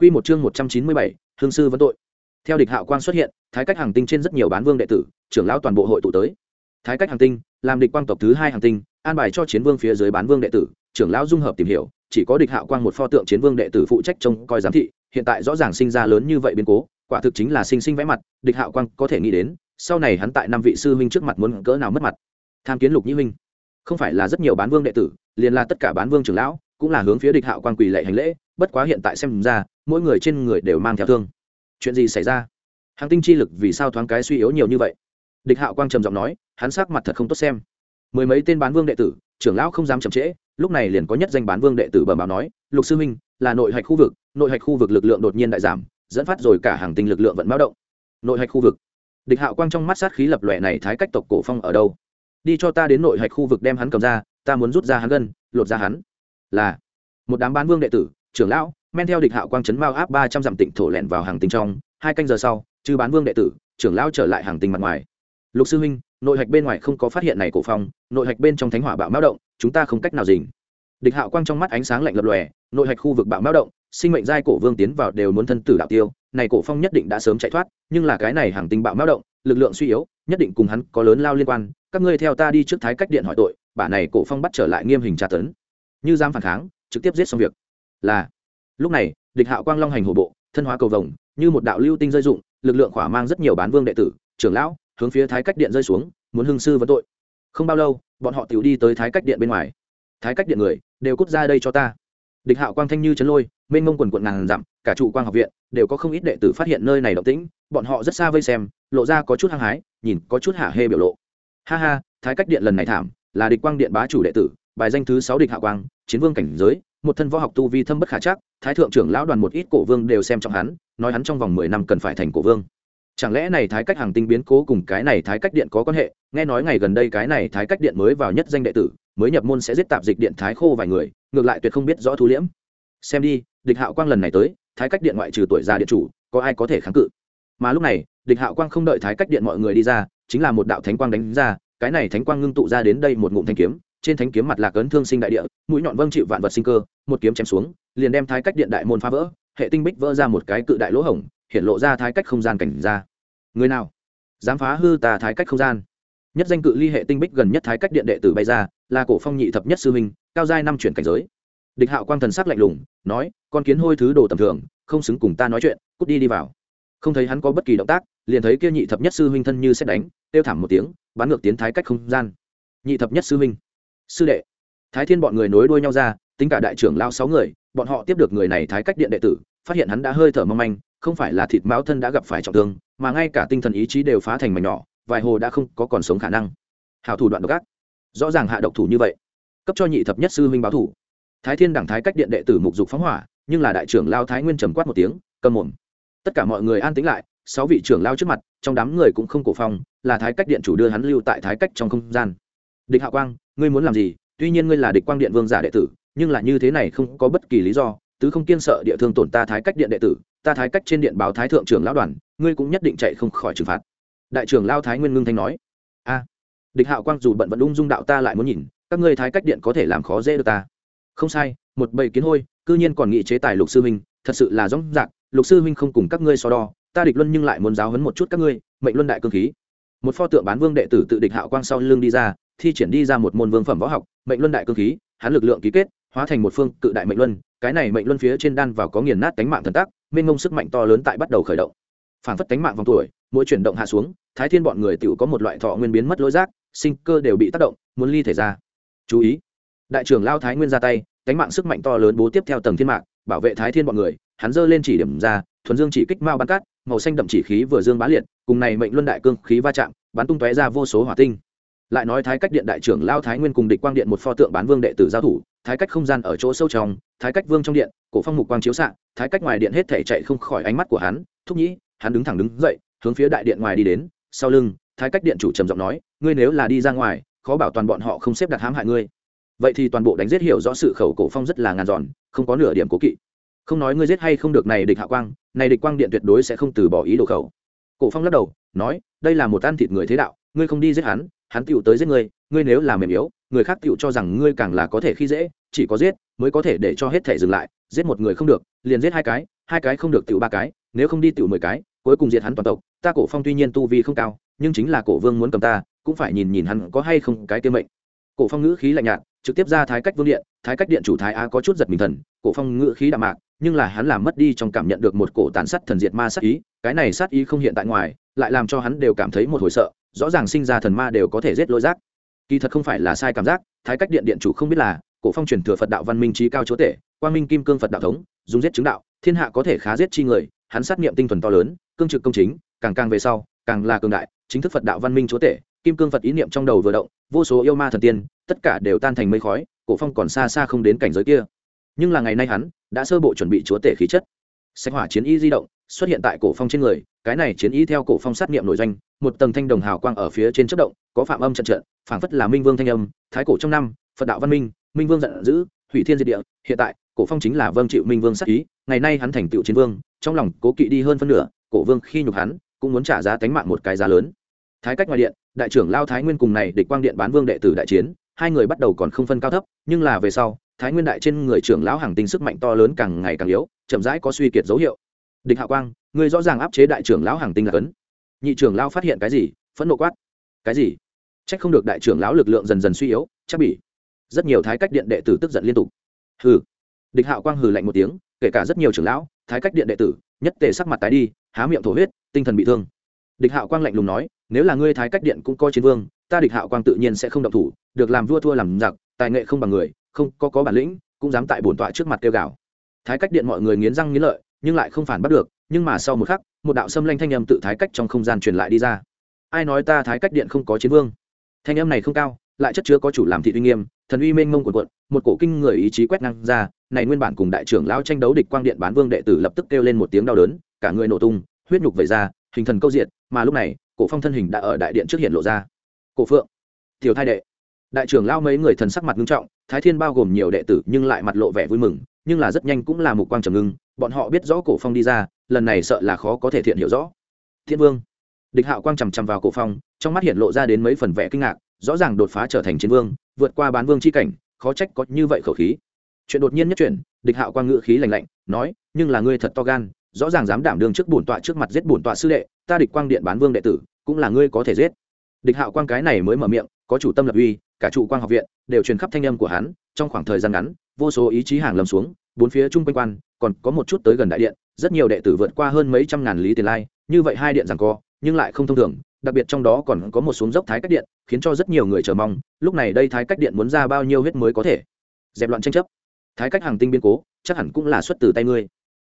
Quy một chương 197, Hương sư vấn tội. Theo địch hạo quang xuất hiện, thái cách hàng tinh trên rất nhiều bán vương đệ tử, trưởng lão toàn bộ hội tụ tới. Thái cách hàng tinh, làm địch quang tộc thứ hai hàng tinh, an bài cho chiến vương phía dưới bán vương đệ tử, trưởng lão dung hợp tìm hiểu, chỉ có địch hạo quang một pho tượng chiến vương đệ tử phụ trách trông coi giám thị, hiện tại rõ ràng sinh ra lớn như vậy biến cố, quả thực chính là sinh sinh vẽ mặt, địch hạo quang có thể nghĩ đến, sau này hắn tại năm vị sư huynh trước mặt muốn cỡ nào mất mặt. Tham kiến lục nhĩ huynh, không phải là rất nhiều bán vương đệ tử, liền là tất cả bán vương trưởng lão, cũng là hướng phía địch hạo quang quỳ lạy hành lễ, bất quá hiện tại xem ra, mỗi người trên người đều mang theo thương. Chuyện gì xảy ra? Hàng tinh chi lực vì sao thoáng cái suy yếu nhiều như vậy? Địch hạo quang trầm giọng nói hắn sắc mặt thật không tốt xem. Mười mấy tên bán vương đệ tử trưởng lão không dám chậm trễ lúc này liền có nhất danh bán vương đệ tử bẩm báo nói lục sư minh là nội hạch khu vực nội hạch khu vực lực lượng đột nhiên đại giảm dẫn phát rồi cả hàng tinh lực lượng vẫn báo động. Nội hạch khu vực? Địch hạo quang trong mắt sát khí lập lòe này thái cách tộc cổ phong ở đâu? Đi cho ta đến nội hạch khu vực đem hắn cầm ra ta muốn rút ra hắn gân lột ra hắn. Là. Một đám bán vương đệ tử trưởng lão, men theo địch hạo quang chấn mao áp ba trăm dặm tịnh thổ lẻn vào hàng tinh trong, hai canh giờ sau, chư bán vương đệ tử, trưởng lão trở lại hàng tinh mặt ngoài. Lục sư huynh, nội hạch bên ngoài không có phát hiện này cổ phong, nội hạch bên trong thánh hỏa bạo mao động, chúng ta không cách nào dình. Địch hạo quang trong mắt ánh sáng lạnh lập lòe, nội hạch khu vực bạo mao động, sinh mệnh giai cổ vương tiến vào đều muốn thân tử đạo tiêu, này cổ phong nhất định đã sớm chạy thoát, nhưng là cái này hàng tinh bạo mao động, lực lượng suy yếu, nhất định cùng hắn có lớn lao liên quan, các ngươi theo ta đi trước thái cách điện hỏi tội, bả này cổ phong bắt trở lại nghiêm hình tra tấn. Như dám phản kháng, trực tiếp giết xong việc là, lúc này, địch hạo quang long hành hổ bộ, thân hóa cầu vồng, như một đạo lưu tinh rơi dụng, lực lượng khỏa mang rất nhiều bán vương đệ tử, trưởng lão, hướng phía thái cách điện rơi xuống, muốn hưng sư vấn tội. Không bao lâu, bọn họ tiểu đi tới thái cách điện bên ngoài. Thái cách điện người, đều cút ra đây cho ta. Địch hạo quang thanh như chấn lôi, mênh mông quần quận ngàn dặm, cả trụ quang học viện, đều có không ít đệ tử phát hiện nơi này động tĩnh, bọn họ rất xa vây xem, lộ ra có chút hăng hái, nhìn có chút hạ hê biểu lộ. Ha ha, thái cách điện lần này thảm, là địch quang điện bá chủ đệ tử, bài danh thứ sáu địch hạo quang, chiến vương cảnh giới một thân võ học tu vi thâm bất khả chắc, thái thượng trưởng lão đoàn một ít cổ vương đều xem trọng hắn, nói hắn trong vòng mười năm cần phải thành cổ vương. Chẳng lẽ này thái cách hàng tinh biến cố cùng cái này thái cách điện có quan hệ? Nghe nói ngày gần đây cái này thái cách điện mới vào nhất danh đệ tử, mới nhập môn sẽ giết tạp dịch điện thái khô vài người, ngược lại tuyệt không biết rõ thu liễm. Xem đi, địch hạo quang lần này tới, thái cách điện ngoại trừ tuổi già điện chủ, có ai có thể kháng cự? Mà lúc này, địch hạo quang không đợi thái cách điện mọi người đi ra, chính là một đạo thánh quang đánh ra, cái này thánh quang ngưng tụ ra đến đây một ngụm thanh kiếm trên thánh kiếm mặt lạc ấn thương sinh đại địa mũi nhọn vâng chịu vạn vật sinh cơ một kiếm chém xuống liền đem thái cách điện đại môn phá vỡ hệ tinh bích vỡ ra một cái cự đại lỗ hổng hiện lộ ra thái cách không gian cảnh ra. Người nào? Dám phá hư tà thái cách không gian. Nhất danh cự ly hệ tinh bích gần nhất thái cách điện đệ tử bay ra là cổ phong nhị thập nhất sư huynh, cao giai năm chuyển cảnh giới. Địch hạo quang thần sắc lạnh lùng nói con kiến hôi thứ đồ tầm thường không xứng cùng ta nói chuyện cút đi đi vào. Không thấy hắn có bất kỳ động tác liền thấy kia nhị thập nhất sư huynh thân như xét đánh tiêu thảm một tiếng bắn ngược tiến thái cách không gian. Nhị thập nhất sư huynh sư đệ. Thái thiên bọn người nối đuôi nhau ra, tính cả đại trưởng lao sáu người, bọn họ tiếp được người này thái cách điện đệ tử, phát hiện hắn đã hơi thở mong manh, không phải là thịt máu thân đã gặp phải trọng thương, mà ngay cả tinh thần ý chí đều phá thành mảnh nhỏ, vài hồ đã không có còn sống khả năng. Hào thủ đoạn độc ác. Rõ ràng hạ độc thủ như vậy, cấp cho nhị thập nhất sư huynh báo thủ. Thái thiên đẳng thái cách điện đệ tử mục dục phóng hỏa, nhưng là đại trưởng lao thái nguyên trầm quát một tiếng, cầm mồm. Tất cả mọi người an tĩnh lại, sáu vị trưởng lao trước mặt, trong đám người cũng không cổ phong, là thái cách điện chủ đưa hắn lưu tại thái cách trong không gian. Địch hạ quang ngươi muốn làm gì, tuy nhiên ngươi là địch quang điện vương giả đệ tử, nhưng là như thế này không có bất kỳ lý do, tứ không kiên sợ địa thương tổn ta thái cách điện đệ tử, ta thái cách trên điện báo thái thượng trưởng lão đoàn, ngươi cũng nhất định chạy không khỏi trừng phạt. Đại trưởng lao thái nguyên ngưng thanh nói. A, địch hạo quang dù bận vẫn ung dung đạo ta lại muốn nhìn, các ngươi thái cách điện có thể làm khó dễ được ta. Không sai, một bầy kiến hôi, cư nhiên còn nghị chế tài lục sư huynh, thật sự là rõng rạc, lục sư huynh không cùng các ngươi so đo, ta địch luân nhưng lại muốn giáo hấn một chút các ngươi, mệnh luân đại cương khí. Một pho tượng bán vương đệ tử tự địch hạo quang sau lưng đi ra thi triển đi ra một môn vương phẩm võ học, mệnh luân đại cơ khí, hắn lực lượng ký kết, hóa thành một phương cự đại mệnh luân, cái này mệnh luân phía trên đan vào có nghiền nát cánh mạng thần tác mênh ngông sức mạnh to lớn tại bắt đầu khởi động. Phản phất cánh mạng vòng tuổi, mỗi chuyển động hạ xuống, thái thiên bọn người tự có một loại thọ nguyên biến mất lối rác sinh cơ đều bị tác động, muốn ly thể ra. Chú ý, đại trưởng lao thái nguyên ra tay cánh mạng sức mạnh to lớn bố tiếp theo tầng thiên mạng bảo vệ thái thiên bọn người, hắn giơ lên chỉ điểm ra, thuần dương chỉ kích mao bắn cát, màu xanh đậm chỉ khí vừa dương bá liệt, cùng này mệnh luân đại cương khí va chạm, bắn tung tóe ra vô số hỏa tinh lại nói thái cách điện đại trưởng lao thái nguyên cùng địch quang điện một pho tượng bán vương đệ tử giao thủ, thái cách không gian ở chỗ sâu trong, thái cách vương trong điện, cổ phong mục quang chiếu xạ, thái cách ngoài điện hết thể chạy không khỏi ánh mắt của hắn, thúc nhĩ, hắn đứng thẳng đứng dậy, hướng phía đại điện ngoài đi đến, sau lưng, thái cách điện chủ trầm giọng nói, ngươi nếu là đi ra ngoài, khó bảo toàn bọn họ không xếp đặt hãm hại ngươi. Vậy thì toàn bộ đánh giết hiểu rõ sự khẩu cổ phong rất là ngàn giòn, không có nửa điểm cố kỵ. Không nói ngươi giết hay không được này địch hạ quang, này địch quang điện tuyệt đối sẽ không từ bỏ ý đồ khẩu. Cổ phong lắc đầu, nói, đây là một ăn thịt người thế đạo, ngươi không đi giết hắn hắn tựu tới giết ngươi ngươi nếu là mềm yếu, người khác tựu cho rằng ngươi càng là có thể khi dễ, chỉ có giết mới có thể để cho hết thể dừng lại, giết một người không được, liền giết hai cái hai cái không được tựu ba cái, nếu không đi tựu mười cái, cuối cùng diệt hắn toàn tộc, ta cổ phong tuy nhiên tu vi không cao, nhưng chính là cổ vương muốn cầm ta, cũng phải nhìn nhìn hắn có hay không cái tiêu mệnh. Cổ phong ngữ khí lạnh nhạt, trực tiếp ra thái cách vương điện, thái cách điện chủ thái á có chút giật mình thần, cổ phong ngữ khí đạm mạc, nhưng là hắn làm mất đi trong cảm nhận được một cổ tàn sát thần diệt ma sát ý, cái này sát ý không hiện tại ngoài, lại làm cho hắn đều cảm thấy một hồi sợ rõ ràng sinh ra thần ma đều có thể giết lôi giác. Kỳ thật không phải là sai cảm giác, thái cách điện điện chủ không biết là, cổ phong truyền thừa phật đạo văn minh trí cao chúa tể, quang minh kim cương phật đạo thống, dùng giết chứng đạo, thiên hạ có thể khá giết chi người, hắn sát niệm tinh thuần to lớn, cương trực công chính, càng càng về sau, càng là cường đại, chính thức phật đạo văn minh chúa tể, kim cương phật ý niệm trong đầu vừa động, vô số yêu ma thần tiên, tất cả đều tan thành mây khói, cổ phong còn xa xa không đến cảnh giới kia. Nhưng là ngày nay hắn, đã sơ bộ chuẩn bị chúa tể khí chất sách hỏa chiến y di động xuất hiện tại cổ phong trên người, cái này chiến y theo cổ phong sát niệm nội doanh một tầng thanh đồng hào quang ở phía trên chất động, có phạm âm trận trận, phảng phất là minh vương thanh âm, thái cổ trong năm, phật đạo văn minh minh vương giận dữ, hủy thiên diệt địa, hiện tại, cổ phong chính là vâng chịu minh vương sát ý, ngày nay hắn thành tựu chiến vương, trong lòng cố kỵ đi hơn phân nửa, cổ vương khi nhục hắn, cũng muốn trả giá tánh mạng một cái giá lớn. Thái cách ngoài điện, đại trưởng lao thái nguyên cùng này địch quang điện bán vương đệ tử đại chiến, hai người bắt đầu còn không phân cao thấp, nhưng là về sau thái nguyên đại trên người trưởng lão hàng tinh sức mạnh to lớn càng ngày càng yếu, chậm rãi có suy kiệt dấu hiệu. Địch hạ quang người rõ ràng áp chế đại trưởng lão hàng tinh là cấn. Nhị trưởng lão phát hiện cái gì, phẫn nộ quát. Cái gì? Trách không được đại trưởng lão lực lượng dần dần suy yếu, chắc bị. rất nhiều thái cách điện đệ tử tức giận liên tục. Hừ. Địch hạo quang hừ lạnh một tiếng, kể cả rất nhiều trưởng lão, thái cách điện đệ tử, nhất tề sắc mặt tái đi, há miệng thổ huyết, tinh thần bị thương. Địch hạo quang lạnh lùng nói, nếu là ngươi thái cách điện cũng coi chiến vương, ta địch hạo quang tự nhiên sẽ không động thủ, được làm vua thua làm giặc, tài nghệ không bằng người không có có bản lĩnh, cũng dám tại bổn tọa trước mặt kêu gào. Thái cách điện mọi người nghiến răng nghiến lợi, nhưng lại không phản bắt được, nhưng mà sau một khắc, một đạo xâm lanh thanh âm tự thái cách trong không gian truyền lại đi ra. Ai nói ta thái cách điện không có chiến vương? Thanh âm này không cao, lại chất chứa có chủ làm thị uy nghiêm, thần uy mênh mông quần quận một cổ kinh người ý chí quét ngang ra, này nguyên bản cùng đại trưởng lão tranh đấu địch quang điện bán vương đệ tử lập tức kêu lên một tiếng đau đớn, cả người nổ tung, huyết nhục vẩy ra, hình thần câu diện mà lúc này, cổ phong thân hình đã ở đại điện trước hiện lộ ra. Cổ phượng, tiểu thai đệ đại trưởng lao mấy người thần sắc mặt nghiêm trọng, thái thiên bao gồm nhiều đệ tử nhưng lại mặt lộ vẻ vui mừng, nhưng là rất nhanh cũng là một quang trầm ngưng, bọn họ biết rõ cổ phong đi ra, lần này sợ là khó có thể thiện hiểu rõ. Thiên vương. Địch hạo quang trầm trầm vào cổ phong, trong mắt hiện lộ ra đến mấy phần vẻ kinh ngạc, rõ ràng đột phá trở thành chiến vương, vượt qua bán vương chi cảnh, khó trách có như vậy khẩu khí. Chuyện đột nhiên nhất chuyển, địch hạo quang ngự khí lạnh lạnh, nói, nhưng là ngươi thật to gan, rõ ràng dám đảm đương trước bổn tọa trước mặt giết bổn tọa sư đệ, ta địch quang điện bán vương đệ tử, cũng là ngươi có thể giết. Địch hạo quang cái này mới mở miệng có chủ tâm lập uy, cả trụ quang học viện đều truyền khắp thanh âm của hắn, trong khoảng thời gian ngắn, vô số ý chí hàng lầm xuống, bốn phía chung quanh quan, còn có một chút tới gần đại điện, rất nhiều đệ tử vượt qua hơn mấy trăm ngàn lý tiền lai, như vậy hai điện rằng co, nhưng lại không thông thường, đặc biệt trong đó còn có một xuống dốc thái cách điện, khiến cho rất nhiều người chờ mong, lúc này đây thái cách điện muốn ra bao nhiêu huyết mới có thể. Dẹp loạn tranh chấp. Thái cách hàng tinh biến cố, chắc hẳn cũng là xuất từ tay ngươi.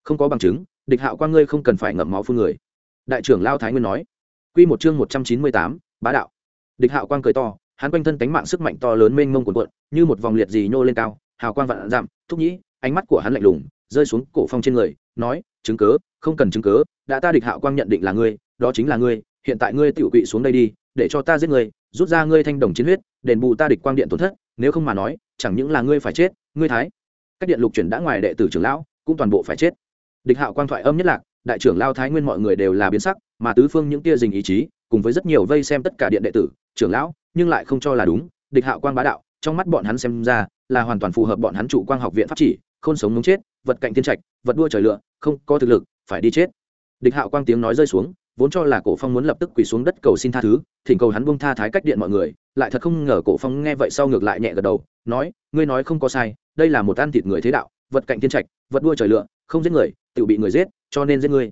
Không có bằng chứng, địch hạo quan ngươi không cần phải ngậm máu phun người. Đại trưởng lao thái nguyên nói. Q một chương một trăm chín mươi tám, bá đạo. Địch hạo quang cười to hắn quanh thân cánh mạng sức mạnh to lớn mênh mông cuộn cuộn, như một vòng liệt gì nhô lên cao, hào quang vạn dặm, thúc nhĩ, ánh mắt của hắn lạnh lùng, rơi xuống cổ phong trên người, nói, chứng cớ không cần chứng cớ đã ta địch hạo quang nhận định là ngươi, đó chính là ngươi, hiện tại ngươi tiểu quỵ xuống đây đi, để cho ta giết ngươi, rút ra ngươi thanh đồng chiến huyết, đền bù ta địch quang điện tổn thất, nếu không mà nói, chẳng những là ngươi phải chết, ngươi thái. Các điện lục chuyển đã ngoài đệ tử trưởng lão, cũng toàn bộ phải chết. Địch hạo quang thoại âm nhất lạc, đại trưởng lao thái nguyên mọi người đều là biến sắc, mà tứ phương những tia dình ý chí, cùng với rất nhiều vây xem tất cả điện đệ tử, trưởng lão nhưng lại không cho là đúng, địch hạo quang bá đạo, trong mắt bọn hắn xem ra, là hoàn toàn phù hợp bọn hắn chủ quang học viện pháp chỉ không sống muốn chết, vật cạnh thiên trạch, vật đua trời lựa không có thực lực, phải đi chết. Địch hạo quang tiếng nói rơi xuống, vốn cho là cổ phong muốn lập tức quỳ xuống đất cầu xin tha thứ, thỉnh cầu hắn buông tha thái cách điện mọi người, lại thật không ngờ cổ phong nghe vậy sau ngược lại nhẹ gật đầu, nói, ngươi nói không có sai, đây là một ăn thịt người thế đạo, vật cạnh thiên trạch, vật đua trời lựa không giết người tự bị người giết, cho nên giết ngươi.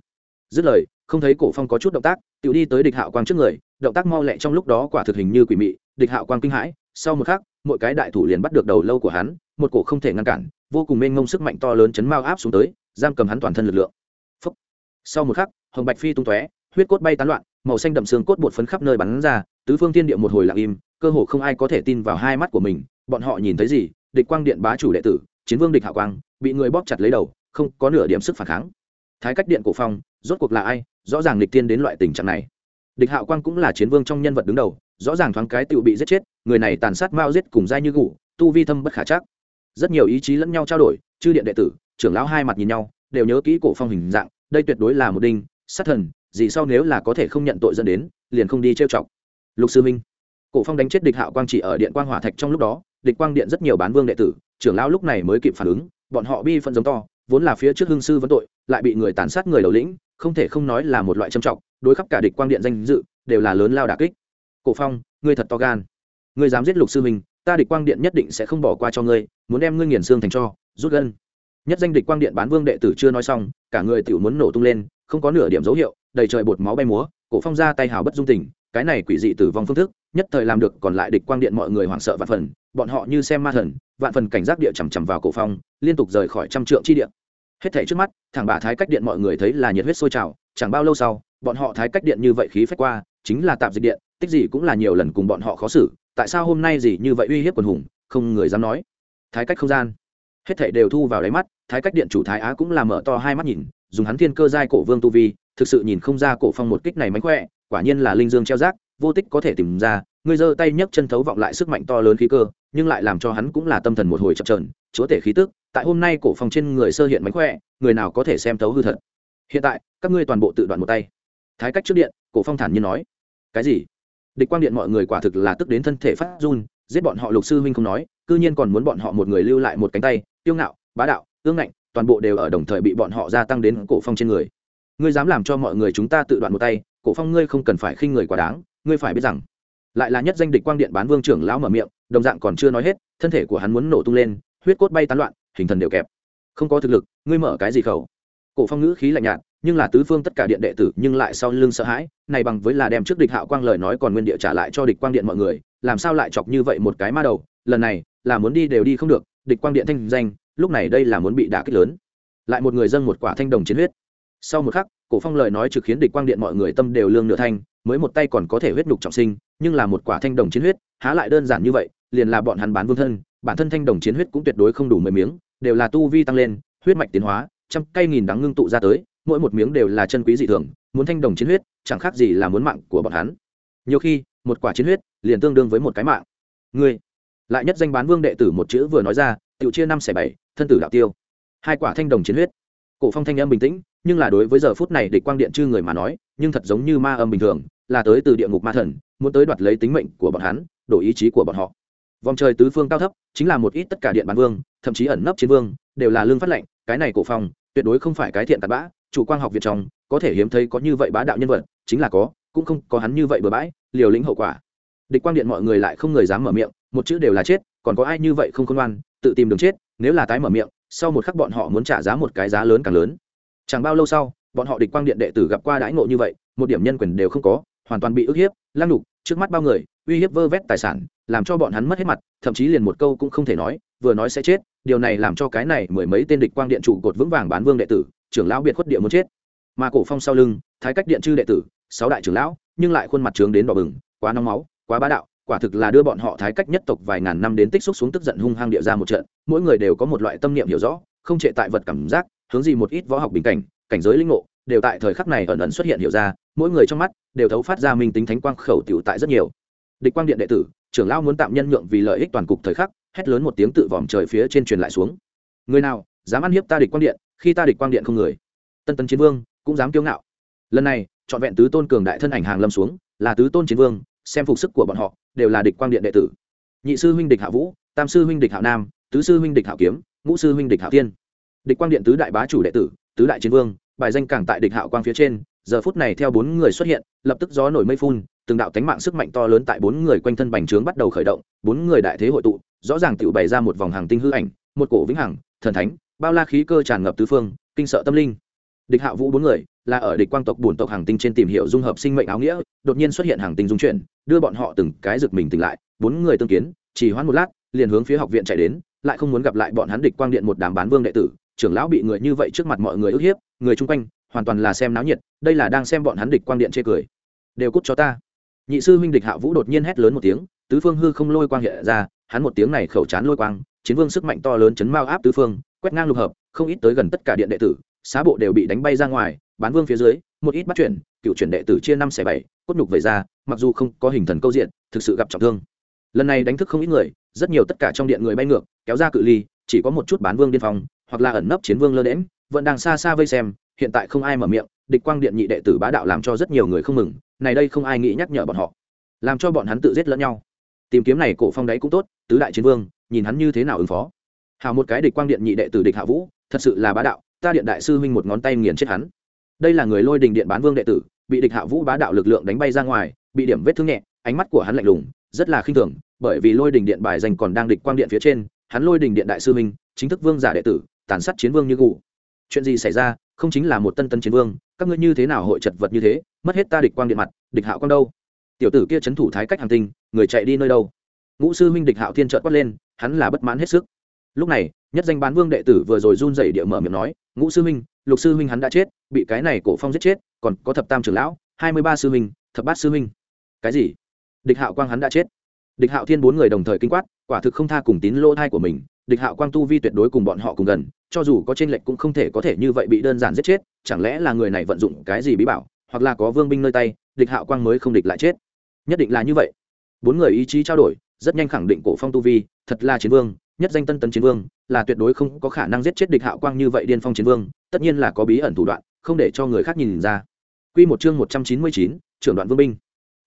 Dứt lời không thấy cổ phong có chút động tác tự đi tới địch hạo quang trước người, động tác mau lẹ trong lúc đó quả thực hình như quỷ mị, địch hạo quang kinh hãi, sau một khắc, mỗi cái đại thủ liền bắt được đầu lâu của hắn, một cổ không thể ngăn cản, vô cùng mênh mông sức mạnh to lớn chấn mao áp xuống tới, giam cầm hắn toàn thân lực lượng. Phúc. sau một khắc, hồng bạch phi tung tóe, huyết cốt bay tán loạn, màu xanh đậm xương cốt bột phấn khắp nơi bắn ra, tứ phương thiên địa một hồi lặng im, cơ hồ không ai có thể tin vào hai mắt của mình, bọn họ nhìn thấy gì? Địch quang điện bá chủ đệ tử, chiến vương địch hạo quang, bị người bóp chặt lấy đầu, không có nửa điểm sức phản kháng. Thái cách điện cổ phong, rốt cuộc là ai? Rõ ràng địch tiên đến loại tình trạng này. Địch hạo quang cũng là chiến vương trong nhân vật đứng đầu, rõ ràng thoáng cái tự bị giết chết, người này tàn sát mao giết cùng dai như gủ tu vi thâm bất khả chắc. Rất nhiều ý chí lẫn nhau trao đổi, chư điện đệ tử, trưởng lão hai mặt nhìn nhau, đều nhớ kỹ cổ phong hình dạng, đây tuyệt đối là một đinh, sát thần, gì sau nếu là có thể không nhận tội dẫn đến, liền không đi trêu chọc. Lục sư minh, cổ phong đánh chết địch hạo quang chỉ ở điện quang hỏa thạch trong lúc đó, địch quang điện rất nhiều bán vương đệ tử, trưởng lão lúc này mới kịp phản ứng, bọn họ bi phân giống to, vốn là phía trước hương sư vấn tội, lại bị người tàn sát người đầu lĩnh không thể không nói là một loại trầm trọng, đối khắp cả địch quang điện danh dự, đều là lớn lao đả kích. Cổ phong, ngươi thật to gan. Ngươi dám giết lục sư mình ta địch quang điện nhất định sẽ không bỏ qua cho ngươi, muốn đem ngươi nghiền xương thành cho, rút gân. Nhất danh địch quang điện bán vương đệ tử chưa nói xong, cả người tiểu muốn nổ tung lên, không có nửa điểm dấu hiệu, đầy trời bột máu bay múa, cổ phong ra tay hào bất dung tình, cái này quỷ dị tử vong phương thức, nhất thời làm được, còn lại địch quang điện mọi người hoảng sợ vạn phần, bọn họ như xem ma thần, vạn phần cảnh giác địa chằm chằm vào cổ phong, liên tục rời khỏi trăm trượng chi địa hết thảy trước mắt, thẳng bà thái cách điện mọi người thấy là nhiệt huyết sôi trào, chẳng bao lâu sau, bọn họ thái cách điện như vậy khí phách qua, chính là tạm dịch điện, tích gì cũng là nhiều lần cùng bọn họ khó xử, tại sao hôm nay gì như vậy uy hiếp quần hùng, không người dám nói. Thái cách không gian. Hết thảy đều thu vào đáy mắt, thái cách điện chủ thái á cũng là mở to hai mắt nhìn, dùng hắn thiên cơ giai cổ vương tu vi, thực sự nhìn không ra cổ phong một kích này mánh khỏe, quả nhiên là linh dương treo rác, vô tích có thể tìm ra, ngươi giơ tay nhấc chân thấu vọng lại sức mạnh to lớn khí cơ, nhưng lại làm cho hắn cũng là tâm thần một hồi chập trờn chúa tể khí tức tại hôm nay cổ phong trên người sơ hiện mánh khỏe, người nào có thể xem thấu hư thật. Hiện tại, các ngươi toàn bộ tự đoạn một tay. Thái cách trước điện, cổ phong thản nhiên nói. Cái gì? Địch quang điện mọi người quả thực là tức đến thân thể phát run, giết bọn họ lục sư huynh không nói, cư nhiên còn muốn bọn họ một người lưu lại một cánh tay, tiêu ngạo, bá đạo, ương ngạnh, toàn bộ đều ở đồng thời bị bọn họ gia tăng đến cổ phong trên người. Ngươi dám làm cho mọi người chúng ta tự đoạn một tay, cổ phong ngươi không cần phải khinh người quá đáng, ngươi phải biết rằng, lại là nhất danh địch quang điện bán vương trưởng lão mở miệng, đồng dạng còn chưa nói hết, thân thể của hắn muốn nổ tung lên, huyết cốt bay tán loạn hình thần đều kẹp. Không có thực lực, ngươi mở cái gì khẩu? Cổ phong ngữ khí lạnh nhạt, nhưng là tứ phương tất cả điện đệ tử nhưng lại sau lưng sợ hãi, này bằng với là đem trước địch hạo quang lời nói còn nguyên địa trả lại cho địch quang điện mọi người, làm sao lại chọc như vậy một cái ma đầu? Lần này, là muốn đi đều đi không được, địch quang điện thanh danh, lúc này đây là muốn bị đả kích lớn. Lại một người dâng một quả thanh đồng chiến huyết. Sau một khắc, cổ phong lời nói trực khiến địch quang điện mọi người tâm đều lương nửa thanh, mới một tay còn có thể huyết nhục trọng sinh, nhưng là một quả thanh đồng chiến huyết, há lại đơn giản như vậy, liền là bọn hắn bán vương thân bản thân thanh đồng chiến huyết cũng tuyệt đối không đủ mười miếng, đều là tu vi tăng lên, huyết mạch tiến hóa, trăm cây nghìn đắng ngưng tụ ra tới, mỗi một miếng đều là chân quý dị thường, muốn thanh đồng chiến huyết, chẳng khác gì là muốn mạng của bọn hắn. Nhiều khi, một quả chiến huyết liền tương đương với một cái mạng. Ngươi, lại nhất danh bán vương đệ tử một chữ vừa nói ra tự chia năm xẻ bảy, thân tử đạo tiêu. Hai quả thanh đồng chiến huyết. Cổ phong thanh âm bình tĩnh, nhưng là đối với giờ phút này địch quang điện chư người mà nói, nhưng thật giống như ma âm bình thường, là tới từ địa ngục ma thần, muốn tới đoạt lấy tính mệnh của bọn hắn, đổi ý chí của bọn họ vòng trời tứ phương cao thấp, chính là một ít tất cả điện bán vương, thậm chí ẩn nấp chiến vương, đều là lương phát lệnh, cái này cổ phong, tuyệt đối không phải cái thiện tạt bã, chủ quang học viện trong, có thể hiếm thấy có như vậy bá đạo nhân vật, chính là có, cũng không có hắn như vậy bừa bãi, liều lĩnh hậu quả. Địch quang điện mọi người lại không người dám mở miệng, một chữ đều là chết, còn có ai như vậy không khôn ngoan, tự tìm đường chết, nếu là tái mở miệng, sau một khắc bọn họ muốn trả giá một cái giá lớn càng lớn. Chẳng bao lâu sau, bọn họ địch quang điện đệ tử gặp qua đãi ngộ như vậy, một điểm nhân quyền đều không có, hoàn toàn bị ức hiếp, lăng đục trước mắt bao người uy hiếp vơ vét tài sản, làm cho bọn hắn mất hết mặt, thậm chí liền một câu cũng không thể nói, vừa nói sẽ chết, điều này làm cho cái này mười mấy tên địch quang điện trụ cột vững vàng bán vương đệ tử, trưởng lão biệt khuất địa muốn chết. Mà cổ phong sau lưng, thái cách điện chư đệ tử, sáu đại trưởng lão, nhưng lại khuôn mặt trướng đến đỏ bừng, quá nóng máu, quá bá đạo, quả thực là đưa bọn họ thái cách nhất tộc vài ngàn năm đến tích xúc xuống tức giận hung hăng địa ra một trận, mỗi người đều có một loại tâm niệm hiểu rõ, không trệ tại vật cảm giác, hướng gì một ít võ học bình cảnh cảnh giới linh ngộ, đều tại thời khắc này ẩn ẩn xuất hiện hiểu ra, mỗi người trong mắt đều thấu phát ra minh tính thánh quang khẩu tiểu tại rất nhiều địch quang điện đệ tử, trưởng lão muốn tạm nhân nhượng vì lợi ích toàn cục thời khắc, hét lớn một tiếng tự vòm trời phía trên truyền lại xuống. Người nào, dám ăn hiếp ta địch quang điện, khi ta địch quang điện không người. Tân tân chiến vương, cũng dám kiêu ngạo. Lần này, trọn vẹn tứ tôn cường đại thân ảnh hàng lâm xuống, là tứ tôn chiến vương, xem phục sức của bọn họ, đều là địch quang điện đệ tử. Nhị sư huynh địch hạ vũ, tam sư huynh địch hạo nam, tứ sư huynh địch hạo kiếm, ngũ sư huynh địch hạo tiên địch quang điện tứ đại bá chủ đệ tử, tứ đại chiến vương, bài danh càng tại địch hạo quang phía trên, giờ phút này theo bốn người xuất hiện, lập tức gió nổi mây phun từng đạo tánh mạng sức mạnh to lớn tại bốn người quanh thân bành trướng bắt đầu khởi động, bốn người đại thế hội tụ, rõ ràng tự bày ra một vòng hàng tinh hư ảnh, một cổ vĩnh hằng, thần thánh, bao la khí cơ tràn ngập tứ phương, kinh sợ tâm linh. Địch hạ vũ bốn người là ở địch quang tộc bổn tộc hàng tinh trên tìm hiểu dung hợp sinh mệnh áo nghĩa, đột nhiên xuất hiện hàng tinh dung chuyển, đưa bọn họ từng cái rực mình tỉnh lại, bốn người tương kiến, chỉ hoãn một lát, liền hướng phía học viện chạy đến, lại không muốn gặp lại bọn hắn địch quang điện một đám bán vương đệ tử, trưởng lão bị người như vậy trước mặt mọi người ức hiếp, người chung quanh hoàn toàn là xem náo nhiệt, đây là đang xem bọn hắn địch quang điện chê cười. Đều cút cho ta nhị sư huynh địch hạ vũ đột nhiên hét lớn một tiếng, tứ phương hư không lôi quang hiện ra, hắn một tiếng này khẩu chán lôi quang, chiến vương sức mạnh to lớn chấn mao áp tứ phương, quét ngang lục hợp, không ít tới gần tất cả điện đệ tử, xá bộ đều bị đánh bay ra ngoài, bán vương phía dưới, một ít bắt chuyển, cựu chuyển đệ tử chia năm xẻ bảy, cốt nhục về ra, mặc dù không có hình thần câu diện, thực sự gặp trọng thương. Lần này đánh thức không ít người, rất nhiều tất cả trong điện người bay ngược, kéo ra cự ly, chỉ có một chút bán vương điên phong, hoặc là ẩn nấp chiến vương lơ đễm vẫn đang xa xa vây xem, hiện tại không ai mở miệng, địch quang điện nhị đệ tử bá đạo làm cho rất nhiều người không mừng này đây không ai nghĩ nhắc nhở bọn họ, làm cho bọn hắn tự giết lẫn nhau. Tìm kiếm này cổ phong đấy cũng tốt, tứ đại chiến vương, nhìn hắn như thế nào ứng phó. Hào một cái địch quang điện nhị đệ tử địch hạ vũ, thật sự là bá đạo, ta điện đại sư huynh một ngón tay nghiền chết hắn. Đây là người lôi đình điện bán vương đệ tử, bị địch hạ vũ bá đạo lực lượng đánh bay ra ngoài, bị điểm vết thương nhẹ, ánh mắt của hắn lạnh lùng, rất là khinh thường, bởi vì lôi đình điện bài danh còn đang địch quang điện phía trên, hắn lôi đình điện đại sư huynh, chính thức vương giả đệ tử, tàn sát chiến vương như cụ chuyện gì xảy ra, không chính là một tân tân chiến vương các ngươi như thế nào hội chật vật như thế, mất hết ta địch quang điện mặt, địch hạo quang đâu? Tiểu tử kia c thủ thái cách hàng tinh, người chạy đi nơi đâu? Ngũ sư huynh địch hạo thiên trợt quát lên, hắn là bất mãn hết sức. Lúc này, nhất danh bán vương đệ tử vừa rồi run rẩy địa mở miệng nói, ngũ sư huynh, lục sư huynh hắn đã chết, bị cái này cổ phong giết chết, còn có thập tam trưởng lão, hai mươi ba sư huynh, thập bát sư huynh. Cái gì? Địch hạo quang hắn đã chết. Địch hạo thiên bốn người đồng thời kinh quát quả thực không tha cùng tín lỗ thai của mình địch hạo quang tu vi tuyệt đối cùng bọn họ cùng gần cho dù có t r ê n lệch cũng không thể có thể như vậy bị đơn giản giết chết chẳng lẽ là người này vận dụng cái gì bí bảo hoặc là có vương binh nơi tay địch hạo quang mới không địch lại chết? Nhất định là như vậy. Bốn người ý chí trao đổi rất nhanh khẳng định cổ phong tu vi thật là chiến vương nhất danh tân tấn chiến vương là tuyệt đối không có khả năng giết chết địch hạo quang như vậy điên phong chiến vương tất nhiên là có bí ẩn thủ đoạn không để cho người khác nhìn ra. Quy một chương một trăm chín mươi chín, trưởng đoạn vương binh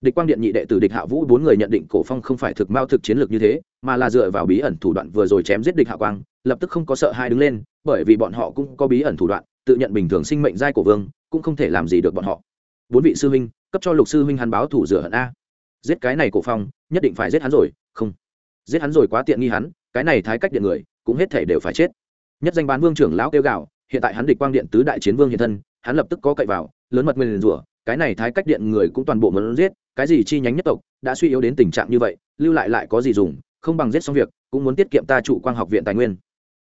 địch quang điện nhị đệ tử địch hạ vũ bốn người nhận định cổ phong không phải thực mao thực chiến lược như thế, mà là dựa vào bí ẩn thủ đoạn vừa rồi chém giết địch hạ quang, lập tức không có sợ hai đứng lên, bởi vì bọn họ cũng có bí ẩn thủ đoạn, tự nhận bình thường sinh mệnh giai cổ vương, cũng không thể làm gì được bọn họ. Bốn vị sư huynh, cấp cho lục sư huynh hắn báo thủ rửa hận a. Giết cái này cổ phong, nhất định phải giết hắn rồi, không. Giết hắn rồi quá tiện nghi hắn, cái này thái cách điện người, cũng hết thể đều phải chết. Nhất danh bán vương trưởng lão kêu gạo hiện tại hắn địch quang điện tứ đại chiến vương hiện thân, hắn lập tức có cậy vào, lớn mật nguyên rủa, cái này thái cách điện người cũng toàn bộ muốn giết cái gì chi nhánh nhất tộc đã suy yếu đến tình trạng như vậy, lưu lại lại có gì dùng, không bằng giết xong việc, cũng muốn tiết kiệm ta trụ quang học viện tài nguyên.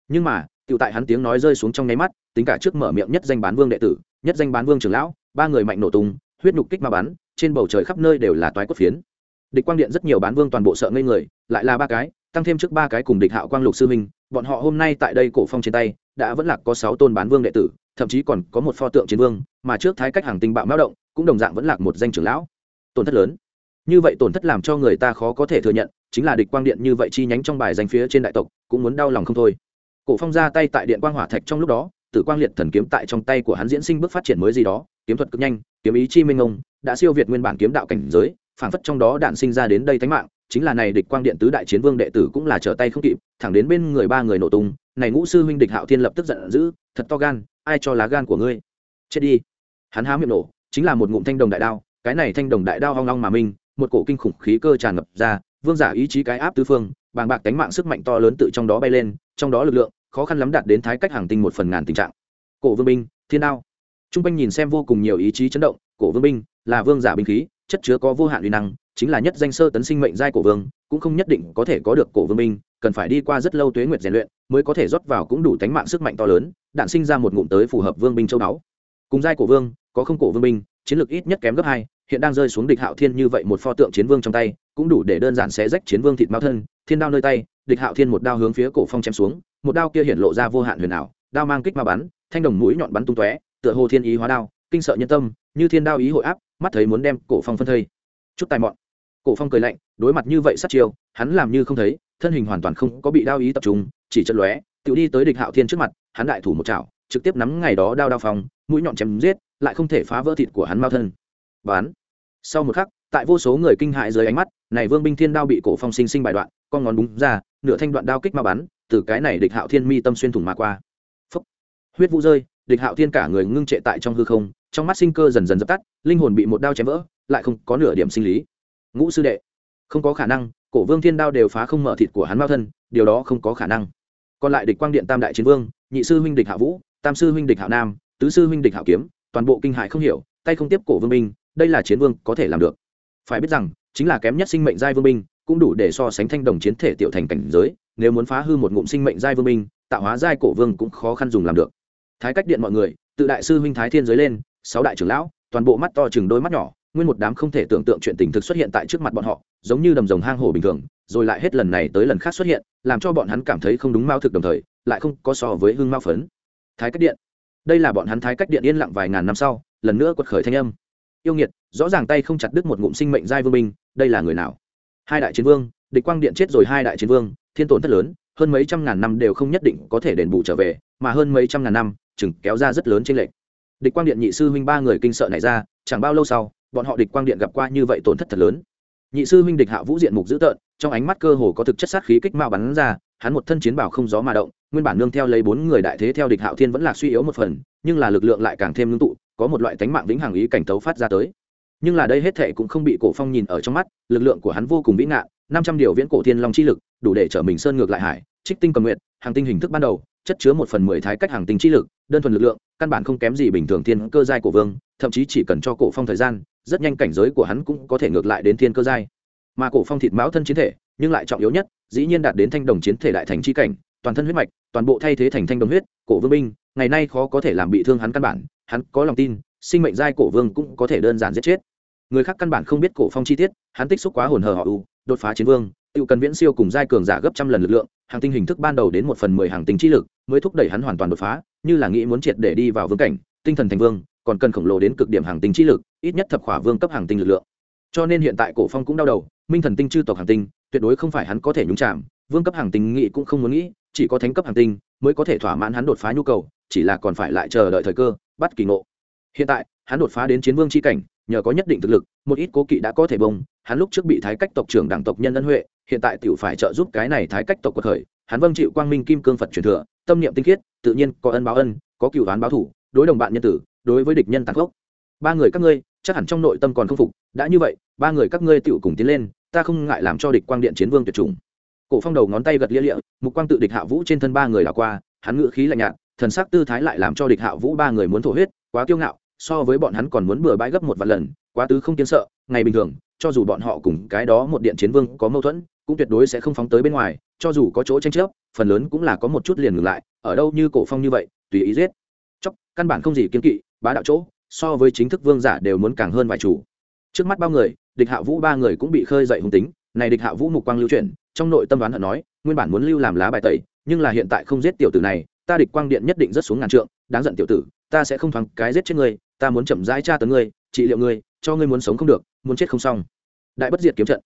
Nhưng mà tự tại hắn tiếng nói rơi xuống trong nháy mắt, tính cả trước mở miệng nhất danh bán vương đệ tử, nhất danh bán vương trưởng lão, ba người mạnh nổ tung, huyết nhục kích ma bắn, trên bầu trời khắp nơi đều là toái cốt phiến. Địch quang điện rất nhiều bán vương toàn bộ sợ ngây người, lại là ba cái, tăng thêm trước ba cái cùng địch hạo quang lục sư minh bọn họ hôm nay tại đây cổ phong trên tay, đã vẫn là có sáu tôn bán vương đệ tử, thậm chí còn có một pho tượng chiến vương, mà trước thái cách hàng tinh bạo mao động, cũng đồng dạng vẫn là một danh trưởng lão tổn thất lớn. Như vậy tổn thất làm cho người ta khó có thể thừa nhận, chính là địch quang điện như vậy chi nhánh trong bài danh phía trên đại tộc, cũng muốn đau lòng không thôi. Cổ phong ra tay tại điện quang hỏa thạch trong lúc đó, tử quang liệt thần kiếm tại trong tay của hắn diễn sinh bước phát triển mới gì đó, kiếm thuật cực nhanh, kiếm ý chi minh ông đã siêu việt nguyên bản kiếm đạo cảnh giới phản phất trong đó đạn sinh ra đến đây thánh mạng, chính là này địch quang điện tứ đại chiến vương đệ tử cũng là trở tay không kịp, thẳng đến bên người ba người nổ tung, này ngũ sư huynh địch hạo thiên lập tức giận dữ, thật to gan, ai cho lá gan của ngươi? Chết đi. Hắn há miệng nổ, chính là một ngụm thanh đồng đại đao cái này thanh đồng đại đao hoang long mà minh, một cổ kinh khủng khí cơ tràn ngập ra, vương giả ý chí cái áp tứ phương, bàng bạc tánh mạng sức mạnh to lớn tự trong đó bay lên, trong đó lực lượng, khó khăn lắm đạt đến thái cách hàng tinh một phần ngàn tình trạng. Cổ vương binh, thiên đao. T r u n g quanh nhìn xem vô cùng nhiều ý chí chấn động, cổ vương binh, là vương giả binh khí, chất chứa có vô hạn uy năng, chính là nhất danh sơ tấn sinh mệnh giai cổ vương, cũng không nhất định có thể có được cổ vương binh, cần phải đi qua rất lâu tuế nguyệt rèn luyện mới có thể rót vào cũng đủ tánh mạng sức mạnh to lớn, đạn sinh ra một ngụm tới phù hợp vương binh châu đáo cùng giai cổ vương, có không cổ vương binh, chiến lược ít nhất kém gấp hai hiện đang rơi xuống địch hạo thiên như vậy một pho tượng chiến vương trong tay, cũng đủ để đơn giản xé rách chiến vương thịt mao thân, thiên đao nơi tay, địch hạo thiên một đao hướng phía cổ phong chém xuống, một đao kia hiện lộ ra vô hạn huyền ảo, đao mang kích ma bắn, thanh đồng mũi nhọn bắn tung tóe, tựa hồ thiên ý hóa đao, kinh sợ nhân tâm, như thiên đao ý hội áp, mắt thấy muốn đem cổ phong phân thây. Chút tài mọn. Cổ phong cười lạnh, đối mặt như vậy sát chiêu, hắn làm như không thấy, thân hình hoàn toàn không có bị đao ý tập trung, chỉ chật lóe tự đi tới địch hạo thiên trước mặt, hắn đại thủ một chảo, trực tiếp nắm ngày đó đao đao phong, mũi nhọn chém giết, lại không thể phá vỡ thịt của hắn mao thân bán. Sau một khắc, tại vô số người kinh hại dưới ánh mắt, này vương binh thiên đao bị cổ phong sinh sinh bài đoạn, con ngón búng ra, nửa thanh đoạn đao kích mà bắn, từ cái này địch hạo thiên mi tâm xuyên thủng mà qua. Phúc. huyết vũ rơi, địch hạo thiên cả người ngưng trệ tại trong hư không, trong mắt sinh cơ dần dần dập tắt, linh hồn bị một đao chém vỡ, lại không có nửa điểm sinh lý. Ngũ sư đệ. Không có khả năng, cổ vương thiên đao đều phá không mở thịt của hắn bao thân, điều đó không có khả năng. Còn lại địch quang điện tam đại chiến vương, nhị sư huynh địch hạ vũ, tam sư huynh địch hạo nam, tứ sư huynh địch hạo kiếm, toàn bộ kinh hại không hiểu, tay không tiếp cổ vương binh đây là chiến vương có thể làm được. Phải biết rằng, chính là kém nhất sinh mệnh giai vương binh, cũng đủ để so sánh thanh đồng chiến thể tiểu thành cảnh giới, nếu muốn phá hư một ngụm sinh mệnh giai vương binh, tạo hóa giai cổ vương cũng khó khăn dùng làm được. Thái cách điện mọi người, tự đại sư huynh thái thiên giới lên, sáu đại trưởng lão, toàn bộ mắt to chừng đôi mắt nhỏ, nguyên một đám không thể tưởng tượng chuyện tình thực xuất hiện tại trước mặt bọn họ, giống như đầm rồng hang hổ bình thường, rồi lại hết lần này tới lần khác xuất hiện, làm cho bọn hắn cảm thấy không đúng mao thực đồng thời, lại không có so với hương mao phấn. Thái cách điện, đây là bọn hắn thái cách điện yên lặng vài ngàn năm sau, lần nữa quật khởi thanh âm yêu nghiệt, rõ ràng tay không chặt đứt một ngụm sinh mệnh giai vương minh đây là người nào? Hai đại chiến vương, địch quang điện chết rồi hai đại chiến vương, thiên tổn thất lớn, hơn mấy trăm ngàn năm đều không nhất định có thể đền bù trở về, mà hơn mấy trăm ngàn năm, chừng kéo ra rất lớn trên lệch. Địch quang điện nhị sư huynh ba người kinh sợ này ra, chẳng bao lâu sau, bọn họ địch quang điện gặp qua như vậy tổn thất thật lớn. Nhị sư huynh địch hạ vũ diện mục dữ tợn, trong ánh mắt cơ hồ có thực chất sát khí kích mạo bắn ra, hắn một thân chiến bảo không gió mà động, nguyên bản nương theo lấy bốn người đại thế theo địch hạo thiên vẫn là suy yếu một phần nhưng là lực lượng lại càng thêm ngưng tụ, có một loại tánh mạng vĩnh hằng ý cảnh tấu phát ra tới. Nhưng là đây hết thệ cũng không bị cổ phong nhìn ở trong mắt, lực lượng của hắn vô cùng vĩ ngạn, năm trăm điều viễn cổ thiên long chi lực, đủ để trở mình sơn ngược lại hải, trích tinh cầm nguyện hàng tinh hình thức ban đầu, chất chứa một phần mười thái cách hàng tinh chi lực, đơn thuần lực lượng, căn bản không kém gì bình thường thiên cơ giai của vương, thậm chí chỉ cần cho cổ phong thời gian, rất nhanh cảnh giới của hắn cũng có thể ngược lại đến thiên cơ giai. Mà cổ phong thịt máu thân chiến thể, nhưng lại trọng yếu nhất, dĩ nhiên đạt đến thanh đồng chiến thể đại thành chi cảnh toàn thân huyết mạch, toàn bộ thay thế thành thanh đồng huyết, cổ vương binh, ngày nay khó có thể làm bị thương hắn căn bản, hắn có lòng tin, sinh mệnh giai cổ vương cũng có thể đơn giản giết chết. Người khác căn bản không biết cổ phong chi tiết, hắn tích xúc quá hồn hờ họ u, đột phá chiến vương, tự cần viễn siêu cùng giai cường giả gấp trăm lần lực lượng, hàng tinh hình thức ban đầu đến một phần mười hàng tinh chi lực, mới thúc đẩy hắn hoàn toàn đột phá, như là nghĩ muốn triệt để đi vào vương cảnh, tinh thần thành vương, còn cần khổng lồ đến cực điểm hàng tinh chi lực, ít nhất thập khỏa vương cấp hàng tinh lực lượng. Cho nên hiện tại cổ phong cũng đau đầu, minh thần tinh chư tộc hàng tinh, tuyệt đối không phải hắn có thể nhúng chạm vương cấp hàng tinh nghị cũng không muốn nghĩ, chỉ có thánh cấp hàng tinh mới có thể thỏa mãn hắn đột phá nhu cầu, chỉ là còn phải lại chờ đợi thời cơ, bắt kỳ ngộ. Hiện tại, hắn đột phá đến chiến vương chi cảnh, nhờ có nhất định thực lực, một ít cố kỵ đã có thể bông hắn lúc trước bị thái cách tộc trưởng đảng tộc nhân ân huệ, hiện tại tiểu phải trợ giúp cái này thái cách tộc của thời hắn vâng chịu quang minh kim cương phật truyền thừa, tâm niệm tinh khiết, tự nhiên có ân báo ân, có cựu đoán báo thủ, đối đồng bạn nhân tử, đối với địch nhân tàn gốc ba người các ngươi, chắc hẳn trong nội tâm còn không phục, đã như vậy, ba người các ngươi tựu cùng tiến lên, ta không ngại làm cho địch quang điện chiến vương tuyệt chủng cổ phong đầu ngón tay gật lia lịa, mục quang tự địch hạ vũ trên thân ba người đảo qua, hắn ngự khí lạnh nhạt, thần sắc tư thái lại làm cho địch hạ vũ ba người muốn thổ huyết, quá kiêu ngạo, so với bọn hắn còn muốn bừa bãi gấp một vạn lần, quá tứ không kiến sợ, ngày bình thường, cho dù bọn họ cùng cái đó một điện chiến vương có mâu thuẫn, cũng tuyệt đối sẽ không phóng tới bên ngoài, cho dù có chỗ tranh chấp, phần lớn cũng là có một chút liền ngừng lại, ở đâu như cổ phong như vậy, tùy ý giết. Chóc căn bản không gì kiên kỵ, bá đạo chỗ, so với chính thức vương giả đều muốn càng hơn vài chủ. Trước mắt bao người, địch hạ vũ ba người cũng bị khơi dậy hung tính này địch hạ vũ mục quang lưu chuyển, trong nội tâm đoán hận nói, nguyên bản muốn lưu làm lá bài tẩy, nhưng là hiện tại không giết tiểu tử này, ta địch quang điện nhất định rất xuống ngàn trượng, đáng giận tiểu tử, ta sẽ không thoáng cái giết chết ngươi, ta muốn chậm rãi tra tấn ngươi, trị liệu ngươi, cho ngươi muốn sống không được, muốn chết không xong. Đại bất diệt kiếm trận.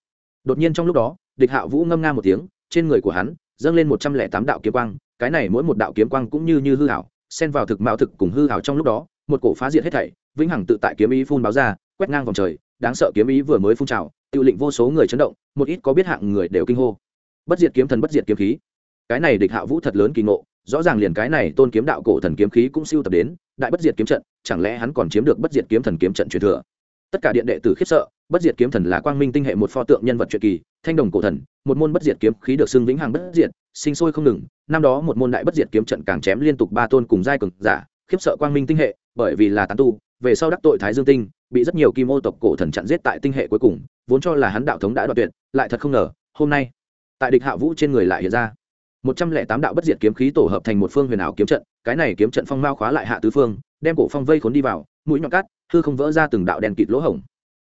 Đột nhiên trong lúc đó, địch hạ vũ ngâm nga một tiếng, trên người của hắn, dâng lên một trăm lẻ tám đạo kiếm quang, cái này mỗi một đạo kiếm quang cũng như như hư hảo xen vào thực mạo thực cùng hư hảo trong lúc đó, một cổ phá diệt hết thảy, vĩnh hằng tự tại kiếm ý phun báo ra, quét ngang vòng trời, đáng sợ kiếm ý vừa mới phun trào tự lệnh vô số người chấn động, một ít có biết hạng người đều kinh hô. Bất diệt kiếm thần bất diệt kiếm khí. Cái này địch hạ vũ thật lớn kỳ ngộ, rõ ràng liền cái này tôn kiếm đạo cổ thần kiếm khí cũng siêu tập đến, đại bất diệt kiếm trận, chẳng lẽ hắn còn chiếm được bất diệt kiếm thần kiếm trận truyền thừa? Tất cả điện đệ tử khiếp sợ, bất diệt kiếm thần là quang minh tinh hệ một pho tượng nhân vật truyện kỳ, thanh đồng cổ thần, một môn bất diệt kiếm khí được xưng vĩnh hằng bất diệt, sinh sôi không ngừng, năm đó một môn đại bất diệt kiếm trận càng chém liên tục ba tôn cùng giai cường giả, khiếp sợ quang minh tinh hệ, bởi vì là tán tu, về sau đắc tội thái dương tinh bị rất nhiều kim ô tộc cổ thần chặn giết tại tinh hệ cuối cùng, vốn cho là hắn đạo thống đã đoạt tuyệt, lại thật không ngờ, hôm nay, tại địch hạ vũ trên người lại hiện ra. Một trăm lẻ tám đạo bất diệt kiếm khí tổ hợp thành một phương huyền ảo kiếm trận, cái này kiếm trận phong mao khóa lại hạ tứ phương, đem cổ phong vây khốn đi vào, mũi nhọn cắt, hư không vỡ ra từng đạo đèn kịt lỗ hổng.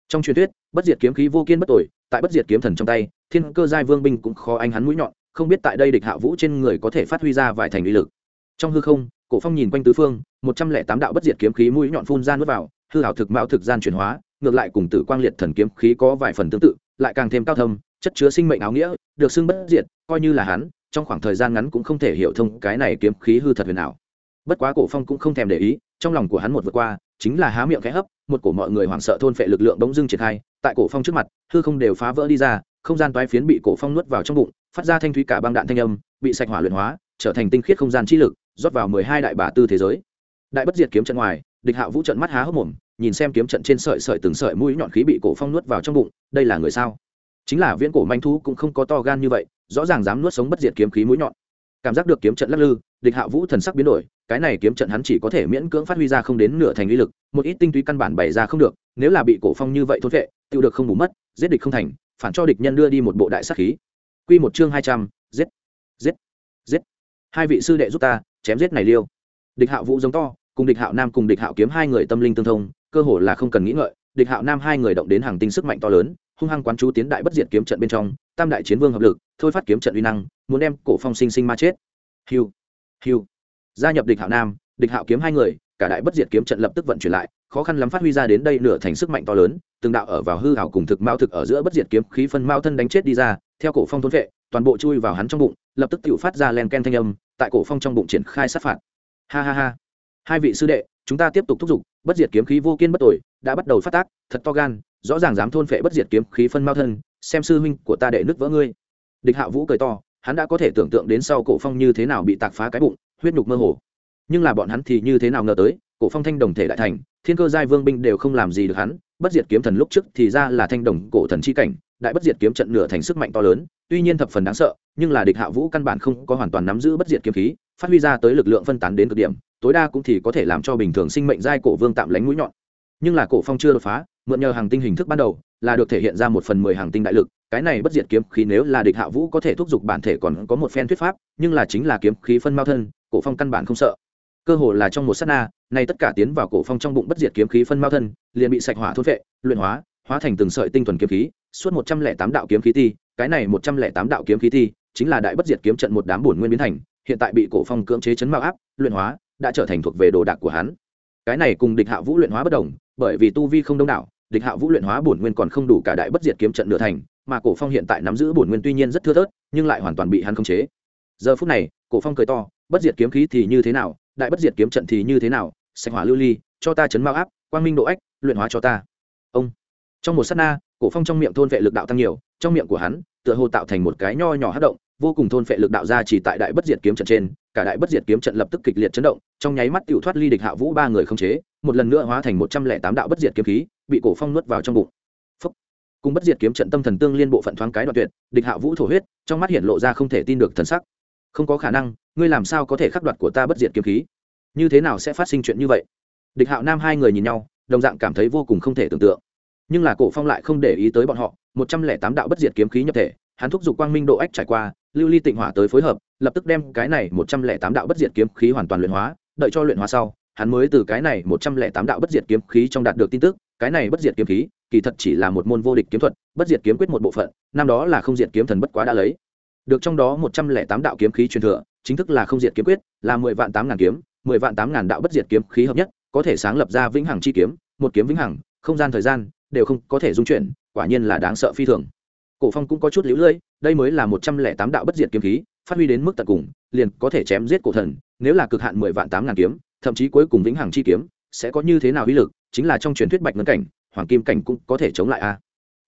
Trong truyền thuyết, bất diệt kiếm khí vô kiên bất tội tại bất diệt kiếm thần trong tay, thiên cơ giai vương binh cũng khó anh hắn mũi nhọn, không biết tại đây địch hạ vũ trên người có thể phát huy ra vài thành uy lực. Trong hư không, cổ phong nhìn quanh tứ phương, một trăm lẻ tám đạo bất diệt kiếm khí mũi nhọn phun ra nuốt vào hư hảo thực mạo thực gian chuyển hóa, ngược lại cùng tử quang liệt thần kiếm khí có vài phần tương tự, lại càng thêm cao thâm, chất chứa sinh mệnh áo nghĩa, được xưng bất diệt, coi như là hắn, trong khoảng thời gian ngắn cũng không thể hiểu thông cái này kiếm khí hư thật huyền ảo. Bất quá cổ phong cũng không thèm để ý, trong lòng của hắn một vượt qua, chính là há miệng khẽ hấp, một cổ mọi người hoảng sợ thôn phệ lực lượng bỗng dưng triển khai, tại cổ phong trước mặt, hư không đều phá vỡ đi ra, không gian toái phiến bị cổ phong nuốt vào trong bụng, phát ra thanh thúy cả băng đạn thanh âm, bị sạch hỏa luyện hóa, trở thành tinh khiết không gian chi lực, rót vào mười hai đại bà tư thế giới. Đại bất diệt kiếm trận ngoài, địch hạ vũ trận mắt há hốc mồm nhìn xem kiếm trận trên sợi sợi từng sợi mũi nhọn khí bị cổ phong nuốt vào trong bụng, đây là người sao? Chính là viễn cổ manh thú cũng không có to gan như vậy, rõ ràng dám nuốt sống bất diệt kiếm khí mũi nhọn. Cảm giác được kiếm trận lắc lư, địch hạ vũ thần sắc biến đổi, cái này kiếm trận hắn chỉ có thể miễn cưỡng phát huy ra không đến nửa thành uy lực, một ít tinh túy căn bản bày ra không được, nếu là bị cổ phong như vậy thốt vệ tự được không bù mất, giết địch không thành, phản cho địch nhân đưa đi một bộ đại sát khí. Quy một chương hai trăm, giết giết giết. Hai vị sư đệ giúp ta, chém giết này liêu. Địch hạ vũ giống to, cùng địch hạo nam cùng địch hạo kiếm hai người tâm linh tương thông cơ hồ là không cần nghĩ ngợi, địch hạo nam hai người động đến hàng tinh sức mạnh to lớn, hung hăng quán chú tiến đại bất diệt kiếm trận bên trong, tam đại chiến vương hợp lực, thôi phát kiếm trận uy năng, muốn đem cổ phong sinh sinh ma chết. Hiu hiu. Gia nhập địch hạo nam, địch hạo kiếm hai người, cả đại bất diệt kiếm trận lập tức vận chuyển lại, khó khăn lắm phát huy ra đến đây nửa thành sức mạnh to lớn, từng đạo ở vào hư hảo cùng thực mao thực ở giữa bất diệt kiếm khí phân mao thân đánh chết đi ra, theo cổ phong thôn vệ, toàn bộ chui vào hắn trong bụng, lập tức tự phát ra len ken thanh âm, tại cổ phong trong bụng triển khai sát phạt. Ha ha ha. Hai vị sư đệ chúng ta tiếp tục thúc giục, bất diệt kiếm khí vô kiên bất tội đã bắt đầu phát tác, thật to gan, rõ ràng dám thôn phệ bất diệt kiếm khí phân mao thân, xem sư huynh của ta đệ nứt vỡ ngươi. Địch hạ vũ cười to, hắn đã có thể tưởng tượng đến sau cổ phong như thế nào bị tạc phá cái bụng, huyết nhục mơ hồ. Nhưng là bọn hắn thì như thế nào ngờ tới, cổ phong thanh đồng thể đại thành, thiên cơ giai vương binh đều không làm gì được hắn, bất diệt kiếm thần lúc trước thì ra là thanh đồng cổ thần chi cảnh đại bất diệt kiếm trận nửa thành sức mạnh to lớn, tuy nhiên thập phần đáng sợ, nhưng là địch hạ vũ căn bản không có hoàn toàn nắm giữ bất diệt kiếm khí, phát huy ra tới lực lượng phân tán đến cực điểm, tối đa cũng thì có thể làm cho bình thường sinh mệnh giai cổ vương tạm lánh mũi nhọn. Nhưng là cổ phong chưa đột phá, mượn nhờ hàng tinh hình thức ban đầu, là được thể hiện ra một phần mười hàng tinh đại lực, cái này bất diệt kiếm khí nếu là địch hạ vũ có thể thúc giục bản thể còn có một phen thuyết pháp, nhưng là chính là kiếm khí phân mao thân, cổ phong căn bản không sợ. Cơ hồ là trong một sát na, nay tất cả tiến vào cổ phong trong bụng bất diệt kiếm khí phân mao thân, liền bị sạch hỏa thôn vệ luyện hóa hóa thành từng sợi tinh thuần kiếm khí, suốt một trăm lẻ tám đạo kiếm khí ti, cái này một trăm lẻ tám đạo kiếm khí ti chính là đại bất diệt kiếm trận một đám bổn nguyên biến thành, hiện tại bị cổ phong cưỡng chế chấn mạo áp, luyện hóa, đã trở thành thuộc về đồ đạc của hắn. Cái này cùng địch hạ vũ luyện hóa bất đồng, bởi vì tu vi không đông đảo, địch hạ vũ luyện hóa bổn nguyên còn không đủ cả đại bất diệt kiếm trận nửa thành, mà cổ phong hiện tại nắm giữ bổn nguyên tuy nhiên rất thưa thớt, nhưng lại hoàn toàn bị hắn khống chế. Giờ phút này, cổ phong cười to, bất diệt kiếm khí thì như thế nào, đại bất diệt kiếm trận thì như thế nào, sạch hỏa lưu ly, cho ta chấn mao áp, quang minh độ ách, luyện hóa cho ta. Ông trong một sát na, cổ phong trong miệng thôn vệ lực đạo tăng nhiều, trong miệng của hắn, tựa hồ tạo thành một cái nho nhỏ hát động, vô cùng thôn vệ lực đạo ra chỉ tại đại bất diệt kiếm trận trên, cả đại bất diệt kiếm trận lập tức kịch liệt chấn động, trong nháy mắt tiểu thoát ly địch hạ vũ ba người không chế, một lần nữa hóa thành một trăm lẻ tám đạo bất diệt kiếm khí, bị cổ phong nuốt vào trong bụng. Phúc. cùng bất diệt kiếm trận tâm thần tương liên bộ phận thoáng cái đoạn tuyệt, địch hạ vũ thổ huyết, trong mắt hiện lộ ra không thể tin được thần sắc. Không có khả năng, ngươi làm sao có thể khắc đoạt của ta bất diệt kiếm khí? Như thế nào sẽ phát sinh chuyện như vậy? Địch hạo nam hai người nhìn nhau, đồng dạng cảm thấy vô cùng không thể tưởng tượng nhưng là cổ phong lại không để ý tới bọn họ, một trăm lẻ tám đạo bất diệt kiếm khí nhập thể, hắn thúc giục quang minh độ ách trải qua, lưu ly tịnh hỏa tới phối hợp, lập tức đem cái này một trăm lẻ tám đạo bất diệt kiếm khí hoàn toàn luyện hóa, đợi cho luyện hóa sau, hắn mới từ cái này một trăm lẻ tám đạo bất diệt kiếm khí trong đạt được tin tức, cái này bất diệt kiếm khí, kỳ thật chỉ là một môn vô địch kiếm thuật, bất diệt kiếm quyết một bộ phận, năm đó là không diệt kiếm thần bất quá đã lấy. Được trong đó một trăm lẻ tám đạo kiếm khí truyền thừa, chính thức là không diệt kiếm quyết, là mười vạn tám ngàn kiếm, mười vạn tám ngàn đạo bất diệt kiếm khí hợp nhất, có thể sáng lập ra vĩnh hằng chi kiếm, một kiếm vĩnh hằng, không gian thời gian đều không có thể dung chuyển, quả nhiên là đáng sợ phi thường. Cổ phong cũng có chút liễu lưỡi, đây mới là một trăm lẻ tám đạo bất diệt kiếm khí, phát huy đến mức tận cùng, liền có thể chém giết cổ thần, nếu là cực hạn mười vạn tám ngàn kiếm, thậm chí cuối cùng vĩnh hằng chi kiếm, sẽ có như thế nào uy lực, chính là trong truyền thuyết bạch ngân cảnh, hoàng kim cảnh cũng có thể chống lại a.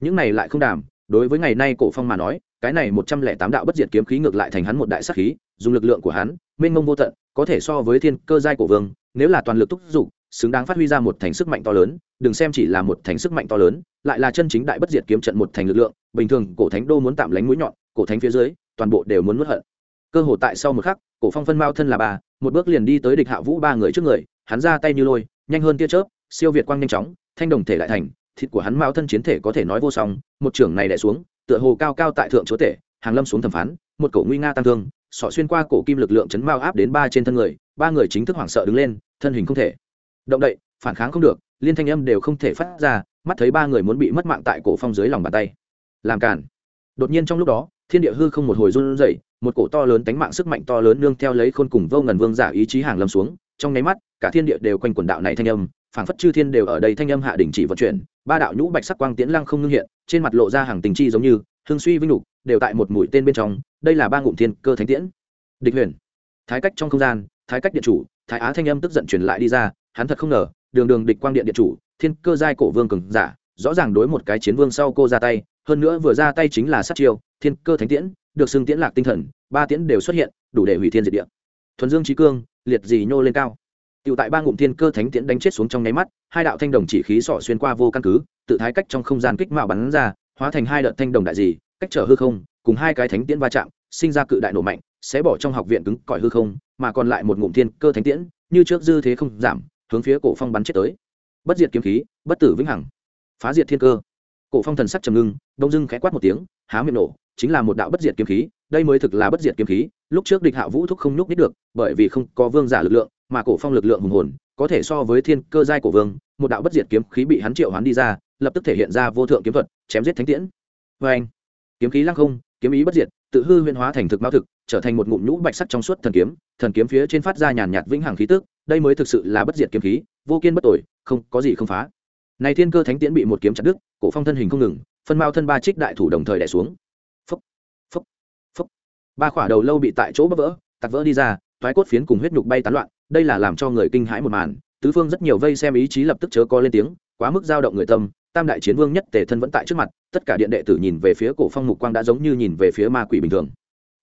Những này lại không đàm, đối với ngày nay cổ phong mà nói, cái này một trăm lẻ tám đạo bất diệt kiếm khí ngược lại thành hắn một đại sát khí, dùng lực lượng của hắn, mênh mông vô tận, có thể so với thiên cơ giai cổ vương, nếu là toàn lực thúc giục xứng đáng phát huy ra một thành sức mạnh to lớn, đừng xem chỉ là một thành sức mạnh to lớn, lại là chân chính đại bất diệt kiếm trận một thành lực lượng, bình thường cổ thánh đô muốn tạm lánh mũi nhọn, cổ thánh phía dưới, toàn bộ đều muốn mất hận. Cơ hồ tại sau một khắc, cổ phong phân mao thân là bà một bước liền đi tới địch hạ vũ ba người trước người, hắn ra tay như lôi, nhanh hơn tia chớp, siêu việt quang nhanh chóng, thanh đồng thể lại thành, thịt của hắn mao thân chiến thể có thể nói vô song, một trưởng này đè xuống, tựa hồ cao cao tại thượng chúa tể, hàng lâm xuống thẩm phán, một cổ nguy nga tăng thương, sọ xuyên qua cổ kim lực lượng chấn mao áp đến ba trên thân người, ba người chính thức hoảng sợ đứng lên, thân hình không thể động đậy, phản kháng không được, liên thanh âm đều không thể phát ra, mắt thấy ba người muốn bị mất mạng tại cổ phong dưới lòng bàn tay. Làm cản đột nhiên trong lúc đó, thiên địa hư không một hồi run rẩy, một cổ to lớn tánh mạng sức mạnh to lớn nương theo lấy khôn cùng vô ngần vương giả ý chí hàng lâm xuống, trong nháy mắt, cả thiên địa đều quanh quần đạo này thanh âm, phảng phất chư thiên đều ở đây thanh âm hạ đỉnh chỉ vận chuyển, ba đạo nhũ bạch sắc quang tiễn lăng không ngưng hiện, trên mặt lộ ra hàng tình chi giống như, hương suy vinh lục đều tại một mũi tên bên trong, đây là ba ngụm thiên cơ thánh tiễn. Địch huyền. Thái cách trong không gian, thái cách điện chủ, thái á thanh âm tức giận truyền lại đi ra hắn thật không ngờ đường đường địch quang điện điện chủ thiên cơ giai cổ vương cường giả rõ ràng đối một cái chiến vương sau cô ra tay hơn nữa vừa ra tay chính là sát chiêu thiên cơ thánh tiễn được xưng tiễn lạc tinh thần ba tiễn đều xuất hiện đủ để hủy thiên diệt địa. Thuần dương trí cương liệt gì nhô lên cao. Tiểu tại ba ngụm thiên cơ thánh tiễn đánh chết xuống trong nháy mắt, hai đạo thanh đồng chỉ khí sọ xuyên qua vô căn cứ, tự thái cách trong không gian kích mạo bắn ra, hóa thành hai đợt thanh đồng đại gì, cách trở hư không, cùng hai cái thánh tiễn va chạm, sinh ra cự đại nổ mạnh, sẽ bỏ trong học viện cứng cỏi hư không, mà còn lại một ngụm thiên cơ thánh tiễn, như trước dư thế không giảm, hướng phía cổ phong bắn chết tới. Bất diệt kiếm khí, bất tử vĩnh hằng, phá diệt thiên cơ. Cổ phong thần sắc trầm ngưng, đông dưng khẽ quát một tiếng, há miệng nổ, chính là một đạo bất diệt kiếm khí, đây mới thực là bất diệt kiếm khí, lúc trước địch hạ vũ thúc không nhúc nít được, bởi vì không có vương giả lực lượng, mà cổ phong lực lượng hùng hồn, có thể so với thiên cơ giai của vương, một đạo bất diệt kiếm khí bị hắn triệu hoán đi ra, lập tức thể hiện ra vô thượng kiếm thuật, chém giết thánh tiễn. Và anh, kiếm khí lăng không, kiếm ý bất diệt, tự hư huyên hóa thành thực mao thực, trở thành một ngụm nhũ bạch sắc trong suốt thần kiếm, thần kiếm phía trên phát ra nhàn nhạt vĩnh hằng khí tức, đây mới thực sự là bất diệt kiếm khí, vô kiên bất tồi, không có gì không phá. Này thiên cơ thánh tiễn bị một kiếm chặt đứt, cổ phong thân hình không ngừng, phân mao thân ba trích đại thủ đồng thời đè xuống. phúc phúc phúc Ba khỏa đầu lâu bị tại chỗ bắp vỡ, tạc vỡ đi ra, thoái cốt phiến cùng huyết nhục bay tán loạn, đây là làm cho người kinh hãi một màn, tứ phương rất nhiều vây xem ý chí lập tức chớ co lên tiếng, quá mức dao động người tâm, tam đại chiến vương nhất tề thân vẫn tại trước mặt, tất cả điện đệ tử nhìn về phía cổ phong mục quang đã giống như nhìn về phía ma quỷ bình thường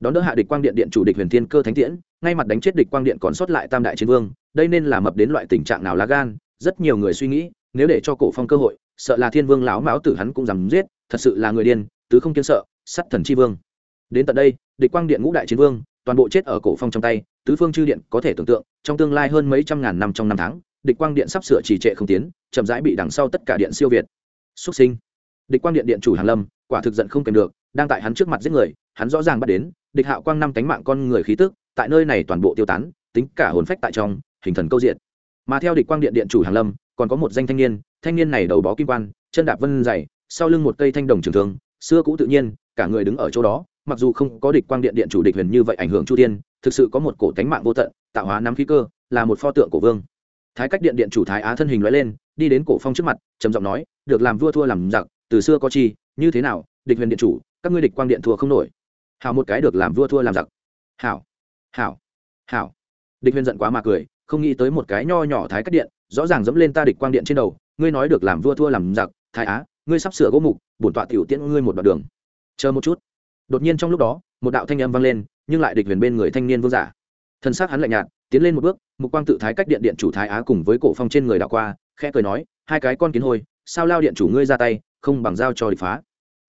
đón đỡ hạ địch quang điện điện chủ địch huyền thiên cơ thánh tiễn, ngay mặt đánh chết địch quang điện còn sót lại tam đại chiến vương, đây nên là mập đến loại tình trạng nào lá gan, rất nhiều người suy nghĩ, nếu để cho cổ phong cơ hội, sợ là thiên vương lão mão tử hắn cũng dám giết, thật sự là người điên, tứ không kiên sợ, sắt thần chi vương. Đến tận đây, địch quang điện ngũ đại chiến vương, toàn bộ chết ở cổ phong trong tay, tứ phương chư điện có thể tưởng tượng, trong tương lai hơn mấy trăm ngàn năm trong năm tháng, địch quang điện sắp sửa trì trệ không tiến, chậm rãi bị đằng sau tất cả điện siêu việt. Xuất sinh. Địch quang điện điện chủ hàn lâm, quả thực giận không kèm được, đang tại hắn trước mặt giết người, hắn rõ ràng bắt đến địch hạo quang năm cánh mạng con người khí tức, tại nơi này toàn bộ tiêu tán, tính cả hồn phách tại trong, hình thần câu diện mà theo địch quang điện điện chủ hàng lâm, còn có một danh thanh niên thanh niên này đầu bó kim quan, chân đạp vân dày, sau lưng một cây thanh đồng trường thương, xưa cũ tự nhiên, cả người đứng ở chỗ đó, mặc dù không có địch quang điện điện chủ địch huyền như vậy ảnh hưởng chu tiên thực sự có một cổ tánh mạng vô tận, tạo hóa nắm khí cơ, là một pho tượng cổ vương. Thái cách điện điện chủ thái á thân hình loại lên, đi đến cổ phong trước mặt, trầm giọng nói, được làm vua thua làm giặc, từ xưa có chi, như thế nào, địch huyền điện chủ, các ngươi địch quang điện thua không nổi hảo một cái được làm vua thua làm giặc. Hảo hảo hảo. Địch huyền giận quá mà cười, không nghĩ tới một cái nho nhỏ thái cắt điện, rõ ràng dẫm lên ta địch quang điện trên đầu, ngươi nói được làm vua thua làm giặc, thái á, ngươi sắp sửa gỗ mục, bổn tọa tiểu tiễn ngươi một đoạn đường. Chờ một chút. Đột nhiên trong lúc đó, một đạo thanh âm vang lên, nhưng lại địch huyền bên người thanh niên vương giả. Thân xác hắn lạnh nhạt, tiến lên một bước, mục quang tự thái cách điện điện chủ thái á cùng với cổ phong trên người đạo qua, khẽ cười nói, hai cái con kiến hôi, sao lao điện chủ ngươi ra tay, không bằng giao cho địch phá.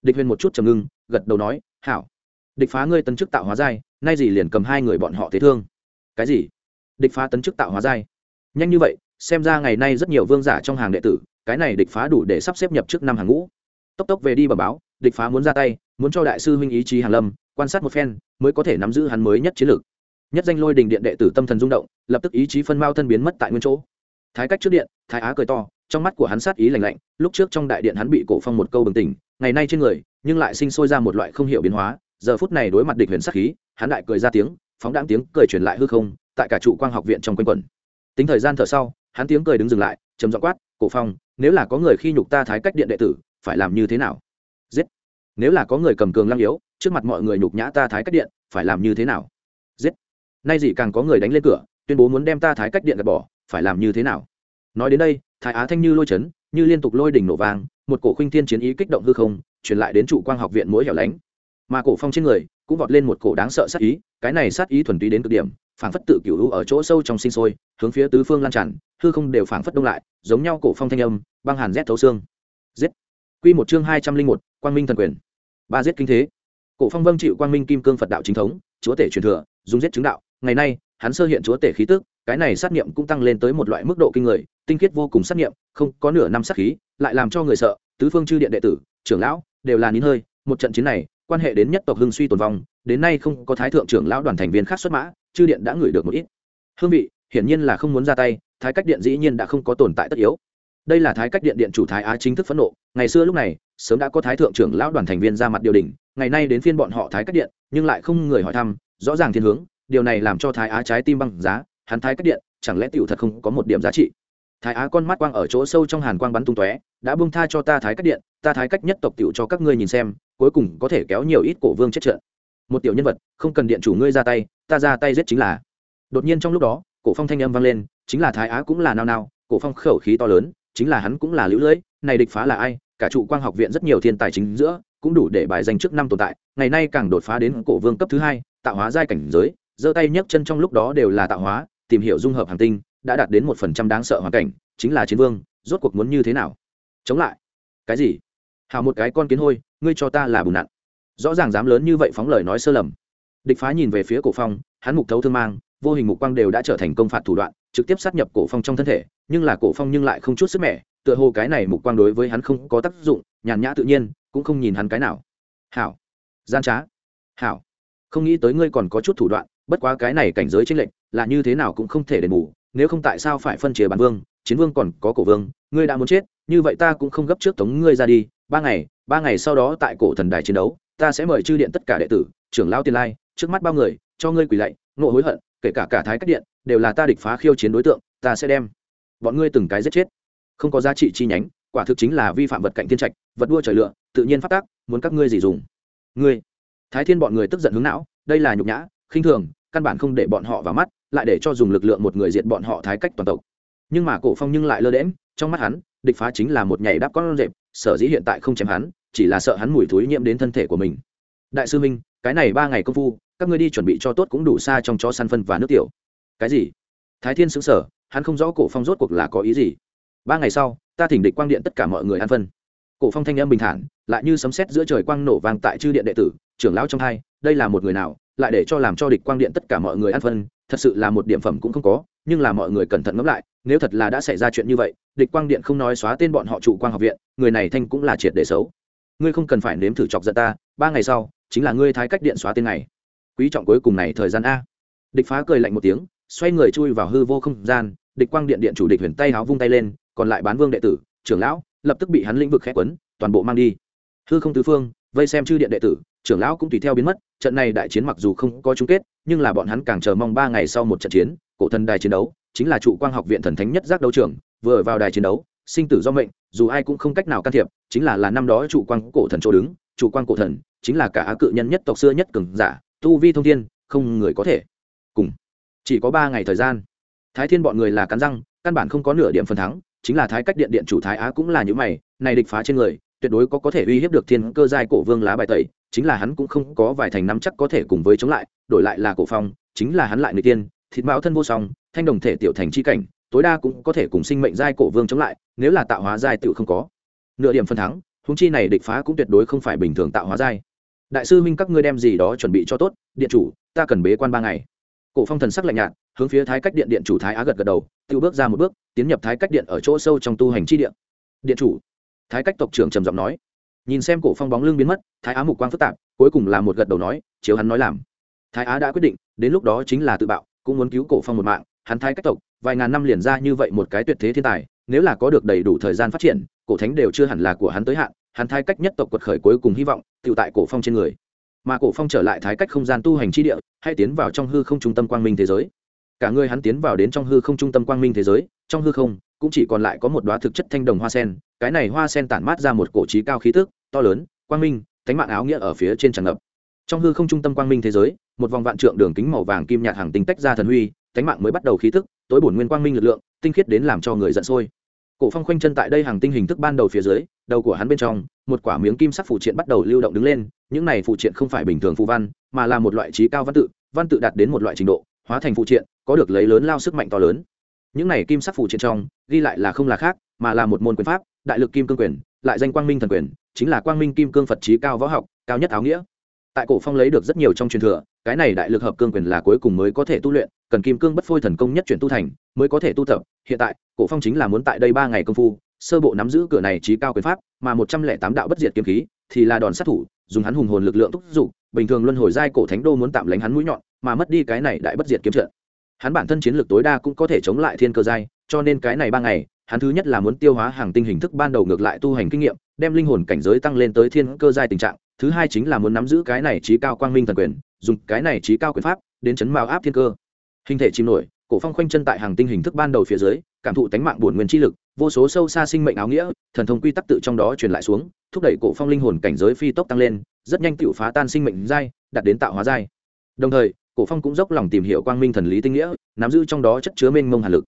Địch huyền một chút trầm ngưng, gật đầu nói, hảo địch phá ngươi tấn chức tạo hóa giai, nay gì liền cầm hai người bọn họ thế thương. Cái gì? Địch phá tấn chức tạo hóa giai. Nhanh như vậy, xem ra ngày nay rất nhiều vương giả trong hàng đệ tử, cái này địch phá đủ để sắp xếp nhập trước năm hàng ngũ. Tốc tốc về đi bờ báo, địch phá muốn ra tay, muốn cho đại sư huynh ý chí hàn lâm, quan sát một phen, mới có thể nắm giữ hắn mới nhất chiến lược. Nhất danh lôi đình điện đệ tử tâm thần rung động, lập tức ý chí phân mao thân biến mất tại nguyên chỗ. Thái cách trước điện, thái á cười to, trong mắt của hắn sát ý lành lạnh, lúc trước trong đại điện hắn bị cổ phong một câu bừng tỉnh, ngày nay trên người, nhưng lại sinh sôi ra một loại không hiểu biến hóa giờ phút này đối mặt địch huyền sát khí, hắn đại cười ra tiếng, phóng đáng tiếng cười truyền lại hư không, tại cả trụ quang học viện trong quanh quẩn. Tính thời gian thở sau, hắn tiếng cười đứng dừng lại, trầm giọng quát, cổ phong, nếu là có người khi nhục ta thái cách điện đệ tử, phải làm như thế nào? Giết. Nếu là có người cầm cường lăng yếu, trước mặt mọi người nhục nhã ta thái cách điện, phải làm như thế nào? Giết. Nay gì càng có người đánh lên cửa, tuyên bố muốn đem ta thái cách điện gạt bỏ, phải làm như thế nào? Nói đến đây, thái á thanh như lôi chấn, như liên tục lôi đỉnh nổ vang, một cổ khuynh thiên chiến ý kích động hư không, truyền lại đến trụ quang học viện mỗi hẻo lánh mà cổ phong trên người cũng vọt lên một cổ đáng sợ sát ý, cái này sát ý thuần túy đến cực điểm, phảng phất tự cửu ở chỗ sâu trong sinh sôi, hướng phía tứ phương lan tràn, hư không đều phảng phất đông lại, giống nhau cổ phong thanh âm, băng hàn rét thấu xương. Giết. Quy một chương hai trăm linh một, quang minh thần quyền. Ba giết kinh thế. Cổ phong vâng chịu quang minh kim cương phật đạo chính thống, chúa tể truyền thừa, dùng giết chứng đạo. Ngày nay, hắn sơ hiện chúa tể khí tức, cái này sát niệm cũng tăng lên tới một loại mức độ kinh người, tinh khiết vô cùng sát niệm, không có nửa năm sát khí, lại làm cho người sợ, tứ phương chư điện đệ tử, trưởng lão, đều là nín hơi, một trận chiến này quan hệ đến nhất tộc hưng suy tồn vong, đến nay không có thái thượng trưởng lão đoàn thành viên khác xuất mã, chư điện đã ngửi được một ít. Hương vị, hiển nhiên là không muốn ra tay, thái cách điện dĩ nhiên đã không có tồn tại tất yếu. Đây là thái cách điện điện chủ thái á chính thức phẫn nộ. Ngày xưa lúc này, sớm đã có thái thượng trưởng lão đoàn thành viên ra mặt điều đình, ngày nay đến phiên bọn họ thái cách điện, nhưng lại không người hỏi thăm, rõ ràng thiên hướng, điều này làm cho thái á trái tim băng giá, hắn thái cách điện, chẳng lẽ tiểu thật không có một điểm giá trị? Thái á con mắt quang ở chỗ sâu trong hàn quang bắn tung tóe, đã buông tha cho ta thái cách điện ta thái cách nhất tộc tiểu cho các ngươi nhìn xem, cuối cùng có thể kéo nhiều ít cổ vương chết trận. Một tiểu nhân vật, không cần điện chủ ngươi ra tay, ta ra tay giết chính là. Đột nhiên trong lúc đó, cổ phong thanh âm vang lên, chính là thái á cũng là nao nao, cổ phong khẩu khí to lớn, chính là hắn cũng là lũ lưỡi, này địch phá là ai, cả trụ quang học viện rất nhiều thiên tài chính giữa, cũng đủ để bài danh trước năm tồn tại, ngày nay càng đột phá đến cổ vương cấp thứ hai, tạo hóa giai cảnh giới, giơ tay nhấc chân trong lúc đó đều là tạo hóa, tìm hiểu dung hợp hành tinh, đã đạt đến một phần trăm đáng sợ hoàn cảnh, chính là chiến vương, rốt cuộc muốn như thế nào? Chống lại. Cái gì? Hào một cái con kiến hôi, ngươi cho ta là bùn nặn. Rõ ràng dám lớn như vậy phóng lời nói sơ lầm. Địch phá nhìn về phía cổ phong, hắn mục thấu thương mang, vô hình mục quang đều đã trở thành công phạt thủ đoạn, trực tiếp sát nhập cổ phong trong thân thể, nhưng là cổ phong nhưng lại không chút sức mẻ, tựa hồ cái này mục quang đối với hắn không có tác dụng, nhàn nhã tự nhiên, cũng không nhìn hắn cái nào. Hảo. Gian trá. Hảo. Không nghĩ tới ngươi còn có chút thủ đoạn, bất quá cái này cảnh giới chênh lệnh là như thế nào cũng không thể đền bù, nếu không tại sao phải phân chia bản vương, chiến vương còn có cổ vương, ngươi đã muốn chết, như vậy ta cũng không gấp trước tống ngươi ra đi ba ngày ba ngày sau đó tại cổ thần đài chiến đấu, ta sẽ mời chư điện tất cả đệ tử, trưởng lao tiên lai, trước mắt bao người, cho ngươi quỳ lạy nộ hối hận, kể cả cả thái cách điện, đều là ta địch phá khiêu chiến đối tượng, ta sẽ đem bọn ngươi từng cái giết chết. Không có giá trị chi nhánh, quả thực chính là vi phạm vật cạnh thiên trạch, vật đua trời lựa tự nhiên phát tác, muốn các ngươi gì dùng. Ngươi, thái thiên bọn người tức giận hướng não, đây là nhục nhã, khinh thường, căn bản không để bọn họ vào mắt, lại để cho dùng lực lượng một người diệt bọn họ thái cách toàn tộc. Nhưng mà cổ phong nhưng lại lơ đễm trong mắt hắn địch phá chính là một nhảy đáp con rệp, sở dĩ hiện tại không chém hắn, chỉ là sợ hắn mùi thối nhiễm đến thân thể của mình. Đại sư minh, cái này ba ngày công phu, các ngươi đi chuẩn bị cho tốt cũng đủ xa trong chó săn phân và nước tiểu. Cái gì? Thái thiên xứng sở hắn không rõ cổ phong rốt cuộc là có ý gì. Ba ngày sau, ta thỉnh địch quang điện tất cả mọi người ăn phân. Cổ phong thanh âm bình thản, lại như sấm sét giữa trời quang nổ vang tại chư điện đệ tử, trưởng lão trong hai, đây là một người nào, lại để cho làm cho địch quang điện tất cả mọi người ăn phân, thật sự là một điểm phẩm cũng không có, nhưng là mọi người cẩn thận ngẫm lại nếu thật là đã xảy ra chuyện như vậy, địch quang điện không nói xóa tên bọn họ trụ quang học viện, người này thanh cũng là triệt để xấu. Ngươi không cần phải nếm thử chọc giận ta, ba ngày sau, chính là ngươi thái cách điện xóa tên này. Quý trọng cuối cùng này thời gian a. Địch phá cười lạnh một tiếng, xoay người chui vào hư vô không gian, địch quang điện điện chủ địch huyền tay háo vung tay lên, còn lại bán vương đệ tử, trưởng lão, lập tức bị hắn lĩnh vực khép quấn, toàn bộ mang đi. Hư không tứ phương, vây xem chư điện đệ tử, trưởng lão cũng tùy theo biến mất, trận này đại chiến mặc dù không có chung kết, nhưng là bọn hắn càng chờ mong ba ngày sau một trận chiến, cổ thần đài chiến đấu chính là trụ quang học viện thần thánh nhất giác đấu trường, vừa vào đài chiến đấu, sinh tử do mệnh, dù ai cũng không cách nào can thiệp, chính là là năm đó trụ quang cổ thần chỗ đứng, trụ quang cổ thần, chính là cả cự nhân nhất tộc xưa nhất cường giả, tu vi thông thiên, không người có thể cùng. Chỉ có ba ngày thời gian. Thái thiên bọn người là cắn răng, căn bản không có nửa điểm phần thắng, chính là thái cách điện điện chủ thái á cũng là những mày, này địch phá trên người, tuyệt đối có có thể uy hiếp được thiên cơ giai cổ vương lá bài tẩy, chính là hắn cũng không có vài thành năm chắc có thể cùng với chống lại, đổi lại là cổ phong, chính là hắn lại người tiên thịt mão thân vô song, thanh đồng thể tiểu thành chi cảnh, tối đa cũng có thể cùng sinh mệnh giai cổ vương chống lại, nếu là tạo hóa giai tự không có. Nửa điểm phân thắng húng chi này địch phá cũng tuyệt đối không phải bình thường tạo hóa giai. Đại sư minh các ngươi đem gì đó chuẩn bị cho tốt, điện chủ, ta cần bế quan ba ngày. Cổ phong thần sắc lạnh nhạt, hướng phía thái cách điện điện chủ thái á gật gật đầu tự bước ra một bước, tiến nhập thái cách điện ở chỗ sâu trong tu hành chi điện điện chủ, thái cách tộc trưởng trầm giọng nói. Nhìn xem cổ phong bóng lưng biến mất, thái á mục quang phức tạp, cuối cùng là một gật đầu nói, chiếu hắn nói làm. Thái á đã quyết định, đến lúc đó chính là tự bạo cũng muốn cứu cổ phong một mạng, hắn thái cách tộc, vài ngàn năm liền ra như vậy một cái tuyệt thế thiên tài, nếu là có được đầy đủ thời gian phát triển, cổ thánh đều chưa hẳn là của hắn tới hạn, hắn thái cách nhất tộc quật khởi cuối cùng hy vọng tự tại cổ phong trên người. Mà cổ phong trở lại thái cách không gian tu hành chi địa, hay tiến vào trong hư không trung tâm quang minh thế giới. Cả người hắn tiến vào đến trong hư không trung tâm quang minh thế giới, trong hư không, cũng chỉ còn lại có một đóa thực chất thanh đồng hoa sen, cái này hoa sen tản mát ra một cổ trí cao khí tức, to lớn, quang minh, thánh mạng áo nghĩa ở phía trên tràn ngập. Trong hư không trung tâm quang minh thế giới một vòng vạn trượng đường kính màu vàng kim nhạt hàng tinh tách ra thần huy thánh mạng mới bắt đầu khí tức tối bổn nguyên quang minh lực lượng, tinh khiết đến làm cho người giận sôi. Cổ phong khoanh chân tại đây hàng tinh hình thức ban đầu phía dưới, đầu của hắn bên trong, một quả miếng kim sắc phụ triện bắt đầu lưu động đứng lên, những này phụ triện không phải bình thường phù văn, mà là một loại trí cao văn tự văn tự đạt đến một loại trình độ, hóa thành phụ triện, có được lấy lớn lao sức mạnh to lớn. Những này kim sắc phụ triện trong, ghi lại là không là khác, mà là một môn quyền pháp, đại lực kim cương quyền, lại danh quang minh thần quyền, chính là quang minh kim cương phật trí cao võ học, cao nhất áo nghĩa tại cổ phong lấy được rất nhiều trong truyền thừa, cái này đại lực hợp cương quyền là cuối cùng mới có thể tu luyện, cần kim cương bất phôi thần công nhất chuyển tu thành, mới có thể tu tập. Hiện tại, cổ phong chính là muốn tại đây ba ngày công phu, sơ bộ nắm giữ cửa này trí cao quyền pháp, mà một trăm lẻ tám đạo bất diệt kiếm khí thì là đòn sát thủ, dùng hắn hùng hồn lực lượng thúc giục, bình thường luân hồi giai cổ thánh đô muốn tạm lánh hắn mũi nhọn, mà mất đi cái này đại bất diệt kiếm trận. Hắn bản thân chiến lược tối đa cũng có thể chống lại thiên cơ giai, cho nên cái này ba ngày, hắn thứ nhất là muốn tiêu hóa hàng tinh hình thức ban đầu ngược lại tu hành kinh nghiệm, đem linh hồn cảnh giới tăng lên tới thiên cơ giai tình trạng thứ hai chính là muốn nắm giữ cái này trí cao quang minh thần quyền, dùng cái này trí cao quyền pháp đến chấn mao áp thiên cơ. Hình thể chìm nổi, cổ phong khoanh chân tại hàng tinh hình thức ban đầu phía dưới, cảm thụ tánh mạng bổn nguyên chi lực, vô số sâu xa sinh mệnh áo nghĩa, thần thông quy tắc tự trong đó truyền lại xuống, thúc đẩy cổ phong linh hồn cảnh giới phi tốc tăng lên, rất nhanh tiểu phá tan sinh mệnh giai, đạt đến tạo hóa giai. Đồng thời, cổ phong cũng dốc lòng tìm hiểu quang minh thần lý tinh nghĩa, nắm giữ trong đó chất chứa mênh mông hàn lực.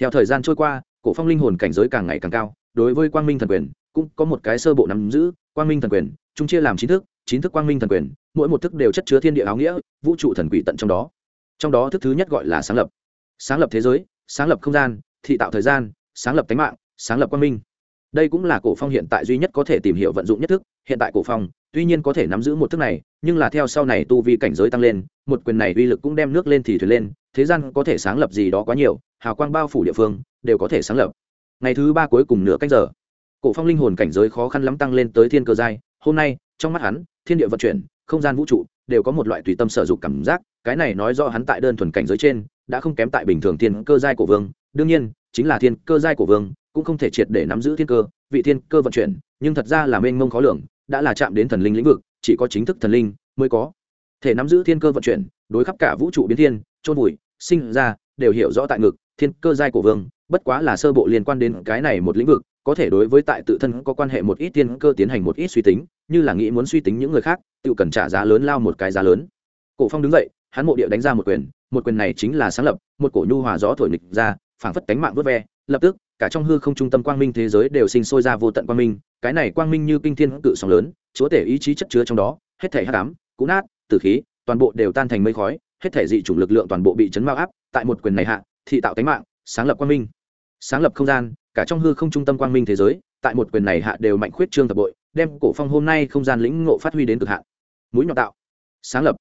Theo thời gian trôi qua, cổ phong linh hồn cảnh giới càng ngày càng cao, đối với quang minh thần quyền cũng có một cái sơ bộ nắm giữ, quang minh thần quyền chúng chia làm chín thức chín thức quang minh thần quyền, mỗi một thức đều chất chứa thiên địa áo nghĩa, vũ trụ thần quỷ tận trong đó. Trong đó thức thứ nhất gọi là sáng lập. Sáng lập thế giới, sáng lập không gian, thị tạo thời gian, sáng lập tánh mạng, sáng lập quang minh. Đây cũng là cổ phong hiện tại duy nhất có thể tìm hiểu vận dụng nhất thức, hiện tại cổ phong, tuy nhiên có thể nắm giữ một thức này, nhưng là theo sau này tu vi cảnh giới tăng lên, một quyền này uy lực cũng đem nước lên thì thuyền lên, thế gian có thể sáng lập gì đó quá nhiều, hào quang bao phủ địa phương, đều có thể sáng lập. Ngày thứ ba cuối cùng nửa cách giờ cổ phong linh hồn cảnh giới khó khăn lắm tăng lên tới thiên cơ giai, hôm nay, trong mắt hắn, thiên địa vận chuyển, không gian vũ trụ, đều có một loại tùy tâm sở dụng cảm giác, cái này nói rõ hắn tại đơn thuần cảnh giới trên, đã không kém tại bình thường thiên cơ giai của vương. Đương nhiên, chính là thiên cơ giai của vương, cũng không thể triệt để nắm giữ thiên cơ, vị thiên cơ vận chuyển, nhưng thật ra là mênh mông khó lường, đã là chạm đến thần linh lĩnh vực, chỉ có chính thức thần linh mới có thể nắm giữ thiên cơ vận chuyển, đối khắp cả vũ trụ biến thiên trôn vùi, sinh ra, đều hiểu rõ tại ngực, thiên cơ giai của vương, bất quá là sơ bộ liên quan đến cái này một lĩnh vực có thể đối với tại tự thân có quan hệ một ít tiên cơ tiến hành một ít suy tính, như là nghĩ muốn suy tính những người khác, tự cần trả giá lớn lao một cái giá lớn. Cổ phong đứng dậy, hắn mộ địa đánh ra một quyền một quyền này chính là sáng lập, một cổ nhu hòa gió thổi nghịch ra, phảng phất cánh mạng vớt ve, lập tức, cả trong hư không trung tâm quang minh thế giới đều sinh sôi ra vô tận quang minh, cái này quang minh như kinh thiên cự sóng lớn, chúa tể ý chí chất chứa trong đó, hết thể hắc ám, cũ nát, tử khí, toàn bộ đều tan thành mây khói, hết thể dị chủng lực lượng toàn bộ bị chấn mao áp, tại một quyền này hạ, thị tạo tánh mạng, sáng lập quang minh. Sáng lập không gian cả trong hư không trung tâm quang minh thế giới, tại một quyền này hạ đều mạnh khuyết trương tập bội, đem cổ phong hôm nay không gian lĩnh ngộ phát huy đến cực hạn. Mũi nhọn tạo. Sáng lập.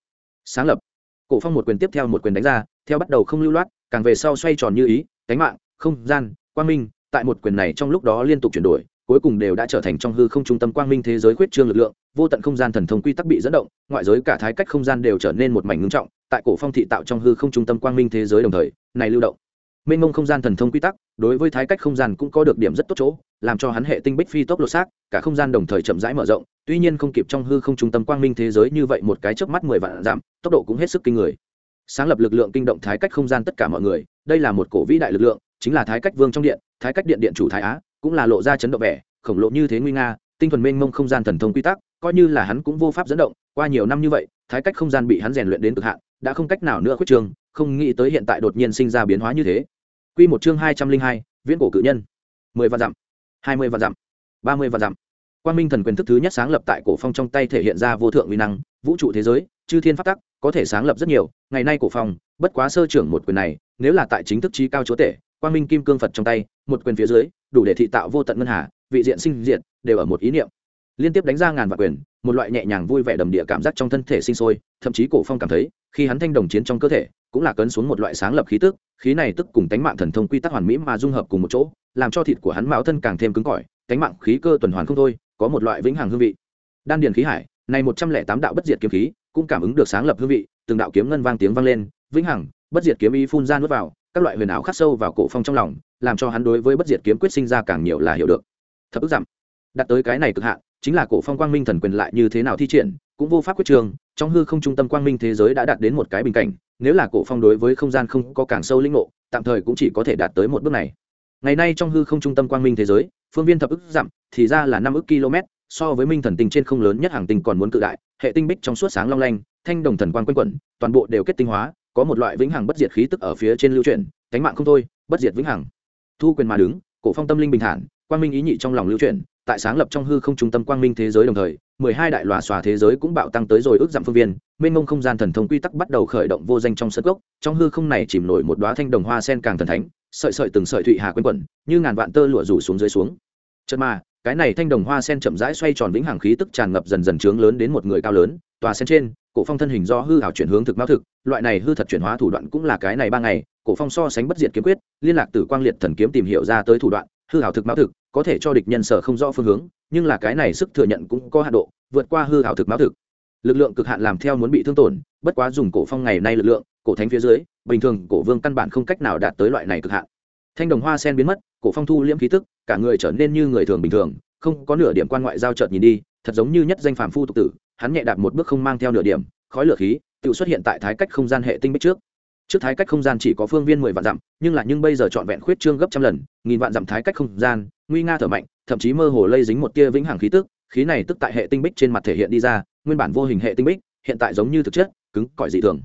Sáng lập. Cổ phong một quyền tiếp theo một quyền đánh ra, theo bắt đầu không lưu loát, càng về sau xoay tròn như ý, cánh mạng, không gian, quang minh, tại một quyền này trong lúc đó liên tục chuyển đổi, cuối cùng đều đã trở thành trong hư không trung tâm quang minh thế giới khuyết trương lực lượng, vô tận không gian thần thông quy tắc bị dẫn động, ngoại giới cả thái cách không gian đều trở nên một mảnh ngưng trọng, tại cổ phong thị tạo trong hư không trung tâm quang minh thế giới đồng thời, này lưu động mênh mông không gian thần thông quy tắc, đối với thái cách không gian cũng có được điểm rất tốt chỗ, làm cho hắn hệ tinh bích phi tốc lột xác, cả không gian đồng thời chậm rãi mở rộng, tuy nhiên không kịp trong hư không trung tâm quang minh thế giới như vậy một cái chớp mắt mười vạn giảm tốc độ cũng hết sức kinh người. Sáng lập lực lượng kinh động thái cách không gian tất cả mọi người, đây là một cổ vĩ đại lực lượng, chính là thái cách vương trong điện, thái cách điện điện chủ thái á, cũng là lộ ra chấn động vẻ, khổng lộ như thế nguy nga, tinh thuần mênh mông không gian thần thông quy tắc, coi như là hắn cũng vô pháp dẫn động, qua nhiều năm như vậy, thái cách không gian bị hắn rèn luyện đến cực hạn, đã không cách nào nữa khuyết trường, không nghĩ tới hiện tại đột nhiên sinh ra biến hóa như thế. Quy một chương hai trăm linh hai viễn cổ cự nhân mười vạn dặm hai mươi vạn dặm ba mươi vạn dặm Quang Minh Thần quyền thức thứ nhất sáng lập tại cổ phong trong tay thể hiện ra vô thượng uy năng, vũ trụ thế giới, chư thiên pháp tắc, có thể sáng lập rất nhiều, ngày nay cổ phong, bất quá sơ trưởng một quyền này, nếu là tại chính thức trí cao chúa tể, Quang Minh Kim Cương Phật trong tay, một quyền phía dưới, đủ để thị tạo vô tận ngân hà, vị diện sinh diện, đều ở một ý niệm. Liên tiếp đánh ra ngàn vạn quyền, một loại nhẹ nhàng vui vẻ đầm địa cảm giác trong thân thể sinh sôi, thậm chí cổ phong cảm thấy, khi hắn thanh đồng chiến trong cơ thể, cũng là cấn xuống một loại sáng lập khí tức, khí này tức cùng tánh mạng thần thông quy tắc hoàn mỹ mà dung hợp cùng một chỗ, làm cho thịt của hắn máu thân càng thêm cứng cỏi, tánh mạng khí cơ tuần hoàn không thôi, có một loại vĩnh hằng hương vị. Đan điền khí hải này một trăm lẻ tám đạo bất diệt kiếm khí cũng cảm ứng được sáng lập hương vị từng đạo kiếm ngân vang tiếng vang lên vĩnh hằng bất diệt kiếm ý phun ra nuốt vào các loại huyền ảo khắc sâu vào cổ phong trong lòng làm cho hắn đối với bất diệt kiếm quyết sinh ra càng nhiều là hiểu được. Thập ức giảm đặt tới cái này cực hạn chính là cổ phong quang minh thần quyền lại như thế nào thi triển cũng vô pháp quyết trường trong hư không trung tâm quang minh thế giới đã đạt đến một cái bình cảnh nếu là cổ phong đối với không gian không có càng sâu linh ngộ, tạm thời cũng chỉ có thể đạt tới một bước này. Ngày nay trong hư không trung tâm quang minh thế giới, phương viên thập ức dặm, thì ra là năm ức km, so với minh thần tinh trên không lớn nhất hàng tinh còn muốn cự đại, hệ tinh bích trong suốt sáng long lanh, thanh đồng thần quang quanh quẩn, toàn bộ đều kết tinh hóa, có một loại vĩnh hằng bất diệt khí tức ở phía trên lưu chuyển cánh mạng không thôi, bất diệt vĩnh hằng. Thu quyền mà đứng, cổ phong tâm linh bình thản, quang minh ý nhị trong lòng lưu chuyển tại sáng lập trong hư không trung tâm quang minh thế giới đồng thời, mười hai đại lòa xòa thế giới cũng bạo tăng tới rồi ước giảm phương viên, mênh mông không gian thần thông quy tắc bắt đầu khởi động vô danh trong sân gốc, trong hư không này chìm nổi một đoá thanh đồng hoa sen càng thần thánh, sợi sợi từng sợi thụy hà quanh quẩn, như ngàn vạn tơ lụa rủ xuống dưới xuống. Chợt mà, cái này thanh đồng hoa sen chậm rãi xoay tròn vĩnh hằng khí tức tràn ngập dần dần trướng lớn đến một người cao lớn, tòa sen trên, cổ phong thân hình do hư hảo chuyển hướng thực mão thực, loại này hư thật chuyển hóa thủ đoạn cũng là cái này ba ngày, cổ phong so sánh bất diệt kiếm quyết, liên lạc từ quang liệt thần kiếm tìm hiểu ra tới thủ đoạn hư hảo thực mão thực, có thể cho địch nhân sở không rõ phương hướng, nhưng là cái này sức thừa nhận cũng có hạn độ, vượt qua hư hảo thực mão thực. Lực lượng cực hạn làm theo muốn bị thương tổn, bất quá dùng cổ phong ngày nay lực lượng, cổ thánh phía dưới, bình thường cổ vương căn bản không cách nào đạt tới loại này cực hạn. Thanh đồng hoa sen biến mất, cổ phong thu liễm khí tức, cả người trở nên như người thường bình thường, không có nửa điểm quan ngoại giao chợt nhìn đi, thật giống như nhất danh phàm phu tục tử, hắn nhẹ đạp một bước không mang theo nửa điểm, khói lửa khí, tự xuất hiện tại thái cách không gian hệ tinh bích trước trước thái cách không gian chỉ có phương viên mười vạn dặm, nhưng là nhưng bây giờ trọn vẹn khuyết trương gấp trăm lần, nghìn vạn dặm thái cách không gian, nguy nga thở mạnh, thậm chí mơ hồ lây dính một tia vĩnh hằng khí tức, khí này tức tại hệ tinh bích trên mặt thể hiện đi ra, nguyên bản vô hình hệ tinh bích, hiện tại giống như thực chất, cứng cỏi dị thường.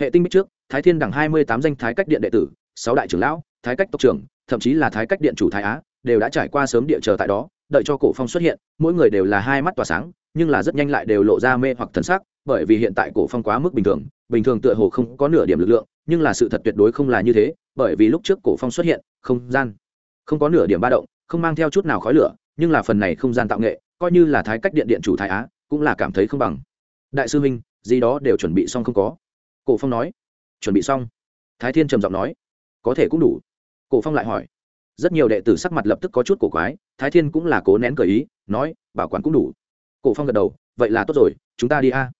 Hệ tinh bích trước, thái thiên đẳng hai mươi tám danh thái cách điện đệ tử, sáu đại trưởng lão, thái cách tộc trưởng, thậm chí là thái cách điện chủ thái á, đều đã trải qua sớm địa chờ tại đó, đợi cho cổ phong xuất hiện, mỗi người đều là hai mắt tỏa sáng, nhưng là rất nhanh lại đều lộ ra mê hoặc thần sắc, bởi vì hiện tại cổ phong quá mức bình thường bình thường tựa hồ không có nửa điểm lực lượng, nhưng là sự thật tuyệt đối không là như thế, bởi vì lúc trước cổ phong xuất hiện, không gian không có nửa điểm ba động, không mang theo chút nào khói lửa, nhưng là phần này không gian tạo nghệ, coi như là thái cách điện điện chủ thái á, cũng là cảm thấy không bằng. Đại sư minh, gì đó đều chuẩn bị xong không có? Cổ phong nói. Chuẩn bị xong. Thái thiên trầm giọng nói. Có thể cũng đủ. Cổ phong lại hỏi. Rất nhiều đệ tử sắc mặt lập tức có chút cổ quái, thái thiên cũng là cố nén cởi ý, nói, bảo quản cũng đủ. Cổ phong gật đầu. Vậy là tốt rồi, chúng ta đi a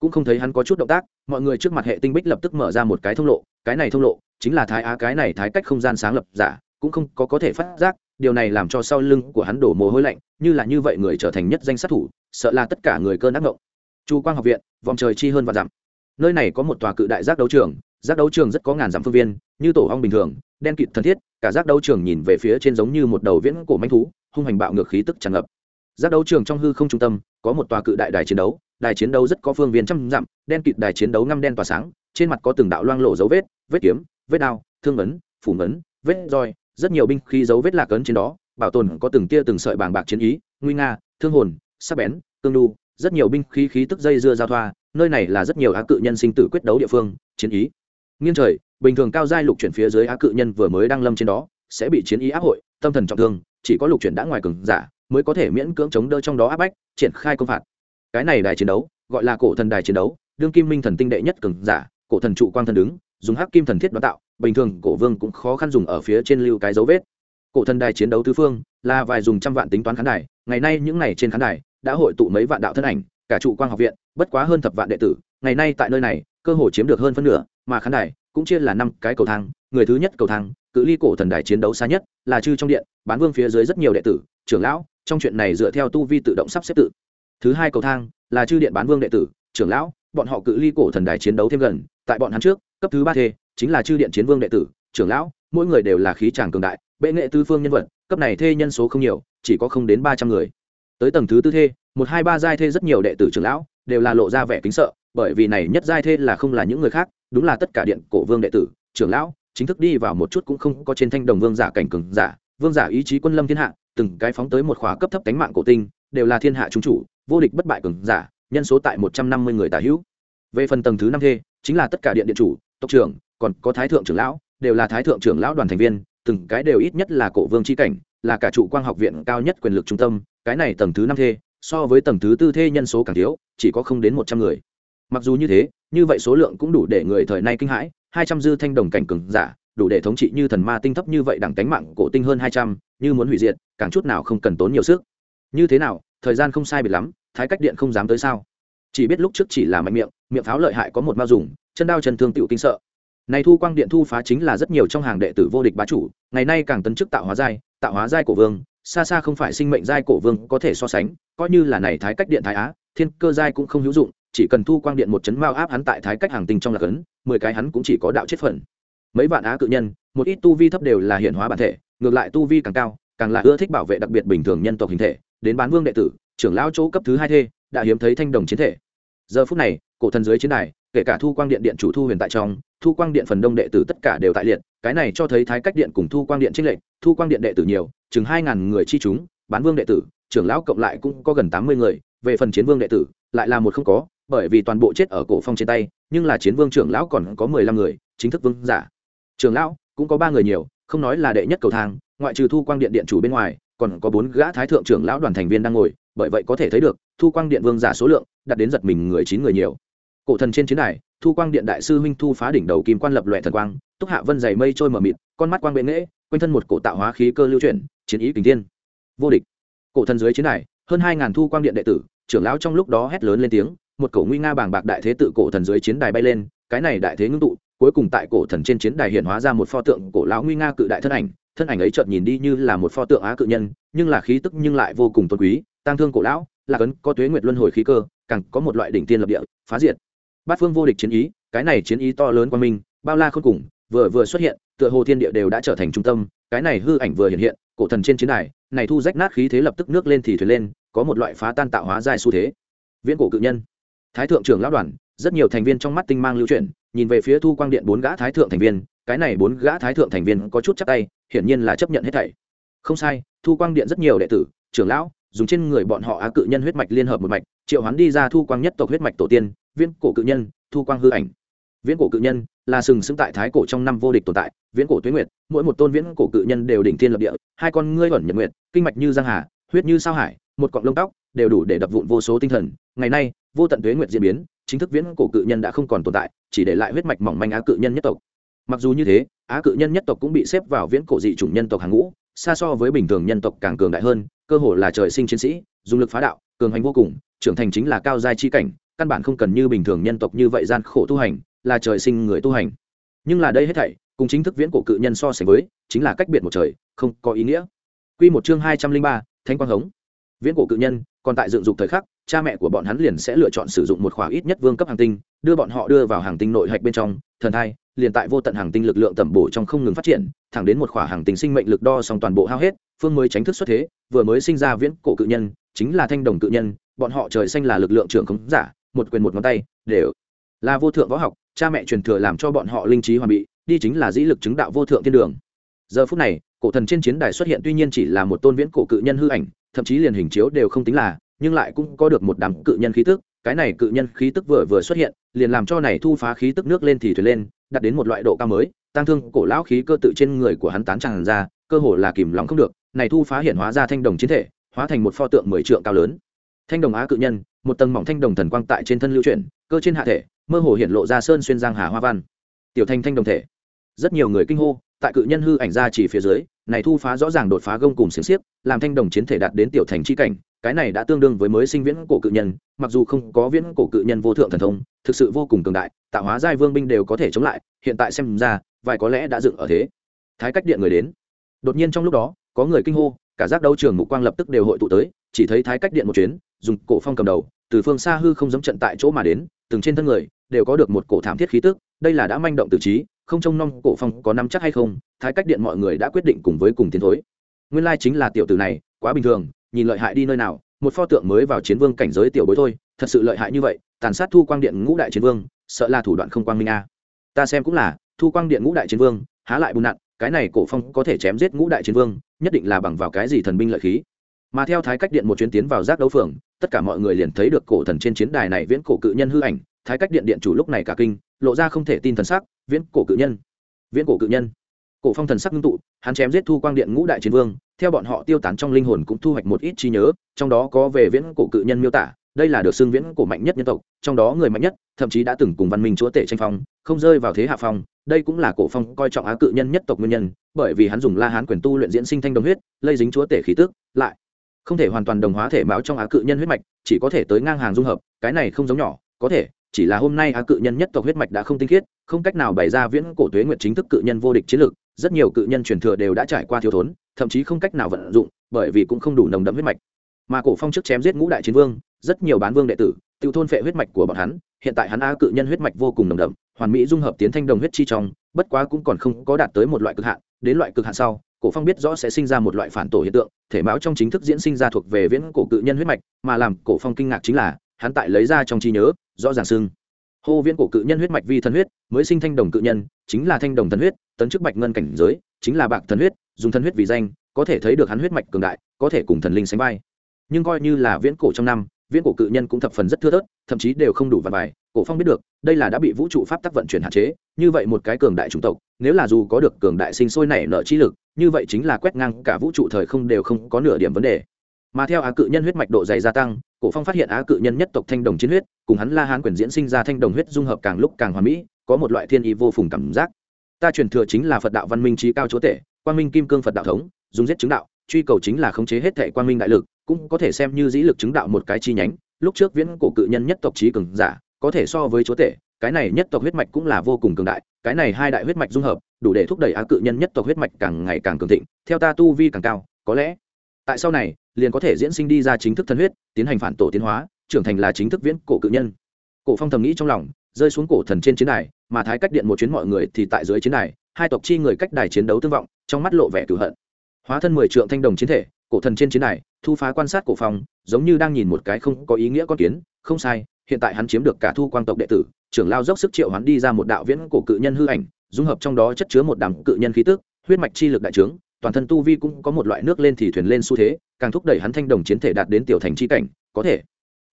cũng không thấy hắn có chút động tác, mọi người trước mặt hệ tinh bích lập tức mở ra một cái thông lộ, cái này thông lộ chính là thái á, cái này thái cách không gian sáng lập giả, cũng không có có thể phát giác, điều này làm cho sau lưng của hắn đổ mồ hôi lạnh, như là như vậy người trở thành nhất danh sát thủ, sợ là tất cả người cơn ác ngộng. Chu quang học viện, vòng trời chi hơn và dặm. Nơi này có một tòa cự đại giác đấu trường, giác đấu trường rất có ngàn dặm phương viên, như tổ ong bình thường, đen kịt thân thiết, cả giác đấu trường nhìn về phía trên giống như một đầu viễn cổ manh thú, hung hành bạo ngược khí tức tràn ngập. Giác đấu trường trong hư không trung tâm, có một tòa cự đại đài chiến đấu đài chiến đấu rất có phương viên trăm dặm, đen kịt đài chiến đấu ngăm đen tỏa sáng, trên mặt có từng đạo loang lộ dấu vết vết kiếm, vết đao, thương ấn, phủ ấn, vết roi, rất nhiều binh khí dấu vết lạc ấn trên đó, bảo tồn có từng tia từng sợi bàng bạc chiến ý, nguy nga, thương hồn, sắc bén tương đu, rất nhiều binh khí khí tức dây dưa giao thoa, nơi này là rất nhiều á cự nhân sinh tử quyết đấu địa phương, chiến ý. Nghiêng trời, bình thường cao giai lục chuyển phía dưới á cự nhân vừa mới đăng lâm trên đó, sẽ bị chiến ý áp hội, tâm thần trọng thương, chỉ có lục chuyển đã ngoài cường giả, mới có thể miễn cưỡng chống đỡ trong đó áp bách, triển khai công phạt cái này đài chiến đấu, gọi là cổ thần đài chiến đấu, đương kim minh thần tinh đệ nhất cường giả, cổ thần trụ quang thần đứng, dùng hắc kim thần thiết đoán tạo, bình thường cổ vương cũng khó khăn dùng ở phía trên lưu cái dấu vết. Cổ thần đài chiến đấu tứ phương, là vài dùng trăm vạn tính toán khán đài, ngày nay những ngày trên khán đài, đã hội tụ mấy vạn đạo thân ảnh, cả trụ quang học viện, bất quá hơn thập vạn đệ tử, ngày nay tại nơi này, cơ hội chiếm được hơn phân nửa, mà khán đài cũng chia là năm cái cầu thang, người thứ nhất cầu thang, cự ly cổ thần đài chiến đấu xa nhất, là chư trong điện, bán vương phía dưới rất nhiều đệ tử, trưởng lão, trong chuyện này dựa theo tu vi tự động sắp xếp tự thứ hai cầu thang là chư điện bán vương đệ tử, trưởng lão, bọn họ cự ly cổ thần đài chiến đấu thêm gần, tại bọn hắn trước, cấp thứ ba thê chính là chư điện chiến vương đệ tử, trưởng lão, mỗi người đều là khí tràng cường đại, bệ nghệ tư phương nhân vật, cấp này thê nhân số không nhiều, chỉ có không đến ba trăm người. Tới tầng thứ tư thê, một hai ba giai thê rất nhiều đệ tử trưởng lão đều là lộ ra vẻ kính sợ, bởi vì này nhất giai thê là không là những người khác, đúng là tất cả điện cổ vương đệ tử, trưởng lão, chính thức đi vào một chút cũng không có trên thanh đồng vương giả cảnh cường giả, vương giả ý chí quân lâm thiên hạ, từng cái phóng tới một khóa cấp thấp cánh mạng cổ tinh, đều là thiên hạ trung chủ vô địch bất bại cường giả, nhân số tại một trăm năm mươi người tả hữu. Về phần tầng thứ năm thê, chính là tất cả điện điện chủ, tộc trưởng, còn có thái thượng trưởng lão, đều là thái thượng trưởng lão đoàn thành viên, từng cái đều ít nhất là cổ vương c h i cảnh, là cả trụ quang học viện cao nhất quyền lực trung tâm, cái này tầng thứ năm thê, so với tầng thứ tư thê nhân số càng thiếu, chỉ có không đến một trăm người. Mặc dù như thế, như vậy số lượng cũng đủ để người thời nay kinh hãi, hai trăm dư thanh đồng cảnh cường giả, đủ để thống trị như thần ma tinh thấp như vậy đẳng tánh mạng cổ tinh hơn hai trăm, như muốn hủy diệt, càng chút nào không cần tốn nhiều sức. Như thế nào thời gian không sai biệt lắm, thái cách điện không dám tới sao? Chỉ biết lúc trước chỉ là mạnh miệng miệng pháo lợi hại có một mao dùng, chân đao chân thương tựu kinh sợ. Này thu quang điện thu phá chính là rất nhiều trong hàng đệ tử vô địch bá chủ, ngày nay càng tấn chức tạo hóa giai, tạo hóa giai cổ vương, xa xa không phải sinh mệnh giai cổ vương có thể so sánh, coi như là này thái cách điện thái á, thiên cơ giai cũng không hữu dụng, chỉ cần thu quang điện một chấn mao áp hắn tại thái cách hàng tinh trong lạc ấn, mười cái hắn cũng chỉ có đạo chết phần. Mấy vạn á cự nhân, một ít tu vi thấp đều là hiện hóa bản thể, ngược lại tu vi càng cao, càng là ưa thích bảo vệ đặc biệt bình thường nhân tộc hình thể đến bán vương đệ tử, trưởng lão chỗ cấp thứ hai thê, đã hiếm thấy thanh đồng chiến thể. Giờ phút này, cổ thần dưới chiến đài, kể cả thu quang điện điện chủ thu huyền tại trong, thu quang điện phần đông đệ tử tất cả đều tại liệt, cái này cho thấy thái cách điện cùng thu quang điện trích lệnh thu quang điện đệ tử nhiều, chừng hai ngàn người chi chúng, bán vương đệ tử, trưởng lão cộng lại cũng có gần tám mươi người, về phần chiến vương đệ tử, lại là một không có, bởi vì toàn bộ chết ở cổ phong trên tay, nhưng là chiến vương trưởng lão còn có mười lăm người, chính thức vương giả. Trưởng lão, cũng có ba người nhiều, không nói là đệ nhất cầu thang, ngoại trừ thu quang điện điện chủ bên ngoài còn có bốn gã thái thượng trưởng lão đoàn thành viên đang ngồi, bởi vậy có thể thấy được, thu quang điện vương giả số lượng, đạt đến giật mình người chín người nhiều. Cổ thần trên chiến đài, thu quang điện đại sư huynh thu phá đỉnh đầu kim quan lập loẹ thần quang, túc hạ vân dày mây trôi mờ mịt, con mắt quang bệ nghễ, quanh thân một cổ tạo hóa khí cơ lưu chuyển, chiến ý kình thiên. Vô địch. Cổ thần dưới chiến đài, hơn hai ngàn thu quang điện đệ tử, trưởng lão trong lúc đó hét lớn lên tiếng, một cổ nguy nga bàng bạc đại thế tự cổ thần dưới chiến đài bay lên, cái này đại thế ngưng tụ cuối cùng tại cổ thần trên chiến đài hiện hóa ra một pho tượng cổ lão nguy nga cự đại thân ảnh thân ảnh ấy chợt nhìn đi như là một pho tượng á cự nhân, nhưng là khí tức nhưng lại vô cùng tôn quý, tang thương cổ lão, là cấn có tuế nguyệt luân hồi khí cơ, càng có một loại đỉnh tiên lập địa, phá diệt. Bát phương vô địch chiến ý, cái này chiến ý to lớn qua mình bao la khôn cùng, vừa vừa xuất hiện, tựa hồ thiên địa đều đã trở thành trung tâm, cái này hư ảnh vừa hiện hiện, cổ thần trên chiến đài, này thu rách nát khí thế lập tức nước lên thì thuyền lên, có một loại phá tan tạo hóa dài xu thế. Viễn cổ cự nhân, thái thượng trưởng lão đoàn, rất nhiều thành viên trong mắt tinh mang lưu chuyển nhìn về phía thu quang điện bốn gã thái thượng thành viên, cái này bốn gã thái thượng thành viên có chút chắc tay, hiển nhiên là chấp nhận hết thảy. Không sai, thu quang điện rất nhiều đệ tử, trưởng lão, dùng trên người bọn họ á cự nhân huyết mạch liên hợp một mạch, triệu hoán đi ra thu quang nhất tộc huyết mạch tổ tiên, viễn cổ cự nhân, thu quang hư ảnh. Viễn cổ cự nhân là sừng sững tại thái cổ trong năm vô địch tồn tại, viễn cổ tuyến nguyệt, mỗi một tôn viễn cổ cự nhân đều đỉnh thiên lập địa, hai con ngươi ẩn nhật nguyệt, kinh mạch như giang hà, huyết như sao hải, một cọng lông tóc, đều đủ để đập vụn vô số tinh thần. Ngày nay, vô tận tuế nguyệt diễn biến chính thức viễn cổ cự nhân đã không còn tồn tại, chỉ để lại huyết mạch mỏng manh á cự nhân nhất tộc. Mặc dù như thế, á cự nhân nhất tộc cũng bị xếp vào viễn cổ dị chủng nhân tộc hàng ngũ, xa so với bình thường nhân tộc càng cường đại hơn, cơ hồ là trời sinh chiến sĩ, dùng lực phá đạo, cường hành vô cùng, trưởng thành chính là cao giai chi cảnh, căn bản không cần như bình thường nhân tộc như vậy gian khổ tu hành, là trời sinh người tu hành. Nhưng là đây hết thảy, cùng chính thức viễn cổ cự nhân so sánh với, chính là cách biệt một trời, không có ý nghĩa. Quy một chương hai trăm linh ba thanh quang hống. Viễn cổ cự nhân còn tại dựng dục thời khắc, cha mẹ của bọn hắn liền sẽ lựa chọn sử dụng một khóa ít nhất vương cấp hàng tinh, đưa bọn họ đưa vào hàng tinh nội hạch bên trong, thần thai, liền tại vô tận hàng tinh lực lượng tẩm bổ trong không ngừng phát triển, thẳng đến một khỏa hàng tinh sinh mệnh lực đo xong toàn bộ hao hết, phương mới tránh thức xuất thế, vừa mới sinh ra viễn cổ cự nhân, chính là thanh đồng cự nhân, bọn họ trời xanh là lực lượng trưởng khống giả, một quyền một ngón tay, đều là vô thượng võ học, cha mẹ truyền thừa làm cho bọn họ linh trí hoàn bị, đi chính là dĩ lực chứng đạo vô thượng thiên đường. Giờ phút này, cổ thần trên chiến đài xuất hiện tuy nhiên chỉ là một tôn viễn cổ cự nhân hư ảnh thậm chí liền hình chiếu đều không tính là, nhưng lại cũng có được một đám cự nhân khí tức. Cái này cự nhân khí tức vừa vừa xuất hiện, liền làm cho này thu phá khí tức nước lên thì thuyền lên đặt đến một loại độ cao mới, tăng thương cổ lão khí cơ tự trên người của hắn tán tràn ra, cơ hồ là kìm lòng không được. Này thu phá hiện hóa ra thanh đồng chiến thể, hóa thành một pho tượng mười trượng cao lớn. Thanh đồng á cự nhân, một tầng mỏng thanh đồng thần quang tại trên thân lưu chuyển, cơ trên hạ thể, mơ hồ hiện lộ ra sơn xuyên giang hà hoa văn. Tiểu thanh thanh đồng thể. Rất nhiều người kinh hô, tại cự nhân hư ảnh ra chỉ phía dưới này thu phá rõ ràng đột phá gông cùng xiềng xiếc, làm thanh đồng chiến thể đạt đến tiểu thành chi cảnh, cái này đã tương đương với mới sinh viễn cổ cự nhân, mặc dù không có viễn cổ cự nhân vô thượng thần thông, thực sự vô cùng cường đại, tạo hóa giai vương binh đều có thể chống lại, hiện tại xem ra, vài có lẽ đã dựng ở thế. Thái cách điện người đến. Đột nhiên trong lúc đó, có người kinh hô, cả giác đấu trường mục quang lập tức đều hội tụ tới, chỉ thấy thái cách điện một chuyến, dùng cổ phong cầm đầu, từ phương xa hư không giống trận tại chỗ mà đến, từng trên thân người, đều có được một cổ thảm thiết khí tức, đây là đã manh động từ trí không trông nom cổ phong có nắm chắc hay không, thái cách điện mọi người đã quyết định cùng với cùng tiến thối. Nguyên lai chính là tiểu tử này, quá bình thường, nhìn lợi hại đi nơi nào, một pho tượng mới vào chiến vương cảnh giới tiểu bối thôi, thật sự lợi hại như vậy, tàn sát thu quang điện ngũ đại chiến vương, sợ là thủ đoạn không quang minh a. Ta xem cũng là, thu quang điện ngũ đại chiến vương, há lại bùn nặn, cái này cổ phong có thể chém giết ngũ đại chiến vương, nhất định là bằng vào cái gì thần binh lợi khí. Mà theo thái cách điện một chuyến tiến vào giác đấu phường, tất cả mọi người liền thấy được cổ thần trên chiến đài này viễn cổ cự nhân hư ảnh thái cách điện điện chủ lúc này cả kinh, lộ ra không thể tin thần sắc, viễn cổ cự nhân. Viễn cổ cự nhân. Cổ phong thần sắc ngưng tụ, hắn chém giết thu quang điện ngũ đại chiến vương, theo bọn họ tiêu tán trong linh hồn cũng thu hoạch một ít trí nhớ, trong đó có về viễn cổ cự nhân miêu tả, đây là được xưng viễn cổ mạnh nhất nhân tộc, trong đó người mạnh nhất, thậm chí đã từng cùng văn minh chúa tể tranh phong, không rơi vào thế hạ phong, đây cũng là cổ phong coi trọng á cự nhân nhất tộc nguyên nhân, bởi vì hắn dùng la hán quyền tu luyện diễn sinh thanh đồng huyết, lây dính chúa tể khí tức, lại không thể hoàn toàn đồng hóa thể máu trong á cự nhân huyết mạch, chỉ có thể tới ngang hàng dung hợp, cái này không giống nhỏ, có thể chỉ là hôm nay á cự nhân nhất tộc huyết mạch đã không tinh khiết, không cách nào bày ra viễn cổ tuế nguyện chính thức cự nhân vô địch chiến lược, rất nhiều cự nhân truyền thừa đều đã trải qua thiếu thốn, thậm chí không cách nào vận dụng, bởi vì cũng không đủ nồng đậm huyết mạch. Mà cổ phong trước chém giết ngũ đại chiến vương, rất nhiều bán vương đệ tử tiêu thôn phệ huyết mạch của bọn hắn, hiện tại hắn á cự nhân huyết mạch vô cùng nồng đậm, hoàn mỹ dung hợp tiến thanh đồng huyết chi trong, bất quá cũng còn không có đạt tới một loại cực hạn, đến loại cực hạn sau, cổ phong biết rõ sẽ sinh ra một loại phản tổ hiện tượng, thể máu trong chính thức diễn sinh ra thuộc về viễn cổ cự nhân huyết mạch, mà làm cổ phong kinh ngạc chính là hắn tại lấy ra trong trí nhớ, rõ ràng sưng hô viễn cổ cự nhân huyết mạch vi thần huyết, mới sinh thanh đồng cự nhân, chính là thanh đồng thần huyết, tấn chức bạch ngân cảnh giới, chính là bạc thần huyết, dùng thần huyết vì danh, có thể thấy được hắn huyết mạch cường đại, có thể cùng thần linh sánh vai. Nhưng coi như là viễn cổ trong năm, viễn cổ cự nhân cũng thập phần rất thưa thớt, thậm chí đều không đủ vạn bài, cổ phong biết được, đây là đã bị vũ trụ pháp tắc vận chuyển hạn chế, như vậy một cái cường đại chủng tộc, nếu là dù có được cường đại sinh sôi nảy nở trí lực, như vậy chính là quét ngang cả vũ trụ thời không đều không có nửa điểm vấn đề. Mà theo á cự nhân huyết mạch độ dày gia tăng cổ phong phát hiện á cự nhân nhất tộc thanh đồng chiến huyết, cùng hắn la hán quyền diễn sinh ra thanh đồng huyết dung hợp càng lúc càng hoàn mỹ, có một loại thiên ý vô phùng cảm giác. Ta truyền thừa chính là phật đạo văn minh trí cao chúa tể, quang minh kim cương phật đạo thống, dùng giết chứng đạo, truy cầu chính là khống chế hết thệ quang minh đại lực, cũng có thể xem như dĩ lực chứng đạo một cái chi nhánh. Lúc trước viễn cổ cự nhân nhất tộc trí cường giả, có thể so với chúa tể, cái này nhất tộc huyết mạch cũng là vô cùng cường đại, cái này hai đại huyết mạch dung hợp, đủ để thúc đẩy á cự nhân nhất tộc huyết mạch càng ngày càng cường thịnh, theo ta tu vi càng cao, có lẽ tại sau này liền có thể diễn sinh đi ra chính thức thân huyết, tiến hành phản tổ tiến hóa, trưởng thành là chính thức viễn cổ cự nhân. Cổ phong thầm nghĩ trong lòng, rơi xuống cổ thần trên chiến đài, mà thái cách điện một chuyến mọi người thì tại dưới chiến đài, hai tộc chi người cách đài chiến đấu tương vọng, trong mắt lộ vẻ cửu hận. Hóa thân mười trượng thanh đồng chiến thể, cổ thần trên chiến đài, thu phá quan sát cổ phong, giống như đang nhìn một cái không có ý nghĩa con kiến, không sai, hiện tại hắn chiếm được cả thu quang tộc đệ tử, trưởng lao dốc sức triệu hắn đi ra một đạo viễn cổ cự nhân hư ảnh, dung hợp trong đó chất chứa một đám cự nhân khí tức, huyết mạch chi lực đại trướng toàn thân tu vi cũng có một loại nước lên thì thuyền lên xu thế, càng thúc đẩy hắn thanh đồng chiến thể đạt đến tiểu thành chi cảnh, có thể.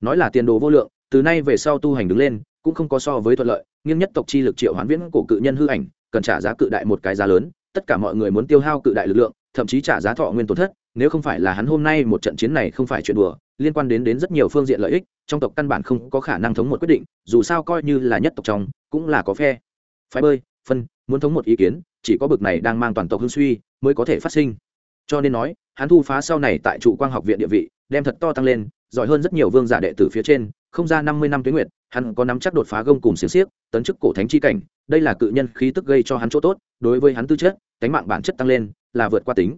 Nói là tiền đồ vô lượng, từ nay về sau tu hành đứng lên, cũng không có so với thuận lợi, nghiêng nhất tộc chi lực triệu hoán viễn cổ cự nhân hư ảnh, cần trả giá cự đại một cái giá lớn, tất cả mọi người muốn tiêu hao cự đại lực lượng, thậm chí trả giá thọ nguyên tổn thất, nếu không phải là hắn hôm nay một trận chiến này không phải chuyện đùa, liên quan đến đến rất nhiều phương diện lợi ích, trong tộc căn bản không có khả năng thống một quyết định, dù sao coi như là nhất tộc trong, cũng là có phe. Phải bơi, phân, muốn thống một ý kiến chỉ có bực này đang mang toàn tộc hương suy mới có thể phát sinh. Cho nên nói, hắn thu phá sau này tại trụ quang học viện địa vị, đem thật to tăng lên, giỏi hơn rất nhiều vương giả đệ tử phía trên, không ra năm mươi năm tuyến nguyện hắn có nắm chắc đột phá gông cùng xiềng xiếc, tấn chức cổ thánh chi cảnh, đây là cự nhân khí tức gây cho hắn chỗ tốt, đối với hắn tư chất cánh mạng bản chất tăng lên, là vượt qua tính.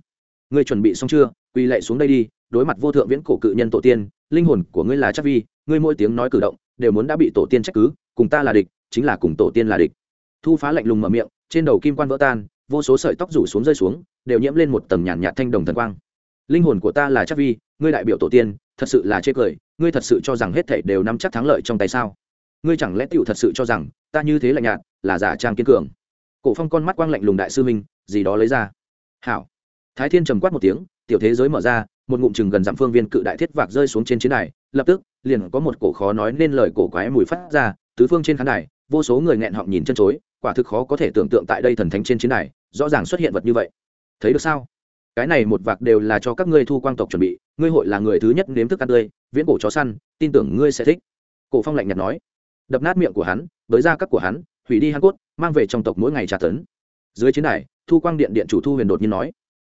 Ngươi chuẩn bị xong chưa? Quỳ lạy xuống đây đi, đối mặt vô thượng viễn cổ cự nhân tổ tiên, linh hồn của ngươi là chắc vi, ngươi mỗi tiếng nói cử động, đều muốn đã bị tổ tiên trách cứ, cùng ta là địch, chính là cùng tổ tiên là địch. Thu phá lạnh lùng mở miệng trên đầu kim quan vỡ tan vô số sợi tóc rủ xuống rơi xuống đều nhiễm lên một tầng nhàn nhạt, thanh đồng thần quang. Linh hồn của ta là chắc vi ngươi đại biểu tổ tiên thật sự là chê cười ngươi thật sự cho rằng hết thảy đều nắm chắc thắng lợi trong tay sao? Ngươi chẳng lẽ tựu thật sự cho rằng ta như thế lạnh nhạt là giả trang kiên cường? Cổ phong con mắt quang lạnh lùng đại sư minh gì đó lấy ra. Hảo. Thái thiên trầm quát một tiếng tiểu thế giới mở ra một ngụm chừng gần dặm phương viên cự đại thiết vạc rơi xuống trên chiến đài lập tức liền có một cổ khó nói nên lời cổ quái mùi phát ra tứ phương trên khán đài vô số người nghẹn họng nhìn chân chối, quả thực khó có thể tưởng tượng tại đây thần thánh trên chiến đài, rõ ràng xuất hiện vật như vậy. Thấy được sao? Cái này một vạc đều là cho các ngươi thu quang tộc chuẩn bị, ngươi hội là người thứ nhất nếm thức ăn tươi, viễn cổ chó săn, tin tưởng ngươi sẽ thích. Cổ phong lạnh nhạt nói. Đập nát miệng của hắn với da các của hắn, hủy đi hắn cốt, mang về trong tộc mỗi ngày trả tấn. Dưới chiến đài, thu quang điện điện chủ thu huyền đột nhiên nói.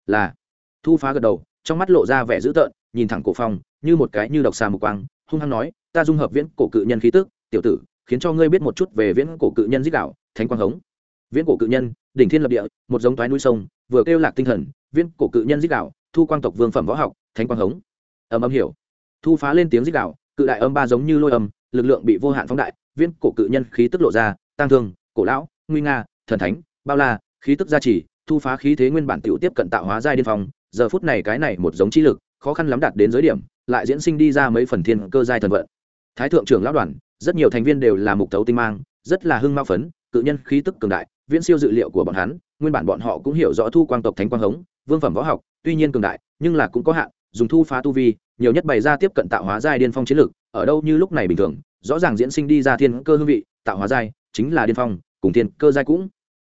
Là. Thu phá gật đầu, trong mắt lộ ra vẻ dữ tợn, nhìn thẳng cổ phong, như một cái như độc xà mục quang, hung hăng nói, ta dung hợp viễn cổ cự nhân khí tức, tiểu tử khiến cho ngươi biết một chút về viễn cổ cự nhân dích đạo thánh quang hống. Viễn cổ cự nhân, đỉnh thiên lập địa, một giống toái núi sông, vừa kêu lạc tinh thần, viễn cổ cự nhân dích đạo thu quang tộc vương phẩm võ học, thánh quang hống. Âm âm hiểu. Thu phá lên tiếng dích đạo cự đại âm ba giống như lôi âm, lực lượng bị vô hạn phóng đại, viễn cổ cự nhân khí tức lộ ra tăng thương, cổ lão, nguy nga, thần thánh, bao la, khí tức gia trì, thu phá khí thế nguyên bản tiểu tiếp cận tạo hóa giai điên phong, giờ phút này cái này một giống chi lực, khó khăn lắm đạt đến giới điểm, lại diễn sinh đi ra mấy phần thiên cơ giai thần vận. Thái thượng trưởng lão đoàn rất nhiều thành viên đều là mục tấu tinh mang, rất là hưng mao phấn, cự nhân khí tức cường đại, viễn siêu dự liệu của bọn hắn, nguyên bản bọn họ cũng hiểu rõ thu quang tộc thánh quang hống, vương phẩm võ học, tuy nhiên cường đại, nhưng là cũng có hạn, dùng thu phá tu vi, nhiều nhất bày ra tiếp cận tạo hóa giai điên phong chiến lực, ở đâu như lúc này bình thường, rõ ràng diễn sinh đi ra thiên cơ hương vị, tạo hóa giai chính là điên phong, cùng thiên cơ giai cũng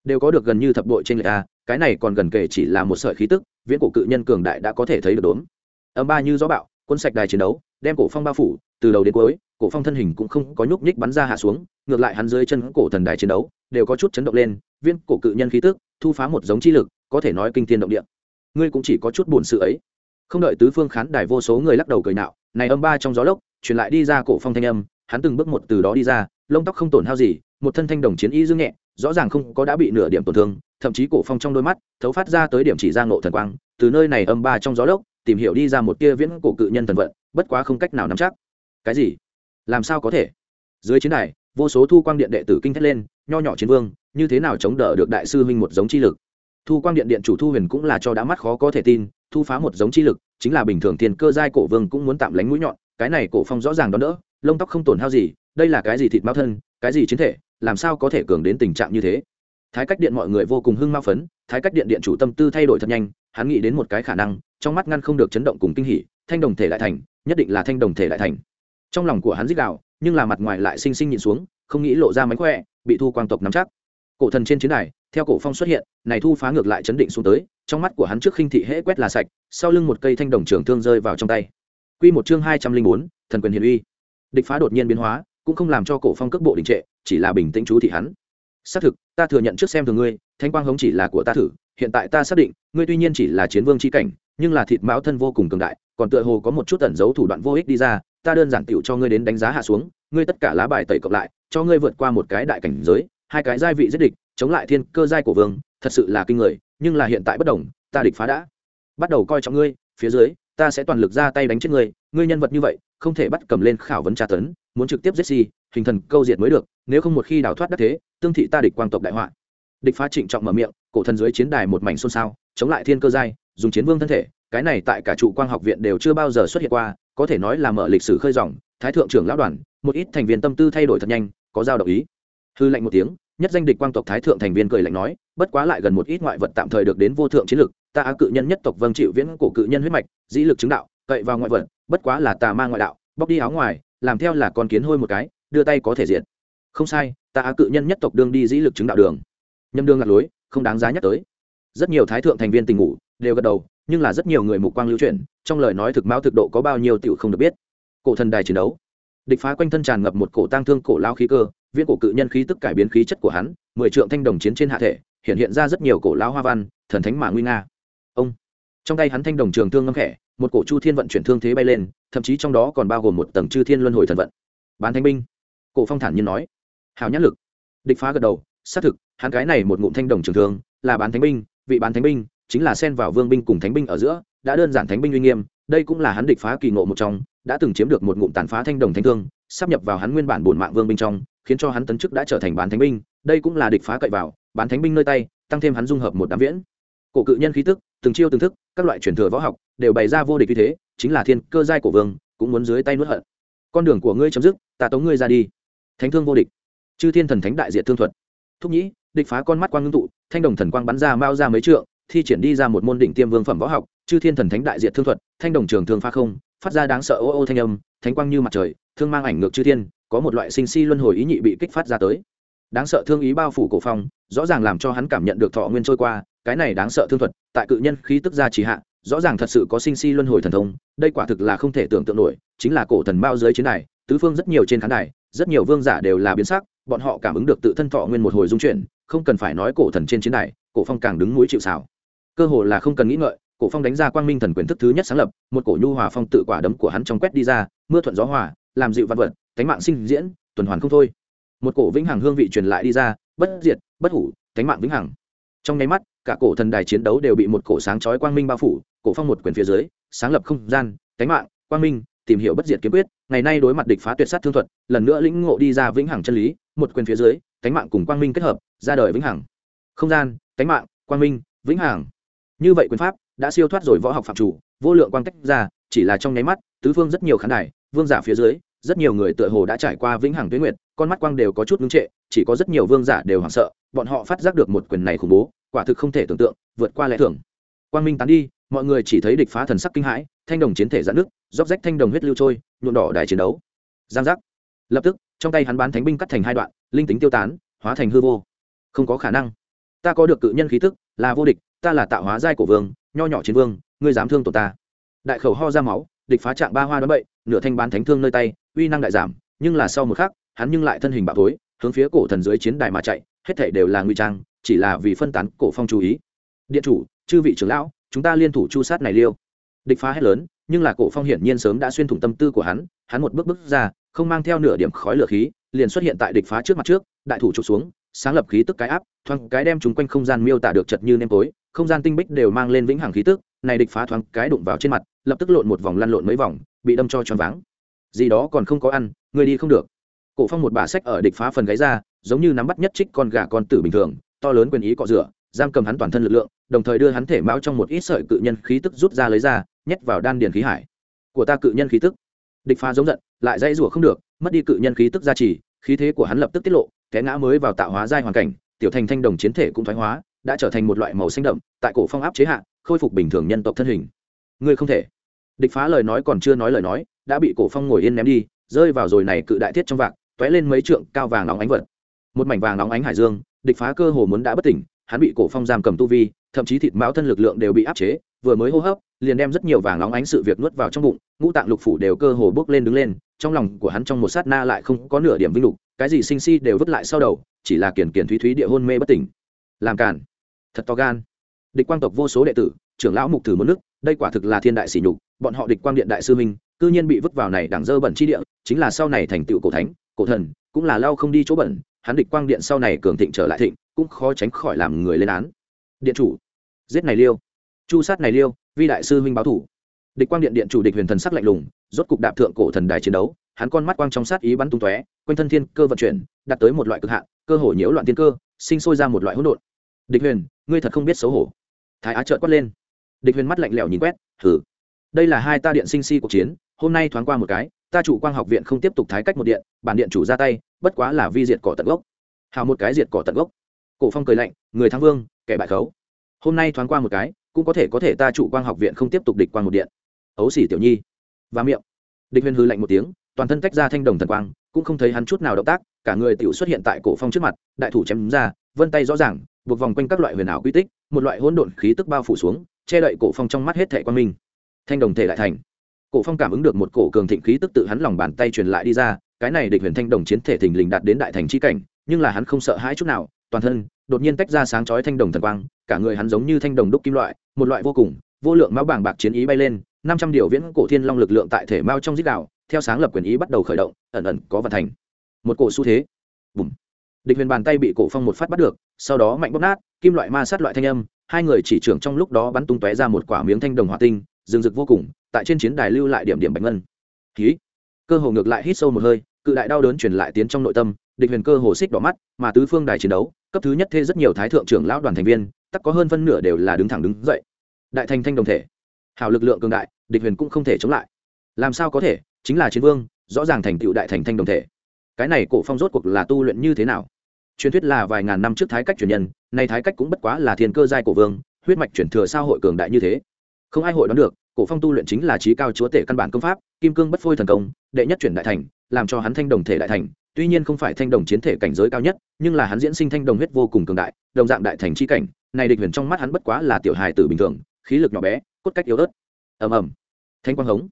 đều có được gần như thập bội trên lệch a, cái này còn gần kể chỉ là một sợi khí tức, viễn cổ cự nhân cường đại đã có thể thấy được đốn âm ba như gió bạo quân sạch đài chiến đấu, đem cổ phong bao phủ, từ đầu đến cuối cổ phong thân hình cũng không có nhúc nhích bắn ra hạ xuống, ngược lại hắn dưới chân cổ thần đài chiến đấu đều có chút chấn động lên, viên cổ cự nhân khí tức, thu phá một giống chi lực, có thể nói kinh thiên động địa. Ngươi cũng chỉ có chút buồn sự ấy. Không đợi tứ phương khán đài vô số người lắc đầu cười nạo, này âm ba trong gió lốc, truyền lại đi ra cổ phong thanh âm, hắn từng bước một từ đó đi ra, lông tóc không tổn hao gì, một thân thanh đồng chiến y dương nhẹ, rõ ràng không có đã bị nửa điểm tổn thương, thậm chí cổ phong trong đôi mắt, thấu phát ra tới điểm chỉ ra ngộ thần quang, từ nơi này âm ba trong gió lốc, tìm hiểu đi ra một tia viễn cổ cự nhân thần vận, bất quá không cách nào nắm chắc. Cái gì? Làm sao có thể? Dưới chiến đài, vô số thu quang điện đệ tử kinh thét lên, nho nhỏ chiến vương, như thế nào chống đỡ được đại sư huynh một giống chi lực? Thu quang điện điện chủ thu huyền cũng là cho đã mắt khó có thể tin, thu phá một giống chi lực, chính là bình thường tiền cơ giai cổ vương cũng muốn tạm lánh mũi nhọn, cái này cổ phong rõ ràng đón đỡ, lông tóc không tổn hao gì, đây là cái gì thịt mao thân, cái gì chiến thể, làm sao có thể cường đến tình trạng như thế? Thái cách điện mọi người vô cùng hưng mao phấn, thái cách điện điện chủ tâm tư thay đổi thật nhanh, hắn nghĩ đến một cái khả năng, trong mắt ngăn không được chấn động cùng kinh hỉ, thanh đồng thể lại thành, nhất định là thanh đồng thể lại thành trong lòng của hắn dích đạo nhưng là mặt ngoài lại xinh xinh nhịn xuống, không nghĩ lộ ra mánh khỏe, bị thu quang tộc nắm chắc. Cổ thần trên chiến đài, theo cổ phong xuất hiện, này thu phá ngược lại chấn định xuống tới, trong mắt của hắn trước khinh thị hễ quét là sạch, sau lưng một cây thanh đồng trường thương rơi vào trong tay. Quy một chương hai trăm linh bốn, thần quyền hiền uy. Địch phá đột nhiên biến hóa, cũng không làm cho cổ phong cước bộ đình trệ, chỉ là bình tĩnh chú thị hắn. Xác thực, ta thừa nhận trước xem thường ngươi thanh quang hống chỉ là của ta thử, hiện tại ta xác định, ngươi tuy nhiên chỉ là chiến vương chi cảnh, nhưng là thịt mão thân vô cùng cường đại, còn tựa hồ có một chút tẩn giấu thủ đoạn vô ích đi ra ta đơn giản tiểu cho ngươi đến đánh giá hạ xuống, ngươi tất cả lá bài tẩy cộng lại, cho ngươi vượt qua một cái đại cảnh giới, hai cái giai vị giết địch, chống lại thiên cơ giai của vương, thật sự là kinh người, nhưng là hiện tại bất đồng, ta địch phá đã. Bắt đầu coi trọng ngươi, phía dưới, ta sẽ toàn lực ra tay đánh chết ngươi ngươi nhân vật như vậy, không thể bắt cầm lên khảo vấn tra tấn, muốn trực tiếp giết si, hình thần câu diệt mới được, nếu không một khi đào thoát đắc thế, tương thị ta địch quang tộc đại họa. Địch phá trịnh trọng mở miệng, cổ thần dưới chiến đài một mảnh xôn xao, chống lại thiên cơ giai, dùng chiến vương thân thể, cái này tại cả trụ quang học viện đều chưa bao giờ xuất hiện qua có thể nói là mở lịch sử khơi dòng, thái thượng trưởng lão đoàn, một ít thành viên tâm tư thay đổi thật nhanh, có giao động ý. Hư lệnh một tiếng, nhất danh địch quang tộc thái thượng thành viên cười lạnh nói, bất quá lại gần một ít ngoại vật tạm thời được đến vô thượng chiến lực, ta á cự nhân nhất tộc vâng chịu viễn cổ cự nhân huyết mạch, dĩ lực chứng đạo, cậy vào ngoại vật, bất quá là tà ma ngoại đạo, bóc đi áo ngoài, làm theo là con kiến hôi một cái, đưa tay có thể diệt. Không sai, ta á cự nhân nhất tộc đương đi dĩ lực chứng đạo đường. Nhâm đương ngặt lối, không đáng giá nhắc tới rất nhiều thái thượng thành viên tình ngủ đều gật đầu, nhưng là rất nhiều người mục quang lưu chuyển, trong lời nói thực mao thực độ có bao nhiêu tiểu không được biết. Cổ thần đài chiến đấu. Địch phá quanh thân tràn ngập một cổ tang thương cổ lao khí cơ viên cổ cự nhân khí tức cải biến khí chất của hắn, mười trượng thanh đồng chiến trên hạ thể, hiện hiện ra rất nhiều cổ lao hoa văn, thần thánh mà nguy nga. Ông. Trong tay hắn thanh đồng trường thương ngâm khẽ, một cổ chu thiên vận chuyển thương thế bay lên, thậm chí trong đó còn bao gồm một tầng chư thiên luân hồi thần vận. Bán thanh binh. Cổ phong thản nhiên nói. Hào nhãn lực. Địch phá gật đầu, xác thực, hắn cái này một ngụm thanh đồng trường thương là bán thánh binh vị bán thánh binh, chính là xen vào vương binh cùng thánh binh ở giữa, đã đơn giản thánh binh uy nghiêm, đây cũng là hắn địch phá kỳ ngộ một trong, đã từng chiếm được một ngụm tàn phá thanh đồng thanh thương, sắp nhập vào hắn nguyên bản bổn mạng vương binh trong, khiến cho hắn tấn chức đã trở thành bán thánh binh, đây cũng là địch phá cậy vào, bán thánh binh nơi tay, tăng thêm hắn dung hợp một đám viễn. Cổ cự nhân khí tức, từng chiêu từng thức, các loại truyền thừa võ học, đều bày ra vô địch như thế, chính là thiên cơ giai của vương, cũng muốn dưới tay nuốt hận. Con đường của ngươi chấm dứt, ta tống ngươi ra đi. Thánh thương vô địch. Chư thiên thần thánh đại diện thương thuật. Thúc nhĩ, địch phá con mắt quang ngưng tụ thanh đồng thần quang bắn ra mao ra mấy trượng, thi triển đi ra một môn đỉnh tiêm vương phẩm võ học, chư thiên thần thánh đại diện thương thuật, thanh đồng trường thương pha không, phát ra đáng sợ ô ô thanh âm, thánh quang như mặt trời, thương mang ảnh ngược chư thiên, có một loại sinh si luân hồi ý nhị bị kích phát ra tới. Đáng sợ thương ý bao phủ cổ phong, rõ ràng làm cho hắn cảm nhận được thọ nguyên trôi qua, cái này đáng sợ thương thuật, tại cự nhân khí tức ra chỉ hạ, rõ ràng thật sự có sinh si luân hồi thần thông, đây quả thực là không thể tưởng tượng nổi, chính là cổ thần bao dưới chiến đài, tứ phương rất nhiều trên khán đài, rất nhiều vương giả đều là biến sắc, bọn họ cảm ứng được tự thân thọ nguyên một hồi dung chuyển không cần phải nói cổ thần trên chiến đài, cổ phong càng đứng núi chịu xào cơ hồ là không cần nghĩ ngợi, cổ phong đánh ra quang minh thần quyền thức thứ nhất sáng lập, một cổ nhu hòa phong tự quả đấm của hắn trong quét đi ra, mưa thuận gió hòa, làm dịu văn vật cánh mạng sinh diễn, tuần hoàn không thôi. Một cổ vĩnh hằng hương vị truyền lại đi ra, bất diệt, bất hủ cánh mạng vĩnh hằng. Trong nháy mắt, cả cổ thần đài chiến đấu đều bị một cổ sáng chói quang minh bao phủ, cổ phong một quyền phía dưới, sáng lập không gian cánh mạng, quang minh, tìm hiểu bất diệt kiếm quyết, ngày nay đối mặt địch phá tuyệt sát thương thuật, lần nữa lĩnh ngộ đi ra vĩnh hằng chân lý, một quyền phía dưới cánh mạng cùng quang minh kết hợp ra đời vĩnh hằng. Không gian, cánh mạng, quang minh, vĩnh hằng. Như vậy quyền pháp đã siêu thoát rồi võ học phạm chủ, vô lượng quang tách ra, chỉ là trong nháy mắt, tứ phương rất nhiều khán đài, vương giả phía dưới, rất nhiều người tựa hồ đã trải qua vĩnh hằng tuyến nguyệt, con mắt quang đều có chút ngưng trệ, chỉ có rất nhiều vương giả đều hoảng sợ, bọn họ phát giác được một quyền này khủng bố, quả thực không thể tưởng tượng, vượt qua lẽ thường. Quang minh tán đi, mọi người chỉ thấy địch phá thần sắc kinh hãi, thanh đồng chiến thể giãn nước róc rách thanh đồng huyết lưu trôi, nhuộm đỏ đài chiến đấu. Giang giác. Lập tức, trong tay hắn bán thánh binh cắt thành hai đoạn, linh tính tiêu tán, hóa thành hư vô không có khả năng. Ta có được cự nhân khí tức, là vô địch, ta là tạo hóa giai của vương, nho nhỏ chiến vương, ngươi dám thương tổ ta. Đại khẩu ho ra máu, địch phá trạng ba hoa đón bậy, nửa thanh bán thánh thương nơi tay, uy năng đại giảm, nhưng là sau một khắc, hắn nhưng lại thân hình bạo thối, hướng phía cổ thần dưới chiến đài mà chạy, hết thể đều là nguy trang, chỉ là vì phân tán cổ phong chú ý. Điện chủ, chư vị trưởng lão, chúng ta liên thủ chu sát này liêu. Địch phá hết lớn, nhưng là cổ phong hiển nhiên sớm đã xuyên thủng tâm tư của hắn hắn một bước bước ra, không mang theo nửa điểm khói lửa khí, liền xuất hiện tại địch phá trước mặt trước, đại thủ chụp xuống sáng lập khí tức cái áp, thoáng cái đem chúng quanh không gian miêu tả được chật như nêm tối, không gian tinh bích đều mang lên vĩnh hằng khí tức, này địch phá thoáng cái đụng vào trên mặt, lập tức lộn một vòng lăn lộn mấy vòng, bị đâm cho choáng váng. Gì đó còn không có ăn, người đi không được. Cổ phong một bà sách ở địch phá phần gáy ra, giống như nắm bắt nhất trích con gà con tử bình thường, to lớn quyền ý cọ rửa, giam cầm hắn toàn thân lực lượng, đồng thời đưa hắn thể mão trong một ít sợi cự nhân khí tức rút ra lấy ra, nhét vào đan điền khí hải. Của ta cự nhân khí tức. Địch phá giống giận, lại dãy rủa không được, mất đi cự nhân khí tức gia trì, khí thế của hắn lập tức tiết lộ té ngã mới vào tạo hóa giai hoàn cảnh, tiểu thành thanh đồng chiến thể cũng thoái hóa, đã trở thành một loại màu xanh đậm, tại cổ phong áp chế hạ, khôi phục bình thường nhân tộc thân hình. Ngươi không thể. Địch phá lời nói còn chưa nói lời nói, đã bị cổ phong ngồi yên ném đi, rơi vào rồi này cự đại thiết trong vạc, tóe lên mấy trượng cao vàng nóng ánh vật. Một mảnh vàng nóng ánh hải dương, địch phá cơ hồ muốn đã bất tỉnh, hắn bị cổ phong giam cầm tu vi, thậm chí thịt máu thân lực lượng đều bị áp chế, vừa mới hô hấp, liền đem rất nhiều vàng nóng ánh sự việc nuốt vào trong bụng, ngũ tạng lục phủ đều cơ hồ bước lên đứng lên, trong lòng của hắn trong một sát na lại không có nửa điểm vinh lục cái gì sinh si đều vứt lại sau đầu, chỉ là kiền kiền thúy thúy địa hôn mê bất tỉnh. Làm càn. thật to gan. Địch quang tộc vô số đệ tử, trưởng lão mục thử một nước, đây quả thực là thiên đại sỉ nhục, bọn họ địch quang điện đại sư minh cư nhiên bị vứt vào này đảng dơ bẩn chi địa, chính là sau này thành tựu cổ thánh, cổ thần, cũng là lao không đi chỗ bẩn, hắn địch quang điện sau này cường thịnh trở lại thịnh, cũng khó tránh khỏi làm người lên án. Điện chủ. Giết này liêu. Chu sát này liêu, vi đại sư huynh báo thủ. Địch quang điện điện chủ địch huyền thần sắc lạnh lùng, rốt cục đạp thượng cổ thần đài chiến đấu hắn con mắt quang trong sát ý bắn tung tóe, quanh thân thiên cơ vận chuyển, đạt tới một loại cực hạn, cơ hồ nhiễu loạn thiên cơ, sinh sôi ra một loại hỗn độn. Địch huyền, ngươi thật không biết xấu hổ. Thái á trợn quát lên. Địch huyền mắt lạnh lẽo nhìn quét thử đây là hai ta điện sinh si cuộc chiến, hôm nay thoáng qua một cái, ta chủ quang học viện không tiếp tục thái cách một điện, bản điện chủ ra tay, bất quá là vi diệt cỏ tận gốc. Hào một cái diệt cỏ tận gốc. Cổ phong cười lạnh, người thắng vương, kẻ bại khấu. Hôm nay thoáng qua một cái, cũng có thể có thể ta chủ quang học viện không tiếp tục địch quang một điện. Ấu xỉ tiểu nhi. Và miệng. Địch huyền hư lạnh một tiếng toàn thân tách ra thanh đồng thần quang, cũng không thấy hắn chút nào động tác, cả người tiểu xuất hiện tại cổ phong trước mặt, đại thủ chém ra, vân tay rõ ràng, buộc vòng quanh các loại huyền ảo quy tích, một loại hỗn độn khí tức bao phủ xuống, che đậy cổ phong trong mắt hết thảy quan minh thanh đồng thể lại thành cổ phong cảm ứng được một cổ cường thịnh khí tức tự hắn lòng bàn tay truyền lại đi ra, cái này địch huyền thanh đồng chiến thể thình lình đạt đến đại thành chi cảnh, nhưng là hắn không sợ hãi chút nào, toàn thân đột nhiên tách ra sáng chói thanh đồng thần quang, cả người hắn giống như thanh đồng đúc kim loại, một loại vô cùng, vô lượng mão bảng bạc chiến ý bay lên, năm trăm điều viễn cổ thiên long lực lượng tại thể mao trong dít đảo theo sáng lập quyền ý bắt đầu khởi động, ẩn ẩn có vận thành. Một cổ xu thế. Bùm. Địch huyền bàn tay bị cổ phong một phát bắt được, sau đó mạnh bóp nát, kim loại ma sát loại thanh âm, hai người chỉ trưởng trong lúc đó bắn tung tóe ra một quả miếng thanh đồng hỏa tinh rừng rực vô cùng, tại trên chiến đài lưu lại điểm điểm bạch ngân. Khí cơ hồ ngược lại hít sâu một hơi, cự đại đau đớn truyền lại tiến trong nội tâm, địch huyền cơ hồ xích đỏ mắt, mà tứ phương đài chiến đấu, cấp thứ nhất thê rất nhiều thái thượng trưởng lão đoàn thành viên, tất có hơn phân nửa đều là đứng thẳng đứng dậy. Đại thành thanh đồng thể. Hào lực lượng cường đại, địch huyền cũng không thể chống lại. Làm sao có thể? Chính là chiến vương, rõ ràng thành tựu đại thành thanh đồng thể. Cái này cổ phong rốt cuộc là tu luyện như thế nào? Truyền thuyết là vài ngàn năm trước thái cách truyền nhân, nay thái cách cũng bất quá là thiên cơ giai cổ vương, huyết mạch chuyển thừa sao hội cường đại như thế. Không ai hội đoán được, cổ phong tu luyện chính là trí cao chúa tể căn bản công pháp, kim cương bất phôi thần công, đệ nhất chuyển đại thành, làm cho hắn thanh đồng thể đại thành, tuy nhiên không phải thanh đồng chiến thể cảnh giới cao nhất, nhưng là hắn diễn sinh thanh đồng huyết vô cùng cường đại, đồng dạng đại thành chi cảnh, này địch huyền trong mắt hắn bất quá là tiểu hài tử bình thường, khí lực nhỏ bé, cốt cách yếu ớt. Ầm ầm. Thanh quang hống.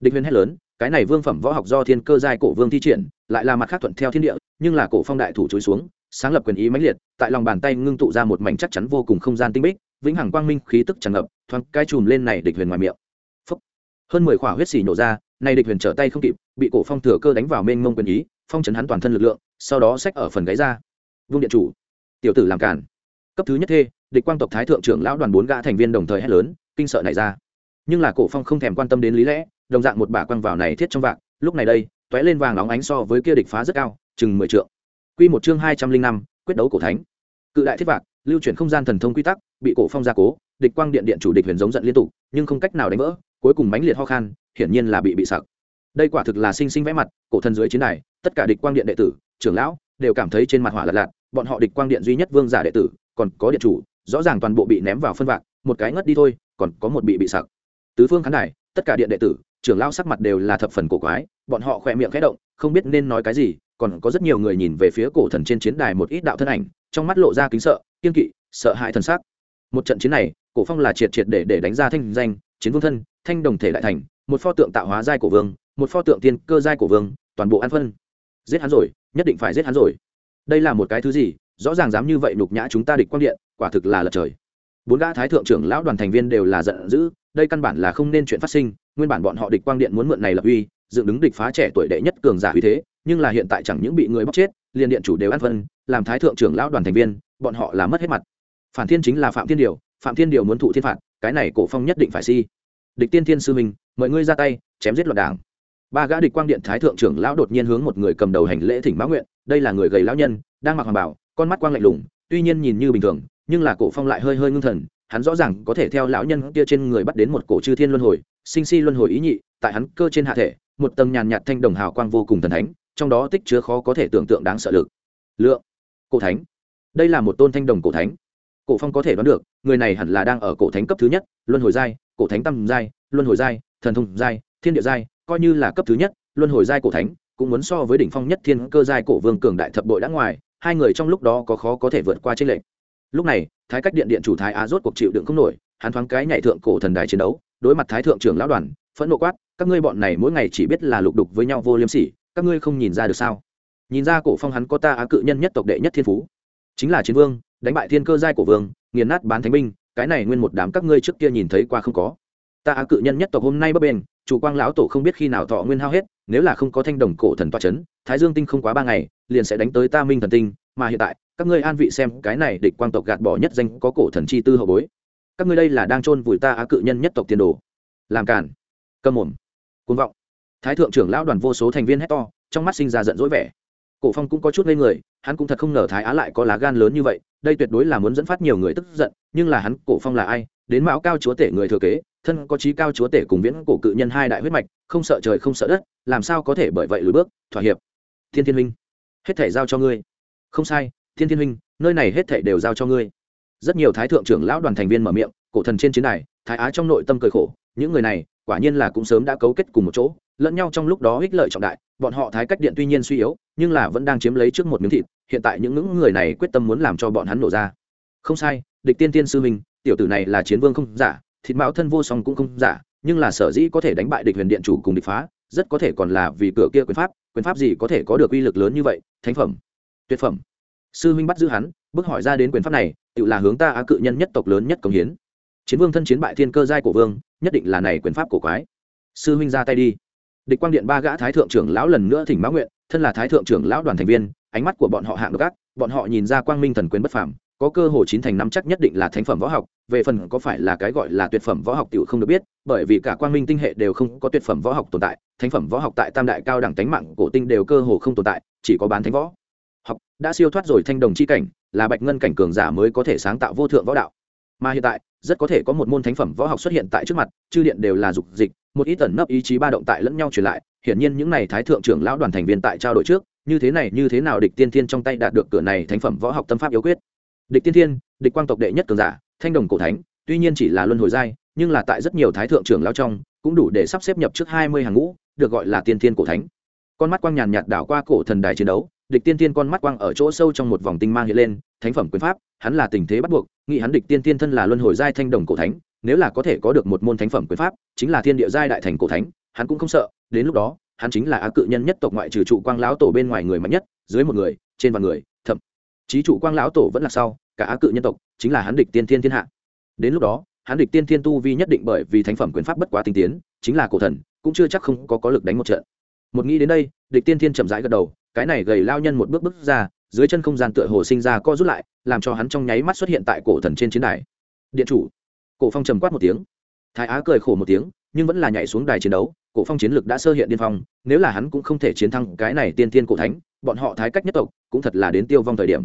Địch huyền hét lớn cái này vương phẩm võ học do thiên cơ giai cổ vương thi triển, lại là mặt khác thuận theo thiên địa, nhưng là cổ phong đại thủ chối xuống, sáng lập quyền ý mãnh liệt, tại lòng bàn tay ngưng tụ ra một mảnh chắc chắn vô cùng không gian tinh bích, vĩnh hằng quang minh, khí tức tràn ngập, thoáng cái chùm lên này địch huyền ngoài miệng. Phúc. hơn mười khỏa huyết xỉ nổ ra, này địch huyền trở tay không kịp, bị cổ phong thừa cơ đánh vào mênh mông quyền ý, phong chấn hắn toàn thân lực lượng, sau đó xách ở phần gáy ra. Vương điện chủ, tiểu tử làm cản cấp thứ nhất thê, địch quang tộc thái thượng trưởng lão đoàn bốn gã thành viên đồng thời hét lớn, kinh sợ này ra. Nhưng là cổ phong không thèm quan tâm đến lý lẽ đồng dạng một bả quăng vào này thiết trong vạc lúc này đây tóe lên vàng óng ánh so với kia địch phá rất cao chừng mười trượng. Quy một chương hai trăm linh năm quyết đấu cổ thánh. Cự đại thiết vạc lưu chuyển không gian thần thông quy tắc bị cổ phong gia cố địch quang điện điện chủ địch huyền giống giận liên tục nhưng không cách nào đánh vỡ cuối cùng mãnh liệt ho khan hiển nhiên là bị bị sặc. Đây quả thực là sinh sinh vẽ mặt cổ thần dưới chiến này, tất cả địch quang điện đệ tử trưởng lão đều cảm thấy trên mặt hỏa lật lạt bọn họ địch quang điện duy nhất vương giả đệ tử còn có điện chủ rõ ràng toàn bộ bị ném vào phân vạc một cái ngất đi thôi còn có một bị bị sặc. Tứ phương khán đài tất cả điện đệ tử trưởng lão sắc mặt đều là thập phần cổ quái, bọn họ khỏe miệng khẽ động, không biết nên nói cái gì, còn có rất nhiều người nhìn về phía cổ thần trên chiến đài một ít đạo thân ảnh, trong mắt lộ ra kính sợ, kiên kỵ, sợ hãi thần sắc. Một trận chiến này, cổ phong là triệt triệt để để đánh ra thanh danh, chiến vương thân, thanh đồng thể đại thành, một pho tượng tạo hóa giai cổ vương, một pho tượng tiên cơ giai cổ vương, toàn bộ an phân. Giết hắn rồi, nhất định phải giết hắn rồi. Đây là một cái thứ gì, rõ ràng dám như vậy nhục nhã chúng ta địch quan điện, quả thực là lật trời. Bốn gã thái thượng trưởng lão đoàn thành viên đều là giận dữ, đây căn bản là không nên chuyện phát sinh nguyên bản bọn họ địch quang điện muốn mượn này lập uy, dựng đứng địch phá trẻ tuổi đệ nhất cường giả uy thế, nhưng là hiện tại chẳng những bị người bóc chết, liền điện chủ đều ăn phân, làm thái thượng trưởng lão đoàn thành viên, bọn họ là mất hết mặt. Phản thiên chính là phạm thiên điều, phạm thiên điều muốn thụ thiên phạt, cái này cổ phong nhất định phải si. Địch tiên thiên sư mình mời ngươi ra tay, chém giết loạn đảng. Ba gã địch quang điện thái thượng trưởng lão đột nhiên hướng một người cầm đầu hành lễ thỉnh báo nguyện, đây là người gầy lão nhân, đang mặc hoàng bảo, con mắt quang lạnh lùng, tuy nhiên nhìn như bình thường, nhưng là cổ phong lại hơi hơi ngưng thần hắn rõ ràng có thể theo lão nhân kia trên người bắt đến một cổ chư thiên luân hồi, sinh si luân hồi ý nhị, tại hắn cơ trên hạ thể, một tầng nhàn nhạt thanh đồng hào quang vô cùng thần thánh, trong đó tích chứa khó có thể tưởng tượng đáng sợ lực. Lượng, cổ thánh. Đây là một tôn thanh đồng cổ thánh. Cổ phong có thể đoán được, người này hẳn là đang ở cổ thánh cấp thứ nhất, luân hồi giai, cổ thánh tâm giai, luân hồi giai, thần thông giai, thiên địa giai, coi như là cấp thứ nhất, luân hồi giai cổ thánh, cũng muốn so với đỉnh phong nhất thiên cơ giai cổ vương cường đại thập bội đã ngoài, hai người trong lúc đó có khó có thể vượt qua tranh lệnh lúc này thái cách điện điện chủ thái á rốt cuộc chịu đựng không nổi, hắn thoáng cái nhảy thượng cổ thần đài chiến đấu, đối mặt thái thượng trưởng lão đoàn, phẫn nộ quát, các ngươi bọn này mỗi ngày chỉ biết là lục đục với nhau vô liêm sỉ, các ngươi không nhìn ra được sao? Nhìn ra cổ phong hắn có ta á cự nhân nhất tộc đệ nhất thiên phú, chính là chiến vương, đánh bại thiên cơ giai của vương, nghiền nát bán thánh binh, cái này nguyên một đám các ngươi trước kia nhìn thấy qua không có. Ta á cự nhân nhất tộc hôm nay bấp bền chủ quang lão tổ không biết khi nào thọ nguyên hao hết, nếu là không có thanh đồng cổ thần toa chấn, thái dương tinh không quá ba ngày, liền sẽ đánh tới ta minh thần tinh, mà hiện tại các ngươi an vị xem cái này địch quang tộc gạt bỏ nhất danh có cổ thần chi tư hậu bối. Các ngươi đây là đang chôn vùi ta á cự nhân nhất tộc tiền đồ. Làm cản câm mồm. Côn vọng. Thái thượng trưởng lão đoàn vô số thành viên hét to, trong mắt sinh ra giận dỗi vẻ. Cổ phong cũng có chút ngây người, hắn cũng thật không ngờ thái á lại có lá gan lớn như vậy, đây tuyệt đối là muốn dẫn phát nhiều người tức giận, nhưng là hắn, cổ phong là ai? Đến mão cao chúa tể người thừa kế, thân có trí cao chúa tể cùng viễn cổ cự nhân hai đại huyết mạch, không sợ trời không sợ đất, làm sao có thể bởi vậy lùi bước? Thỏa hiệp. Thiên thiên minh, hết thể giao cho ngươi. Không sai thiên thiên huynh, nơi này hết thảy đều giao cho ngươi. Rất nhiều thái thượng trưởng lão đoàn thành viên mở miệng, cổ thần trên chiến đài, thái á trong nội tâm cười khổ, những người này, quả nhiên là cũng sớm đã cấu kết cùng một chỗ, lẫn nhau trong lúc đó ích lợi trọng đại, bọn họ thái cách điện tuy nhiên suy yếu, nhưng là vẫn đang chiếm lấy trước một miếng thịt, hiện tại những ngưỡng người này quyết tâm muốn làm cho bọn hắn nổ ra. Không sai, địch tiên tiên sư minh, tiểu tử này là chiến vương không giả, thịt mão thân vô song cũng không giả, nhưng là sở dĩ có thể đánh bại địch huyền điện chủ cùng địch phá, rất có thể còn là vì cửa kia quyền pháp quyền pháp gì có thể có được uy lực lớn như vậy, thánh phẩm, tuyệt phẩm sư huynh bắt giữ hắn, bước hỏi ra đến quyền pháp này, tự là hướng ta á cự nhân nhất tộc lớn nhất công hiến. Chiến vương thân chiến bại thiên cơ giai cổ vương, nhất định là này quyền pháp cổ quái. Sư huynh ra tay đi. Địch quang điện ba gã thái thượng trưởng lão lần nữa thỉnh mã nguyện, thân là thái thượng trưởng lão đoàn thành viên, ánh mắt của bọn họ hạng độc ác, bọn họ nhìn ra quang minh thần quyền bất phàm, có cơ hội chín thành năm chắc nhất định là thánh phẩm võ học, về phần có phải là cái gọi là tuyệt phẩm võ học tiểu không được biết, bởi vì cả quang minh tinh hệ đều không có tuyệt phẩm võ học tồn tại, thánh phẩm võ học tại tam đại cao đẳng tánh mạng cổ tinh đều cơ hồ không tồn tại, chỉ có bán thánh võ đã siêu thoát rồi thanh đồng chi cảnh, là bạch ngân cảnh cường giả mới có thể sáng tạo vô thượng võ đạo. Mà hiện tại, rất có thể có một môn thánh phẩm võ học xuất hiện tại trước mặt, chư điện đều là dục dịch, một ít tẩn nấp ý chí ba động tại lẫn nhau truyền lại, hiển nhiên những này thái thượng trưởng lão đoàn thành viên tại trao đổi trước, như thế này, như thế nào địch tiên thiên trong tay đạt được cửa này thánh phẩm võ học tâm pháp yếu quyết. Địch tiên thiên, địch quang tộc đệ nhất cường giả, thanh đồng cổ thánh, tuy nhiên chỉ là luân hồi giai, nhưng là tại rất nhiều thái thượng trưởng lão trong, cũng đủ để sắp xếp nhập trước hai mươi hàng ngũ, được gọi là tiên thiên cổ thánh. Con mắt quang nhàn nhạt đảo qua cổ thần đài chiến đấu địch tiên tiên con mắt quang ở chỗ sâu trong một vòng tinh mang hiện lên, thánh phẩm quyền pháp, hắn là tình thế bắt buộc, nghĩ hắn địch tiên tiên thân là luân hồi giai thanh đồng cổ thánh, nếu là có thể có được một môn thánh phẩm quyền pháp, chính là thiên địa giai đại thành cổ thánh, hắn cũng không sợ, đến lúc đó, hắn chính là á cự nhân nhất tộc ngoại trừ trụ quang lão tổ bên ngoài người mạnh nhất, dưới một người, trên vài người, thậm chí trụ quang lão tổ vẫn là sau, cả á cự nhân tộc, chính là hắn địch tiên thiên thiên hạ. Đến lúc đó, hắn địch tiên thiên tu vi nhất định bởi vì thánh phẩm quyền pháp bất quá tinh tiến, chính là cổ thần, cũng chưa chắc không có có lực đánh một trận. Một nghĩ đến đây, địch tiên thiên chậm rãi gật đầu cái này gầy lao nhân một bước bước ra, dưới chân không gian tựa hồ sinh ra co rút lại, làm cho hắn trong nháy mắt xuất hiện tại cổ thần trên chiến đài. Điện chủ. Cổ phong trầm quát một tiếng. Thái á cười khổ một tiếng, nhưng vẫn là nhảy xuống đài chiến đấu, cổ phong chiến lực đã sơ hiện điên phong, nếu là hắn cũng không thể chiến thắng cái này tiên tiên cổ thánh, bọn họ thái cách nhất tộc cũng thật là đến tiêu vong thời điểm.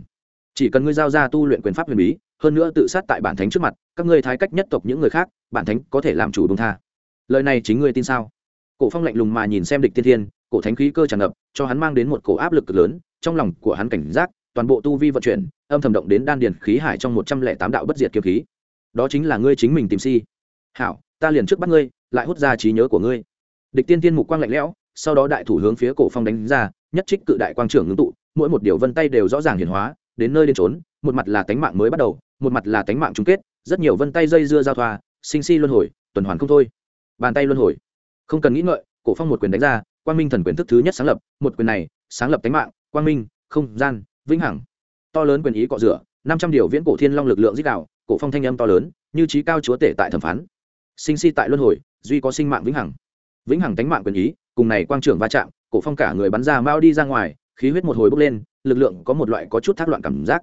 Chỉ cần ngươi giao ra tu luyện quyền pháp huyền bí, hơn nữa tự sát tại bản thánh trước mặt, các ngươi thái cách nhất tộc những người khác, bản thánh có thể làm chủ đúng tha. Lời này chính ngươi tin sao? Cổ phong lạnh lùng mà nhìn xem địch tiên thiên cổ thánh khí cơ tràn ngập, cho hắn mang đến một cổ áp lực cực lớn, trong lòng của hắn cảnh giác, toàn bộ tu vi vận chuyển, âm thầm động đến đan điền khí hải trong một trăm lẻ tám đạo bất diệt kiếm khí. Đó chính là ngươi chính mình tìm si. Hảo, ta liền trước bắt ngươi, lại hút ra trí nhớ của ngươi. Địch tiên tiên mục quang lạnh lẽo, sau đó đại thủ hướng phía cổ phong đánh ra, nhất trích cự đại quang trưởng ngưng tụ, mỗi một điều vân tay đều rõ ràng hiển hóa, đến nơi đến trốn một mặt là tánh mạng mới bắt đầu, một mặt là tánh mạng chung kết, rất nhiều vân tay dây dưa giao thoa, sinh si luân hồi, tuần hoàn không thôi. Bàn tay luân hồi. Không cần nghĩ ngợi, cổ phong một quyền đánh ra quang minh thần quyền thức thứ nhất sáng lập, một quyền này sáng lập tánh mạng, quang minh, không gian, vĩnh hằng. To lớn quyền ý cọ rửa, năm trăm điều viễn cổ thiên long lực lượng dích đạo, cổ phong thanh âm to lớn, như trí cao chúa tể tại thẩm phán. Sinh si tại luân hồi, duy có sinh mạng vĩnh hằng. Vĩnh hằng tánh mạng quyền ý, cùng này quang trưởng va chạm, cổ phong cả người bắn ra mao đi ra ngoài, khí huyết một hồi bốc lên, lực lượng có một loại có chút thác loạn cảm giác.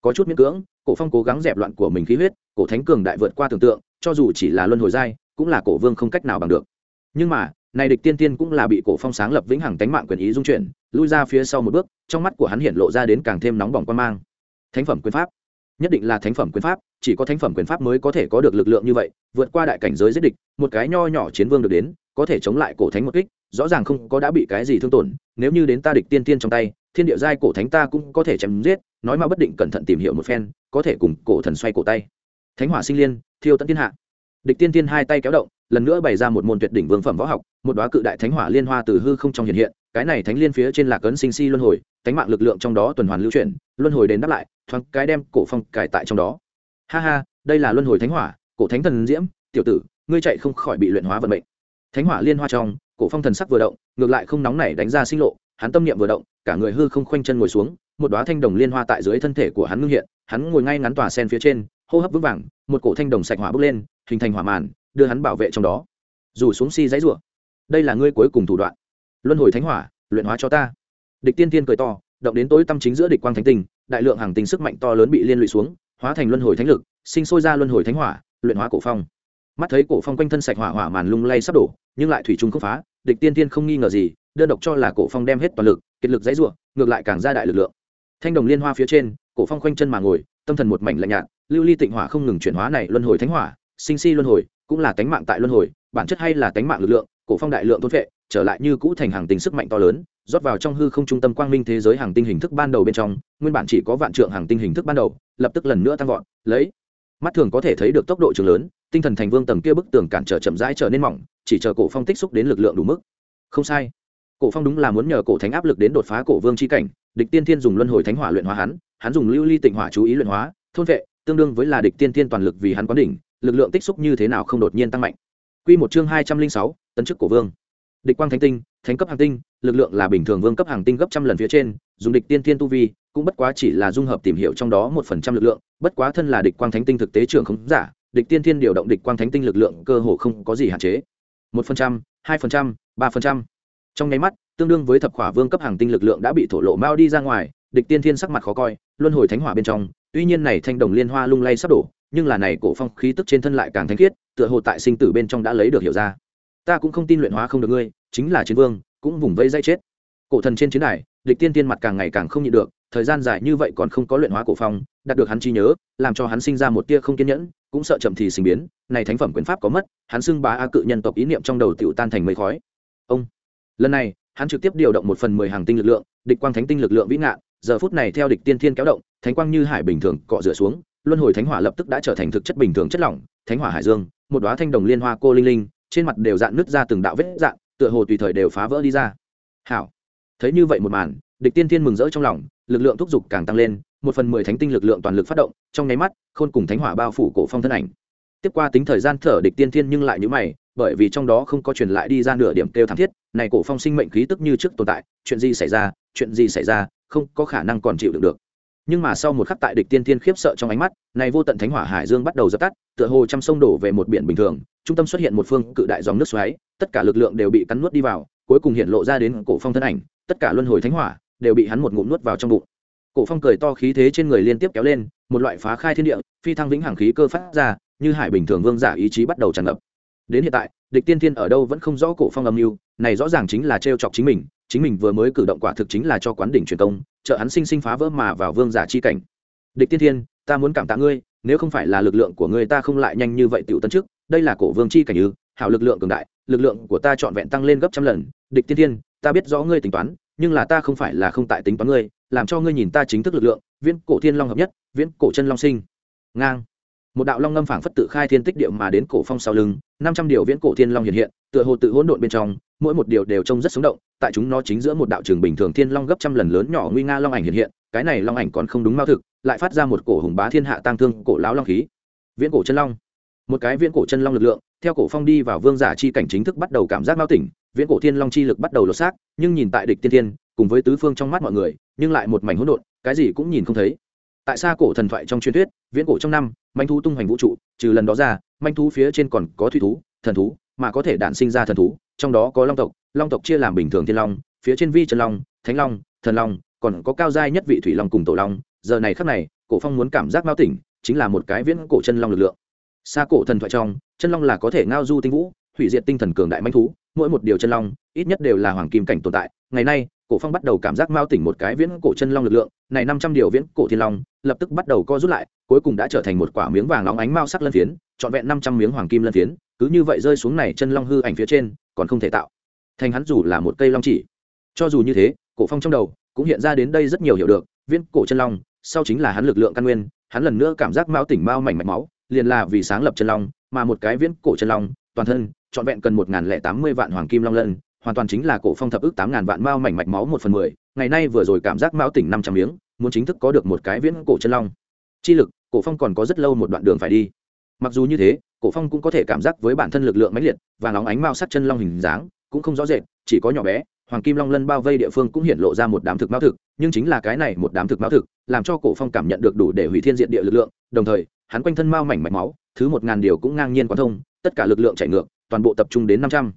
Có chút miễn cưỡng, cổ phong cố gắng dẹp loạn của mình khí huyết, cổ thánh cường đại vượt qua tưởng tượng, cho dù chỉ là luân hồi giai, cũng là cổ vương không cách nào bằng được. Nhưng mà này địch tiên tiên cũng là bị cổ phong sáng lập vĩnh hằng tánh mạng quyền ý dung chuyển, lui ra phía sau một bước, trong mắt của hắn hiện lộ ra đến càng thêm nóng bỏng quan mang. Thánh phẩm quyền pháp. Nhất định là thánh phẩm quyền pháp, chỉ có thánh phẩm quyền pháp mới có thể có được lực lượng như vậy, vượt qua đại cảnh giới giết địch, một cái nho nhỏ chiến vương được đến, có thể chống lại cổ thánh một kích, rõ ràng không có đã bị cái gì thương tổn, nếu như đến ta địch tiên tiên trong tay, thiên địa giai cổ thánh ta cũng có thể chém giết, nói mà bất định cẩn thận tìm hiểu một phen, có thể cùng cổ thần xoay cổ tay. Thánh hỏa sinh liên, thiêu tận thiên hạ. Địch tiên tiên hai tay kéo động lần nữa bày ra một môn tuyệt đỉnh vương phẩm võ học, một đoá cự đại thánh hỏa liên hoa từ hư không trong hiện hiện, cái này thánh liên phía trên lạc ấn sinh si luân hồi, thánh mạng lực lượng trong đó tuần hoàn lưu chuyển, luân hồi đến đáp lại, thoáng cái đem cổ phong cải tại trong đó. Ha ha, đây là luân hồi thánh hỏa, cổ thánh thần diễm, tiểu tử, ngươi chạy không khỏi bị luyện hóa vận mệnh. Thánh hỏa liên hoa trong, cổ phong thần sắc vừa động, ngược lại không nóng nảy đánh ra sinh lộ, hắn tâm niệm vừa động, cả người hư không khoanh chân ngồi xuống, một đóa thanh đồng liên hoa tại dưới thân thể của hắn ngưng hiện, hắn ngồi ngay ngắn tòa sen phía trên, hô hấp vững vàng, một cổ thanh đồng sạch hỏa bốc lên, hình thành hỏa màn đưa hắn bảo vệ trong đó. Dù xuống si dãy rủa đây là ngươi cuối cùng thủ đoạn. Luân hồi thánh hỏa luyện hóa cho ta. Địch tiên tiên cười to động đến tối tâm chính giữa địch quang thánh tình, đại lượng hàng tình sức mạnh to lớn bị liên lụy xuống hóa thành luân hồi thánh lực sinh sôi ra luân hồi thánh hỏa luyện hóa cổ phong. Mắt thấy cổ phong quanh thân sạch hỏa hỏa màn lung lay sắp đổ nhưng lại thủy chung không phá địch tiên tiên không nghi ngờ gì đơn độc cho là cổ phong đem hết toàn lực kiệt lực dãy ruộng ngược lại càng ra đại lực lượng. Thanh đồng liên hoa phía trên cổ phong quanh chân mà ngồi tâm thần một mảnh lạnh nhạt lưu ly tịnh hỏa không ngừng chuyển hóa này luân hồi thánh hỏa sinh si luân hồi cũng là tánh mạng tại luân hồi, bản chất hay là tánh mạng lực lượng, cổ phong đại lượng thôn vệ trở lại như cũ thành hàng tinh sức mạnh to lớn, rót vào trong hư không trung tâm quang minh thế giới hàng tinh hình thức ban đầu bên trong, nguyên bản chỉ có vạn trượng hàng tinh hình thức ban đầu, lập tức lần nữa tăng vọt, lấy. Mắt thường có thể thấy được tốc độ trường lớn, tinh thần thành vương tầng kia bức tường cản trở chậm rãi trở nên mỏng, chỉ chờ cổ phong tích xúc đến lực lượng đủ mức. Không sai. Cổ phong đúng là muốn nhờ cổ thánh áp lực đến đột phá cổ vương chi cảnh, địch tiên thiên dùng luân hồi thánh hỏa luyện hóa hắn hắn dùng lưu ly tịnh hỏa chú ý luyện hóa, thôn vệ tương đương với là địch tiên thiên toàn lực vì hắn quán đỉnh lực lượng tích xúc như thế nào không đột nhiên tăng mạnh. Quy một chương hai trăm linh sáu, tấn chức của vương. Địch quang thánh tinh, thánh cấp hàng tinh, lực lượng là bình thường vương cấp hàng tinh gấp trăm lần phía trên, dùng địch tiên thiên tu vi, cũng bất quá chỉ là dung hợp tìm hiểu trong đó một phần trăm lực lượng, bất quá thân là địch quang thánh tinh thực tế trưởng không giả, địch tiên thiên điều động địch quang thánh tinh lực lượng cơ hồ không có gì hạn chế. Một phần trăm, hai phần trăm, ba phần trăm. Trong nháy mắt, tương đương với thập khỏa vương cấp hàng tinh lực lượng đã bị thổ lộ mao đi ra ngoài, địch tiên thiên sắc mặt khó coi, luân hồi thánh hỏa bên trong, tuy nhiên này thanh đồng liên hoa lung lay sắp đổ nhưng là này cổ phong khí tức trên thân lại càng thánh khiết, tựa hồ tại sinh tử bên trong đã lấy được hiểu ra. Ta cũng không tin luyện hóa không được ngươi, chính là chiến vương, cũng vùng vây dây chết. Cổ thần trên chiến đài, địch tiên tiên mặt càng ngày càng không nhịn được, thời gian dài như vậy còn không có luyện hóa cổ phong, đạt được hắn chi nhớ, làm cho hắn sinh ra một tia không kiên nhẫn, cũng sợ chậm thì sinh biến, này thánh phẩm quyền pháp có mất, hắn xưng bá a cự nhân tộc ý niệm trong đầu tiểu tan thành mây khói. Ông, lần này, hắn trực tiếp điều động một phần mười hàng tinh lực lượng, địch quang thánh tinh lực lượng vĩ ngạn, giờ phút này theo địch tiên thiên kéo động, thánh quang như hải bình thường cọ rửa xuống luân hồi thánh hỏa lập tức đã trở thành thực chất bình thường chất lỏng, thánh hỏa hải dương, một đoá thanh đồng liên hoa cô linh linh, trên mặt đều dạn nứt ra từng đạo vết dạn, tựa hồ tùy thời đều phá vỡ đi ra. Hảo. Thấy như vậy một màn, địch tiên thiên mừng rỡ trong lòng, lực lượng thúc giục càng tăng lên, một phần mười thánh tinh lực lượng toàn lực phát động, trong nháy mắt, khôn cùng thánh hỏa bao phủ cổ phong thân ảnh. Tiếp qua tính thời gian thở, địch tiên thiên nhưng lại như mày, bởi vì trong đó không có truyền lại đi ra nửa điểm kêu thảm thiết, này cổ phong sinh mệnh khí tức như trước tồn tại, chuyện gì xảy ra, chuyện gì xảy ra, không có khả năng còn chịu được được nhưng mà sau một khắc tại địch tiên thiên khiếp sợ trong ánh mắt, này vô tận thánh hỏa hải dương bắt đầu dập tắt, tựa hồ trăm sông đổ về một biển bình thường, trung tâm xuất hiện một phương cự đại dòng nước xoáy, tất cả lực lượng đều bị cắn nuốt đi vào, cuối cùng hiện lộ ra đến cổ phong thân ảnh, tất cả luân hồi thánh hỏa đều bị hắn một ngụm nuốt vào trong bụng. Cổ phong cười to khí thế trên người liên tiếp kéo lên, một loại phá khai thiên địa, phi thăng vĩnh hằng khí cơ phát ra, như hải bình thường vương giả ý chí bắt đầu tràn ngập. Đến hiện tại, địch tiên thiên ở đâu vẫn không rõ cổ phong âm mưu, này rõ ràng chính là trêu chọc chính mình chính mình vừa mới cử động quả thực chính là cho quán đỉnh truyền công trợ hắn sinh sinh phá vỡ mà vào vương giả chi cảnh. Địch tiên thiên, ta muốn cảm tạ ngươi, nếu không phải là lực lượng của ngươi ta không lại nhanh như vậy tiểu tân trước, đây là cổ vương chi cảnh ư, hảo lực lượng cường đại, lực lượng của ta trọn vẹn tăng lên gấp trăm lần. Địch tiên thiên, ta biết rõ ngươi tính toán, nhưng là ta không phải là không tại tính toán ngươi, làm cho ngươi nhìn ta chính thức lực lượng, viễn cổ thiên long hợp nhất, viễn cổ chân long sinh. Ngang. Một đạo long ngâm phảng phất tự khai thiên tích điệu mà đến cổ phong sau lưng, năm trăm điều viễn cổ thiên long hiện hiện, tựa hồ tự hỗn độn bên trong mỗi một điều đều trông rất sống động, tại chúng nó chính giữa một đạo trường bình thường thiên long gấp trăm lần lớn nhỏ nguy nga long ảnh hiện hiện, cái này long ảnh còn không đúng mao thực, lại phát ra một cổ hùng bá thiên hạ tang thương, cổ lão long khí. Viễn cổ chân long. Một cái viễn cổ chân long lực lượng, theo cổ phong đi vào vương giả chi cảnh chính thức bắt đầu cảm giác mao tỉnh, viễn cổ thiên long chi lực bắt đầu lột xác, nhưng nhìn tại địch tiên thiên, cùng với tứ phương trong mắt mọi người, nhưng lại một mảnh hỗn độn, cái gì cũng nhìn không thấy. Tại sao cổ thần thoại trong truyền thuyết, viễn cổ trong năm, manh thú tung hoành vũ trụ, trừ lần đó ra, manh thú phía trên còn có thủy thú, thần thú, mà có thể đản sinh ra thần thú trong đó có long tộc long tộc chia làm bình thường thiên long, phía trên vi trần long, thánh long, thần long, còn có cao giai nhất vị thủy long cùng tổ long. Giờ này khắc này, cổ phong muốn cảm giác mao tỉnh, chính là một cái viễn cổ chân long lực lượng. Xa cổ thần thoại trong, chân long là có thể ngao du tinh vũ, hủy diệt tinh thần cường đại manh thú, mỗi một điều chân long, ít nhất đều là hoàng kim cảnh tồn tại. Ngày nay, cổ phong bắt đầu cảm giác mao tỉnh một cái viễn cổ chân long lực lượng, này năm trăm điều viễn cổ thiên long, lập tức bắt đầu co rút lại, cuối cùng đã trở thành một quả miếng vàng óng ánh mao sắc lân phiến, trọn vẹn năm trăm miếng hoàng kim lân phiến. Cứ như vậy rơi xuống này chân long hư ảnh phía trên còn không thể tạo. Thành hắn dù là một cây long chỉ. Cho dù như thế, cổ phong trong đầu cũng hiện ra đến đây rất nhiều hiểu được viên cổ chân long, sau chính là hắn lực lượng căn nguyên, hắn lần nữa cảm giác mao tỉnh mao mảnh mạch máu, liền là vì sáng lập chân long, mà một cái viễn cổ chân long, toàn thân trọn vẹn cần một lẻ tám mươi vạn hoàng kim long lân, hoàn toàn chính là cổ phong thập ước tám ngàn vạn mao mảnh mạch máu một phần mười. Ngày nay vừa rồi cảm giác mao tỉnh năm trăm miếng, muốn chính thức có được một cái viễn cổ chân long. Chi lực, cổ phong còn có rất lâu một đoạn đường phải đi. Mặc dù như thế cổ phong cũng có thể cảm giác với bản thân lực lượng mãnh liệt và nóng ánh mao sắc chân long hình dáng cũng không rõ rệt, chỉ có nhỏ bé, hoàng kim long lân bao vây địa phương cũng hiện lộ ra một đám thực mao thực, nhưng chính là cái này một đám thực mao thực làm cho cổ phong cảm nhận được đủ để hủy thiên diện địa lực lượng, đồng thời, hắn quanh thân mao mảnh mạch máu, thứ một ngàn điều cũng ngang nhiên quán thông, tất cả lực lượng chảy ngược, toàn bộ tập trung đến năm trăm.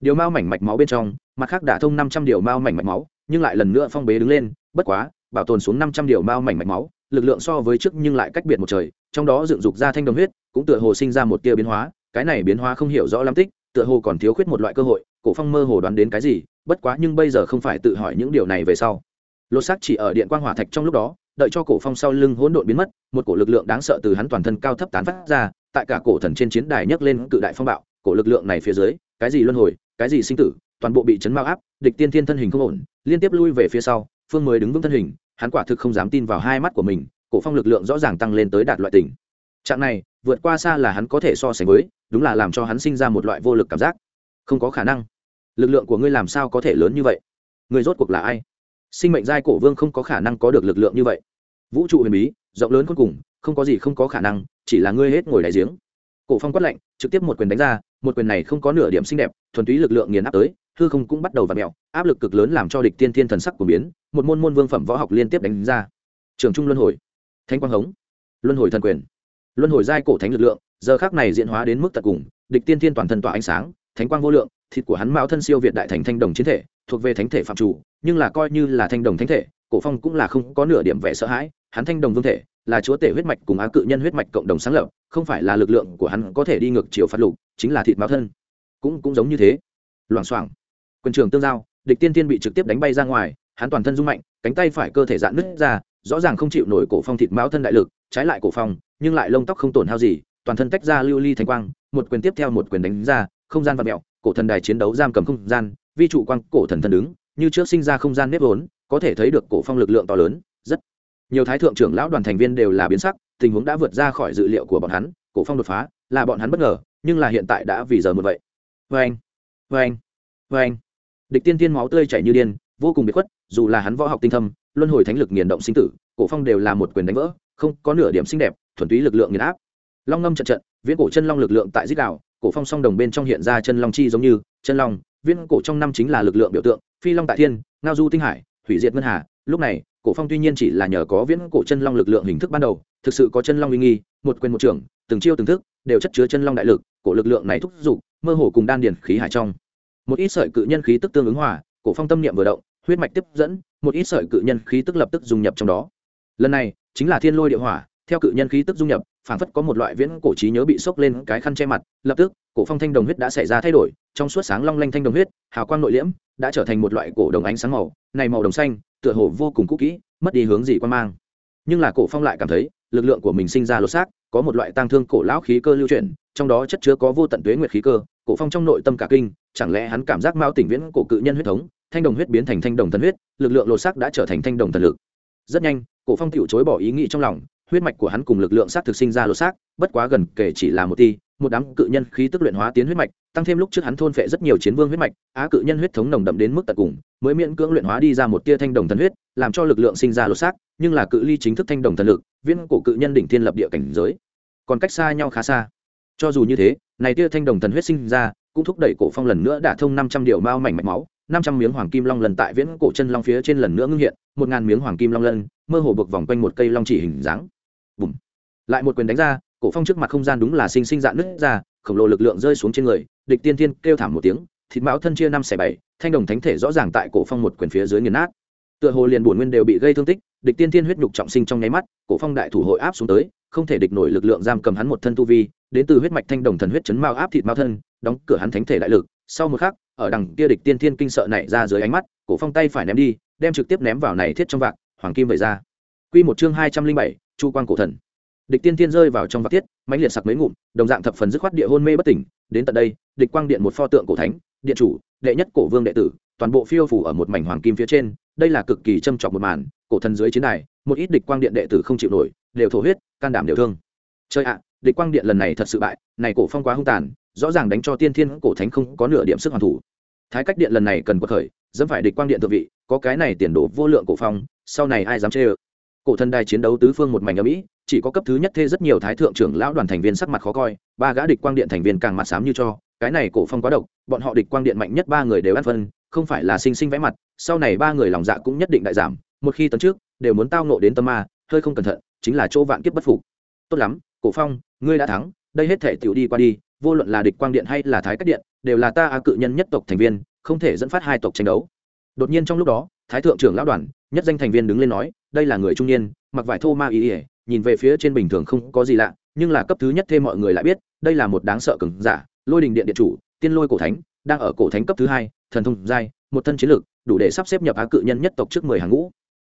Điều mao mảnh mạch máu bên trong, mặt khác đả thông năm trăm điều mao mảnh mạch máu, nhưng lại lần nữa phong bế đứng lên, bất quá, bảo tồn xuống năm trăm điều mao mảnh mạch máu, lực lượng so với trước nhưng lại cách biệt một trời, trong đó dựng dục ra thanh đồng huyết cũng tựa hồ sinh ra một tia biến hóa cái này biến hóa không hiểu rõ lắm tích tựa hồ còn thiếu khuyết một loại cơ hội cổ phong mơ hồ đoán đến cái gì bất quá nhưng bây giờ không phải tự hỏi những điều này về sau. Lột xác chỉ ở điện quang hỏa thạch trong lúc đó đợi cho cổ phong sau lưng hỗn độn biến mất một cổ lực lượng đáng sợ từ hắn toàn thân cao thấp tán phát ra tại cả cổ thần trên chiến đài nhấc lên cự đại phong bạo cổ lực lượng này phía dưới cái gì luân hồi cái gì sinh tử toàn bộ bị chấn mao áp địch tiên thiên thân hình không ổn liên tiếp lui về phía sau phương mới đứng vững thân hình hắn quả thực không dám tin vào hai mắt của mình cổ phong lực lượng rõ ràng tăng lên tới đạt loại tình, trạng này vượt qua xa là hắn có thể so sánh với, đúng là làm cho hắn sinh ra một loại vô lực cảm giác. Không có khả năng. Lực lượng của ngươi làm sao có thể lớn như vậy? Người rốt cuộc là ai? Sinh mệnh giai cổ vương không có khả năng có được lực lượng như vậy. Vũ trụ huyền bí, rộng lớn cuối cùng, không có gì không có khả năng, chỉ là ngươi hết ngồi đại giếng. Cổ phong quát lạnh, trực tiếp một quyền đánh ra, một quyền này không có nửa điểm xinh đẹp, thuần túy lực lượng nghiền áp tới, hư không cũng bắt đầu v ặ mẹo áp lực cực lớn làm cho địch tiên thiên thần sắc của biến, một môn môn vương phẩm võ học liên tiếp đánh ra. Trường trung luân hồi. Thanh quang hống. Luân hồi thần quyền luân hồi giai cổ thánh lực lượng, giờ khác này diễn hóa đến mức tận cùng, địch tiên thiên toàn thân tỏa ánh sáng, thánh quang vô lượng, thịt của hắn mao thân siêu việt đại thành thanh đồng chiến thể, thuộc về thánh thể phạm chủ, nhưng là coi như là thanh đồng thánh thể, cổ phong cũng là không có nửa điểm vẻ sợ hãi, hắn thanh đồng vương thể, là chúa tể huyết mạch cùng á cự nhân huyết mạch cộng đồng sáng lập, không phải là lực lượng của hắn có thể đi ngược chiều phát lục, chính là thịt mao thân. Cũng cũng giống như thế. Loảng xoảng. Quân trường tương giao, địch tiên tiên bị trực tiếp đánh bay ra ngoài, hắn toàn thân rung mạnh, cánh tay phải cơ thể dạn nứt ra rõ ràng không chịu nổi cổ phong thịt máu thân đại lực, trái lại cổ phong, nhưng lại lông tóc không tổn hao gì, toàn thân tách ra lưu ly thành quang, một quyền tiếp theo một quyền đánh ra, không gian vật mẹo cổ thần đài chiến đấu giam cầm không gian, vi trụ quang, cổ thần thần đứng, như trước sinh ra không gian nếp vốn, có thể thấy được cổ phong lực lượng to lớn, rất nhiều thái thượng trưởng lão đoàn thành viên đều là biến sắc, tình huống đã vượt ra khỏi dự liệu của bọn hắn, cổ phong đột phá, là bọn hắn bất ngờ, nhưng là hiện tại đã vì giờ một vậy. Vê anh vê anh vê anh địch tiên tiên máu tươi chảy như điên, vô cùng biệt khuất, dù là hắn võ học tinh thâm luân hồi thánh lực nghiền động sinh tử cổ phong đều là một quyền đánh vỡ không có nửa điểm xinh đẹp thuần túy lực lượng nghiền áp. Long ngâm trận trận viễn cổ chân long lực lượng tại dích đảo, cổ phong song đồng bên trong hiện ra chân long chi giống như chân long viễn cổ trong năm chính là lực lượng biểu tượng phi long tại thiên ngao du tinh hải hủy diệt ngân hà. Lúc này cổ phong tuy nhiên chỉ là nhờ có viễn cổ chân long lực lượng hình thức ban đầu thực sự có chân long uy nghi một quyền một trưởng từng chiêu từng thức đều chất chứa chân long đại lực cổ lực lượng này thúc giục mơ hồ cùng đan điển khí hải trong. Một ít sợi cự nhân khí tức tương ứng hòa cổ phong tâm niệm vừa động huyết mạch tiếp dẫn, một ít sợi cự nhân khí tức lập tức dung nhập trong đó. Lần này, chính là thiên lôi địa hỏa, theo cự nhân khí tức dung nhập, phảng phất có một loại viễn cổ trí nhớ bị sốc lên cái khăn che mặt, lập tức, cổ phong thanh đồng huyết đã xảy ra thay đổi, trong suốt sáng long lanh thanh đồng huyết, hào quang nội liễm, đã trở thành một loại cổ đồng ánh sáng màu, này màu đồng xanh, tựa hồ vô cùng cũ kỹ, mất đi hướng gì quan mang. Nhưng là cổ phong lại cảm thấy, lực lượng của mình sinh ra lột xác, có một loại tăng thương cổ lão khí cơ lưu chuyển, trong đó chất chứa có vô tận tuế nguyệt khí cơ, cổ phong trong nội tâm cả kinh, chẳng lẽ hắn cảm giác mao tỉnh viễn cổ cự nhân huyết thống thanh đồng huyết biến thành thanh đồng thần huyết, lực lượng lột xác đã trở thành thanh đồng thần lực. Rất nhanh, cổ phong tiểu chối bỏ ý nghĩ trong lòng, huyết mạch của hắn cùng lực lượng xác thực sinh ra lột xác, bất quá gần kể chỉ là một ti, một đám cự nhân khí tức luyện hóa tiến huyết mạch, tăng thêm lúc trước hắn thôn phệ rất nhiều chiến vương huyết mạch, á cự nhân huyết thống nồng đậm đến mức tận cùng, mới miễn cưỡng luyện hóa đi ra một tia thanh đồng thần huyết, làm cho lực lượng sinh ra lột xác, nhưng là cự ly chính thức thanh đồng thần lực viên cổ cự nhân đỉnh thiên lập địa cảnh giới. Còn cách xa nhau khá xa. Cho dù như thế, này tia thanh đồng thần huyết sinh ra, cũng thúc đẩy cổ phong lần nữa đả thông năm trăm điều mao mảnh mạch máu năm trăm miếng hoàng kim long lần tại viễn cổ chân long phía trên lần nữa ngưng hiện, một ngàn miếng hoàng kim long lân, mơ hồ buộc vòng quanh một cây long chỉ hình dáng. Bùm. Lại một quyền đánh ra, cổ phong trước mặt không gian đúng là sinh sinh dạn nứt ra, khổng lồ lực lượng rơi xuống trên người, địch tiên thiên kêu thảm một tiếng, thịt máu thân chia năm xẻ bảy, thanh đồng thánh thể rõ ràng tại cổ phong một quyền phía dưới nghiền nát. Tựa hồ liền bổn nguyên đều bị gây thương tích, địch tiên thiên huyết nhục trọng sinh trong nháy mắt, cổ phong đại thủ hội áp xuống tới, không thể địch nổi lực lượng giam cầm hắn một thân tu vi, đến từ huyết mạch thanh đồng thần huyết chấn mao áp thịt mao thân, đóng cửa hắn thánh thể đại lực, sau một khắc ở đằng kia địch tiên thiên kinh sợ nảy ra dưới ánh mắt, cổ phong tay phải ném đi, đem trực tiếp ném vào này thiết trong vạc, hoàng kim vậy ra. Quy một chương hai trăm linh bảy, chu quang cổ thần. Địch tiên thiên rơi vào trong vạc thiết, mãnh liệt sặc mấy ngụm, đồng dạng thập phần dứt khoát địa hôn mê bất tỉnh. Đến tận đây, địch quang điện một pho tượng cổ thánh, điện chủ, đệ nhất cổ vương đệ tử, toàn bộ phiêu phủ ở một mảnh hoàng kim phía trên, đây là cực kỳ châm trọng một màn, cổ thần dưới chiến đài, một ít địch quang điện đệ tử không chịu nổi, đều thổ huyết, can đảm đều thương. Chơi ạ, địch quang điện lần này thật sự bại, này cổ phong quá hung tàn, rõ ràng đánh cho tiên thiên cổ thánh không có nửa điểm sức hoàn thủ thái cách điện lần này cần quật khởi, dẫm phải địch quang điện thượng vị, có cái này tiền đổ vô lượng cổ phong, sau này ai dám chê ơ? Cổ thần đài chiến đấu tứ phương một mảnh ở mỹ chỉ có cấp thứ nhất thê rất nhiều thái thượng trưởng lão đoàn thành viên sắc mặt khó coi, ba gã địch quang điện thành viên càng mặt xám như cho, cái này cổ phong quá độc, bọn họ địch quang điện mạnh nhất ba người đều ăn phân, không phải là sinh sinh vẽ mặt, sau này ba người lòng dạ cũng nhất định đại giảm, một khi tấn trước, đều muốn tao nộ đến tâm ma, hơi không cẩn thận, chính là chỗ vạn kiếp bất phục. Tốt lắm, cổ phong, ngươi đã thắng, đây hết thể tiểu đi qua đi, vô luận là địch quang điện hay là thái cách điện đều là ta á cự nhân nhất tộc thành viên, không thể dẫn phát hai tộc tranh đấu. Đột nhiên trong lúc đó, thái thượng trưởng lão đoàn, nhất danh thành viên đứng lên nói, đây là người trung niên, mặc vải thô ma ý ỉa nhìn về phía trên bình thường không có gì lạ, nhưng là cấp thứ nhất thêm mọi người lại biết, đây là một đáng sợ cứng giả, lôi đình điện điện chủ, tiên lôi cổ thánh, đang ở cổ thánh cấp thứ hai, thần thông giai, một thân chiến lược đủ để sắp xếp nhập á cự nhân nhất tộc trước mười hàng ngũ.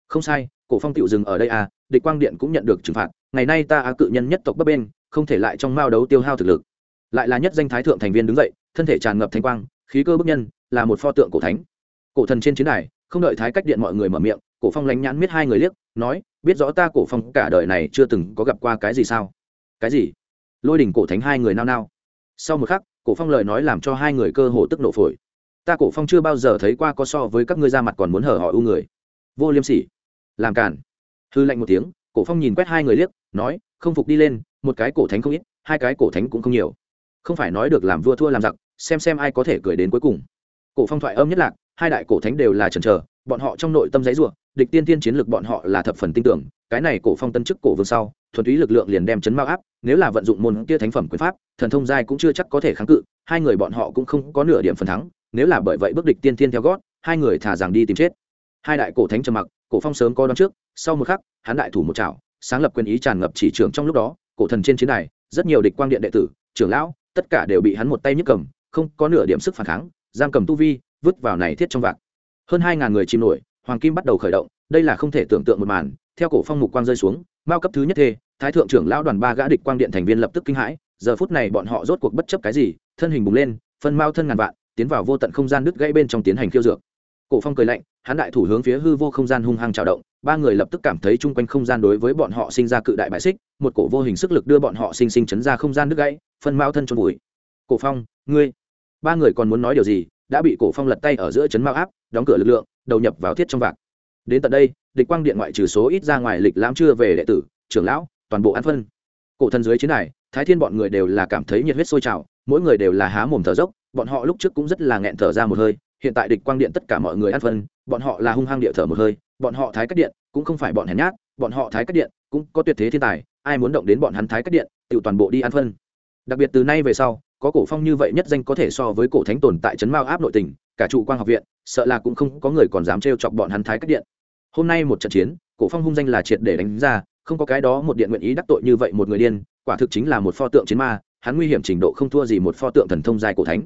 Không sai, cổ phong tiệu dừng ở đây à địch quang điện cũng nhận được trừng phạt, ngày nay ta á cự nhân nhất tộc bấp bên không thể lại trong mao đấu tiêu hao thực lực. Lại là nhất danh thái thượng thành viên đứng dậy thân thể tràn ngập thanh quang, khí cơ bức nhân, là một pho tượng cổ thánh. Cổ thần trên chiến đài, không đợi thái cách điện mọi người mở miệng, cổ phong lánh nhãn miết hai người liếc, nói, biết rõ ta cổ phong cả đời này chưa từng có gặp qua cái gì sao? Cái gì? Lôi đỉnh cổ thánh hai người nao nao. Sau một khắc, cổ phong lời nói làm cho hai người cơ hồ tức nổ phổi. Ta cổ phong chưa bao giờ thấy qua có so với các ngươi ra mặt còn muốn hở hỏi ưu người. Vô liêm sỉ. Làm cản hư lạnh một tiếng, cổ phong nhìn quét hai người liếc, nói, không phục đi lên, một cái cổ thánh không ít, hai cái cổ thánh cũng không nhiều không phải nói được làm vua thua làm giặc, xem xem ai có thể cười đến cuối cùng. Cổ phong thoại âm nhất lạc, hai đại cổ thánh đều là trần trờ bọn họ trong nội tâm giấy ruộng địch tiên tiên chiến lược bọn họ là thập phần tin tưởng, cái này cổ phong tân chức cổ vương sau, thuần túy lực lượng liền đem chấn mao áp, nếu là vận dụng môn kia thánh phẩm quyền pháp, thần thông giai cũng chưa chắc có thể kháng cự, hai người bọn họ cũng không có nửa điểm phần thắng, nếu là bởi vậy bước địch tiên tiên theo gót, hai người thả rằng đi tìm chết. Hai đại cổ thánh trầm mặc, cổ phong sớm có đón trước, sau một khắc, hắn đại thủ một chảo, sáng lập quyền ý tràn ngập chỉ trường trong lúc đó, cổ thần trên chiến đài, rất nhiều địch quang điện đệ tử, trưởng lão tất cả đều bị hắn một tay nhức cầm, không có nửa điểm sức phản kháng, giam cầm tu vi, vứt vào này thiết trong vạc. Hơn hai ngàn người chìm nổi, hoàng kim bắt đầu khởi động, đây là không thể tưởng tượng một màn. Theo cổ phong mục quang rơi xuống bao cấp thứ nhất thê, thái thượng trưởng lão đoàn ba gã địch quang điện thành viên lập tức kinh hãi, giờ phút này bọn họ rốt cuộc bất chấp cái gì, thân hình bùng lên, phân mao thân ngàn vạn, tiến vào vô tận không gian đứt gãy bên trong tiến hành khiêu dược. Cổ phong cười lạnh, hắn đại thủ hướng phía hư vô không gian hung hăng trào động ba người lập tức cảm thấy chung quanh không gian đối với bọn họ sinh ra cự đại bại xích, một cổ vô hình sức lực đưa bọn họ sinh sinh chấn ra không gian đứt gãy, phân mao thân trong vùi. Cổ phong, ngươi. Ba người còn muốn nói điều gì, đã bị cổ phong lật tay ở giữa chấn mao áp, đóng cửa lực lượng, đầu nhập vào thiết trong vạc. Đến tận đây, địch quang điện ngoại trừ số ít ra ngoài lịch lãm chưa về đệ tử, trưởng lão, toàn bộ ăn phân. Cổ thần dưới chiến này, thái thiên bọn người đều là cảm thấy nhiệt huyết sôi trào, mỗi người đều là há mồm thở dốc, bọn họ lúc trước cũng rất là nghẹn thở ra một hơi hiện tại địch quang điện tất cả mọi người ăn phân, bọn họ là hung hăng địa thở một hơi, bọn họ thái cách điện cũng không phải bọn hèn nhát, bọn họ thái cách điện cũng có tuyệt thế thiên tài, ai muốn động đến bọn hắn thái cách điện, tự toàn bộ đi ăn phân. Đặc biệt từ nay về sau, có cổ phong như vậy nhất danh có thể so với cổ thánh tồn tại trấn mao áp nội tình, cả trụ quang học viện, sợ là cũng không có người còn dám trêu chọc bọn hắn thái cách điện. Hôm nay một trận chiến, cổ phong hung danh là triệt để đánh ra, không có cái đó một điện nguyện ý đắc tội như vậy một người điên, quả thực chính là một pho tượng chiến ma, hắn nguy hiểm trình độ không thua gì một pho tượng thần thông dài cổ thánh.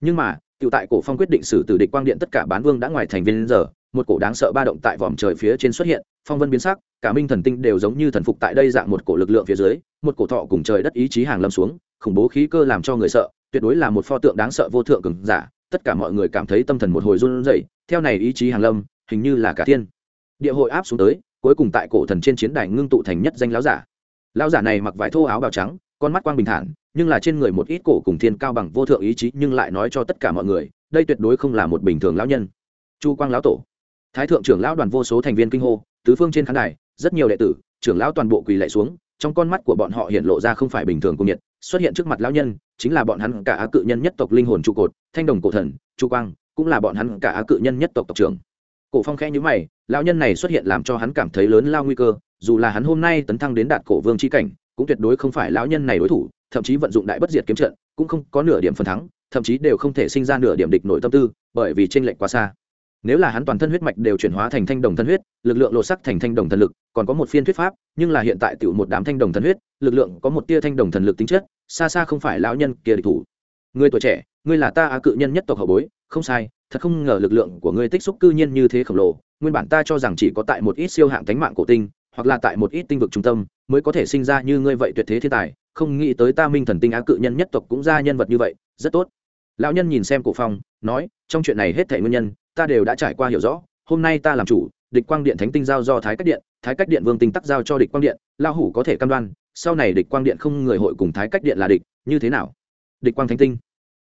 Nhưng mà Tiểu tại cổ phong quyết định xử tử địch quang điện tất cả bán vương đã ngoài thành viên giờ, một cổ đáng sợ ba động tại vòm trời phía trên xuất hiện, phong vân biến sắc, cả minh thần tinh đều giống như thần phục tại đây dạng một cổ lực lượng phía dưới, một cổ thọ cùng trời đất ý chí hàng lâm xuống, khủng bố khí cơ làm cho người sợ, tuyệt đối là một pho tượng đáng sợ vô thượng cường giả, tất cả mọi người cảm thấy tâm thần một hồi run rẩy, theo này ý chí hàng lâm, hình như là cả thiên. Địa hội áp xuống tới, cuối cùng tại cổ thần trên chiến đài ngưng tụ thành nhất danh lão giả. Lão giả này mặc vải thô áo bào trắng con mắt quang bình thản, nhưng là trên người một ít cổ cùng thiên cao bằng vô thượng ý chí nhưng lại nói cho tất cả mọi người, đây tuyệt đối không là một bình thường lão nhân. Chu quang lão tổ. Thái thượng trưởng lão đoàn vô số thành viên kinh hô, tứ phương trên khán đài, rất nhiều đệ tử, trưởng lão toàn bộ quỳ lạy xuống, trong con mắt của bọn họ hiện lộ ra không phải bình thường cung nhiệt, xuất hiện trước mặt lão nhân, chính là bọn hắn cả á cự nhân nhất tộc linh hồn trụ cột, thanh đồng cổ thần, chu quang, cũng là bọn hắn cả á cự nhân nhất tộc tộc trưởng. Cổ phong khẽ nhíu mày, lão nhân này xuất hiện làm cho hắn cảm thấy lớn lao nguy cơ, dù là hắn hôm nay tấn thăng đến đạt cổ vương chi cảnh cũng tuyệt đối không phải lão nhân này đối thủ, thậm chí vận dụng đại bất diệt kiếm trận cũng không có nửa điểm phần thắng, thậm chí đều không thể sinh ra nửa điểm địch nội tâm tư, bởi vì tranh lệch quá xa. Nếu là hắn toàn thân huyết mạch đều chuyển hóa thành thanh đồng thân huyết, lực lượng lộ sắc thành thanh đồng thần lực, còn có một phiên thuyết pháp, nhưng là hiện tại tiểu một đám thanh đồng thần huyết, lực lượng có một tia thanh đồng thần lực tính chất, xa xa không phải lão nhân kia địch thủ. Người tuổi trẻ, ngươi là ta á cự nhân nhất tộc hậu bối, không sai, thật không ngờ lực lượng của ngươi tích xúc cư nhiên như thế khổng lồ, nguyên bản ta cho rằng chỉ có tại một ít siêu hạng tánh mạng cổ tinh hoặc là tại một ít tinh vực trung tâm, mới có thể sinh ra như ngươi vậy tuyệt thế thiên tài. Không nghĩ tới ta minh thần tinh á cự nhân nhất tộc cũng ra nhân vật như vậy, rất tốt. Lão nhân nhìn xem cổ phong, nói, trong chuyện này hết thảy nguyên nhân, ta đều đã trải qua hiểu rõ. Hôm nay ta làm chủ, địch quang điện thánh tinh giao do thái cách điện, thái cách điện vương tinh tắc giao cho địch quang điện lao hủ có thể cam đoan, sau này địch quang điện không người hội cùng thái cách điện là địch, như thế nào? Địch quang thánh tinh.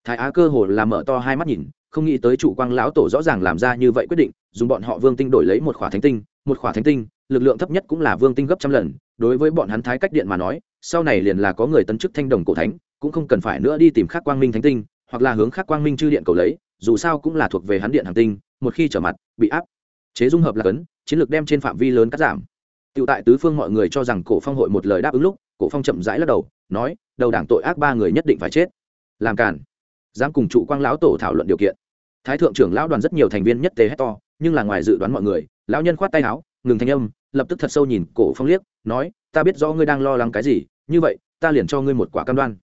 Thái á cơ hồ làm mở to hai mắt nhìn không nghĩ tới chủ quang lão tổ rõ ràng làm ra như vậy quyết định, dùng bọn họ vương tinh đổi lấy một khỏa thánh tinh, một khỏa thánh tinh, lực lượng thấp nhất cũng là vương tinh gấp trăm lần, đối với bọn hắn thái cách điện mà nói, sau này liền là có người tấn chức thanh đồng cổ thánh, cũng không cần phải nữa đi tìm khắc quang minh thánh tinh, hoặc là hướng khắc quang minh chư điện cầu lấy, dù sao cũng là thuộc về hắn điện hàng tinh, một khi trở mặt, bị áp. Chế dung hợp là cấn, chiến lược đem trên phạm vi lớn cắt giảm. Tiểu tại tứ phương mọi người cho rằng cổ phong hội một lời đáp ứng lúc, cổ phong chậm rãi lắc đầu, nói, đầu đảng tội ác ba người nhất định phải chết. Làm cản dám cùng trụ quang lão tổ thảo luận điều kiện thái thượng trưởng lão đoàn rất nhiều thành viên nhất tế hét to, nhưng là ngoài dự đoán mọi người, lão nhân khoát tay áo, ngừng thanh âm, lập tức thật sâu nhìn cổ phong liếc, nói, ta biết rõ ngươi đang lo lắng cái gì, như vậy, ta liền cho ngươi một quả cam đoan.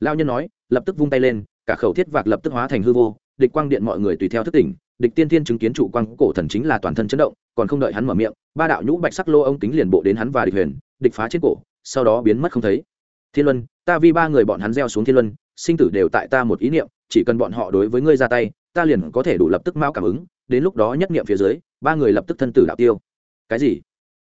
Lão nhân nói, lập tức vung tay lên, cả khẩu thiết vạc lập tức hóa thành hư vô, địch quang điện mọi người tùy theo thức tỉnh, địch tiên thiên chứng kiến trụ quang cổ thần chính là toàn thân chấn động, còn không đợi hắn mở miệng, ba đạo nhũ bạch sắc lô ông kính liền bộ đến hắn và địch huyền, địch phá trên cổ, sau đó biến mất không thấy. Thiên luân, ta vì ba người bọn hắn gieo xuống thiên luân, sinh tử đều tại ta một ý niệm, chỉ cần bọn họ đối với ngươi ra tay ta liền có thể đủ lập tức mau cảm ứng, đến lúc đó nhất niệm phía dưới, ba người lập tức thân tử đạo tiêu. Cái gì?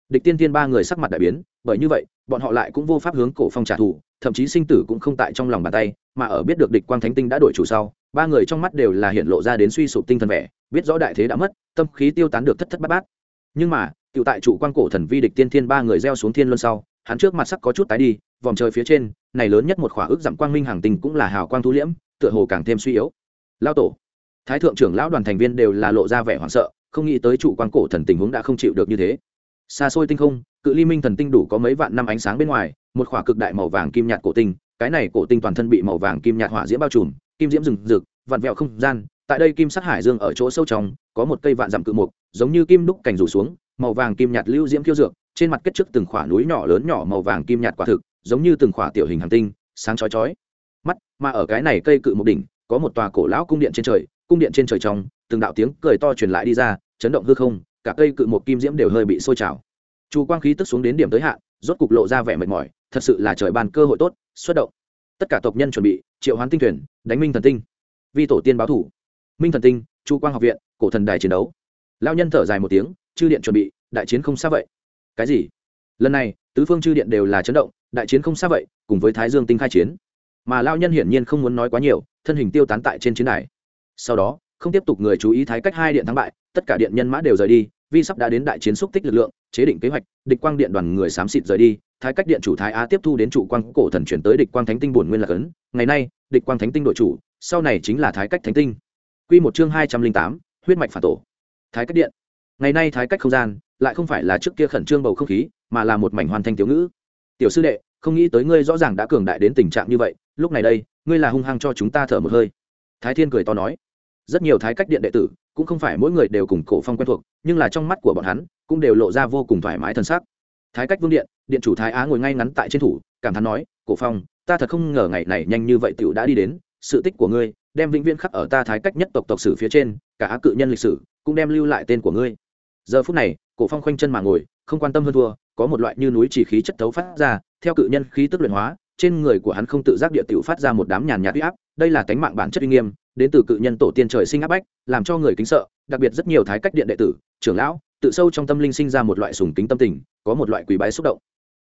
Địch tiên thiên ba người sắc mặt đại biến, bởi như vậy, bọn họ lại cũng vô pháp hướng cổ phong trả thù, thậm chí sinh tử cũng không tại trong lòng bàn tay, mà ở biết được địch quang thánh tinh đã đổi chủ sau, ba người trong mắt đều là hiện lộ ra đến suy sụp tinh thần vẻ, biết rõ đại thế đã mất, tâm khí tiêu tán được thất thất bát bát. Nhưng mà, tiểu tại chủ quan cổ thần vi địch tiên thiên ba người gieo xuống thiên luân sau, hắn trước mặt sắc có chút tái đi, vòng trời phía trên, này lớn nhất một khỏa ước giảm quang minh hàng tinh cũng là hào quang thu liễm, tựa hồ càng thêm suy yếu. Lao tổ thái thượng trưởng lão đoàn thành viên đều là lộ ra vẻ hoảng sợ, không nghĩ tới trụ quan cổ thần tình huống đã không chịu được như thế. Xa xôi tinh không, cự ly minh thần tinh đủ có mấy vạn năm ánh sáng bên ngoài, một khỏa cực đại màu vàng kim nhạt cổ tinh, cái này cổ tinh toàn thân bị màu vàng kim nhạt hỏa diễm bao trùm, kim diễm rừng rực, vặn vẹo không gian, tại đây kim sắc hải dương ở chỗ sâu trong, có một cây vạn dặm cự mục, giống như kim đúc cành rủ xuống, màu vàng kim nhạt lưu diễm khiêu dược, trên mặt kết trước từng khỏa núi nhỏ lớn nhỏ màu vàng kim nhạt quả thực, giống như từng khỏa tiểu hình hành tinh, sáng chói chói. Mắt, mà ở cái này cây cự mục đỉnh, có một tòa cổ lão cung điện trên trời cung điện trên trời trong, từng đạo tiếng cười to truyền lại đi ra, chấn động hư không, cả cây cự một kim diễm đều hơi bị sôi trào. Chu quang khí tức xuống đến điểm tới hạn, rốt cục lộ ra vẻ mệt mỏi, thật sự là trời ban cơ hội tốt, xuất động. Tất cả tộc nhân chuẩn bị, triệu hoán tinh thuyền, đánh minh thần tinh. Vi tổ tiên báo thủ. Minh thần tinh, chu quang học viện, cổ thần đài chiến đấu. Lao nhân thở dài một tiếng, chư điện chuẩn bị, đại chiến không xa vậy. Cái gì? Lần này, tứ phương chư điện đều là chấn động, đại chiến không xa vậy, cùng với thái dương tinh khai chiến. Mà lao nhân hiển nhiên không muốn nói quá nhiều, thân hình tiêu tán tại trên chiến đài sau đó, không tiếp tục người chú ý thái cách hai điện thắng bại, tất cả điện nhân mã đều rời đi, vi sắp đã đến đại chiến xúc tích lực lượng, chế định kế hoạch, địch quang điện đoàn người xám xịt rời đi, thái cách điện chủ thái á tiếp thu đến trụ quang cổ thần chuyển tới địch quang thánh tinh bổn nguyên là cấn. Ngày nay, địch quang thánh tinh đội chủ, sau này chính là thái cách thánh tinh. Quy một chương hai trăm linh tám, huyết mạch phản tổ. Thái cách điện. Ngày nay thái cách không gian, lại không phải là trước kia khẩn trương bầu không khí, mà là một mảnh hoàn thành tiểu ngữ. Tiểu sư đệ, không nghĩ tới ngươi rõ ràng đã cường đại đến tình trạng như vậy, lúc này đây, ngươi là hung hăng cho chúng ta thở một hơi. Thái thiên cười to nói rất nhiều thái cách điện đệ tử, cũng không phải mỗi người đều cùng cổ phong quen thuộc, nhưng là trong mắt của bọn hắn, cũng đều lộ ra vô cùng thoải mái thân xác thái cách vương điện điện chủ thái á ngồi ngay ngắn tại trên thủ, cảm thán nói, cổ phong, ta thật không ngờ ngày này nhanh như vậy tiểu đã đi đến, sự tích của ngươi đem vĩnh viễn khắc ở ta thái cách nhất tộc tộc sử phía trên, cả á cự nhân lịch sử cũng đem lưu lại tên của ngươi. Giờ phút này, cổ phong khoanh chân mà ngồi, không quan tâm hơn thua, có một loại như núi chỉ khí chất tấu phát ra, theo cự nhân khí tức luyện hóa, trên người của hắn không tự giác địa tiểu phát ra một đám nhàn nhạt uy áp, đây là tánh mạng bản chất uy nghiêm đến từ cự nhân tổ tiên trời sinh áp bách, làm cho người kính sợ, đặc biệt rất nhiều thái cách điện đệ tử, trưởng lão, tự sâu trong tâm linh sinh ra một loại sùng kính tâm tình, có một loại quý bái xúc động.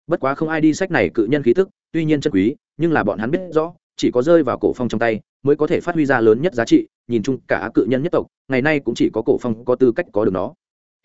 Bất quá không ai đi sách này cự nhân khí tức, tuy nhiên chân quý, nhưng là bọn hắn biết rõ, chỉ có rơi vào cổ phong trong tay, mới có thể phát huy ra lớn nhất giá trị, nhìn chung cả cự nhân nhất tộc, ngày nay cũng chỉ có cổ phong có tư cách có được nó.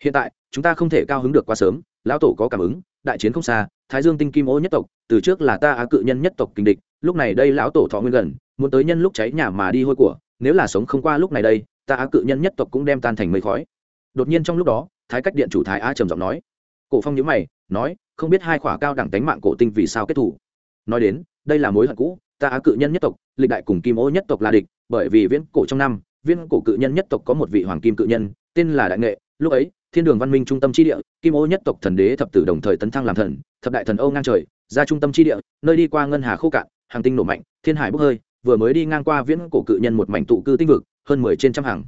Hiện tại, chúng ta không thể cao hứng được quá sớm, lão tổ có cảm ứng, đại chiến không xa, thái dương tinh kim ô nhất tộc, từ trước là ta á cự nhân nhất tộc kinh địch, lúc này đây lão tổ thọ nguyên gần, muốn tới nhân lúc cháy nhà mà đi hôi của nếu là sống không qua lúc này đây, ta á cự nhân nhất tộc cũng đem tan thành mây khói. Đột nhiên trong lúc đó, thái cách điện chủ thái á trầm giọng nói. Cổ phong nhíu mày, nói, không biết hai khỏa cao đẳng tánh mạng cổ tinh vì sao kết thủ. Nói đến, đây là mối hận cũ, ta á cự nhân nhất tộc, lịch đại cùng kim ô nhất tộc là địch, bởi vì viễn cổ trong năm viên cổ cự nhân nhất tộc có một vị hoàng kim cự nhân, tên là đại nghệ. Lúc ấy, thiên đường văn minh trung tâm tri địa, kim ô nhất tộc thần đế thập tử đồng thời tấn thăng làm thần, thập đại thần âu ngang trời, ra trung tâm tri địa, nơi đi qua ngân hà khô cạn, hàng tinh nổ mạnh, thiên hải bốc hơi vừa mới đi ngang qua viễn cổ cự nhân một mảnh tụ cư tinh vực, hơn mười trên trăm hàng.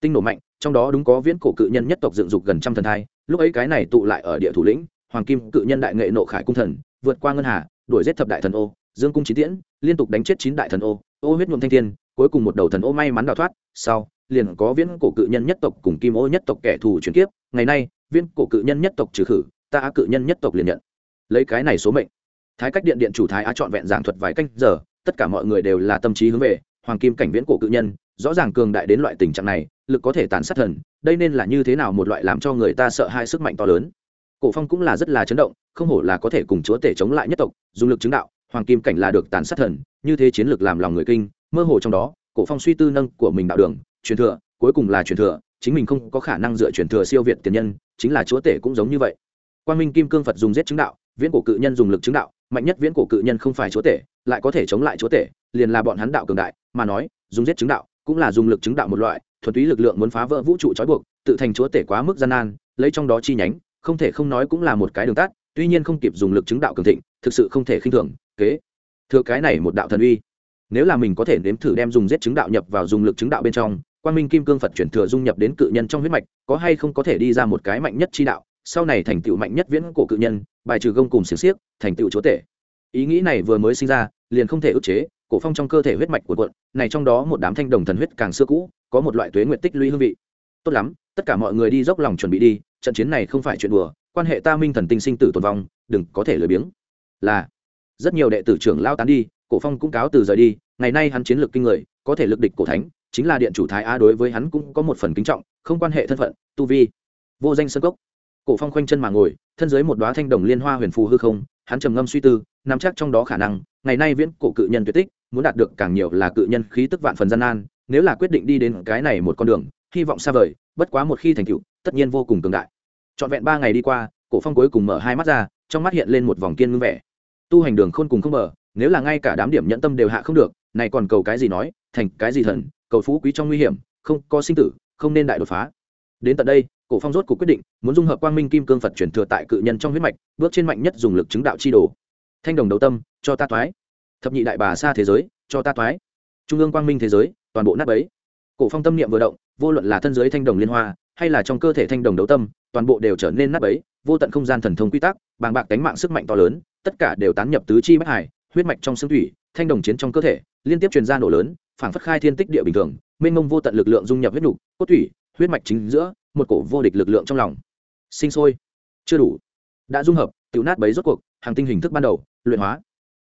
Tinh nổ mạnh, trong đó đúng có viễn cổ cự nhân nhất tộc dựng dục gần trăm thần thai, lúc ấy cái này tụ lại ở địa thủ lĩnh, hoàng kim cự nhân đại nghệ nộ khải cung thần, vượt qua ngân hà, đuổi giết thập đại thần ô, dương cung chín tiễn, liên tục đánh chết chín đại thần ô ô huyết nhuộm thanh thiên, cuối cùng một đầu thần ô may mắn đào thoát, sau, liền có viễn cổ cự nhân nhất tộc cùng kim ô nhất tộc kẻ thù chuyển kiếp, ngày nay, viễn cổ cự nhân nhất tộc trừ khử, ta á cự nhân nhất tộc liền nhận. Lấy cái này số mệnh. Thái cách điện điện chủ thái á trọn vẹn giảng thuật vài canh giờ tất cả mọi người đều là tâm trí hướng về, hoàng kim cảnh viễn cổ cự nhân, rõ ràng cường đại đến loại tình trạng này, lực có thể tàn sát thần, đây nên là như thế nào một loại làm cho người ta sợ hai sức mạnh to lớn. Cổ phong cũng là rất là chấn động, không hổ là có thể cùng chúa tể chống lại nhất tộc, dùng lực chứng đạo, hoàng kim cảnh là được tàn sát thần, như thế chiến lược làm lòng người kinh, mơ hồ trong đó, cổ phong suy tư nâng của mình đạo đường, truyền thừa, cuối cùng là truyền thừa, chính mình không có khả năng dựa truyền thừa siêu việt tiền nhân, chính là chúa tể cũng giống như vậy. Quan minh kim cương phật dùng giết chứng đạo viễn cổ cự nhân dùng lực chứng đạo, mạnh nhất viễn cổ cự nhân không phải chúa tể, lại có thể chống lại chúa tể, liền là bọn hắn đạo cường đại, mà nói, dùng giết chứng đạo cũng là dùng lực chứng đạo một loại, thuần túy lực lượng muốn phá vỡ vũ trụ trói buộc, tự thành chúa tể quá mức gian nan, lấy trong đó chi nhánh, không thể không nói cũng là một cái đường tắt, tuy nhiên không kịp dùng lực chứng đạo cường thịnh, thực sự không thể khinh thường, kế. Thừa cái này một đạo thần uy, nếu là mình có thể nếm thử đem dùng giết chứng đạo nhập vào dùng lực chứng đạo bên trong quan minh kim cương phật chuyển thừa dung nhập đến cự nhân trong huyết mạch, có hay không có thể đi ra một cái mạnh nhất chi đạo, sau này thành tựu mạnh nhất viễn cổ cự nhân bài trừ gông cùng xiềng xiếc, thành tựu chúa tể. Ý nghĩ này vừa mới sinh ra, liền không thể ức chế, cổ phong trong cơ thể huyết mạch của quận này trong đó một đám thanh đồng thần huyết càng xưa cũ, có một loại tuế nguyện tích lũy hương vị. Tốt lắm, tất cả mọi người đi dốc lòng chuẩn bị đi, trận chiến này không phải chuyện đùa, quan hệ ta minh thần tinh sinh tử tồn vong, đừng có thể lười biếng. Là, rất nhiều đệ tử trưởng lao tán đi, cổ phong cũng cáo từ rời đi, ngày nay hắn chiến lược kinh người, có thể lực địch cổ thánh, chính là điện chủ thái a đối với hắn cũng có một phần kính trọng, không quan hệ thân phận, tu vi. Vô danh sân cốc cổ phong khoanh chân mà ngồi, thân dưới một đóa thanh đồng liên hoa huyền phù hư không, hắn trầm ngâm suy tư, nắm chắc trong đó khả năng, ngày nay viễn cổ cự nhân tuyệt tích, muốn đạt được càng nhiều là cự nhân khí tức vạn phần gian nan, nếu là quyết định đi đến cái này một con đường, hy vọng xa vời, bất quá một khi thành tựu, tất nhiên vô cùng cường đại. Trọn vẹn ba ngày đi qua, cổ phong cuối cùng mở hai mắt ra, trong mắt hiện lên một vòng kiên ngưng vẻ. Tu hành đường khôn cùng không mở, nếu là ngay cả đám điểm nhẫn tâm đều hạ không được, này còn cầu cái gì nói, thành cái gì thần, cầu phú quý trong nguy hiểm, không có sinh tử, không nên đại đột phá. Đến tận đây cổ phong rốt cuộc quyết định, muốn dung hợp quang minh kim cương phật chuyển thừa tại cự nhân trong huyết mạch, bước trên mạnh nhất dùng lực chứng đạo chi đồ. Thanh đồng đấu tâm, cho ta toái thập nhị đại bà xa thế giới, cho ta toái trung ương quang minh thế giới, toàn bộ nát bấy. Cổ phong tâm niệm vừa động, vô luận là thân giới thanh đồng liên hoa, hay là trong cơ thể thanh đồng đấu tâm, toàn bộ đều trở nên nát bấy, vô tận không gian thần thông quy tắc, bàng bạc cánh mạng sức mạnh to lớn, tất cả đều tán nhập tứ chi bách hải, huyết mạch trong xương thủy, thanh đồng chiến trong cơ thể, liên tiếp truyền ra nổ lớn, phảng phất khai thiên tích địa bình thường, mênh mông vô tận lực lượng dung nhập huyết nục, cốt thủy, huyết mạch chính giữa một cổ vô địch lực lượng trong lòng. Sinh sôi. Chưa đủ. Đã dung hợp tự nát bấy rốt cuộc, hàng tinh hình thức ban đầu, luyện hóa.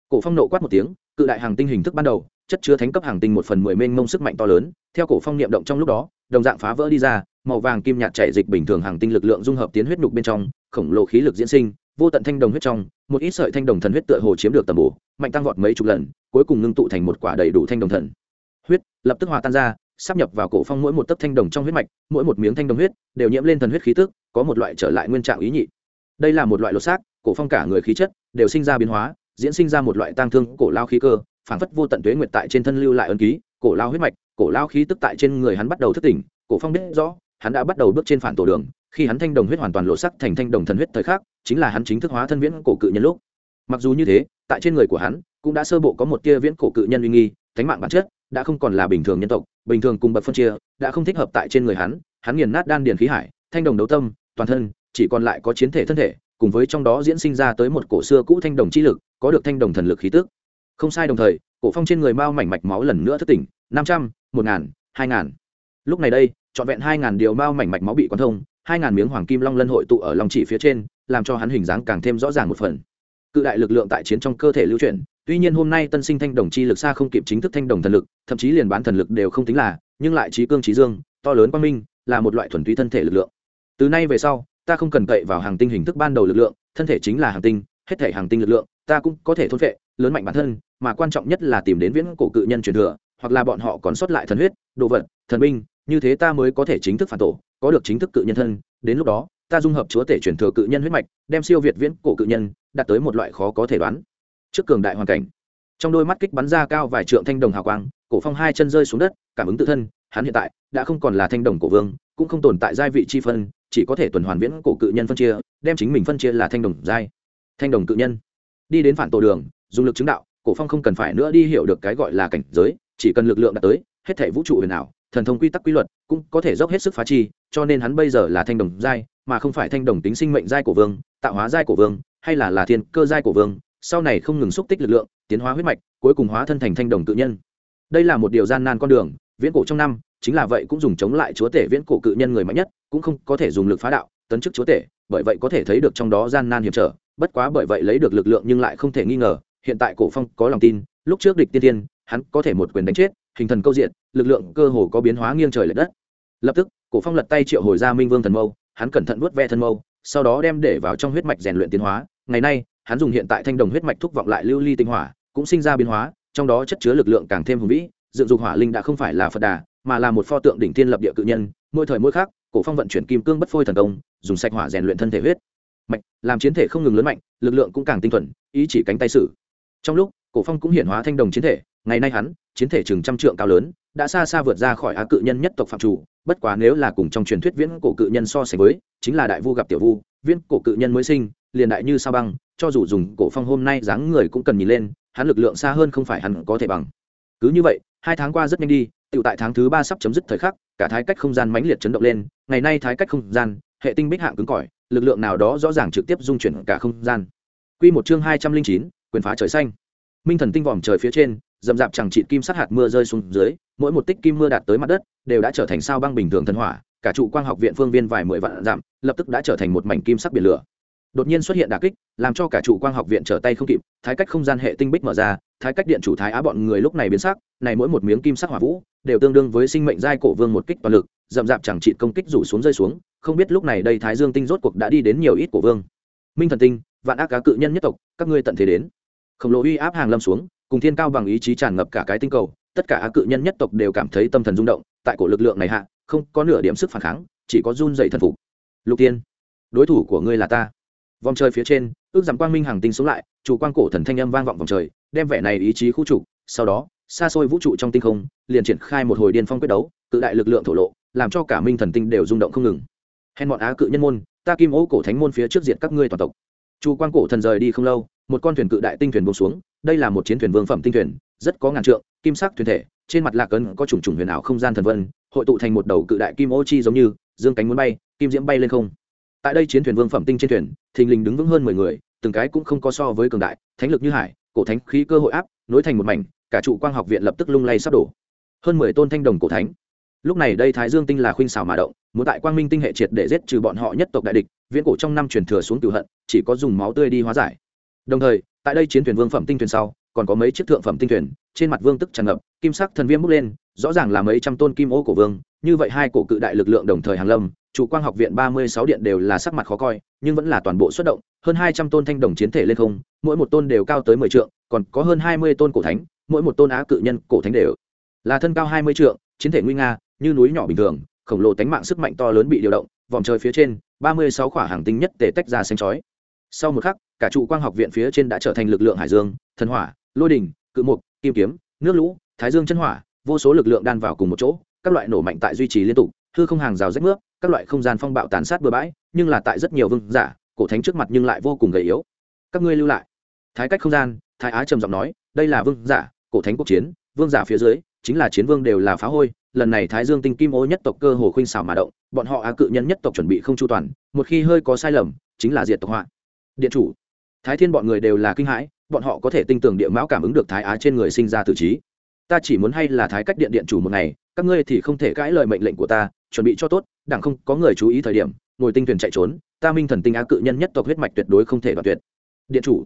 Cổ phong nộ quát một tiếng, cự đại hàng tinh hình thức ban đầu, chất chứa thánh cấp hàng tinh một phần mười mênh mông sức mạnh to lớn, theo cổ phong niệm động trong lúc đó, đồng dạng phá vỡ đi ra, màu vàng kim nhạt chảy dịch bình thường hàng tinh lực lượng dung hợp tiến huyết nhục bên trong, khổng lồ khí lực diễn sinh, vô tận thanh đồng huyết trong, một ít sợi thanh đồng thần huyết tựa hồ chiếm được tầm bổ, mạnh tăng vọt mấy chục lần, cuối cùng ngưng tụ thành một quả đầy đủ thanh đồng thần. Huyết, lập tức hòa tan ra sắp nhập vào cổ phong mỗi một tấc thanh đồng trong huyết mạch, mỗi một miếng thanh đồng huyết đều nhiễm lên thần huyết khí tức, có một loại trở lại nguyên trạng ý nhị. Đây là một loại lột xác, cổ phong cả người khí chất đều sinh ra biến hóa, diễn sinh ra một loại tang thương cổ lao khí cơ, phảng phất vô tận tuế nguyệt tại trên thân lưu lại ấn ký, cổ lao huyết mạch, cổ lao khí tức tại trên người hắn bắt đầu thức tỉnh, cổ phong biết rõ, hắn đã bắt đầu bước trên phản tổ đường, khi hắn thanh đồng huyết hoàn toàn lộ sắc thành thanh đồng thần huyết thời khắc, chính là hắn chính thức hóa thân viễn cổ cự nhân lúc. Mặc dù như thế, tại trên người của hắn, cũng đã sơ bộ có một tia viễn cổ cự nhân uy nghi, thánh mạng bản chất đã không còn là bình thường nhân tộc, bình thường cùng bậc phân chia, đã không thích hợp tại trên người hắn hắn nghiền nát đan điền khí hải, thanh đồng đấu tâm, toàn thân, chỉ còn lại có chiến thể thân thể, cùng với trong đó diễn sinh ra tới một cổ xưa cũ thanh đồng chi lực, có được thanh đồng thần lực khí tức. Không sai đồng thời, cổ phong trên người mao mảnh mạch máu lần nữa thức tỉnh, năm trăm, một ngàn, hai ngàn. Lúc này đây, trọn vẹn hai ngàn điều mao mảnh mạch máu bị quán thông, hai ngàn miếng hoàng kim long lân hội tụ ở lòng chỉ phía trên, làm cho hắn hình dáng càng thêm rõ ràng một phần. Cự đại lực lượng tại chiến trong cơ thể lưu chuyển tuy nhiên hôm nay tân sinh thanh đồng chi lực xa không kịp chính thức thanh đồng thần lực, thậm chí liền bán thần lực đều không tính là, nhưng lại trí cương trí dương, to lớn quang minh, là một loại thuần túy thân thể lực lượng. Từ nay về sau, ta không cần cậy vào hàng tinh hình thức ban đầu lực lượng, thân thể chính là hàng tinh, hết thể hàng tinh lực lượng, ta cũng có thể thôn vệ lớn mạnh bản thân, mà quan trọng nhất là tìm đến viễn cổ cự nhân truyền thừa, hoặc là bọn họ còn sót lại thần huyết, đồ vật, thần binh, như thế ta mới có thể chính thức phản tổ, có được chính thức cự nhân thân, đến lúc đó, ta dung hợp chúa tể truyền thừa cự nhân huyết mạch, đem siêu việt viễn cổ cự nhân, đạt tới một loại khó có thể đoán trước cường đại hoàn cảnh. Trong đôi mắt kích bắn ra cao vài trượng thanh đồng hào quang, cổ phong hai chân rơi xuống đất, cảm ứng tự thân, hắn hiện tại đã không còn là thanh đồng cổ vương, cũng không tồn tại giai vị chi phân, chỉ có thể tuần hoàn viễn cổ cự nhân phân chia, đem chính mình phân chia là thanh đồng giai, thanh đồng cự nhân. Đi đến phản tổ đường, dùng lực chứng đạo, cổ phong không cần phải nữa đi hiểu được cái gọi là cảnh giới, chỉ cần lực lượng đạt tới, hết thể vũ trụ huyền ảo, thần thông quy tắc quy luật cũng có thể dốc hết sức phá chi, cho nên hắn bây giờ là thanh đồng giai, mà không phải thanh đồng tính sinh mệnh giai của vương, tạo hóa giai của vương, hay là là thiên cơ giai của vương sau này không ngừng xúc tích lực lượng, tiến hóa huyết mạch, cuối cùng hóa thân thành thanh đồng tự nhân. Đây là một điều gian nan con đường, viễn cổ trong năm, chính là vậy cũng dùng chống lại chúa tể viễn cổ cự nhân người mạnh nhất, cũng không có thể dùng lực phá đạo, tấn chức chúa tể, bởi vậy có thể thấy được trong đó gian nan hiểm trở, bất quá bởi vậy lấy được lực lượng nhưng lại không thể nghi ngờ, hiện tại cổ phong có lòng tin, lúc trước địch tiên tiên, hắn có thể một quyền đánh chết, hình thần câu diện, lực lượng cơ hồ có biến hóa nghiêng trời lệch đất. Lập tức, cổ phong lật tay triệu hồi ra minh vương thần mâu, hắn cẩn thận vuốt ve thần mâu, sau đó đem để vào trong huyết mạch rèn luyện tiến hóa, ngày nay hắn dùng hiện tại thanh đồng huyết mạch thúc vọng lại lưu ly tinh hỏa, cũng sinh ra biến hóa, trong đó chất chứa lực lượng càng thêm hùng vĩ, dựng dục hỏa linh đã không phải là phật đà, mà là một pho tượng đỉnh thiên lập địa cự nhân, mỗi thời mỗi khác cổ phong vận chuyển kim cương bất phôi thần công, dùng sạch hỏa rèn luyện thân thể huyết. Mạch, làm chiến thể không ngừng lớn mạnh, lực lượng cũng càng tinh thuần, ý chỉ cánh tay sử. Trong lúc, cổ phong cũng hiển hóa thanh đồng chiến thể, ngày nay hắn, chiến thể chừng trăm trượng cao lớn, đã xa xa vượt ra khỏi á cự nhân nhất tộc phạm chủ, bất quá nếu là cùng trong truyền thuyết viễn cổ cự nhân so sánh với, chính là đại vu gặp tiểu vu viễn cổ cự nhân mới sinh, liền đại như sao băng, cho dù dùng cổ phong hôm nay dáng người cũng cần nhìn lên, hắn lực lượng xa hơn không phải hắn có thể bằng. Cứ như vậy, hai tháng qua rất nhanh đi tự tại tháng thứ ba sắp chấm dứt thời khắc, cả thái cách không gian mãnh liệt chấn động lên, ngày nay thái cách không gian, hệ tinh bích hạng cứng cỏi, lực lượng nào đó rõ ràng trực tiếp dung chuyển cả không gian. Quy một chương hai trăm linh chín, quyền phá trời xanh. Minh thần tinh vòm trời phía trên dầm dạp chẳng trị kim sát hạt mưa rơi xuống dưới, mỗi một tích kim mưa đạt tới mặt đất, đều đã trở thành sao băng bình thường thần hỏa, cả trụ quang học viện phương viên vài mười vạn dặm, lập tức đã trở thành một mảnh kim sắc biển lửa. Đột nhiên xuất hiện đà kích, làm cho cả trụ quang học viện trở tay không kịp, thái cách không gian hệ tinh bích mở ra, thái cách điện chủ thái á bọn người lúc này biến sắc, này mỗi một miếng kim sắc hỏa vũ, đều tương đương với sinh mệnh giai cổ vương một kích toàn lực dậm dạp chẳng trị công kích rủ xuống rơi xuống, không biết lúc này đây thái dương tinh rốt cuộc đã đi đến nhiều ít của vương. Minh thần tinh, vạn ác cá cự nhân nhất tộc, các ngươi tận thế đến. Khổng lồ uy áp hàng lâm xuống cùng thiên cao bằng ý chí tràn ngập cả cái tinh cầu, tất cả á cự nhân nhất tộc đều cảm thấy tâm thần rung động, tại cổ lực lượng này hạ, không có nửa điểm sức phản kháng, chỉ có run dậy thần phục. Lục tiên, đối thủ của ngươi là ta. Vòng trời phía trên, ước giảm quang minh hàng tinh sống lại, chủ quang cổ thần thanh âm vang vọng vòng trời, đem vẻ này ý chí khu trục, sau đó, xa xôi vũ trụ trong tinh không, liền triển khai một hồi điên phong quyết đấu, tự đại lực lượng thổ lộ, làm cho cả minh thần tinh đều rung động không ngừng. Hèn bọn á cự nhân môn, ta kim ô cổ thánh môn phía trước diện các ngươi toàn tộc. Chu quan cổ thần rời đi không lâu một con thuyền cự đại tinh thuyền buông xuống, đây là một chiến thuyền vương phẩm tinh thuyền, rất có ngàn trượng, kim sắc thuyền thể, trên mặt lạc ấn có trùng trùng huyền ảo không gian thần vân, hội tụ thành một đầu cự đại kim ô chi giống như, dương cánh muốn bay, kim diễm bay lên không. Tại đây chiến thuyền vương phẩm tinh trên thuyền, thình lình đứng vững hơn mười người, từng cái cũng không có so với cường đại, thánh lực như hải, cổ thánh khí cơ hội áp, nối thành một mảnh, cả trụ quang học viện lập tức lung lay sắp đổ. Hơn mười tôn thanh đồng cổ thánh. Lúc này đây thái dương tinh là khuynh xảo mà động, muốn tại quang minh tinh hệ triệt để giết trừ bọn họ nhất tộc đại địch, viễn cổ trong năm truyền thừa xuống cửu hận, chỉ có dùng máu tươi đi hóa giải đồng thời, tại đây chiến thuyền vương phẩm tinh thuyền sau, còn có mấy chiếc thượng phẩm tinh thuyền, trên mặt vương tức tràn ngập, kim sắc thần viêm bước lên, rõ ràng là mấy trăm tôn kim ô của vương, như vậy hai cổ cự đại lực lượng đồng thời hàng lâm, chủ quang học viện ba mươi sáu điện đều là sắc mặt khó coi, nhưng vẫn là toàn bộ xuất động, hơn hai trăm tôn thanh đồng chiến thể lên không, mỗi một tôn đều cao tới mười trượng, còn có hơn hai mươi tôn cổ thánh, mỗi một tôn á cự nhân cổ thánh đều là thân cao hai mươi trượng, chiến thể nguy nga, như núi nhỏ bình thường, khổng lồ tánh mạng sức mạnh to lớn bị điều động, vòng trời phía trên, ba mươi sáu khỏa hàng tinh nhất tề tách ra xanh chói. Sau một khắc cả trụ quang học viện phía trên đã trở thành lực lượng hải dương, thần hỏa, lôi đình, cự mục, kim kiếm, nước lũ, thái dương chân hỏa, vô số lực lượng đan vào cùng một chỗ, các loại nổ mạnh tại duy trì liên tục, hư không hàng rào rách nước, các loại không gian phong bạo tàn sát bừa bãi, nhưng là tại rất nhiều vương giả, cổ thánh trước mặt nhưng lại vô cùng gầy yếu. Các ngươi lưu lại. Thái cách không gian, thái á trầm giọng nói, đây là vương giả, cổ thánh quốc chiến, vương giả phía dưới, chính là chiến vương đều là phá hôi, lần này thái dương tinh kim ô nhất tộc cơ hồ khuynh xảo mà động, bọn họ á cự nhân nhất tộc chuẩn bị không chu toàn, một khi hơi có sai lầm, chính là diệt tộc họa. Điện chủ thái thiên bọn người đều là kinh hãi, bọn họ có thể tinh tưởng địa mão cảm ứng được thái á trên người sinh ra tử trí. Ta chỉ muốn hay là thái cách điện điện chủ một ngày, các ngươi thì không thể cãi lời mệnh lệnh của ta, chuẩn bị cho tốt đảng không có người chú ý thời điểm, ngồi tinh thuyền chạy trốn, ta minh thần tinh á cự nhân nhất tộc huyết mạch tuyệt đối không thể đoạt tuyệt. Điện chủ,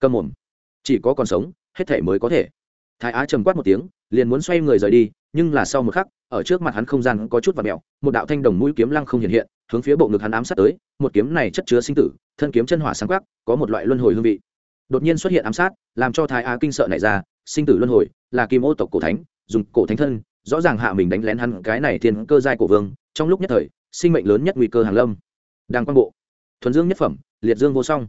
cầm mồm. Chỉ có còn sống, hết thể mới có thể. Thái á trầm quát một tiếng, liền muốn xoay người rời đi, nhưng là sau một khắc, ở trước mặt hắn không gian có chút và mẹo, một đạo thanh đồng mũi kiếm lăng không hiện hiện, hướng phía bộ ngực hắn ám sát tới một kiếm này chất chứa sinh tử, thân kiếm chân hỏa sáng quắc, có một loại luân hồi hương vị. Đột nhiên xuất hiện ám sát, làm cho thái á kinh sợ này ra, sinh tử luân hồi, là kim ô tộc cổ thánh, dùng cổ thánh thân, rõ ràng hạ mình đánh lén hắn cái này thiên cơ giai cổ vương, trong lúc nhất thời, sinh mệnh lớn nhất nguy cơ hàng lâm. Đang quan bộ, thuần dương nhất phẩm, liệt dương vô song.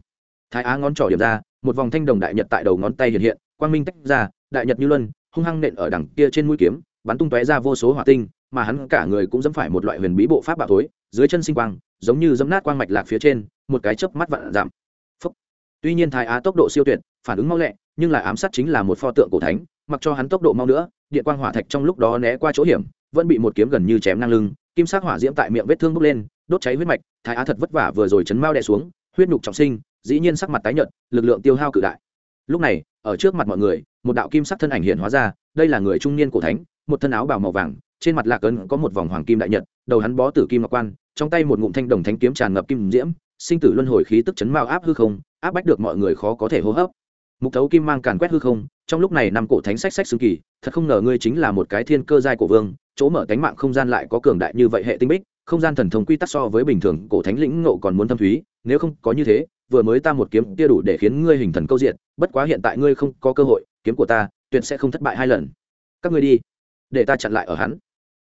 Thái á ngón trỏ điểm ra, một vòng thanh đồng đại nhật tại đầu ngón tay hiện hiện, quang minh tách ra, đại nhật như luân, hung hăng nện ở đằng kia trên mũi kiếm, bắn tung tóe ra vô số hỏa tinh mà hắn cả người cũng dẫm phải một loại huyền bí bộ pháp bạo thối, dưới chân sinh quang, giống như dẫm nát quang mạch lạc phía trên, một cái chớp mắt vạn giảm Phúc. tuy nhiên thái á tốc độ siêu tuyệt, phản ứng mau lẹ, nhưng là ám sát chính là một pho tượng cổ thánh, mặc cho hắn tốc độ mau nữa, điện quang hỏa thạch trong lúc đó né qua chỗ hiểm, vẫn bị một kiếm gần như chém ngang lưng, kim sắc hỏa diễm tại miệng vết thương bốc lên, đốt cháy huyết mạch, thái á thật vất vả vừa rồi chấn mao đè xuống, huyết nhục trọng sinh, dĩ nhiên sắc mặt tái nhợt, lực lượng tiêu hao cự đại lúc này, ở trước mặt mọi người, một đạo kim sắc thân ảnh hiện hóa ra, đây là người trung niên cổ thánh, một thân áo bào màu vàng trên mặt lạc ấn có một vòng hoàng kim đại nhật, đầu hắn bó tử kim ngọc quan, trong tay một ngụm thanh đồng thánh kiếm tràn ngập kim diễm, sinh tử luân hồi khí tức chấn mao áp hư không, áp bách được mọi người khó có thể hô hấp. Mục thấu kim mang càn quét hư không, trong lúc này năm cổ thánh sách sách xương kỳ, thật không ngờ ngươi chính là một cái thiên cơ giai của vương, chỗ mở cánh mạng không gian lại có cường đại như vậy hệ tinh bích, không gian thần thông quy tắc so với bình thường cổ thánh lĩnh ngộ còn muốn thâm thúy, nếu không có như thế, vừa mới ta một kiếm kia đủ để khiến ngươi hình thần câu diện bất quá hiện tại ngươi không có cơ hội, kiếm của ta tuyệt sẽ không thất bại hai lần. Các ngươi đi, để ta chặn lại ở hắn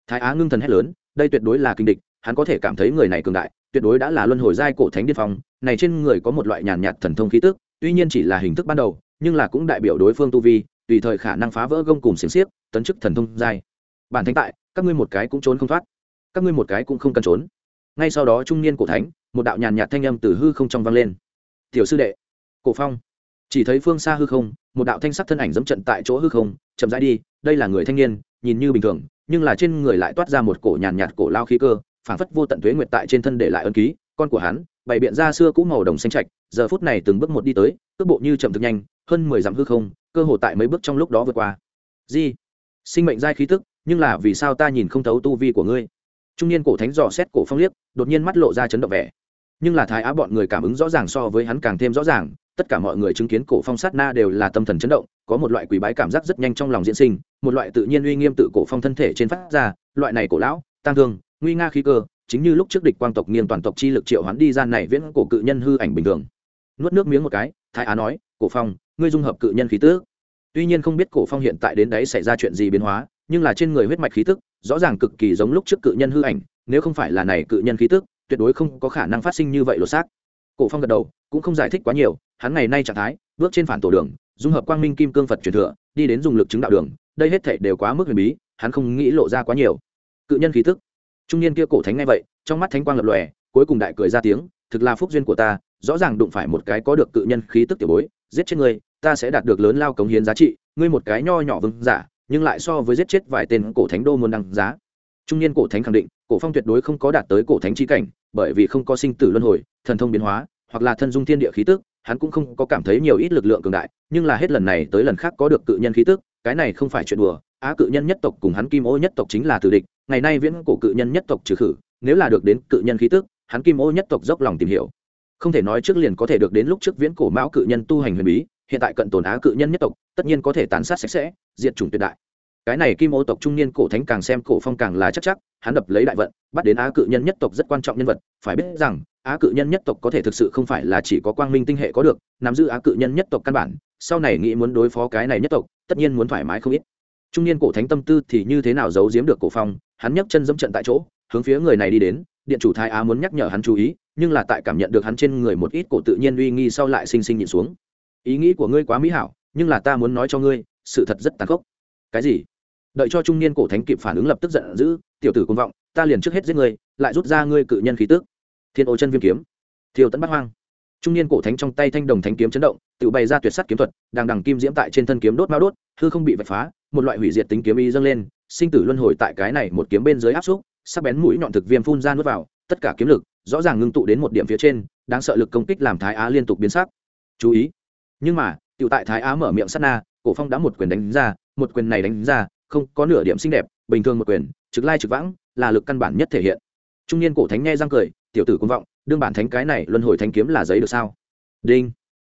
thái á ngưng thần hét lớn, đây tuyệt đối là kinh địch, hắn có thể cảm thấy người này cường đại, tuyệt đối đã là luân hồi giai cổ thánh điên phong. Này trên người có một loại nhàn nhạt thần thông khí tức, tuy nhiên chỉ là hình thức ban đầu, nhưng là cũng đại biểu đối phương tu vi, tùy thời khả năng phá vỡ gông cùng xiềng xiếc, tấn chức thần thông giai. Bản thánh tại, các ngươi một cái cũng trốn không thoát. Các ngươi một cái cũng không cần trốn. Ngay sau đó trung niên cổ thánh, một đạo nhàn nhạt thanh âm từ hư không trong vang lên. Tiểu sư đệ, cổ phong. Chỉ thấy phương xa hư không, một đạo thanh sắc thân ảnh dẫm trận tại chỗ hư không, chậm rãi đi, đây là người thanh niên, nhìn như bình thường nhưng là trên người lại toát ra một cổ nhàn nhạt cổ lao khí cơ, phảng phất vô tận tuế nguyệt tại trên thân để lại ân ký, con của hắn, bày biện ra xưa cũ màu đồng xanh trạch, giờ phút này từng bước một đi tới, cước bộ như chậm thực nhanh, hơn mười dặm hư không, cơ hồ tại mấy bước trong lúc đó vượt qua. Di, sinh mệnh giai khí tức, nhưng là vì sao ta nhìn không thấu tu vi của ngươi? Trung niên cổ thánh dò xét cổ phong liếc, đột nhiên mắt lộ ra chấn động vẻ nhưng là thái á bọn người cảm ứng rõ ràng so với hắn càng thêm rõ ràng, tất cả mọi người chứng kiến cổ phong sát na đều là tâm thần chấn động, có một loại quỷ bái cảm giác rất nhanh trong lòng diễn sinh, một loại tự nhiên uy nghiêm tự cổ phong thân thể trên phát ra, loại này cổ lão tăng thương, nguy nga khí cơ, chính như lúc trước địch quang tộc nghiêng toàn tộc chi lực triệu hoán đi ra này viễn cổ cự nhân hư ảnh bình thường. Nuốt nước miếng một cái, thái á nói, cổ phong, ngươi dung hợp cự nhân khí tức. Tuy nhiên không biết cổ phong hiện tại đến đấy xảy ra chuyện gì biến hóa, nhưng là trên người huyết mạch khí tức rõ ràng cực kỳ giống lúc trước cự nhân hư ảnh, nếu không phải là này cự nhân khí tức tuyệt đối không có khả năng phát sinh như vậy lột xác. Cổ phong gật đầu, cũng không giải thích quá nhiều, hắn ngày nay trạng thái, bước trên phản tổ đường, dung hợp quang minh kim cương phật truyền thừa, đi đến dùng lực chứng đạo đường, đây hết thể đều quá mức huyền bí, hắn không nghĩ lộ ra quá nhiều. Cự nhân khí tức. Trung niên kia cổ thánh ngay vậy, trong mắt thánh quang lập lòe, cuối cùng đại cười ra tiếng, thực là phúc duyên của ta, rõ ràng đụng phải một cái có được cự nhân khí tức tiểu bối, giết chết ngươi, ta sẽ đạt được lớn lao cống hiến giá trị, ngươi một cái nho nhỏ vương giả, nhưng lại so với giết chết vài tên cổ thánh đô muốn đăng giá trung niên cổ thánh khẳng định, cổ phong tuyệt đối không có đạt tới cổ thánh chi cảnh, bởi vì không có sinh tử luân hồi, thần thông biến hóa, hoặc là thân dung thiên địa khí tức, hắn cũng không có cảm thấy nhiều ít lực lượng cường đại, nhưng là hết lần này tới lần khác có được cự nhân khí tức, cái này không phải chuyện đùa, á cự nhân nhất tộc cùng hắn kim ô nhất tộc chính là tử địch, ngày nay viễn cổ cự nhân nhất tộc trừ khử, nếu là được đến cự nhân khí tức, hắn kim ô nhất tộc dốc lòng tìm hiểu. Không thể nói trước liền có thể được đến lúc trước viễn cổ mão cự nhân tu hành huyền bí, hiện tại cận tồn á cự nhân nhất tộc, tất nhiên có thể tàn sát sạch sẽ, diệt chủng tuyệt đại cái này kim ô tộc trung niên cổ thánh càng xem cổ phong càng là chắc chắc, hắn đập lấy đại vận, bắt đến á cự nhân nhất tộc rất quan trọng nhân vật. Phải biết rằng, á cự nhân nhất tộc có thể thực sự không phải là chỉ có quang minh tinh hệ có được, nắm giữ á cự nhân nhất tộc căn bản, sau này nghĩ muốn đối phó cái này nhất tộc, tất nhiên muốn thoải mái không ít. Trung niên cổ thánh tâm tư thì như thế nào giấu giếm được cổ phong, hắn nhấc chân dẫm trận tại chỗ, hướng phía người này đi đến, điện chủ thái á muốn nhắc nhở hắn chú ý, nhưng là tại cảm nhận được hắn trên người một ít cổ tự nhiên uy nghi sau lại sinh sinh nhịn xuống. Ý nghĩ của ngươi quá mỹ hảo, nhưng là ta muốn nói cho ngươi, sự thật rất tàn khốc. Cái gì? Đợi cho trung niên cổ thánh kịp phản ứng lập tức giận dữ, tiểu tử côn vọng, ta liền trước hết giết ngươi, lại rút ra ngươi cự nhân khí tức. Thiên ô chân viêm kiếm. Thiều tấn bắt hoang. Trung niên cổ thánh trong tay thanh đồng thánh kiếm chấn động, tự bày ra tuyệt sắt kiếm thuật đang đằng kim diễm tại trên thân kiếm đốt mao đốt, hư không bị vạch phá, một loại hủy diệt tính kiếm y dâng lên, sinh tử luân hồi tại cái này một kiếm bên dưới áp xúc, sắc bén mũi nhọn thực viêm phun ra nuốt vào, tất cả kiếm lực rõ ràng ngưng tụ đến một điểm phía trên, đáng sợ lực công kích làm thái á liên tục biến sắc. Chú ý. Nhưng mà, tiểu tại thái á mở miệng sát na, cổ phong đã một quyền đánh ra, một quyền này đánh ra không có nửa điểm xinh đẹp, bình thường một quyền, trực lai trực vãng, là lực căn bản nhất thể hiện. Trung niên cổ thánh nghe răng cười, tiểu tử công vọng, đương bản thánh cái này luân hồi thánh kiếm là giấy được sao? Đinh.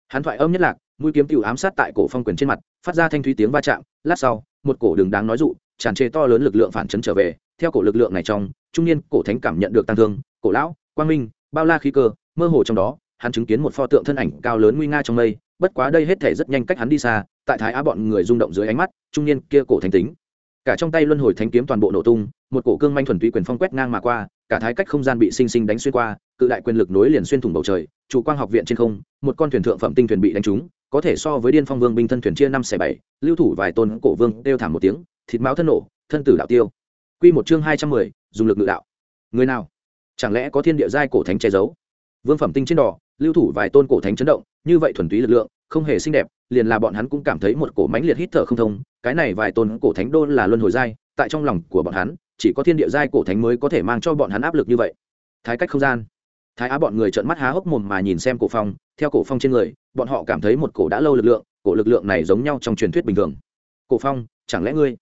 Hắn thoại âm nhất lạc, mũi kiếm tiểu ám sát tại cổ phong quyền trên mặt, phát ra thanh thúy tiếng va chạm, lát sau, một cổ đường đáng nói dụ, tràn trề to lớn lực lượng phản chấn trở về, theo cổ lực lượng này trong, trung niên cổ thánh cảm nhận được tăng thương, cổ lão, quang minh, bao la khí cơ, mơ hồ trong đó, hắn chứng kiến một pho tượng thân ảnh cao lớn nguy nga trong mây, bất quá đây hết thể rất nhanh cách hắn đi xa, tại thái á bọn người rung động dưới ánh mắt, trung niên kia cổ thánh tính cả trong tay luân hồi thánh kiếm toàn bộ nổ tung, một cổ cương manh thuần túy quyền phong quét ngang mà qua, cả thái cách không gian bị sinh sinh đánh xuyên qua, cự đại quyền lực nối liền xuyên thủng bầu trời, chủ quang học viện trên không, một con thuyền thượng phẩm tinh thuyền bị đánh trúng, có thể so với điên phong vương binh thân thuyền chia năm xẻ bảy, lưu thủ vài tôn cổ vương đeo thảm một tiếng, thịt máu thân nổ, thân tử đạo tiêu. Quy một chương hai trăm mười, dùng lực ngự đạo. Người nào? Chẳng lẽ có thiên địa giai cổ thánh che giấu? Vương phẩm tinh trên đỏ, lưu thủ vài tôn cổ thánh chấn động, như vậy thuần túy lực lượng, không hề xinh đẹp liền là bọn hắn cũng cảm thấy một cổ mãnh liệt hít thở không thông, cái này vài tôn cổ thánh đôn là luân hồi giai, tại trong lòng của bọn hắn, chỉ có thiên địa giai cổ thánh mới có thể mang cho bọn hắn áp lực như vậy. Thái cách không gian. Thái á bọn người trợn mắt há hốc mồm mà nhìn xem cổ phong, theo cổ phong trên người, bọn họ cảm thấy một cổ đã lâu lực lượng, cổ lực lượng này giống nhau trong truyền thuyết bình thường. Cổ phong, chẳng lẽ ngươi?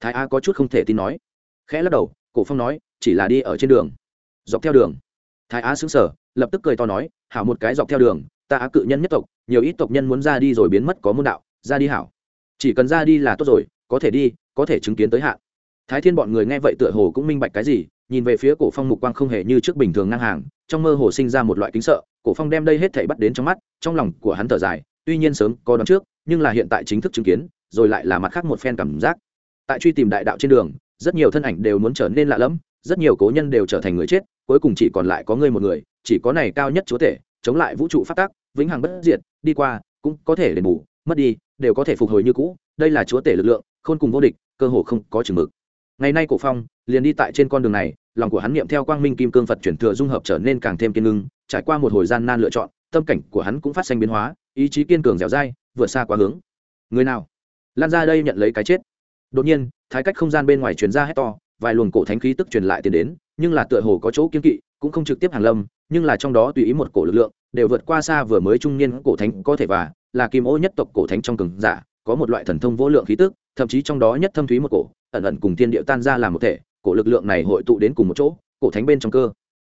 Thái á có chút không thể tin nói. Khẽ lắc đầu, cổ phong nói, chỉ là đi ở trên đường. Dọc theo đường. Thái á sững sờ, lập tức cười to nói, hảo một cái dọc theo đường ta á cự nhân nhất tộc, nhiều ít tộc nhân muốn ra đi rồi biến mất có môn đạo, ra đi hảo. Chỉ cần ra đi là tốt rồi, có thể đi, có thể chứng kiến tới hạn. Thái thiên bọn người nghe vậy tựa hồ cũng minh bạch cái gì, nhìn về phía cổ phong mục quang không hề như trước bình thường ngang hàng, trong mơ hồ sinh ra một loại kính sợ, cổ phong đem đây hết thảy bắt đến trong mắt, trong lòng của hắn thở dài, tuy nhiên sớm có đoán trước, nhưng là hiện tại chính thức chứng kiến, rồi lại là mặt khác một phen cảm giác. Tại truy tìm đại đạo trên đường, rất nhiều thân ảnh đều muốn trở nên lạ lẫm, rất nhiều cố nhân đều trở thành người chết, cuối cùng chỉ còn lại có ngươi một người, chỉ có này cao nhất chúa thể chống lại vũ trụ phát tác, vĩnh hằng bất diệt, đi qua, cũng có thể đền bù, mất đi, đều có thể phục hồi như cũ, đây là chúa tể lực lượng, khôn cùng vô địch, cơ hồ không có chừng mực. Ngày nay cổ phong, liền đi tại trên con đường này, lòng của hắn niệm theo quang minh kim cương phật chuyển thừa dung hợp trở nên càng thêm kiên ngưng, trải qua một hồi gian nan lựa chọn, tâm cảnh của hắn cũng phát sinh biến hóa, ý chí kiên cường dẻo dai, vượt xa quá hướng. Người nào? Lan ra đây nhận lấy cái chết. Đột nhiên, thái cách không gian bên ngoài truyền ra hét to, vài luồng cổ thánh khí tức truyền lại tiền đến, nhưng là tựa hồ có chỗ kiên kỵ cũng không trực tiếp hàng lâm, nhưng là trong đó tùy ý một cổ lực lượng, đều vượt qua xa vừa mới trung niên cổ thánh có thể và, là kim ô nhất tộc cổ thánh trong cường giả, có một loại thần thông vô lượng khí tức, thậm chí trong đó nhất thâm thúy một cổ, ẩn ẩn cùng thiên địa tan ra làm một thể, cổ lực lượng này hội tụ đến cùng một chỗ, cổ thánh bên trong cơ.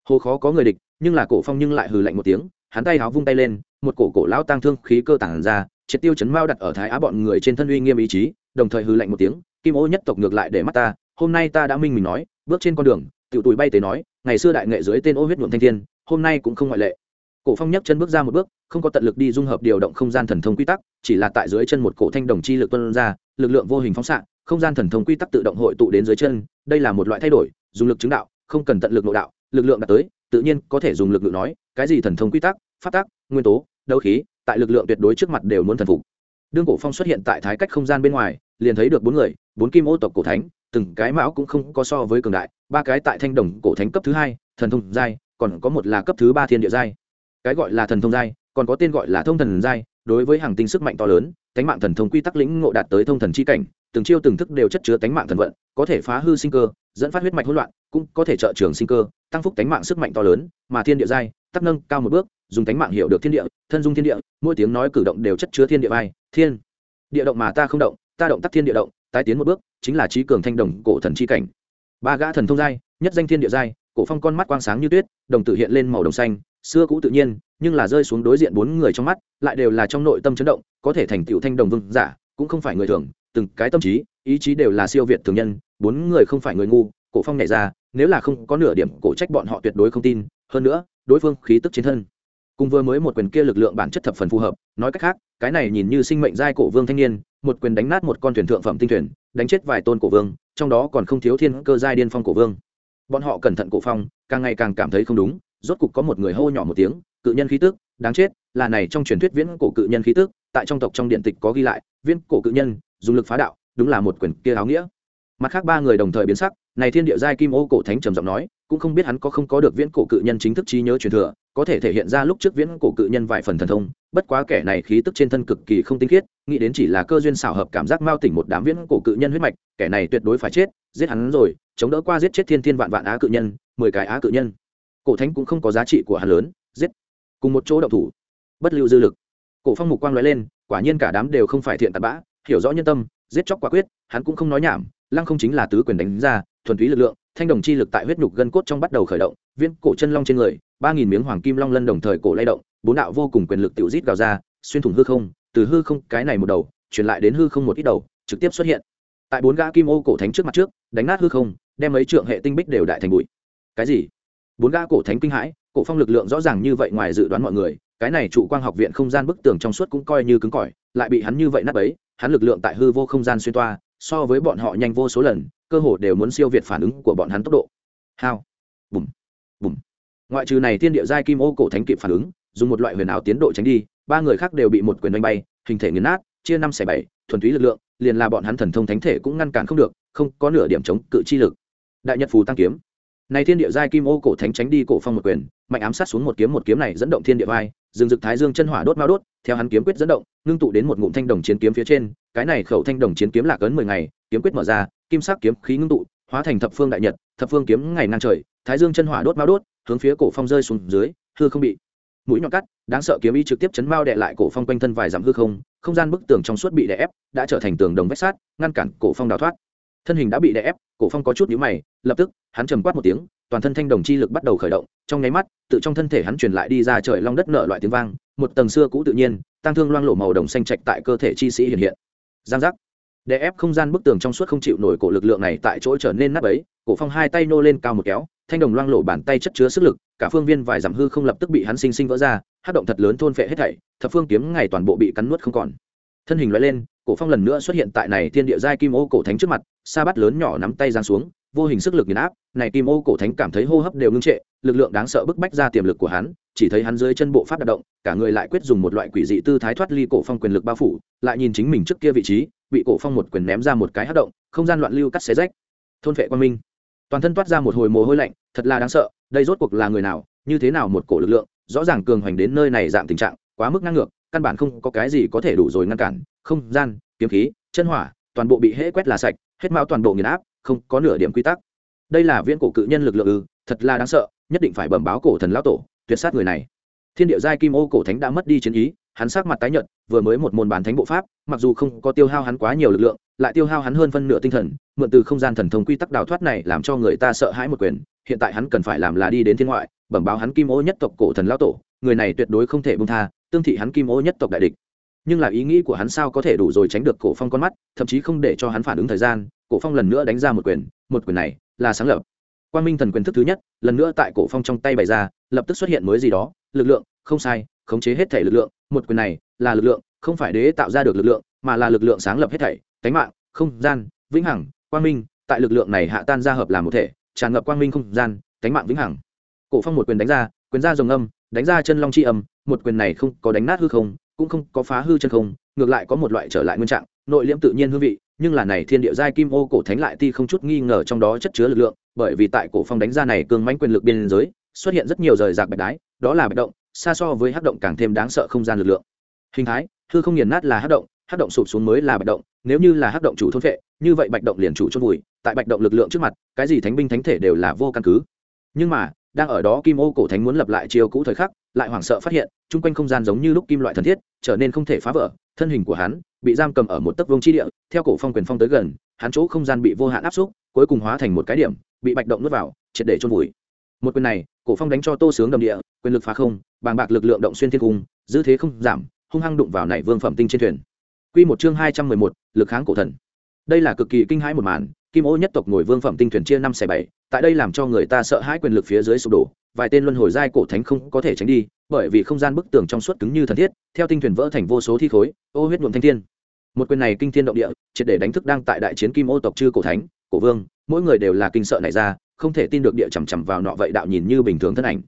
Hồ khó có người địch, nhưng là cổ phong nhưng lại hừ lạnh một tiếng, hắn tay háo vung tay lên, một cổ cổ lão tăng thương khí cơ tản ra, triệt tiêu chấn mao đặt ở thái á bọn người trên thân uy nghiêm ý chí, đồng thời hừ lạnh một tiếng, kim ô nhất tộc ngược lại để mắt ta, hôm nay ta đã minh mình nói, bước trên con đường, tiểu tuổi bay tới nói ngày xưa đại nghệ dưới tên ô huyết nhuộm thanh thiên, hôm nay cũng không ngoại lệ. Cổ phong nhấc chân bước ra một bước, không có tận lực đi dung hợp điều động không gian thần thông quy tắc, chỉ là tại dưới chân một cổ thanh đồng chi lực tuân ra, lực lượng vô hình phóng xạ, không gian thần thông quy tắc tự động hội tụ đến dưới chân, đây là một loại thay đổi, dùng lực chứng đạo, không cần tận lực nội đạo, lực lượng đạt tới, tự nhiên có thể dùng lực lượng nói, cái gì thần thông quy tắc phát tác nguyên tố, đấu khí, tại lực lượng tuyệt đối trước mặt đều muốn thần phục. Đương cổ phong xuất hiện tại thái cách không gian bên ngoài, liền thấy được bốn người, bốn kim ô tộc cổ thánh từng cái mão cũng không có so với cường đại, ba cái tại thanh đồng cổ thánh cấp thứ hai, thần thông giai, còn có một là cấp thứ ba thiên địa giai. Cái gọi là thần thông giai, còn có tên gọi là thông thần giai, đối với hàng tinh sức mạnh to lớn tánh mạng thần thông quy tắc lĩnh ngộ đạt tới thông thần chi cảnh, từng chiêu từng thức đều chất chứa tánh mạng thần vận, có thể phá hư sinh cơ, dẫn phát huyết mạch hỗn loạn, cũng có thể trợ trường sinh cơ, tăng phúc tánh mạng sức mạnh to lớn, mà thiên địa giai, tắc nâng cao một bước, dùng tánh mạng hiểu được thiên địa, thân dung thiên địa, mỗi tiếng nói cử động đều chất chứa thiên địa vai, thiên. Địa động mà ta không động, ta động tắc thiên địa động tái tiến một bước, chính là trí cường thanh đồng cổ thần chi cảnh. Ba gã thần thông giai, nhất danh thiên địa giai, cổ phong con mắt quang sáng như tuyết, đồng tử hiện lên màu đồng xanh, xưa cũ tự nhiên, nhưng là rơi xuống đối diện bốn người trong mắt, lại đều là trong nội tâm chấn động, có thể thành tựu thanh đồng vương giả, cũng không phải người thường, từng cái tâm trí, ý chí đều là siêu việt thường nhân, bốn người không phải người ngu, cổ phong nhảy ra, nếu là không có nửa điểm cổ trách bọn họ tuyệt đối không tin, hơn nữa, đối phương khí tức chiến thân. Cùng vừa mới một quyền kia lực lượng bản chất thập phần phù hợp, nói cách khác, cái này nhìn như sinh mệnh giai cổ vương thanh niên một quyền đánh nát một con thuyền thượng phẩm tinh thuyền, đánh chết vài tôn cổ vương, trong đó còn không thiếu thiên cơ giai điên phong cổ vương. Bọn họ cẩn thận cổ phong, càng ngày càng cảm thấy không đúng, rốt cục có một người hô nhỏ một tiếng, cự nhân khí tức, đáng chết, là này trong truyền thuyết viễn cổ cự nhân khí tức, tại trong tộc trong điện tịch có ghi lại, viễn cổ cự nhân, dùng lực phá đạo, đúng là một quyền kia áo nghĩa. Mặt khác ba người đồng thời biến sắc, này thiên địa giai kim ô cổ thánh trầm giọng nói cũng không biết hắn có không có được viễn cổ cự nhân chính thức trí nhớ truyền thừa, có thể thể hiện ra lúc trước viễn cổ cự nhân vài phần thần thông, bất quá kẻ này khí tức trên thân cực kỳ không tinh khiết, nghĩ đến chỉ là cơ duyên xảo hợp cảm giác mao tỉnh một đám viễn cổ cự nhân huyết mạch, kẻ này tuyệt đối phải chết, giết hắn rồi, chống đỡ qua giết chết thiên thiên vạn vạn á cự nhân, mười cái á cự nhân. Cổ thánh cũng không có giá trị của hắn lớn, giết, cùng một chỗ động thủ, bất lưu dư lực. Cổ phong mục quang nói lên, quả nhiên cả đám đều không phải thiện tạt bã, hiểu rõ nhân tâm, giết chóc quả quyết, hắn cũng không nói nhảm, lăng không chính là tứ quyền đánh ra thuần túy lực lượng, thanh đồng chi lực tại huyết nhục gân cốt trong bắt đầu khởi động viên cổ chân long trên người, ba nghìn miếng hoàng kim long lân đồng thời cổ lay động, bốn đạo vô cùng quyền lực tiểu rít gào ra, xuyên thủng hư không, từ hư không, cái này một đầu, truyền lại đến hư không một ít đầu, trực tiếp xuất hiện. Tại bốn gã kim ô cổ thánh trước mặt trước, đánh nát hư không, đem mấy trượng hệ tinh bích đều đại thành bụi. Cái gì? Bốn gã cổ thánh kinh hãi, cổ phong lực lượng rõ ràng như vậy ngoài dự đoán mọi người, cái này trụ quang học viện không gian bức tường trong suốt cũng coi như cứng cỏi, lại bị hắn như vậy nát ấy hắn lực lượng tại hư vô không gian xuyên toa, so với bọn họ nhanh vô số lần cơ hồ đều muốn siêu việt phản ứng của bọn hắn tốc độ. Hao. Bùm. Bùm. Ngoại trừ này thiên địa giai kim ô cổ thánh kịp phản ứng, dùng một loại huyền ảo tiến độ tránh đi, ba người khác đều bị một quyền đánh bay, hình thể nghiền nát, chia năm xẻ bảy, thuần túy lực lượng, liền là bọn hắn thần thông thánh thể cũng ngăn cản không được, không có nửa điểm chống cự chi lực. Đại nhật phù tăng kiếm. Này thiên địa giai kim ô cổ thánh tránh đi cổ phong một quyền, mạnh ám sát xuống một kiếm một kiếm này dẫn động thiên địa vai dương dực thái dương chân hỏa đốt mao đốt, theo hắn kiếm quyết dẫn động, ngưng tụ đến một ngụm thanh đồng chiến kiếm phía trên, cái này khẩu thanh đồng chiến kiếm lạc ấn mười ngày, kiếm quyết mở ra kim sắc kiếm khí ngưng tụ, hóa thành thập phương đại nhật, thập phương kiếm ngày ngang trời, thái dương chân hỏa đốt mao đốt, hướng phía cổ phong rơi xuống dưới, hư không bị mũi nhọn cắt, đáng sợ kiếm ý trực tiếp chấn mao đè lại cổ phong quanh thân vài dặm hư không không gian bức tường trong suốt bị đè ép, đã trở thành tường đồng vách sát ngăn cản cổ phong đào thoát. Thân hình đã bị đè ép, cổ phong có chút nhíu mày, lập tức, hắn trầm quát một tiếng, toàn thân thanh đồng chi lực bắt đầu khởi động, trong nháy mắt, tự trong thân thể hắn truyền lại đi ra trời long đất nợ loại tiếng vang, một tầng xưa cũ tự nhiên tăng thương loang lộ màu đồng xanh trạch tại cơ thể chi sĩ hiện hiện. Giang giác để ép không gian bức tường trong suốt không chịu nổi cổ lực lượng này tại chỗ trở nên nắp ấy cổ phong hai tay nô lên cao một kéo, thanh đồng loang lộ bàn tay chất chứa sức lực, cả phương viên vài dặm hư không lập tức bị hắn sinh sinh vỡ ra, hát động thật lớn thôn phệ hết thảy, thập phương kiếm ngày toàn bộ bị cắn nuốt không còn. Thân hình loại lên, cổ phong lần nữa xuất hiện tại này thiên địa giai kim ô cổ thánh trước mặt, sa bát lớn nhỏ nắm tay giang xuống, vô hình sức lực nghiền áp, này kim ô cổ thánh cảm thấy hô hấp đều ngưng trệ, lực lượng đáng sợ bức bách ra tiềm lực của hắn chỉ thấy hắn dưới chân bộ pháp đạp động, cả người lại quyết dùng một loại quỷ dị tư thái thoát ly cổ phong quyền lực bao phủ, lại nhìn chính mình trước kia vị trí, bị cổ phong một quyền ném ra một cái hát động, không gian loạn lưu cắt xé rách. Thôn vệ quan minh. Toàn thân toát ra một hồi mồ hôi lạnh, thật là đáng sợ, đây rốt cuộc là người nào, như thế nào một cổ lực lượng, rõ ràng cường hoành đến nơi này dạng tình trạng, quá mức ngang ngược, căn bản không có cái gì có thể đủ rồi ngăn cản. Không gian, kiếm khí, chân hỏa, toàn bộ bị hễ quét là sạch, hết mao toàn bộ nghiền áp, không có nửa điểm quy tắc. Đây là viễn cổ cự nhân lực lượng ư, thật là đáng sợ, nhất định phải bẩm báo cổ thần lão tổ tuyệt sát người này. Thiên địa giai kim ô cổ thánh đã mất đi chiến ý, hắn sắc mặt tái nhợt, vừa mới một môn bản thánh bộ pháp, mặc dù không có tiêu hao hắn quá nhiều lực lượng, lại tiêu hao hắn hơn phân nửa tinh thần, mượn từ không gian thần thông quy tắc đào thoát này làm cho người ta sợ hãi một quyền, hiện tại hắn cần phải làm là đi đến thiên ngoại, bẩm báo hắn kim ô nhất tộc cổ thần lão tổ, người này tuyệt đối không thể buông tha, tương thị hắn kim ô nhất tộc đại địch. Nhưng là ý nghĩ của hắn sao có thể đủ rồi tránh được cổ phong con mắt, thậm chí không để cho hắn phản ứng thời gian, cổ phong lần nữa đánh ra một quyền một quyền này là sáng lập quang minh thần quyền thức thứ nhất, lần nữa tại cổ phong trong tay bày ra, lập tức xuất hiện mới gì đó, lực lượng, không sai, khống chế hết thể lực lượng, một quyền này là lực lượng, không phải đế tạo ra được lực lượng, mà là lực lượng sáng lập hết thảy, tánh mạng, không gian, vĩnh hằng, quang minh, tại lực lượng này hạ tan ra hợp làm một thể, tràn ngập quang minh không gian, tánh mạng vĩnh hằng. Cổ phong một quyền đánh ra, quyền ra rồng âm, đánh ra chân long chi âm, một quyền này không có đánh nát hư không, cũng không có phá hư chân không, ngược lại có một loại trở lại nguyên trạng, nội liễm tự nhiên hương vị nhưng là này thiên địa giai kim ô cổ thánh lại ti không chút nghi ngờ trong đó chất chứa lực lượng, bởi vì tại cổ phong đánh ra này cường mãnh quyền lực biên giới, xuất hiện rất nhiều rời rạc bạch đái, đó là bạch động, xa so với hắc động càng thêm đáng sợ không gian lực lượng. Hình thái, hư không nghiền nát là hắc động hắc động sụp xuống mới là bạch động, nếu như là hắc động chủ thôn phệ, như vậy bạch động liền chủ chôn vùi, tại bạch động lực lượng trước mặt, cái gì thánh binh thánh thể đều là vô căn cứ. Nhưng mà, đang ở đó kim ô cổ thánh muốn lập lại chiêu cũ thời khắc lại hoảng sợ phát hiện, chung quanh không gian giống như lúc kim loại thần thiết, trở nên không thể phá vỡ, thân hình của hắn bị giam cầm ở một tấc vông chi địa, theo cổ phong quyền phong tới gần, hắn chỗ không gian bị vô hạn áp xúc, cuối cùng hóa thành một cái điểm, bị bạch động nuốt vào, triệt để chôn vùi. Một quyền này, cổ phong đánh cho tô sướng đầm địa, quyền lực phá không, bàng bạc lực lượng động xuyên thiên cung, dư thế không giảm, hung hăng đụng vào nảy vương phẩm tinh trên thuyền. Quy một chương hai trăm mười một, lực kháng cổ thần. Đây là cực kỳ kinh hãi một màn, kim ô nhất tộc ngồi vương phẩm tinh thuyền chia năm xẻ bảy, tại đây làm cho người ta sợ hãi quyền lực phía dưới sụp đổ vài tên luân hồi giai cổ thánh không có thể tránh đi, bởi vì không gian bức tường trong suốt cứng như thần thiết, theo tinh thuyền vỡ thành vô số thi khối, ô huyết nhuộm thanh thiên. Một quyền này kinh thiên động địa, triệt để đánh thức đang tại đại chiến kim ô tộc chư cổ thánh, cổ vương, mỗi người đều là kinh sợ này ra, không thể tin được địa chằm chằm vào nọ vậy đạo nhìn như bình thường thân ảnh.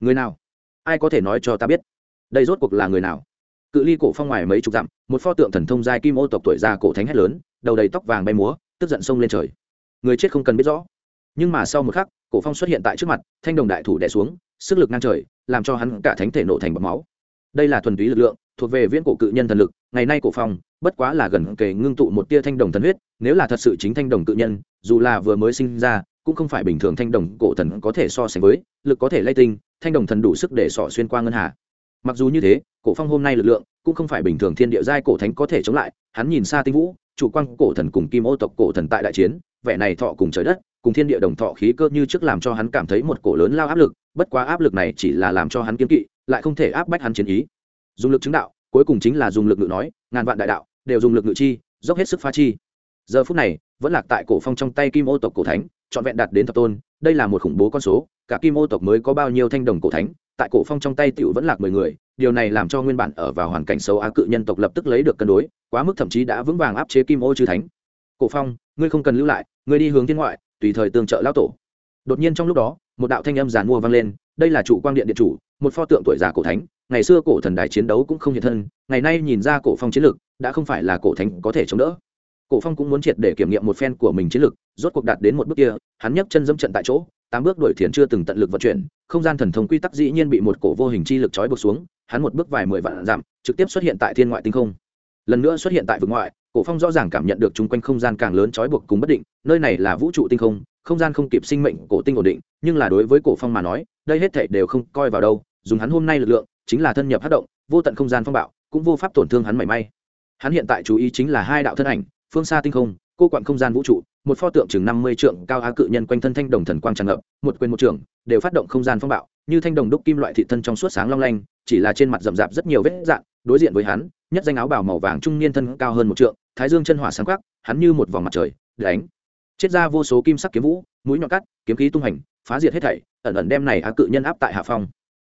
Người nào? Ai có thể nói cho ta biết? Đây rốt cuộc là người nào? Cự ly cổ phong ngoài mấy chục dặm, một pho tượng thần thông giai kim ô tộc tuổi già cổ thánh hét lớn, đầu đầy tóc vàng bay múa, tức giận sông lên trời. Người chết không cần biết rõ nhưng mà sau một khắc, cổ phong xuất hiện tại trước mặt, thanh đồng đại thủ đè xuống, sức lực ngang trời, làm cho hắn cả thánh thể nổ thành bọt máu. Đây là thuần túy lực lượng, thuộc về viễn cổ cự nhân thần lực, ngày nay cổ phong, bất quá là gần kề ngưng tụ một tia thanh đồng thần huyết, nếu là thật sự chính thanh đồng cự nhân, dù là vừa mới sinh ra, cũng không phải bình thường thanh đồng cổ thần có thể so sánh với, lực có thể lay tinh, thanh đồng thần đủ sức để sỏ xuyên qua ngân hà. Mặc dù như thế, cổ phong hôm nay lực lượng cũng không phải bình thường thiên địa giai cổ thánh có thể chống lại, hắn nhìn xa tinh vũ, chủ quang cổ thần cùng kim ô tộc cổ thần tại đại chiến, vẻ này thọ cùng trời đất cùng thiên địa đồng thọ khí cơ như trước làm cho hắn cảm thấy một cổ lớn lao áp lực, bất quá áp lực này chỉ là làm cho hắn kiên kỵ, lại không thể áp bách hắn chiến ý. Dùng lực chứng đạo, cuối cùng chính là dùng lực ngự nói, ngàn vạn đại đạo, đều dùng lực ngự chi, dốc hết sức phá chi. Giờ phút này, vẫn lạc tại cổ phong trong tay kim ô tộc cổ thánh, trọn vẹn đạt đến thập tôn, đây là một khủng bố con số, cả kim ô tộc mới có bao nhiêu thanh đồng cổ thánh, tại cổ phong trong tay tiểu vẫn lạc mười người, điều này làm cho nguyên bản ở vào hoàn cảnh xấu á cự nhân tộc lập tức lấy được cân đối, quá mức thậm chí đã vững vàng áp chế kim ô chư thánh. Cổ phong, ngươi không cần lưu lại, ngươi đi hướng thiên ngoại tùy thời tương trợ lão tổ. Đột nhiên trong lúc đó một đạo thanh âm giàn mua vang lên đây là chủ quang điện điện chủ một pho tượng tuổi già cổ thánh ngày xưa cổ thần đài chiến đấu cũng không hiện thân ngày nay nhìn ra cổ phong chiến lực đã không phải là cổ thánh có thể chống đỡ. Cổ phong cũng muốn triệt để kiểm nghiệm một phen của mình chiến lực rốt cuộc đạt đến một bước kia hắn nhấc chân dẫm trận tại chỗ tám bước đuổi thiền chưa từng tận lực vận chuyển không gian thần thông quy tắc dĩ nhiên bị một cổ vô hình chi lực trói buộc xuống hắn một bước vài mười vạn giảm, trực tiếp xuất hiện tại thiên ngoại tinh không. Lần nữa xuất hiện tại vực ngoại cổ phong rõ ràng cảm nhận được chung quanh không gian càng lớn trói buộc cùng bất định, nơi này là vũ trụ tinh không không gian không kịp sinh mệnh, cổ tinh ổn định, nhưng là đối với cổ phong mà nói, đây hết thảy đều không coi vào đâu, dùng hắn hôm nay lực lượng, chính là thân nhập hát động, vô tận không gian phong bạo, cũng vô pháp tổn thương hắn mảy may. Hắn hiện tại chú ý chính là hai đạo thân ảnh, phương xa tinh không, cô quặn không gian vũ trụ, một pho tượng chừng năm mươi trượng, cao á cự nhân quanh thân thanh đồng thần quang tràn ngập, một quyền một trưởng đều phát động không gian phong bạo, như thanh đồng đúc kim loại thị thân trong suốt sáng long lanh, chỉ là trên mặt rậm rạp rất nhiều vết dạn đối diện với hắn nhất danh áo bào màu vàng trung niên thân cao hơn một trượng, thái dương chân hỏa sáng khắc hắn như một vòng mặt trời, đánh. Chết ra vô số kim sắc kiếm vũ, mũi nhọn cắt, kiếm khí tung hành, phá diệt hết thảy, ẩn ẩn đem này á cự nhân áp tại hạ phong.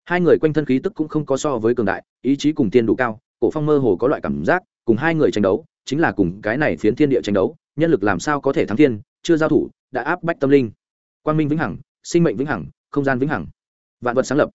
Hai người quanh thân khí tức cũng không có so với cường đại, ý chí cùng tiên đủ cao, cổ phong mơ hồ có loại cảm giác, cùng hai người tranh đấu, chính là cùng cái này phiến thiên địa tranh đấu, nhân lực làm sao có thể thắng thiên, chưa giao thủ, đã áp bách tâm linh. Quang minh vĩnh hằng, sinh mệnh vĩnh hằng, không gian vĩnh hằng. Vạn vật sáng lập.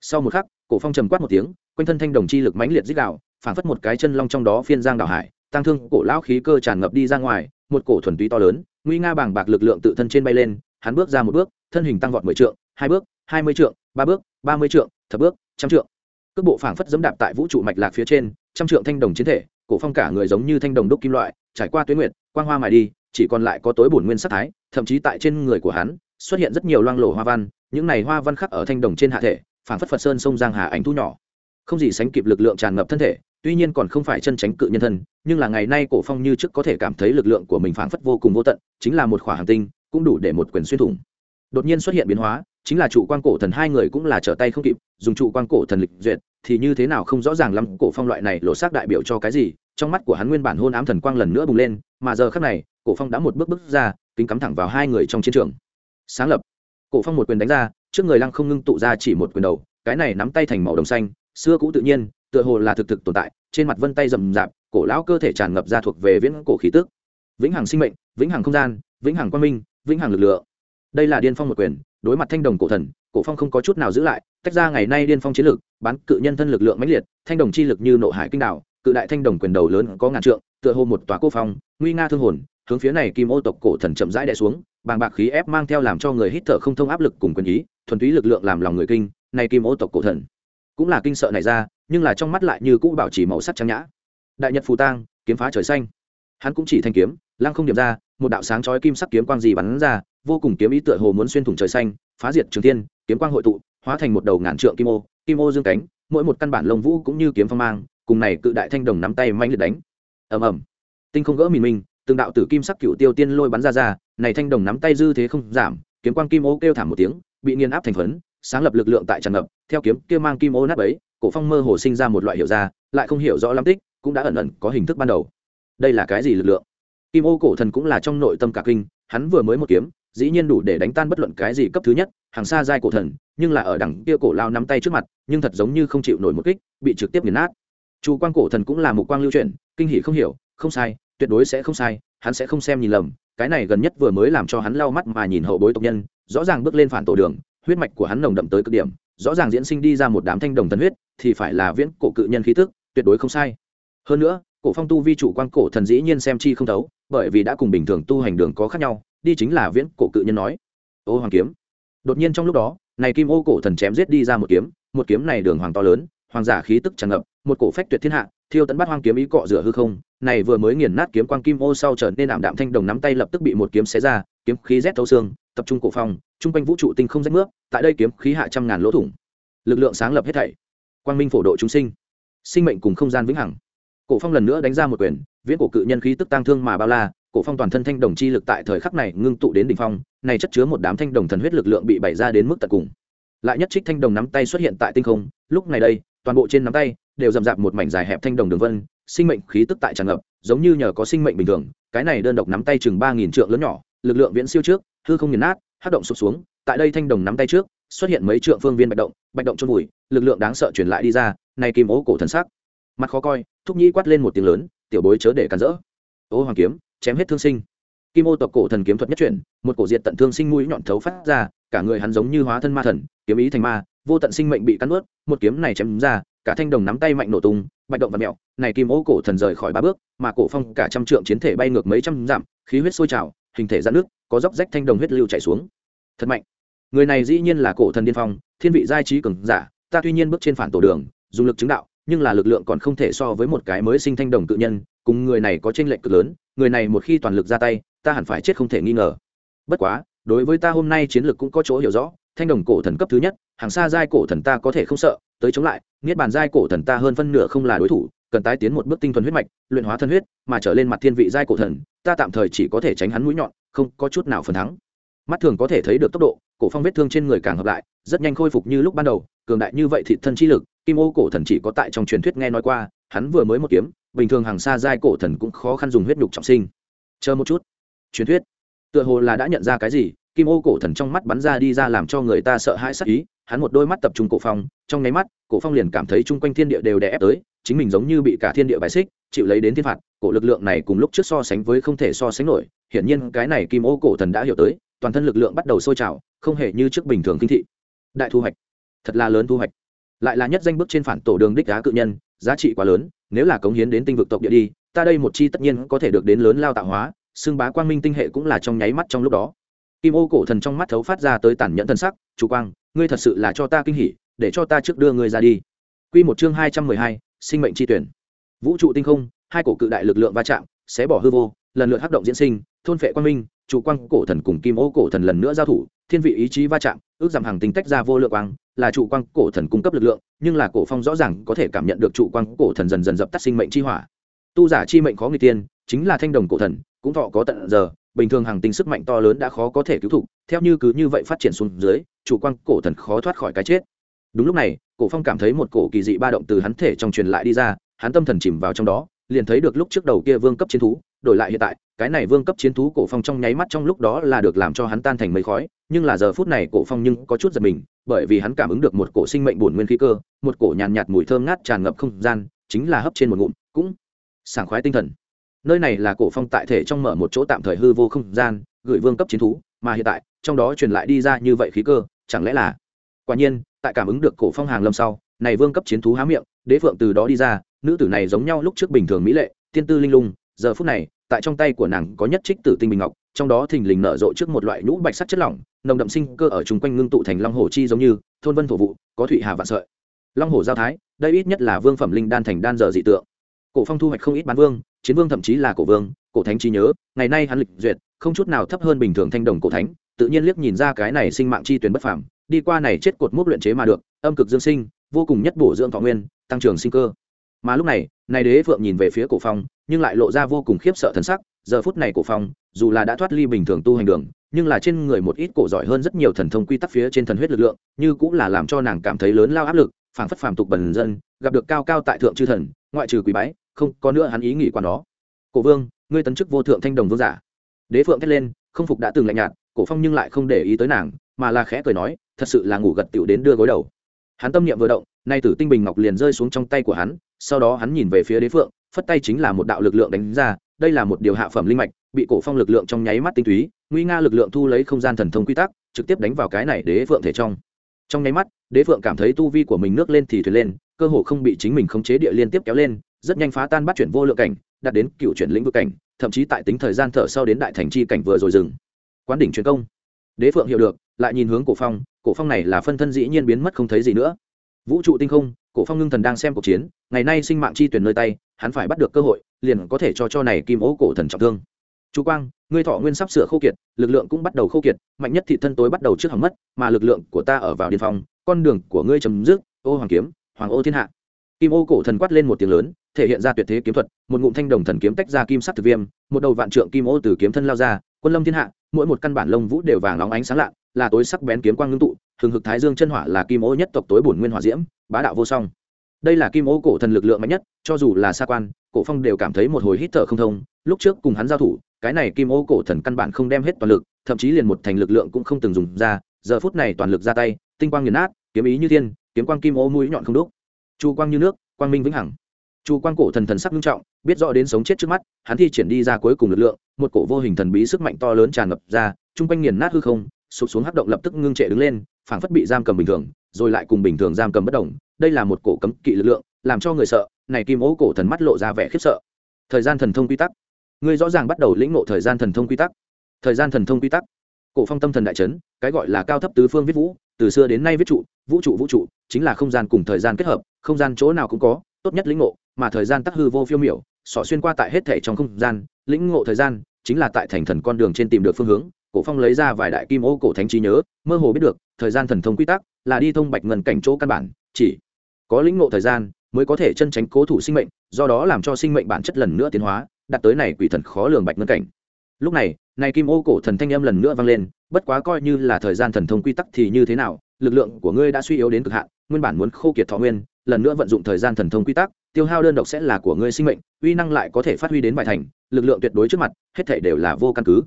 Sau một khắc, cổ phong trầm quát một tiếng, quanh thân thanh đồng chi lực mãnh liệt dích đạo phảng phất một cái chân long trong đó phiên giang đảo hải tăng thương cổ lão khí cơ tràn ngập đi ra ngoài, một cổ thuần túy to lớn, nguy nga bàng bạc lực lượng tự thân trên bay lên, hắn bước ra một bước, thân hình tăng vọt mười trượng, hai bước, hai mươi trượng, ba bước, ba mươi trượng, thập bước, trăm trượng. Cước bộ phảng phất dẫm đạp tại vũ trụ mạch lạc phía trên, trăm trượng thanh đồng chiến thể, cổ phong cả người giống như thanh đồng đúc kim loại, trải qua tuyến nguyệt, quang hoa mài đi, chỉ còn lại có tối bổn nguyên sắc thái, thậm chí tại trên người của hắn, xuất hiện rất nhiều loang lổ hoa văn, những này hoa văn khắc ở thanh đồng trên hạ thể, phảng phất phật sơn sông giang hà ảnh thu nhỏ. Không gì sánh kịp lực lượng tràn ngập thân thể tuy nhiên còn không phải chân tránh cự nhân thân, nhưng là ngày nay cổ phong như trước có thể cảm thấy lực lượng của mình phảng phất vô cùng vô tận, chính là một khỏa hành tinh, cũng đủ để một quyền xuyên thủng. Đột nhiên xuất hiện biến hóa, chính là trụ quan cổ thần hai người cũng là trở tay không kịp, dùng trụ quan cổ thần lịch duyệt, thì như thế nào không rõ ràng lắm, cổ phong loại này lộ xác đại biểu cho cái gì, trong mắt của hắn nguyên bản hôn ám thần quang lần nữa bùng lên, mà giờ khắc này, cổ phong đã một bước bước ra, kính cắm thẳng vào hai người trong chiến trường. Sáng lập, cổ phong một quyền đánh ra, trước người lăng không ngưng tụ ra chỉ một quyền đầu, cái này nắm tay thành màu đồng xanh, xưa cũ tự nhiên tựa hồ là thực thực tồn tại trên mặt vân tay rầm rạp cổ lão cơ thể tràn ngập ra thuộc về viễn cổ khí tức. Vĩnh hằng sinh mệnh vĩnh hằng không gian vĩnh hằng quang minh vĩnh hằng lực lượng. Đây là điên phong một quyền đối mặt thanh đồng cổ thần cổ phong không có chút nào giữ lại tách ra ngày nay điên phong chiến lực, bán cự nhân thân lực lượng mãnh liệt thanh đồng chi lực như nộ hải kinh đảo, cự đại thanh đồng quyền đầu lớn có ngàn trượng tựa hồ một tòa cô phong nguy nga thương hồn hướng phía này kim ô tộc cổ thần chậm rãi đè xuống bàng bạc khí ép mang theo làm cho người hít thở không thông áp lực cùng quyền ý thuần túy lực lượng làm lòng người kinh này kim ô tộc cổ thần. Cũng là kinh sợ này ra nhưng là trong mắt lại như cũ bảo trì màu sắc trắng nhã. Đại nhật phù tang, kiếm phá trời xanh. Hắn cũng chỉ thanh kiếm, lăng không điểm ra, một đạo sáng chói kim sắc kiếm quang gì bắn ra, vô cùng kiếm ý tựa hồ muốn xuyên thủng trời xanh, phá diệt trường thiên, kiếm quang hội tụ, hóa thành một đầu ngàn trượng kim ô kim ô dương cánh, mỗi một căn bản lông vũ cũng như kiếm phong mang, cùng này cự đại thanh đồng nắm tay manh liệt đánh. Ầm ầm. Tinh không gỡ mìn mình, từng đạo tử kim sắc cựu tiêu tiên lôi bắn ra ra, này thanh đồng nắm tay dư thế không giảm, kiếm quang kim ô kêu thảm một tiếng, bị nghiền áp thành phấn, sáng lập lực lượng tại tràn ngập, theo kiếm kia mang kim ô nát ấy cổ phong mơ hồ sinh ra một loại hiểu ra, lại không hiểu rõ lắm tích, cũng đã ẩn ẩn có hình thức ban đầu. Đây là cái gì lực lượng? Kim ô cổ thần cũng là trong nội tâm cả kinh, hắn vừa mới một kiếm, dĩ nhiên đủ để đánh tan bất luận cái gì cấp thứ nhất, hàng xa giai cổ thần, nhưng là ở đằng kia cổ lao nắm tay trước mặt, nhưng thật giống như không chịu nổi một kích, bị trực tiếp nghiền nát. Chu quang cổ thần cũng là một quang lưu truyền kinh hỉ không hiểu, không sai, tuyệt đối sẽ không sai, hắn sẽ không xem nhìn lầm, cái này gần nhất vừa mới làm cho hắn lau mắt mà nhìn hậu bối tộc nhân, rõ ràng bước lên phản tổ đường, huyết mạch của hắn nồng đậm tới cực điểm, rõ ràng diễn sinh đi ra một đám thanh đồng thần huyết thì phải là viễn cổ cự nhân khí tức, tuyệt đối không sai. Hơn nữa, cổ phong tu vi chủ quan cổ thần dĩ nhiên xem chi không thấu, bởi vì đã cùng bình thường tu hành đường có khác nhau, đi chính là viễn cổ cự nhân nói. Ô hoàng kiếm. Đột nhiên trong lúc đó, này kim ô cổ thần chém giết đi ra một kiếm một kiếm này đường hoàng to lớn, hoàng giả khí tức tràn ngập, một cổ phách tuyệt thiên hạ, thiêu tấn bắt hoang kiếm ý cọ rửa hư không, này vừa mới nghiền nát kiếm quang kim ô sau trở nên ảm đạm thanh đồng nắm tay lập tức bị một kiếm xé ra, kiếm khí rét thấu xương, tập trung cổ phong trung quanh vũ trụ tinh không rách nước, tại đây kiếm khí hạ trăm ngàn lỗ thủng. Lực lượng sáng lập hết thảy quang minh phổ độ chúng sinh sinh mệnh cùng không gian vĩnh hằng. Cổ phong lần nữa đánh ra một quyền, viễn cổ cự nhân khí tức tăng thương mà bao la, cổ phong toàn thân thanh đồng chi lực tại thời khắc này ngưng tụ đến đỉnh phong, này chất chứa một đám thanh đồng thần huyết lực lượng bị bày ra đến mức tận cùng. Lại nhất trích thanh đồng nắm tay xuất hiện tại tinh không, lúc này đây, toàn bộ trên nắm tay đều rậm rạp một mảnh dài hẹp thanh đồng đường vân, sinh mệnh khí tức tại tràn ngập, giống như nhờ có sinh mệnh bình thường, cái này đơn độc nắm tay chừng ba nghìn trượng lớn nhỏ, lực lượng viễn siêu trước, hư không nghiền nát hát động sụp xuống, tại đây thanh đồng nắm tay trước xuất hiện mấy trượng phương viên bạch động bạch động trôn vùi, lực lượng đáng sợ truyền lại đi ra, này kim ố cổ thần sắc. Mặt khó coi, thúc nhĩ quát lên một tiếng lớn, tiểu bối chớ để cắn rỡ. Ô hoàng kiếm, chém hết thương sinh. Kim ô tộc cổ thần kiếm thuật nhất chuyển, một cổ diệt tận thương sinh mũi nhọn thấu phát ra, cả người hắn giống như hóa thân ma thần, kiếm ý thành ma, vô tận sinh mệnh bị cắn ướt một kiếm này chém ra, cả thanh đồng nắm tay mạnh nổ tung, bạch động và mẹo, này kim ô cổ thần rời khỏi ba bước, mà cổ phong cả trăm trượng chiến thể bay ngược mấy trăm dặm, khí huyết sôi trào, hình thể ra nước có dốc rách thanh đồng huyết lưu chảy xuống. Thật mạnh người này dĩ nhiên là cổ thần điên phong, thiên vị giai trí cường giả, ta tuy nhiên bước trên phản tổ đường, dùng lực chứng đạo, nhưng là lực lượng còn không thể so với một cái mới sinh thanh đồng tự nhân, cùng người này có tranh lệch cực lớn, người này một khi toàn lực ra tay, ta hẳn phải chết không thể nghi ngờ. Bất quá, đối với ta hôm nay chiến lược cũng có chỗ hiểu rõ, thanh đồng cổ thần cấp thứ nhất, hàng xa giai cổ thần ta có thể không sợ, tới chống lại, niết bàn giai cổ thần ta hơn phân nửa không là đối thủ, cần tái tiến một bước tinh thuần huyết mạch, luyện hóa thân huyết, mà trở lên mặt thiên vị giai cổ thần, ta tạm thời chỉ có thể tránh hắn mũi nhọn, không có chút nào phần thắng. Mắt thường có thể thấy được tốc độ cổ phong vết thương trên người càng hợp lại, rất nhanh khôi phục như lúc ban đầu, cường đại như vậy thị thân chi lực, kim ô cổ thần chỉ có tại trong truyền thuyết nghe nói qua, hắn vừa mới một kiếm, bình thường hàng xa giai cổ thần cũng khó khăn dùng huyết nhục trọng sinh. Chờ một chút. Truyền thuyết. Tựa hồ là đã nhận ra cái gì, kim ô cổ thần trong mắt bắn ra đi ra làm cho người ta sợ hãi sắc ý, hắn một đôi mắt tập trung cổ phong, trong nháy mắt, cổ phong liền cảm thấy chung quanh thiên địa đều đè ép tới, chính mình giống như bị cả thiên địa bài xích, chịu lấy đến thiên phạt, cổ lực lượng này cùng lúc trước so sánh với không thể so sánh nổi, hiển nhiên cái này kim ô cổ thần đã hiểu tới toàn thân lực lượng bắt đầu sôi trào, không hề như trước bình thường kinh thị. Đại thu hoạch. Thật là lớn thu hoạch. Lại là nhất danh bước trên phản tổ đường đích đá cự nhân, giá trị quá lớn, nếu là cống hiến đến tinh vực tộc địa đi, ta đây một chi tất nhiên có thể được đến lớn lao tạo hóa xương bá quang minh tinh hệ cũng là trong nháy mắt trong lúc đó. Kim ô cổ thần trong mắt thấu phát ra tới tản nhẫn thần sắc, chủ quang, ngươi thật sự là cho ta kinh hỉ, để cho ta trước đưa ngươi ra đi. Quy một chương hai trăm mười hai, sinh mệnh chi tuyển. Vũ trụ tinh không, hai cổ cự đại lực lượng va chạm sẽ bỏ hư vô, lần lượt hắc động diễn sinh, thôn phệ quang minh chủ quang cổ thần cùng kim ô cổ thần lần nữa giao thủ, thiên vị ý chí va chạm, ước giảm hàng tính tách ra vô lượng quang, là trụ quang cổ thần cung cấp lực lượng, nhưng là cổ phong rõ ràng có thể cảm nhận được trụ quang cổ thần dần dần dập tắt sinh mệnh chi hỏa. Tu giả chi mệnh khó người tiên, chính là thanh đồng cổ thần, cũng thọ có tận giờ, bình thường hàng tinh sức mạnh to lớn đã khó có thể cứu thụ theo như cứ như vậy phát triển xuống dưới chủ quang cổ thần khó thoát khỏi cái chết. Đúng lúc này, cổ phong cảm thấy một cổ kỳ dị ba động từ hắn thể trong truyền lại đi ra, hắn tâm thần chìm vào trong đó, liền thấy được lúc trước đầu kia vương cấp chiến thú đổi lại hiện tại cái này vương cấp chiến thú cổ phong trong nháy mắt trong lúc đó là được làm cho hắn tan thành mây khói nhưng là giờ phút này cổ phong nhưng có chút giật mình bởi vì hắn cảm ứng được một cổ sinh mệnh bổn nguyên khí cơ một cổ nhàn nhạt, mùi thơm ngát tràn ngập không gian chính là hấp trên một ngụm cũng sảng khoái tinh thần. Nơi này là cổ phong tại thể trong mở một chỗ tạm thời hư vô không gian gửi vương cấp chiến thú mà hiện tại trong đó truyền lại đi ra như vậy khí cơ chẳng lẽ là quả nhiên tại cảm ứng được cổ phong hàng lâm sau này vương cấp chiến thú há miệng đế phượng từ đó đi ra nữ tử này giống nhau lúc trước bình thường mỹ lệ tiên tư linh lung giờ phút này, tại trong tay của nàng có nhất trích tử tinh bình ngọc, trong đó thình lình nở rộ trước một loại nhũ bạch sắc chất lỏng, nồng đậm sinh cơ ở chung quanh ngưng tụ thành long hồ chi giống như, thôn vân thổ vụ, có thụy hà vạn sợi. Long hồ giao thái, đây ít nhất là vương phẩm linh đan thành đan giờ dị tượng. Cổ phong thu hoạch không ít bán vương, chiến vương thậm chí là cổ vương, cổ thánh trí nhớ, ngày nay hắn lịch duyệt, không chút nào thấp hơn bình thường thanh đồng cổ thánh, tự nhiên liếc nhìn ra cái này sinh mạng chi tuyển bất phàm, đi qua này chết cột mốc luyện chế mà được, âm cực dương sinh, vô cùng nhất bổ dưỡng thọ nguyên, tăng trưởng sinh cơ mà lúc này này đế phượng nhìn về phía cổ phong, nhưng lại lộ ra vô cùng khiếp sợ thần sắc, giờ phút này cổ phong, dù là đã thoát ly bình thường tu hành đường, nhưng là trên người một ít cổ giỏi hơn rất nhiều thần thông quy tắc phía trên thần huyết lực lượng, như cũng là làm cho nàng cảm thấy lớn lao áp lực, phảng phất phàm tục bần dân, gặp được cao cao tại thượng chư thần, ngoại trừ quý bái, không có nữa hắn ý nghĩ qua đó cổ vương, ngươi tấn chức vô thượng thanh đồng vương giả. Đế phượng thét lên, không phục đã từng lạnh nhạt, cổ phong nhưng lại không để ý tới nàng, mà là khẽ cười nói, thật sự là ngủ gật tiểu đến đưa gối đầu. Hắn tâm niệm vừa động nay tử tinh bình ngọc liền rơi xuống trong tay của hắn, sau đó hắn nhìn về phía đế phượng, phất tay chính là một đạo lực lượng đánh ra, đây là một điều hạ phẩm linh mạch, bị cổ phong lực lượng trong nháy mắt tinh túy, nguy nga lực lượng thu lấy không gian thần thông quy tắc, trực tiếp đánh vào cái này đế phượng thể trong. Trong nháy mắt, đế phượng cảm thấy tu vi của mình nước lên thì thuyền lên, cơ hồ không bị chính mình khống chế địa liên tiếp kéo lên, rất nhanh phá tan bắt chuyển vô lượng cảnh, đạt đến cựu chuyển lĩnh vực cảnh, thậm chí tại tính thời gian thở sau đến đại thành chi cảnh vừa rồi dừng. Quán đỉnh truyền công. Đế phượng hiểu được, lại nhìn hướng cổ phong cổ phong này là phân thân dĩ nhiên biến mất không thấy gì nữa vũ trụ tinh không, cổ phong ngưng thần đang xem cuộc chiến, ngày nay sinh mạng chi tuyển nơi tay, hắn phải bắt được cơ hội, liền có thể cho cho này kim ố cổ thần trọng thương. Chú quang, ngươi thọ nguyên sắp sửa khô kiệt, lực lượng cũng bắt đầu khô kiệt, mạnh nhất thị thân tối bắt đầu trước hỏng mất, mà lực lượng của ta ở vào điên phòng con đường của ngươi chấm dứt, ô hoàng kiếm, hoàng ô thiên hạ. Kim ô cổ thần quát lên một tiếng lớn, thể hiện ra tuyệt thế kiếm thuật, một ngụm thanh đồng thần kiếm tách ra kim sắc thực viêm, một đầu vạn trượng kim ô từ kiếm thân lao ra, quân lâm thiên hạ, mỗi một căn bản lông vũ đều vàng óng ánh sáng lạ, là tối sắc bén kiếm quang ngưng tụ thường hực thái dương chân hỏa là kim ô nhất tộc tối bổn nguyên hỏa diễm, bá đạo vô song. Đây là kim ô cổ thần lực lượng mạnh nhất, cho dù là xa quan, cổ phong đều cảm thấy một hồi hít thở không thông, lúc trước cùng hắn giao thủ, cái này kim ô cổ thần căn bản không đem hết toàn lực, thậm chí liền một thành lực lượng cũng không từng dùng ra, giờ phút này toàn lực ra tay, tinh quang nghiền nát, kiếm ý như thiên, kiếm quang kim ô mũi nhọn không đúc. Chu quang như nước, quang minh vĩnh hằng. Chu quang cổ thần thần sắc nghiêm trọng, biết rõ đến sống chết trước mắt, hắn thi triển đi ra cuối cùng lực lượng, một cổ vô hình thần bí sức mạnh to lớn tràn ngập ra, chung quanh nghiền nát hư không sụp xuống hắc động lập tức ngưng trệ đứng lên, phảng phất bị giam cầm bình thường, rồi lại cùng bình thường giam cầm bất động. Đây là một cổ cấm kỵ lực lượng, làm cho người sợ, này kim ố cổ thần mắt lộ ra vẻ khiếp sợ. Thời gian thần thông quy tắc. Ngươi rõ ràng bắt đầu lĩnh ngộ thời gian thần thông quy tắc. Thời gian thần thông quy tắc. Cổ phong tâm thần đại chấn, cái gọi là cao thấp tứ phương viết vũ, từ xưa đến nay viết trụ, vũ trụ vũ trụ, chính là không gian cùng thời gian kết hợp, không gian chỗ nào cũng có, tốt nhất lĩnh ngộ, mà thời gian tắc hư vô phiêu miểu, xỏ xuyên qua tại hết thể trong không gian, lĩnh ngộ thời gian, chính là tại thành thần con đường trên tìm được phương hướng cổ phong lấy ra vài đại kim ô cổ thánh trí nhớ, mơ hồ biết được, thời gian thần thông quy tắc là đi thông bạch ngân cảnh chỗ căn bản, chỉ có lĩnh ngộ thời gian mới có thể chân tránh cố thủ sinh mệnh, do đó làm cho sinh mệnh bản chất lần nữa tiến hóa, đạt tới này quỷ thần khó lường bạch ngân cảnh. Lúc này này kim ô cổ thần thanh âm lần nữa vang lên, bất quá coi như là thời gian thần thông quy tắc thì như thế nào, lực lượng của ngươi đã suy yếu đến cực hạn, nguyên bản muốn khô kiệt thọ nguyên, lần nữa vận dụng thời gian thần thông quy tắc, tiêu hao đơn độc sẽ là của ngươi sinh mệnh, uy năng lại có thể phát huy đến bài thành, lực lượng tuyệt đối trước mặt, hết thể đều là vô căn cứ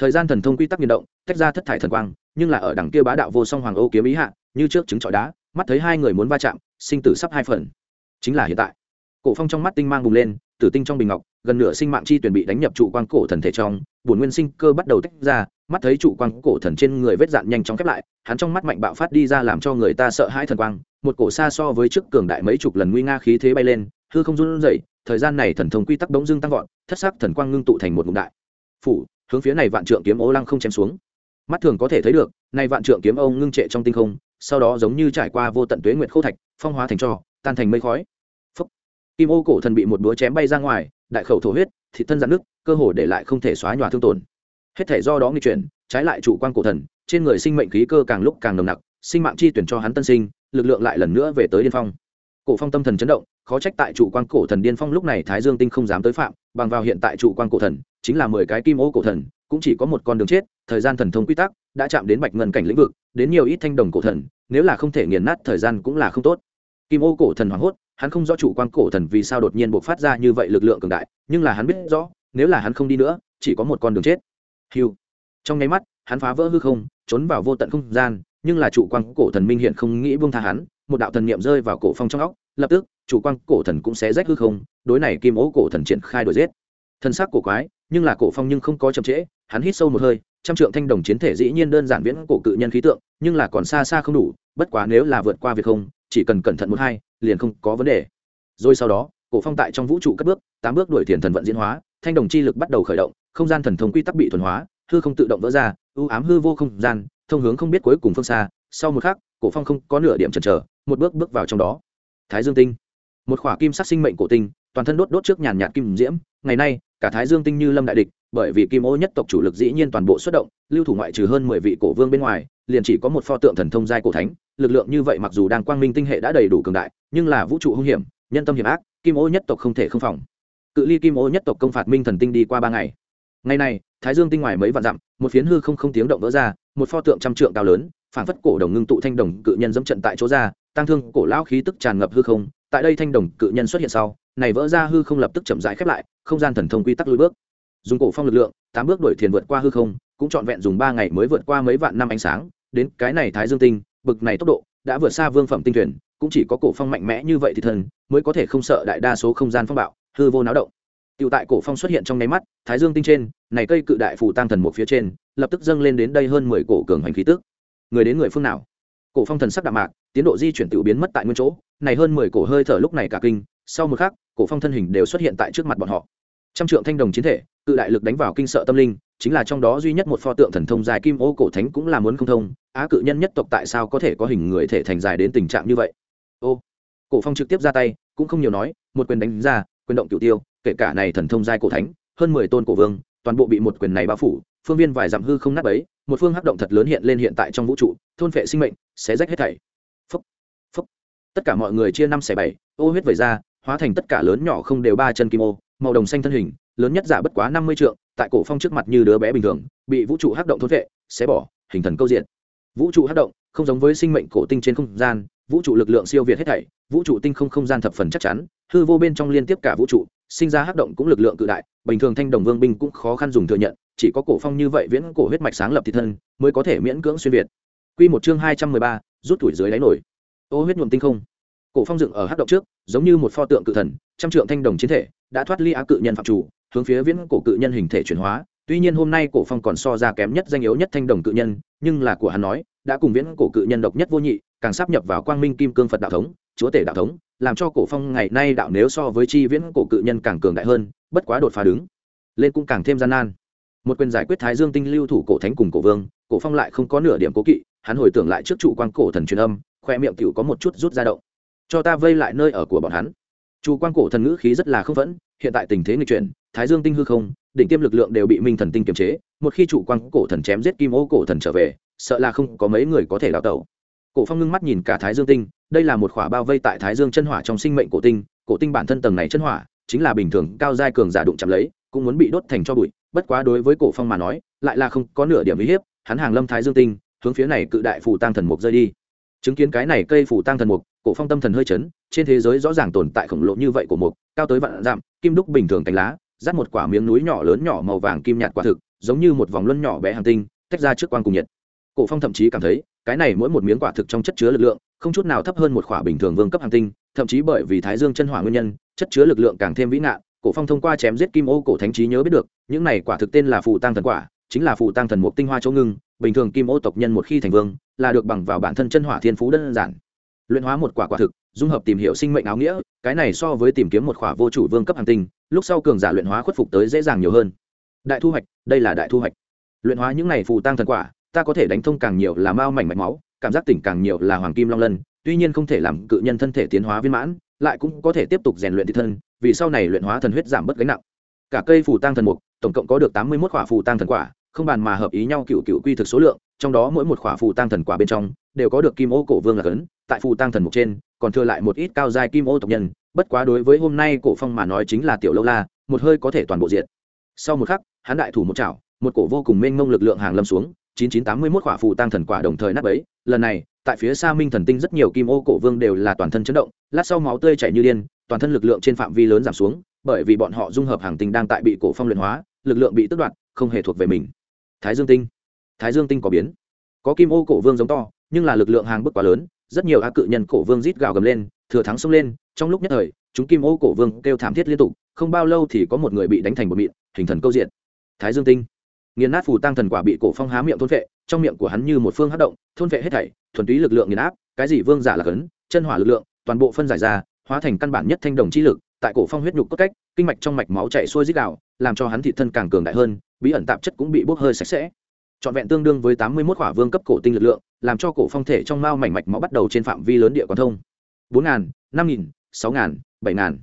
thời gian thần thông quy tắc biến động, tách ra thất thải thần quang, nhưng là ở đằng kia bá đạo vô song hoàng ô kiếm ý hạ, như trước chứng trọi đá, mắt thấy hai người muốn va chạm, sinh tử sắp hai phần. Chính là hiện tại, cổ phong trong mắt tinh mang bùng lên, tử tinh trong bình ngọc, gần nửa sinh mạng chi tuyển bị đánh nhập trụ quang cổ thần thể trong, bổn nguyên sinh cơ bắt đầu tách ra, mắt thấy trụ quang cổ thần trên người vết dạn nhanh chóng khép lại, hắn trong mắt mạnh bạo phát đi ra làm cho người ta sợ hãi thần quang, một cổ xa so với trước cường đại mấy chục lần nguy nga khí thế bay lên, hư không run rẩy, thời gian này thần thông quy tắc bỗng dưng tăng vọt, thất sắc thần quang ngưng tụ thành một ngụm đại. Phủ hướng phía này vạn trượng kiếm ô lăng không chém xuống. Mắt thường có thể thấy được nay vạn trượng kiếm ông ngưng trệ trong tinh không, sau đó giống như trải qua vô tận tuế nguyệt khô thạch, phong hóa thành trò tan thành mây khói. Phúc. kim ô cổ thần bị một búa chém bay ra ngoài, đại khẩu thổ huyết thị thân dạn nước cơ hồ để lại không thể xóa nhòa thương tổn. Hết thể do đó nghi chuyển, trái lại chủ quan cổ thần, trên người sinh mệnh khí cơ càng lúc càng nồng nặc, sinh mạng chi tuyển cho hắn tân sinh, lực lượng lại lần nữa về tới điên phong. Cổ phong tâm thần chấn động khó trách tại trụ quan cổ thần điên phong lúc này thái dương tinh không dám tới phạm, bằng vào hiện tại trụ quan cổ thần, chính là mười cái kim ô cổ thần, cũng chỉ có một con đường chết, thời gian thần thông quy tắc đã chạm đến bạch ngân cảnh lĩnh vực, đến nhiều ít thanh đồng cổ thần, nếu là không thể nghiền nát thời gian cũng là không tốt. Kim ô cổ thần hoảng hốt, hắn không rõ trụ quan cổ thần vì sao đột nhiên buộc phát ra như vậy lực lượng cường đại, nhưng là hắn biết rõ, nếu là hắn không đi nữa, chỉ có một con đường chết. Hiu trong nháy mắt, hắn phá vỡ hư không, trốn vào vô tận không gian, nhưng là trụ quan cổ thần minh hiện không nghĩ buông tha hắn, một đạo thần niệm rơi vào cổ phong trong óc, lập tức chủ quan cổ thần cũng sẽ rách hư không, đối này kim ố cổ thần triển khai đuổi giết. Thân xác cổ quái, nhưng là cổ phong nhưng không có chậm trễ, hắn hít sâu một hơi, trăm trượng thanh đồng chiến thể dĩ nhiên đơn giản viễn cổ cự nhân khí tượng, nhưng là còn xa xa không đủ, bất quá nếu là vượt qua việc không, chỉ cần cẩn thận một hai, liền không có vấn đề. Rồi sau đó, cổ phong tại trong vũ trụ cất bước, tám bước đuổi tiền thần vận diễn hóa, thanh đồng chi lực bắt đầu khởi động, không gian thần thông quy tắc bị thuần hóa, hư không tự động vỡ ra ưu ám hư vô không gian, thông hướng không biết cuối cùng phương xa. Sau một khắc, cổ phong không có nửa điểm chần chờ, một bước bước vào trong đó. Thái dương tinh một khỏa kim sắc sinh mệnh cổ tinh, toàn thân đốt đốt trước nhàn nhạt kim diễm. Ngày nay, cả thái dương tinh như lâm đại địch, bởi vì kim ô nhất tộc chủ lực dĩ nhiên toàn bộ xuất động, lưu thủ ngoại trừ hơn mười vị cổ vương bên ngoài, liền chỉ có một pho tượng thần thông giai cổ thánh. Lực lượng như vậy mặc dù đang quang minh tinh hệ đã đầy đủ cường đại, nhưng là vũ trụ hung hiểm, nhân tâm hiểm ác, kim ô nhất tộc không thể không phòng. Cự ly kim ô nhất tộc công phạt minh thần tinh đi qua ba ngày. Ngày này, thái dương tinh ngoài mấy vạn dặm, một phiến hư không không tiếng động vỡ ra, một pho tượng trăm trượng cao lớn phản phất cổ đồng ngưng tụ thanh đồng cự nhân dẫm trận tại chỗ ra, tăng thương cổ lão khí tức tràn ngập hư không tại đây thanh đồng cự nhân xuất hiện sau này vỡ ra hư không lập tức chậm rãi khép lại không gian thần thông quy tắc lùi bước dùng cổ phong lực lượng tám bước đuổi thiền vượt qua hư không cũng trọn vẹn dùng ba ngày mới vượt qua mấy vạn năm ánh sáng đến cái này thái dương tinh bực này tốc độ đã vượt xa vương phẩm tinh thuyền cũng chỉ có cổ phong mạnh mẽ như vậy thì thần mới có thể không sợ đại đa số không gian phong bạo hư vô náo động Tiểu tại cổ phong xuất hiện trong nháy mắt, Thái Dương tinh trên, này cây cự đại phù tăng thần một phía trên, lập tức dâng lên đến đây hơn mười cổ cường hành khí tức. Người đến người phương nào? Cổ phong thần sắc đạm mạc, tiến độ di chuyển tự biến mất tại nguyên chỗ, này hơn mười cổ hơi thở lúc này cả kinh, sau một khắc, cổ phong thân hình đều xuất hiện tại trước mặt bọn họ. Trăm trượng thanh đồng chiến thể, cự đại lực đánh vào kinh sợ tâm linh, chính là trong đó duy nhất một pho tượng thần thông dài kim ô cổ thánh cũng là muốn không thông, á cự nhân nhất tộc tại sao có thể có hình người thể thành dài đến tình trạng như vậy? Ô, cổ phong trực tiếp ra tay, cũng không nhiều nói, một quyền đánh ra, quyền động cửu tiêu, kể cả này thần thông giai cổ thánh hơn mười tôn cổ vương toàn bộ bị một quyền này bao phủ phương viên vài dặm hư không nát ấy, một phương hắc động thật lớn hiện lên hiện tại trong vũ trụ thôn phệ sinh mệnh, xé rách hết thảy. Phúc phúc. Tất cả mọi người chia năm xẻ bảy, ô huyết vẩy ra, hóa thành tất cả lớn nhỏ không đều ba chân kim ô, màu đồng xanh thân hình, lớn nhất giả bất quá năm mươi trượng, tại cổ phong trước mặt như đứa bé bình thường, bị vũ trụ hắc động thôn phệ xé bỏ, hình thần câu diện. Vũ trụ hắc động, không giống với sinh mệnh cổ tinh trên không gian, vũ trụ lực lượng siêu việt hết thảy, vũ trụ tinh không không gian thập phần chắc chắn, hư vô bên trong liên tiếp cả vũ trụ, sinh ra hắc động cũng lực lượng cự đại, bình thường thanh đồng vương binh cũng khó khăn dùng thừa nhận, chỉ có cổ phong như vậy viễn cổ huyết mạch sáng lập thị thân, mới có thể miễn cưỡng xuyên việt quy một chương hai trăm mười ba, rút tuổi dưới đáy nổi. Ô huyết nhuộm tinh không. Cổ phong dựng ở hắc động trước giống như một pho tượng cự thần trăm trượng thanh đồng chiến thể đã thoát ly á cự nhân phạm chủ hướng phía viễn cổ cự nhân hình thể chuyển hóa. Tuy nhiên hôm nay cổ phong còn so ra kém nhất danh yếu nhất thanh đồng cự nhân nhưng là của hắn nói đã cùng viễn cổ cự nhân độc nhất vô nhị càng sắp nhập vào quang minh kim cương phật đạo thống chúa tể đạo thống làm cho cổ phong ngày nay đạo nếu so với chi viễn cổ cự nhân càng cường đại hơn bất quá đột phá đứng lên cũng càng thêm gian nan. Một quyền giải quyết thái dương tinh lưu thủ cổ thánh cùng cổ vương cổ phong lại không có nửa điểm cố kỵ hắn hồi tưởng lại trước trụ quan cổ thần truyền âm, khoe miệng cựu có một chút rút ra động. Cho ta vây lại nơi ở của bọn hắn. Trụ quan cổ thần ngữ khí rất là không phẫn, hiện tại tình thế nghịch chuyển, thái dương tinh hư không, đỉnh tiêm lực lượng đều bị minh thần tinh kiềm chế, một khi trụ quan cổ thần chém giết kim ô cổ thần trở về, sợ là không có mấy người có thể đào tẩu. Cổ phong ngưng mắt nhìn cả thái dương tinh, đây là một khỏa bao vây tại thái dương chân hỏa trong sinh mệnh cổ tinh cổ tinh bản thân tầng này chân hỏa, chính là bình thường cao giai cường giả đụng chạm lấy, cũng muốn bị đốt thành cho bụi, bất quá đối với cổ phong mà nói, lại là không có nửa điểm uy hiếp, hắn hàng lâm thái dương tinh hướng phía này cự đại phù tăng thần mục rơi đi. Chứng kiến cái này cây phù tăng thần mục, cổ phong tâm thần hơi chấn, trên thế giới rõ ràng tồn tại khổng lồ như vậy của mục, cao tới vạn dặm, kim đúc bình thường cánh lá dắt một quả miếng núi nhỏ lớn nhỏ màu vàng kim nhạt quả thực, giống như một vòng luân nhỏ bé hàng tinh, tách ra trước quang cùng nhiệt. Cổ phong thậm chí cảm thấy, cái này mỗi một miếng quả thực trong chất chứa lực lượng, không chút nào thấp hơn một quả bình thường vương cấp hàng tinh, thậm chí bởi vì thái dương chân hỏa nguyên nhân, chất chứa lực lượng càng thêm vĩ ngạn, cổ phong thông qua chém giết kim ô cổ thánh trí nhớ biết được, những này quả thực tên là phù tăng thần quả, chính là phù tăng thần mục tinh hoa chỗ ngưng bình thường kim ô tộc nhân một khi thành vương, là được bằng vào bản thân chân hỏa thiên phú đơn giản. Luyện hóa một quả quả thực, dung hợp tìm hiểu sinh mệnh áo nghĩa, cái này so với tìm kiếm một khỏa vô chủ vương cấp hàng tinh, lúc sau cường giả luyện hóa khuất phục tới dễ dàng nhiều hơn. Đại thu hoạch, đây là đại thu hoạch. Luyện hóa những này phù tăng thần quả, ta có thể đánh thông càng nhiều là mao mảnh mạch máu, cảm giác tỉnh càng nhiều là hoàng kim long lân, tuy nhiên không thể làm cự nhân thân thể tiến hóa viên mãn, lại cũng có thể tiếp tục rèn luyện thị thân, vì sau này luyện hóa thần huyết giảm bớt gánh nặng. Cả cây phù tăng thần mục, tổng cộng có được tám mươi một quả phù tăng thần quả không bàn mà hợp ý nhau cựu cựu quy thực số lượng trong đó mỗi một khỏa phù tăng thần quả bên trong đều có được kim ô cổ vương là cấn tại phù tăng thần mục trên còn thừa lại một ít cao dài kim ô tộc nhân bất quá đối với hôm nay cổ phong mà nói chính là tiểu lâu la một hơi có thể toàn bộ diện sau một khắc hắn đại thủ một chảo một cổ vô cùng mênh mông lực lượng hàng lâm xuống 9981 quả phù tăng thần quả đồng thời nát bấy, lần này, tại phía xa Minh thần tinh rất nhiều kim ô cổ vương đều là toàn thân chấn động, lát sau máu tươi chảy như điên, toàn thân lực lượng trên phạm vi lớn giảm xuống, bởi vì bọn họ dung hợp hàng tinh đang tại bị cổ phong luyện hóa, lực lượng bị tước đoạt, không hề thuộc về mình. Thái Dương tinh, Thái Dương tinh có biến. Có kim ô cổ vương giống to, nhưng là lực lượng hàng bức quá lớn, rất nhiều á cự nhân cổ vương rít gào gầm lên, thừa thắng xông lên, trong lúc nhất thời, chúng kim ô cổ vương kêu thảm thiết liên tục, không bao lâu thì có một người bị đánh thành một mịn, hình thần câu diện. Thái Dương tinh nghiền nát phù tăng thần quả bị cổ phong há miệng thôn vệ trong miệng của hắn như một phương hát động thôn vệ hết thảy thuần túy lực lượng nghiền áp cái gì vương giả là cấn chân hỏa lực lượng toàn bộ phân giải ra hóa thành căn bản nhất thanh đồng chi lực tại cổ phong huyết nhục cốt cách kinh mạch trong mạch máu chảy xuôi dích đạo làm cho hắn thị thân càng cường đại hơn bí ẩn tạp chất cũng bị bốc hơi sạch sẽ. Trọn vẹn tương đương với tám mươi 81 khỏa vương cấp cổ tinh lực lượng làm cho cổ phong thể trong mao mảnh mạch máu bắt đầu trên phạm vi lớn địa quán thông. bốn ngàn năm nghìn sáu ngàn bảy ngàn.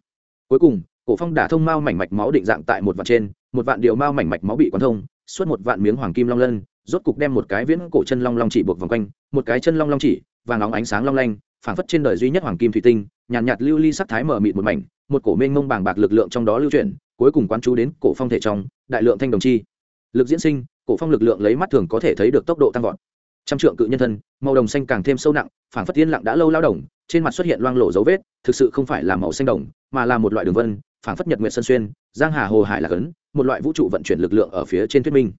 Cuối cùng cổ phong đả thông mao mảnh mạch máu định dạng tại một vạn trên một vạn điều mao mảnh mạch máu bị quán thông suốt một vạn miếng hoàng kim long lân rốt cục đem một cái viễn cổ chân long long chỉ buộc vòng quanh một cái chân long long chỉ vàng óng ánh sáng long lanh phảng phất trên đời duy nhất hoàng kim thủy tinh nhàn nhạt, nhạt lưu ly sắc thái mở mịt một mảnh một cổ mênh mông bàng bạc lực lượng trong đó lưu chuyển cuối cùng quán chú đến cổ phong thể trong, đại lượng thanh đồng chi. Lực diễn sinh, cổ phong lực lượng lấy mắt thường có thể thấy được tốc độ tăng vọt. Trăm trượng cự nhân thân, màu đồng xanh càng thêm sâu nặng, phảng phất tiên lặng đã lâu lao đồng, trên mặt xuất hiện loang lổ dấu vết, thực sự không phải là màu xanh đồng, mà là một loại đường vân, phảng phất nhật nguyệt sân xuyên, giang hà hồ hải là cấn, một loại vũ trụ vận chuyển lực lượng ở phía trên thuyết minh.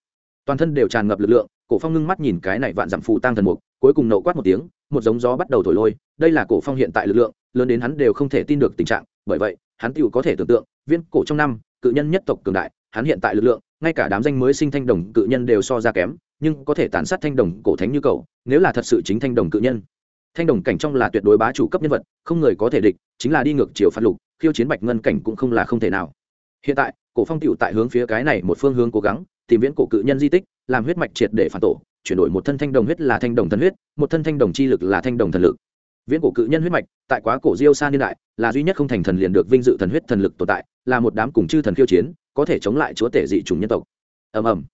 Toàn thân đều tràn ngập lực lượng, cổ phong ngưng mắt nhìn cái này vạn giảm phụ tăng thần mục, cuối cùng nổ quát một tiếng, một giống gió bắt đầu thổi lôi, đây là cổ phong hiện tại lực lượng, lớn đến hắn đều không thể tin được tình trạng, bởi vậy, hắn tựu có thể tưởng tượng, viên cổ trong năm cự nhân nhất tộc cường đại, hắn hiện tại lực lượng, ngay cả đám danh mới sinh thanh đồng cự nhân đều so ra kém, nhưng có thể tàn sát thanh đồng cổ thánh như cầu nếu là thật sự chính thanh đồng cự nhân. Thanh đồng cảnh trong là tuyệt đối bá chủ cấp nhân vật, không người có thể địch, chính là đi ngược chiều phát lục, khiêu chiến bạch ngân cảnh cũng không là không thể nào. Hiện tại, cổ phong tiểu tại hướng phía cái này một phương hướng cố gắng, tìm viễn cổ cự nhân di tích, làm huyết mạch triệt để phản tổ, chuyển đổi một thân thanh đồng huyết là thanh đồng thần huyết, một thân thanh đồng chi lực là thanh đồng thần lực viễn cổ cự nhân huyết mạch, tại quá cổ diêu sa niên đại, là duy nhất không thành thần liền được vinh dự thần huyết thần lực tồn tại, là một đám cùng chư thần khiêu chiến, có thể chống lại chúa tể dị chủng nhân tộc. Ầm ầm.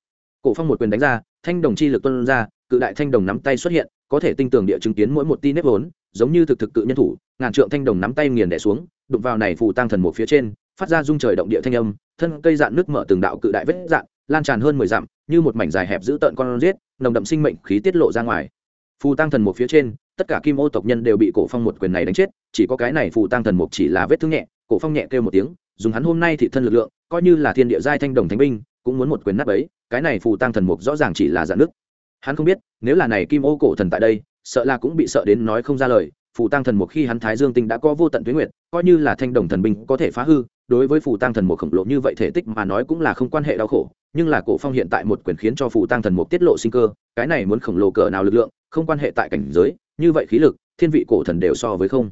Cổ phong một quyền đánh ra, thanh đồng chi lực tuân ra, cự đại thanh đồng nắm tay xuất hiện, có thể tinh tường địa chứng kiến mỗi một ti nếp vốn, giống như thực thực cự nhân thủ, ngàn trượng thanh đồng nắm tay nghiền đẻ xuống, đụng vào này phù tăng thần một phía trên, phát ra rung trời động địa thanh âm, thân cây dạn nước mở từng đạo cự đại vết dạn, lan tràn hơn mười dặm, như một mảnh dài hẹp giữ tợn con giết, nồng đậm sinh mệnh khí tiết lộ ra ngoài. Phù tăng thần một phía trên tất cả kim ô tộc nhân đều bị cổ phong một quyền này đánh chết, chỉ có cái này phù tăng thần mục chỉ là vết thương nhẹ, cổ phong nhẹ kêu một tiếng, dùng hắn hôm nay thị thân lực lượng, coi như là thiên địa giai thanh đồng thánh binh, cũng muốn một quyền nát ấy cái này phù tăng thần mục rõ ràng chỉ là dạn nước. Hắn không biết, nếu là này kim ô cổ thần tại đây, sợ là cũng bị sợ đến nói không ra lời, phù tăng thần mục khi hắn thái dương tinh đã có vô tận tuyến nguyệt, coi như là thanh đồng thần binh có thể phá hư, đối với phù tăng thần mục khổng lồ như vậy thể tích mà nói cũng là không quan hệ đau khổ nhưng là cổ phong hiện tại một quyền khiến cho phụ tăng thần mục tiết lộ sinh cơ, cái này muốn khổng lồ cỡ nào lực lượng, không quan hệ tại cảnh giới, như vậy khí lực, thiên vị cổ thần đều so với không.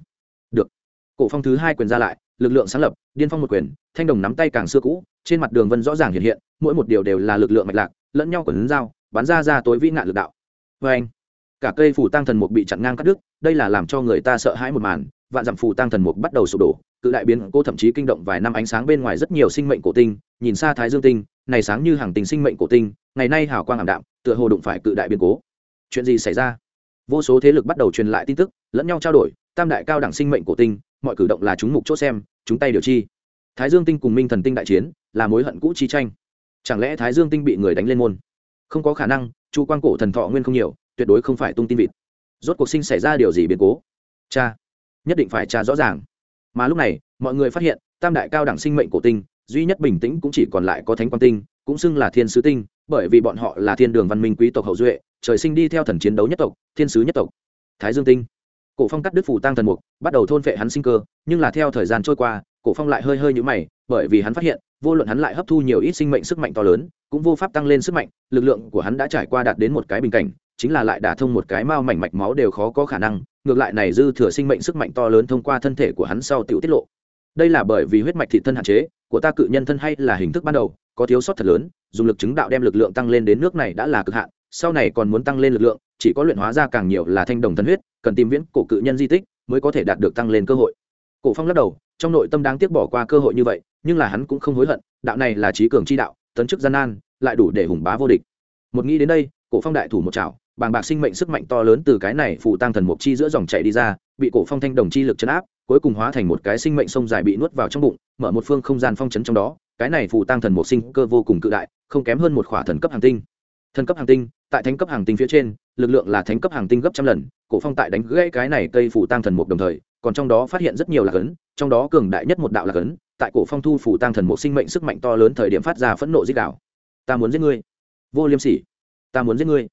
Được. Cổ phong thứ hai quyền ra lại, lực lượng sáng lập, điên phong một quyền, thanh đồng nắm tay càng xưa cũ, trên mặt đường vân rõ ràng hiện hiện, mỗi một điều đều là lực lượng mạch lạc, lẫn nhau quần dao, bắn ra ra tối vĩ nạn lực đạo. Vê anh cả cây phủ tăng thần mục bị chặn ngang cắt đứt, đây là làm cho người ta sợ hãi một màn vạn dặm phù tăng thần mục bắt đầu sụp đổ, cự đại biến cô thậm chí kinh động vài năm ánh sáng bên ngoài rất nhiều sinh mệnh cổ tinh, nhìn xa thái dương tinh, này sáng như hàng tình sinh mệnh cổ tinh, ngày nay hào quang ảm đạm, tựa hồ đụng phải cự đại biến cố. Chuyện gì xảy ra? Vô số thế lực bắt đầu truyền lại tin tức, lẫn nhau trao đổi, tam đại cao đẳng sinh mệnh cổ tinh, mọi cử động là chúng mục chốt xem, chúng tay điều chi. Thái dương tinh cùng minh thần tinh đại chiến, là mối hận cũ chi tranh. Chẳng lẽ thái dương tinh bị người đánh lên môn? Không có khả năng, chu quan cổ thần thọ nguyên không nhiều, tuyệt đối không phải tung tin vịt. Rốt cuộc sinh xảy ra điều gì biến cố? Cha! Nhất định phải trả rõ ràng. Mà lúc này, mọi người phát hiện, tam đại cao đẳng sinh mệnh cổ tinh, duy nhất bình tĩnh cũng chỉ còn lại có thánh quang tinh, cũng xưng là thiên sứ tinh, bởi vì bọn họ là thiên đường văn minh quý tộc hậu duệ, trời sinh đi theo thần chiến đấu nhất tộc, thiên sứ nhất tộc. Thái dương tinh. Cổ phong cắt đứt phủ tăng thần mục, bắt đầu thôn phệ hắn sinh cơ, nhưng là theo thời gian trôi qua, cổ phong lại hơi hơi nhũ mày, bởi vì hắn phát hiện, vô luận hắn lại hấp thu nhiều ít sinh mệnh sức mạnh to lớn, cũng vô pháp tăng lên sức mạnh, lực lượng của hắn đã trải qua đạt đến một cái bình cảnh, chính là lại đả thông một cái mao mảnh mạch máu đều khó có khả năng ngược lại này dư thừa sinh mệnh sức mạnh to lớn thông qua thân thể của hắn sau tiểu tiết lộ. Đây là bởi vì huyết mạch thị thân hạn chế, của ta cự nhân thân hay là hình thức ban đầu, có thiếu sót thật lớn, dùng lực chứng đạo đem lực lượng tăng lên đến nước này đã là cực hạn, sau này còn muốn tăng lên lực lượng, chỉ có luyện hóa ra càng nhiều là thanh đồng thân huyết, cần tìm viễn cổ cự nhân di tích mới có thể đạt được tăng lên cơ hội. Cổ phong lắc đầu, trong nội tâm đáng tiếc bỏ qua cơ hội như vậy, nhưng là hắn cũng không hối hận, đạo này là trí cường chi đạo, tấn chức gian nan, lại đủ để hùng bá vô địch. Một nghĩ đến đây, cổ phong đại thủ một chảo bàng bạc sinh mệnh sức mạnh to lớn từ cái này phụ tăng thần mục chi giữa dòng chảy đi ra, bị cổ phong thanh đồng chi lực chấn áp, cuối cùng hóa thành một cái sinh mệnh sông dài bị nuốt vào trong bụng, mở một phương không gian phong chấn trong đó, cái này phụ tăng thần mục sinh cơ vô cùng cự đại, không kém hơn một khỏa thần cấp hàng tinh. Thần cấp hàng tinh, tại thánh cấp hàng tinh phía trên, lực lượng là thánh cấp hàng tinh gấp trăm lần, cổ phong tại đánh gãy cái này cây phủ tăng thần mục đồng thời, còn trong đó phát hiện rất nhiều lạc ấn, trong đó cường đại nhất một đạo lạc ấn, tại cổ phong thu phủ tăng thần mục sinh mệnh sức mạnh to lớn thời điểm phát ra phẫn nộ giết đảo ta muốn giết ngươi. Vô liêm sỉ, ta muốn giết ngươi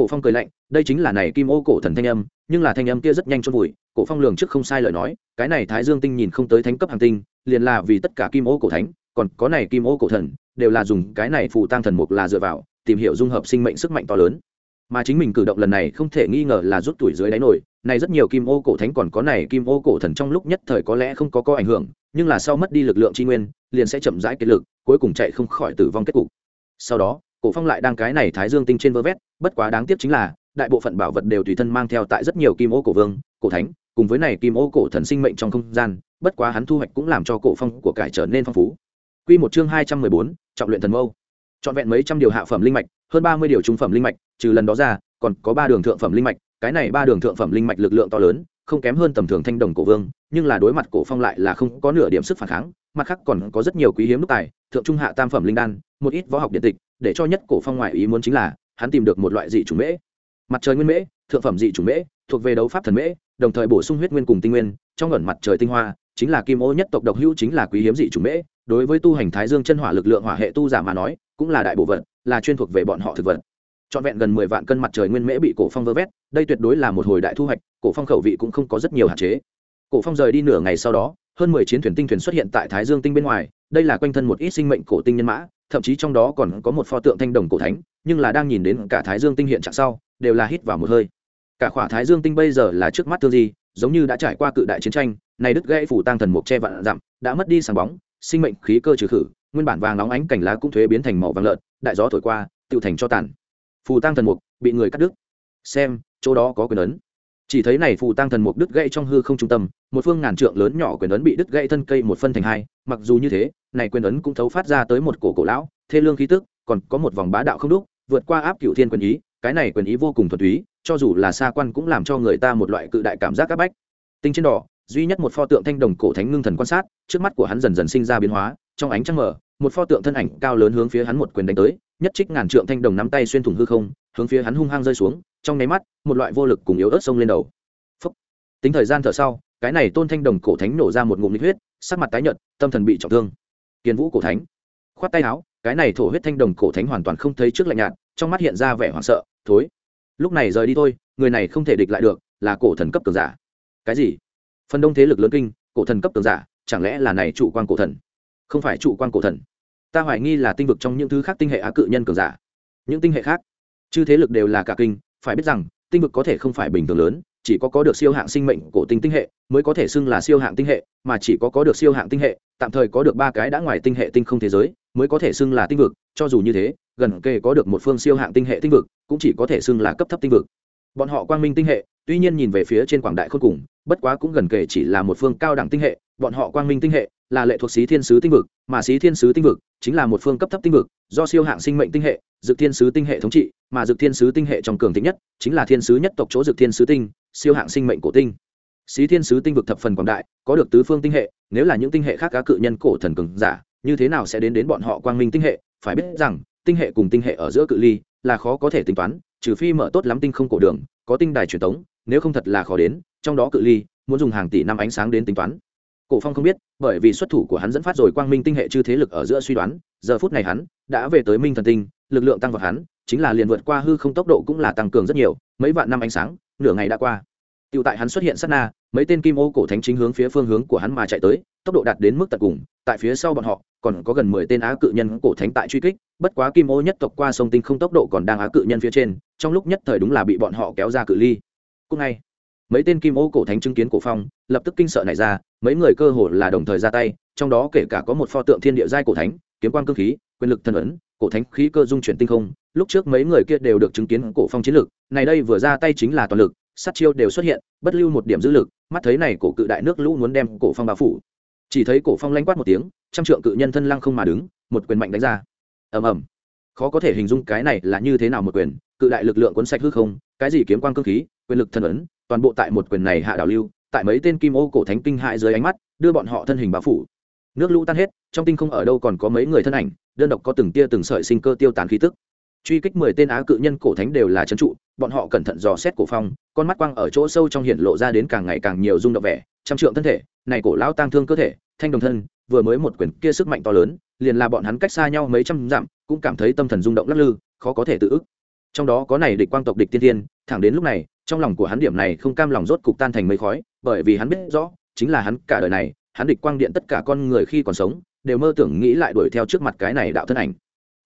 cổ phong cười lạnh, đây chính là này kim ô cổ thần thanh âm, nhưng là thanh âm kia rất nhanh chôn vùi, cổ phong lường trước không sai lời nói, cái này thái dương tinh nhìn không tới thánh cấp hàng tinh, liền là vì tất cả kim ô cổ thánh, còn có này kim ô cổ thần, đều là dùng cái này phù tăng thần mục là dựa vào, tìm hiểu dung hợp sinh mệnh sức mạnh to lớn. Mà chính mình cử động lần này không thể nghi ngờ là rút tuổi dưới đáy nổi, này rất nhiều kim ô cổ thánh còn có này kim ô cổ thần trong lúc nhất thời có lẽ không có có ảnh hưởng, nhưng là sau mất đi lực lượng tri nguyên, liền sẽ chậm rãi kết lực, cuối cùng chạy không khỏi tử vong kết cục. Sau đó cổ phong lại đang cái này thái dương tinh trên vơ vét, bất quá đáng tiếc chính là, đại bộ phận bảo vật đều tùy thân mang theo tại rất nhiều kim ô cổ vương, cổ thánh, cùng với này kim ô cổ thần sinh mệnh trong không gian, bất quá hắn thu hoạch cũng làm cho cổ phong của cải trở nên phong phú. Quy một chương hai trăm mười bốn, trọng luyện thần mâu. Trọn vẹn mấy trăm điều hạ phẩm linh mạch, hơn ba mươi điều trung phẩm linh mạch, trừ lần đó ra, còn có ba đường thượng phẩm linh mạch, cái này ba đường thượng phẩm linh mạch lực lượng to lớn, không kém hơn tầm thường thanh đồng cổ vương, nhưng là đối mặt cổ phong lại là không có nửa điểm sức phản kháng, mặt khác còn có rất nhiều quý hiếm nước tài, thượng trung hạ tam phẩm linh đan, một ít võ học điện tịch để cho nhất cổ phong ngoại ý muốn chính là, hắn tìm được một loại dị chủng mễ. Mặt trời nguyên mễ, thượng phẩm dị chủng mễ, thuộc về đấu pháp thần mễ, đồng thời bổ sung huyết nguyên cùng tinh nguyên, trong ẩn mặt trời tinh hoa, chính là kim ô nhất tộc độc hữu chính là quý hiếm dị chủng mễ. Đối với tu hành thái dương chân hỏa lực lượng hỏa hệ tu giả mà nói, cũng là đại bộ vật là chuyên thuộc về bọn họ thực vật. Trọn vẹn gần mười vạn cân mặt trời nguyên mễ bị cổ phong vơ vét, đây tuyệt đối là một hồi đại thu hoạch, cổ phong khẩu vị cũng không có rất nhiều hạn chế. Cổ phong rời đi nửa ngày sau đó, hơn mười chiến thuyền tinh thuyền xuất hiện tại thái dương tinh bên ngoài, đây là quanh thân một ít sinh mệnh cổ tinh nhân mã thậm chí trong đó còn có một pho tượng thanh đồng cổ thánh, nhưng là đang nhìn đến cả thái dương tinh hiện trạng sau, đều là hít vào một hơi. Cả khỏa thái dương tinh bây giờ là trước mắt thương gì giống như đã trải qua cự đại chiến tranh, này đứt gãy phủ tăng thần mục che vạn dặm, đã mất đi sáng bóng, sinh mệnh khí cơ trừ khử, nguyên bản vàng nóng ánh cảnh lá cũng thuế biến thành màu vàng lợn, đại gió thổi qua tự thành cho tàn. Phù tăng thần mục bị người cắt đứt. Xem, chỗ đó có quyền ấn. Chỉ thấy này phù tăng thần mục đứt gãy trong hư không trung tâm, một phương ngàn trượng lớn nhỏ quyền ấn bị đứt gãy thân cây một phân thành hai, mặc dù như thế này quyền ấn cũng thấu phát ra tới một cổ cổ lão, thê lương khí tức, còn có một vòng bá đạo không đúc, vượt qua áp cửu thiên quyền ý, cái này quyền ý vô cùng thuần túy, cho dù là xa quan cũng làm cho người ta một loại cự đại cảm giác áp bách. Tinh trên đỏ, duy nhất một pho tượng thanh đồng cổ thánh ngưng thần quan sát, trước mắt của hắn dần dần sinh ra biến hóa, trong ánh trăng mở, một pho tượng thân ảnh cao lớn hướng phía hắn một quyền đánh tới, nhất trích ngàn trượng thanh đồng nắm tay xuyên thủng hư không, hướng phía hắn hung hăng rơi xuống, trong nháy mắt, một loại vô lực cùng yếu ớt sông lên đầu. Phúc. tính thời gian thở sau, cái này tôn thanh đồng cổ thánh nổ ra một ngụm nhiệt huyết, sắc mặt tái nhợt, tâm thần bị trọng thương. Kiên vũ cổ thánh. Khoát tay áo, cái này thổ huyết thanh đồng cổ thánh hoàn toàn không thấy trước lạnh nhạt, trong mắt hiện ra vẻ hoảng sợ, thối, lúc này rời đi thôi, người này không thể địch lại được, là cổ thần cấp cường giả. Cái gì? Phần đông thế lực lớn kinh, cổ thần cấp cường giả, chẳng lẽ là này trụ quan cổ thần? Không phải trụ quan cổ thần. Ta hoài nghi là tinh vực trong những thứ khác tinh hệ á cự nhân cường giả. Những tinh hệ khác? Chứ thế lực đều là cả kinh, phải biết rằng, tinh vực có thể không phải bình thường lớn chỉ có có được siêu hạng sinh mệnh cổ tinh tinh hệ, mới có thể xưng là siêu hạng tinh hệ, mà chỉ có có được siêu hạng tinh hệ, tạm thời có được ba cái đã ngoài tinh hệ tinh không thế giới, mới có thể xưng là tinh vực, cho dù như thế, gần kề có được một phương siêu hạng tinh hệ tinh vực, cũng chỉ có thể xưng là cấp thấp tinh vực. Bọn họ quang minh tinh hệ, tuy nhiên nhìn về phía trên quảng đại khôn cùng, bất quá cũng gần kề chỉ là một phương cao đẳng tinh hệ, bọn họ quang minh tinh hệ là lệ thuộc xí thiên sứ tinh vực, mà xí thiên sứ tinh vực chính là một phương cấp thấp tinh vực, do siêu hạng sinh mệnh tinh hệ dự thiên sứ tinh hệ thống trị, mà dự thiên sứ tinh hệ trong cường tính nhất chính là thiên sứ nhất tộc chỗ dự thiên sứ tinh siêu hạng sinh mệnh cổ tinh. Xí thiên sứ tinh vực thập phần quảng đại, có được tứ phương tinh hệ, nếu là những tinh hệ khác cá cự nhân cổ thần cường giả, như thế nào sẽ đến đến bọn họ quang minh tinh hệ? Phải biết rằng, tinh hệ cùng tinh hệ ở giữa cự ly là khó có thể tính toán, trừ phi mở tốt lắm tinh không cổ đường, có tinh đài truyền tống, nếu không thật là khó đến, trong đó cự ly muốn dùng hàng tỷ năm ánh sáng đến tính toán. Cổ phong không biết, bởi vì xuất thủ của hắn dẫn phát rồi quang minh tinh hệ chư thế lực ở giữa suy đoán, giờ phút này hắn đã về tới minh thần tinh, lực lượng tăng vào hắn, chính là liền vượt qua hư không tốc độ cũng là tăng cường rất nhiều, mấy vạn năm ánh sáng nửa ngày đã qua Tiểu tại hắn xuất hiện sát na, mấy tên kim ô cổ thánh chính hướng phía phương hướng của hắn mà chạy tới, tốc độ đạt đến mức tận cùng, tại phía sau bọn họ còn có gần mười tên á cự nhân cổ thánh tại truy kích, bất quá kim ô nhất tộc qua sông tinh không tốc độ còn đang á cự nhân phía trên, trong lúc nhất thời đúng là bị bọn họ kéo ra cự ly. Cùng ngay, mấy tên kim ô cổ thánh chứng kiến cổ phong, lập tức kinh sợ nảy ra, mấy người cơ hồ là đồng thời ra tay, trong đó kể cả có một pho tượng thiên địa giai cổ thánh, kiếm quang cương khí, quyền lực thần ấn, cổ thánh khí cơ dung chuyển tinh không, lúc trước mấy người kia đều được chứng kiến cổ phong chiến lực, này đây vừa ra tay chính là toàn lực, sát chiêu đều xuất hiện bất lưu một điểm dữ lực mắt thấy này cổ cự đại nước lũ muốn đem cổ phong bao phủ. Chỉ thấy cổ phong lanh quát một tiếng trăm trượng cự nhân thân lăng không mà đứng một quyền mạnh đánh ra. Ầm ầm. Khó có thể hình dung cái này là như thế nào một quyền cự đại lực lượng cuốn sạch hư không cái gì kiếm quang cương khí quyền lực thần ấn toàn bộ tại một quyền này hạ đảo lưu tại mấy tên kim ô cổ thánh kinh hại dưới ánh mắt đưa bọn họ thân hình bao phủ nước lũ tan hết, trong tinh không ở đâu còn có mấy người thân ảnh, đơn độc có từng tia từng sợi sinh cơ tiêu tán khí tức. Truy kích mười tên á cự nhân cổ thánh đều là trấn trụ, bọn họ cẩn thận dò xét cổ phong, con mắt quang ở chỗ sâu trong hiện lộ ra đến càng ngày càng nhiều rung động vẻ, trăm trượng thân thể, này cổ lão tang thương cơ thể, thanh đồng thân, vừa mới một quyển kia sức mạnh to lớn, liền là bọn hắn cách xa nhau mấy trăm dặm, cũng cảm thấy tâm thần rung động lắc lư, khó có thể tự ức. Trong đó có này địch quang tộc địch tiên tiên thẳng đến lúc này, trong lòng của hắn điểm này không cam lòng rốt cục tan thành mây khói, bởi vì hắn biết rõ, chính là hắn cả đời này hắn địch quang điện tất cả con người khi còn sống, đều mơ tưởng nghĩ lại đuổi theo trước mặt cái này đạo thân ảnh.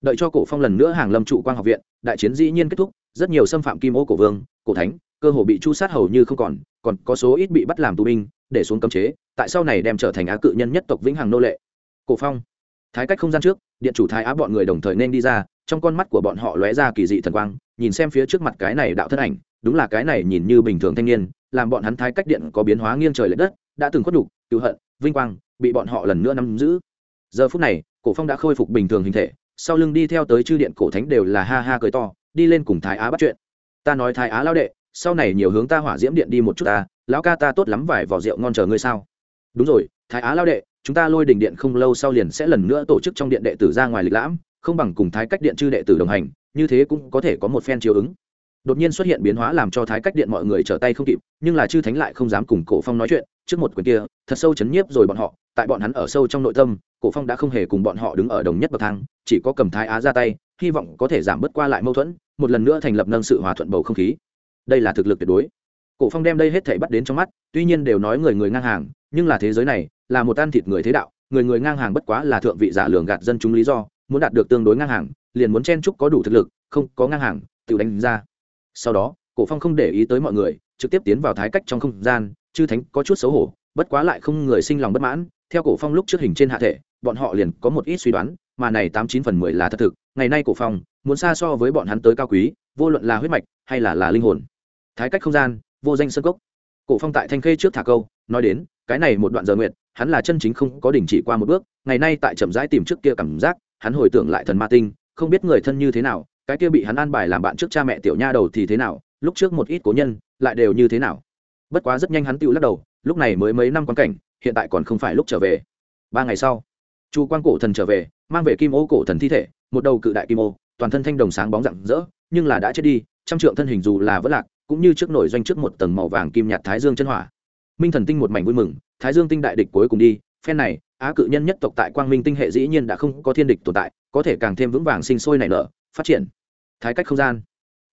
Đợi cho cổ phong lần nữa hàng lâm trụ quang học viện, đại chiến dĩ nhiên kết thúc, rất nhiều xâm phạm kim ô cổ vương, cổ thánh, cơ hồ bị chu sát hầu như không còn còn có số ít bị bắt làm tù binh, để xuống cấm chế, tại sau này đem trở thành á cự nhân nhất tộc vĩnh hằng nô lệ. Cổ phong, thái cách không gian trước, điện chủ thái á bọn người đồng thời nên đi ra, trong con mắt của bọn họ lóe ra kỳ dị thần quang, nhìn xem phía trước mặt cái này đạo thân ảnh, đúng là cái này nhìn như bình thường thanh niên, làm bọn hắn thái cách điện có biến hóa nghiêng trời lệch đất, đã từng khuất nhục cựu hận vinh quang, bị bọn họ lần nữa nắm giữ. Giờ phút này, cổ phong đã khôi phục bình thường hình thể, sau lưng đi theo tới chư điện cổ thánh đều là ha ha cười to, đi lên cùng thái á bắt chuyện. Ta nói thái á lao đệ, sau này nhiều hướng ta hỏa diễm điện đi một chút ta, lão ca ta tốt lắm vài vỏ rượu ngon chờ ngươi sao? Đúng rồi, thái á lao đệ, chúng ta lôi đình điện không lâu sau liền sẽ lần nữa tổ chức trong điện đệ tử ra ngoài lịch lãm, không bằng cùng thái cách điện chư đệ tử đồng hành, như thế cũng có thể có một phen chiếu ứng đột nhiên xuất hiện biến hóa làm cho thái cách điện mọi người trở tay không kịp, nhưng là chư thánh lại không dám cùng cổ phong nói chuyện, trước một quyền kia, thật sâu chấn nhiếp rồi bọn họ, tại bọn hắn ở sâu trong nội tâm, cổ phong đã không hề cùng bọn họ đứng ở đồng nhất bậc thang, chỉ có cầm thái á ra tay, hy vọng có thể giảm bớt qua lại mâu thuẫn, một lần nữa thành lập nâng sự hòa thuận bầu không khí. Đây là thực lực tuyệt đối. Cổ phong đem đây hết thảy bắt đến trong mắt, tuy nhiên đều nói người người ngang hàng, nhưng là thế giới này, là một ăn thịt người thế đạo, người người ngang hàng bất quá là thượng vị giả lường gạt dân chúng lý do, muốn đạt được tương đối ngang hàng, liền muốn chen chúc có đủ thực lực, không có ngang hàng, tự đánh ra sau đó, cổ phong không để ý tới mọi người, trực tiếp tiến vào thái cách trong không gian, chư thánh có chút xấu hổ, bất quá lại không người sinh lòng bất mãn. Theo cổ phong lúc trước hình trên hạ thể, bọn họ liền có một ít suy đoán, mà này tám chín phần mười là thật thực. Ngày nay cổ phong, muốn xa so với bọn hắn tới cao quý, vô luận là huyết mạch hay là là linh hồn. Thái cách không gian, vô danh sơn cốc. Cổ phong tại thanh khê trước thả câu, nói đến, cái này một đoạn giờ nguyện hắn là chân chính không có đình chỉ qua một bước. Ngày nay tại chậm rãi tìm trước kia cảm giác, hắn hồi tưởng lại thần ma tinh, không biết người thân như thế nào cái kia bị hắn an bài làm bạn trước cha mẹ tiểu nha đầu thì thế nào, lúc trước một ít cố nhân lại đều như thế nào. Bất quá rất nhanh hắn tự lắc đầu, lúc này mới mấy năm quan cảnh, hiện tại còn không phải lúc trở về. Ba ngày sau, chu quan cổ thần trở về, mang về kim ô cổ thần thi thể, một đầu cự đại kim ô, toàn thân thanh đồng sáng bóng rạng rỡ, nhưng là đã chết đi, trăm trượng thân hình dù là vất lạc, cũng như trước nổi doanh trước một tầng màu vàng kim nhạt thái dương chân hỏa. Minh thần tinh một mảnh vui mừng, thái dương tinh đại địch cuối cùng đi, phen này, á cự nhân nhất tộc tại quang minh tinh hệ dĩ nhiên đã không có thiên địch tồn tại, có thể càng thêm vững vàng sinh sôi nảy nở phát triển. Thái cách không gian.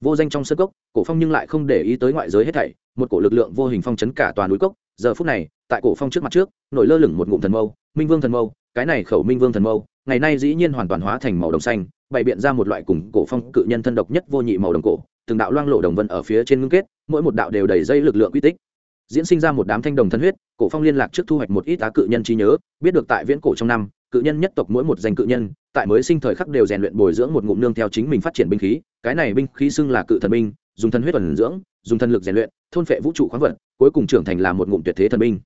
Vô danh trong sơ cốc, cổ phong nhưng lại không để ý tới ngoại giới hết thảy, một cổ lực lượng vô hình phong chấn cả toàn núi cốc. Giờ phút này, tại cổ phong trước mặt trước, nổi lơ lửng một ngụm thần mâu, minh vương thần mâu, cái này khẩu minh vương thần mâu, ngày nay dĩ nhiên hoàn toàn hóa thành màu đồng xanh, bày biện ra một loại cùng cổ phong cự nhân thân độc nhất vô nhị màu đồng cổ, từng đạo loang lộ đồng vân ở phía trên ngưng kết, mỗi một đạo đều đầy dây lực lượng quy tích. Diễn sinh ra một đám thanh đồng thân huyết, cổ phong liên lạc trước thu hoạch một ít á cự nhân trí nhớ, biết được tại viễn cổ trong năm cự nhân nhất tộc mỗi một danh cự nhân, tại mới sinh thời khắc đều rèn luyện bồi dưỡng một ngụm nương theo chính mình phát triển binh khí, cái này binh khí xưng là cự thần binh, dùng thân huyết thuần dưỡng, dùng thân lực rèn luyện, thôn phệ vũ trụ khoáng vật, cuối cùng trưởng thành là một ngụm tuyệt thế thần binh.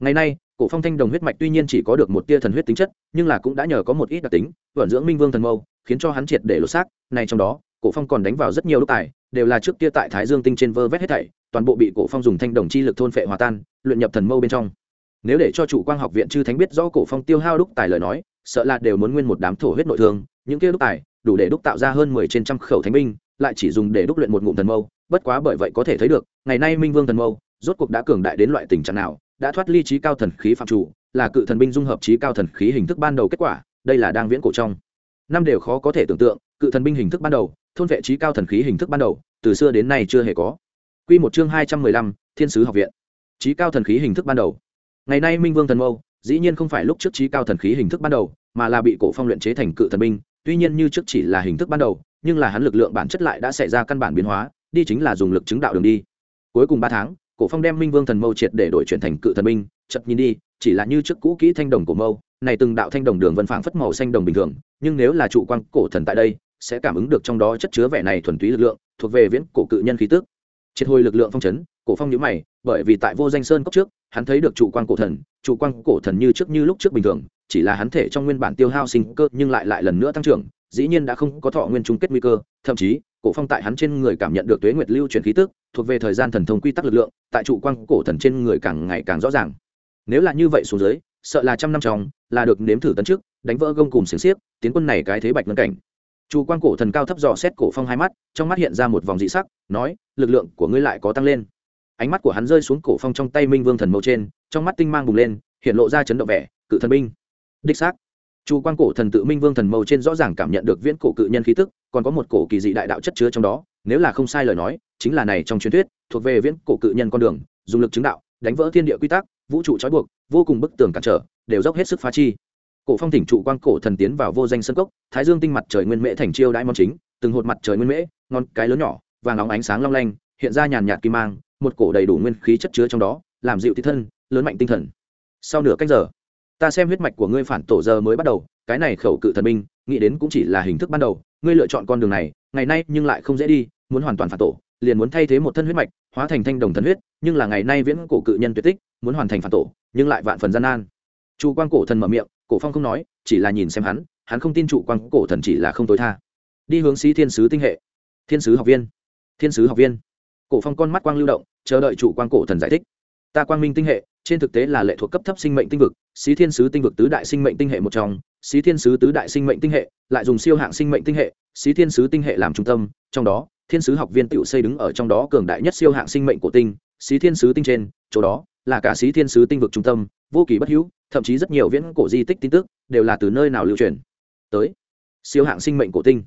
Ngày nay, cổ phong thanh đồng huyết mạch tuy nhiên chỉ có được một tia thần huyết tính chất, nhưng là cũng đã nhờ có một ít đặc tính thuần dưỡng minh vương thần mâu, khiến cho hắn triệt để lột xác, này trong đó, cổ phong còn đánh vào rất nhiều lúc tài, đều là trước kia tại thái dương tinh trên vơ vét hết thảy, toàn bộ bị cổ phong dùng thanh đồng chi lực thôn phệ hòa tan, luyện nhập thần mâu bên trong nếu để cho chủ quang học viện chư thánh biết rõ cổ phong tiêu hao đúc tài lời nói, sợ là đều muốn nguyên một đám thổ huyết nội thương, những kia đúc tài, đủ để đúc tạo ra hơn mười trên trăm khẩu thánh binh, lại chỉ dùng để đúc luyện một ngụm thần mâu, bất quá bởi vậy có thể thấy được, ngày nay minh vương thần mâu, rốt cuộc đã cường đại đến loại tình trạng nào, đã thoát ly trí cao thần khí phạm chủ, là cự thần binh dung hợp trí cao thần khí hình thức ban đầu kết quả, đây là đang viễn cổ trong. Năm đều khó có thể tưởng tượng, cự thần binh hình thức ban đầu, thôn vệ trí cao thần khí hình thức ban đầu, từ xưa đến nay chưa hề có. Quy một chương hai trăm mười lăm, thiên sứ học viện. Trí cao thần khí hình thức ban đầu ngày nay minh vương thần mâu, dĩ nhiên không phải lúc trước trí cao thần khí hình thức ban đầu, mà là bị cổ phong luyện chế thành cự thần binh. Tuy nhiên như trước chỉ là hình thức ban đầu, nhưng là hắn lực lượng bản chất lại đã xảy ra căn bản biến hóa, đi chính là dùng lực chứng đạo đường đi. Cuối cùng ba tháng, cổ phong đem minh vương thần mâu triệt để đổi chuyển thành cự thần binh chật nhìn đi, chỉ là như trước cũ kỹ thanh đồng của mâu, này từng đạo thanh đồng đường vân phảng phất màu xanh đồng bình thường, nhưng nếu là trụ quang cổ thần tại đây, sẽ cảm ứng được trong đó chất chứa vẻ này thuần túy lực lượng, thuộc về viễn cổ cự nhân khí tức. Triệt hồi lực lượng phong chấn, cổ phong nhíu mày, bởi vì tại vô danh sơn cốc trước hắn thấy được trụ quang cổ thần trụ quang cổ thần như trước như lúc trước bình thường, chỉ là hắn thể trong nguyên bản tiêu hao sinh cơ nhưng lại lại lần nữa tăng trưởng, dĩ nhiên đã không có thọ nguyên chung kết nguy cơ, thậm chí, cổ phong tại hắn trên người cảm nhận được tuế nguyệt lưu chuyển khí tức, thuộc về thời gian thần thông quy tắc lực lượng, tại trụ quang cổ thần trên người càng ngày càng rõ ràng. Nếu là như vậy xuống dưới, sợ là trăm năm trong, là được nếm thử tấn trước đánh vỡ gông cùng xiềng xiếc, tiến quân này cái thế bạch ngân cảnh. Trụ quang cổ thần cao thấp dò xét cổ phong hai mắt, trong mắt hiện ra một vòng dị sắc, nói, lực lượng của ngươi lại có tăng lên ánh mắt của hắn rơi xuống cổ phong trong tay minh vương thần mâu trên, trong mắt tinh mang bùng lên, hiện lộ ra chấn động vẻ, cự thần binh. Đích xác, chu quan cổ thần tự minh vương thần mâu trên rõ ràng cảm nhận được viễn cổ cự nhân khí tức, còn có một cổ kỳ dị đại đạo chất chứa trong đó, nếu là không sai lời nói, chính là này trong truyền thuyết, thuộc về viễn cổ cự nhân con đường, dùng lực chứng đạo, đánh vỡ thiên địa quy tắc, vũ trụ trói buộc, vô cùng bức tường cản trở, đều dốc hết sức phá chi. Cổ phong thỉnh trụ quan cổ thần tiến vào vô danh sân cốc, thái dương tinh mặt trời nguyên mễ thành chiêu đãi món chính, từng hột mặt trời nguyên mễ ngon cái lớn nhỏ, vàng óng ánh sáng long lanh, hiện ra nhàn nhạt kim mang một cổ đầy đủ nguyên khí chất chứa trong đó làm dịu thi thân lớn mạnh tinh thần. Sau nửa cách giờ ta xem huyết mạch của ngươi phản tổ giờ mới bắt đầu cái này khẩu cự thần minh, nghĩ đến cũng chỉ là hình thức ban đầu ngươi lựa chọn con đường này ngày nay nhưng lại không dễ đi muốn hoàn toàn phản tổ liền muốn thay thế một thân huyết mạch hóa thành thanh đồng thần huyết nhưng là ngày nay viễn cổ cự nhân tuyệt tích muốn hoàn thành phản tổ nhưng lại vạn phần gian nan. Chu quan cổ thần mở miệng cổ phong không nói chỉ là nhìn xem hắn hắn không tin trụ quan cổ thần chỉ là không tối tha. Đi hướng sĩ thiên sứ tinh hệ. Thiên sứ học viên. Thiên sứ học viên cổ phong con mắt quang lưu động, chờ đợi chủ quang cổ thần giải thích. Ta quang minh tinh hệ, trên thực tế là lệ thuộc cấp thấp sinh mệnh tinh vực, xí thiên sứ tinh vực tứ đại sinh mệnh tinh hệ một trong, xí thiên sứ tứ đại sinh mệnh tinh hệ, lại dùng siêu hạng sinh mệnh tinh hệ, xí thiên sứ tinh hệ làm trung tâm, trong đó, thiên sứ học viên tự xây đứng ở trong đó cường đại nhất siêu hạng sinh mệnh của tinh, xí thiên sứ tinh trên, chỗ đó, là cả xí thiên sứ tinh vực trung tâm, vô kỳ bất hữu, thậm chí rất nhiều viễn cổ di tích tin tức, đều là từ nơi nào lưu truyền. Tới, siêu hạng sinh mệnh cổ tinh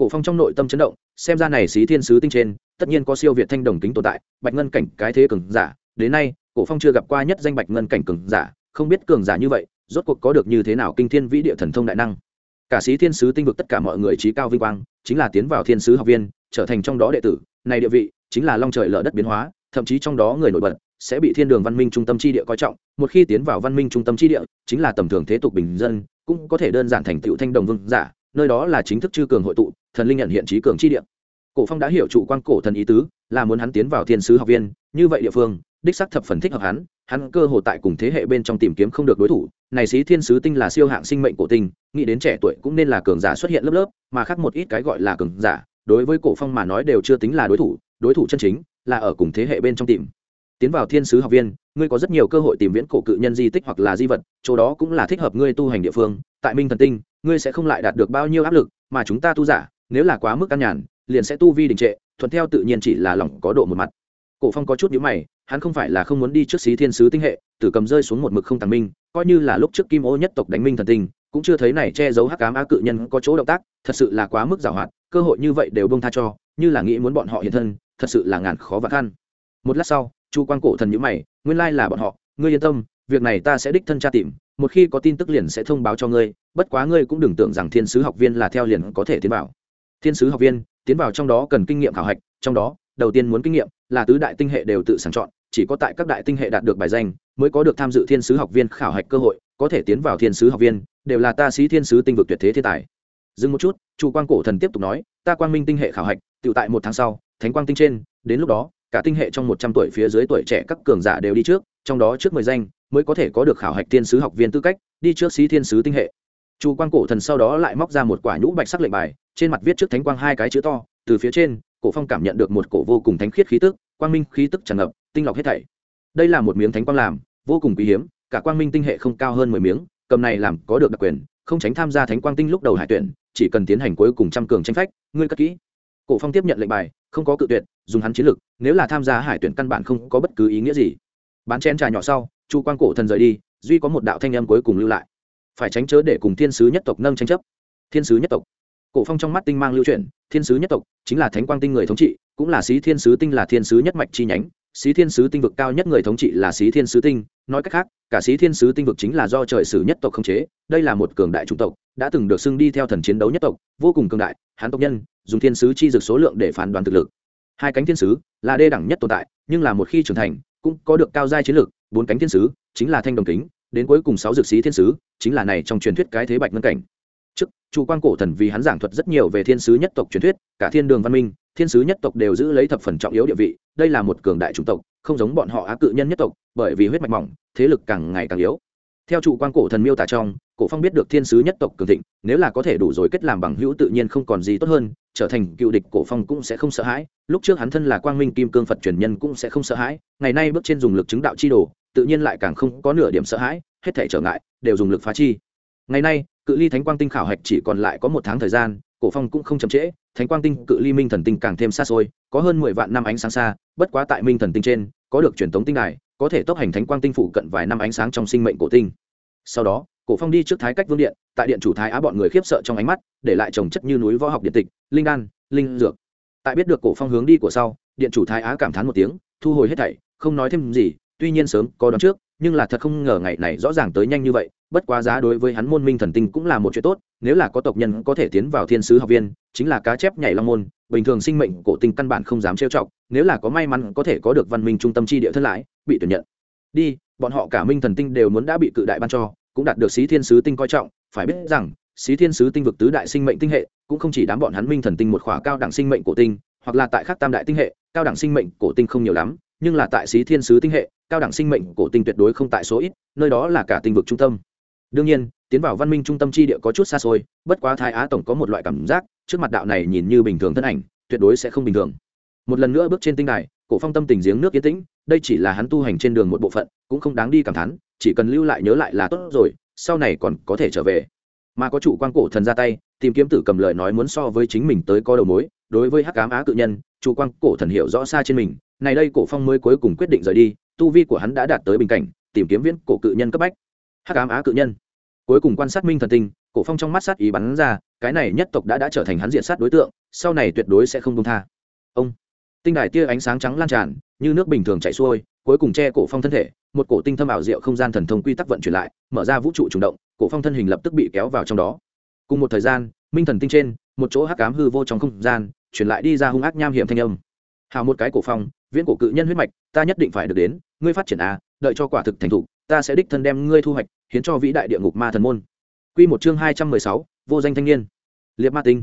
cổ phong trong nội tâm chấn động, xem ra này xí thiên sứ tinh trên, tất nhiên có siêu việt thanh đồng kính tồn tại, bạch ngân cảnh cái thế cường giả. Đến nay, cổ phong chưa gặp qua nhất danh bạch ngân cảnh cường giả, không biết cường giả như vậy, rốt cuộc có được như thế nào kinh thiên vĩ địa thần thông đại năng. Cả sĩ thiên sứ tinh vực tất cả mọi người trí cao vinh quang, chính là tiến vào thiên sứ học viên, trở thành trong đó đệ tử. Này địa vị, chính là long trời lở đất biến hóa, thậm chí trong đó người nổi bật sẽ bị thiên đường văn minh trung tâm chi địa coi trọng. Một khi tiến vào văn minh trung tâm chi địa, chính là tầm thường thế tục bình dân, cũng có thể đơn giản thành tựu thanh đồng vương giả nơi đó là chính thức chư cường hội tụ, thần linh nhận hiện trí cường chi địa. Cổ phong đã hiểu trụ quan cổ thần ý tứ, là muốn hắn tiến vào thiên sứ học viên, như vậy địa phương, đích xác thập phần thích hợp hắn hắn cơ hồ tại cùng thế hệ bên trong tìm kiếm không được đối thủ, này sĩ thiên sứ tinh là siêu hạng sinh mệnh cổ tinh, nghĩ đến trẻ tuổi cũng nên là cường giả xuất hiện lớp lớp, mà khác một ít cái gọi là cường giả, đối với cổ phong mà nói đều chưa tính là đối thủ đối thủ chân chính, là ở cùng thế hệ bên trong tìm. Tiến vào thiên sứ học viên, ngươi có rất nhiều cơ hội tìm viễn cổ cự nhân di tích hoặc là di vật, chỗ đó cũng là thích hợp ngươi tu hành địa phương, tại minh thần tinh ngươi sẽ không lại đạt được bao nhiêu áp lực, mà chúng ta tu giả, nếu là quá mức căn nhàn, liền sẽ tu vi đình trệ, thuận theo tự nhiên chỉ là lòng có độ một mặt. Cổ phong có chút nhíu mày, hắn không phải là không muốn đi trước xí thiên sứ tinh hệ, tử cầm rơi xuống một mực không tàng minh, coi như là lúc trước kim ô nhất tộc đánh minh thần tinh cũng chưa thấy này che giấu hắc ám á cự nhân có chỗ động tác, thật sự là quá mức giàu hoạt, cơ hội như vậy đều bông tha cho, như là nghĩ muốn bọn họ hiện thân, thật sự là ngàn khó và khăn. Một lát sau, chu quan cổ thần nhíu mày, nguyên lai là bọn họ, ngươi yên tâm việc này ta sẽ đích thân tra tìm, một khi có tin tức liền sẽ thông báo cho ngươi, bất quá ngươi cũng đừng tưởng rằng thiên sứ học viên là theo liền có thể tiến vào. Thiên sứ học viên, tiến vào trong đó cần kinh nghiệm khảo hạch, trong đó, đầu tiên muốn kinh nghiệm là tứ đại tinh hệ đều tự sàng chọn, chỉ có tại các đại tinh hệ đạt được bài danh mới có được tham dự thiên sứ học viên khảo hạch cơ hội, có thể tiến vào thiên sứ học viên, đều là ta sĩ thiên sứ tinh vực tuyệt thế thiên tài. Dừng một chút, chu quang cổ thần tiếp tục nói, ta quang minh tinh hệ khảo hạch tự tại một tháng sau, thánh quang tinh trên, đến lúc đó, cả tinh hệ trong một trăm tuổi phía dưới tuổi trẻ các cường giả đều đi trước, trong đó trước mười danh mới có thể có được khảo hạch thiên sứ học viên tư cách, đi trước sĩ thiên sứ tinh hệ. Chu quang cổ thần sau đó lại móc ra một quả nhũ bạch sắc lệnh bài, trên mặt viết trước thánh quang hai cái chữ to, từ phía trên, cổ phong cảm nhận được một cổ vô cùng thánh khiết khí tức, quang minh khí tức tràn ngập, tinh lọc hết thảy. Đây là một miếng thánh quang làm, vô cùng quý hiếm, cả quang minh tinh hệ không cao hơn mười miếng, cầm này làm có được đặc quyền, không tránh tham gia thánh quang tinh lúc đầu hải tuyển, chỉ cần tiến hành cuối cùng trăm cường tranh phách, ngươi cất kỹ. Cổ phong tiếp nhận lệnh bài, không có cự tuyệt, dùng hắn chiến lực, nếu là tham gia hải tuyển căn bản không có bất cứ ý nghĩa gì bán chén trà nhỏ sau, chu quang cổ thần rời đi, duy có một đạo thanh âm cuối cùng lưu lại. Phải tránh chớ để cùng thiên sứ nhất tộc nâng tranh chấp. Thiên sứ nhất tộc. Cổ phong trong mắt tinh mang lưu chuyển, thiên sứ nhất tộc chính là thánh quang tinh người thống trị, cũng là xí thiên sứ tinh là thiên sứ nhất mạch chi nhánh, xí thiên sứ tinh vực cao nhất người thống trị là xí thiên sứ tinh. Nói cách khác, cả xí thiên sứ tinh vực chính là do trời sử nhất tộc khống chế, đây là một cường đại chủng tộc, đã từng được xưng đi theo thần chiến đấu nhất tộc, vô cùng cường đại hán tộc nhân, dùng thiên sứ chi dược số lượng để phán đoán thực lực. Hai cánh thiên sứ, là đê đẳng nhất tồn tại, nhưng là một khi trưởng thành cũng có được cao giai chiến lược, bốn cánh thiên sứ, chính là thanh đồng kính, đến cuối cùng sáu dược sĩ thiên sứ, chính là này trong truyền thuyết cái thế bạch ngân cảnh. Trước, chu quan cổ thần vì hắn giảng thuật rất nhiều về thiên sứ nhất tộc truyền thuyết, cả thiên đường văn minh, thiên sứ nhất tộc đều giữ lấy thập phần trọng yếu địa vị, đây là một cường đại chủng tộc, không giống bọn họ á cự nhân nhất tộc, bởi vì huyết mạch mỏng, thế lực càng ngày càng yếu. Theo chủ quan cổ thần miêu tả trong, cổ phong biết được thiên sứ nhất tộc cường thịnh, nếu là có thể đủ rồi kết làm bằng hữu tự nhiên không còn gì tốt hơn trở thành cựu địch cổ phong cũng sẽ không sợ hãi. Lúc trước hắn thân là quang minh kim cương phật truyền nhân cũng sẽ không sợ hãi. Ngày nay bước trên dùng lực chứng đạo chi đồ, tự nhiên lại càng không có nửa điểm sợ hãi, hết thể trở ngại, đều dùng lực phá chi. Ngày nay, cự ly thánh quang tinh khảo hạch chỉ còn lại có một tháng thời gian, cổ phong cũng không chậm trễ. Thánh quang tinh, cự ly minh thần tinh càng thêm xa xôi, có hơn mười vạn năm ánh sáng xa, bất quá tại minh thần tinh trên, có được truyền thống tinh đài, có thể tốc hành thánh quang tinh phụ cận vài năm ánh sáng trong sinh mệnh cổ tinh. Sau đó cổ phong đi trước thái cách vương điện, tại điện chủ thái á bọn người khiếp sợ trong ánh mắt, để lại trồng chất như núi võ học điện tịch, linh đan, linh dược. Tại biết được cổ phong hướng đi của sau, điện chủ thái á cảm thán một tiếng, thu hồi hết thảy, không nói thêm gì, tuy nhiên sớm có đoán trước, nhưng là thật không ngờ ngày này rõ ràng tới nhanh như vậy, bất quá giá đối với hắn môn minh thần tinh cũng là một chuyện tốt, nếu là có tộc nhân có thể tiến vào thiên sứ học viên, chính là cá chép nhảy long môn, bình thường sinh mệnh cổ tinh căn bản không dám trêu chọc, nếu là có may mắn có thể có được văn minh trung tâm chi địa thân lãi, bị tuyển nhận. Đi, bọn họ cả minh thần tinh đều muốn đã bị cự đại ban cho cũng đạt được xí thiên sứ tinh coi trọng, phải biết rằng, xí thiên sứ tinh vực tứ đại sinh mệnh tinh hệ, cũng không chỉ đám bọn hắn minh thần tinh một khỏa cao đẳng sinh mệnh cổ tinh, hoặc là tại khắc tam đại tinh hệ, cao đẳng sinh mệnh cổ tinh không nhiều lắm, nhưng là tại xí thiên sứ tinh hệ, cao đẳng sinh mệnh cổ tinh tuyệt đối không tại số ít, nơi đó là cả tinh vực trung tâm. Đương nhiên, tiến vào văn minh trung tâm chi địa có chút xa xôi, bất quá thái á tổng có một loại cảm giác, trước mặt đạo này nhìn như bình thường thân ảnh, tuyệt đối sẽ không bình thường. Một lần nữa bước trên tinh đài, cổ phong tâm tình giếng nước yên tĩnh, đây chỉ là hắn tu hành trên đường một bộ phận, cũng không đáng đi cảm thán chỉ cần lưu lại nhớ lại là tốt rồi, sau này còn có thể trở về. Mà có chủ quan cổ thần ra tay, tìm kiếm tử cầm lời nói muốn so với chính mình tới có đầu mối, đối với hắc cám á cự nhân, chủ quan cổ thần hiểu rõ xa trên mình, này đây cổ phong mới cuối cùng quyết định rời đi, tu vi của hắn đã đạt tới bình cảnh, tìm kiếm viễn cổ cự nhân cấp bách. Hắc ám á cự nhân. Cuối cùng quan sát minh thần tinh, cổ phong trong mắt sát ý bắn ra, cái này nhất tộc đã đã trở thành hắn diện sát đối tượng, sau này tuyệt đối sẽ không công tha. Ông. Tinh đài tia ánh sáng trắng lan tràn, như nước bình thường chảy xuôi, cuối cùng che cổ phong thân thể một cổ tinh thâm ảo diệu không gian thần thông quy tắc vận chuyển lại, mở ra vũ trụ trùng động, cổ phong thân hình lập tức bị kéo vào trong đó. Cùng một thời gian, minh thần tinh trên, một chỗ hắc ám hư vô trong không gian, chuyển lại đi ra hung ác nham hiểm thanh âm. Hào một cái cổ phong, viễn cổ cự nhân huyết mạch, ta nhất định phải được đến, ngươi phát triển a đợi cho quả thực thành thủ ta sẽ đích thân đem ngươi thu hoạch, hiến cho vĩ đại địa ngục ma thần môn. Quy một chương hai trăm mười sáu, vô danh thanh niên. Liệt ma tinh.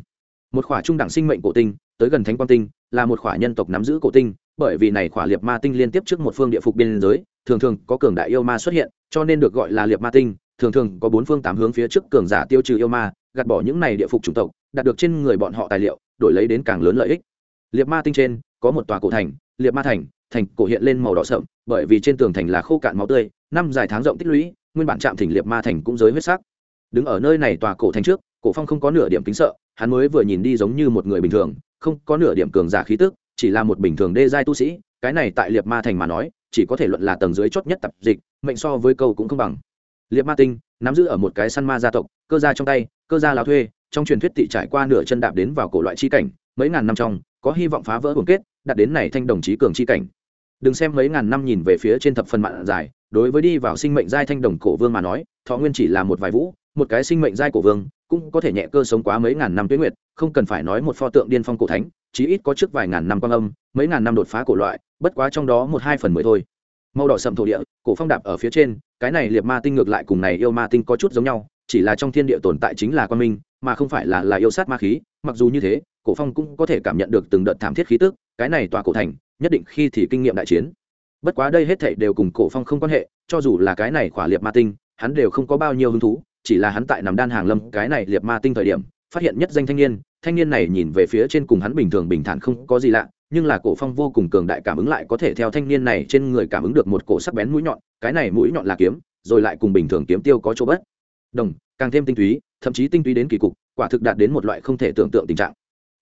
Một khỏa trung đẳng sinh mệnh cổ tinh tới gần thánh quang tinh, là một khỏa nhân tộc nắm giữ cổ tinh, bởi vì này khỏa liệt ma tinh liên tiếp trước một phương địa phục biên giới, thường thường có cường đại yêu ma xuất hiện, cho nên được gọi là liệt ma tinh, thường thường có bốn phương tám hướng phía trước cường giả tiêu trừ yêu ma, gạt bỏ những này địa phục chủng tộc, đạt được trên người bọn họ tài liệu, đổi lấy đến càng lớn lợi ích. Liệt ma tinh trên, có một tòa cổ thành, liệt ma thành thành cổ hiện lên màu đỏ sậm, bởi vì trên tường thành là khô cạn máu tươi, năm dài tháng rộng tích lũy, nguyên bản trạm thỉnh liệt ma thành cũng giới huyết sắc. Đứng ở nơi này tòa cổ thành trước, cổ phong không có nửa điểm kính sợ, hắn mới vừa nhìn đi giống như một người bình thường không có nửa điểm cường giả khí tức, chỉ là một bình thường đê giai tu sĩ, cái này tại liệt ma thành mà nói, chỉ có thể luận là tầng dưới chót nhất tập dịch, mệnh so với câu cũng không bằng. Liệt ma tinh, nắm giữ ở một cái săn ma gia tộc, cơ gia trong tay, cơ gia lao thuê, trong truyền thuyết tị trải qua nửa chân đạp đến vào cổ loại chi cảnh, mấy ngàn năm trong, có hy vọng phá vỡ buồng kết, đạt đến này thanh đồng chí cường chi cảnh. Đừng xem mấy ngàn năm nhìn về phía trên thập phần mạng dài, đối với đi vào sinh mệnh giai thanh đồng cổ vương mà nói, thọ nguyên chỉ là một vài vũ một cái sinh mệnh giai cổ vương, cũng có thể nhẹ cơ sống quá mấy ngàn năm tuyết nguyệt, không cần phải nói một pho tượng điên phong cổ thánh, chí ít có trước vài ngàn năm quang âm, mấy ngàn năm đột phá cổ loại, bất quá trong đó một hai phần mười thôi. Màu đỏ sầm thổ địa, cổ phong đạp ở phía trên, cái này liệt ma tinh ngược lại cùng này yêu ma tinh có chút giống nhau, chỉ là trong thiên địa tồn tại chính là quan minh, mà không phải là là yêu sát ma khí, mặc dù như thế, cổ phong cũng có thể cảm nhận được từng đợt thảm thiết khí tức, cái này tòa cổ thành, nhất định khi thì kinh nghiệm đại chiến. Bất quá đây hết thảy đều cùng cổ phong không quan hệ, cho dù là cái này khỏa liệt ma tinh, hắn đều không có bao nhiêu hứng thú chỉ là hắn tại nằm đan hàng lâm, cái này liệt ma tinh thời điểm, phát hiện nhất danh thanh niên thanh niên này nhìn về phía trên cùng hắn bình thường bình thản không có gì lạ, nhưng là cổ phong vô cùng cường đại cảm ứng lại có thể theo thanh niên này trên người cảm ứng được một cổ sắc bén mũi nhọn, cái này mũi nhọn là kiếm, rồi lại cùng bình thường kiếm tiêu có chỗ bất đồng, càng thêm tinh túy, thậm chí tinh túy đến kỳ cục, quả thực đạt đến một loại không thể tưởng tượng tình trạng.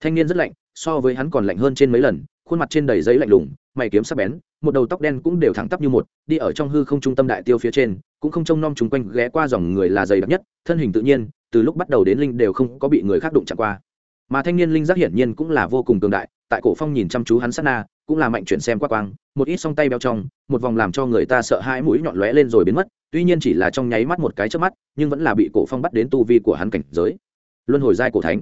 Thanh niên rất lạnh, so với hắn còn lạnh hơn trên mấy lần, khuôn mặt trên đầy giấy lạnh lùng mày kiếm sắc bén, một đầu tóc đen cũng đều thẳng tắp như một, đi ở trong hư không trung tâm đại tiêu phía trên, cũng không trông nom chung quanh ghé qua dòng người là dày đặc nhất, thân hình tự nhiên, từ lúc bắt đầu đến linh đều không có bị người khác đụng chạm qua. Mà thanh niên linh giác hiển nhiên cũng là vô cùng cường đại, tại cổ phong nhìn chăm chú hắn sát na, cũng là mạnh chuyển xem qua quang, một ít song tay béo trong, một vòng làm cho người ta sợ hãi mũi nhọn lóe lên rồi biến mất, tuy nhiên chỉ là trong nháy mắt một cái trước mắt, nhưng vẫn là bị cổ phong bắt đến tu vi của hắn cảnh giới. Luân hồi giai cổ thánh.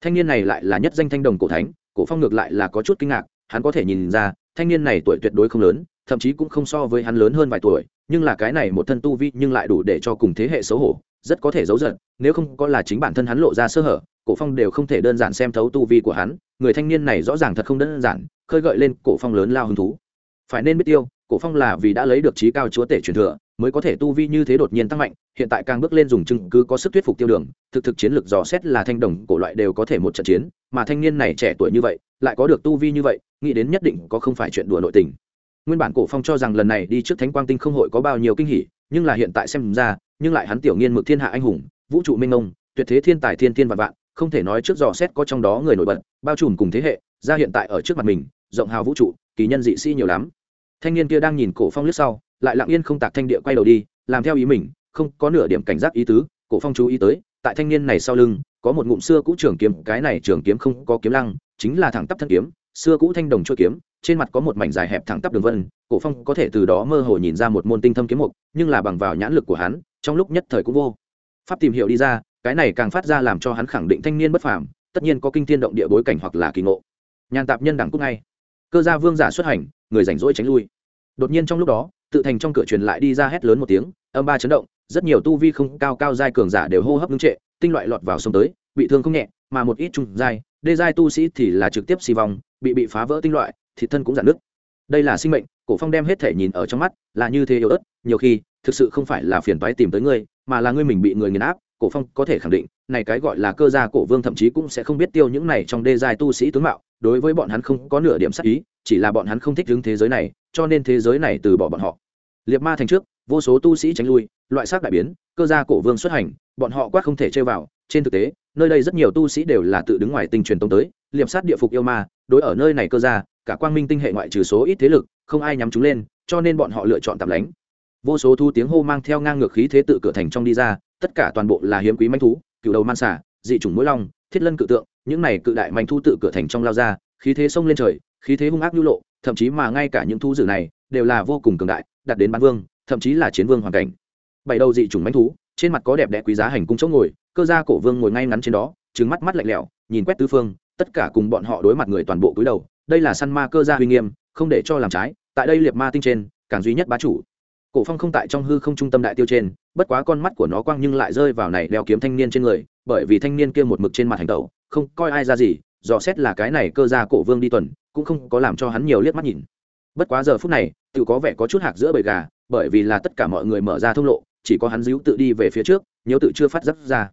Thanh niên này lại là nhất danh thanh đồng cổ thánh, cổ phong ngược lại là có chút kinh ngạc, hắn có thể nhìn ra thanh niên này tuổi tuyệt đối không lớn, thậm chí cũng không so với hắn lớn hơn vài tuổi, nhưng là cái này một thân tu vi nhưng lại đủ để cho cùng thế hệ xấu hổ, rất có thể giấu giận, nếu không có là chính bản thân hắn lộ ra sơ hở, cổ phong đều không thể đơn giản xem thấu tu vi của hắn, người thanh niên này rõ ràng thật không đơn giản, khơi gợi lên cổ phong lớn lao hứng thú. Phải nên biết tiêu, cổ phong là vì đã lấy được trí cao chúa tể truyền thừa mới có thể tu vi như thế đột nhiên tăng mạnh, hiện tại càng bước lên dùng chứng cứ có sức thuyết phục tiêu đường, thực thực chiến lược dò xét là thanh đồng cổ loại đều có thể một trận chiến, mà thanh niên này trẻ tuổi như vậy, lại có được tu vi như vậy, nghĩ đến nhất định có không phải chuyện đùa nội tình. Nguyên bản cổ phong cho rằng lần này đi trước thánh quang tinh không hội có bao nhiêu kinh hỉ, nhưng là hiện tại xem ra, nhưng lại hắn tiểu nghiên mực thiên hạ anh hùng, vũ trụ minh ông tuyệt thế thiên tài thiên thiên vạn vạn, không thể nói trước dò xét có trong đó người nổi bật, bao trùm cùng thế hệ, ra hiện tại ở trước mặt mình, rộng hào vũ trụ, kỳ nhân dị sĩ nhiều lắm. Thanh niên kia đang nhìn cổ phong lướt sau lại lặng yên không tạc thanh địa quay đầu đi, làm theo ý mình, không có nửa điểm cảnh giác ý tứ, cổ phong chú ý tới, tại thanh niên này sau lưng, có một ngụm xưa cũ trường kiếm, cái này trường kiếm không có kiếm lăng, chính là thẳng tắp thân kiếm, xưa cũ thanh đồng chuôi kiếm, trên mặt có một mảnh dài hẹp thẳng tắp đường vân, cổ phong có thể từ đó mơ hồ nhìn ra một môn tinh thâm kiếm mục, nhưng là bằng vào nhãn lực của hắn, trong lúc nhất thời cũng vô pháp tìm hiểu đi ra, cái này càng phát ra làm cho hắn khẳng định thanh niên bất phàm, tất nhiên có kinh thiên động địa bối cảnh hoặc là kỳ ngộ. Nhàn tạp nhân đẳng cúc ngay. Cơ gia vương giả xuất hành, người rảnh rỗi tránh lui. Đột nhiên trong lúc đó tự thành trong cửa truyền lại đi ra hét lớn một tiếng, âm ba chấn động, rất nhiều tu vi không cao cao giai cường giả đều hô hấp ngưng trệ, tinh loại lọt vào sông tới, bị thương không nhẹ, mà một ít trung giai, đê giai tu sĩ thì là trực tiếp xì vòng, bị bị phá vỡ tinh loại thì thân cũng giãn nứt. Đây là sinh mệnh, cổ phong đem hết thể nhìn ở trong mắt, là như thế yếu ớt, nhiều khi, thực sự không phải là phiền toái tìm tới ngươi, mà là ngươi mình bị người nghiền áp, cổ phong có thể khẳng định, này cái gọi là cơ gia cổ vương thậm chí cũng sẽ không biết tiêu những này trong đê giai tu sĩ tướng mạo đối với bọn hắn không có nửa điểm sắc ý, chỉ là bọn hắn không thích đứng thế giới này, cho nên thế giới này từ bỏ bọn họ. Liệt ma thành trước, vô số tu sĩ tránh lui, loại xác đại biến, cơ gia cổ vương xuất hành, bọn họ quát không thể chơi vào. Trên thực tế, nơi đây rất nhiều tu sĩ đều là tự đứng ngoài tinh truyền tông tới liệm sát địa phục yêu ma, đối ở nơi này cơ gia, cả quang minh tinh hệ ngoại trừ số ít thế lực, không ai nhắm chúng lên, cho nên bọn họ lựa chọn tạm lánh. Vô số thu tiếng hô mang theo ngang ngược khí thế tự cửa thành trong đi ra, tất cả toàn bộ là hiếm quý manh thú, cựu đầu man xả dị chủng mũi long, thiết lân cự tượng những này cự đại manh thu tự cửa thành trong lao ra, khí thế sông lên trời, khí thế hung ác nhu lộ, thậm chí mà ngay cả những thu dữ này đều là vô cùng cường đại, đạt đến bán vương, thậm chí là chiến vương hoàn cảnh. Bảy đầu dị chủng manh thú, trên mặt có đẹp đẽ quý giá hành cung chỗ ngồi, cơ gia cổ vương ngồi ngay ngắn trên đó trứng mắt mắt lạnh lẽo, nhìn quét tứ phương, tất cả cùng bọn họ đối mặt người toàn bộ cúi đầu, đây là săn ma cơ gia uy nghiêm, không để cho làm trái, tại đây liệt ma tinh trên, càng duy nhất bá chủ. Cổ phong không tại trong hư không trung tâm đại tiêu trên, bất quá con mắt của nó quang nhưng lại rơi vào này đeo kiếm thanh niên trên người, bởi vì thanh niên kia một mực trên mặt hành tẩu không coi ai ra gì, dò xét là cái này cơ gia cổ vương đi tuần, cũng không có làm cho hắn nhiều liếc mắt nhìn. Bất quá giờ phút này, tự có vẻ có chút hạc giữa bầy gà, bởi vì là tất cả mọi người mở ra thông lộ, chỉ có hắn díu tự đi về phía trước, nhớ tự chưa phát giác ra.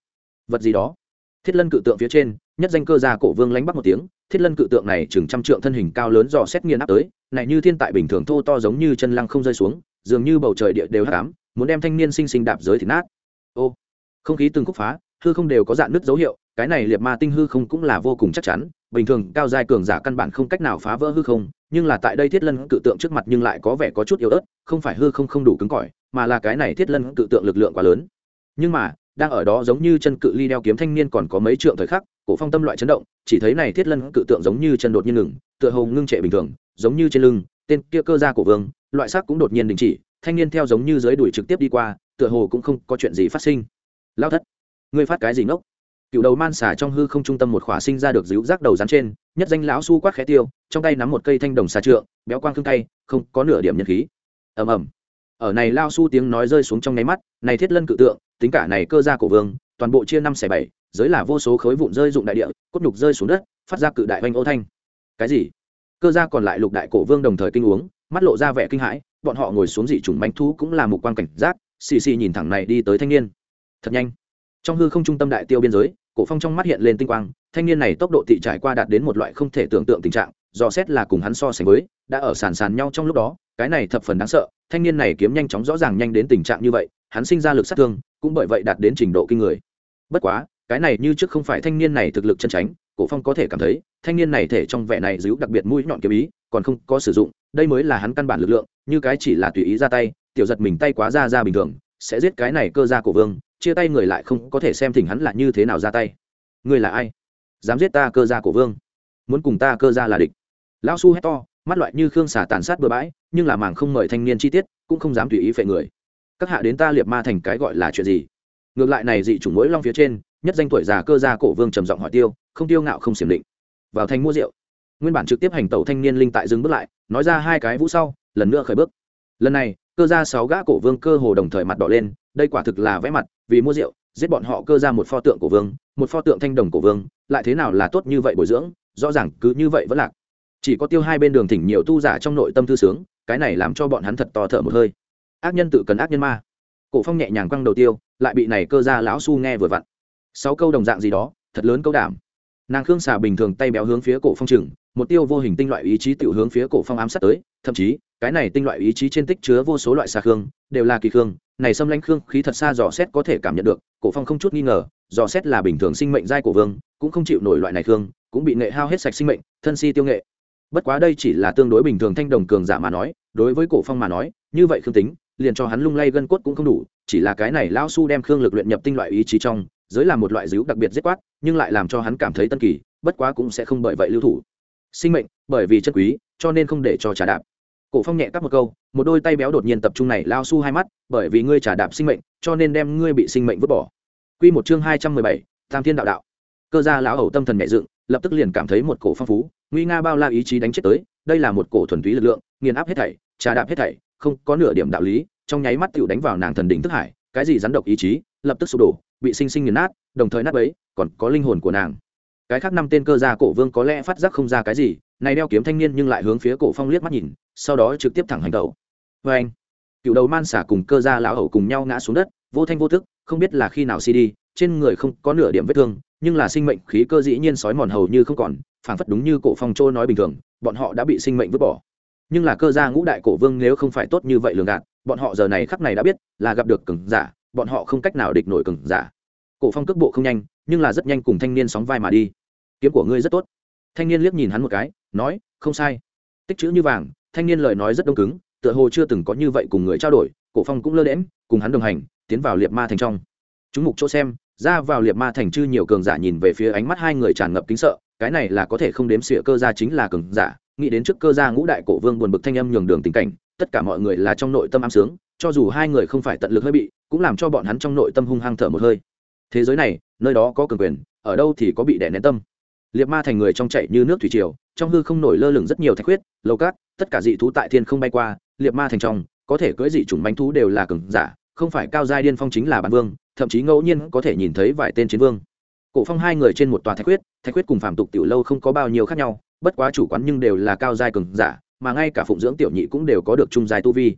Vật gì đó. Thiết lân cự tượng phía trên, nhất danh cơ gia cổ vương lánh bắc một tiếng, thiết lân cự tượng này chừng trăm trượng thân hình cao lớn dò xét nghiền áp tới, này như thiên tại bình thường thô to giống như chân lăng không rơi xuống, dường như bầu trời địa đều hát ám, muốn đem thanh niên sinh sinh đạp giới thì nát. Ô, không khí từng khúc phá, hư không đều có dạn nứt dấu hiệu cái này liệt ma tinh hư không cũng là vô cùng chắc chắn, bình thường cao giai cường giả căn bản không cách nào phá vỡ hư không, nhưng là tại đây thiết lân cự tượng trước mặt nhưng lại có vẻ có chút yếu ớt, không phải hư không không đủ cứng cỏi, mà là cái này thiết lân cự tượng lực lượng quá lớn. Nhưng mà, đang ở đó giống như chân cự ly đeo kiếm thanh niên còn có mấy trượng thời khắc, cổ phong tâm loại chấn động, chỉ thấy này thiết lân cự tượng giống như chân đột nhiên ngừng, tựa hồ ngưng trệ bình thường, giống như trên lưng, tên kia cơ gia cổ vương, loại sắc cũng đột nhiên đình chỉ, thanh niên theo giống như dưới đuổi trực tiếp đi qua, tựa hồ cũng không có chuyện gì phát sinh. Lao thất, ngươi phát cái gì ngốc? Cựu đầu man xả trong hư không trung tâm một khỏa sinh ra được díu rác đầu rắn trên, nhất danh lão su quát khé tiêu, trong tay nắm một cây thanh đồng xà trượng, béo quang thương tay, không có nửa điểm nhật khí. Ầm ầm. Ở này lao su tiếng nói rơi xuống trong nháy mắt, này thiết lân cự tượng, tính cả này cơ gia cổ vương, toàn bộ chia năm xẻ bảy, giới là vô số khối vụn rơi dụng đại địa, cốt nhục rơi xuống đất, phát ra cự đại oanh ô thanh. Cái gì? Cơ gia còn lại lục đại cổ vương đồng thời kinh uống, mắt lộ ra vẻ kinh hãi, bọn họ ngồi xuống dị chủng bánh thú cũng là một quan cảnh giác, xì xì nhìn thẳng này đi tới thanh niên. Thật nhanh trong hư không trung tâm đại tiêu biên giới, cổ phong trong mắt hiện lên tinh quang, thanh niên này tốc độ thị trải qua đạt đến một loại không thể tưởng tượng tình trạng, do xét là cùng hắn so sánh với, đã ở sàn sàn nhau trong lúc đó, cái này thập phần đáng sợ, thanh niên này kiếm nhanh chóng rõ ràng nhanh đến tình trạng như vậy, hắn sinh ra lực sát thương, cũng bởi vậy đạt đến trình độ kinh người. Bất quá, cái này như trước không phải thanh niên này thực lực chân tránh cổ phong có thể cảm thấy, thanh niên này thể trong vẻ này giữ đặc biệt mũi nhọn kiếm ý, còn không có sử dụng, đây mới là hắn căn bản lực lượng, như cái chỉ là tùy ý ra tay, tiểu giật mình tay quá ra ra bình thường, sẽ giết cái này cơ ra cổ vương chia tay người lại không có thể xem thỉnh hắn là như thế nào ra tay. Ngươi là ai? Dám giết ta cơ gia cổ vương. Muốn cùng ta cơ gia là địch. Lão su hét to, mắt loại như khương xả tàn sát bừa bãi, nhưng là màng không mời thanh niên chi tiết, cũng không dám tùy ý phệ người. Các hạ đến ta liệt ma thành cái gọi là chuyện gì? Ngược lại này dị chủng mỗi long phía trên, nhất danh tuổi già cơ gia cổ vương trầm giọng hỏi tiêu, không tiêu ngạo không xiểm định. Vào thành mua rượu. Nguyên bản trực tiếp hành tẩu thanh niên linh tại dừng bước lại, nói ra hai cái vũ sau, lần nữa khởi bước. Lần này, cơ gia sáu gã cổ vương cơ hồ đồng thời mặt đỏ lên đây quả thực là vẽ mặt, vì mua rượu, giết bọn họ cơ ra một pho tượng cổ vương, một pho tượng thanh đồng cổ vương, lại thế nào là tốt như vậy bồi dưỡng, rõ ràng cứ như vậy vẫn lạc. Chỉ có tiêu hai bên đường thỉnh nhiều tu giả trong nội tâm thư sướng, cái này làm cho bọn hắn thật to thở một hơi. Ác nhân tự cần ác nhân ma. Cổ phong nhẹ nhàng quăng đầu tiêu, lại bị này cơ ra lão su nghe vừa vặn. Sáu câu đồng dạng gì đó, thật lớn câu đảm. Nàng khương xà bình thường tay béo hướng phía cổ phong chừng một tiêu vô hình tinh loại ý chí tiểu hướng phía cổ phong ám sát tới, thậm chí, cái này tinh loại ý chí trên tích chứa vô số loại xà khương, đều là kỳ khương, này xâm lãnh khương khí thật xa dò xét có thể cảm nhận được, cổ phong không chút nghi ngờ, dò xét là bình thường sinh mệnh giai cổ vương, cũng không chịu nổi loại này khương, cũng bị nghệ hao hết sạch sinh mệnh, thân si tiêu nghệ. Bất quá đây chỉ là tương đối bình thường thanh đồng cường giả mà nói, đối với cổ phong mà nói, như vậy khương tính, liền cho hắn lung lay gân cốt cũng không đủ, chỉ là cái này lao su đem khương lực luyện nhập tinh loại ý chí trong, giới là một loại dữ đặc biệt giết quát, nhưng lại làm cho hắn cảm thấy tân kỳ, bất quá cũng sẽ không bởi vậy lưu thủ sinh mệnh, bởi vì chất quý, cho nên không để cho trả đạp. Cổ phong nhẹ cắt một câu, một đôi tay béo đột nhiên tập trung này lao su hai mắt, bởi vì ngươi trả đạp sinh mệnh, cho nên đem ngươi bị sinh mệnh vứt bỏ. Quy một chương hai trăm mười bảy, tam thiên đạo đạo. Cơ gia lão hầu tâm thần nhẹ dựng, lập tức liền cảm thấy một cổ phong phú, nguy nga bao la ý chí đánh chết tới, đây là một cổ thuần túy lực lượng, nghiền áp hết thảy, trà đạp hết thảy, không có nửa điểm đạo lý, trong nháy mắt tựu đánh vào nàng thần đỉnh thức hải, cái gì rắn độc ý chí, lập tức sụp đổ, bị sinh sinh nghiền nát, đồng thời nát bấy, còn có linh hồn của nàng cái khác năm tên cơ gia cổ vương có lẽ phát giác không ra cái gì, này đeo kiếm thanh niên nhưng lại hướng phía cổ phong liếc mắt nhìn, sau đó trực tiếp thẳng hành tẩu. Vê anh, cựu đầu man xả cùng cơ gia lão hầu cùng nhau ngã xuống đất, vô thanh vô thức không biết là khi nào si đi, trên người không có nửa điểm vết thương, nhưng là sinh mệnh khí cơ dĩ nhiên sói mòn hầu như không còn, phảng phất đúng như cổ phong trô nói bình thường, bọn họ đã bị sinh mệnh vứt bỏ. Nhưng là cơ gia ngũ đại cổ vương nếu không phải tốt như vậy lường gạt, bọn họ giờ này khắc này đã biết là gặp được cường giả, bọn họ không cách nào địch nổi cường giả cổ phong cước bộ không nhanh, nhưng là rất nhanh cùng thanh niên sóng vai mà đi. Kiếm của ngươi rất tốt. Thanh niên liếc nhìn hắn một cái, nói, không sai. Tích chữ như vàng, thanh niên lời nói rất đông cứng, tựa hồ chưa từng có như vậy cùng người trao đổi, cổ phong cũng lơ đễm cùng hắn đồng hành, tiến vào liệt ma thành trong. Chúng mục chỗ xem, ra vào liệt ma thành chư nhiều cường giả nhìn về phía ánh mắt hai người tràn ngập kính sợ, cái này là có thể không đếm xỉa cơ gia chính là cường giả, nghĩ đến trước cơ gia ngũ đại cổ vương buồn bực thanh âm nhường đường tình cảnh, tất cả mọi người là trong nội tâm am sướng, cho dù hai người không phải tận lực hơi bị, cũng làm cho bọn hắn trong nội tâm hung hăng thở một hơi thế giới này, nơi đó có cường quyền, ở đâu thì có bị đè nén tâm. Liệt ma thành người trong chạy như nước thủy triều, trong hư không nổi lơ lửng rất nhiều thạch huyết lâu cát, tất cả dị thú tại thiên không bay qua, liệt ma thành trong, có thể cưỡi dị chủng bánh thú đều là cường giả, không phải cao giai điên phong chính là bản vương, thậm chí ngẫu nhiên có thể nhìn thấy vài tên chiến vương. Cổ phong hai người trên một tòa thạch huyết thạch huyết cùng phạm tục tiểu lâu không có bao nhiêu khác nhau, bất quá chủ quán nhưng đều là cao giai cường giả, mà ngay cả phụng dưỡng tiểu nhị cũng đều có được trung giai tu vi.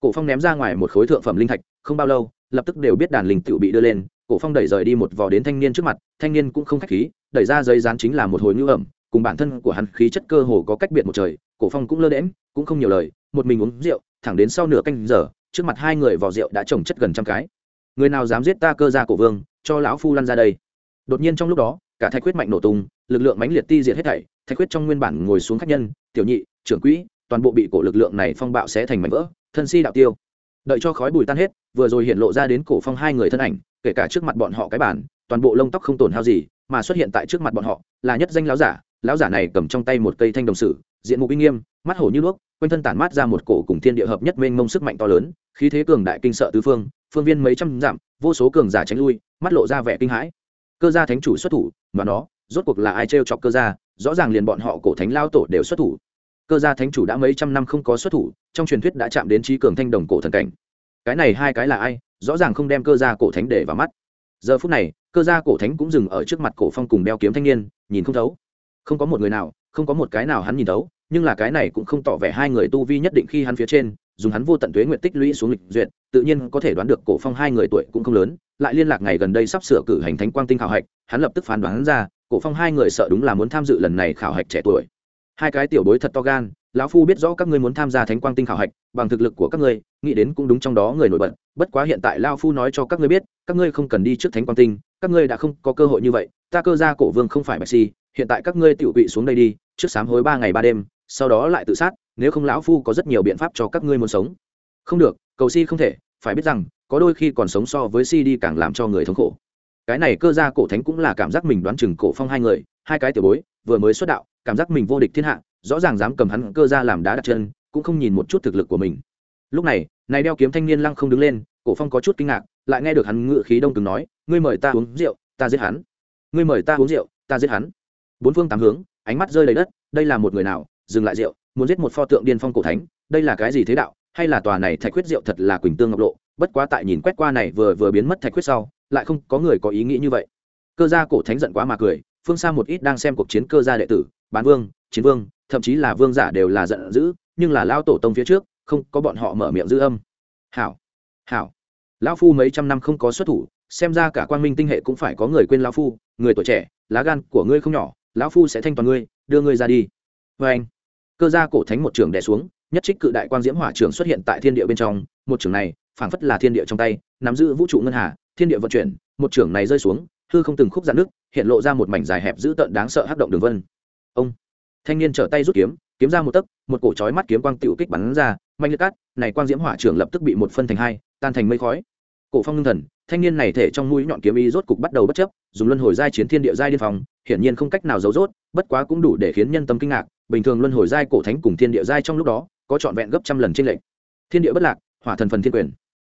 Cổ phong ném ra ngoài một khối thượng phẩm linh thạch, không bao lâu, lập tức đều biết đàn linh tiểu bị đưa lên cổ phong đẩy rời đi một vò đến thanh niên trước mặt, thanh niên cũng không khách khí, đẩy ra giấy dán chính là một hồi ngữ ẩm, cùng bản thân của hắn khí chất cơ hồ có cách biệt một trời, cổ phong cũng lơ đễm cũng không nhiều lời, một mình uống rượu, thẳng đến sau nửa canh giờ, trước mặt hai người vò rượu đã trồng chất gần trăm cái. Người nào dám giết ta cơ gia cổ vương, cho lão phu lăn ra đây. Đột nhiên trong lúc đó, cả thạch quyết mạnh nổ tung, lực lượng mãnh liệt ti diệt hết thảy, thạch quyết trong nguyên bản ngồi xuống khách nhân, tiểu nhị, trưởng quỹ, toàn bộ bị cổ lực lượng này phong bạo sẽ thành mảnh vỡ, thân si đạo tiêu. Đợi cho khói bùi tan hết, vừa rồi hiện lộ ra đến cổ phong hai người thân ảnh kể cả trước mặt bọn họ cái bản, toàn bộ lông tóc không tổn hao gì, mà xuất hiện tại trước mặt bọn họ là nhất danh lão giả. Lão giả này cầm trong tay một cây thanh đồng sử, diện mục uy nghiêm, mắt hổ như đuốc quanh thân tản mát ra một cổ cùng thiên địa hợp nhất mênh mông sức mạnh to lớn, khí thế cường đại kinh sợ tứ phương phương viên mấy trăm dặm, vô số cường giả tránh lui, mắt lộ ra vẻ kinh hãi. Cơ gia thánh chủ xuất thủ, mà nó, rốt cuộc là ai trêu chọc cơ gia, rõ ràng liền bọn họ cổ thánh lao tổ đều xuất thủ. Cơ gia thánh chủ đã mấy trăm năm không có xuất thủ, trong truyền thuyết đã chạm đến trí cường thanh đồng cổ thần cảnh cái này hai cái là ai, rõ ràng không đem cơ gia cổ thánh để vào mắt. Giờ phút này, cơ gia cổ thánh cũng dừng ở trước mặt cổ phong cùng đeo kiếm thanh niên, nhìn không thấu. Không có một người nào, không có một cái nào hắn nhìn thấu, nhưng là cái này cũng không tỏ vẻ hai người tu vi nhất định khi hắn phía trên, dùng hắn vô tận tuế nguyện tích lũy xuống lịch duyệt, tự nhiên có thể đoán được cổ phong hai người tuổi cũng không lớn, lại liên lạc ngày gần đây sắp sửa cử hành thánh quang tinh khảo hạch, hắn lập tức phán đoán ra, cổ phong hai người sợ đúng là muốn tham dự lần này khảo hạch trẻ tuổi. Hai cái tiểu bối thật to gan lão phu biết rõ các ngươi muốn tham gia thánh quang tinh khảo hạch, bằng thực lực của các ngươi, nghĩ đến cũng đúng trong đó người nổi bật. Bất quá hiện tại lao phu nói cho các ngươi biết, các ngươi không cần đi trước thánh quang tinh, các ngươi đã không có cơ hội như vậy. Ta cơ gia cổ vương không phải bạch si, hiện tại các ngươi tiểu bị xuống đây đi, trước sám hối ba ngày ba đêm, sau đó lại tự sát, nếu không lão phu có rất nhiều biện pháp cho các ngươi muốn sống. Không được, cầu si không thể, phải biết rằng, có đôi khi còn sống so với si đi càng làm cho người thống khổ. Cái này cơ gia cổ thánh cũng là cảm giác mình đoán chừng cổ phong hai người, hai cái tiểu bối, vừa mới xuất đạo, cảm giác mình vô địch thiên hạ rõ ràng dám cầm hắn cơ ra làm đá đặt chân, cũng không nhìn một chút thực lực của mình. Lúc này này đeo kiếm thanh niên lăng không đứng lên, cổ phong có chút kinh ngạc, lại nghe được hắn ngự khí đông từng nói, ngươi mời ta uống rượu, ta giết hắn. Ngươi mời ta uống rượu, ta giết hắn. Bốn phương tám hướng, ánh mắt rơi đầy đất, đây là một người nào, dừng lại rượu, muốn giết một pho tượng điên phong cổ thánh, đây là cái gì thế đạo, hay là tòa này thạch huyết rượu thật là quỳnh tương ngọc lộ, bất quá tại nhìn quét qua này vừa vừa biến mất thạch huyết sau, lại không có người có ý nghĩ như vậy. Cơ gia cổ thánh giận quá mà cười, phương xa một ít đang xem cuộc chiến cơ gia đệ tử, bán vương, chiến vương thậm chí là vương giả đều là giận dữ, nhưng là lao tổ tông phía trước, không có bọn họ mở miệng dư âm. Hảo hảo. Lão phu mấy trăm năm không có xuất thủ, xem ra cả quang minh tinh hệ cũng phải có người quên lão phu, người tuổi trẻ, lá gan của ngươi không nhỏ, lão phu sẽ thanh toàn ngươi, đưa ngươi ra đi. Vê anh, cơ gia cổ thánh một trường đè xuống, nhất trích cự đại quang diễm hỏa trường xuất hiện tại thiên địa bên trong, một trường này, phảng phất là thiên địa trong tay, nắm giữ vũ trụ ngân hà, thiên địa vận chuyển, một trường này rơi xuống, hư không từng khúc giãn nước hiện lộ ra một mảnh dài hẹp dữ tợn đáng sợ hắc động đường vân. Ông thanh niên trở tay rút kiếm kiếm ra một tấc, một cổ chói mắt kiếm quang tiểu kích bắn ra, mạnh liệt cát này quang diễm hỏa trưởng lập tức bị một phân thành hai, tan thành mây khói. Cổ phong ngưng thần, thanh niên này thể trong mũi nhọn kiếm y rốt cục bắt đầu bất chấp, dùng luân hồi giai chiến thiên địa giai điên phòng hiển nhiên không cách nào giấu rốt, bất quá cũng đủ để khiến nhân tâm kinh ngạc, bình thường luân hồi giai cổ thánh cùng thiên địa giai trong lúc đó, có trọn vẹn gấp trăm lần trên lệnh thiên địa bất lạc, hỏa thần phần thiên quyền.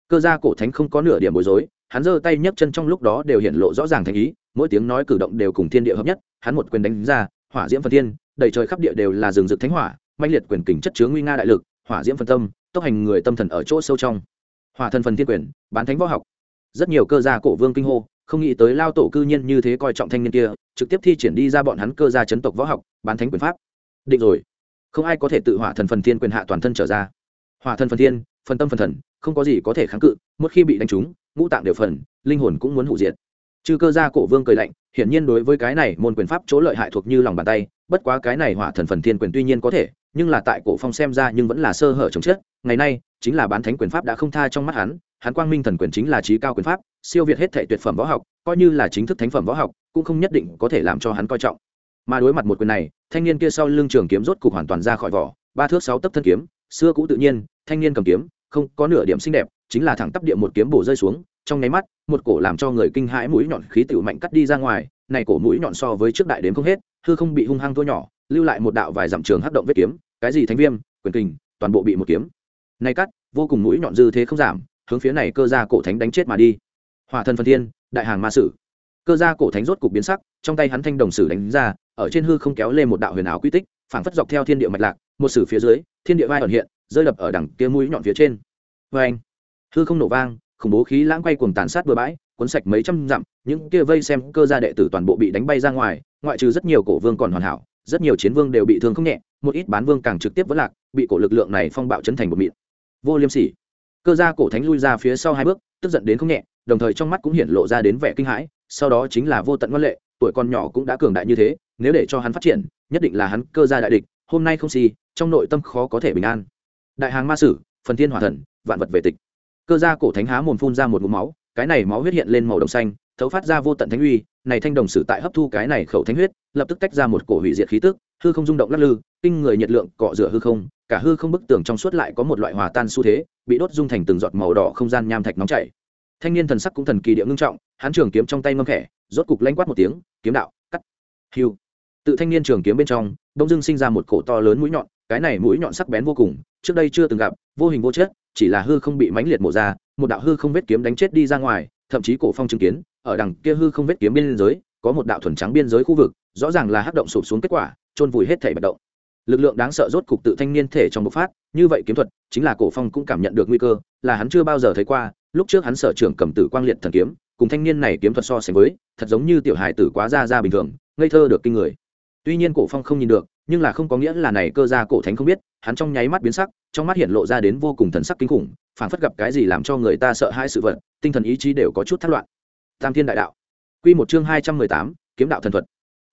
Cơ gia cổ thánh không có nửa điểm bối rối, hắn giơ tay nhấc chân trong lúc đó đều hiện lộ rõ ràng thành ý, mỗi tiếng nói cử động đều cùng thiên địa hợp nhất, hắn một quyền đánh ra, hỏa diễm phần thiên đầy trời khắp địa đều là rừng rực thánh hỏa manh liệt quyền kình chất chứa nguy nga đại lực, hỏa diễm phân tâm, tốc hành người tâm thần ở chỗ sâu trong. Hỏa thần phần thiên quyền, bán thánh võ học. Rất nhiều cơ gia cổ vương kinh hô, không nghĩ tới lao tổ cư nhiên như thế coi trọng thanh niên kia, trực tiếp thi triển đi ra bọn hắn cơ gia chấn tộc võ học, bán thánh quyền pháp. Định rồi. Không ai có thể tự hỏa thần phần thiên quyền hạ toàn thân trở ra. Hỏa thần phần thiên, phần tâm phần thần, không có gì có thể kháng cự, một khi bị đánh trúng, ngũ tạng đều phần, linh hồn cũng muốn hủ diệt chư cơ gia cổ vương cười lạnh, hiển nhiên đối với cái này môn quyền pháp chỗ lợi hại thuộc như lòng bàn tay, bất quá cái này hỏa thần phần thiên quyền tuy nhiên có thể, nhưng là tại cổ phong xem ra nhưng vẫn là sơ hở chống chết. Ngày nay, chính là bán thánh quyền pháp đã không tha trong mắt hắn hắn quang minh thần quyền chính là trí cao quyền pháp, siêu việt hết thể tuyệt phẩm võ học, coi như là chính thức thánh phẩm võ học, cũng không nhất định có thể làm cho hắn coi trọng. Mà đối mặt một quyền này, thanh niên kia sau lưng trường kiếm rốt cục hoàn toàn ra khỏi vỏ, ba thước sáu tấc thân kiếm, xưa cũ tự nhiên, thanh niên cầm kiếm, không có nửa điểm xinh đẹp, chính là thẳng tắp địa một kiếm bổ rơi xuống trong nháy mắt, một cổ làm cho người kinh hãi mũi nhọn khí tiểu mạnh cắt đi ra ngoài, này cổ mũi nhọn so với trước đại đến không hết, hư không bị hung hăng thua nhỏ, lưu lại một đạo vài dặm trường hắc động vết kiếm, cái gì thánh viêm, quyền kình, toàn bộ bị một kiếm. Này cắt, vô cùng mũi nhọn dư thế không giảm, hướng phía này cơ gia cổ thánh đánh chết mà đi. Hỏa thân phân thiên, đại hàng ma sử. Cơ gia cổ thánh rốt cục biến sắc, trong tay hắn thanh đồng sử đánh ra, ở trên hư không kéo lên một đạo huyền ảo quy tích, phảng phất dọc theo thiên địa mạch lạc, một sử phía dưới, thiên địa vai ẩn hiện, rơi đập ở đằng kia mũi nhọn phía trên. Vê anh hư không nổ vang khủng bố khí lãng quay cuồng tàn sát bừa bãi, cuốn sạch mấy trăm dặm, những kia vây xem cơ gia đệ tử toàn bộ bị đánh bay ra ngoài, ngoại trừ rất nhiều cổ vương còn hoàn hảo, rất nhiều chiến vương đều bị thương không nhẹ, một ít bán vương càng trực tiếp vẫn lạc, bị cổ lực lượng này phong bạo chấn thành một mịn. Vô liêm sỉ. Cơ gia cổ thánh lui ra phía sau hai bước, tức giận đến không nhẹ, đồng thời trong mắt cũng hiện lộ ra đến vẻ kinh hãi, sau đó chính là vô tận ngoan lệ, tuổi con nhỏ cũng đã cường đại như thế, nếu để cho hắn phát triển, nhất định là hắn cơ gia đại địch, hôm nay không si, trong nội tâm khó có thể bình an. Đại hàng ma sử, phần thiên hỏa thần, vạn vật về tịch cơ gia cổ thánh há mồm phun ra một ngụm máu, cái này máu huyết hiện lên màu đồng xanh, thấu phát ra vô tận thánh uy, này thanh đồng sử tại hấp thu cái này khẩu thánh huyết, lập tức tách ra một cổ hủy diệt khí tức, hư không rung động lắc lư, kinh người nhiệt lượng cọ rửa hư không, cả hư không bức tường trong suốt lại có một loại hòa tan xu thế, bị đốt dung thành từng giọt màu đỏ không gian nham thạch nóng chảy. Thanh niên thần sắc cũng thần kỳ địa ngưng trọng, hắn trường kiếm trong tay ngâm khẽ, rốt cục lanh quát một tiếng, kiếm đạo, cắt. Hiu tự thanh niên trường kiếm bên trong đông dưng sinh ra một cổ to lớn mũi nhọn, cái này mũi nhọn sắc bén vô cùng, trước đây chưa từng gặp, vô hình vô chất chỉ là hư không bị mãnh liệt mổ ra, một đạo hư không vết kiếm đánh chết đi ra ngoài, thậm chí cổ phong chứng kiến, ở đằng kia hư không vết kiếm biên giới, có một đạo thuần trắng biên giới khu vực, rõ ràng là hắc động sụp xuống kết quả trôn vùi hết thể bạch động. Lực lượng đáng sợ rốt cục tự thanh niên thể trong bộc phát, như vậy kiếm thuật, chính là cổ phong cũng cảm nhận được nguy cơ, là hắn chưa bao giờ thấy qua, lúc trước hắn sở trưởng cầm tử quang liệt thần kiếm, cùng thanh niên này kiếm thuật so sánh với, thật giống như tiểu hài tử quá ra ra bình thường, ngây thơ được kinh người. Tuy nhiên cổ phong không nhìn được, nhưng là không có nghĩa là này cơ gia cổ thánh không biết hắn trong nháy mắt biến sắc, trong mắt hiện lộ ra đến vô cùng thần sắc kinh khủng, phảng phất gặp cái gì làm cho người ta sợ hãi sự vật, tinh thần ý chí đều có chút thất loạn. Tam thiên đại đạo. Quy một chương hai trăm mười tám, kiếm đạo thần thuật.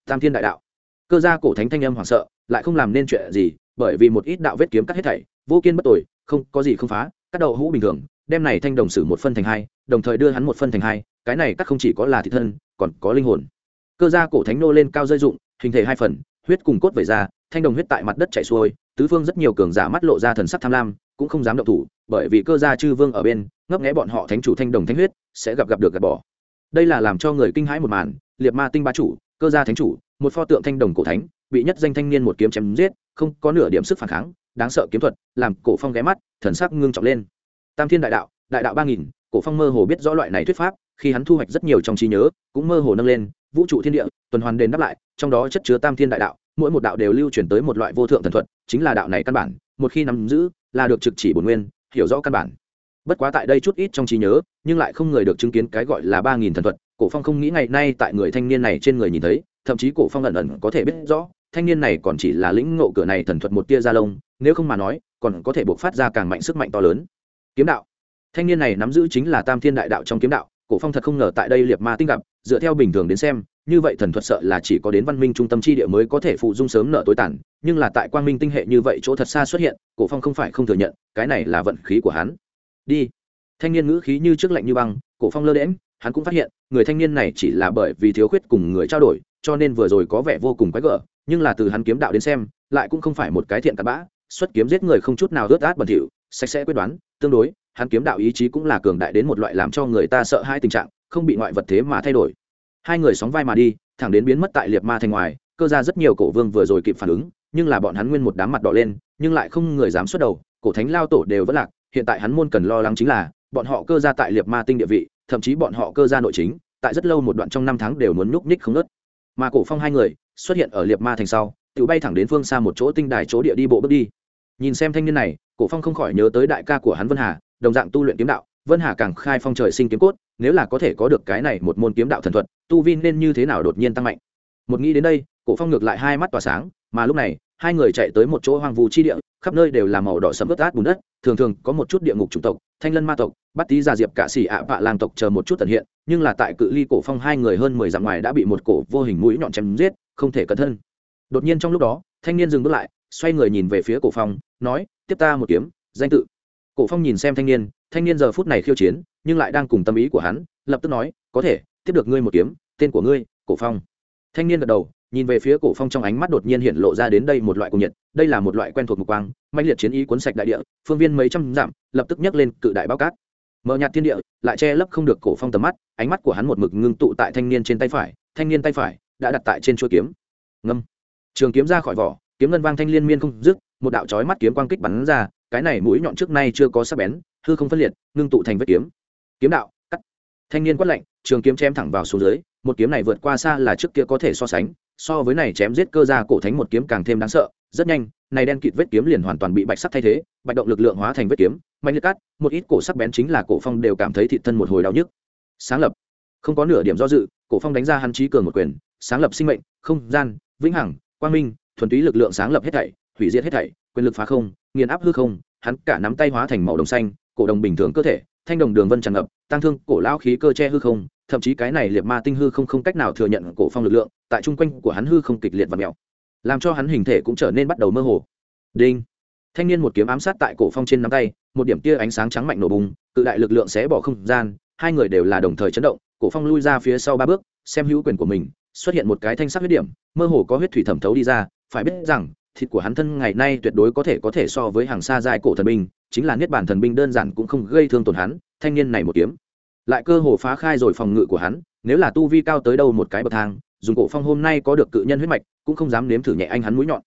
Tam thiên đại đạo. Cơ gia cổ thánh thanh âm hoảng sợ, lại không làm nên chuyện gì, bởi vì một ít đạo vết kiếm cắt hết thảy, vô kiên bất tội không, có gì không phá, cắt đầu hũ bình thường, đem này thanh đồng sử một phân thành hai, đồng thời đưa hắn một phân thành hai, cái này cắt không chỉ có là thị thân, còn có linh hồn. Cơ gia cổ thánh nô lên cao rơi dụng, hình thể hai phần, huyết cùng cốt vẩy ra, thanh đồng huyết tại mặt đất chảy xuôi tứ phương rất nhiều cường giả mắt lộ ra thần sắc tham lam, cũng không dám động thủ, bởi vì cơ gia chư vương ở bên, ngấp nghé bọn họ thánh chủ thanh đồng thánh huyết, sẽ gặp gặp được gạt bỏ. Đây là làm cho người kinh hãi một màn, liệt ma tinh ba chủ, cơ gia thánh chủ, một pho tượng thanh đồng cổ thánh, bị nhất danh thanh niên một kiếm chém giết, không có nửa điểm sức phản kháng, đáng sợ kiếm thuật, làm cổ phong ghé mắt, thần sắc ngưng trọng lên. Tam thiên đại đạo đại đạo ba nghìn, cổ phong mơ hồ biết rõ loại này thuyết pháp, khi hắn thu hoạch rất nhiều trong trí nhớ, cũng mơ hồ nâng lên, vũ trụ thiên địa, tuần hoàn đền đáp lại, trong đó chất chứa tam thiên đại đạo mỗi một đạo đều lưu truyền tới một loại vô thượng thần thuật, chính là đạo này căn bản, một khi nắm giữ, là được trực chỉ bổn nguyên, hiểu rõ căn bản. Bất quá tại đây chút ít trong trí nhớ, nhưng lại không người được chứng kiến cái gọi là ba nghìn thần thuật, cổ phong không nghĩ ngày nay tại người thanh niên này trên người nhìn thấy, thậm chí cổ phong ẩn ẩn có thể biết rõ, thanh niên này còn chỉ là lĩnh ngộ cửa này thần thuật một tia gia lông, nếu không mà nói, còn có thể buộc phát ra càng mạnh sức mạnh to lớn. Kiếm đạo. Thanh niên này nắm giữ chính là tam thiên đại đạo trong kiếm đạo, cổ phong thật không ngờ tại đây liệt ma tinh gặp, dựa theo bình thường đến xem như vậy thần thuật sợ là chỉ có đến văn minh trung tâm chi địa mới có thể phụ dung sớm nợ tối tàn, nhưng là tại quang minh tinh hệ như vậy chỗ thật xa xuất hiện, cổ phong không phải không thừa nhận, cái này là vận khí của hắn. Đi. Thanh niên ngữ khí như trước lạnh như băng, cổ phong lơ đễm hắn cũng phát hiện, người thanh niên này chỉ là bởi vì thiếu khuyết cùng người trao đổi, cho nên vừa rồi có vẻ vô cùng quái gở, nhưng là từ hắn kiếm đạo đến xem, lại cũng không phải một cái thiện cặn bã, xuất kiếm giết người không chút nào rớt át bẩn thỉu, sạch sẽ quyết đoán, tương đối, hắn kiếm đạo ý chí cũng là cường đại đến một loại làm cho người ta sợ hai tình trạng, không bị ngoại vật thế mà thay đổi hai người sóng vai mà đi, thẳng đến biến mất tại liệt ma thành ngoài, cơ ra rất nhiều cổ vương vừa rồi kịp phản ứng, nhưng là bọn hắn nguyên một đám mặt đỏ lên, nhưng lại không người dám xuất đầu, cổ thánh lao tổ đều vẫn lạc, hiện tại hắn môn cần lo lắng chính là, bọn họ cơ ra tại liệt ma tinh địa vị, thậm chí bọn họ cơ ra nội chính, tại rất lâu một đoạn trong năm tháng đều muốn núp ních không nớt mà cổ phong hai người, xuất hiện ở liệt ma thành sau, tự bay thẳng đến phương xa một chỗ tinh đài chỗ địa đi bộ bước đi. Nhìn xem thanh niên này, cổ phong không khỏi nhớ tới đại ca của hắn vân hà, đồng dạng tu luyện kiếm đạo vân hà càng khai phong trời sinh kiếm cốt, nếu là có thể có được cái này một môn kiếm đạo thần thuật, tu vi nên như thế nào đột nhiên tăng mạnh? Một nghĩ đến đây, cổ phong ngược lại hai mắt tỏa sáng, mà lúc này, hai người chạy tới một chỗ hoang vu chi địa, khắp nơi đều là màu đỏ sẫm ướt át bùn đất, thường thường có một chút địa ngục chủng tộc, thanh lân ma tộc bắt tí gia diệp cả xỉ ạ vạ lang tộc chờ một chút tận hiện, nhưng là tại cự ly cổ phong hai người hơn mười dặm ngoài đã bị một cổ vô hình mũi nhọn chém giết, không thể cẩn thân. Đột nhiên trong lúc đó, thanh niên dừng bước lại, xoay người nhìn về phía cổ phong, nói, tiếp ta một kiếm, danh tự. Cổ phong nhìn xem thanh niên thanh niên giờ phút này khiêu chiến, nhưng lại đang cùng tâm ý của hắn, lập tức nói, có thể, tiếp được ngươi một kiếm, tên của ngươi, cổ phong. Thanh niên gật đầu, nhìn về phía cổ phong trong ánh mắt đột nhiên hiện lộ ra đến đây một loại cung nhiệt, đây là một loại quen thuộc mục quang, mãnh liệt chiến ý cuốn sạch đại địa, phương viên mấy trăm dặm, lập tức nhấc lên cự đại bao cát. Mở nhạt thiên địa, lại che lấp không được cổ phong tầm mắt, ánh mắt của hắn một mực ngưng tụ tại thanh niên trên tay phải, thanh niên tay phải đã đặt tại trên chuôi kiếm. Ngâm. Trường kiếm ra khỏi vỏ, kiếm ngân vang thanh liên miên không dứt, một đạo chói mắt kiếm quang kích bắn ra cái này mũi nhọn trước nay chưa có sắc bén, hư không phân liệt, ngưng tụ thành vết kiếm. Kiếm đạo, cắt. Thanh niên quát lạnh, trường kiếm chém thẳng vào xuống dưới, một kiếm này vượt qua xa là trước kia có thể so sánh, so với này chém giết cơ ra cổ thánh một kiếm càng thêm đáng sợ, rất nhanh, này đen kịt vết kiếm liền hoàn toàn bị bạch sắc thay thế, bạch động lực lượng hóa thành vết kiếm, mạnh liệt cắt, một ít cổ sắc bén chính là cổ phong đều cảm thấy thị thân một hồi đau nhức. Sáng lập. Không có nửa điểm do dự, cổ phong đánh ra hắn trí cường một quyền, sáng lập sinh mệnh, không gian, vĩnh hằng, quang minh, thuần túy lực lượng sáng lập hết thảy, hủy diệt hết thảy quyền lực phá không, nghiền áp hư không, hắn cả nắm tay hóa thành màu đồng xanh, cổ đồng bình thường cơ thể, thanh đồng đường vân tràn ngập, tăng thương cổ lao khí cơ che hư không, thậm chí cái này liệt ma tinh hư không không cách nào thừa nhận cổ phong lực lượng, tại trung quanh của hắn hư không kịch liệt và mèo làm cho hắn hình thể cũng trở nên bắt đầu mơ hồ. Đinh! Thanh niên một kiếm ám sát tại cổ phong trên nắm tay, một điểm tia ánh sáng trắng mạnh nổ bùng, cự đại lực lượng sẽ bỏ không gian, hai người đều là đồng thời chấn động, cổ phong lui ra phía sau ba bước, xem hữu quyền của mình, xuất hiện một cái thanh sắc huyết điểm, mơ hồ có huyết thủy thẩm thấu đi ra, phải biết rằng thịt của hắn thân ngày nay tuyệt đối có thể có thể so với hàng xa dài cổ thần binh, chính là niết bản thần binh đơn giản cũng không gây thương tổn hắn, thanh niên này một kiếm. Lại cơ hồ phá khai rồi phòng ngự của hắn, nếu là tu vi cao tới đâu một cái bậc thang, dùng cổ phong hôm nay có được cự nhân huyết mạch, cũng không dám nếm thử nhẹ anh hắn mũi nhọn.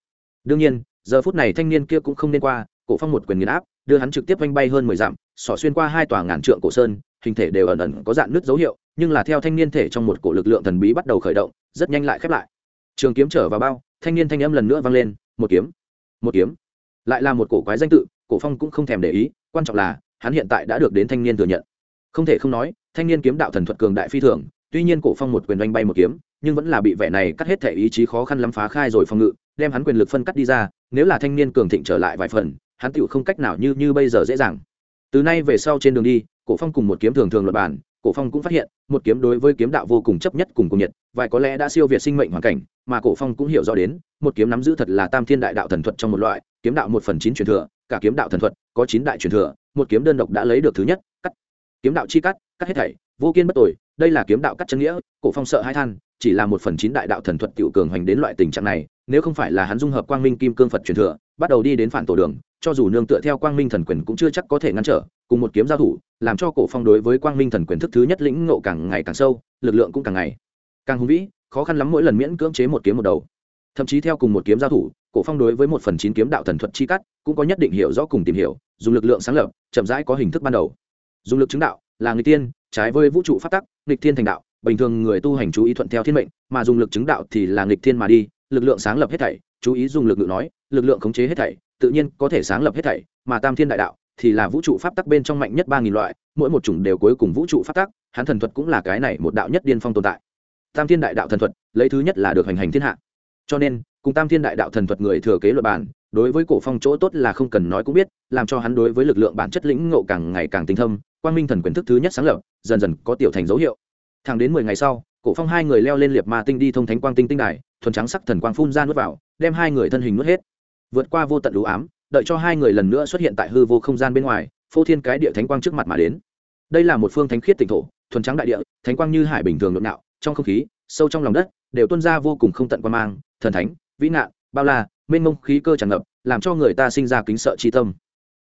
Đương nhiên, giờ phút này thanh niên kia cũng không nên qua, cổ phong một quyền nghiền áp, đưa hắn trực tiếp vanh bay hơn mười dặm, xỏ xuyên qua hai tòa ngàn trượng cổ sơn, hình thể đều ẩn ẩn có dạn nứt dấu hiệu, nhưng là theo thanh niên thể trong một cổ lực lượng thần bí bắt đầu khởi động, rất nhanh lại khép lại. Trường kiếm trở vào bao, thanh niên thanh âm lần nữa vang lên một kiếm một kiếm. Lại là một cổ quái danh tự, cổ phong cũng không thèm để ý, quan trọng là, hắn hiện tại đã được đến thanh niên thừa nhận. Không thể không nói, thanh niên kiếm đạo thần thuật cường đại phi thường, tuy nhiên cổ phong một quyền đánh bay một kiếm, nhưng vẫn là bị vẻ này cắt hết thể ý chí khó khăn lắm phá khai rồi phòng ngự, đem hắn quyền lực phân cắt đi ra, nếu là thanh niên cường thịnh trở lại vài phần, hắn tựu không cách nào như như bây giờ dễ dàng. Từ nay về sau trên đường đi, cổ phong cùng một kiếm thường thường luật bản cổ phong cũng phát hiện, một kiếm đối với kiếm đạo vô cùng chấp nhất cùng cùng nhiệt, vài có lẽ đã siêu việt sinh mệnh hoàn cảnh, mà cổ phong cũng hiểu rõ đến, một kiếm nắm giữ thật là tam thiên đại đạo thần thuật trong một loại, kiếm đạo một phần chín truyền thừa, cả kiếm đạo thần thuật có chín đại truyền thừa, một kiếm đơn độc đã lấy được thứ nhất, cắt. Kiếm đạo chi cắt cắt hết thảy, vô kiên bất tội đây là kiếm đạo cắt chân nghĩa, cổ phong sợ hai than chỉ là một phần chín đại đạo thần thuật tiểu cường hoành đến loại tình trạng này, nếu không phải là hắn dung hợp quang minh kim cương phật truyền thừa, bắt đầu đi đến phản tổ đường, cho dù nương tựa theo quang minh thần quyền cũng chưa chắc có thể ngăn trở, cùng một kiếm giao thủ, làm cho cổ phong đối với quang minh thần quyền thức thứ nhất lĩnh ngộ càng ngày càng sâu, lực lượng cũng càng ngày càng hùng vĩ, khó khăn lắm mỗi lần miễn cưỡng chế một kiếm một đầu. Thậm chí theo cùng một kiếm giao thủ, cổ phong đối với một phần chín kiếm đạo thần thuật chi cắt, cũng có nhất định hiểu rõ cùng tìm hiểu, dùng lực lượng sáng lập, chậm rãi có hình thức ban đầu. Dùng lực chứng đạo, là người tiên, trái với vũ trụ phát tắc, nghịch thiên thành đạo bình thường người tu hành chú ý thuận theo thiên mệnh, mà dùng lực chứng đạo thì là nghịch thiên mà đi, lực lượng sáng lập hết thảy, chú ý dùng lực ngự nói, lực lượng khống chế hết thảy, tự nhiên có thể sáng lập hết thảy, mà tam thiên đại đạo thì là vũ trụ pháp tắc bên trong mạnh nhất ba nghìn loại, mỗi một chủng đều cuối cùng vũ trụ pháp tắc, hắn thần thuật cũng là cái này một đạo nhất điên phong tồn tại. Tam thiên đại đạo thần thuật, lấy thứ nhất là được hành hành thiên hạ. Cho nên, cùng tam thiên đại đạo thần thuật người thừa kế luật bản đối với cổ phong chỗ tốt là không cần nói cũng biết, làm cho hắn đối với lực lượng bản chất lĩnh ngộ càng ngày càng tinh thâm, quang minh thần quyền thức thứ nhất sáng lập, dần dần có tiểu thành dấu hiệu thẳng đến mười ngày sau, cổ phong hai người leo lên liệt ma tinh đi thông thánh quang tinh tinh đài, thuần trắng sắc thần quang phun ra nuốt vào, đem hai người thân hình nuốt hết. Vượt qua vô tận đủ ám, đợi cho hai người lần nữa xuất hiện tại hư vô không gian bên ngoài, phô thiên cái địa thánh quang trước mặt mà đến. Đây là một phương thánh khiết tỉnh thổ, thuần trắng đại địa, thánh quang như hải bình thường nhộn nạo, trong không khí, sâu trong lòng đất, đều tuôn ra vô cùng không tận quan mang, thần thánh, vĩ nạn bao la, mênh mông khí cơ tràn ngập, làm cho người ta sinh ra kính sợ chi tâm.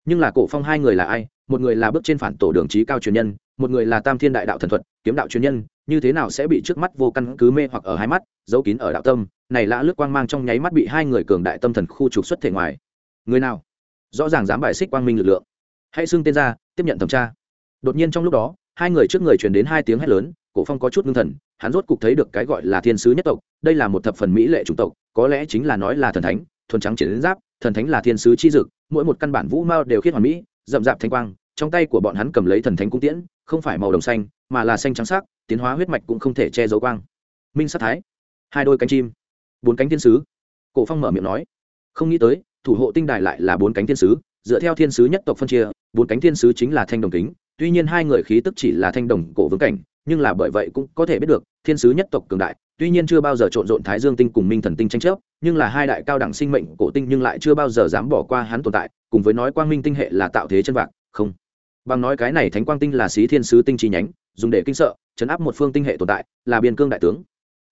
Nhưng là cổ phong hai người là ai? Một người là bước trên phản tổ đường trí cao truyền nhân một người là tam thiên đại đạo thần thuật, kiếm đạo chuyên nhân, như thế nào sẽ bị trước mắt vô căn cứ mê hoặc ở hai mắt, giấu kín ở đạo tâm, này lã lướt quang mang trong nháy mắt bị hai người cường đại tâm thần khu trục xuất thể ngoài. Người nào? Rõ ràng dám bài xích quang minh lực lượng. Hãy xưng tên ra, tiếp nhận thẩm tra. Đột nhiên trong lúc đó, hai người trước người truyền đến hai tiếng hét lớn, cổ phong có chút ngưng thần, hắn rốt cục thấy được cái gọi là thiên sứ nhất tộc, đây là một thập phần mỹ lệ chủng tộc, có lẽ chính là nói là thần thánh, thuần trắng chiến giáp, thần thánh là thiên sứ chi dực, mỗi một căn bản vũ mao đều khiết hoàn mỹ, rậm rạp thanh quang, trong tay của bọn hắn cầm lấy thần thánh cung tiễn không phải màu đồng xanh, mà là xanh trắng sắc, tiến hóa huyết mạch cũng không thể che giấu quang. Minh sát thái. Hai đôi cánh chim. Bốn cánh thiên sứ. Cổ phong mở miệng nói. Không nghĩ tới, thủ hộ tinh đài lại là bốn cánh thiên sứ, dựa theo thiên sứ nhất tộc phân chia, bốn cánh thiên sứ chính là thanh đồng kính, tuy nhiên hai người khí tức chỉ là thanh đồng cổ vương cảnh, nhưng là bởi vậy cũng có thể biết được, thiên sứ nhất tộc cường đại, tuy nhiên chưa bao giờ trộn rộn thái dương tinh cùng minh thần tinh tranh chấp, nhưng là hai đại cao đẳng sinh mệnh cổ tinh nhưng lại chưa bao giờ dám bỏ qua hắn tồn tại, cùng với nói quang minh tinh hệ là tạo thế chân vạc, không bằng nói cái này thánh quang tinh là xí thiên sứ tinh chi nhánh, dùng để kinh sợ, chấn áp một phương tinh hệ tồn tại, là biên cương đại tướng.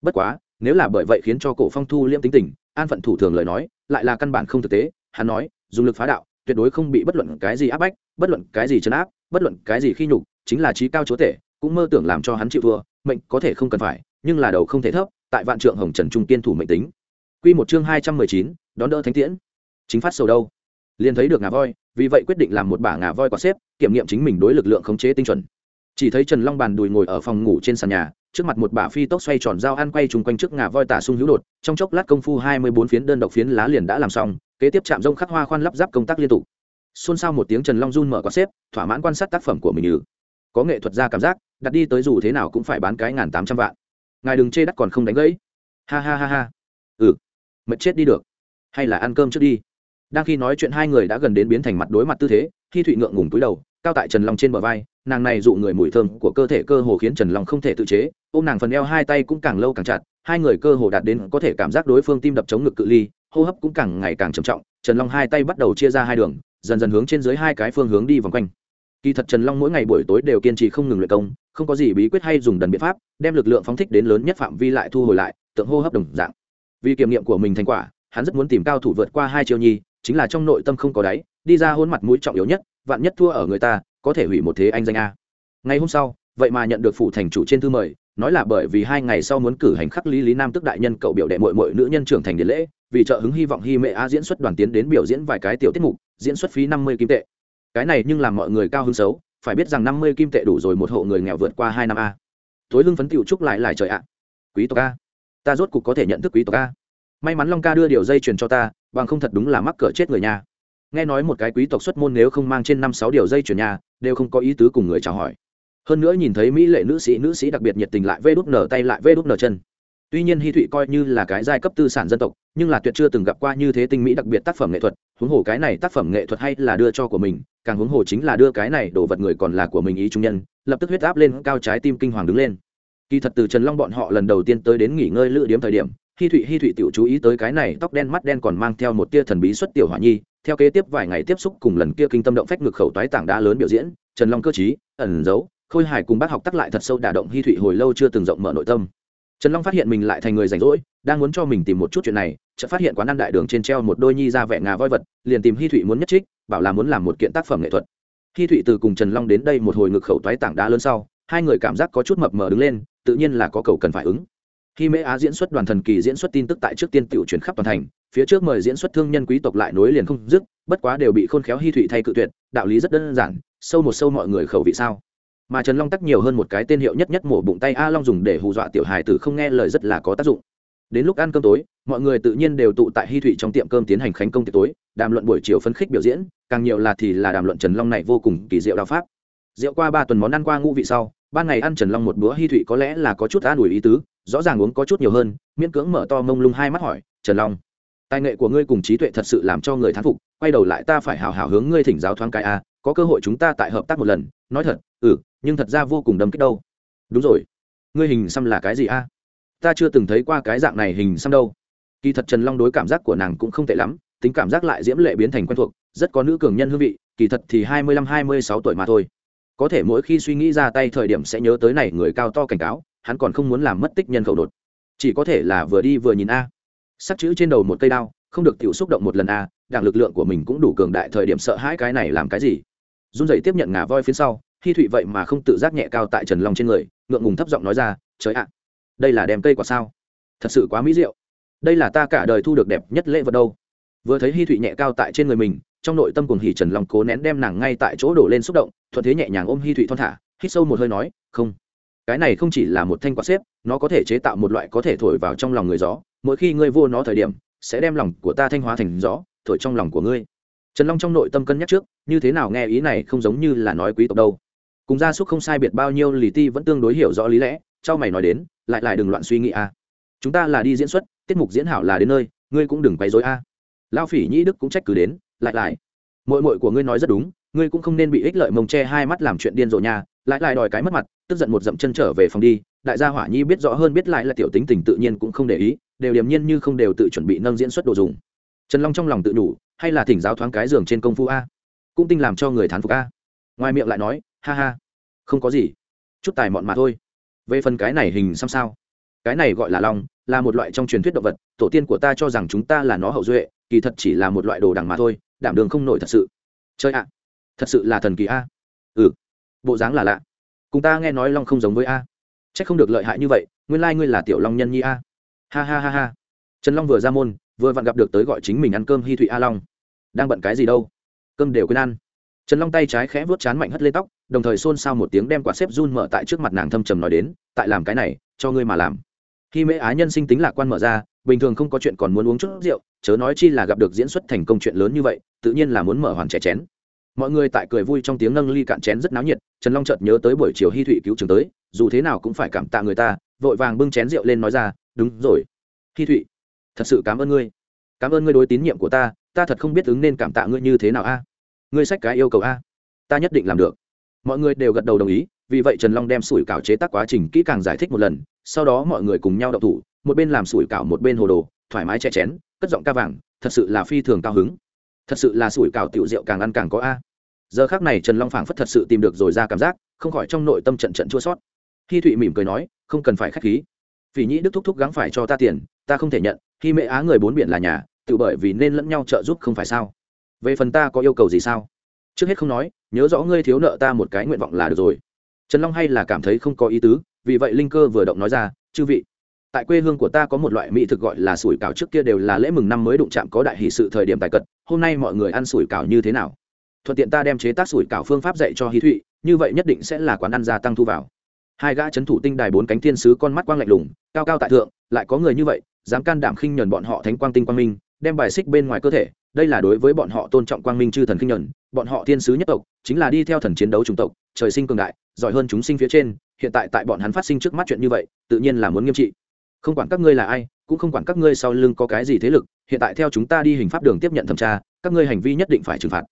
Bất quá, nếu là bởi vậy khiến cho cổ phong thu liêm tính tình, an phận thủ thường lời nói, lại là căn bản không thực tế, hắn nói, dùng lực phá đạo, tuyệt đối không bị bất luận cái gì áp bách, bất luận cái gì chấn áp, bất luận cái gì khi nhục, chính là trí cao chúa tể, cũng mơ tưởng làm cho hắn chịu thua, mệnh có thể không cần phải, nhưng là đầu không thể thấp, tại vạn trượng hồng trần trung tiên thủ mệnh tính. Quy một chương hai trăm mười chín, đón đỡ thánh tiễn. Chính phát sầu đâu? Liền thấy được ngà voi vì vậy quyết định làm một bả ngà voi quả xếp, kiểm nghiệm chính mình đối lực lượng khống chế tinh chuẩn. Chỉ thấy trần long bàn đùi ngồi ở phòng ngủ trên sàn nhà, trước mặt một bả phi tốc xoay tròn dao ăn quay chung quanh trước ngà voi tả sung hữu đột, trong chốc lát công phu hai mươi bốn phiến đơn độc phiến lá liền đã làm xong, kế tiếp chạm rông khắc hoa khoan lắp ráp công tác liên tục. Xôn xao một tiếng trần long run mở quả xếp, thỏa mãn quan sát tác phẩm của mình như. Có nghệ thuật ra cảm giác, đặt đi tới dù thế nào cũng phải bán cái ngàn tám trăm vạn. Ngài đừng chê đắt còn không đánh gãy. Ha ha ha ha. Ừ. Mệt chết đi được. Hay là ăn cơm trước đi đang khi nói chuyện hai người đã gần đến biến thành mặt đối mặt tư thế khi thụy ngượng ngùng túi đầu, cao tại trần long trên bờ vai, nàng này dụ người mùi thơm của cơ thể cơ hồ khiến trần long không thể tự chế, ôm nàng phần eo hai tay cũng càng lâu càng chặt, hai người cơ hồ đạt đến có thể cảm giác đối phương tim đập chống ngực cự ly, hô hấp cũng càng ngày càng trầm trọng, trần long hai tay bắt đầu chia ra hai đường, dần dần hướng trên dưới hai cái phương hướng đi vòng quanh. Kỳ thật trần long mỗi ngày buổi tối đều kiên trì không ngừng luyện công, không có gì bí quyết hay dùng đần biện pháp, đem lực lượng phóng thích đến lớn nhất phạm vi lại thu hồi lại, tượng hô hấp đồng dạng. Vì kiểm nghiệm của mình thành quả, hắn rất muốn tìm cao thủ vượt qua hai chiêu nhi chính là trong nội tâm không có đáy, đi ra hôn mặt mũi trọng yếu nhất, vạn nhất thua ở người ta, có thể hủy một thế anh danh a. Ngày hôm sau, vậy mà nhận được phủ thành chủ trên thư mời, nói là bởi vì hai ngày sau muốn cử hành khắc lý lý nam tức đại nhân cậu biểu đệ mội mội nữ nhân trưởng thành điện lễ, vì trợ hứng hy vọng hy mệ a diễn xuất đoàn tiến đến biểu diễn vài cái tiểu tiết mục, diễn xuất phí năm mươi kim tệ. Cái này nhưng làm mọi người cao hứng xấu, phải biết rằng năm mươi kim tệ đủ rồi một hộ người nghèo vượt qua hai năm a. Tối lưng phấn tiểu trúc lại lại trời ạ. Quý tộc a. Ta rốt cục có thể nhận thức quý tộc a. May mắn long ca đưa điều dây truyền cho ta bằng không thật đúng là mắc cỡ chết người nha. nghe nói một cái quý tộc xuất môn nếu không mang trên năm sáu điều dây chuyển nhà đều không có ý tứ cùng người chào hỏi. Hơn nữa nhìn thấy mỹ lệ nữ sĩ nữ sĩ đặc biệt nhiệt tình lại vê đút nở tay lại vê đút nở chân. Tuy nhiên hy thụy coi như là cái giai cấp tư sản dân tộc, nhưng là tuyệt chưa từng gặp qua như thế tinh mỹ đặc biệt tác phẩm nghệ thuật, huống hồ cái này tác phẩm nghệ thuật hay là đưa cho của mình, càng huống hồ chính là đưa cái này đồ vật người còn là của mình ý trung nhân, lập tức huyết áp lên, cao trái tim kinh hoàng đứng lên. Kỳ thật từ trần long bọn họ lần đầu tiên tới đến nghỉ ngơi lữ điếm thời điểm hi thụy hi thụy tiểu chú ý tới cái này tóc đen mắt đen còn mang theo một tia thần bí xuất tiểu hỏa nhi. Theo kế tiếp vài ngày tiếp xúc cùng lần kia kinh tâm động phách ngực khẩu toái tảng đá lớn biểu diễn trần long cơ trí, ẩn giấu khôi hài cùng bác học tắc lại thật sâu đả động hi thụy hồi lâu chưa từng rộng mở nội tâm. Trần long phát hiện mình lại thành người rảnh rỗi đang muốn cho mình tìm một chút chuyện này chợt phát hiện quán ăn đại đường trên treo một đôi nhi ra vẻ ngà voi vật liền tìm hi thụy muốn nhất trích bảo là muốn làm một kiện tác phẩm nghệ thuật. Hi thụy từ cùng trần long đến đây một hồi ngực khẩu toái tảng đá lớn sau hai người cảm giác có chút mập mờ đứng lên tự nhiên là có cầu cần phải ứng khi mễ á diễn xuất đoàn thần kỳ diễn xuất tin tức tại trước tiên tiểu truyền khắp toàn thành, phía trước mời diễn xuất thương nhân quý tộc lại nối liền không dứt, bất quá đều bị khôn khéo Hi thụy thay cự tuyệt, đạo lý rất đơn giản, sâu một sâu mọi người khẩu vị sao. Mà trần long tắc nhiều hơn một cái tên hiệu nhất nhất mổ bụng tay a long dùng để hù dọa tiểu hài tử không nghe lời rất là có tác dụng. Đến lúc ăn cơm tối, mọi người tự nhiên đều tụ tại Hi thụy trong tiệm cơm tiến hành khánh công tiệc tối, đàm luận buổi chiều phấn khích biểu diễn, càng nhiều là thì là đàm luận trần long này vô cùng kỳ diệu đạo pháp. Rượu qua ba tuần món ăn qua ngũ vị sau ban ngày ăn trần long một bữa hi thụy có lẽ là có chút an ủi ý tứ, rõ ràng uống có chút nhiều hơn, miễn cưỡng mở to mông lung hai mắt hỏi, trần long, tài nghệ của ngươi cùng trí tuệ thật sự làm cho người thán phục, quay đầu lại ta phải hào hào hướng ngươi thỉnh giáo thoáng cái a, có cơ hội chúng ta tại hợp tác một lần. Nói thật ừ nhưng thật ra vô cùng đâm kích đâu. Đúng rồi, ngươi hình xăm là cái gì a? Ta chưa từng thấy qua cái dạng này hình xăm đâu. Kỳ thật trần long đối cảm giác của nàng cũng không tệ lắm, tính cảm giác lại diễm lệ biến thành quen thuộc, rất có nữ cường nhân hương vị, kỳ thật thì hai mươi lăm, hai mươi sáu tuổi mà thôi có thể mỗi khi suy nghĩ ra tay thời điểm sẽ nhớ tới này người cao to cảnh cáo, hắn còn không muốn làm mất tích nhân khẩu đột. Chỉ có thể là vừa đi vừa nhìn a. Sắc chữ trên đầu một cây đao, không được tiểu xúc động một lần a, đảng lực lượng của mình cũng đủ cường đại thời điểm sợ hãi cái này làm cái gì. Run dậy tiếp nhận ngà voi phía sau hy thụy vậy mà không tự giác nhẹ cao tại trần long trên người, ngượng ngùng thấp giọng nói ra, trời ạ, đây là đem cây quả sao? Thật sự quá mỹ diệu. Đây là ta cả đời thu được đẹp nhất lễ vật đâu. Vừa thấy hy thụy nhẹ cao tại trên người mình, trong nội tâm cùng hỉ trần long cố nén đem nàng ngay tại chỗ đổ lên xúc động thuận thế nhẹ nhàng ôm Hi thụy thon thả, hít sâu một hơi nói, không, cái này không chỉ là một thanh quạt xếp, nó có thể chế tạo một loại có thể thổi vào trong lòng người gió, mỗi khi ngươi vô nó thời điểm, sẽ đem lòng của ta thanh hóa thành gió, thổi trong lòng của ngươi. Trần long trong nội tâm cân nhắc trước, như thế nào nghe ý này không giống như là nói quý tộc đâu. Cùng gia súc không sai biệt bao nhiêu lì ti vẫn tương đối hiểu rõ lý lẽ Cho mày nói đến, lại lại đừng loạn suy nghĩ a. Chúng ta là đi diễn xuất, tiết mục diễn hảo là đến nơi, ngươi cũng đừng quấy dối a. Lao phỉ nhĩ đức cũng trách cứ đến, lại lại mội mội của ngươi nói rất đúng ngươi cũng không nên bị ích lợi mông che hai mắt làm chuyện điên rồ nha. lại lại đòi cái mất mặt, tức giận một dậm chân trở về phòng đi, đại gia hỏa nhi biết rõ hơn biết lại là tiểu tính tình tự nhiên cũng không để ý, đều điềm nhiên như không đều tự chuẩn bị nâng diễn xuất đồ dùng. Trần long trong lòng tự đủ hay là thỉnh giáo thoáng cái giường trên công phu a, cũng tinh làm cho người thán phục a. Ngoài miệng lại nói, ha ha, không có gì, chút tài mọn mà thôi. Về phần cái này hình xăm sao? Cái này gọi là long, là một loại trong truyền thuyết động vật, tổ tiên của ta cho rằng chúng ta là nó hậu duệ, kỳ thật chỉ là một loại đồ đằng mà thôi, đảm đường không nổi thật sự. Chơi ạ thật sự là thần kỳ a. Ừ. Bộ dáng là lạ. Cùng ta nghe nói long không giống với a. C h ắ c không được lợi hại như vậy, nguyên lai、like、ngươi là tiểu long nhân nhi a. Ha ha ha ha. Trần long vừa ra môn, vừa vặn gặp được tới gọi chính mình ăn cơm hy thụy a long. Đang bận cái gì đâu? Cơm đều quên ăn. Trần long tay trái khẽ vuốt chán mạnh hất lên tóc, đồng thời xôn xao một tiếng đem quả xếp run mở tại trước mặt nàng thâm trầm nói đến, tại làm cái này, cho ngươi mà làm. Khi mễ á nhân sinh tính lạc quan mở ra, bình thường không có chuyện còn muốn uống chút rượu, chớ nói chi là gặp được diễn xuất thành công chuyện lớn như vậy, tự nhiên là muốn mở hoàn trẻ chén mọi người tại cười vui trong tiếng nâng ly cạn chén rất náo nhiệt, trần long chợt nhớ tới buổi chiều hy thụy cứu trường tới, dù thế nào cũng phải cảm tạ người ta, vội vàng bưng chén rượu lên nói ra, đúng rồi, hy thụy, thật sự cảm ơn ngươi. Cảm ơn ngươi đối tín nhiệm của ta ta thật không biết ứng nên cảm tạ ngươi như thế nào a. Ngươi sách cái yêu cầu a, ta nhất định làm được. Mọi người đều gật đầu đồng ý, vì vậy trần long đem sủi cảo chế tác quá trình kỹ càng giải thích một lần, sau đó mọi người cùng nhau đậu thủ, một bên làm sủi cảo một bên hồ đồ, thoải mái che chén, cất giọng ca vàng, thật sự là phi thường cao hứng thật sự là sủi cảo tiểu rượu càng ăn càng có a. Giờ khác này trần long phảng phất thật sự tìm được rồi ra cảm giác, không khỏi trong nội tâm trận trận chua sót khi thụy mỉm cười nói, không cần phải k h á c h khí. Vì nhĩ đức thúc thúc gắng phải cho ta tiền, ta không thể nhận, khi mẹ á người bốn biển là nhà, tự bởi vì nên lẫn nhau trợ giúp không phải sao? Về phần ta có yêu cầu gì sao? Trước hết không nói, nhớ rõ ngươi thiếu nợ ta một cái nguyện vọng là được rồi. Trần long hay là cảm thấy không có ý tứ, vì vậy linh cơ vừa động nói ra, chư vị tại quê hương của ta có một loại mỹ thực gọi là sủi cảo trước kia đều là lễ mừng năm mới đụng chạm có đại hỷ sự thời điểm tài cật, hôm nay mọi người ăn sủi cảo như thế nào? Thuận tiện ta đem chế tác sủi cảo phương pháp dạy cho hí thụy, như vậy nhất định sẽ là quán ăn gia tăng thu vào. Hai gã c h ấ n thủ tinh đài bốn cánh thiên sứ con mắt quang lạnh lùng, cao cao tại thượng, lại có người như vậy, dám can đảm khinh nhuần bọn họ thánh quang tinh quang minh, đem bài xích bên ngoài cơ thể, đây là đối với bọn họ tôn trọng quang minh chư thần khinh nhuần, bọn họ thiên sứ nhất tộc, chính là đi theo thần chiến đấu chủng tộc, trời sinh cường đại, giỏi hơn chúng sinh phía trên, hiện tại tại bọn hắn phát sinh trước mắt chuyện như vậy, tự nhiên là muốn nghiêm trị không quản các ngươi là ai, cũng không quản các ngươi sau lưng có cái gì thế lực, hiện tại theo chúng ta đi hình pháp đường tiếp nhận thẩm tra, các ngươi hành vi nhất định phải trừng phạt.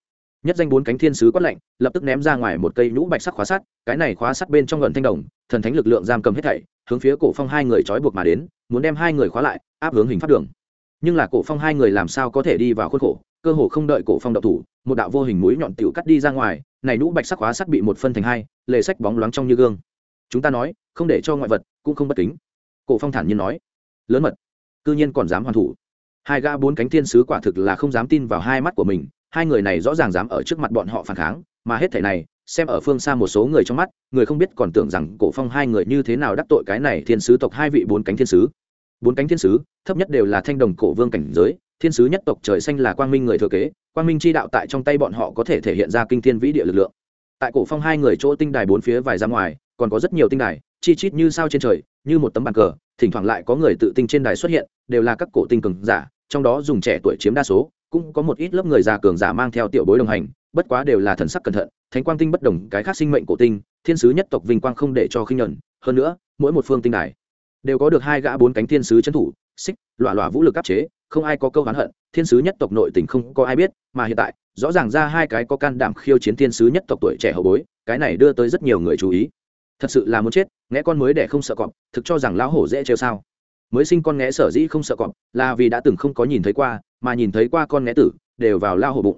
Nhất danh bốn cánh thiên sứ quát lạnh, lập tức ném ra ngoài một cây nhũ bạch sắc khóa sắt, cái này khóa sắt bên trong gần thanh đồng, thần thánh lực lượng giam cầm hết thảy, hướng phía cổ phong hai người trói buộc mà đến, muốn đem hai người khóa lại, áp hướng hình pháp đường. Nhưng là cổ phong hai người làm sao có thể đi vào khuôn khổ, cơ hồ không đợi cổ phong động thủ, một đạo vô hình mũi nhọn tiểu cắt đi ra ngoài, này nhũ bạch sắc khóa sắt bị một phân thành hai, lề sách bóng loáng trong như gương. Chúng ta nói, không để cho ngoại vật, cũng không bất kính cổ phong thản nhiên nói, lớn mật, cư nhiên còn dám hoàn thủ. Hai gã bốn cánh thiên sứ quả thực là không dám tin vào hai mắt của mình, hai người này rõ ràng dám ở trước mặt bọn họ phản kháng, mà hết thảy này, xem ở phương xa một số người trong mắt, người không biết còn tưởng rằng cổ phong hai người như thế nào đắc tội cái này thiên sứ tộc hai vị bốn cánh thiên sứ. Bốn cánh thiên sứ, thấp nhất đều là thanh đồng cổ vương cảnh giới, thiên sứ nhất tộc trời xanh là quang minh người thừa kế, quang minh chi đạo tại trong tay bọn họ có thể thể hiện ra kinh thiên vĩ địa lực lượng. Tại cổ phong hai người chỗ tinh đài bốn phía vài ra ngoài, còn có rất nhiều tinh đài, chi chít như sao trên trời như một tấm bàn cờ, thỉnh thoảng lại có người tự tinh trên đài xuất hiện, đều là các cổ tinh cường giả, trong đó dùng trẻ tuổi chiếm đa số, cũng có một ít lớp người già cường giả mang theo tiểu bối đồng hành, bất quá đều là thần sắc cẩn thận, thánh quang tinh bất đồng, cái khác sinh mệnh cổ tinh, thiên sứ nhất tộc vinh quang không để cho khinh nhuận, hơn nữa, mỗi một phương tinh đài đều có được hai gã bốn cánh thiên sứ trấn thủ, xích lọa lọa vũ lực áp chế, không ai có câu hán hận, thiên sứ nhất tộc nội tình không có ai biết, mà hiện tại, rõ ràng ra hai cái có can đảm khiêu chiến thiên sứ nhất tộc tuổi trẻ hậu bối, cái này đưa tới rất nhiều người chú ý thật sự là muốn chết nghe con mới để không sợ cọp, thực cho rằng lão hổ dễ trêu sao. Mới sinh con nghé sở dĩ không sợ cọp, là vì đã từng không có nhìn thấy qua, mà nhìn thấy qua con nghé tử, đều vào lao hổ bụng.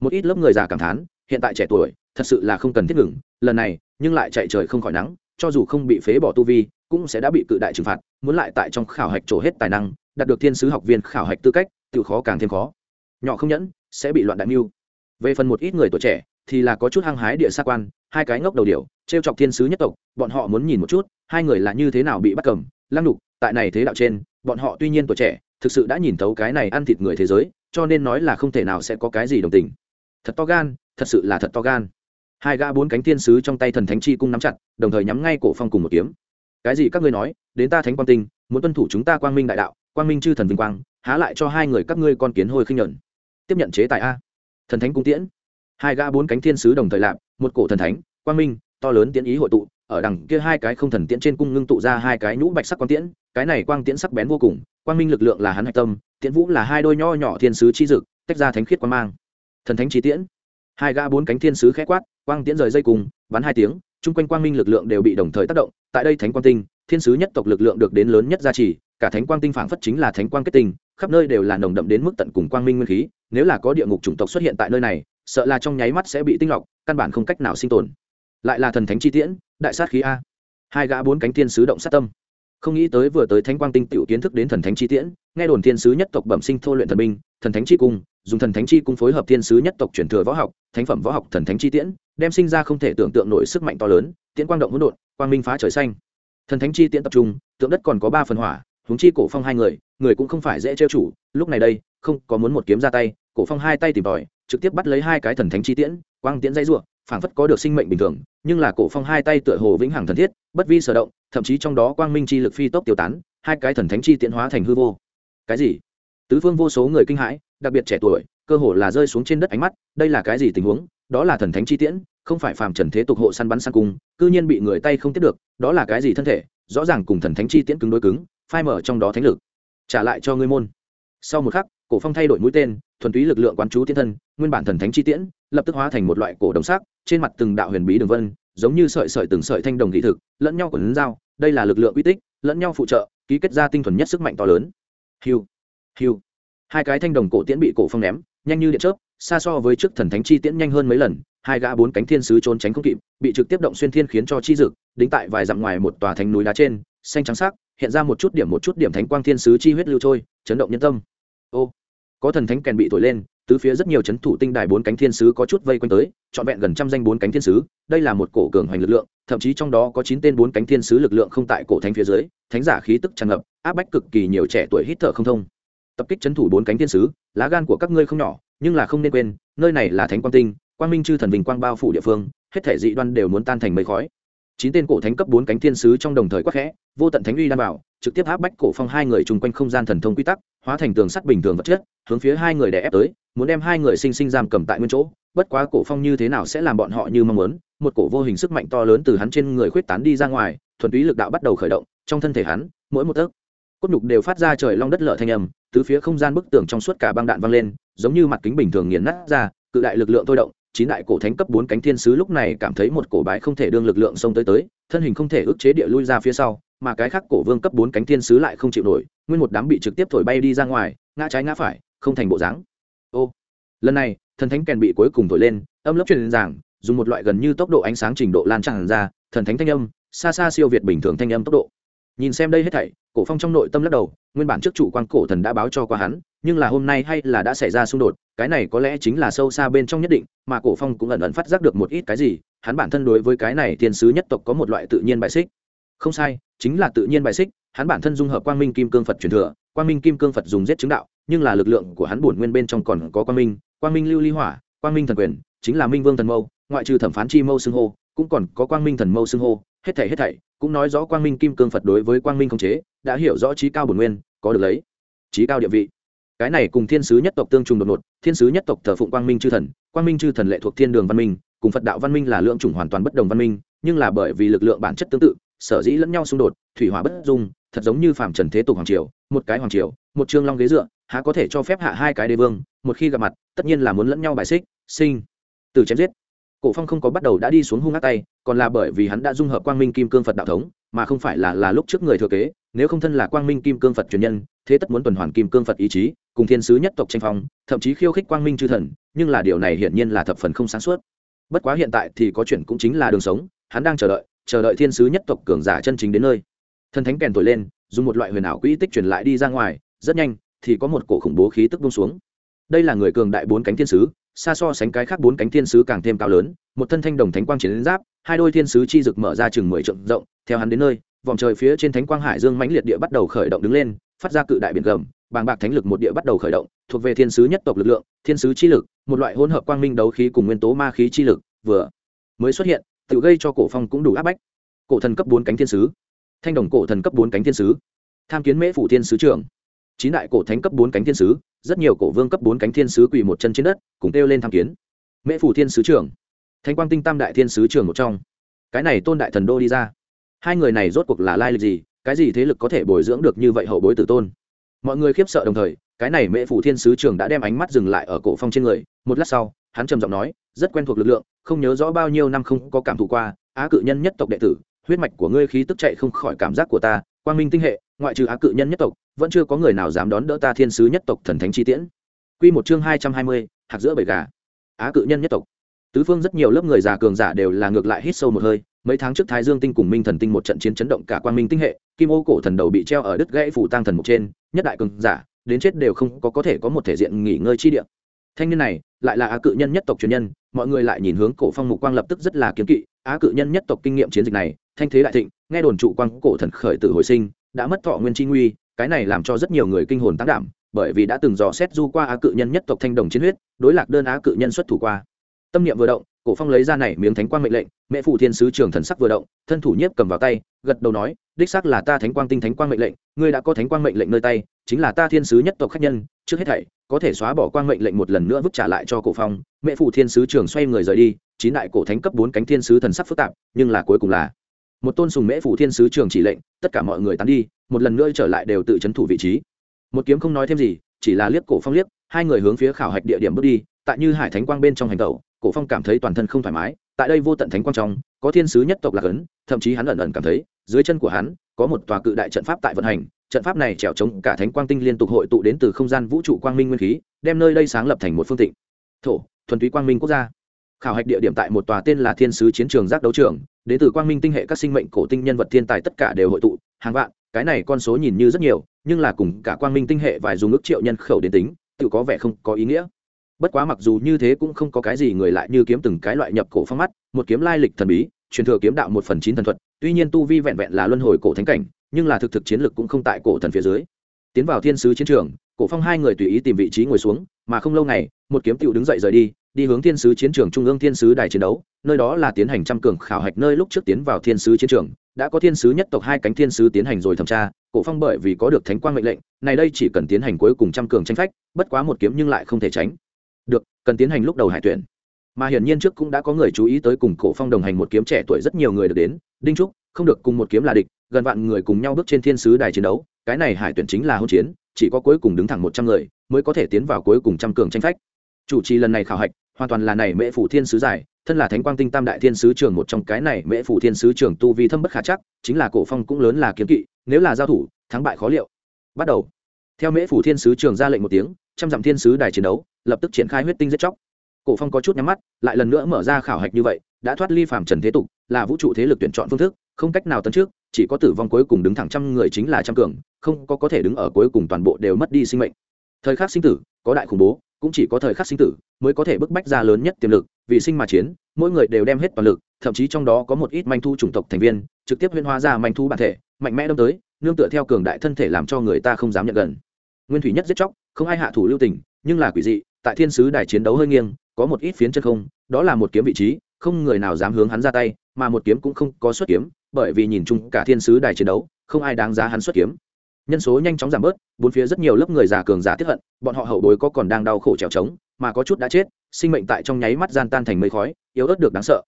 Một ít lớp người già cảm thán, hiện tại trẻ tuổi, thật sự là không cần thiết ngừng, lần này, nhưng lại chạy trời không khỏi nắng, cho dù không bị phế bỏ tu vi, cũng sẽ đã bị cự đại trừng phạt, muốn lại tại trong khảo hạch trổ hết tài năng, đạt được thiên sứ học viên khảo hạch tư cách, tự khó càng thêm khó. Nhỏ không nhẫn, sẽ bị loạn đại mưu. Về phần một ít người tuổi trẻ, thì là có chút hăng hái địa xa quan, hai cái ngốc đầu điểu trêu chọc thiên sứ nhất tộc bọn họ muốn nhìn một chút hai người là như thế nào bị bắt cầm. Lăng nhục, tại này thế đạo trên bọn họ tuy nhiên tuổi trẻ thực sự đã nhìn thấu cái này ăn thịt người thế giới cho nên nói là không thể nào sẽ có cái gì đồng tình. Thật to gan thật sự là thật to gan. Hai gã bốn cánh thiên sứ trong tay thần thánh chi cung nắm chặt đồng thời nhắm ngay cổ phong cùng một kiếm. Cái gì các ngươi nói đến ta thánh quang tinh muốn tuân thủ chúng ta quang minh đại đạo quang minh chư thần vinh quang há lại cho hai người các ngươi con kiến hôi khinh nhẫn. tiếp nhận chế tài a. Thần thánh cung tiễn. Hai gã bốn cánh thiên sứ đồng thời lạp một cổ thần thánh quang minh to lớn tiễn ý hội tụ, ở đằng kia hai cái không thần tiễn trên cung ngưng tụ ra hai cái nhũ bạch sắc quang tiễn, cái này quang tiễn sắc bén vô cùng, quang minh lực lượng là hắn hạch tâm, tiễn vũ là hai đôi nho nhỏ thiên sứ chi dực, tách ra thánh khiết quang mang. Thần thánh chi tiễn. Hai gã bốn cánh thiên sứ khẽ quát, quang tiễn rời dây cùng, bắn hai tiếng, chung quanh quang minh lực lượng đều bị đồng thời tác động, tại đây thánh quang tinh, thiên sứ nhất tộc lực lượng được đến lớn nhất gia trì, cả thánh quang tinh phảng phất chính là thánh quang kết tinh, khắp nơi đều là nồng đậm đến mức tận cùng quang minh nguyên khí, nếu là có địa ngục chủng tộc xuất hiện tại nơi này, sợ là trong nháy mắt sẽ bị tinh lọc, căn bản không cách nào sinh tồn lại là thần thánh chi tiễn, đại sát khí a. Hai gã bốn cánh thiên sứ động sát tâm. Không nghĩ tới vừa tới thánh quang tinh tiểu kiến thức đến thần thánh chi tiễn, nghe đồn thiên sứ nhất tộc bẩm sinh thô luyện thần binh, thần thánh chi cung, dùng thần thánh chi cung phối hợp thiên sứ nhất tộc truyền thừa võ học, thánh phẩm võ học thần thánh chi tiễn, đem sinh ra không thể tưởng tượng nổi sức mạnh to lớn, tiễn quang động hỗn độn, quang minh phá trời xanh. Thần thánh chi tiễn tập trung, tượng đất còn có ba phần hỏa, huống chi cổ phong hai người người cũng không phải dễ trêu chủ, lúc này đây, không có muốn một kiếm ra tay, cổ phong hai tay tìm tòi, trực tiếp bắt lấy hai cái thần thánh chi tiễn, quang tiễn dây rủa phảng phất có được sinh mệnh bình thường, nhưng là cổ phong hai tay tựa hồ vĩnh hằng thần thiết, bất vi sở động, thậm chí trong đó quang minh chi lực phi tốc tiêu tán, hai cái thần thánh chi tiễn hóa thành hư vô. Cái gì? Tứ phương vô số người kinh hãi, đặc biệt trẻ tuổi, cơ hồ là rơi xuống trên đất ánh mắt, đây là cái gì tình huống? Đó là thần thánh chi tiễn, không phải phàm trần thế tục hộ săn bắn săn cung, cư nhiên bị người tay không tiếp được, đó là cái gì thân thể? Rõ ràng cùng thần thánh chi tiễn cứng đối cứng, phai mở trong đó thánh lực. Trả lại cho ngươi môn. Sau một khắc, cổ phong thay đổi mũi tên thuần túy lực lượng quán chú tiên thân, nguyên bản thần thánh chi tiễn, lập tức hóa thành một loại cổ đồng sắc, trên mặt từng đạo huyền bí đường vân, giống như sợi sợi từng sợi thanh đồng thị thực, lẫn nhau của lẫn dao đây là lực lượng uy tích, lẫn nhau phụ trợ, ký kết ra tinh thuần nhất sức mạnh to lớn. Hiu hiu. Hai cái thanh đồng cổ tiễn bị cổ phong ném, nhanh như điện chớp, xa so với trước thần thánh chi tiễn nhanh hơn mấy lần, hai gã bốn cánh thiên sứ trốn tránh không kịp, bị trực tiếp động xuyên thiên khiến cho chi dực, đính tại vài dặm ngoài một tòa thánh núi đá trên, xanh trắng sắc, hiện ra một chút điểm một chút điểm thánh quang thiên sứ chi huyết lưu trôi, chấn động nhân tâm. Ô có thần thánh kèn bị thổi lên, tứ phía rất nhiều c h ấ n thủ tinh đài bốn cánh thiên sứ có chút vây quanh tới, trọn vẹn gần trăm danh bốn cánh thiên sứ, đây là một cổ cường hoành lực lượng, thậm chí trong đó có chín tên bốn cánh thiên sứ lực lượng không tại cổ thánh phía dưới, thánh giả khí tức tràn ngập, áp bách cực kỳ nhiều trẻ tuổi hít thở không thông. Tập kích c h ấ n thủ bốn cánh thiên sứ, lá gan của các ngươi không nhỏ, nhưng là không nên quên, nơi này là thánh quang tinh, quang minh chư thần vinh quang bao phủ địa phương, hết thể dị đoan đều muốn tan thành mây khói chín tên cổ thánh cấp bốn cánh thiên sứ trong đồng thời quắc khẽ, vô tận thánh uy đan bảo trực tiếp áp bách cổ phong hai người chung quanh không gian thần thông quy tắc, hóa thành tường sắt bình thường vật chất, hướng phía hai người đè ép tới, muốn đem hai người sinh sinh giam cầm tại nguyên chỗ. Bất quá cổ phong như thế nào sẽ làm bọn họ như mong muốn, một cổ vô hình sức mạnh to lớn từ hắn trên người khuyết tán đi ra ngoài, thuần túy lực đạo bắt đầu khởi động, trong thân thể hắn, mỗi một tấc, cốt nhục đều phát ra trời long đất lở thanh âm từ phía không gian bức tường trong suốt cả băng đạn văng lên, giống như mặt kính bình thường nghiền nát ra, cự đại lực lượng thôi động chín đại cổ thánh cấp bốn cánh thiên sứ lúc này cảm thấy một cổ bãi không thể đương lực lượng xông tới tới, thân hình không thể ức chế địa lui ra phía sau, mà cái khác cổ vương cấp bốn cánh thiên sứ lại không chịu nổi, nguyên một đám bị trực tiếp thổi bay đi ra ngoài, ngã trái ngã phải, không thành bộ dáng. Ô, lần này, thần thánh kèn bị cuối cùng thổi lên, âm lớp truyền giảng, dùng một loại gần như tốc độ ánh sáng trình độ lan tràn ra, thần thánh thanh âm, xa xa siêu việt bình thường thanh âm tốc độ. Nhìn xem đây hết thảy, cổ phong trong nội tâm lắc đầu, nguyên bản trước chủ quan cổ thần đã báo cho qua hắn nhưng là hôm nay hay là đã xảy ra xung đột, cái này có lẽ chính là sâu xa bên trong nhất định, mà cổ phong cũng ẩn ẩn phát giác được một ít cái gì, hắn bản thân đối với cái này thiên sứ nhất tộc có một loại tự nhiên bài xích. Không sai, chính là tự nhiên bài xích, hắn bản thân dung hợp quang minh kim cương phật truyền thừa, quang minh kim cương phật dùng giết chứng đạo, nhưng là lực lượng của hắn bổn nguyên bên trong còn có quang minh quang minh lưu ly hỏa, quang minh thần quyền, chính là minh vương thần mâu, ngoại trừ thẩm phán chi mâu xưng hô, cũng còn có quang minh thần mâu xưng hô, hết thảy hết thảy, cũng nói rõ quang minh kim cương phật đối với quang minh không chế, đã hiểu rõ trí cao bổn nguyên, có được lấy trí cao địa vị cái này cùng thiên sứ nhất tộc tương trùng đột ngột, thiên sứ nhất tộc thờ phụng quang minh chư thần, quang minh chư thần lệ thuộc thiên đường văn minh, cùng phật đạo văn minh là lượng chủng hoàn toàn bất đồng văn minh, nhưng là bởi vì lực lượng bản chất tương tự, sở dĩ lẫn nhau xung đột, thủy hỏa bất dung, thật giống như phạm trần thế tục hoàng triều, một cái hoàng triều, một trương long ghế dựa, há có thể cho phép hạ hai cái đế vương, một khi gặp mặt, tất nhiên là muốn lẫn nhau bài xích, sinh từ chém giết. Cổ phong không có bắt đầu đã đi xuống hung ác tay, còn là bởi vì hắn đã dung hợp quang minh kim cương phật đạo thống, mà không phải là là lúc trước người thừa kế, nếu không thân là quang minh kim cương phật truyền nhân, thế tất muốn tuần hoàn kim cương phật ý chí cùng thiên sứ nhất tộc tranh phong, thậm chí khiêu khích quang minh chư thần, nhưng là điều này hiển nhiên là thập phần không sáng suốt. Bất quá hiện tại thì có chuyện cũng chính là đường sống, hắn đang chờ đợi chờ đợi thiên sứ nhất tộc cường giả chân chính đến nơi. Thần thánh kèn thổi lên, dùng một loại huyền ảo quỹ tích truyền lại đi ra ngoài, rất nhanh thì có một cổ khủng bố khí tức bung xuống. Đây là người cường đại bốn cánh thiên sứ, xa so sánh cái khác bốn cánh thiên sứ càng thêm cao lớn, một thân thanh đồng thánh quang chiến giáp, hai đôi thiên sứ chi rực mở ra chừng mười trượng rộng, theo hắn đến nơi, vòng trời phía trên thánh quang hải dương mãnh liệt địa bắt đầu khởi động đứng lên, phát ra cự đại biển gầm bàng bạc thánh lực một địa bắt đầu khởi động, thuộc về thiên sứ nhất tộc lực lượng, thiên sứ chi lực, một loại hỗn hợp quang minh đấu khí cùng nguyên tố ma khí chi lực, vừa mới xuất hiện, tự gây cho cổ phong cũng đủ áp bách. Cổ thần cấp bốn cánh thiên sứ. Thanh đồng cổ thần cấp bốn cánh thiên sứ. Tham kiến mễ phủ thiên sứ trưởng. Chín đại cổ thánh cấp bốn cánh thiên sứ, rất nhiều cổ vương cấp bốn cánh thiên sứ quỳ một chân trên đất, cùng kêu lên tham kiến. Mễ phủ thiên sứ trưởng. Thanh quang tinh tam đại thiên sứ trưởng một trong. Cái này tôn đại thần đô đi ra. Hai người này rốt cuộc là lai lịch gì, cái gì thế lực có thể bồi dưỡng được như vậy hậu bối tử tôn? Mọi người khiếp sợ đồng thời, cái này mễ phủ thiên sứ trưởng đã đem ánh mắt dừng lại ở cổ phong trên người. Một lát sau, hắn trầm giọng nói, rất quen thuộc lực lượng, không nhớ rõ bao nhiêu năm không có cảm thụ qua, á cự nhân nhất tộc đệ tử, huyết mạch của ngươi khí tức chạy không khỏi cảm giác của ta, quang minh tinh hệ, ngoại trừ á cự nhân nhất tộc, vẫn chưa có người nào dám đón đỡ ta thiên sứ nhất tộc thần thánh chi tiễn. Quy một chương hai trăm hai mươi hạt giữa bầy gà. Á cự nhân nhất tộc tứ phương rất nhiều lớp người già cường giả đều là ngược lại hít sâu một hơi, mấy tháng trước thái dương tinh cùng minh thần tinh một trận chiến chấn động cả quang minh tinh hệ, kim ô cổ thần đầu bị treo ở đứt gãy phủ tăng thần mục trên, nhất đại cường giả, đến chết đều không có có thể có một thể diện nghỉ ngơi chi địa. Thanh niên này, lại là á cự nhân nhất tộc truyền nhân, mọi người lại nhìn hướng cổ phong mục quang lập tức rất là kiếm kỵ, á cự nhân nhất tộc kinh nghiệm chiến dịch này, thanh thế đại thịnh, nghe đồn trụ quang cổ thần khởi tử hồi sinh, đã mất thọ nguyên chi nguy, cái này làm cho rất nhiều người kinh hồn tăng đảm, bởi vì đã từng dò xét du qua á cự nhân nhất tộc thanh đồng chiến huyết, đối lạc đơn á cự nhân xuất thủ qua tâm niệm vừa động, cổ phong lấy ra này miếng thánh quang mệnh lệnh, mẹ phụ thiên sứ trưởng thần sắc vừa động, thân thủ nhiếp cầm vào tay, gật đầu nói, đích xác là ta thánh quang tinh thánh quang mệnh lệnh, ngươi đã có thánh quang mệnh lệnh nơi tay, chính là ta thiên sứ nhất tộc khách nhân, trước hết thảy, có thể xóa bỏ quang mệnh lệnh một lần nữa vứt trả lại cho cổ phong, mẹ phụ thiên sứ trưởng xoay người rời đi, chín đại cổ thánh cấp bốn cánh thiên sứ thần sắc phức tạp, nhưng là cuối cùng là, một tôn sùng mễ phụ thiên sứ trưởng chỉ lệnh, tất cả mọi người tán đi, một lần nữa trở lại đều tự chấn thủ vị trí. Một kiếm không nói thêm gì, chỉ là liếc cổ phong liếc, hai người hướng phía khảo hạch địa điểm bước đi, tại như hải thánh quang bên trong hành tẩu cổ phong cảm thấy toàn thân không thoải mái, tại đây vô tận thánh quang trong, có thiên sứ nhất tộc lạc ấn, thậm chí hắn ẩn ẩn cảm thấy, dưới chân của hắn, có một tòa cự đại trận pháp tại vận hành, trận pháp này trèo chống cả thánh quang tinh liên tục hội tụ đến từ không gian vũ trụ quang minh nguyên khí, đem nơi đây sáng lập thành một phương tịnh. Thổ, thuần túy quang minh quốc gia. Khảo hạch địa điểm tại một tòa tên là thiên sứ chiến trường giác đấu trường, đến từ quang minh tinh hệ các sinh mệnh cổ tinh nhân vật thiên tài tất cả đều hội tụ, hàng vạn, cái này con số nhìn như rất nhiều, nhưng là cùng cả quang minh tinh hệ vài dùng ước triệu nhân khẩu đến tính, tự có vẻ không có ý nghĩa bất quá mặc dù như thế cũng không có cái gì người lại như kiếm từng cái loại nhập cổ phong mắt, một kiếm lai lịch thần bí, truyền thừa kiếm đạo một phần chín thần thuật, tuy nhiên tu vi vẹn vẹn là luân hồi cổ thánh cảnh, nhưng là thực thực chiến lực cũng không tại cổ thần phía dưới. Tiến vào thiên sứ chiến trường, cổ phong hai người tùy ý tìm vị trí ngồi xuống, mà không lâu ngày, một kiếm tiểu đứng dậy rời đi đi hướng thiên sứ chiến trường trung ương thiên sứ đài chiến đấu, nơi đó là tiến hành trăm cường khảo hạch nơi lúc trước tiến vào thiên sứ chiến trường, đã có thiên sứ nhất tộc hai cánh thiên sứ tiến hành rồi thẩm tra, cổ phong bởi vì có được thánh quang mệnh lệnh, này đây chỉ cần tiến hành cuối cùng trăm cường tranh phách, bất quá một kiếm nhưng lại không thể tránh được, cần tiến hành lúc đầu hải tuyển. Mà hiển nhiên trước cũng đã có người chú ý tới cùng cổ phong đồng hành một kiếm trẻ tuổi rất nhiều người được đến. Đinh trúc, không được, cùng một kiếm là địch, gần vạn người cùng nhau bước trên thiên sứ đài chiến đấu, cái này hải tuyển chính là hôn chiến, chỉ có cuối cùng đứng thẳng một trăm người mới có thể tiến vào cuối cùng trăm cường tranh phách. Chủ trì lần này khảo hạch, hoàn toàn là này mễ phủ thiên sứ giải, thân là thánh quang tinh tam đại thiên sứ trường một trong cái này mễ phủ thiên sứ trường tu vi thâm bất khả chắc, chính là cổ phong cũng lớn là kiếm kỵ, nếu là giao thủ, thắng bại khó liệu. Bắt đầu. Theo mễ phủ thiên sứ trường ra lệnh một tiếng, trăm dặm thiên sứ đài chiến đấu lập tức triển khai huyết tinh giết chóc. Cổ phong có chút nhắm mắt, lại lần nữa mở ra khảo hạch như vậy, đã thoát ly phàm trần thế tục, là vũ trụ thế lực tuyển chọn phương thức, không cách nào tấn trước, chỉ có tử vong cuối cùng đứng thẳng trăm người chính là trăm cường, không có có thể đứng ở cuối cùng toàn bộ đều mất đi sinh mệnh. Thời khắc sinh tử, có đại khủng bố, cũng chỉ có thời khắc sinh tử mới có thể bức bách ra lớn nhất tiềm lực, vì sinh mà chiến, mỗi người đều đem hết toàn lực, thậm chí trong đó có một ít manh thu chủng tộc thành viên, trực tiếp huyên hóa ra manh thu bản thể, mạnh mẽ đâm tới, nương tựa theo cường đại thân thể làm cho người ta không dám nhận gần. Nguyên thủy nhất giết chóc, không ai hạ thủ lưu tình, nhưng là quỷ dị tại thiên sứ đài chiến đấu hơi nghiêng, có một ít phiến chân không, đó là một kiếm vị trí, không người nào dám hướng hắn ra tay, mà một kiếm cũng không có xuất kiếm, bởi vì nhìn chung cả thiên sứ đài chiến đấu, không ai đáng giá hắn xuất kiếm. Nhân số nhanh chóng giảm bớt, bốn phía rất nhiều lớp người già cường giả tiếp hận, bọn họ hậu bối có còn đang đau khổ trèo trống, mà có chút đã chết, sinh mệnh tại trong nháy mắt gian tan thành mây khói, yếu ớt được đáng sợ.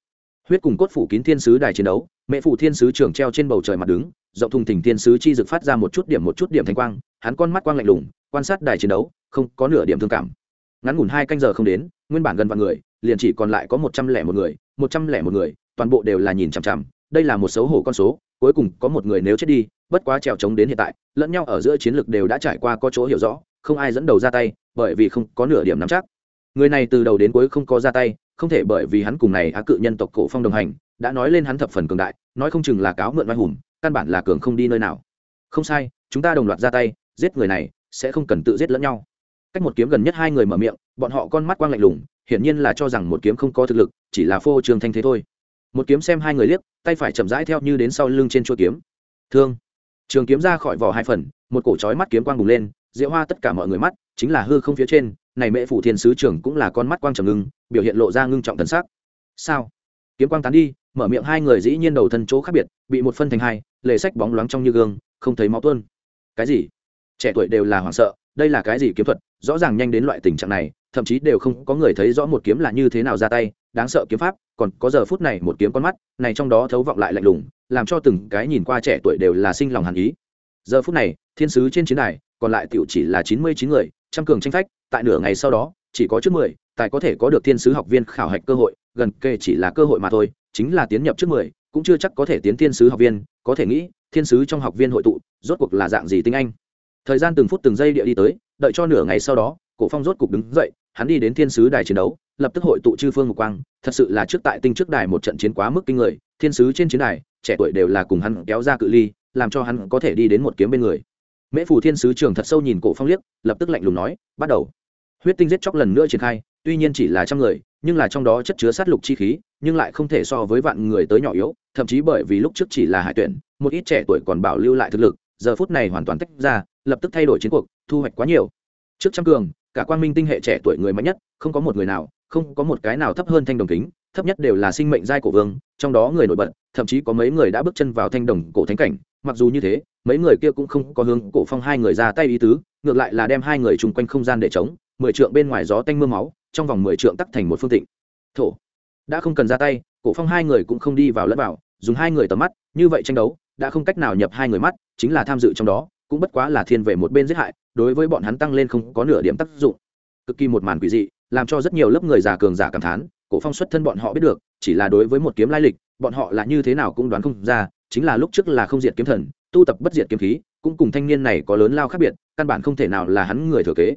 Huyết cùng cốt phủ kín thiên sứ đài chiến đấu, mẹ phủ thiên sứ trưởng treo trên bầu trời mặt đứng, rộng thùng thình thiên sứ chi dực phát ra một chút điểm một chút điểm thanh quang, hắn con mắt quang lạnh lùng, quan sát đài chiến đấu, không có nửa điểm thương cảm ngắn ngủn hai canh giờ không đến, nguyên bản gần vạn người, liền chỉ còn lại có một trăm lẻ một người, một trăm lẻ một người, toàn bộ đều là nhìn chằm chằm. Đây là một xấu hổ con số, cuối cùng có một người nếu chết đi, bất quá trèo trống đến hiện tại, lẫn nhau ở giữa chiến lược đều đã trải qua có chỗ hiểu rõ, không ai dẫn đầu ra tay, bởi vì không có nửa điểm nắm chắc. Người này từ đầu đến cuối không có ra tay, không thể bởi vì hắn cùng này á cự nhân tộc cổ phong đồng hành, đã nói lên hắn thập phần cường đại, nói không chừng là cáo mượn oai hùng, căn bản là cường không đi nơi nào. Không sai, chúng ta đồng loạt ra tay, giết người này, sẽ không cần tự giết lẫn nhau cách một kiếm gần nhất hai người mở miệng, bọn họ con mắt quang lạnh lùng, hiển nhiên là cho rằng một kiếm không có thực lực, chỉ là phô trương thanh thế thôi. Một kiếm xem hai người liếc, tay phải chậm rãi theo như đến sau lưng trên chuôi kiếm. Thương. Trường kiếm ra khỏi vỏ hai phần, một cổ trói mắt kiếm quang bùng lên, diễu hoa tất cả mọi người mắt, chính là hư không phía trên, này mẹ phủ thiên sứ trưởng cũng là con mắt quang trầm ngưng, biểu hiện lộ ra ngưng trọng thần sắc. Sao? Kiếm quang tán đi, mở miệng hai người dĩ nhiên đầu thân chỗ khác biệt, bị một phân thành hai, lề sách bóng loáng trong như gương, không thấy máu tuôn. Cái gì? Trẻ tuổi đều là hoảng sợ, đây là cái gì kiếm thuật? Rõ ràng nhanh đến loại tình trạng này, thậm chí đều không có người thấy rõ một kiếm là như thế nào ra tay, đáng sợ kiếm pháp, còn có giờ phút này một kiếm con mắt, này trong đó thấu vọng lại lạnh lùng, làm cho từng cái nhìn qua trẻ tuổi đều là sinh lòng hàn ý. Giờ phút này, thiên sứ trên chiến đài, còn lại tiểu chỉ là chín mươi chín người, trăm cường tranh phách, tại nửa ngày sau đó, chỉ có trước mười, tại có thể có được thiên sứ học viên khảo hạch cơ hội, gần kề chỉ là cơ hội mà thôi, chính là tiến nhập trước mười, cũng chưa chắc có thể tiến thiên sứ học viên, có thể nghĩ, thiên sứ trong học viên hội tụ, rốt cuộc là dạng gì tinh anh. Thời gian từng phút từng giây địa đi tới đợi cho nửa ngày sau đó, cổ phong rốt cục đứng dậy, hắn đi đến thiên sứ đài chiến đấu, lập tức hội tụ chư phương mục quang, thật sự là trước tại tinh trước đài một trận chiến quá mức kinh người, thiên sứ trên chiến đài, trẻ tuổi đều là cùng hắn kéo ra cự ly, làm cho hắn có thể đi đến một kiếm bên người. Mễ phù thiên sứ trường thật sâu nhìn cổ phong liếc, lập tức lạnh lùng nói, bắt đầu. Huyết tinh giết chóc lần nữa triển khai, tuy nhiên chỉ là trăm người, nhưng là trong đó chất chứa sát lục chi khí, nhưng lại không thể so với vạn người tới nhỏ yếu, thậm chí bởi vì lúc trước chỉ là hải tuyển, một ít trẻ tuổi còn bảo lưu lại thực lực, giờ phút này hoàn toàn tách ra lập tức thay đổi chiến cuộc, thu hoạch quá nhiều. Trước trăm cường, cả quang minh tinh hệ trẻ tuổi người mạnh nhất, không có một người nào, không có một cái nào thấp hơn thanh đồng kính, thấp nhất đều là sinh mệnh giai cổ vương, trong đó người nổi bật, thậm chí có mấy người đã bước chân vào thanh đồng cổ thánh cảnh. Mặc dù như thế, mấy người kia cũng không có hướng cổ phong hai người ra tay ý tứ, ngược lại là đem hai người chung quanh không gian để chống, mười trượng bên ngoài gió tanh mưa máu, trong vòng mười trượng tắc thành một phương tịnh. Thổ, đã không cần ra tay, cổ phong hai người cũng không đi vào lẫn vào, dùng hai người tầm mắt, như vậy tranh đấu, đã không cách nào nhập hai người mắt, chính là tham dự trong đó cũng bất quá là thiên về một bên giết hại, đối với bọn hắn tăng lên không có nửa điểm tác dụng. Cực kỳ một màn quỷ dị, làm cho rất nhiều lớp người già cường giả cảm thán, cổ phong xuất thân bọn họ biết được, chỉ là đối với một kiếm lai lịch, bọn họ là như thế nào cũng đoán không ra, chính là lúc trước là không diệt kiếm thần, tu tập bất diệt kiếm khí, cũng cùng thanh niên này có lớn lao khác biệt, căn bản không thể nào là hắn người thừa kế.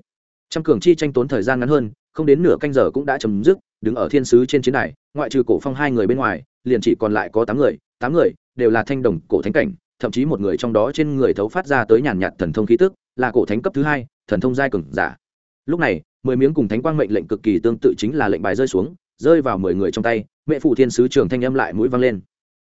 Trăm cường chi tranh tốn thời gian ngắn hơn, không đến nửa canh giờ cũng đã chấm dứt, đứng ở thiên sứ trên chiến đài, ngoại trừ cổ phong hai người bên ngoài, liền chỉ còn lại có tám người tám người đều là thanh đồng cổ thánh cảnh thậm chí một người trong đó trên người thấu phát ra tới nhàn nhạt thần thông khí tức, là cổ thánh cấp thứ hai, thần thông giai cường giả. Lúc này, mười miếng cùng thánh quang mệnh lệnh cực kỳ tương tự chính là lệnh bài rơi xuống, rơi vào mười người trong tay, mẹ phụ thiên sứ trường thanh âm lại mũi văng lên.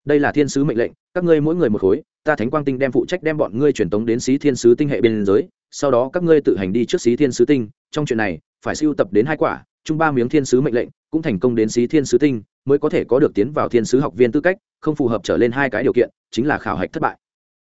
Đây là thiên sứ mệnh lệnh, các ngươi mỗi người một khối, ta thánh quang tinh đem phụ trách đem bọn ngươi truyền tống đến xí thiên sứ tinh hệ biên giới, sau đó các ngươi tự hành đi trước xí thiên sứ tinh, trong chuyện này, phải siêu tập đến hai quả, chung ba miếng thiên sứ mệnh lệnh, cũng thành công đến xí thiên sứ tinh mới có thể có được tiến vào thiên sứ học viên tư cách, không phù hợp trở lên hai cái điều kiện, chính là khảo hạch thất bại.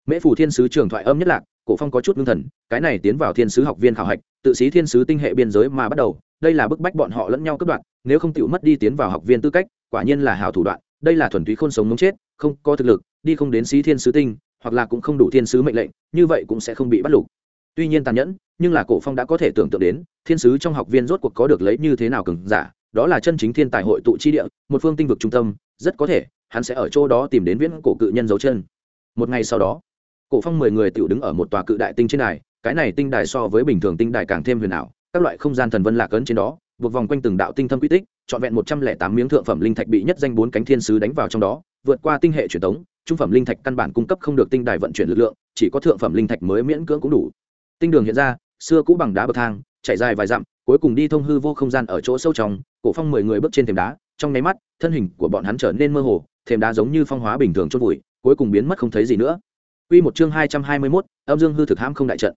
Mễ phủ thiên sứ trường thoại âm nhất lạc, cổ phong có chút ngưng thần, cái này tiến vào thiên sứ học viên khảo hạch, tự xí thiên sứ tinh hệ biên giới mà bắt đầu, đây là bức bách bọn họ lẫn nhau cướp đoạn nếu không tự mất đi tiến vào học viên tư cách, quả nhiên là hào thủ đoạn, đây là thuần túy khôn sống muốn chết, không có thực lực, đi không đến xí thiên sứ tinh, hoặc là cũng không đủ thiên sứ mệnh lệnh, như vậy cũng sẽ không bị bắt lục. Tuy nhiên tàn nhẫn, nhưng là cổ phong đã có thể tưởng tượng đến, thiên sứ trong học viên rốt cuộc có được lấy như thế nào cường giả đó là chân chính thiên tài hội tụ chi địa, một phương tinh vực trung tâm, rất có thể, hắn sẽ ở chỗ đó tìm đến viễn cổ cự nhân dấu chân. Một ngày sau đó, cổ phong mười người tiểu đứng ở một tòa cự đại tinh trên đài, cái này tinh đài so với bình thường tinh đài càng thêm huyền ảo, các loại không gian thần vân lạc ấn trên đó, buộc vòng quanh từng đạo tinh thâm quy tích, trọn vẹn một trăm lẻ tám miếng thượng phẩm linh thạch bị nhất danh bốn cánh thiên sứ đánh vào trong đó, vượt qua tinh hệ truyền thống trung phẩm linh thạch căn bản cung cấp không được tinh đài vận chuyển lực lượng, chỉ có thượng phẩm linh thạch mới miễn cưỡng cũng đủ. Tinh đường hiện ra, xưa cũ bằng đá bậc thang, chạy dài vài dặm cuối cùng đi thông hư vô không gian ở chỗ sâu trong cổ phong mười người bước trên thềm đá trong nháy mắt thân hình của bọn hắn trở nên mơ hồ thềm đá giống như phong hóa bình thường chôn vùi cuối cùng biến mất không thấy gì nữa Quy một chương 221, âm dương hư thực hãm không đại trận.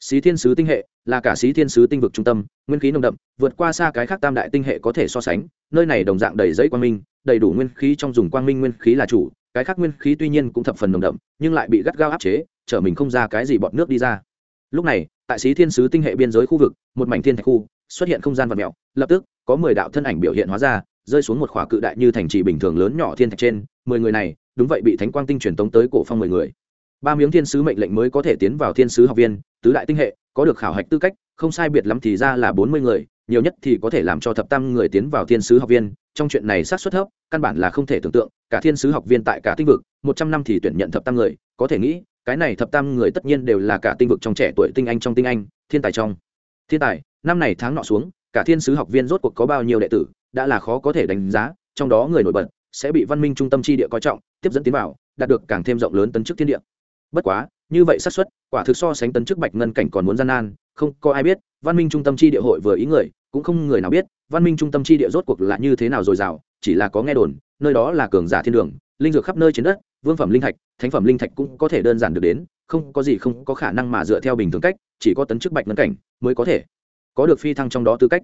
Xí Thiên sứ tinh hệ là cả Xí Thiên sứ tinh vực trung tâm, nguyên khí nồng đậm, vượt qua xa cái khác tam đại tinh hệ có thể so sánh, nơi này đồng dạng đầy giấy quang minh, đầy đủ nguyên khí trong dùng quang minh nguyên khí là chủ, cái khác nguyên khí tuy nhiên cũng thập phần nồng đậm, nhưng lại bị gắt gao áp chế, trở mình không ra cái gì bọt nước đi ra. Lúc này, tại Xí Thiên sứ tinh hệ biên giới khu vực, một mảnh thiên thạch khu, xuất hiện không gian vật mèo, lập tức có 10 đạo thân ảnh biểu hiện hóa ra, rơi xuống một khỏa cự đại như thành trì bình thường lớn nhỏ thiên thạch trên, 10 người này, đúng vậy bị thánh quang tinh truyền tống tới cổ phong 10 người. Ba miếng thiên sứ mệnh lệnh mới có thể tiến vào thiên sứ học viên tứ đại tinh hệ có được khảo hạch tư cách không sai biệt lắm thì ra là bốn mươi người nhiều nhất thì có thể làm cho thập tam người tiến vào thiên sứ học viên trong chuyện này sát xuất thấp, căn bản là không thể tưởng tượng, cả thiên sứ học viên tại cả tinh vực, một trăm năm thì tuyển nhận thập tam người, có thể nghĩ, cái này thập tam người tất nhiên đều là cả tinh vực trong trẻ tuổi tinh anh trong tinh anh, thiên tài trong thiên tài. Năm này tháng nọ xuống, cả thiên sứ học viên rốt cuộc có bao nhiêu đệ tử, đã là khó có thể đánh giá, trong đó người nổi bật sẽ bị văn minh trung tâm chi địa coi trọng, tiếp dẫn tiến vào, đạt được càng thêm rộng lớn tấn chức thiên địa. Bất quá, như vậy xác suất, quả thực so sánh tấn chức bạch ngân cảnh còn muốn gian nan, không có ai biết, văn minh trung tâm chi địa hội vừa ý người cũng không người nào biết, văn minh trung tâm chi địa rốt cuộc là như thế nào dồi dào, chỉ là có nghe đồn, nơi đó là cường giả thiên đường, linh dược khắp nơi trên đất, vương phẩm linh thạch, thánh phẩm linh thạch cũng có thể đơn giản được đến, không có gì không có khả năng mà dựa theo bình thường cách, chỉ có tấn chức bạch ngân cảnh mới có thể có được phi thăng trong đó tư cách.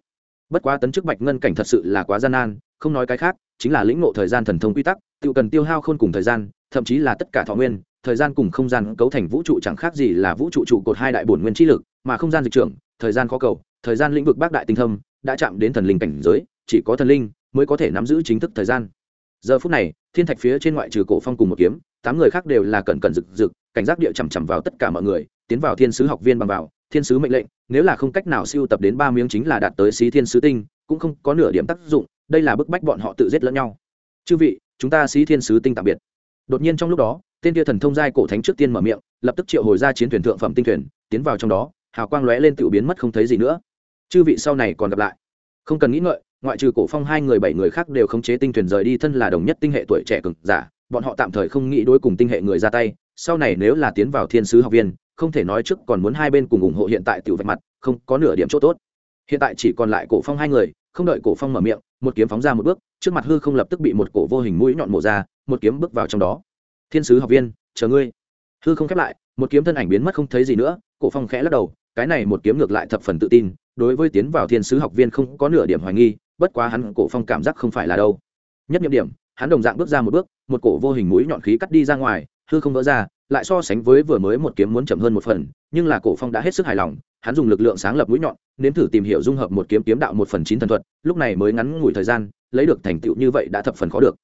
Bất quá tấn chức bạch ngân cảnh thật sự là quá gian nan, không nói cái khác, chính là lĩnh ngộ thời gian thần thông quy tắc tự cần tiêu hao khôn cùng thời gian, thậm chí là tất cả thọ nguyên, thời gian cùng không gian cấu thành vũ trụ chẳng khác gì là vũ trụ trụ cột hai đại bổn nguyên trí lực, mà không gian dịch trưởng, thời gian khó cầu thời gian lĩnh vực bác đại tinh thâm đã chạm đến thần linh cảnh giới, chỉ có thần linh mới có thể nắm giữ chính thức thời gian. Giờ phút này, thiên thạch phía trên ngoại trừ cổ phong cùng một kiếm, tám người khác đều là cẩn cẩn rực rực, cảnh giác địa chằm chằm vào tất cả mọi người, tiến vào thiên sứ học viên bằng vào, thiên sứ mệnh lệnh, nếu là không cách nào siêu tập đến ba miếng chính là đạt tới xí thiên sứ tinh, cũng không có nửa điểm tác dụng, đây là bức bách bọn họ tự giết lẫn nhau. Chư vị, chúng ta xí thiên sứ tinh tạm biệt. Đột nhiên trong lúc đó, tên kia thần thông giai cổ thánh trước tiên mở miệng, lập tức triệu hồi ra chiến thuyền thượng phẩm tinh thuyền, tiến vào trong đó, hào quang lóe lên tự biến mất không thấy gì nữa chư vị sau này còn gặp lại. Không cần nghĩ ngợi, ngoại trừ cổ phong hai người bảy người khác đều khống chế tinh thuyền rời đi thân là đồng nhất tinh hệ tuổi trẻ cực giả, bọn họ tạm thời không nghĩ đối cùng tinh hệ người ra tay, sau này nếu là tiến vào thiên sứ học viên, không thể nói trước còn muốn hai bên cùng ủng hộ hiện tại tiểu vạch mặt, không có nửa điểm chỗ tốt. Hiện tại chỉ còn lại cổ phong hai người, không đợi cổ phong mở miệng, một kiếm phóng ra một bước, trước mặt hư không lập tức bị một cổ vô hình mũi nhọn mổ ra, một kiếm bước vào trong đó. Thiên sứ học viên, chờ ngươi. Hư không khép lại, một kiếm thân ảnh biến mất không thấy gì nữa, cổ phong khẽ lắc đầu, cái này một kiếm ngược lại thập phần tự tin đối với tiến vào thiên sứ học viên không có nửa điểm hoài nghi, bất quá hắn cổ phong cảm giác không phải là đâu. Nhất nhiệm điểm, hắn đồng dạng bước ra một bước, một cổ vô hình mũi nhọn khí cắt đi ra ngoài, hư không vỡ ra, lại so sánh với vừa mới một kiếm muốn chậm hơn một phần, nhưng là cổ phong đã hết sức hài lòng, hắn dùng lực lượng sáng lập mũi nhọn, nếm thử tìm hiểu dung hợp một kiếm kiếm đạo một phần chín thần thuật, lúc này mới ngắn ngủi thời gian, lấy được thành tựu như vậy đã thập phần khó được.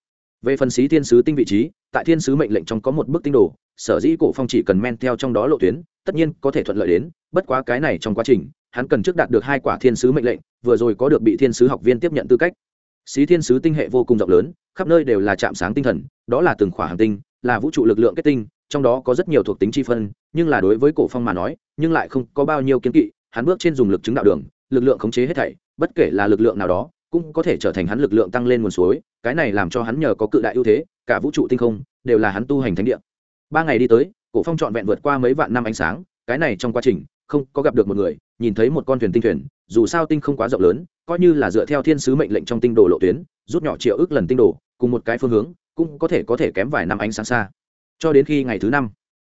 Về phần xí thiên sứ tinh vị trí, tại thiên sứ mệnh lệnh trong có một bức tinh đồ, sở dĩ cổ phong chỉ cần men theo trong đó lộ tuyến, tất nhiên có thể thuận lợi đến, bất quá cái này trong quá trình hắn cần trước đạt được hai quả thiên sứ mệnh lệnh, vừa rồi có được bị thiên sứ học viên tiếp nhận tư cách. Xí thiên sứ tinh hệ vô cùng rộng lớn, khắp nơi đều là trạm sáng tinh thần, đó là từng khỏa hành tinh, là vũ trụ lực lượng kết tinh, trong đó có rất nhiều thuộc tính chi phân, nhưng là đối với cổ phong mà nói, nhưng lại không có bao nhiêu kiến kỵ, hắn bước trên dùng lực chứng đạo đường, lực lượng khống chế hết thảy, bất kể là lực lượng nào đó, cũng có thể trở thành hắn lực lượng tăng lên nguồn suối, cái này làm cho hắn nhờ có cự đại ưu thế, cả vũ trụ tinh không đều là hắn tu hành thánh địa. Ba ngày đi tới, cổ phong trọn vẹn vượt qua mấy vạn năm ánh sáng, cái này trong quá trình, không có gặp được một người nhìn thấy một con thuyền tinh thuyền, dù sao tinh không quá rộng lớn, coi như là dựa theo thiên sứ mệnh lệnh trong tinh đồ lộ tuyến, rút nhỏ triệu ước lần tinh đồ, cùng một cái phương hướng, cũng có thể có thể kém vài năm ánh sáng xa. Cho đến khi ngày thứ năm,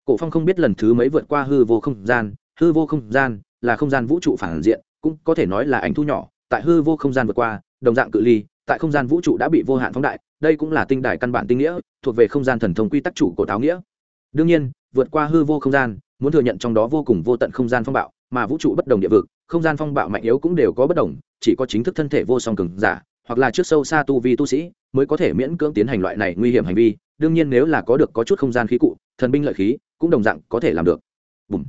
cổ phong không biết lần thứ mấy vượt qua hư vô không gian, hư vô không gian là không gian vũ trụ phản diện, cũng có thể nói là ảnh thu nhỏ, tại hư vô không gian vượt qua, đồng dạng cự ly, tại không gian vũ trụ đã bị vô hạn phóng đại, đây cũng là tinh đài căn bản tinh nghĩa, thuộc về không gian thần thông quy tắc chủ của táo nghĩa. Đương nhiên, vượt qua hư vô không gian, muốn thừa nhận trong đó vô cùng vô tận không gian phong bạo mà vũ trụ bất đồng địa vực, không gian phong bạo mạnh yếu cũng đều có bất đồng, chỉ có chính thức thân thể vô song cường giả, hoặc là trước sâu xa tu vi tu sĩ, mới có thể miễn cưỡng tiến hành loại này nguy hiểm hành vi. Đương nhiên nếu là có được có chút không gian khí cụ, thần binh lợi khí, cũng đồng dạng có thể làm được. Bùm.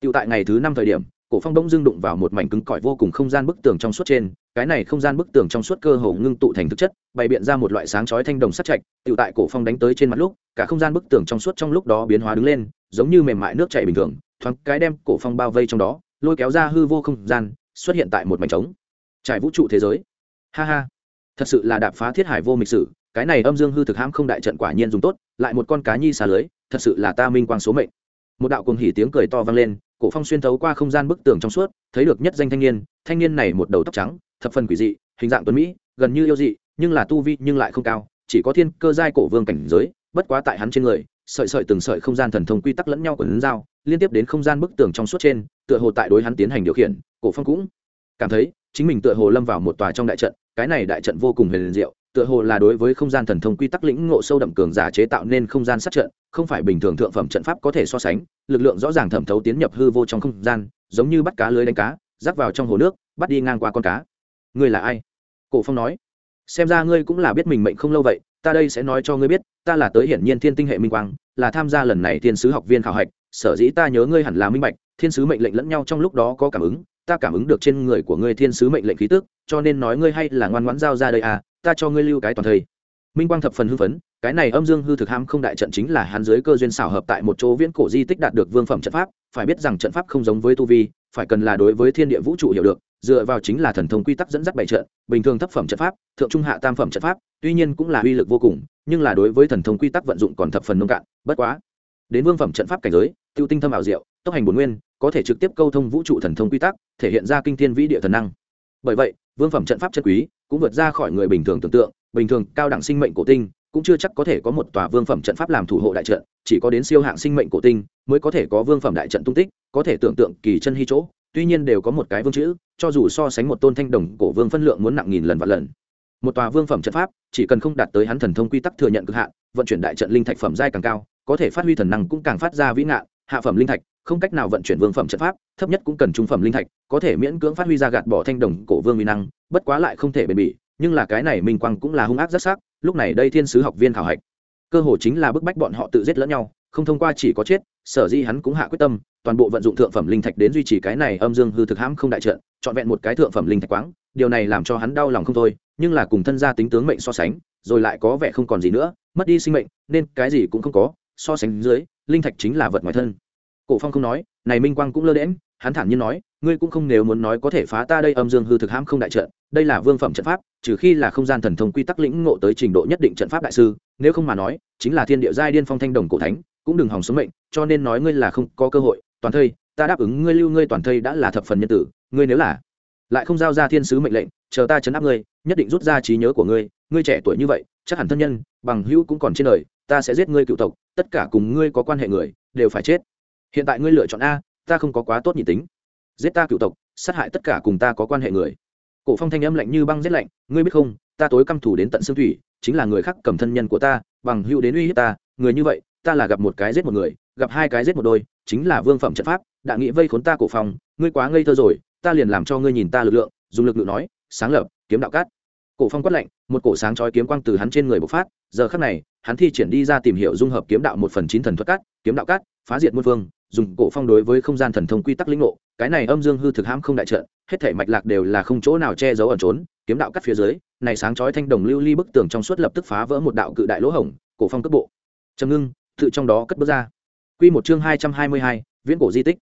Tựu tại ngày thứ năm thời điểm, cổ phong đông dưng đụng vào một mảnh cứng cỏi vô cùng không gian bức tường trong suốt trên, cái này không gian bức tường trong suốt cơ hồ ngưng tụ thành thực chất, bày biện ra một loại sáng chói thanh đồng sắt chạch tựu tại cổ phong đánh tới trên mặt lúc, cả không gian bức tường trong suốt trong lúc đó biến hóa đứng lên, giống như mềm mại nước chảy bình thường thoáng cái đem cổ phong bao vây trong đó, lôi kéo ra hư vô không gian, xuất hiện tại một mảnh trống. Trải vũ trụ thế giới. Ha ha. Thật sự là đạp phá thiết hải vô mịch sử, cái này âm dương hư thực hãm không đại trận quả nhiên dùng tốt, lại một con cá nhi xà lưới, thật sự là ta minh quang số mệnh. Một đạo cuồng hỉ tiếng cười to vang lên, cổ phong xuyên thấu qua không gian bức tường trong suốt, thấy được nhất danh thanh niên thanh niên này một đầu tóc trắng, thập phần quỷ dị, hình dạng tuấn mỹ, gần như yêu dị, nhưng là tu vi nhưng lại không cao, chỉ có thiên cơ giai cổ vương cảnh giới, bất quá tại hắn trên người sợi sợi từng sợi không gian thần thông quy tắc lẫn nhau của lớn dao liên tiếp đến không gian bức tường trong suốt trên, tựa hồ tại đối hắn tiến hành điều khiển, cổ phong cũng cảm thấy chính mình tựa hồ lâm vào một tòa trong đại trận, cái này đại trận vô cùng huyền diệu, tựa hồ là đối với không gian thần thông quy tắc lĩnh ngộ sâu đậm cường giả chế tạo nên không gian sát trận, không phải bình thường thượng phẩm trận pháp có thể so sánh, lực lượng rõ ràng thẩm thấu tiến nhập hư vô trong không gian, giống như bắt cá lưới đánh cá, rắc vào trong hồ nước, bắt đi ngang qua con cá. Người là ai? Cổ phong nói xem ra ngươi cũng là biết mình mệnh không lâu vậy, ta đây sẽ nói cho ngươi biết, ta là tới hiển nhiên thiên tinh hệ minh quang, là tham gia lần này thiên sứ học viên khảo hạch, sở dĩ ta nhớ ngươi hẳn là minh bạch, thiên sứ mệnh lệnh lẫn nhau trong lúc đó có cảm ứng, ta cảm ứng được trên người của ngươi thiên sứ mệnh lệnh khí tức, cho nên nói ngươi hay là ngoan ngoãn giao ra đây à ta cho ngươi lưu cái toàn thây. Minh quang thập phần hưng phấn, cái này âm dương hư thực ham không đại trận chính là hắn dưới cơ duyên xảo hợp tại một chỗ viễn cổ di tích đạt được vương phẩm trận pháp, phải biết rằng trận pháp không giống với tu vi, phải cần là đối với thiên địa vũ trụ hiểu được dựa vào chính là thần thông quy tắc dẫn dắt bảy trận, bình thường thấp phẩm trận pháp, thượng trung hạ tam phẩm trận pháp, tuy nhiên cũng là uy lực vô cùng, nhưng là đối với thần thông quy tắc vận dụng còn thập phần nông cạn, bất quá. Đến vương phẩm trận pháp cảnh giới, tiêu tinh thâm ảo diệu, tốc hành bổn nguyên, có thể trực tiếp câu thông vũ trụ thần thông quy tắc, thể hiện ra kinh thiên vĩ địa thần năng. Bởi vậy, vương phẩm trận pháp chân quý cũng vượt ra khỏi người bình thường tưởng tượng, bình thường cao đẳng sinh mệnh cổ tinh cũng chưa chắc có thể có một tòa vương phẩm trận pháp làm thủ hộ đại trận, chỉ có đến siêu hạng sinh mệnh cổ tinh mới có thể có vương phẩm đại trận tung tích, có thể tưởng tượng kỳ chân hy chỗ tuy nhiên đều có một cái vương chữ, cho dù so sánh một tôn thanh đồng cổ vương phân lượng muốn nặng nghìn lần và lần. Một tòa vương phẩm trận pháp, chỉ cần không đạt tới hắn thần thông quy tắc thừa nhận cực hạn, vận chuyển đại trận linh thạch phẩm giai càng cao, có thể phát huy thần năng cũng càng phát ra vĩ ngạn, hạ phẩm linh thạch, không cách nào vận chuyển vương phẩm trận pháp, thấp nhất cũng cần trung phẩm linh thạch, có thể miễn cưỡng phát huy ra gạt bỏ thanh đồng cổ vương uy năng, bất quá lại không thể bền bỉ, nhưng là cái này minh quang cũng là hung ác rất sắc, lúc này đây thiên sứ học viên khảo hạch. Cơ hội chính là bức bách bọn họ tự giết lẫn nhau, không thông qua chỉ có chết, sở di hắn cũng hạ quyết tâm toàn bộ vận dụng thượng phẩm linh thạch đến duy trì cái này âm dương hư thực hãm không đại trận, trọn vẹn một cái thượng phẩm linh thạch quáng, điều này làm cho hắn đau lòng không thôi, nhưng là cùng thân gia tính tướng mệnh so sánh, rồi lại có vẻ không còn gì nữa, mất đi sinh mệnh, nên cái gì cũng không có, so sánh dưới, linh thạch chính là vật ngoài thân. Cổ phong không nói, này minh quang cũng lơ đễm hắn thản nhiên nói, ngươi cũng không nếu muốn nói có thể phá ta đây âm dương hư thực hãm không đại trận, đây là vương phẩm trận pháp, trừ khi là không gian thần thông quy tắc lĩnh ngộ tới trình độ nhất định trận pháp đại sư, nếu không mà nói, chính là thiên địa giai điên phong thanh đồng cổ thánh, cũng đừng hòng sống mệnh, cho nên nói ngươi là không có cơ hội toàn thây, ta đáp ứng ngươi lưu ngươi toàn thây đã là thập phần nhân tử, ngươi nếu là lại không giao ra thiên sứ mệnh lệnh, chờ ta chấn áp ngươi, nhất định rút ra trí nhớ của ngươi ngươi trẻ tuổi như vậy, chắc hẳn thân nhân, bằng hữu cũng còn trên đời, ta sẽ giết ngươi cựu tộc, tất cả cùng ngươi có quan hệ người, đều phải chết. Hiện tại ngươi lựa chọn a, ta không có quá tốt nhị tính. Giết ta cựu tộc, sát hại tất cả cùng ta có quan hệ người. Cổ phong thanh âm lạnh như băng giết lạnh, ngươi biết không, ta tối căm thủ đến tận xương thủy, chính là người khác cầm thân nhân của ta, bằng hữu đến uy hiếp ta, người như vậy, ta là gặp một cái giết một người, gặp hai cái giết một đôi chính là vương phẩm trận pháp, đã nghĩ vây khốn ta cổ phong ngươi quá ngây thơ rồi, ta liền làm cho ngươi nhìn ta lực lượng, dùng lực lượng nói, sáng lập, kiếm đạo cát. Cổ phong quát lạnh, một cổ sáng chói kiếm quang từ hắn trên người bộc phát, giờ khắc này, hắn thi triển đi ra tìm hiểu dung hợp kiếm đạo một phần chín thần thuật cát, kiếm đạo cát, phá diệt muôn phương, dùng cổ phong đối với không gian thần thông quy tắc lĩnh ngộ, cái này âm dương hư thực hãm không đại trận, hết thể mạch lạc đều là không chỗ nào che giấu ẩn trốn, kiếm đạo cắt phía dưới, này sáng chói thanh đồng lưu ly bức tường trong suốt lập tức phá vỡ một đạo cự đại lỗ hổng, cổ phong cất bộ. Trầm ngưng, tự trong đó cất bước ra quy một chương hai trăm hai mươi hai, viễn cổ di tích.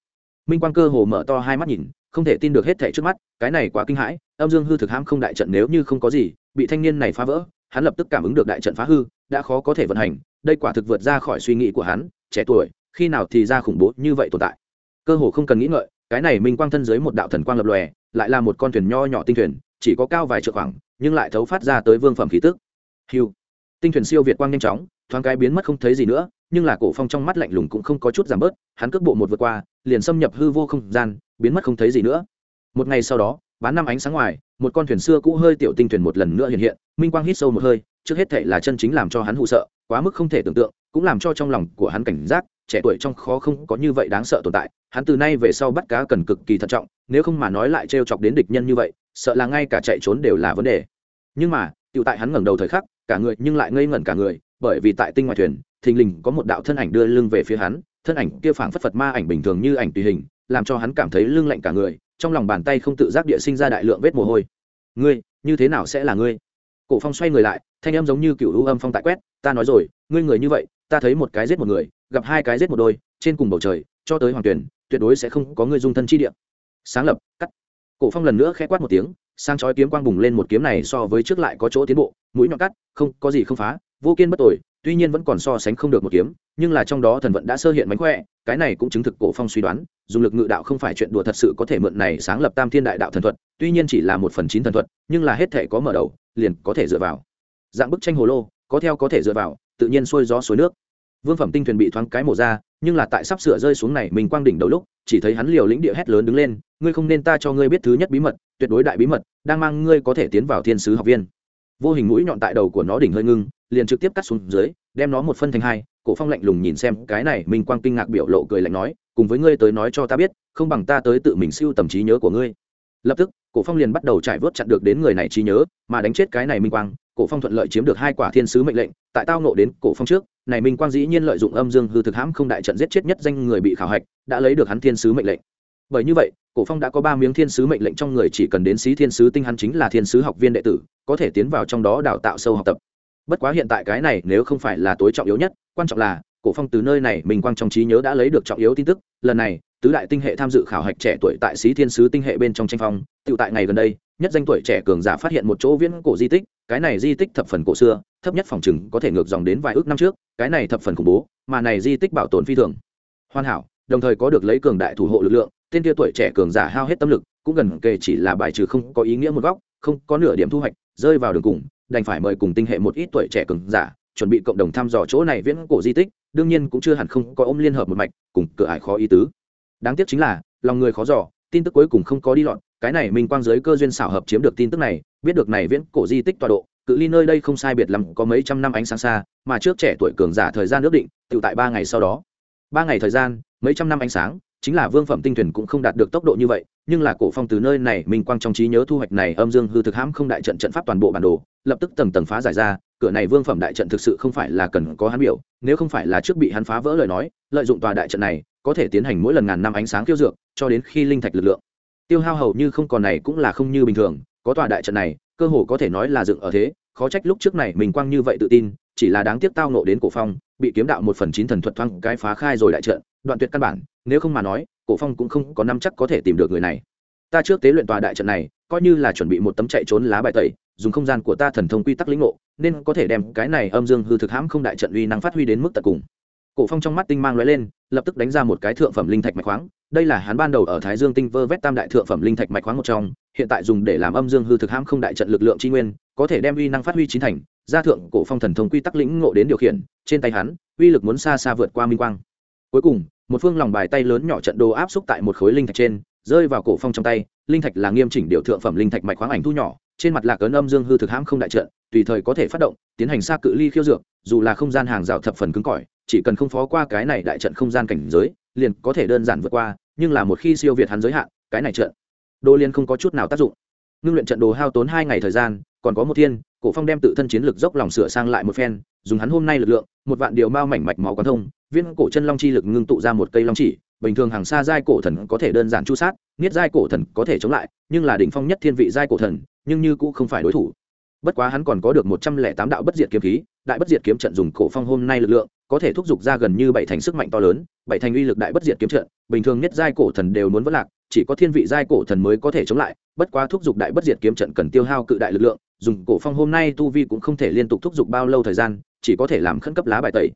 Minh quang cơ hồ mở to hai mắt nhìn, không thể tin được hết thảy trước mắt, cái này quá kinh hãi, âm dương hư thực hãm không đại trận nếu như không có gì, bị thanh niên này phá vỡ, hắn lập tức cảm ứng được đại trận phá hư, đã khó có thể vận hành, đây quả thực vượt ra khỏi suy nghĩ của hắn, trẻ tuổi, khi nào thì ra khủng bố như vậy tồn tại. Cơ hồ không cần nghĩ ngợi, cái này minh quang thân dưới một đạo thần quang lập lòe, lại là một con thuyền nho nhỏ tinh thuyền, chỉ có cao vài trượng khoảng, nhưng lại thấu phát ra tới vương phẩm khí tức. Hưu tinh thuyền siêu việt quang nhanh chóng, thoáng cái biến mất không thấy gì nữa, nhưng là cổ phong trong mắt lạnh lùng cũng không có chút giảm bớt, hắn cước bộ một vượt qua, liền xâm nhập hư vô không gian, biến mất không thấy gì nữa. Một ngày sau đó, bán năm ánh sáng ngoài, một con thuyền xưa cũ hơi tiểu tinh thuyền một lần nữa hiện hiện, minh quang hít sâu một hơi, trước hết thệ là chân chính làm cho hắn hụ sợ, quá mức không thể tưởng tượng, cũng làm cho trong lòng của hắn cảnh giác, trẻ tuổi trong khó không có như vậy đáng sợ tồn tại, hắn từ nay về sau bắt cá cần cực kỳ thận trọng, nếu không mà nói lại trêu chọc đến địch nhân như vậy, sợ là ngay cả chạy trốn đều là vấn đề. Nhưng mà, tiểu tại hắn ngẩng đầu thời khắc cả người, nhưng lại ngây ngẩn cả người, bởi vì tại tinh ngoài thuyền, thình lình có một đạo thân ảnh đưa lưng về phía hắn, thân ảnh kia phảng phất phật ma ảnh bình thường như ảnh tùy hình, làm cho hắn cảm thấy lưng lạnh cả người, trong lòng bàn tay không tự giác địa sinh ra đại lượng vết mồ hôi. Ngươi, như thế nào sẽ là ngươi? Cổ phong xoay người lại, thanh âm giống như cựu u âm phong tại quét, ta nói rồi, ngươi người như vậy, ta thấy một cái giết một người, gặp hai cái giết một đôi, trên cùng bầu trời, cho tới hoàng tuyển, tuyệt đối sẽ không có người dung thân chi địa. Sáng lập, cắt. Cổ phong lần nữa khẽ quát một tiếng sang chói kiếm quang bùng lên một kiếm này so với trước lại có chỗ tiến bộ mũi nhọn cắt, không, có gì không phá, vô kiên bất tội tuy nhiên vẫn còn so sánh không được một kiếm, nhưng là trong đó thần vận đã sơ hiện mánh khỏe, cái này cũng chứng thực cổ phong suy đoán, dùng lực ngự đạo không phải chuyện đùa thật sự có thể mượn này sáng lập tam thiên đại đạo thần thuật, tuy nhiên chỉ là một phần chín thần thuật, nhưng là hết thể có mở đầu, liền có thể dựa vào. Dạng bức tranh hồ lô, có theo có thể dựa vào, tự nhiên xuôi gió suối nước. Vương phẩm tinh thuyền bị thoáng cái mổ ra, nhưng là tại sắp sửa rơi xuống này mình quang đỉnh đầu lúc, chỉ thấy hắn liều lĩnh địa hét lớn đứng lên, ngươi không nên ta cho ngươi biết thứ nhất bí mật, tuyệt đối đại bí mật, đang mang ngươi có thể tiến vào thiên sứ học viên vô hình mũi nhọn tại đầu của nó đỉnh hơi ngưng, liền trực tiếp cắt xuống dưới, đem nó một phân thành hai, cổ phong lạnh lùng nhìn xem, cái này minh quang kinh ngạc biểu lộ cười lạnh nói, cùng với ngươi tới nói cho ta biết, không bằng ta tới tự mình siêu tầm trí nhớ của ngươi. Lập tức, cổ phong liền bắt đầu trải vớt chặn được đến người này trí nhớ, mà đánh chết cái này minh quang, cổ phong thuận lợi chiếm được hai quả thiên sứ mệnh lệnh, tại tao nộ đến cổ phong trước, này minh quang dĩ nhiên lợi dụng âm dương hư thực hãm không đại trận giết chết nhất danh người bị khảo hạch, đã lấy được hắn thiên sứ mệnh lệnh bởi như vậy, cổ phong đã có ba miếng thiên sứ mệnh lệnh trong người, chỉ cần đến xí thiên sứ tinh hắn chính là thiên sứ học viên đệ tử, có thể tiến vào trong đó đào tạo sâu học tập. Bất quá hiện tại cái này nếu không phải là tối trọng yếu nhất, quan trọng là, cổ phong từ nơi này mình quang trong trí nhớ đã lấy được trọng yếu tin tức. Lần này, tứ đại tinh hệ tham dự khảo hạch trẻ tuổi tại xí thiên sứ tinh hệ bên trong tranh phong tự tại ngày gần đây, nhất danh tuổi trẻ cường giả phát hiện một chỗ viễn cổ di tích, cái này di tích thập phần cổ xưa, thấp nhất phòng chừng có thể ngược dòng đến vài ước năm trước, cái này thập phần khủng bố, mà này di tích bảo tồn phi thường hoàn hảo, đồng thời có được lấy cường đại thủ hộ lực lượng tên kia tuổi trẻ cường giả hao hết tâm lực, cũng gần kề chỉ là bài trừ không có ý nghĩa một góc, không có nửa điểm thu hoạch, rơi vào đường cùng, đành phải mời cùng tinh hệ một ít tuổi trẻ cường giả, chuẩn bị cộng đồng thăm dò chỗ này viễn cổ di tích, đương nhiên cũng chưa hẳn không có ôm liên hợp một mạch, cùng cửa ải khó ý tứ. Đáng tiếc chính là, lòng người khó dò, tin tức cuối cùng không có đi lọt, cái này minh quang giới cơ duyên xảo hợp chiếm được tin tức này, biết được này viễn cổ di tích tọa độ, cự ly nơi đây không sai biệt lắm, có mấy trăm năm ánh sáng xa, mà trước trẻ tuổi cường giả thời gian ước định tự tại ba ngày sau đó. Ba ngày thời gian, mấy trăm năm ánh sáng chính là vương phẩm tinh thuyền cũng không đạt được tốc độ như vậy, nhưng là cổ phong từ nơi này minh quang trong trí nhớ thu hoạch này âm dương hư thực hãm không đại trận trận pháp toàn bộ bản đồ, lập tức tầng tầng phá giải ra, cửa này vương phẩm đại trận thực sự không phải là cần có hắn biểu, nếu không phải là trước bị hắn phá vỡ lời nói, lợi dụng tòa đại trận này, có thể tiến hành mỗi lần ngàn năm ánh sáng tiêu dược, cho đến khi linh thạch lực lượng. Tiêu hao hầu như không còn này cũng là không như bình thường, có tòa đại trận này, cơ hồ có thể nói là dựng ở thế, khó trách lúc trước này mình quang như vậy tự tin, chỉ là đáng tiếc tao nộ đến cổ phong bị kiếm đạo một phần chín thần thuật thoáng cái phá khai rồi đại trận, đoạn tuyệt căn bản, nếu không mà nói, cổ phong cũng không có năm chắc có thể tìm được người này. Ta trước tế luyện tòa đại trận này, coi như là chuẩn bị một tấm chạy trốn lá bài tẩy, dùng không gian của ta thần thông quy tắc lĩnh ngộ, nên có thể đem cái này âm dương hư thực hãm không đại trận uy năng phát huy đến mức tận cùng. Cổ phong trong mắt tinh mang lóe lên, lập tức đánh ra một cái thượng phẩm linh thạch mạch khoáng, đây là hắn ban đầu ở thái dương tinh vơ vét tam đại thượng phẩm linh thạch mạch khoáng một trong, hiện tại dùng để làm âm dương hư thực hãm không đại trận lực lượng tri nguyên, có thể đem uy năng phát huy chín thành gia thượng cổ phong thần thông quy tắc lĩnh ngộ đến điều khiển, trên tay hắn, uy lực muốn xa xa vượt qua minh quang. Cuối cùng, một phương lòng bài tay lớn nhỏ trận đồ áp xúc tại một khối linh thạch trên, rơi vào cổ phong trong tay, linh thạch là nghiêm chỉnh điều thượng phẩm linh thạch mạch khoáng ảnh thu nhỏ, trên mặt lạc ấn âm dương hư thực hãm không đại trận, tùy thời có thể phát động, tiến hành xa cự ly khiêu dược, dù là không gian hàng rào thập phần cứng cỏi, chỉ cần không phó qua cái này đại trận không gian cảnh giới, liền có thể đơn giản vượt qua, nhưng là một khi siêu việt hắn giới hạn, cái này trận đồ liên không có chút nào tác dụng. Ngưng luyện trận đồ hao tốn hai ngày thời gian, còn có một thiên cổ phong đem tự thân chiến lực dốc lòng sửa sang lại một phen, dùng hắn hôm nay lực lượng, một vạn điều mao mảnh mạch máu quán thông, viên cổ chân long chi lực ngưng tụ ra một cây long chỉ, bình thường hàng xa giai cổ thần có thể đơn giản chu sát, niết giai cổ thần có thể chống lại, nhưng là đỉnh phong nhất thiên vị giai cổ thần, nhưng như cũng không phải đối thủ. Bất quá hắn còn có được một trăm lẻ tám đạo bất diệt kiếm khí, đại bất diệt kiếm trận dùng cổ phong hôm nay lực lượng, có thể thúc giục ra gần như bảy thành sức mạnh to lớn, bảy thành uy lực đại bất diệt kiếm trận, bình thường nhất giai cổ thần đều muốn vất lạc, chỉ có thiên vị giai cổ thần mới có thể chống lại, bất quá thúc giục đại bất diệt kiếm trận cần tiêu hao cự đại lực lượng dùng cổ phong hôm nay tu vi cũng không thể liên tục thúc giục bao lâu thời gian, chỉ có thể làm khẩn cấp lá bài tẩy.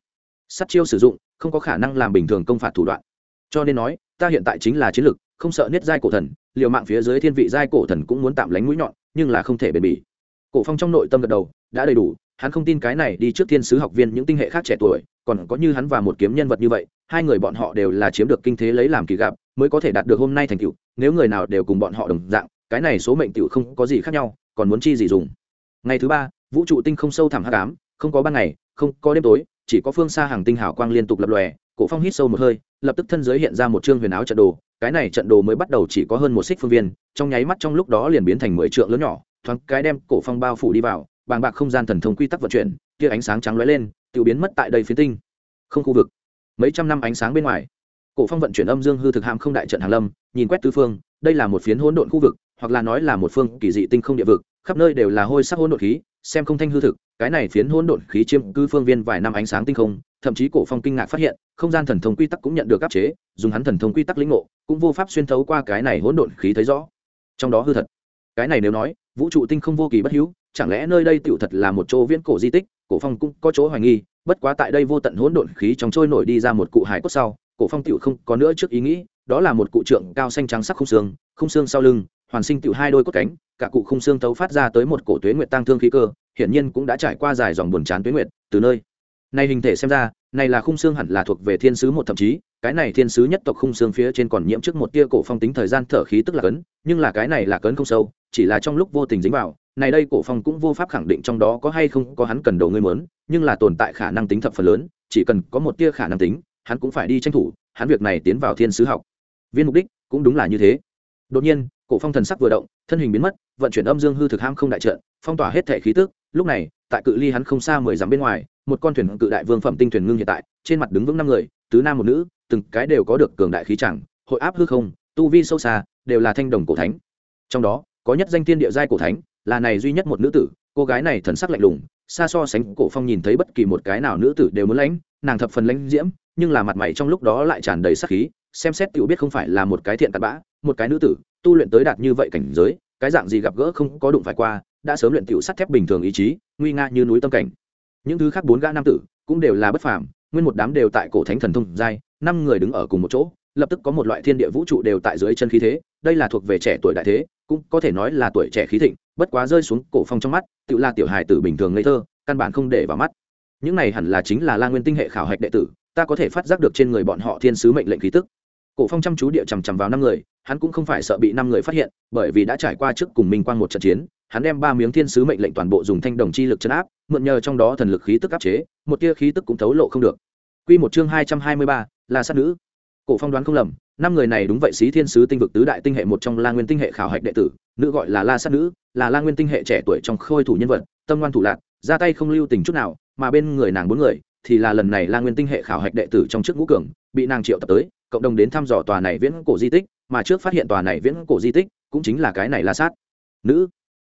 Sắt chiêu sử dụng, không có khả năng làm bình thường công phạt thủ đoạn. Cho nên nói, ta hiện tại chính là chiến lực, không sợ niết giai cổ thần, liều mạng phía dưới thiên vị giai cổ thần cũng muốn tạm lánh mũi nhọn, nhưng là không thể bền bỉ. Cổ phong trong nội tâm gật đầu, đã đầy đủ, hắn không tin cái này đi trước thiên sứ học viên những tinh hệ khác trẻ tuổi, còn có như hắn và một kiếm nhân vật như vậy, hai người bọn họ đều là chiếm được kinh thế lấy làm kỳ gặp, mới có thể đạt được hôm nay thành tựu, nếu người nào đều cùng bọn họ đồng dạng, cái này số mệnh tựu không có gì khác nhau còn muốn chi gì dùng. Ngày thứ ba, vũ trụ tinh không sâu thẳm hắc ám, không có ban ngày, không có đêm tối, chỉ có phương xa hàng tinh hào quang liên tục lập lòe, cổ phong hít sâu một hơi, lập tức thân giới hiện ra một chương huyền áo trận đồ, cái này trận đồ mới bắt đầu chỉ có hơn một xích phương viên, trong nháy mắt trong lúc đó liền biến thành mười trượng lớn nhỏ, thoáng cái đem cổ phong bao phủ đi vào, bàng bạc không gian thần thông quy tắc vận chuyển, tia ánh sáng trắng lóe lên, tự biến mất tại đây phía tinh. Không khu vực. Mấy trăm năm ánh sáng bên ngoài. Cổ phong vận chuyển âm dương hư thực hạm không đại trận hàng lâm, nhìn quét tứ phương, đây là một phiến hỗn độn khu vực hoặc là nói là một phương kỳ dị tinh không địa vực, khắp nơi đều là hôi sắc hỗn độn khí, xem không thanh hư thực, cái này phiến hỗn độn khí chiếm cư phương viên vài năm ánh sáng tinh không, thậm chí cổ phong kinh ngạc phát hiện, không gian thần thông quy tắc cũng nhận được áp chế, dùng hắn thần thông quy tắc lĩnh ngộ, cũng vô pháp xuyên thấu qua cái này hỗn độn khí thấy rõ. Trong đó hư thật. Cái này nếu nói, vũ trụ tinh không vô kỳ bất hữu, chẳng lẽ nơi đây tựu thật là một chỗ viễn cổ di tích, cổ phong cũng có chỗ hoài nghi, bất quá tại đây vô tận hỗn độn khí trong trôi nổi đi ra một cụ hải cốt sau, cổ phong tựu không có nữa trước ý nghĩ, đó là một cụ trượng cao xanh trắng sắc không xương không xương sau lưng hoàn sinh tựu hai đôi cốt cánh, cả cụ khung xương tấu phát ra tới một cổ tuế nguyệt tăng thương khí cơ, hiển nhiên cũng đã trải qua dài dòng buồn chán tuế nguyệt, từ nơi. Này hình thể xem ra, này là khung xương hẳn là thuộc về thiên sứ một thậm chí, cái này thiên sứ nhất tộc khung xương phía trên còn nhiễm trước một tia cổ phong tính thời gian thở khí tức là cấn, nhưng là cái này là cấn không sâu, chỉ là trong lúc vô tình dính vào, này đây cổ phong cũng vô pháp khẳng định trong đó có hay không có hắn cần đầu ngươi muốn, nhưng là tồn tại khả năng tính thập phần lớn, chỉ cần có một tia khả năng tính, hắn cũng phải đi tranh thủ, hắn việc này tiến vào thiên sứ học. Viên mục đích cũng đúng là như thế. Đột nhiên cổ phong thần sắc vừa động, thân hình biến mất, vận chuyển âm dương hư thực ham không đại trận, phong tỏa hết thể khí tức. Lúc này, tại cự ly hắn không xa mười dặm bên ngoài, một con thuyền cự đại vương phẩm tinh thuyền ngưng hiện tại, trên mặt đứng vững năm người, tứ nam một nữ, từng cái đều có được cường đại khí chẳng, hội áp hư không, tu vi sâu xa, đều là thanh đồng cổ thánh. Trong đó, có nhất danh thiên địa giai cổ thánh, là này duy nhất một nữ tử, cô gái này thần sắc lạnh lùng, xa so sánh cổ phong nhìn thấy bất kỳ một cái nào nữ tử đều muốn lãnh, nàng thập phần lãnh diễm, nhưng là mặt mày trong lúc đó lại tràn đầy sắc khí xem xét tiểu biết không phải là một cái thiện cặn bã, một cái nữ tử, tu luyện tới đạt như vậy cảnh giới, cái dạng gì gặp gỡ không có đụng phải qua, đã sớm luyện tiểu sắt thép bình thường ý chí, nguy nga như núi tâm cảnh. Những thứ khác bốn gã nam tử cũng đều là bất phàm, nguyên một đám đều tại cổ thánh thần thông giai, năm người đứng ở cùng một chỗ, lập tức có một loại thiên địa vũ trụ đều tại dưới chân khí thế, đây là thuộc về trẻ tuổi đại thế, cũng có thể nói là tuổi trẻ khí thịnh, bất quá rơi xuống cổ phong trong mắt tự là tiểu hài tử bình thường ngây thơ, căn bản không để vào mắt. Những này hẳn là chính là la nguyên tinh hệ khảo hạch đệ tử, ta có thể phát giác được trên người bọn họ thiên sứ mệnh lệnh khí tức cổ phong chăm chú địa chằm chằm vào năm người, hắn cũng không phải sợ bị năm người phát hiện, bởi vì đã trải qua trước cùng minh quang một trận chiến, hắn đem ba miếng thiên sứ mệnh lệnh toàn bộ dùng thanh đồng chi lực chấn áp, mượn nhờ trong đó thần lực khí tức áp chế, một tia khí tức cũng thấu lộ không được. Quy một chương hai trăm hai mươi ba, là sát nữ. Cổ phong đoán không lầm, năm người này đúng vậy xí thiên sứ tinh vực tứ đại tinh hệ một trong la nguyên tinh hệ khảo hạch đệ tử, nữ gọi là la sát nữ, là la nguyên tinh hệ trẻ tuổi trong khôi thủ nhân vật, tâm ngoan thủ lạc, ra tay không lưu tình chút nào, mà bên người nàng bốn người thì là lần này la nguyên tinh hệ khảo hạch đệ tử trong trước ngũ cường, bị nàng triệu tập tới, cộng đồng đến thăm dò tòa này viễn cổ di tích, mà trước phát hiện tòa này viễn cổ di tích cũng chính là cái này la sát. Nữ,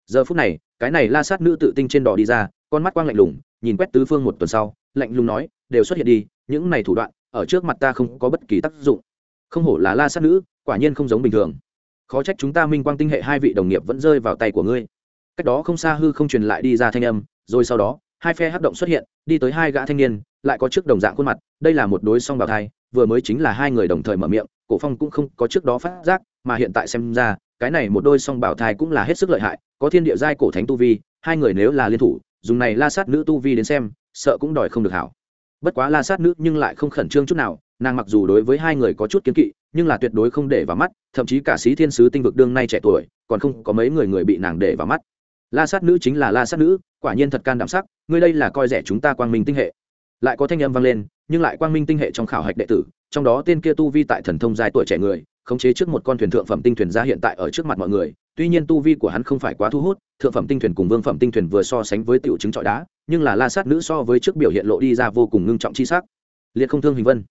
giờ phút này, cái này la sát nữ tự tinh trên đỏ đi ra, con mắt quang lạnh lùng, nhìn quét tứ phương một tuần sau, lạnh lùng nói, đều xuất hiện đi, những này thủ đoạn, ở trước mặt ta không có bất kỳ tác dụng. Không hổ là la sát nữ, quả nhiên không giống bình thường. Khó trách chúng ta minh quang tinh hệ hai vị đồng nghiệp vẫn rơi vào tay của ngươi. Cách đó không xa hư không truyền lại đi ra thanh âm, rồi sau đó hai phe hắc động xuất hiện, đi tới hai gã thanh niên, lại có trước đồng dạng khuôn mặt, đây là một đối song bào thai, vừa mới chính là hai người đồng thời mở miệng, cổ phong cũng không có trước đó phát giác, mà hiện tại xem ra, cái này một đôi song bào thai cũng là hết sức lợi hại, có thiên địa giai cổ thánh tu vi, hai người nếu là liên thủ, dùng này la sát nữ tu vi đến xem, sợ cũng đòi không được hảo. Bất quá la sát nữ nhưng lại không khẩn trương chút nào, nàng mặc dù đối với hai người có chút kiến kỵ, nhưng là tuyệt đối không để vào mắt, thậm chí cả sĩ thiên sứ tinh vực đương nay trẻ tuổi, còn không có mấy người người bị nàng để vào mắt la sát nữ chính là la sát nữ, quả nhiên thật can đảm sắc, ngươi đây là coi rẻ chúng ta quang minh tinh hệ. Lại có thanh âm vang lên, nhưng lại quang minh tinh hệ trong khảo hạch đệ tử, trong đó tên kia tu vi tại thần thông dài tuổi trẻ người, khống chế trước một con thuyền thượng phẩm tinh thuyền ra hiện tại ở trước mặt mọi người, tuy nhiên tu vi của hắn không phải quá thu hút, thượng phẩm tinh thuyền cùng vương phẩm tinh thuyền vừa so sánh với tiểu chứng trọi đá, nhưng là la sát nữ so với trước biểu hiện lộ đi ra vô cùng ngưng trọng chi sắc. Liệt không thương hình vân.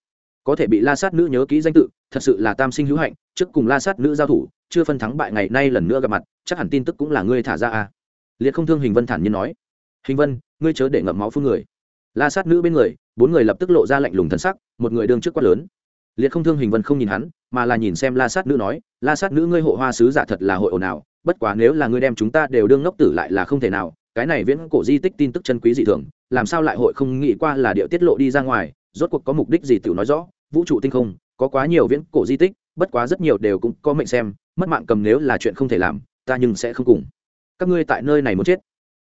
Có thể bị la sát nữ nhớ kỹ danh tự, thật sự là tam sinh hữu hạnh, trước cùng la sát nữ giao thủ, chưa phân thắng bại ngày nay lần nữa gặp mặt, chắc hẳn tin tức cũng là ngươi thả ra à liệt không thương hình vân thản nhiên nói, hình vân, ngươi chớ để ngậm máu phun người. La sát nữ bên người, bốn người lập tức lộ ra lạnh lùng thần sắc, một người đương trước quát lớn. Liệt không thương hình vân không nhìn hắn, mà là nhìn xem la sát nữ nói, la sát nữ ngươi hộ hoa sứ giả thật là hội ồn ào, bất quá nếu là ngươi đem chúng ta đều đương ngốc tử lại là không thể nào, cái này viễn cổ di tích tin tức chân quý dị thường, làm sao lại hội không nghĩ qua là điệu tiết lộ đi ra ngoài, rốt cuộc có mục đích gì tiểu nói rõ, vũ trụ tinh không, có quá nhiều viễn cổ di tích, bất quá rất nhiều đều cũng có mệnh xem, mất mạng cầm nếu là chuyện không thể làm, ta nhưng sẽ không cùng các ngươi tại nơi này muốn chết.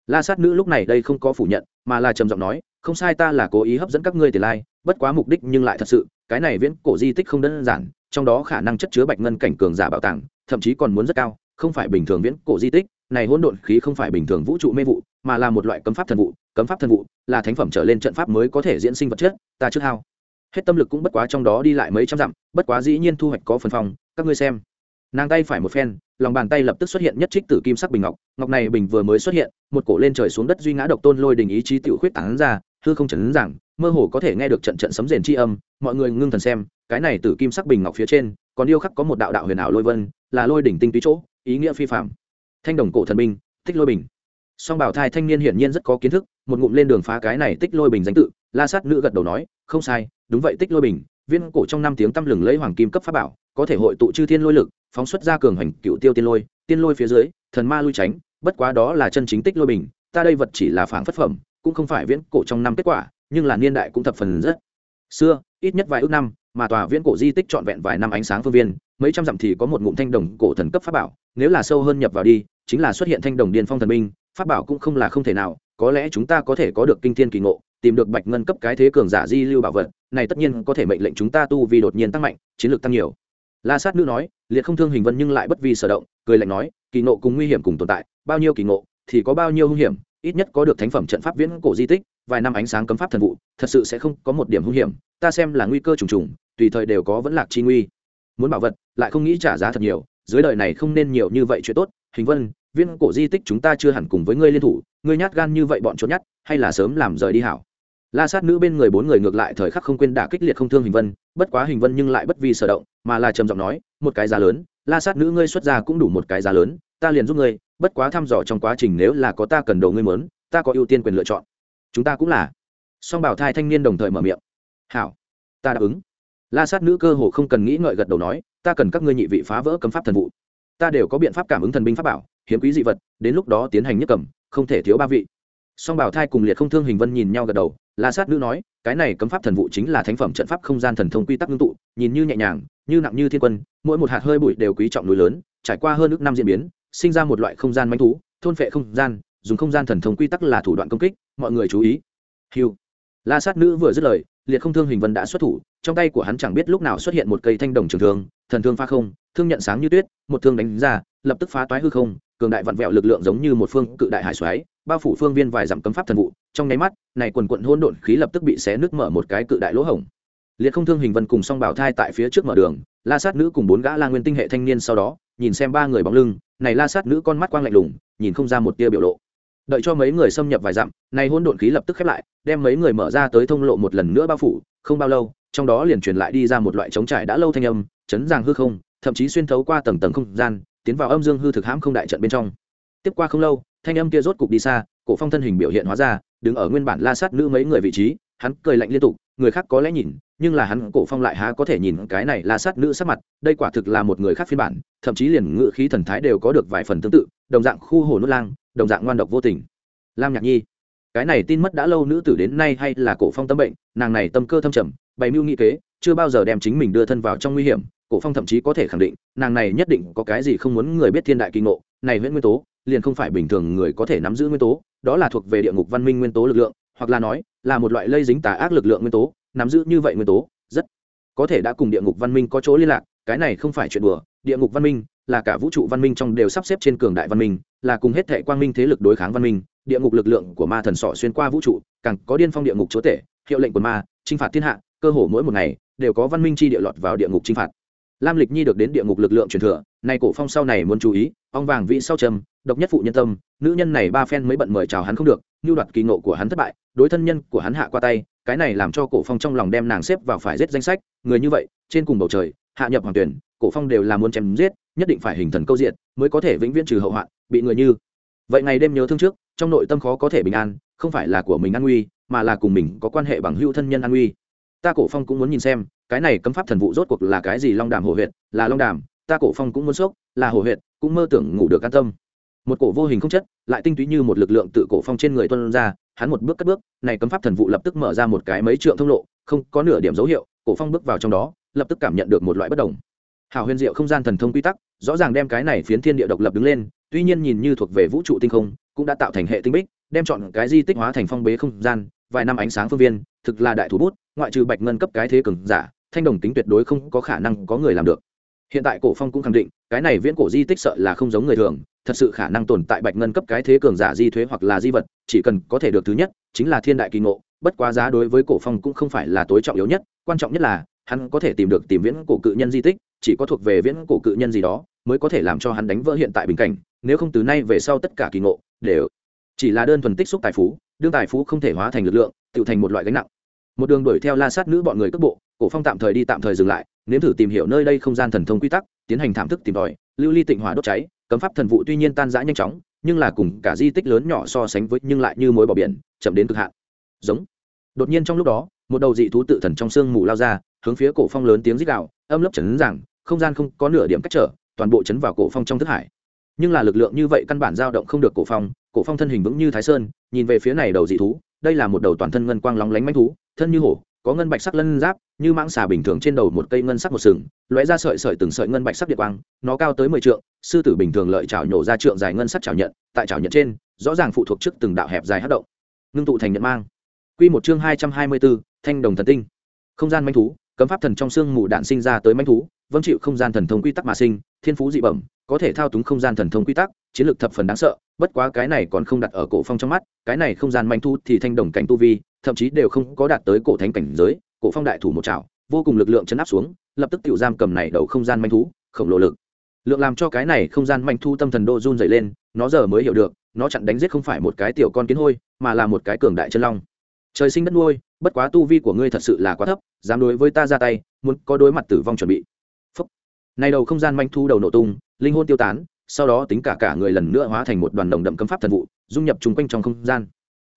La sát nữ lúc này đây không có phủ nhận, mà là trầm giọng nói, không sai ta là cố ý hấp dẫn các ngươi tiền lai, bất quá mục đích nhưng lại thật sự, cái này viễn cổ di tích không đơn giản, trong đó khả năng chất chứa bạch ngân cảnh cường giả bảo tàng, thậm chí còn muốn rất cao, không phải bình thường viễn cổ di tích, này hỗn độn khí không phải bình thường vũ trụ mê vụ, mà là một loại cấm pháp thần vụ, cấm pháp thần vụ, là thánh phẩm trở lên trận pháp mới có thể diễn sinh vật chất, ta trước hao. Hết tâm lực cũng bất quá trong đó đi lại mấy trăm dặm, bất quá dĩ nhiên thu hoạch có phần phòng các ngươi xem. Nàng tay phải một phen lòng bàn tay lập tức xuất hiện nhất trích tử kim sắc bình ngọc ngọc này bình vừa mới xuất hiện, một cổ lên trời xuống đất duy ngã độc tôn lôi đình ý chí tự khuyết tán ra, hư không chấn rằng mơ hồ có thể nghe được trận trận sấm rền chi âm, mọi người ngưng thần xem, cái này tử kim sắc bình ngọc phía trên, còn điêu khắc có một đạo đạo huyền ảo lôi vân, là lôi đỉnh tinh túy chỗ, ý nghĩa phi phạm thanh đồng cổ thần binh, tích lôi bình. Song bảo thai thanh niên hiển nhiên rất có kiến thức, một ngụm lên đường phá cái này tích lôi bình danh tự, la sát nữ gật đầu nói, không sai, đúng vậy, tích lôi bình viên cổ trong năm tiếng tăm lừng lấy hoàng kim cấp pháp bảo có thể hội tụ chư thiên lôi lực, phóng xuất ra cường hành cựu tiêu tiên lôi tiên lôi phía dưới, thần ma lui tránh, bất quá đó là chân chính tích lôi bình, ta đây vật chỉ là phản phất phẩm, cũng không phải viễn cổ trong năm kết quả, nhưng là niên đại cũng thập phần rất xưa, ít nhất vài ước năm, mà tòa viễn cổ di tích trọn vẹn vài năm ánh sáng phương viên, mấy trăm dặm thì có một ngụm thanh đồng cổ thần cấp pháp bảo, nếu là sâu hơn nhập vào đi, chính là xuất hiện thanh đồng điền phong thần minh pháp bảo cũng không là không thể nào, có lẽ chúng ta có thể có được kinh thiên kỳ ngộ, tìm được bạch ngân cấp cái thế cường giả di lưu bảo vật, này tất nhiên có thể mệnh lệnh chúng ta tu vì đột nhiên tăng mạnh, chiến lược tăng nhiều la sát nữ nói, liệt không thương hình vân nhưng lại bất vì sở động, cười lạnh nói, kỳ ngộ cùng nguy hiểm cùng tồn tại, bao nhiêu kỳ ngộ, thì có bao nhiêu hung hiểm, ít nhất có được thánh phẩm trận pháp viễn cổ di tích, vài năm ánh sáng cấm pháp thần vụ, thật sự sẽ không có một điểm hung hiểm, ta xem là nguy cơ trùng trùng, tùy thời đều có vẫn lạc chi nguy. Muốn bảo vật, lại không nghĩ trả giá thật nhiều, dưới đời này không nên nhiều như vậy chuyện tốt, hình vân viên cổ di tích chúng ta chưa hẳn cùng với ngươi liên thủ, ngươi nhát gan như vậy bọn trốn nhát, hay là sớm làm rời đi hảo? La sát nữ bên người bốn người ngược lại thời khắc không quên đả kích liệt không thương hình vân, bất quá hình vân nhưng lại bất vì sở động, mà là trầm giọng nói, một cái giá lớn, la sát nữ ngươi xuất ra cũng đủ một cái giá lớn, ta liền giúp ngươi, bất quá thăm dò trong quá trình nếu là có ta cần đồ ngươi mớn ta có ưu tiên quyền lựa chọn. Chúng ta cũng là. Song bảo thai thanh niên đồng thời mở miệng. Hảo, ta đáp ứng. La sát nữ cơ hồ không cần nghĩ ngợi gật đầu nói, ta cần các ngươi nhị vị phá vỡ cấm pháp thần vụ. Ta đều có biện pháp cảm ứng thần binh pháp bảo, hiếm quý dị vật, đến lúc đó tiến hành nhất cầm, không thể thiếu ba vị. Song bảo thai cùng liệt không thương hình vân nhìn nhau gật đầu la sát nữ nói, cái này cấm pháp thần vụ chính là thánh phẩm trận pháp không gian thần thông quy tắc ngưng tụ, nhìn như nhẹ nhàng, như nặng như thiên quân, mỗi một hạt hơi bụi đều quý trọng núi lớn, trải qua hơn ước năm diễn biến, sinh ra một loại không gian manh thú, thôn phệ không gian, dùng không gian thần thông quy tắc là thủ đoạn công kích, mọi người chú ý. Hiu la sát nữ vừa dứt lời, liệt không thương hình vân đã xuất thủ, trong tay của hắn chẳng biết lúc nào xuất hiện một cây thanh đồng trường thương, thần thương pha không, thương nhận sáng như tuyết, một thương đánh ra, lập tức phá toái hư không, cường đại vặn vẹo lực lượng giống như một phương cự đại hải xoáy, bao phủ phương viên vài dặm cấm pháp thần vụ trong nháy mắt, này quần quận hỗn độn khí lập tức bị xé nước mở một cái cự đại lỗ hổng. Liệt không thương hình vân cùng song bảo thai tại phía trước mở đường, la sát nữ cùng bốn gã la nguyên tinh hệ thanh niên sau đó, nhìn xem ba người bóng lưng, này la sát nữ con mắt quang lạnh lùng, nhìn không ra một tia biểu lộ. Đợi cho mấy người xâm nhập vài dặm, này hỗn độn khí lập tức khép lại, đem mấy người mở ra tới thông lộ một lần nữa bao phủ, không bao lâu, trong đó liền truyền lại đi ra một loại trống trải đã lâu thanh âm, chấn giang hư không, thậm chí xuyên thấu qua tầng tầng không gian, tiến vào âm dương hư thực hãm không đại trận bên trong. Tiếp qua không lâu, thanh âm kia rốt cục đi xa cổ phong thân hình biểu hiện hóa ra, đứng ở nguyên bản la sát nữ mấy người vị trí, hắn cười lạnh liên tục, người khác có lẽ nhìn, nhưng là hắn cổ phong lại há có thể nhìn cái này la sát nữ sắc mặt, đây quả thực là một người khác phiên bản, thậm chí liền ngự khí thần thái đều có được vài phần tương tự, đồng dạng khu hồ nốt lang, đồng dạng ngoan độc vô tình. Lam nhạc nhi, cái này tin mất đã lâu nữ tử đến nay hay là cổ phong tâm bệnh, nàng này tâm cơ thâm trầm, bày mưu nghị kế, chưa bao giờ đem chính mình đưa thân vào trong nguy hiểm cổ phong thậm chí có thể khẳng định, nàng này nhất định có cái gì không muốn người biết thiên đại kinh ngộ, này huyễn nguyên tố, liền không phải bình thường người có thể nắm giữ nguyên tố, đó là thuộc về địa ngục văn minh nguyên tố lực lượng, hoặc là nói, là một loại lây dính tà ác lực lượng nguyên tố, nắm giữ như vậy nguyên tố, rất có thể đã cùng địa ngục văn minh có chỗ liên lạc, cái này không phải chuyện đùa, địa ngục văn minh, là cả vũ trụ văn minh trong đều sắp xếp trên cường đại văn minh, là cùng hết thệ quang minh thế lực đối kháng văn minh, địa ngục lực lượng của ma thần sọ xuyên qua vũ trụ, càng có điên phong địa ngục chúa tể, hiệu lệnh của ma, chinh phạt thiên hạ, cơ hồ mỗi một ngày, đều có văn minh chi địa lọt vào địa ngục chinh phạt lam lịch nhi được đến địa ngục lực lượng truyền thừa, nay cổ phong sau này muốn chú ý, ong vàng vị sau trầm độc nhất phụ nhân tâm, nữ nhân này ba phen mới bận mời chào hắn không được như đoạt kỳ ngộ của hắn thất bại, đối thân nhân của hắn hạ qua tay, cái này làm cho cổ phong trong lòng đem nàng xếp vào phải giết danh sách, người như vậy, trên cùng bầu trời, hạ nhập hoàng tuyển, cổ phong đều là muốn chém giết, nhất định phải hình thần câu diện, mới có thể vĩnh viễn trừ hậu hoạn, bị người như vậy ngày đêm nhớ thương trước, trong nội tâm khó có thể bình an, không phải là của mình an nguy, mà là cùng mình có quan hệ bằng hữu thân nhân an nguy. Ta cổ phong cũng muốn nhìn xem cái này cấm pháp thần vụ rốt cuộc là cái gì? Long đàm hổ huyệt, là long đàm, ta cổ phong cũng muốn sốc, là hổ huyệt, cũng mơ tưởng ngủ được an tâm. Một cổ vô hình không chất, lại tinh túy như một lực lượng tự cổ phong trên người tuân ra, hắn một bước cất bước, này cấm pháp thần vụ lập tức mở ra một cái mấy trượng thông lộ, không có nửa điểm dấu hiệu, cổ phong bước vào trong đó, lập tức cảm nhận được một loại bất đồng. Hào huyền diệu không gian thần thông quy tắc, rõ ràng đem cái này phiến thiên địa độc lập đứng lên, tuy nhiên nhìn như thuộc về vũ trụ tinh không, cũng đã tạo thành hệ tinh bích, đem chọn cái di tích hóa thành phong bế không gian, vài năm ánh sáng phương viên, thực là đại thủ bút, ngoại trừ bạch ngân cấp cái thế cường giả thanh đồng tính tuyệt đối không có khả năng có người làm được. Hiện tại cổ phong cũng khẳng định, cái này viễn cổ di tích sợ là không giống người thường, thật sự khả năng tồn tại bạch ngân cấp cái thế cường giả di thuế hoặc là di vật, chỉ cần có thể được thứ nhất, chính là thiên đại kỳ ngộ, bất quá giá đối với cổ phong cũng không phải là tối trọng yếu nhất, quan trọng nhất là, hắn có thể tìm được tìm viễn cổ cự nhân di tích, chỉ có thuộc về viễn cổ cự nhân gì đó, mới có thể làm cho hắn đánh vỡ hiện tại bình cảnh, nếu không từ nay về sau tất cả kỳ ngộ, đều chỉ là đơn thuần tích xúc tài phú, đương tài phú không thể hóa thành lực lượng, tự thành một loại gánh nặng. Một đường đuổi theo la sát nữ bọn người cước bộ cổ phong tạm thời đi tạm thời dừng lại, nếm thử tìm hiểu nơi đây không gian thần thông quy tắc, tiến hành thảm thức tìm tòi, lưu ly tịnh hỏa đốt cháy, cấm pháp thần vụ tuy nhiên tan rã nhanh chóng, nhưng là cùng cả di tích lớn nhỏ so sánh với, nhưng lại như mối bỏ biển, chậm đến cực hạn. Giống. Đột nhiên trong lúc đó, một đầu dị thú tự thần trong sương mù lao ra, hướng phía cổ phong lớn tiếng rít gào, âm lớp chấn rằng không gian không có nửa điểm cách trở, toàn bộ chấn vào cổ phong trong thức hải. Nhưng là lực lượng như vậy căn bản dao động không được cổ phong cổ phong thân hình vững như thái sơn, nhìn về phía này đầu dị thú, đây là một đầu toàn thân ngân quang lóng lánh manh thú, thân như hổ, có ngân bạch sắc lân giáp như mãng xà bình thường trên đầu một cây ngân sắc một sừng, lóe ra sợi sợi từng sợi ngân bạch sắc điện quang, nó cao tới mười trượng, sư tử bình thường lợi chảo nhổ ra trượng dài ngân sắc chảo nhận, tại chảo nhận trên, rõ ràng phụ thuộc trước từng đạo hẹp dài hát động. Ngưng tụ thành nhận mang. Quy một chương hai trăm hai mươi bốn, thanh đồng thần tinh. Không gian manh thú, cấm pháp thần trong xương mù đạn sinh ra tới manh thú vâng chịu không gian thần thông quy tắc mà sinh, thiên phú dị bẩm, có thể thao túng không gian thần thông quy tắc, chiến lược thập phần đáng sợ, bất quá cái này còn không đặt ở cổ phong trong mắt, cái này không gian manh thu thì thanh đồng cảnh tu vi, thậm chí đều không có đạt tới cổ thánh cảnh giới cổ phong đại thủ một chảo, vô cùng lực lượng chấn áp xuống, lập tức tiểu giam cầm này đầu không gian manh thú, khổng lồ lực. Lượng làm cho cái này không gian manh thu tâm thần đô run dày lên, nó giờ mới hiểu được, nó chặn đánh giết không phải một cái tiểu con kiến hôi, mà là một cái cường đại chân long. Trời sinh đất nuôi, bất quá tu vi của ngươi thật sự là quá thấp, dám đối với ta ra tay, muốn có đối mặt tử vong chuẩn bị. Phúc. này đầu không gian manh thu đầu nổ tung, linh hồn tiêu tán, sau đó tính cả cả người lần nữa hóa thành một đoàn đồng đậm cấm pháp thần vụ, dung nhập chung quanh trong không gian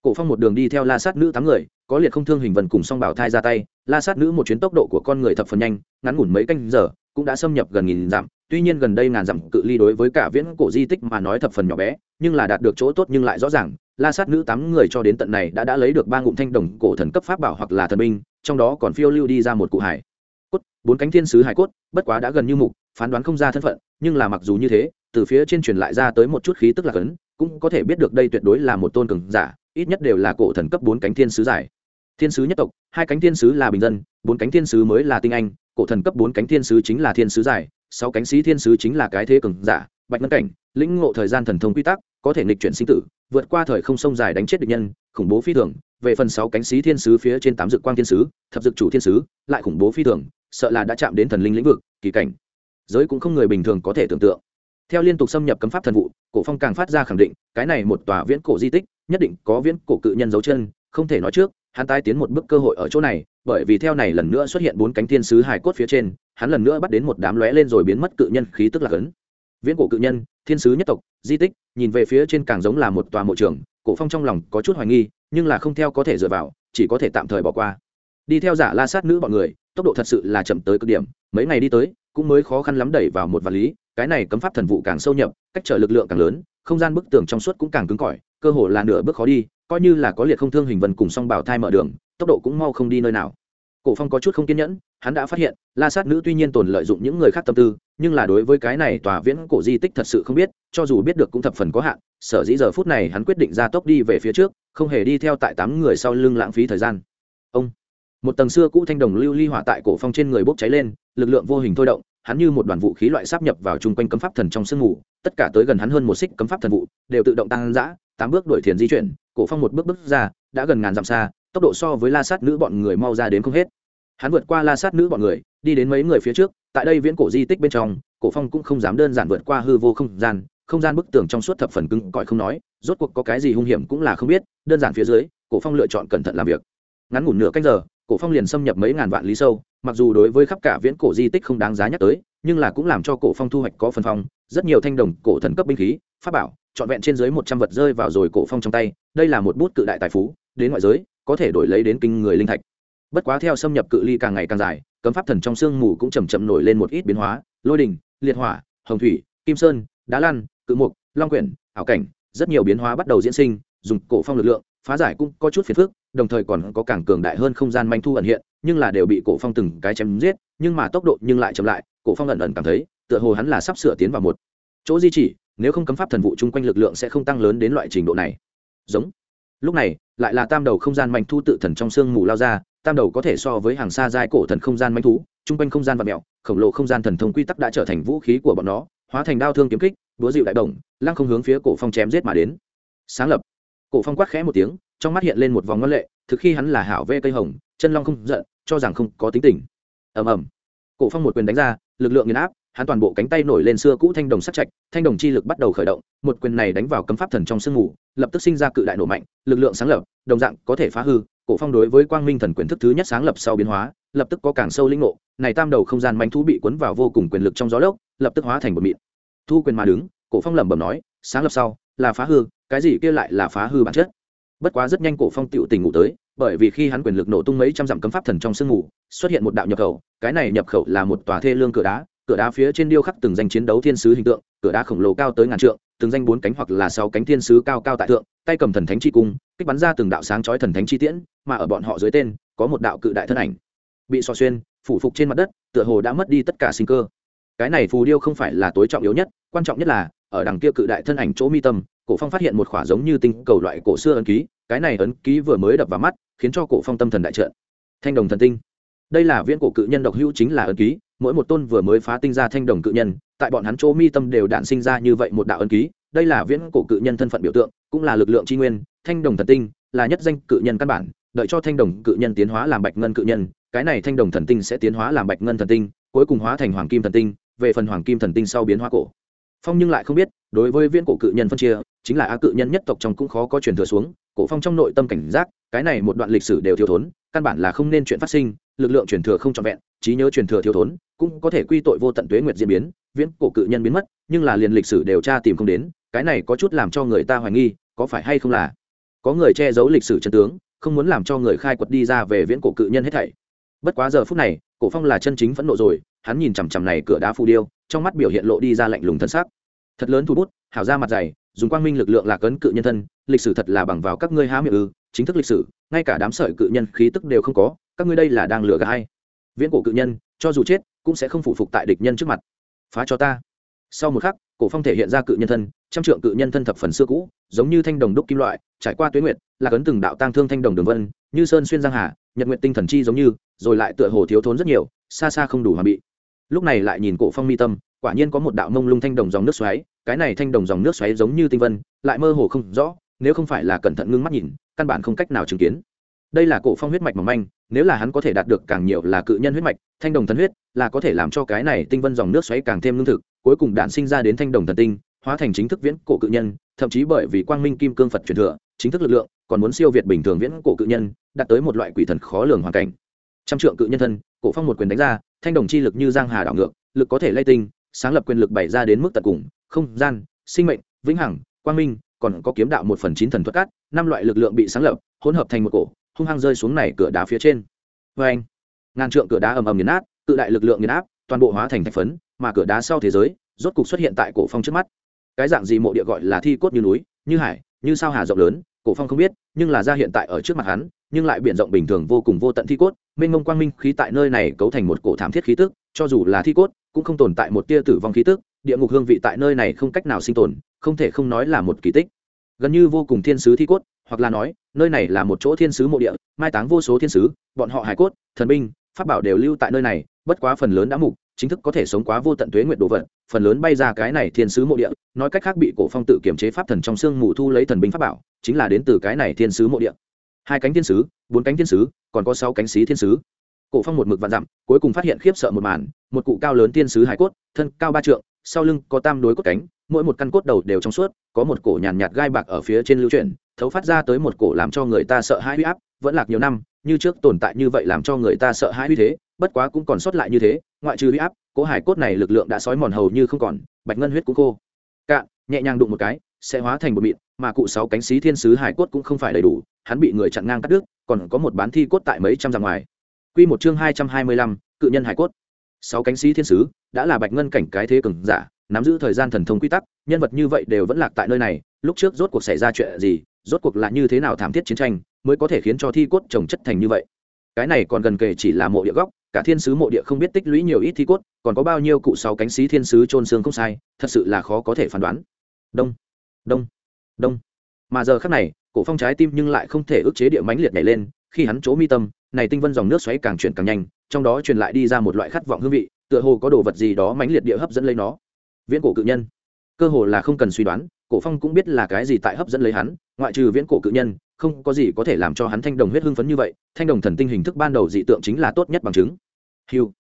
cổ phong một đường đi theo la sát nữ tám người, có liệt không thương hình vần cùng song bảo thai ra tay. La sát nữ một chuyến tốc độ của con người thập phần nhanh, ngắn ngủn mấy canh giờ, cũng đã xâm nhập gần nghìn dặm. Tuy nhiên gần đây ngàn dặm cự ly đối với cả viễn cổ di tích mà nói thập phần nhỏ bé, nhưng là đạt được chỗ tốt nhưng lại rõ ràng. La sát nữ tám người cho đến tận này đã đã lấy được ba ngụm thanh đồng cổ thần cấp pháp bảo hoặc là thần binh, trong đó còn phiêu lưu đi ra một cụ hải cốt, bốn cánh thiên sứ hải cốt, bất quá đã gần như mục, phán đoán không ra thân phận, nhưng là mặc dù như thế, từ phía trên truyền lại ra tới một chút khí tức là cấn, cũng có thể biết được đây tuyệt đối là một tôn cường giả ít nhất đều là cổ thần cấp bốn cánh thiên sứ giải. Thiên sứ nhất tộc, hai cánh thiên sứ là bình dân, bốn cánh thiên sứ mới là tinh anh, cổ thần cấp bốn cánh thiên sứ chính là thiên sứ giải, sáu cánh sĩ thiên sứ chính là cái thế cường giả, bạch ngân cảnh, lĩnh ngộ thời gian thần thông quy tắc, có thể nghịch chuyển sinh tử, vượt qua thời không sông dài đánh chết địch nhân, khủng bố phi thường, về phần sáu cánh sĩ thiên sứ phía trên tám dực quang thiên sứ, thập dực chủ thiên sứ, lại khủng bố phi thường, sợ là đã chạm đến thần linh lĩnh vực, kỳ cảnh. Giới cũng không người bình thường có thể tưởng tượng. Theo liên tục xâm nhập cấm pháp thần vụ, cổ phong càng phát ra khẳng định, cái này một tòa viễn cổ di tích nhất định có viễn cổ cự nhân dấu chân, không thể nói trước, hắn tái tiến một bước cơ hội ở chỗ này, bởi vì theo này lần nữa xuất hiện bốn cánh thiên sứ hài cốt phía trên, hắn lần nữa bắt đến một đám lóe lên rồi biến mất cự nhân khí tức là cấn. Viễn cổ cự nhân, thiên sứ nhất tộc, di tích, nhìn về phía trên càng giống là một tòa mộ trường, cổ phong trong lòng có chút hoài nghi, nhưng là không theo có thể dựa vào, chỉ có thể tạm thời bỏ qua. Đi theo giả la sát nữ bọn người, tốc độ thật sự là chậm tới cực điểm, mấy ngày đi tới cũng mới khó khăn lắm đẩy vào một vật lý, cái này cấm pháp thần vụ càng sâu nhập, cách trở lực lượng càng lớn, không gian bức tường trong suốt cũng càng cứng cỏi, cơ hồ là nửa bước khó đi, coi như là có liệt không thương hình vân cùng song bảo thai mở đường, tốc độ cũng mau không đi nơi nào. Cổ phong có chút không kiên nhẫn, hắn đã phát hiện, la sát nữ tuy nhiên tồn lợi dụng những người khác tâm tư, nhưng là đối với cái này tòa viễn cổ di tích thật sự không biết, cho dù biết được cũng thập phần có hạn, sở dĩ giờ phút này hắn quyết định ra tốc đi về phía trước, không hề đi theo tại tám người sau lưng lãng phí thời gian. Ông! Một tầng xưa cũ thanh đồng lưu ly hỏa tại cổ phong trên người bốc cháy lên, lực lượng vô hình thôi động, hắn như một đoàn vũ khí loại sáp nhập vào chung quanh cấm pháp thần trong sương mù, tất cả tới gần hắn hơn một xích cấm pháp thần vụ, đều tự động tăng dã, tám bước đuổi thiền di chuyển, cổ phong một bước bước ra, đã gần ngàn dặm xa, tốc độ so với la sát nữ bọn người mau ra đến không hết. Hắn vượt qua la sát nữ bọn người, đi đến mấy người phía trước, tại đây viễn cổ di tích bên trong, cổ phong cũng không dám đơn giản vượt qua hư vô không gian không gian bức tường trong suốt thập phần cứng cỏi không nói, rốt cuộc có cái gì hung hiểm cũng là không biết, đơn giản phía dưới, cổ phong lựa chọn cẩn thận làm việc. Ngắn ngủn nửa canh giờ cổ phong liền xâm nhập mấy ngàn vạn lý sâu, mặc dù đối với khắp cả viễn cổ di tích không đáng giá nhắc tới, nhưng là cũng làm cho cổ phong thu hoạch có phần phong, rất nhiều thanh đồng cổ thần cấp binh khí, pháp bảo, trọn vẹn trên dưới một trăm vật rơi vào rồi cổ phong trong tay, đây là một bút cự đại tài phú, đến ngoại giới, có thể đổi lấy đến kinh người linh thạch. Bất quá theo xâm nhập cự ly càng ngày càng dài, cấm pháp thần trong sương mù cũng chầm chậm nổi lên một ít biến hóa, lôi đình, liệt hỏa, hồng thủy, kim sơn, đá lan cự mục, long quyển, ảo cảnh, rất nhiều biến hóa bắt đầu diễn sinh, dùng cổ phong lực lượng, phá giải cũng có chút phiền phức đồng thời còn có càng cường đại hơn không gian manh thu ẩn hiện, nhưng là đều bị cổ phong từng cái chém giết, nhưng mà tốc độ nhưng lại chậm lại, cổ phong ẩn ẩn cảm thấy, tựa hồ hắn là sắp sửa tiến vào một chỗ di chỉ, nếu không cấm pháp thần vụ chung quanh lực lượng sẽ không tăng lớn đến loại trình độ này. Giống. Lúc này, lại là tam đầu không gian manh thu tự thần trong xương mù lao ra, tam đầu có thể so với hàng xa giai cổ thần không gian manh thú chung quanh không gian và mẹo, khổng lồ không gian thần thông quy tắc đã trở thành vũ khí của bọn nó, hóa thành đao thương kiếm kích đúa dịu đại đồng lăng không hướng phía cổ phong chém giết mà đến. Sáng lập. Cổ phong quát khẽ một tiếng trong mắt hiện lên một vòng ngân lệ, thực khi hắn là hảo vê cây hồng, chân long không giận, cho rằng không có tính tình. Ầm ầm. Cổ phong một quyền đánh ra, lực lượng nghiền áp, hắn toàn bộ cánh tay nổi lên xưa cũ thanh đồng sắt chạch thanh đồng chi lực bắt đầu khởi động, một quyền này đánh vào cấm pháp thần trong sương mù, lập tức sinh ra cự đại nổ mạnh, lực lượng sáng lập, đồng dạng có thể phá hư, cổ phong đối với quang minh thần quyền thức thứ nhất sáng lập sau biến hóa, lập tức có càng sâu linh ngộ, này tam đầu không gian manh thú bị cuốn vào vô cùng quyền lực trong gió lốc, lập tức hóa thành một mịn. Thu quyền mà đứng, cổ phong lẩm bẩm nói, sáng lập sau, là phá hư, cái gì kia lại là phá hư bản chất? Bất quá rất nhanh cổ phong tựu tình ngủ tới, bởi vì khi hắn quyền lực nổ tung mấy trăm dặm cấm pháp thần trong sương ngủ, xuất hiện một đạo nhập khẩu, cái này nhập khẩu là một tòa thê lương cửa đá cửa đá phía trên điêu khắc từng danh chiến đấu thiên sứ hình tượng, cửa đá khổng lồ cao tới ngàn trượng, từng danh bốn cánh hoặc là sáu cánh thiên sứ cao cao tại thượng, tay cầm thần thánh chi cung, kích bắn ra từng đạo sáng chói thần thánh chi tiễn, mà ở bọn họ dưới tên, có một đạo cự đại thân ảnh. Bị xò xuyên, phủ phục trên mặt đất, tựa hồ đã mất đi tất cả sinh cơ. Cái này phù điêu không phải là tối trọng yếu nhất, quan trọng nhất là, ở đằng kia cự đại thân ảnh chỗ mi tâm cổ phong phát hiện một khỏa giống như tinh cầu loại cổ xưa ấn ký, cái này ấn ký vừa mới đập vào mắt, khiến cho cổ phong tâm thần đại trận. thanh đồng thần tinh. Đây là viễn cổ cự nhân độc hữu chính là ấn ký, mỗi một tôn vừa mới phá tinh ra thanh đồng cự nhân, tại bọn hắn chỗ mi tâm đều đạn sinh ra như vậy một đạo ấn ký. Đây là viễn cổ cự nhân thân phận biểu tượng, cũng là lực lượng tri nguyên, thanh đồng thần tinh là nhất danh cự nhân căn bản, đợi cho thanh đồng cự nhân tiến hóa làm bạch ngân cự nhân, cái này thanh đồng thần tinh sẽ tiến hóa làm bạch ngân thần tinh, cuối cùng hóa thành hoàng kim thần tinh, về phần hoàng kim thần tinh sau biến hóa cổ phong nhưng lại không biết, đối với viễn cổ cự nhân phân chia, chính là á cự nhân nhất tộc trong cũng khó có truyền thừa xuống, cổ phong trong nội tâm cảnh giác, cái này một đoạn lịch sử đều thiếu thốn, căn bản là không nên chuyện phát sinh, lực lượng truyền thừa không trọn vẹn, trí nhớ truyền thừa thiếu thốn, cũng có thể quy tội vô tận tuế nguyệt diễn biến, viễn cổ cự nhân biến mất, nhưng là liền lịch sử đều tra tìm không đến, cái này có chút làm cho người ta hoài nghi, có phải hay không là có người che giấu lịch sử chân tướng, không muốn làm cho người khai quật đi ra về viễn cổ cự nhân hết thảy. Bất quá giờ phút này, cổ phong là chân chính phẫn nộ rồi, hắn nhìn chằm chằm này cửa đá phù điêu trong mắt biểu hiện lộ đi ra lạnh lùng thân xác. Thật lớn thu bút, hảo ra mặt dày, dùng quang minh lực lượng là cấn cự nhân thân, lịch sử thật là bằng vào các ngươi há miệng ư, chính thức lịch sử, ngay cả đám sợi cự nhân khí tức đều không có, các ngươi đây là đang lừa gạt hay viễn cổ cự nhân, cho dù chết, cũng sẽ không phụ phục tại địch nhân trước mặt. Phá cho ta. Sau một khắc, cổ phong thể hiện ra cự nhân thân, trăm trượng cự nhân thân thập phần xưa cũ, giống như thanh đồng đúc kim loại, trải qua tuyến nguyệt là cấn từng đạo tang thương thanh đồng đường vân, như sơn xuyên giang hà, nhật nguyện tinh thần chi giống như, rồi lại tựa hồ thiếu thốn rất nhiều, xa xa không đủ hoàn bị lúc này lại nhìn cổ phong mi tâm, quả nhiên có một đạo mông lung thanh đồng dòng nước xoáy, cái này thanh đồng dòng nước xoáy giống như tinh vân, lại mơ hồ không rõ, nếu không phải là cẩn thận ngưng mắt nhìn, căn bản không cách nào chứng kiến. Đây là cổ phong huyết mạch mỏng manh, nếu là hắn có thể đạt được càng nhiều là cự nhân huyết mạch, thanh đồng thần huyết, là có thể làm cho cái này tinh vân dòng nước xoáy càng thêm lương thực, cuối cùng đạn sinh ra đến thanh đồng thần tinh, hóa thành chính thức viễn cổ cự nhân, thậm chí bởi vì quang minh kim cương phật truyền thừa, chính thức lực lượng, còn muốn siêu việt bình thường viễn cổ cự nhân, đạt tới một loại quỷ thần khó lường hoàn cảnh. Trăm trượng cự nhân thân, cổ phong một quyền đánh ra thanh đồng chi lực như giang hà đảo ngược, lực có thể lay tinh, sáng lập quyền lực bày ra đến mức tận cùng, không gian, sinh mệnh, vĩnh hằng, quang minh, còn có kiếm đạo một phần chín thần thuật cát, năm loại lực lượng bị sáng lập, hỗn hợp thành một cổ, hung hăng rơi xuống này cửa đá phía trên. Vê anh, ngàn trượng cửa đá ầm ầm nghiền nát, tự đại lực lượng nghiền áp, toàn bộ hóa thành thạch phấn, mà cửa đá sau thế giới, rốt cục xuất hiện tại cổ phong trước mắt. Cái dạng gì mộ địa gọi là thi cốt như núi, như hải, như sao hà rộng lớn, cổ phong không biết, nhưng là ra hiện tại ở trước mặt hắn nhưng lại biển rộng bình thường vô cùng vô tận thi cốt, mênh mông quang minh khí tại nơi này cấu thành một cổ thảm thiết khí tức, cho dù là thi cốt, cũng không tồn tại một tia tử vong khí tức, địa ngục hương vị tại nơi này không cách nào sinh tồn, không thể không nói là một kỳ tích. Gần như vô cùng thiên sứ thi cốt, hoặc là nói, nơi này là một chỗ thiên sứ mộ địa, mai táng vô số thiên sứ, bọn họ hải cốt, thần binh, pháp bảo đều lưu tại nơi này, bất quá phần lớn đã mục, chính thức có thể sống quá vô tận tuế nguyện đồ vật, phần lớn bay ra cái này thiên sứ mộ địa, nói cách khác bị cổ phong tự kiểm chế pháp thần trong xương mù thu lấy thần binh pháp bảo, chính là đến từ cái này thiên sứ mộ địa hai cánh thiên sứ bốn cánh thiên sứ còn có sáu cánh xí thiên sứ cổ phong một mực vạn dặm cuối cùng phát hiện khiếp sợ một màn một cụ cao lớn thiên sứ hải cốt thân cao ba trượng sau lưng có tam đối cốt cánh mỗi một căn cốt đầu đều trong suốt có một cổ nhàn nhạt, gai bạc ở phía trên lưu chuyển thấu phát ra tới một cổ làm cho người ta sợ hãi huy áp vẫn lạc nhiều năm như trước tồn tại như vậy làm cho người ta sợ hãi huy thế bất quá cũng còn sót lại như thế ngoại trừ huy áp cỗ hải cốt này lực lượng đã sói mòn hầu như không còn bạch ngân huyết cũng khô cạn nhẹ nhàng đụng một cái sẽ hóa thành một mịn, mà cụ sáu cánh xí thiên sứ hải cốt cũng không phải đầy đủ, hắn bị người chặn ngang cắt đứt, còn có một bán thi cốt tại mấy trăm dặm ngoài. Quy một chương hai trăm hai mươi lăm, cự nhân hải cốt. Sáu cánh xí thiên sứ, đã là bạch ngân cảnh cái thế cường giả, nắm giữ thời gian thần thông quy tắc, nhân vật như vậy đều vẫn lạc tại nơi này, lúc trước rốt cuộc xảy ra chuyện gì, rốt cuộc là như thế nào thảm thiết chiến tranh, mới có thể khiến cho thi cốt trồng chất thành như vậy. Cái này còn gần kề chỉ là mộ địa góc cả thiên sứ mộ địa không biết tích lũy nhiều ít thi cốt, còn có bao nhiêu cụ sáu cánh xí thiên sứ trôn xương không sai, thật sự là khó có thể phán đoán. Đông đông. Đông. Mà giờ khắc này, cổ phong trái tim nhưng lại không thể ức chế địa mãnh liệt nhảy lên, khi hắn chỗ mi tâm, này tinh vân dòng nước xoáy càng chuyển càng nhanh, trong đó truyền lại đi ra một loại khát vọng hương vị, tựa hồ có đồ vật gì đó mãnh liệt địa hấp dẫn lấy nó. Viễn cổ cự nhân. Cơ hồ là không cần suy đoán, cổ phong cũng biết là cái gì tại hấp dẫn lấy hắn, ngoại trừ viễn cổ cự nhân, không có gì có thể làm cho hắn thanh đồng huyết hưng phấn như vậy, thanh đồng thần tinh hình thức ban đầu dị tượng chính là tốt nhất bằng chứng. Hiu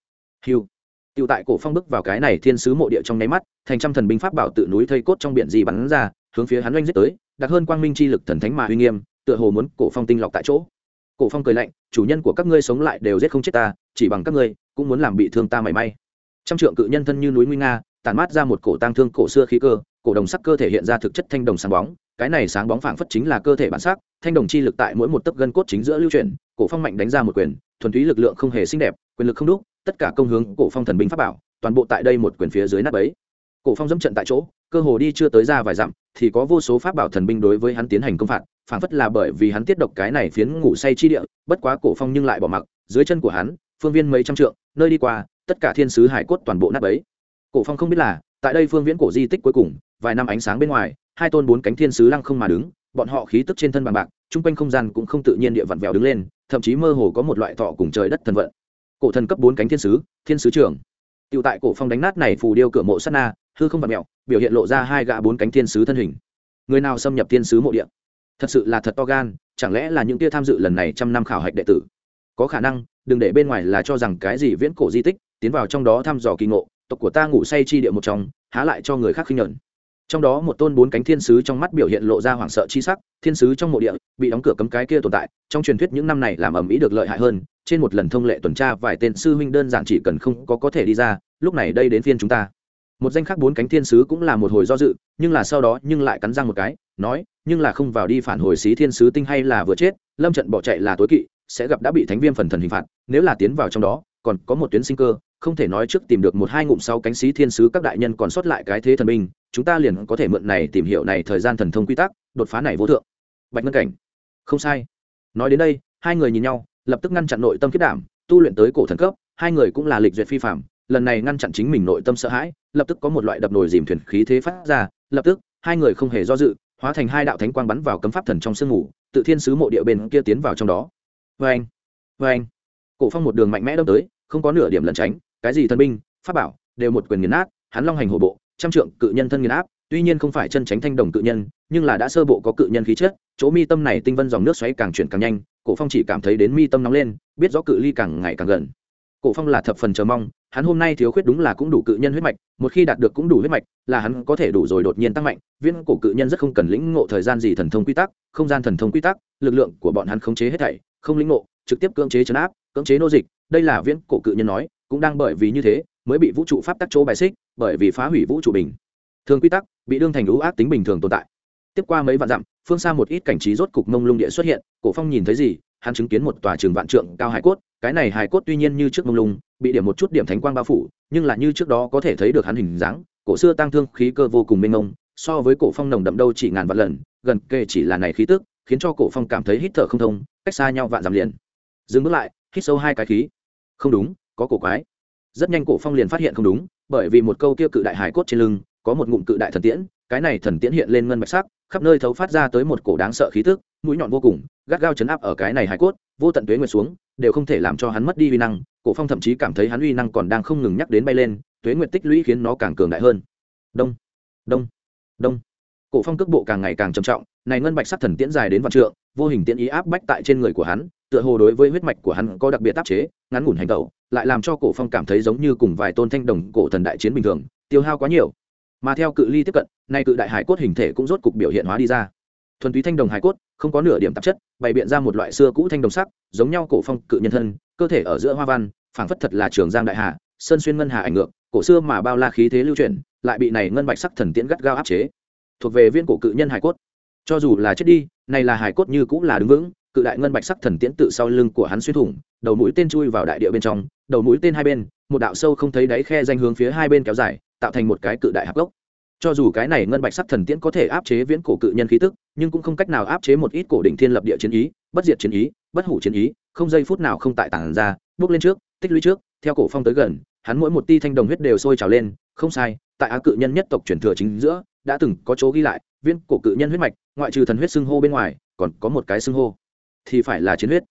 hiu Tiểu tại cổ phong bước vào cái này thiên sứ mộ địa trong nháy mắt, thành trăm thần binh pháp bảo tự núi thây cốt trong biển gì bắn ra, hướng phía hắn oanh giết tới, đặc hơn quang minh chi lực thần thánh mà uy nghiêm, tựa hồ muốn cổ phong tinh lọc tại chỗ. Cổ phong cười lạnh, chủ nhân của các ngươi sống lại đều giết không chết ta, chỉ bằng các ngươi, cũng muốn làm bị thương ta mảy may. Trăm trượng cự nhân thân như núi nguy nga, tản mát ra một cổ tang thương cổ xưa khí cơ, cổ đồng sắc cơ thể hiện ra thực chất thanh đồng sáng bóng, cái này sáng bóng phảng phất chính là cơ thể bản sắc, thanh đồng chi lực tại mỗi một tấc gân cốt chính giữa lưu chuyển, cổ phong mạnh đánh ra một quyền, thuần túy lực lượng không hề xinh đẹp, quyền lực không đúc, tất cả công hướng cổ phong thần binh pháp bảo, toàn bộ tại đây một quyền phía dưới nát bấy. Cổ phong dẫm trận tại chỗ, cơ hồ đi chưa tới ra vài dặm, thì có vô số pháp bảo thần binh đối với hắn tiến hành công phạt, phảng phất là bởi vì hắn tiết độc cái này phiến ngủ say chi địa, bất quá cổ phong nhưng lại bỏ mặc, dưới chân của hắn, phương viên mấy trăm trượng, nơi đi qua, tất cả thiên sứ hải cốt toàn bộ nát bấy. Cổ phong không biết là, tại đây phương viễn cổ di tích cuối cùng, vài năm ánh sáng bên ngoài, hai tôn bốn cánh thiên sứ lăng không mà đứng, bọn họ khí tức trên thân bằng bạc, trung quanh không gian cũng không tự nhiên địa vặn vẹo đứng lên, thậm chí mơ hồ có một loại thọ cùng trời đất thần vận. Cổ thần cấp bốn cánh thiên sứ, thiên sứ trưởng. Tiêu tại cổ phong đánh nát này phù điêu cửa mộ sát na, hư không vặn mẹo, biểu hiện lộ ra hai gã bốn cánh thiên sứ thân hình. Người nào xâm nhập thiên sứ mộ địa? Thật sự là thật to gan, chẳng lẽ là những kia tham dự lần này trăm năm khảo hạch đệ tử? Có khả năng, đừng để bên ngoài là cho rằng cái gì viễn cổ di tích, tiến vào trong đó thăm dò kỳ ngộ, tộc của ta ngủ say chi địa một trong, há lại cho người khác khinh nhẫn trong đó một tôn bốn cánh thiên sứ trong mắt biểu hiện lộ ra hoảng sợ chi sắc thiên sứ trong mộ địa bị đóng cửa cấm cái kia tồn tại trong truyền thuyết những năm này làm ầm ĩ được lợi hại hơn trên một lần thông lệ tuần tra vài tên sư huynh đơn giản chỉ cần không có có thể đi ra, lúc này đây đến phiên chúng ta. Một danh khác bốn cánh thiên sứ cũng là một hồi do dự, nhưng là sau đó nhưng lại cắn răng một cái, nói, nhưng là không vào đi phản hồi xí thiên sứ tinh hay là vừa chết, lâm trận bỏ chạy là tối kỵ, sẽ gặp đã bị thánh viêm phần thần hình phạt, nếu là tiến vào trong đó, còn có một tuyến sinh cơ, không thể nói trước tìm được một hai ngụm sau cánh xí thiên sứ các đại nhân còn sót lại cái thế thần binh, chúng ta liền có thể mượn này tìm hiểu này thời gian thần thông quy tắc, đột phá này vô thượng. Bạch ngân cảnh. Không sai. Nói đến đây, hai người nhìn nhau lập tức ngăn chặn nội tâm kết đảm, tu luyện tới cổ thần cấp, hai người cũng là lịch duyệt phi phạm lần này ngăn chặn chính mình nội tâm sợ hãi, lập tức có một loại đập nồi dìm thuyền khí thế phát ra, lập tức, hai người không hề do dự, hóa thành hai đạo thánh quang bắn vào cấm pháp thần trong sương ngủ, tự thiên sứ mộ địa bên kia tiến vào trong đó. Vê anh vê anh cổ phong một đường mạnh mẽ đâm tới, không có nửa điểm lẩn tránh, cái gì thần binh, pháp bảo, đều một quyền nghiền nát, hắn long hành hổ bộ, trăm trượng cự nhân thân nghiền áp, tuy nhiên không phải chân tránh thanh đồng cự nhân, nhưng là đã sơ bộ có cự nhân khí chất, chỗ mi tâm này tinh vân dòng nước xoáy càng chuyển càng nhanh cổ phong chỉ cảm thấy đến mi tâm nóng lên, biết rõ cự ly càng ngày càng gần. Cổ phong là thập phần chờ mong, hắn hôm nay thiếu khuyết đúng là cũng đủ cự nhân huyết mạch, một khi đạt được cũng đủ huyết mạch, là hắn có thể đủ rồi đột nhiên tăng mạnh viên cổ cự nhân rất không cần lĩnh ngộ thời gian gì thần thông quy tắc, không gian thần thông quy tắc, lực lượng của bọn hắn khống chế hết thảy, không lĩnh ngộ, trực tiếp cưỡng chế chấn áp, cưỡng chế nô dịch, đây là viễn cổ cự nhân nói, cũng đang bởi vì như thế, mới bị vũ trụ pháp tắc chỗ bài xích, bởi vì phá hủy vũ trụ bình thường quy tắc, bị đương thành ưu ác tính bình thường tồn tại tiếp qua mấy vạn dặm, phương xa một ít cảnh trí rốt cục mông lung địa xuất hiện, cổ phong nhìn thấy gì, hắn chứng kiến một tòa trường vạn trượng cao hải cốt, cái này hải cốt tuy nhiên như trước mông lung, bị điểm một chút điểm thánh quang bao phủ, nhưng là như trước đó có thể thấy được hắn hình dáng, cổ xưa tăng thương khí cơ vô cùng mênh mông, so với cổ phong nồng đậm đâu chỉ ngàn vạn lần, gần kề chỉ là này khí tức, khiến cho cổ phong cảm thấy hít thở không thông, cách xa nhau vạn dặm liền. Dừng bước lại, hít sâu hai cái khí. Không đúng, có cổ quái. Rất nhanh cổ phong liền phát hiện không đúng, bởi vì một câu kia cự đại hải cốt trên lưng, có một ngụm cự đại thần tiễn cái này thần tiễn hiện lên ngân bạch sắc, khắp nơi thấu phát ra tới một cổ đáng sợ khí tức, mũi nhọn vô cùng, gắt gao chấn áp ở cái này hải cốt, vô tận tuế nguyệt xuống, đều không thể làm cho hắn mất đi uy năng, cổ phong thậm chí cảm thấy hắn uy năng còn đang không ngừng nhắc đến bay lên, tuế nguyệt tích lũy khiến nó càng cường đại hơn. Đông đông đông. Cổ phong cước bộ càng ngày càng trầm trọng, này ngân bạch sắc thần tiễn dài đến vạn trượng, vô hình tiễn ý áp bách tại trên người của hắn, tựa hồ đối với huyết mạch của hắn có đặc biệt tác chế, ngắn ngủn hành tẩu, lại làm cho cổ phong cảm thấy giống như cùng vài tôn thanh đồng cổ thần đại chiến bình thường, tiêu hao quá nhiều mà theo cự ly tiếp cận, nay cự đại hải cốt hình thể cũng rốt cục biểu hiện hóa đi ra. Thuần túy thanh đồng hải cốt, không có nửa điểm tạp chất, bày biện ra một loại xưa cũ thanh đồng sắc, giống nhau cổ phong cự nhân thân, cơ thể ở giữa hoa văn, phảng phất thật là trường giang đại hà, sơn xuyên ngân hà ảnh ngược, cổ xưa mà bao la khí thế lưu chuyển, lại bị này ngân bạch sắc thần tiễn gắt gao áp chế. Thuộc về viên cổ cự nhân hải cốt. Cho dù là chết đi, này là hải cốt như cũng là đứng vững, cự đại ngân bạch sắc thần tiễn tự sau lưng của hắn xuyên thủng, đầu mũi tên chui vào đại địa bên trong, đầu mũi tên hai bên, một đạo sâu không thấy đáy khe danh hướng phía hai bên kéo dài tạo thành một cái cự đại hạp gốc. Cho dù cái này ngân bạch sắc thần tiễn có thể áp chế viễn cổ cự nhân khí tức, nhưng cũng không cách nào áp chế một ít cổ đỉnh thiên lập địa chiến ý, bất diệt chiến ý, bất hủ chiến ý, không giây phút nào không tại tản ra, bước lên trước, tích lũy trước, theo cổ phong tới gần, hắn mỗi một ti thanh đồng huyết đều sôi trào lên, không sai, tại á cự nhân nhất tộc truyền thừa chính giữa, đã từng có chỗ ghi lại, viễn cổ cự nhân huyết mạch, ngoại trừ thần huyết xưng hô bên ngoài, còn có một cái xưng hô, thì phải là chiến huyết.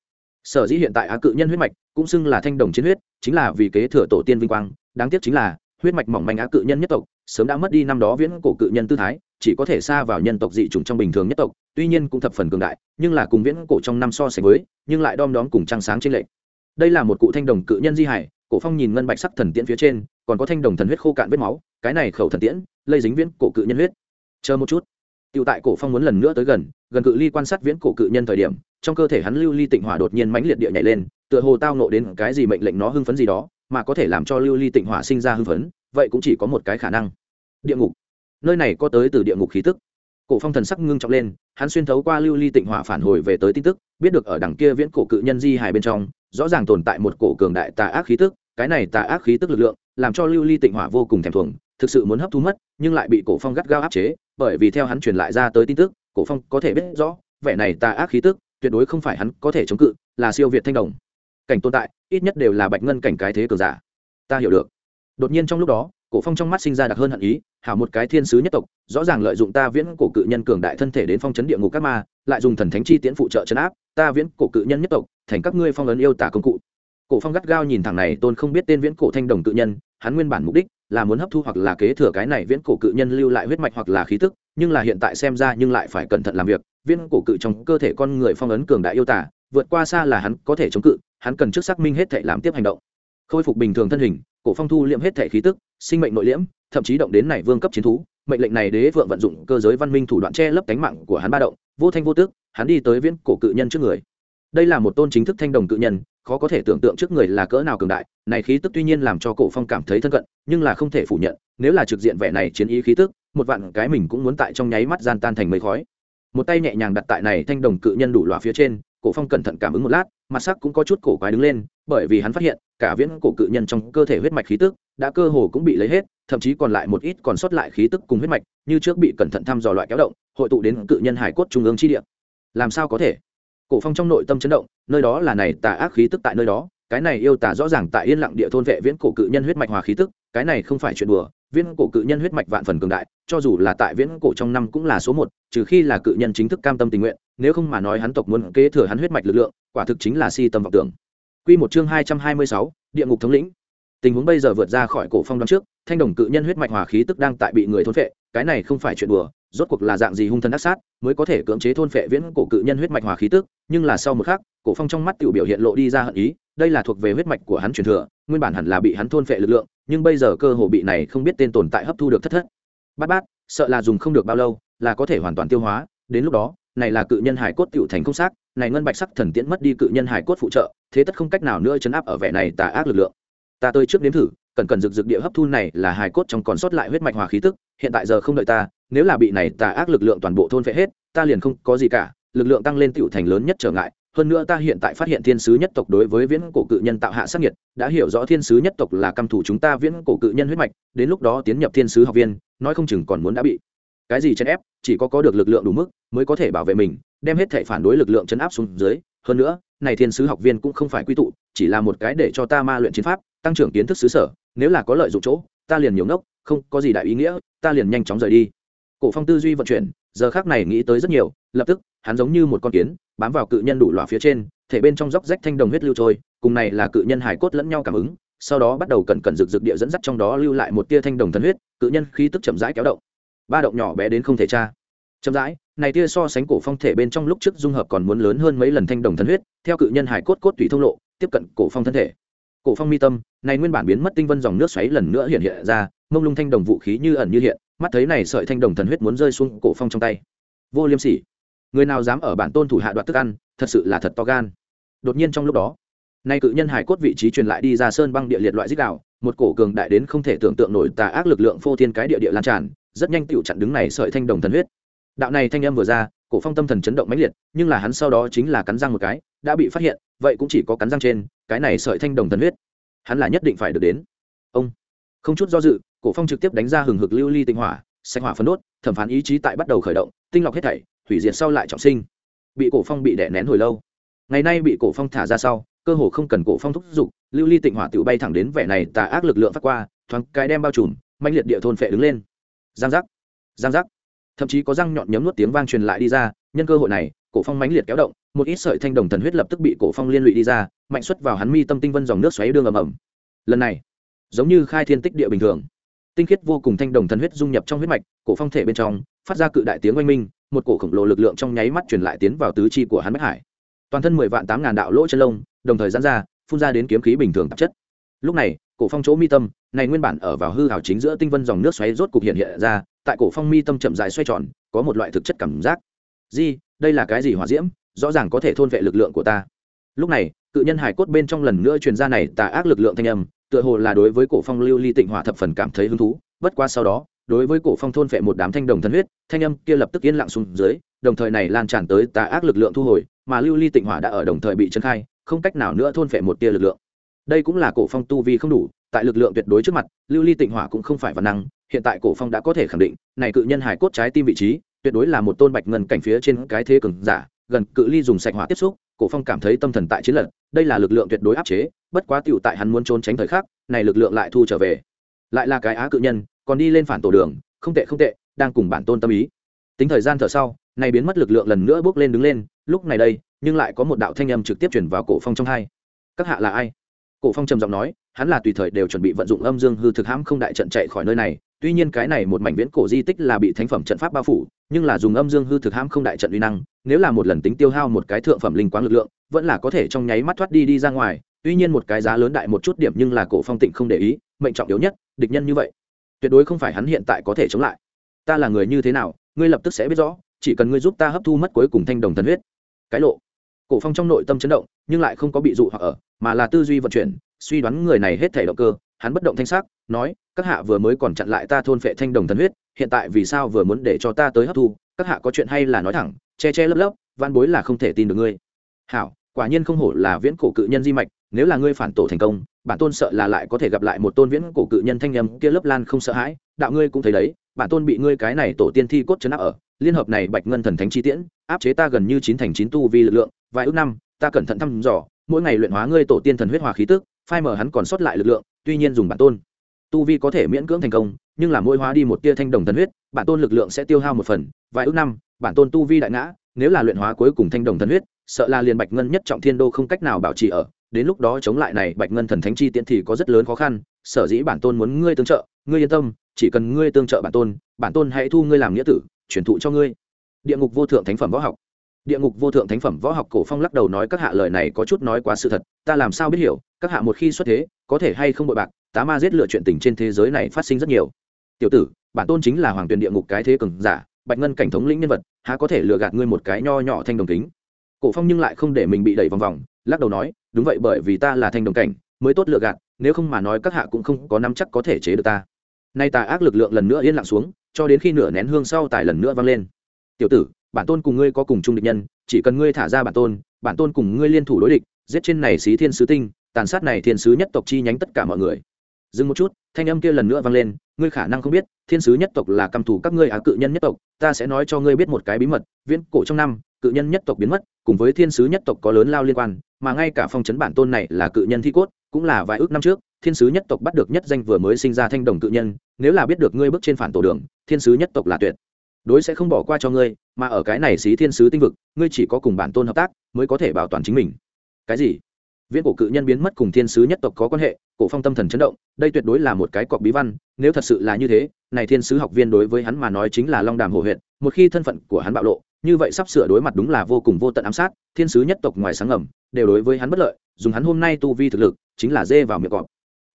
Sở dĩ hiện tại á cự nhân huyết mạch cũng xưng là thanh đồng chiến huyết, chính là vì kế thừa tổ tiên vinh quang, đáng tiếc chính là huyết mạch mỏng manh á cự nhân nhất tộc sớm đã mất đi năm đó viễn cổ cự nhân tư thái chỉ có thể xa vào nhân tộc dị chủng trong bình thường nhất tộc tuy nhiên cũng thập phần cường đại nhưng là cùng viễn cổ trong năm so sánh với nhưng lại đom đóm cùng trăng sáng trên lệ đây là một cụ thanh đồng cự nhân di hải cổ phong nhìn ngân bạch sắc thần tiễn phía trên còn có thanh đồng thần huyết khô cạn vết máu cái này khẩu thần tiễn lây dính viễn cổ cự nhân huyết. Chờ một chút. Tiểu tại cổ phong muốn lần nữa tới gần, gần cự ly quan sát viễn cổ cự nhân thời điểm, trong cơ thể hắn lưu ly tịnh hỏa đột nhiên mãnh liệt địa nhảy lên, tựa hồ tao nộ đến cái gì mệnh lệnh nó hưng phấn gì đó, mà có thể làm cho lưu ly tịnh hỏa sinh ra hưng phấn, vậy cũng chỉ có một cái khả năng. Địa ngục. Nơi này có tới từ địa ngục khí tức. Cổ phong thần sắc ngưng trọng lên, hắn xuyên thấu qua lưu ly tịnh hỏa phản hồi về tới tin tức, biết được ở đằng kia viễn cổ cự nhân di hài bên trong, rõ ràng tồn tại một cổ cường đại tà ác khí tức, cái này tà ác khí tức lực lượng, làm cho lưu ly tịnh hỏa vô cùng thèm thuồng, thực sự muốn hấp thu mất, nhưng lại bị cổ phong gắt gao áp chế, bởi vì theo hắn truyền lại ra tới tin tức cổ phong có thể biết rõ vẻ này tà ác khí tức tuyệt đối không phải hắn có thể chống cự là siêu việt thanh đồng cảnh tồn tại, ít nhất đều là bạch ngân cảnh cái thế cường giả. Ta hiểu được. Đột nhiên trong lúc đó, cổ phong trong mắt sinh ra đặc hơn hận ý, hảo một cái thiên sứ nhất tộc, rõ ràng lợi dụng ta viễn cổ cự nhân cường đại thân thể đến phong chấn địa ngục các ma, lại dùng thần thánh chi tiễn phụ trợ chấn áp, ta viễn cổ cự nhân nhất tộc, thành các ngươi phong ấn yêu tả công cụ. Cổ phong gắt gao nhìn thẳng này, tôn không biết tên viễn cổ thanh đồng cự nhân, hắn nguyên bản mục đích là muốn hấp thu hoặc là kế thừa cái này viễn cổ cự nhân lưu lại huyết mạch hoặc là khí tức, nhưng là hiện tại xem ra nhưng lại phải cẩn thận làm việc, viễn cổ cự trong cơ thể con người phong ấn cường đại yêu tả vượt qua xa là hắn có thể chống cự, hắn cần trước xác minh hết thể làm tiếp hành động. Khôi phục bình thường thân hình, cổ phong thu liệm hết thể khí tức, sinh mệnh nội liễm, thậm chí động đến này vương cấp chiến thú, mệnh lệnh này đế vượng vận dụng cơ giới văn minh thủ đoạn che lấp cánh mạng của hắn ba động, vô thanh vô tức, hắn đi tới viễn cổ cự nhân trước người. Đây là một tôn chính thức thanh đồng cự nhân, khó có thể tưởng tượng trước người là cỡ nào cường đại, này khí tức tuy nhiên làm cho cổ phong cảm thấy thân cận, nhưng là không thể phủ nhận, nếu là trực diện vẻ này chiến ý khí tức, một vạn cái mình cũng muốn tại trong nháy mắt gian tan thành mây khói. Một tay nhẹ nhàng đặt tại này thanh đồng cự nhân đủ loại phía trên cổ phong cẩn thận cảm ứng một lát, mặt sắc cũng có chút cổ quái đứng lên, bởi vì hắn phát hiện, cả viễn cổ cự nhân trong cơ thể huyết mạch khí tức đã cơ hồ cũng bị lấy hết, thậm chí còn lại một ít còn sót lại khí tức cùng huyết mạch, như trước bị cẩn thận thăm dò loại kéo động, hội tụ đến cự nhân hải cốt trung ương chi địa. Làm sao có thể? Cổ phong trong nội tâm chấn động, nơi đó là này tà ác khí tức tại nơi đó, cái này yêu tà rõ ràng tại yên lặng địa thôn vệ viễn cổ cự nhân huyết mạch hòa khí tức, cái này không phải chuyện đùa viễn cổ cự nhân huyết mạch vạn phần cường đại cho dù là tại viễn cổ trong năm cũng là số một trừ khi là cự nhân chính thức cam tâm tình nguyện nếu không mà nói hắn tộc muốn kế thừa hắn huyết mạch lực lượng quả thực chính là si tâm vọng tưởng. Quy một chương hai trăm hai mươi sáu, địa ngục thống lĩnh. Tình huống bây giờ vượt ra khỏi cổ phong đón trước thanh đồng cự nhân huyết mạch hòa khí tức đang tại bị người thôn phệ cái này không phải chuyện đùa rốt cuộc là dạng gì hung thân ác sát mới có thể cưỡng chế thôn phệ viễn cổ cự nhân huyết mạch hòa khí tức nhưng là sau một khắc cổ phong trong mắt tiểu biểu hiện lộ đi ra hận ý đây là thuộc về huyết mạch của hắn truyền thừa, nguyên bản hẳn là bị hắn thôn phệ lực lượng, nhưng bây giờ cơ hồ bị này không biết tên tồn tại hấp thu được thất thất. Bát bát, sợ là dùng không được bao lâu, là có thể hoàn toàn tiêu hóa, đến lúc đó, này là cự nhân hải cốt tiểu thành không xác, này ngân bạch sắc thần tiễn mất đi cự nhân hải cốt phụ trợ, thế tất không cách nào nữa chấn áp ở vẻ này tà ác lực lượng. Ta tới trước nếm thử cần cần rực rực địa hấp thu này là hải cốt trong còn sót lại huyết mạch hòa khí tức, hiện tại giờ không đợi ta, nếu là bị này tà ác lực lượng toàn bộ thôn phệ hết, ta liền không có gì cả, lực lượng tăng lên tựu thành lớn nhất trở ngại hơn nữa ta hiện tại phát hiện thiên sứ nhất tộc đối với viễn cổ cự nhân tạo hạ sắc nhiệt đã hiểu rõ thiên sứ nhất tộc là căm thủ chúng ta viễn cổ cự nhân huyết mạch, đến lúc đó tiến nhập thiên sứ học viên, nói không chừng còn muốn đã bị cái gì chấn ép, chỉ có có được lực lượng đủ mức mới có thể bảo vệ mình, đem hết thể phản đối lực lượng chấn áp xuống dưới. Hơn nữa, này thiên sứ học viên cũng không phải quy tụ, chỉ là một cái để cho ta ma luyện chiến pháp, tăng trưởng kiến thức xứ sở, nếu là có lợi dụng chỗ, ta liền nhiều ngốc, không có gì đại ý nghĩa, ta liền nhanh chóng rời đi. Cổ phong tư duy vận chuyển, giờ khác này nghĩ tới rất nhiều lập tức, hắn giống như một con kiến, bám vào cự nhân đủ loại phía trên, thể bên trong dốc rách thanh đồng huyết lưu trôi, cùng này là cự nhân hải cốt lẫn nhau cảm ứng, sau đó bắt đầu cẩn cẩn rực rực địa dẫn dắt trong đó lưu lại một tia thanh đồng thần huyết, cự nhân khí tức chậm rãi kéo động. Ba động nhỏ bé đến không thể tra. Chậm rãi, này tia so sánh cổ phong thể bên trong lúc trước dung hợp còn muốn lớn hơn mấy lần thanh đồng thần huyết, theo cự nhân hải cốt cốt tùy thông lộ, tiếp cận cổ phong thân thể. Cổ phong mi tâm, này nguyên bản biến mất tinh vân dòng nước xoáy lần nữa hiện hiện ra, mông lung thanh đồng vũ khí như ẩn như hiện, mắt thấy này sợi thanh đồng thần huyết muốn rơi xuống cổ phong trong tay. Vô liêm sỉ người nào dám ở bản tôn thủ hạ đoạt thức ăn, thật sự là thật to gan. Đột nhiên trong lúc đó, nay cự nhân hải cốt vị trí truyền lại đi ra sơn băng địa liệt loại dích đạo, một cổ cường đại đến không thể tưởng tượng nổi tà ác lực lượng phô thiên cái địa địa lan tràn, rất nhanh tựu chặn đứng này sợi thanh đồng thần huyết. Đạo này thanh âm vừa ra, cổ phong tâm thần chấn động mãnh liệt, nhưng là hắn sau đó chính là cắn răng một cái, đã bị phát hiện, vậy cũng chỉ có cắn răng trên, cái này sợi thanh đồng thần huyết, hắn là nhất định phải được đến. Ông, không chút do dự, cổ phong trực tiếp đánh ra hừng hực lưu ly tinh hỏa, sạch hỏa phấn đốt, thẩm phán ý chí tại bắt đầu khởi động, tinh lọc hết thảy hủy diệt sau lại trọng sinh. Bị cổ phong bị đè nén hồi lâu. Ngày nay bị cổ phong thả ra sau, cơ hồ không cần cổ phong thúc giục, lưu ly tịnh hỏa tự bay thẳng đến vẻ này tà ác lực lượng phát qua, thoáng cái đem bao trùm mạnh liệt địa thôn phệ đứng lên. Giang giác giang giác. Thậm chí có răng nhọn nhấm nuốt tiếng vang truyền lại đi ra, nhân cơ hội này, cổ phong mãnh liệt kéo động, một ít sợi thanh đồng thần huyết lập tức bị cổ phong liên lụy đi ra, mạnh xuất vào hắn mi tâm tinh vân dòng nước xoáy đương ầm ầm. Lần này, giống như khai thiên tích địa bình thường, tinh khiết vô cùng thanh đồng thần huyết dung nhập trong huyết mạch, cổ phong thể bên trong, phát ra cự đại tiếng oanh minh một cổ khổng lồ lực lượng trong nháy mắt truyền lại tiến vào tứ chi của hắn bách hải. Toàn thân mười vạn tám ngàn đạo lỗ chân lông, đồng thời giãn ra, phun ra đến kiếm khí bình thường tạp chất. Lúc này, cổ phong chỗ mi tâm, này nguyên bản ở vào hư hào chính giữa tinh vân dòng nước xoáy rốt cục hiện hiện ra, tại cổ phong mi tâm chậm dài xoay tròn, có một loại thực chất cảm giác. Di, đây là cái gì hỏa diễm? Rõ ràng có thể thôn vệ lực lượng của ta. Lúc này, cự nhân hải cốt bên trong lần nữa truyền ra này tà ác lực lượng thanh âm, tựa hồ là đối với cổ phong lưu ly tịnh hỏa thập phần cảm thấy hứng thú, bất qua sau đó đối với cổ phong thôn phệ một đám thanh đồng thần huyết, thanh âm kia lập tức yên lặng xuống dưới, đồng thời này lan tràn tới tà ác lực lượng thu hồi, mà lưu ly tịnh hỏa đã ở đồng thời bị chấn khai, không cách nào nữa thôn phệ một tia lực lượng. Đây cũng là cổ phong tu vi không đủ, tại lực lượng tuyệt đối trước mặt, lưu ly tịnh hỏa cũng không phải văn năng, hiện tại cổ phong đã có thể khẳng định, này cự nhân hải cốt trái tim vị trí, tuyệt đối là một tôn bạch ngân cảnh phía trên cái thế cường giả, gần cự ly dùng sạch hỏa tiếp xúc, cổ phong cảm thấy tâm thần tại chiến lận đây là lực lượng tuyệt đối áp chế, bất quá tiểu tại hắn muốn trốn tránh thời khắc, này lực lượng lại thu trở về. Lại là cái á cự nhân còn đi lên phản tổ đường, không tệ không tệ, đang cùng bản tôn tâm ý. Tính thời gian thở sau, này biến mất lực lượng lần nữa bước lên đứng lên, lúc này đây, nhưng lại có một đạo thanh âm trực tiếp chuyển vào cổ phong trong hai. Các hạ là ai? Cổ phong trầm giọng nói, hắn là tùy thời đều chuẩn bị vận dụng âm dương hư thực hãm không đại trận chạy khỏi nơi này, tuy nhiên cái này một mảnh viễn cổ di tích là bị thánh phẩm trận pháp bao phủ, nhưng là dùng âm dương hư thực hãm không đại trận uy năng, nếu là một lần tính tiêu hao một cái thượng phẩm linh quang lực lượng, vẫn là có thể trong nháy mắt thoát đi đi ra ngoài, tuy nhiên một cái giá lớn đại một chút điểm nhưng là cổ phong tịnh không để ý, mệnh trọng yếu nhất, địch nhân như vậy tuyệt đối không phải hắn hiện tại có thể chống lại. Ta là người như thế nào, ngươi lập tức sẽ biết rõ, chỉ cần ngươi giúp ta hấp thu mất cuối cùng thanh đồng thần huyết. Cái lộ. Cổ phong trong nội tâm chấn động, nhưng lại không có bị dụ hoặc ở, mà là tư duy vận chuyển, suy đoán người này hết thể động cơ, hắn bất động thanh sắc, nói, các hạ vừa mới còn chặn lại ta thôn phệ thanh đồng thần huyết, hiện tại vì sao vừa muốn để cho ta tới hấp thu? Các hạ có chuyện hay là nói thẳng, che che lấp lấp van bối là không thể tin được ngươi. Hảo, quả nhiên không hổ là viễn cổ cự nhân di mạch, nếu là ngươi phản tổ thành công bản tôn sợ là lại có thể gặp lại một tôn viễn cổ cự nhân thanh âm kia lớp lan không sợ hãi, đạo ngươi cũng thấy đấy, bản tôn bị ngươi cái này tổ tiên thi cốt chấn áp ở, liên hợp này bạch ngân thần thánh chi tiễn, áp chế ta gần như chín thành chín tu vi lực lượng, vài ước năm, ta cẩn thận thăm dò, mỗi ngày luyện hóa ngươi tổ tiên thần huyết hòa khí tức, phai mở hắn còn sót lại lực lượng, tuy nhiên dùng bản tôn. Tu vi có thể miễn cưỡng thành công, nhưng là mỗi hóa đi một tia thanh đồng thần huyết, bản tôn lực lượng sẽ tiêu hao một phần, vài ước năm, bản tôn tu vi đại ngã, nếu là luyện hóa cuối cùng thanh đồng thần huyết, sợ là liền bạch ngân nhất trọng thiên đô không cách nào bảo trì ở đến lúc đó chống lại này bạch ngân thần thánh chi tiễn thì có rất lớn khó khăn, sở dĩ bản tôn muốn ngươi tương trợ, ngươi yên tâm, chỉ cần ngươi tương trợ bản tôn bản tôn hãy thu ngươi làm nghĩa tử, truyền thụ cho ngươi. Địa ngục vô thượng thánh phẩm võ học. Địa ngục vô thượng thánh phẩm võ học cổ phong lắc đầu nói các hạ lời này có chút nói quá sự thật, ta làm sao biết hiểu, các hạ một khi xuất thế, có thể hay không bội bạc, tá ma giết lựa chuyện tình trên thế giới này phát sinh rất nhiều. Tiểu tử, bản tôn chính là hoàng tuyền địa ngục cái thế cường giả, bạch ngân cảnh thống lĩnh nhân vật, há có thể lừa gạt ngươi một cái nho nhỏ thanh đồng kính. Cổ phong nhưng lại không để mình bị đẩy vòng vòng lắc đầu nói, đúng vậy, bởi vì ta là thanh đồng cảnh, mới tốt lựa gạt, nếu không mà nói các hạ cũng không có nắm chắc có thể chế được ta. Nay tà ác lực lượng lần nữa yên lặng xuống, cho đến khi nửa nén hương sau tài lần nữa vang lên. Tiểu tử, bản tôn cùng ngươi có cùng chung địch nhân, chỉ cần ngươi thả ra bản tôn bản tôn cùng ngươi liên thủ đối địch, giết trên này xí thiên sứ tinh, tàn sát này thiên sứ nhất tộc chi nhánh tất cả mọi người dừng một chút, thanh âm kia lần nữa vang lên, ngươi khả năng không biết, thiên sứ nhất tộc là căm thù các ngươi á, cự nhân nhất tộc, ta sẽ nói cho ngươi biết một cái bí mật, viễn cổ trong năm, cự nhân nhất tộc biến mất, cùng với thiên sứ nhất tộc có lớn lao liên quan, mà ngay cả phong trấn bản tôn này là cự nhân thi cốt, cũng là vài ước năm trước, thiên sứ nhất tộc bắt được nhất danh vừa mới sinh ra thanh đồng cự nhân, nếu là biết được ngươi bước trên phản tổ đường, thiên sứ nhất tộc là tuyệt. Đối sẽ không bỏ qua cho ngươi, mà ở cái này xí thiên sứ tinh vực, ngươi chỉ có cùng bản tôn hợp tác, mới có thể bảo toàn chính mình. Cái gì? Viễn cổ cự nhân biến mất cùng thiên sứ nhất tộc có quan hệ, cổ phong tâm thần chấn động, đây tuyệt đối là một cái cọc bí văn, nếu thật sự là như thế, này thiên sứ học viên đối với hắn mà nói chính là long đàm hồ huyện một khi thân phận của hắn bạo lộ, như vậy sắp sửa đối mặt đúng là vô cùng vô tận ám sát, thiên sứ nhất tộc ngoài sáng ngầm, đều đối với hắn bất lợi, dùng hắn hôm nay tu vi thực lực, chính là dê vào miệng cọp.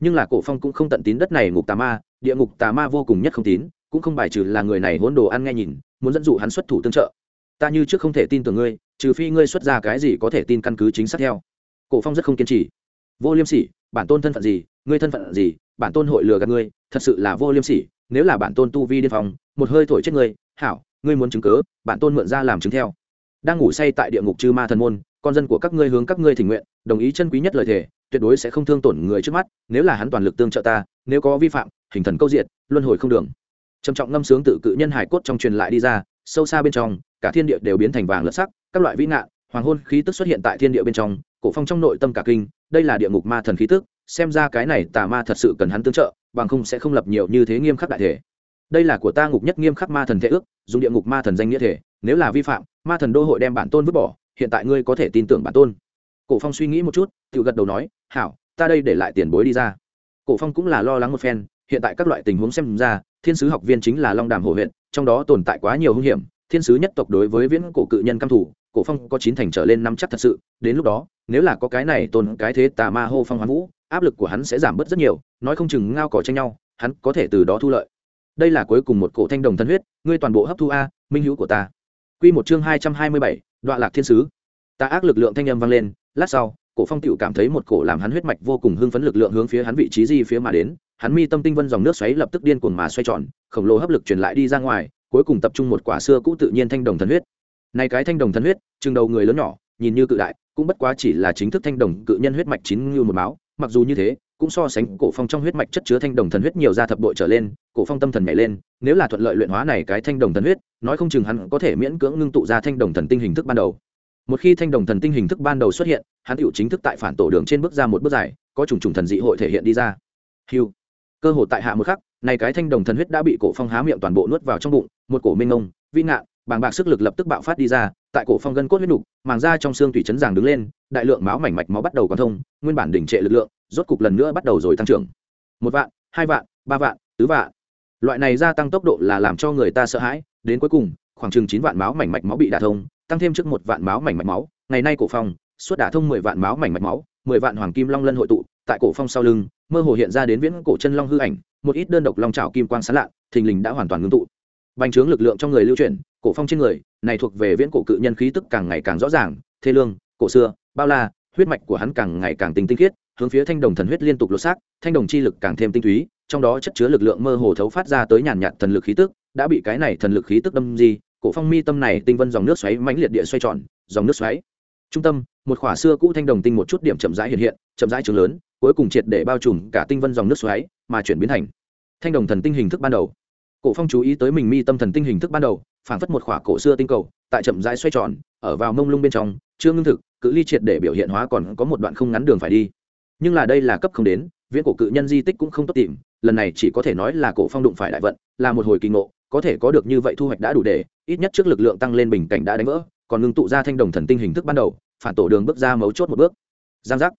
Nhưng là cổ phong cũng không tận tín đất này ngục tà ma, địa ngục tà ma vô cùng nhất không tín, cũng không bài trừ là người này hỗn đồ ăn nghe nhìn, muốn dẫn dụ hắn xuất thủ tương trợ. Ta như trước không thể tin tưởng ngươi, trừ phi ngươi xuất ra cái gì có thể tin căn cứ chính xác theo cổ phong rất không kiên trì. Vô liêm sỉ, bản tôn thân phận gì? Ngươi thân phận gì? Bản tôn hội lừa gạt ngươi, thật sự là vô liêm sỉ. Nếu là bản tôn tu vi điên phòng một hơi thổi chết ngươi, hảo, ngươi muốn chứng cớ, bản tôn mượn ra làm chứng theo. Đang ngủ say tại địa ngục chư ma thần môn, con dân của các ngươi hướng các ngươi thỉnh nguyện, đồng ý chân quý nhất lời thề, tuyệt đối sẽ không thương tổn người trước mắt, nếu là hắn toàn lực tương trợ ta, nếu có vi phạm, hình thần câu diện luân hồi không đường. Trầm trọng ngâm sướng tự cự nhân hải cốt trong truyền lại đi ra, sâu xa bên trong, cả thiên địa đều biến thành vàng lợt sắc, các loại vĩ ngạn hoàng hôn khí tức xuất hiện tại thiên địa bên trong, cổ phong trong nội tâm cả kinh, đây là địa ngục ma thần khí tức, xem ra cái này tà ma thật sự cần hắn tương trợ, bằng không sẽ không lập nhiều như thế nghiêm khắc đại thể. Đây là của ta ngục nhất nghiêm khắc ma thần thể ước, dùng địa ngục ma thần danh nghĩa thể, nếu là vi phạm, ma thần đô hội đem bản tôn vứt bỏ, hiện tại ngươi có thể tin tưởng bản tôn. Cổ phong suy nghĩ một chút, tự gật đầu nói, hảo, ta đây để lại tiền bối đi ra. Cổ phong cũng là lo lắng một phen, hiện tại các loại tình huống xem ra, thiên sứ học viên chính là long đàm hồ huyện, trong đó tồn tại quá nhiều hung hiểm, thiên sứ nhất tộc đối với viễn cổ cự nhân căm thủ cổ phong có chín thành trở lên năm chắc thật sự, đến lúc đó, nếu là có cái này tồn cái thế tà ma hô phong hoán vũ, áp lực của hắn sẽ giảm bớt rất nhiều, nói không chừng ngao cỏ tranh nhau, hắn có thể từ đó thu lợi. Đây là cuối cùng một cổ thanh đồng thân huyết, ngươi toàn bộ hấp thu a, minh hữu của ta. Quy một chương hai trăm hai mươi bảy đoạn lạc thiên sứ. Ta ác lực lượng thanh âm vang lên, lát sau, cổ phong tiểu cảm thấy một cổ làm hắn huyết mạch vô cùng hưng phấn lực lượng hướng phía hắn vị trí di phía mà đến, hắn mi tâm tinh vân dòng nước xoáy lập tức điên cuồng mà xoay tròn, khổng lồ hấp lực truyền lại đi ra ngoài, cuối cùng tập trung một quả xưa cũ tự nhiên thanh đồng thần huyết này cái thanh đồng thần huyết, chừng đầu người lớn nhỏ, nhìn như cự đại, cũng bất quá chỉ là chính thức thanh đồng cự nhân huyết mạch chín như một máu, mặc dù như thế, cũng so sánh cổ phong trong huyết mạch chất chứa thanh đồng thần huyết nhiều ra thập bội trở lên, cổ phong tâm thần nhảy lên, nếu là thuận lợi luyện hóa này cái thanh đồng thần huyết, nói không chừng hắn có thể miễn cưỡng ngưng tụ ra thanh đồng thần tinh hình thức ban đầu. Một khi thanh đồng thần tinh hình thức ban đầu xuất hiện, hắn tựu chính thức tại phản tổ đường trên bước ra một bước dài, có trùng trùng thần dị hội thể hiện đi ra. Hiu cơ hội tại hạ một khắc, này cái thanh đồng thần huyết đã bị cổ phong há miệng toàn bộ nuốt vào trong bụng, một cổ minh ngông vi ngạn bàng bạc sức lực lập tức bạo phát đi ra, tại cổ phong gân cốt huyết nục, màng da trong xương thủy chấn giảng đứng lên, đại lượng máu mảnh mạch máu bắt đầu quan thông, nguyên bản đỉnh trệ lực lượng, rốt cục lần nữa bắt đầu rồi tăng trưởng. Một vạn, hai vạn, ba vạn, tứ vạn. Loại này gia tăng tốc độ là làm cho người ta sợ hãi, đến cuối cùng, khoảng chừng chín vạn máu mảnh mạch máu bị đả thông, tăng thêm trước một vạn máu mảnh mạch máu, ngày nay cổ phong suốt đả thông mười vạn máu mảnh mạch máu, mười vạn hoàng kim long lân hội tụ, tại cổ phong sau lưng, mơ hồ hiện ra đến viễn cổ chân long hư ảnh, một ít đơn độc long trào kim quang sáng lạ, thình lình đã hoàn toàn ngưng tụ. Bành trướng lực lượng trong người lưu chuyển cổ phong trên người, này thuộc về viễn cổ cự nhân khí tức càng ngày càng rõ ràng, thê lương, cổ xưa, bao la, huyết mạch của hắn càng ngày càng tinh tinh khiết, hướng phía thanh đồng thần huyết liên tục lột xác, thanh đồng chi lực càng thêm tinh túy, trong đó chất chứa lực lượng mơ hồ thấu phát ra tới nhàn nhạt thần lực khí tức, đã bị cái này thần lực khí tức đâm di, cổ phong mi tâm này tinh vân dòng nước xoáy mãnh liệt địa xoay tròn, dòng nước xoáy. Trung tâm, một khỏa xưa cũ thanh đồng tinh một chút điểm chậm rãi hiện hiện, chậm rãi trường lớn, cuối cùng triệt để bao trùm cả tinh vân dòng nước xoáy, mà chuyển biến thành thanh đồng thần tinh hình thức ban đầu. Cổ phong chú ý tới mình mi tâm thần tinh hình thức ban đầu phảng phất một khỏa cổ xưa tinh cầu, tại chậm rãi xoay tròn, ở vào mông lung bên trong, chưa ngưng thực, cự ly triệt để biểu hiện hóa còn có một đoạn không ngắn đường phải đi. Nhưng là đây là cấp không đến, viễn cổ cự nhân di tích cũng không tốt tìm, lần này chỉ có thể nói là cổ phong đụng phải đại vận, là một hồi kỳ ngộ, có thể có được như vậy thu hoạch đã đủ để, ít nhất trước lực lượng tăng lên bình cảnh đã đánh vỡ, còn ngưng tụ ra thanh đồng thần tinh hình thức ban đầu, phản tổ đường bước ra mấu chốt một bước. Giang giác.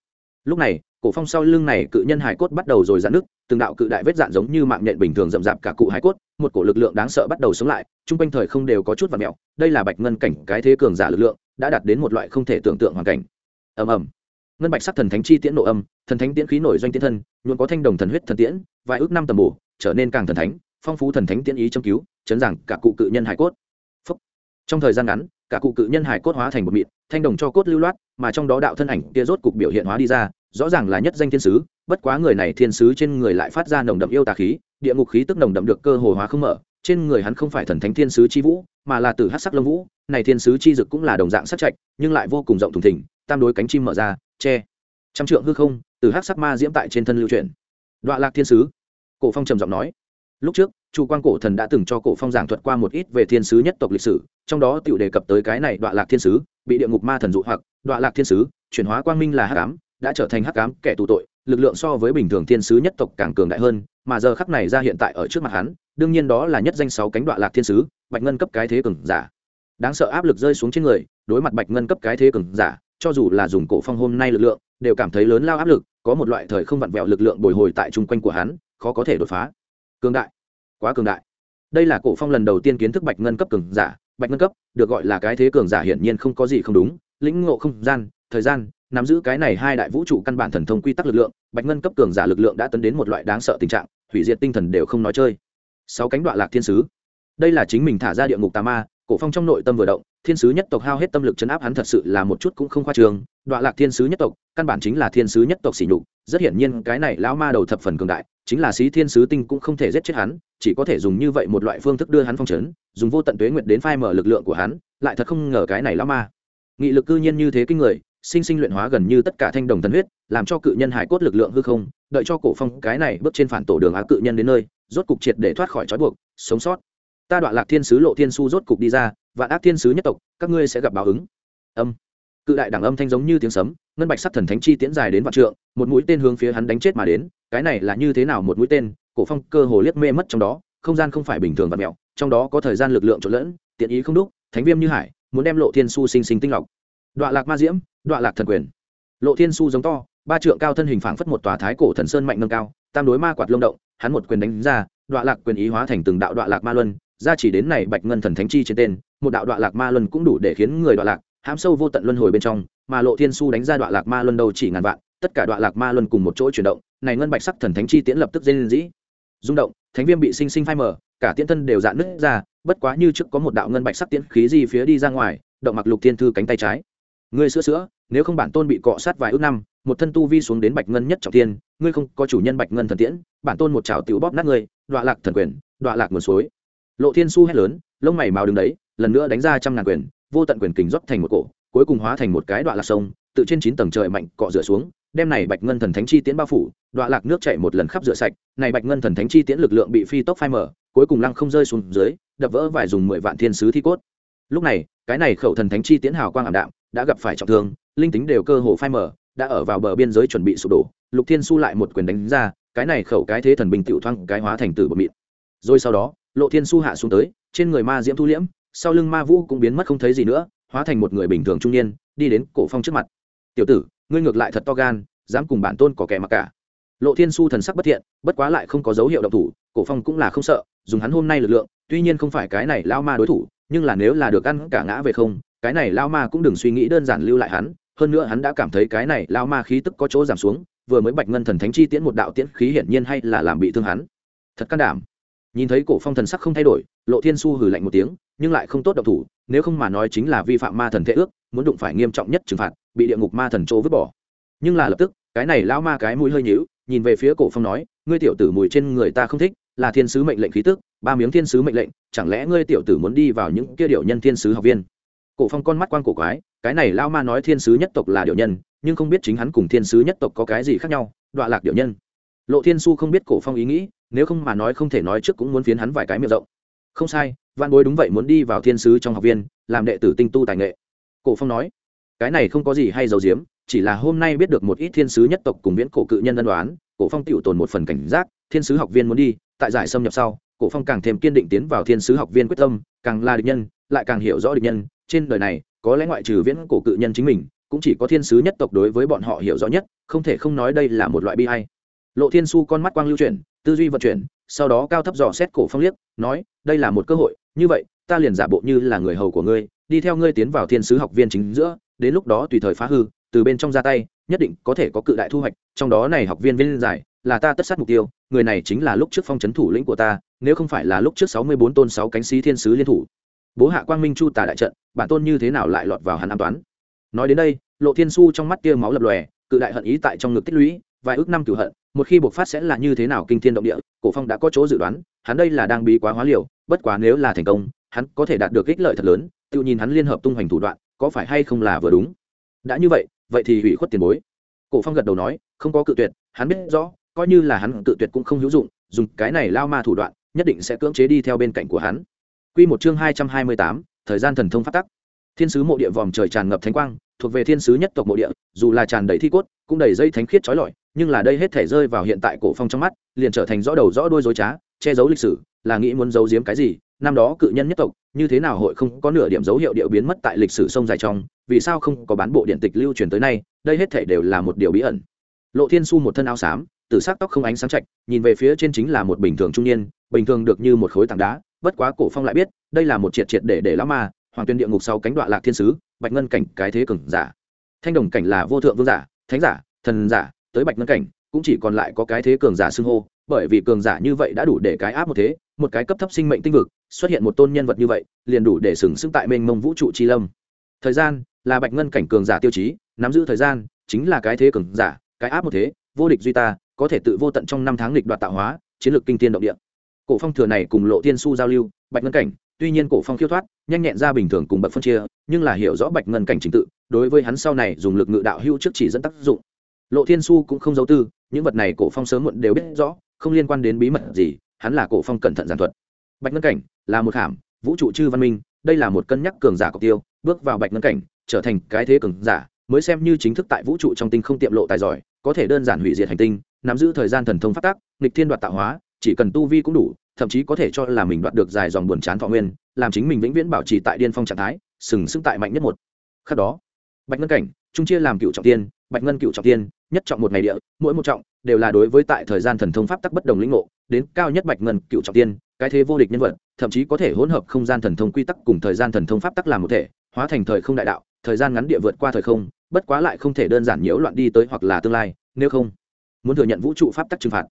Lúc này cổ phong sau lưng này cự nhân hải cốt bắt đầu rồi giãn nước từng đạo cự đại vết dạn giống như mạng nhện bình thường rậm rạp cả cụ hải cốt, một cổ lực lượng đáng sợ bắt đầu sống lại trung quanh thời không đều có chút và mẹo, đây là bạch ngân cảnh cái thế cường giả lực lượng, đã đạt đến một loại không thể tưởng tượng hoàn cảnh. Ầm ầm. Ngân bạch sắc thần thánh chi tiễn nổ âm, thần thánh tiễn khí nổi doanh tiễn thân nhuộn có thanh đồng thần huyết thần tiễn, vài ước năm tầm bổ, trở nên càng thần thánh, phong phú thần thánh tiễn ý châm cứu, chấn giảng cả cụ cự nhân hải cốt. Phúc. trong thời gian ngắn, cả cụ cự nhân hải cốt hóa thành một mịn, thanh đồng cho cốt lưu loát, mà trong đó đạo thân ảnh kia rốt cục biểu hiện hóa đi ra rõ ràng là nhất danh thiên sứ, bất quá người này thiên sứ trên người lại phát ra nồng đậm yêu tà khí, địa ngục khí tức nồng đậm được cơ hồ hóa không mở, trên người hắn không phải thần thánh thiên sứ chi vũ, mà là từ hát sắc lông vũ, này thiên sứ chi dực cũng là đồng dạng sắc trạch, nhưng lại vô cùng rộng thùng thỉnh tam đối cánh chim mở ra, che. Trăm trượng hư không từ hắc sắc ma diễm tại trên thân lưu truyền đọa lạc thiên sứ. Cổ phong trầm giọng nói. Lúc trước, chu quan cổ thần đã từng cho cổ phong giảng thuật qua một ít về thiên sứ nhất tộc lịch sử, trong đó tự đề cập tới cái này đọa lạc thiên sứ, bị địa ngục ma thần dụ hoặc, đọa lạc thiên sứ, chuyển hóa quang minh là hắc ám đã trở thành hắc ám kẻ tù tội, lực lượng so với bình thường thiên sứ nhất tộc càng cường đại hơn, mà giờ khắc này ra hiện tại ở trước mặt hắn, đương nhiên đó là nhất danh sáu cánh đoạn lạc thiên sứ, bạch ngân cấp cái thế cường giả. Đáng sợ áp lực rơi xuống trên người, đối mặt bạch ngân cấp cái thế cường giả, cho dù là dùng cổ phong hôm nay lực lượng, đều cảm thấy lớn lao áp lực, có một loại thời không vặn vẹo lực lượng bồi hồi tại chung quanh của hắn, khó có thể đột phá. Cường đại. Quá cường đại. Đây là cổ phong lần đầu tiên kiến thức bạch ngân cấp cường giả. Bạch ngân cấp, được gọi là cái thế cường giả hiển nhiên không có gì không đúng, lĩnh ngộ không gian, thời gian nắm giữ cái này hai đại vũ trụ căn bản thần thông quy tắc lực lượng, bạch ngân cấp cường giả lực lượng đã tấn đến một loại đáng sợ tình trạng, hủy diệt tinh thần đều không nói chơi. Sáu cánh đoạn lạc thiên sứ. Đây là chính mình thả ra địa ngục tà ma, cổ phong trong nội tâm vừa động, thiên sứ nhất tộc hao hết tâm lực chấn áp hắn thật sự là một chút cũng không khoa trường đoạn lạc thiên sứ nhất tộc, căn bản chính là thiên sứ nhất tộc xỉ nhục, rất hiển nhiên cái này lão ma đầu thập phần cường đại, chính là sĩ thiên sứ tinh cũng không thể giết chết hắn, chỉ có thể dùng như vậy một loại phương thức đưa hắn phong trấn dùng vô tận tuế nguyệt đến phai mở lực lượng của hắn, lại thật không ngờ cái này lão ma. Nghị lực cư nhiên như thế kinh người sinh sinh luyện hóa gần như tất cả thanh đồng thần huyết làm cho cự nhân hải cốt lực lượng hư không đợi cho cổ phong cái này bước trên phản tổ đường á cự nhân đến nơi rốt cục triệt để thoát khỏi trói buộc sống sót. Ta đoạn lạc thiên sứ lộ thiên su rốt cục đi ra vạn ác thiên sứ nhất tộc các ngươi sẽ gặp báo ứng. Âm. Cự đại đẳng âm thanh giống như tiếng sấm ngân bạch sắc thần thánh chi tiễn dài đến vạn trượng một mũi tên hướng phía hắn đánh chết mà đến cái này là như thế nào một mũi tên cổ phong cơ hồ liếc mê mất trong đó không gian không phải bình thường và mèo, trong đó có thời gian lực lượng trộn lẫn tiện ý không đúc thánh viêm như hải muốn đem lộ thiên su sinh sinh tinh lọc. Đoạn lạc ma diễm đoạn lạc thần quyền. Lộ thiên su giống to, ba trượng cao thân hình phảng phất một tòa thái cổ thần sơn mạnh nâng cao, tam đối ma quạt lông động, hắn một quyền đánh ra đoạn lạc quyền ý hóa thành từng đạo đoạn lạc ma luân, ra chỉ đến này bạch ngân thần thánh chi trên tên, một đạo đoạn lạc ma luân cũng đủ để khiến người đoạn lạc, hãm sâu vô tận luân hồi bên trong, mà lộ thiên su đánh ra đoạn lạc ma luân đâu chỉ ngàn vạn, tất cả đoạn lạc ma luân cùng một chỗ chuyển động, này ngân bạch sắc thần thánh chi tiễn lập tức dây dĩ rung động, thánh viêm bị sinh sinh phai mở cả tiễn thân đều dạn nứt ra, bất quá như trước có một đạo ngân bạch sắc tiễn khí gì phía đi ra ngoài, động mặc lục thiên thư cánh tay trái. Ngươi sữa sữa nếu không bản tôn bị cọ sát vài ước năm, một thân tu vi xuống đến bạch ngân nhất trọng thiên, ngươi không có chủ nhân bạch ngân thần tiễn, bản tôn một chảo tiểu bóp nát ngươi, đọa lạc thần quyền, đọa lạc nguồn suối. Lộ thiên su hét lớn, lông mày màu đứng đấy, lần nữa đánh ra trăm ngàn quyền, vô tận quyền kình rót thành một cổ, cuối cùng hóa thành một cái đoạn lạc sông, tự trên chín tầng trời mạnh cọ rửa xuống, đem này bạch ngân thần thánh chi tiễn bao phủ đoạn lạc nước chảy một lần khắp rửa sạch, này bạch ngân thần thánh chi tiễn lực lượng bị phi tốc phai mở cuối cùng lăng không rơi xuống dưới, đập vỡ vài dùng mười vạn thiên sứ thi cốt. Lúc này, cái này khẩu thần thánh chi tiễn hào quang ảm đạm, đã gặp phải trọng thương linh tính đều cơ hồ phai mở đã ở vào bờ biên giới chuẩn bị sụp đổ, lục thiên su lại một quyền đánh ra, cái này khẩu cái thế thần bình tiểu thoang cái hóa thành tử bột mịn. Rồi sau đó, lộ thiên su hạ xuống tới, trên người ma diễm thu liễm, sau lưng ma vũ cũng biến mất không thấy gì nữa, hóa thành một người bình thường trung niên, đi đến cổ phong trước mặt. Tiểu tử, ngươi ngược lại thật to gan, dám cùng bản tôn có kẻ mặc cả. Lộ thiên su thần sắc bất thiện, bất quá lại không có dấu hiệu động thủ, cổ phong cũng là không sợ, dùng hắn hôm nay lực lượng, tuy nhiên không phải cái này lao ma đối thủ, nhưng là nếu là được ăn cả ngã về không, cái này lao ma cũng đừng suy nghĩ đơn giản lưu lại hắn hơn nữa hắn đã cảm thấy cái này lao ma khí tức có chỗ giảm xuống, vừa mới bạch ngân thần thánh chi tiễn một đạo tiễn khí hiển nhiên hay là làm bị thương hắn. Thật can đảm. Nhìn thấy cổ phong thần sắc không thay đổi, lộ thiên su hừ lạnh một tiếng, nhưng lại không tốt độc thủ, nếu không mà nói chính là vi phạm ma thần thể ước, muốn đụng phải nghiêm trọng nhất trừng phạt, bị địa ngục ma thần chỗ vứt bỏ. Nhưng là lập tức, cái này lao ma cái mũi hơi nhíu, nhìn về phía cổ phong nói, ngươi tiểu tử mùi trên người ta không thích, là thiên sứ mệnh lệnh khí tức, ba miếng thiên sứ mệnh lệnh, chẳng lẽ ngươi tiểu tử muốn đi vào những kia điệu nhân thiên sứ học viên? Cổ phong con mắt quang cổ quái, cái này lao ma nói thiên sứ nhất tộc là điệu nhân, nhưng không biết chính hắn cùng thiên sứ nhất tộc có cái gì khác nhau, đọa lạc điệu nhân. Lộ thiên su không biết cổ phong ý nghĩ, nếu không mà nói không thể nói trước cũng muốn phiến hắn vài cái miệng rộng. Không sai văn bối đúng vậy muốn đi vào thiên sứ trong học viên, làm đệ tử tinh tu tài nghệ. Cổ phong nói, cái này không có gì hay giấu giếm, chỉ là hôm nay biết được một ít thiên sứ nhất tộc cùng viễn cổ cự nhân ân đoán cổ phong tiểu tồn một phần cảnh giác, thiên sứ học viên muốn đi, tại giải xâm nhập sau, cổ phong càng thêm kiên định tiến vào thiên sứ học viên quyết tâm, càng là địch nhân, lại càng hiểu rõ địch nhân trên đời này, có lẽ ngoại trừ viễn cổ cự nhân chính mình, cũng chỉ có thiên sứ nhất tộc đối với bọn họ hiểu rõ nhất, không thể không nói đây là một loại bi hay lộ thiên su con mắt quang lưu chuyển, tư duy vận chuyển, sau đó cao thấp dò xét cổ phong liếc, nói, đây là một cơ hội, như vậy, ta liền giả bộ như là người hầu của ngươi, đi theo ngươi tiến vào thiên sứ học viên chính giữa, đến lúc đó tùy thời phá hư, từ bên trong ra tay, nhất định có thể có cự đại thu hoạch, trong đó này học viên viên giải, là ta tất sát mục tiêu, người này chính là lúc trước phong trấn thủ lĩnh của ta, nếu không phải là lúc trước sáu mươi bốn tôn sáu cánh sĩ thiên sứ liên thủ bố hạ quang minh chu tà đại trận, bản tôn như thế nào lại lọt vào hắn an toán? Nói đến đây, lộ thiên su trong mắt tia máu lập lòe, cự đại hận ý tại trong ngực tích lũy, vài ước năm cửu hận, một khi bộc phát sẽ là như thế nào kinh thiên động địa, cổ phong đã có chỗ dự đoán, hắn đây là đang bí quá hóa liều, bất quá nếu là thành công, hắn có thể đạt được ích lợi thật lớn, tự nhìn hắn liên hợp tung hoành thủ đoạn, có phải hay không là vừa đúng? Đã như vậy vậy thì hủy khuất tiền bối. Cổ phong gật đầu nói, không có cự tuyệt, hắn biết rõ, coi như là hắn cự tuyệt cũng không hữu dụng, dùng cái này lao ma thủ đoạn, nhất định sẽ cưỡng chế đi theo bên cạnh của hắn. Quy một chương hai trăm hai mươi tám, thời gian thần thông phát tắc. Thiên sứ mộ địa vòm trời tràn ngập thánh quang thuộc về thiên sứ nhất tộc mộ địa dù là tràn đầy thi cốt cũng đầy dây thánh khiết trói lọi nhưng là đây hết thể rơi vào hiện tại cổ phong trong mắt liền trở thành rõ đầu rõ đuôi rối trá che giấu lịch sử là nghĩ muốn giấu giếm cái gì năm đó cự nhân nhất tộc như thế nào hội không có nửa điểm dấu hiệu điệu biến mất tại lịch sử sông dài trong vì sao không có bán bộ điện tịch lưu truyền tới nay đây hết thể đều là một điều bí ẩn. Lộ thiên su một thân áo xám tử sắc tóc không ánh sáng chạch nhìn về phía trên chính là một bình thường trung niên bình thường được như một khối tảng đá bất quá cổ phong lại biết, đây là một triệt triệt để để lão ma, hoàng tuyên địa ngục sau cánh đoạn lạc thiên sứ, bạch ngân cảnh cái thế cường giả. Thanh đồng cảnh là vô thượng vương giả, thánh giả, thần giả, tới bạch ngân cảnh, cũng chỉ còn lại có cái thế cường giả xưng hô, bởi vì cường giả như vậy đã đủ để cái áp một thế, một cái cấp thấp sinh mệnh tinh vực, xuất hiện một tôn nhân vật như vậy, liền đủ để sừng sững tại mênh mông vũ trụ chi lâm. Thời gian là bạch ngân cảnh cường giả tiêu chí, nắm giữ thời gian chính là cái thế cường giả, cái áp một thế, vô địch duy ta, có thể tự vô tận trong năm tháng lịch đoạt tạo hóa, chiến lược kinh tiên động địa cổ phong thừa này cùng lộ Thiên su giao lưu, bạch ngân cảnh, tuy nhiên cổ phong khiêu thoát, nhanh nhẹn ra bình thường cùng bậc phân chia, nhưng là hiểu rõ bạch ngân cảnh trình tự, đối với hắn sau này dùng lực ngự đạo hưu trước chỉ dẫn tác dụng. Lộ thiên su cũng không giấu tư, những vật này cổ phong sớm muộn đều biết rõ, không liên quan đến bí mật gì, hắn là cổ phong cẩn thận giản thuật. Bạch ngân cảnh là một hàm vũ trụ chư văn minh, đây là một cân nhắc cường giả cọc tiêu, bước vào bạch ngân cảnh, trở thành cái thế cường giả, mới xem như chính thức tại vũ trụ trong tinh không tiệm lộ tài giỏi, có thể đơn giản hủy diệt hành tinh, nắm giữ thời gian thần thông phát tác, nghịch thiên đoạt tạo hóa chỉ cần tu vi cũng đủ, thậm chí có thể cho là mình đoạt được dài dòng buồn chán thọ nguyên, làm chính mình vĩnh viễn bảo trì tại điên phong trạng thái, sừng sững tại mạnh nhất một. Khắc đó, bạch ngân cảnh, trung chia làm cựu trọng tiên, bạch ngân cựu trọng tiên, nhất trọng một ngày địa, mỗi một trọng đều là đối với tại thời gian thần thông pháp tắc bất đồng lĩnh ngộ, đến cao nhất bạch ngân cựu trọng tiên, cái thế vô địch nhân vật, thậm chí có thể hỗn hợp không gian thần thông quy tắc cùng thời gian thần thông pháp tắc làm một thể, hóa thành thời không đại đạo, thời gian ngắn địa vượt qua thời không, bất quá lại không thể đơn giản nhiễu loạn đi tới hoặc là tương lai, nếu không, muốn thừa nhận vũ trụ pháp tắc trừng phạt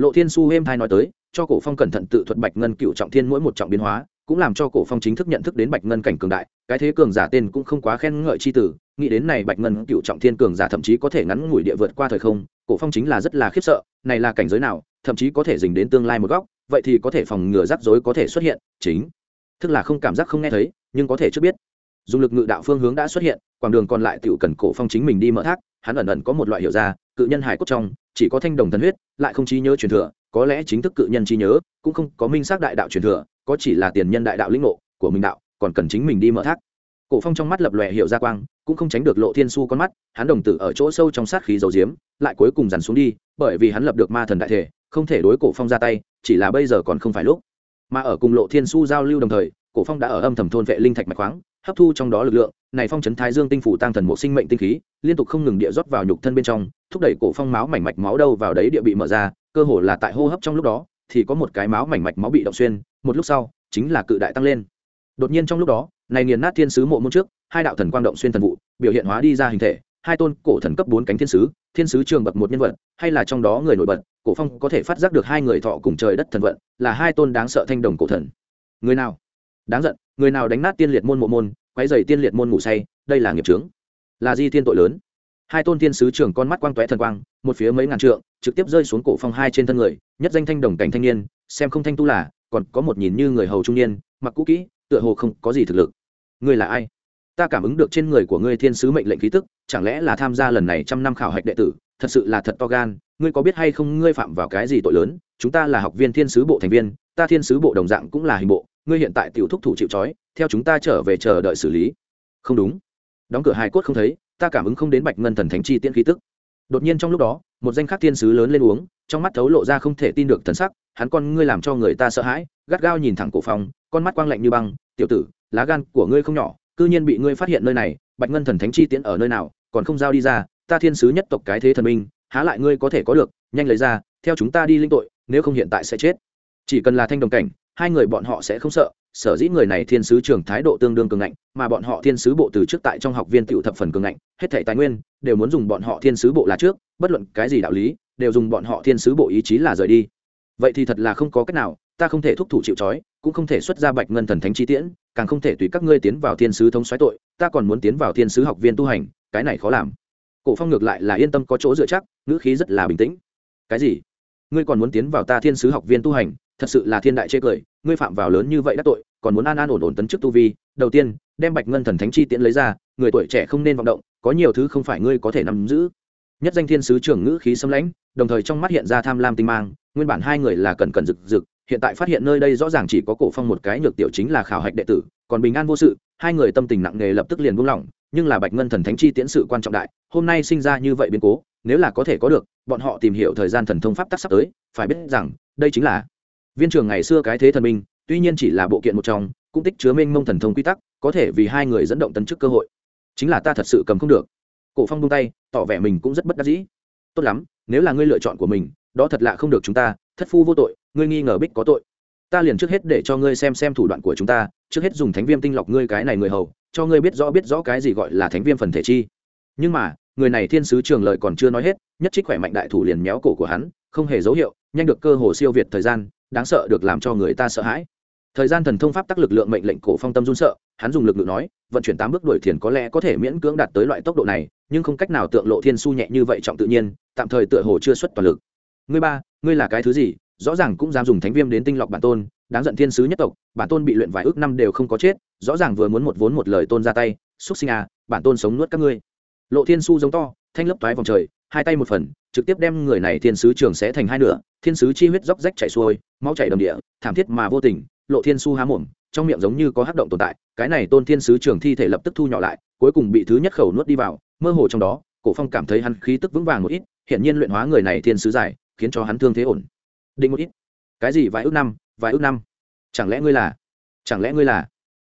lộ thiên su êm thai nói tới, cho cổ phong cẩn thận tự thuật bạch ngân cựu trọng thiên mỗi một trọng biến hóa, cũng làm cho cổ phong chính thức nhận thức đến bạch ngân cảnh cường đại, cái thế cường giả tên cũng không quá khen ngợi chi tử nghĩ đến này bạch ngân cựu trọng thiên cường giả thậm chí có thể ngắn ngủi địa vượt qua thời không, cổ phong chính là rất là khiếp sợ, này là cảnh giới nào, thậm chí có thể dình đến tương lai một góc, vậy thì có thể phòng ngừa rắc rối có thể xuất hiện, chính tức là không cảm giác không nghe thấy, nhưng có thể chưa biết. Dùng lực ngự đạo phương hướng đã xuất hiện quãng đường còn lại tiểu cần cổ phong chính mình đi mở thác, hắn ẩn ẩn có một loại hiểu ra, cự nhân hải cốt trong chỉ có thanh đồng thần huyết, lại không trí nhớ truyền thừa, có lẽ chính thức cự nhân trí nhớ, cũng không có minh xác đại đạo truyền thừa, có chỉ là tiền nhân đại đạo lĩnh ngộ của mình đạo, còn cần chính mình đi mở thác. Cổ phong trong mắt lập lòe hiệu ra quang, cũng không tránh được lộ thiên su con mắt, hắn đồng tử ở chỗ sâu trong sát khí dầu diếm, lại cuối cùng dằn xuống đi, bởi vì hắn lập được ma thần đại thể, không thể đối cổ phong ra tay, chỉ là bây giờ còn không phải lúc. Mà ở cùng lộ thiên su giao lưu đồng thời, cổ phong đã ở âm thầm thôn vệ linh thạch mạch khoáng hấp thu trong đó lực lượng, này phong trấn thái dương tinh phủ tăng thần một sinh mệnh tinh khí, liên tục không ngừng địa rót vào nhục thân bên trong, thúc đẩy cổ phong máu mảnh mạch máu đâu vào đấy địa bị mở ra, cơ hồ là tại hô hấp trong lúc đó, thì có một cái máu mảnh mạch máu bị động xuyên, một lúc sau, chính là cự đại tăng lên. Đột nhiên trong lúc đó, này nghiền nát thiên sứ mộ môn trước, hai đạo thần quang động xuyên thần vụ, biểu hiện hóa đi ra hình thể, hai tôn cổ thần cấp bốn cánh thiên sứ thiên sứ trường bậc một nhân vật, hay là trong đó người nổi bật, cổ phong có thể phát giác được hai người thọ cùng trời đất thần vận, là hai tôn đáng sợ thanh đồng cổ thần. Người nào? Đáng giận, người nào đánh nát tiên liệt môn mộ môn, quấy dày tiên liệt môn ngủ say, đây là nghiệp trướng là di thiên tội lớn. Hai tôn thiên sứ trưởng con mắt quang tóe thần quang, một phía mấy ngàn trượng, trực tiếp rơi xuống cổ phong hai trên thân người, nhất danh thanh đồng cảnh thanh niên, xem không thanh tu là, còn có một nhìn như người hầu trung niên, mặc cũ kỹ, tựa hồ không có gì thực lực. Ngươi là ai? Ta cảm ứng được trên người của ngươi thiên sứ mệnh lệnh khí tức, chẳng lẽ là tham gia lần này trăm năm khảo hạch đệ tử, thật sự là thật to gan, ngươi có biết hay không ngươi phạm vào cái gì tội lớn, chúng ta là học viên thiên sứ bộ thành viên, ta thiên sứ bộ đồng dạng cũng là hình bộ ngươi hiện tại tiểu thúc thủ chịu trói theo chúng ta trở về chờ đợi xử lý. Không đúng. Đóng cửa hai cốt không thấy ta cảm ứng không đến bạch ngân thần thánh chi tiễn khí tức. Đột nhiên trong lúc đó một danh khắc thiên sứ lớn lên uống trong mắt thấu lộ ra không thể tin được thần sắc hắn con ngươi làm cho người ta sợ hãi gắt gao nhìn thẳng cổ phòng, con mắt quang lạnh như băng tiểu tử lá gan của ngươi không nhỏ cư nhiên bị ngươi phát hiện nơi này bạch ngân thần thánh chi tiễn ở nơi nào còn không giao đi ra ta thiên sứ nhất tộc cái thế thần minh há lại ngươi có thể có được nhanh lấy ra theo chúng ta đi linh tội nếu không hiện tại sẽ chết chỉ cần là thanh đồng cảnh, hai người bọn họ sẽ không sợ. Sở dĩ người này thiên sứ trường thái độ tương đương cường ngạnh, mà bọn họ thiên sứ bộ từ trước tại trong học viên tiểu thập phần cường ngạnh, hết thảy tài nguyên đều muốn dùng bọn họ thiên sứ bộ là trước, bất luận cái gì đạo lý, đều dùng bọn họ thiên sứ bộ ý chí là rời đi. Vậy thì thật là không có cách nào, ta không thể thúc thủ chịu trói, cũng không thể xuất ra bạch ngân thần thánh chi tiễn, càng không thể tùy các ngươi tiến vào thiên sứ thống xoáy tội, ta còn muốn tiến vào thiên sứ học viên tu hành, cái này khó làm. Cổ phong ngược lại là yên tâm có chỗ dựa chắc, ngữ khí rất là bình tĩnh. Cái gì? Ngươi còn muốn tiến vào ta thiên sứ học viên tu hành thật sự là thiên đại chê cười, ngươi phạm vào lớn như vậy đã tội, còn muốn an an ổn ổn tấn chức tu vi, đầu tiên, đem bạch ngân thần thánh chi tiễn lấy ra, người tuổi trẻ không nên vọng động, có nhiều thứ không phải ngươi có thể nắm giữ. Nhất danh thiên sứ trưởng ngữ khí xâm lãnh, đồng thời trong mắt hiện ra tham lam tinh mang, nguyên bản hai người là cần cần rực rực, hiện tại phát hiện nơi đây rõ ràng chỉ có cổ phong một cái nhược tiểu chính là khảo hạch đệ tử, còn bình an vô sự, hai người tâm tình nặng nề lập tức liền buông lỏng, nhưng là bạch ngân thần thánh chi tiễn sự quan trọng đại, hôm nay sinh ra như vậy biến cố, nếu là có thể có được, bọn họ tìm hiểu thời gian thần thông pháp tắc sắp tới, phải biết rằng, đây chính là viên trường ngày xưa cái thế thần minh, tuy nhiên chỉ là bộ kiện một trong, cũng tích chứa minh mông thần thông quy tắc, có thể vì hai người dẫn động tấn chức cơ hội. Chính là ta thật sự cầm không được. Cổ phong buông tay, tỏ vẻ mình cũng rất bất đắc dĩ. Tốt lắm, nếu là ngươi lựa chọn của mình, đó thật lạ không được chúng ta, thất phu vô tội, ngươi nghi ngờ bích có tội. Ta liền trước hết để cho ngươi xem xem thủ đoạn của chúng ta, trước hết dùng thánh viêm tinh lọc ngươi cái này người hầu, cho ngươi biết rõ biết rõ cái gì gọi là thánh viêm phần thể chi. Nhưng mà, người này thiên sứ trường lợi còn chưa nói hết, nhất trích khỏe mạnh đại thủ liền méo cổ của hắn, không hề dấu hiệu, nhanh được cơ hồ siêu việt thời gian đáng sợ được làm cho người ta sợ hãi. Thời gian thần thông pháp tắc lực lượng mệnh lệnh cổ phong tâm run sợ, hắn dùng lực lượng nói, vận chuyển tám bước đuổi thiền có lẽ có thể miễn cưỡng đạt tới loại tốc độ này, nhưng không cách nào tượng lộ thiên su nhẹ như vậy trọng tự nhiên, tạm thời tựa hồ chưa xuất toàn lực. Ngươi ba, ngươi là cái thứ gì? Rõ ràng cũng dám dùng thánh viêm đến tinh lọc bản tôn, đáng giận thiên sứ nhất tộc, bản tôn bị luyện vài ước năm đều không có chết, rõ ràng vừa muốn một vốn một lời tôn ra tay xúc sinh à bản tôn sống nuốt các ngươi. Lộ thiên su giống to, thanh lấp toái vòng trời, hai tay một phần, trực tiếp đem người này thiên sứ trường sẽ thành hai nửa thiên sứ chi huyết róc rách chảy xuôi, máu chảy đầm địa, thảm thiết mà vô tình, lộ thiên su há mồm, trong miệng giống như có hắc động tồn tại, cái này tôn thiên sứ trường thi thể lập tức thu nhỏ lại, cuối cùng bị thứ nhất khẩu nuốt đi vào, mơ hồ trong đó, cổ phong cảm thấy hắn khí tức vững vàng một ít hiện nhiên luyện hóa người này thiên sứ giải, khiến cho hắn thương thế ổn. Định một ít. Cái gì vài ước năm, vài ước năm? Chẳng lẽ ngươi là, chẳng lẽ ngươi là?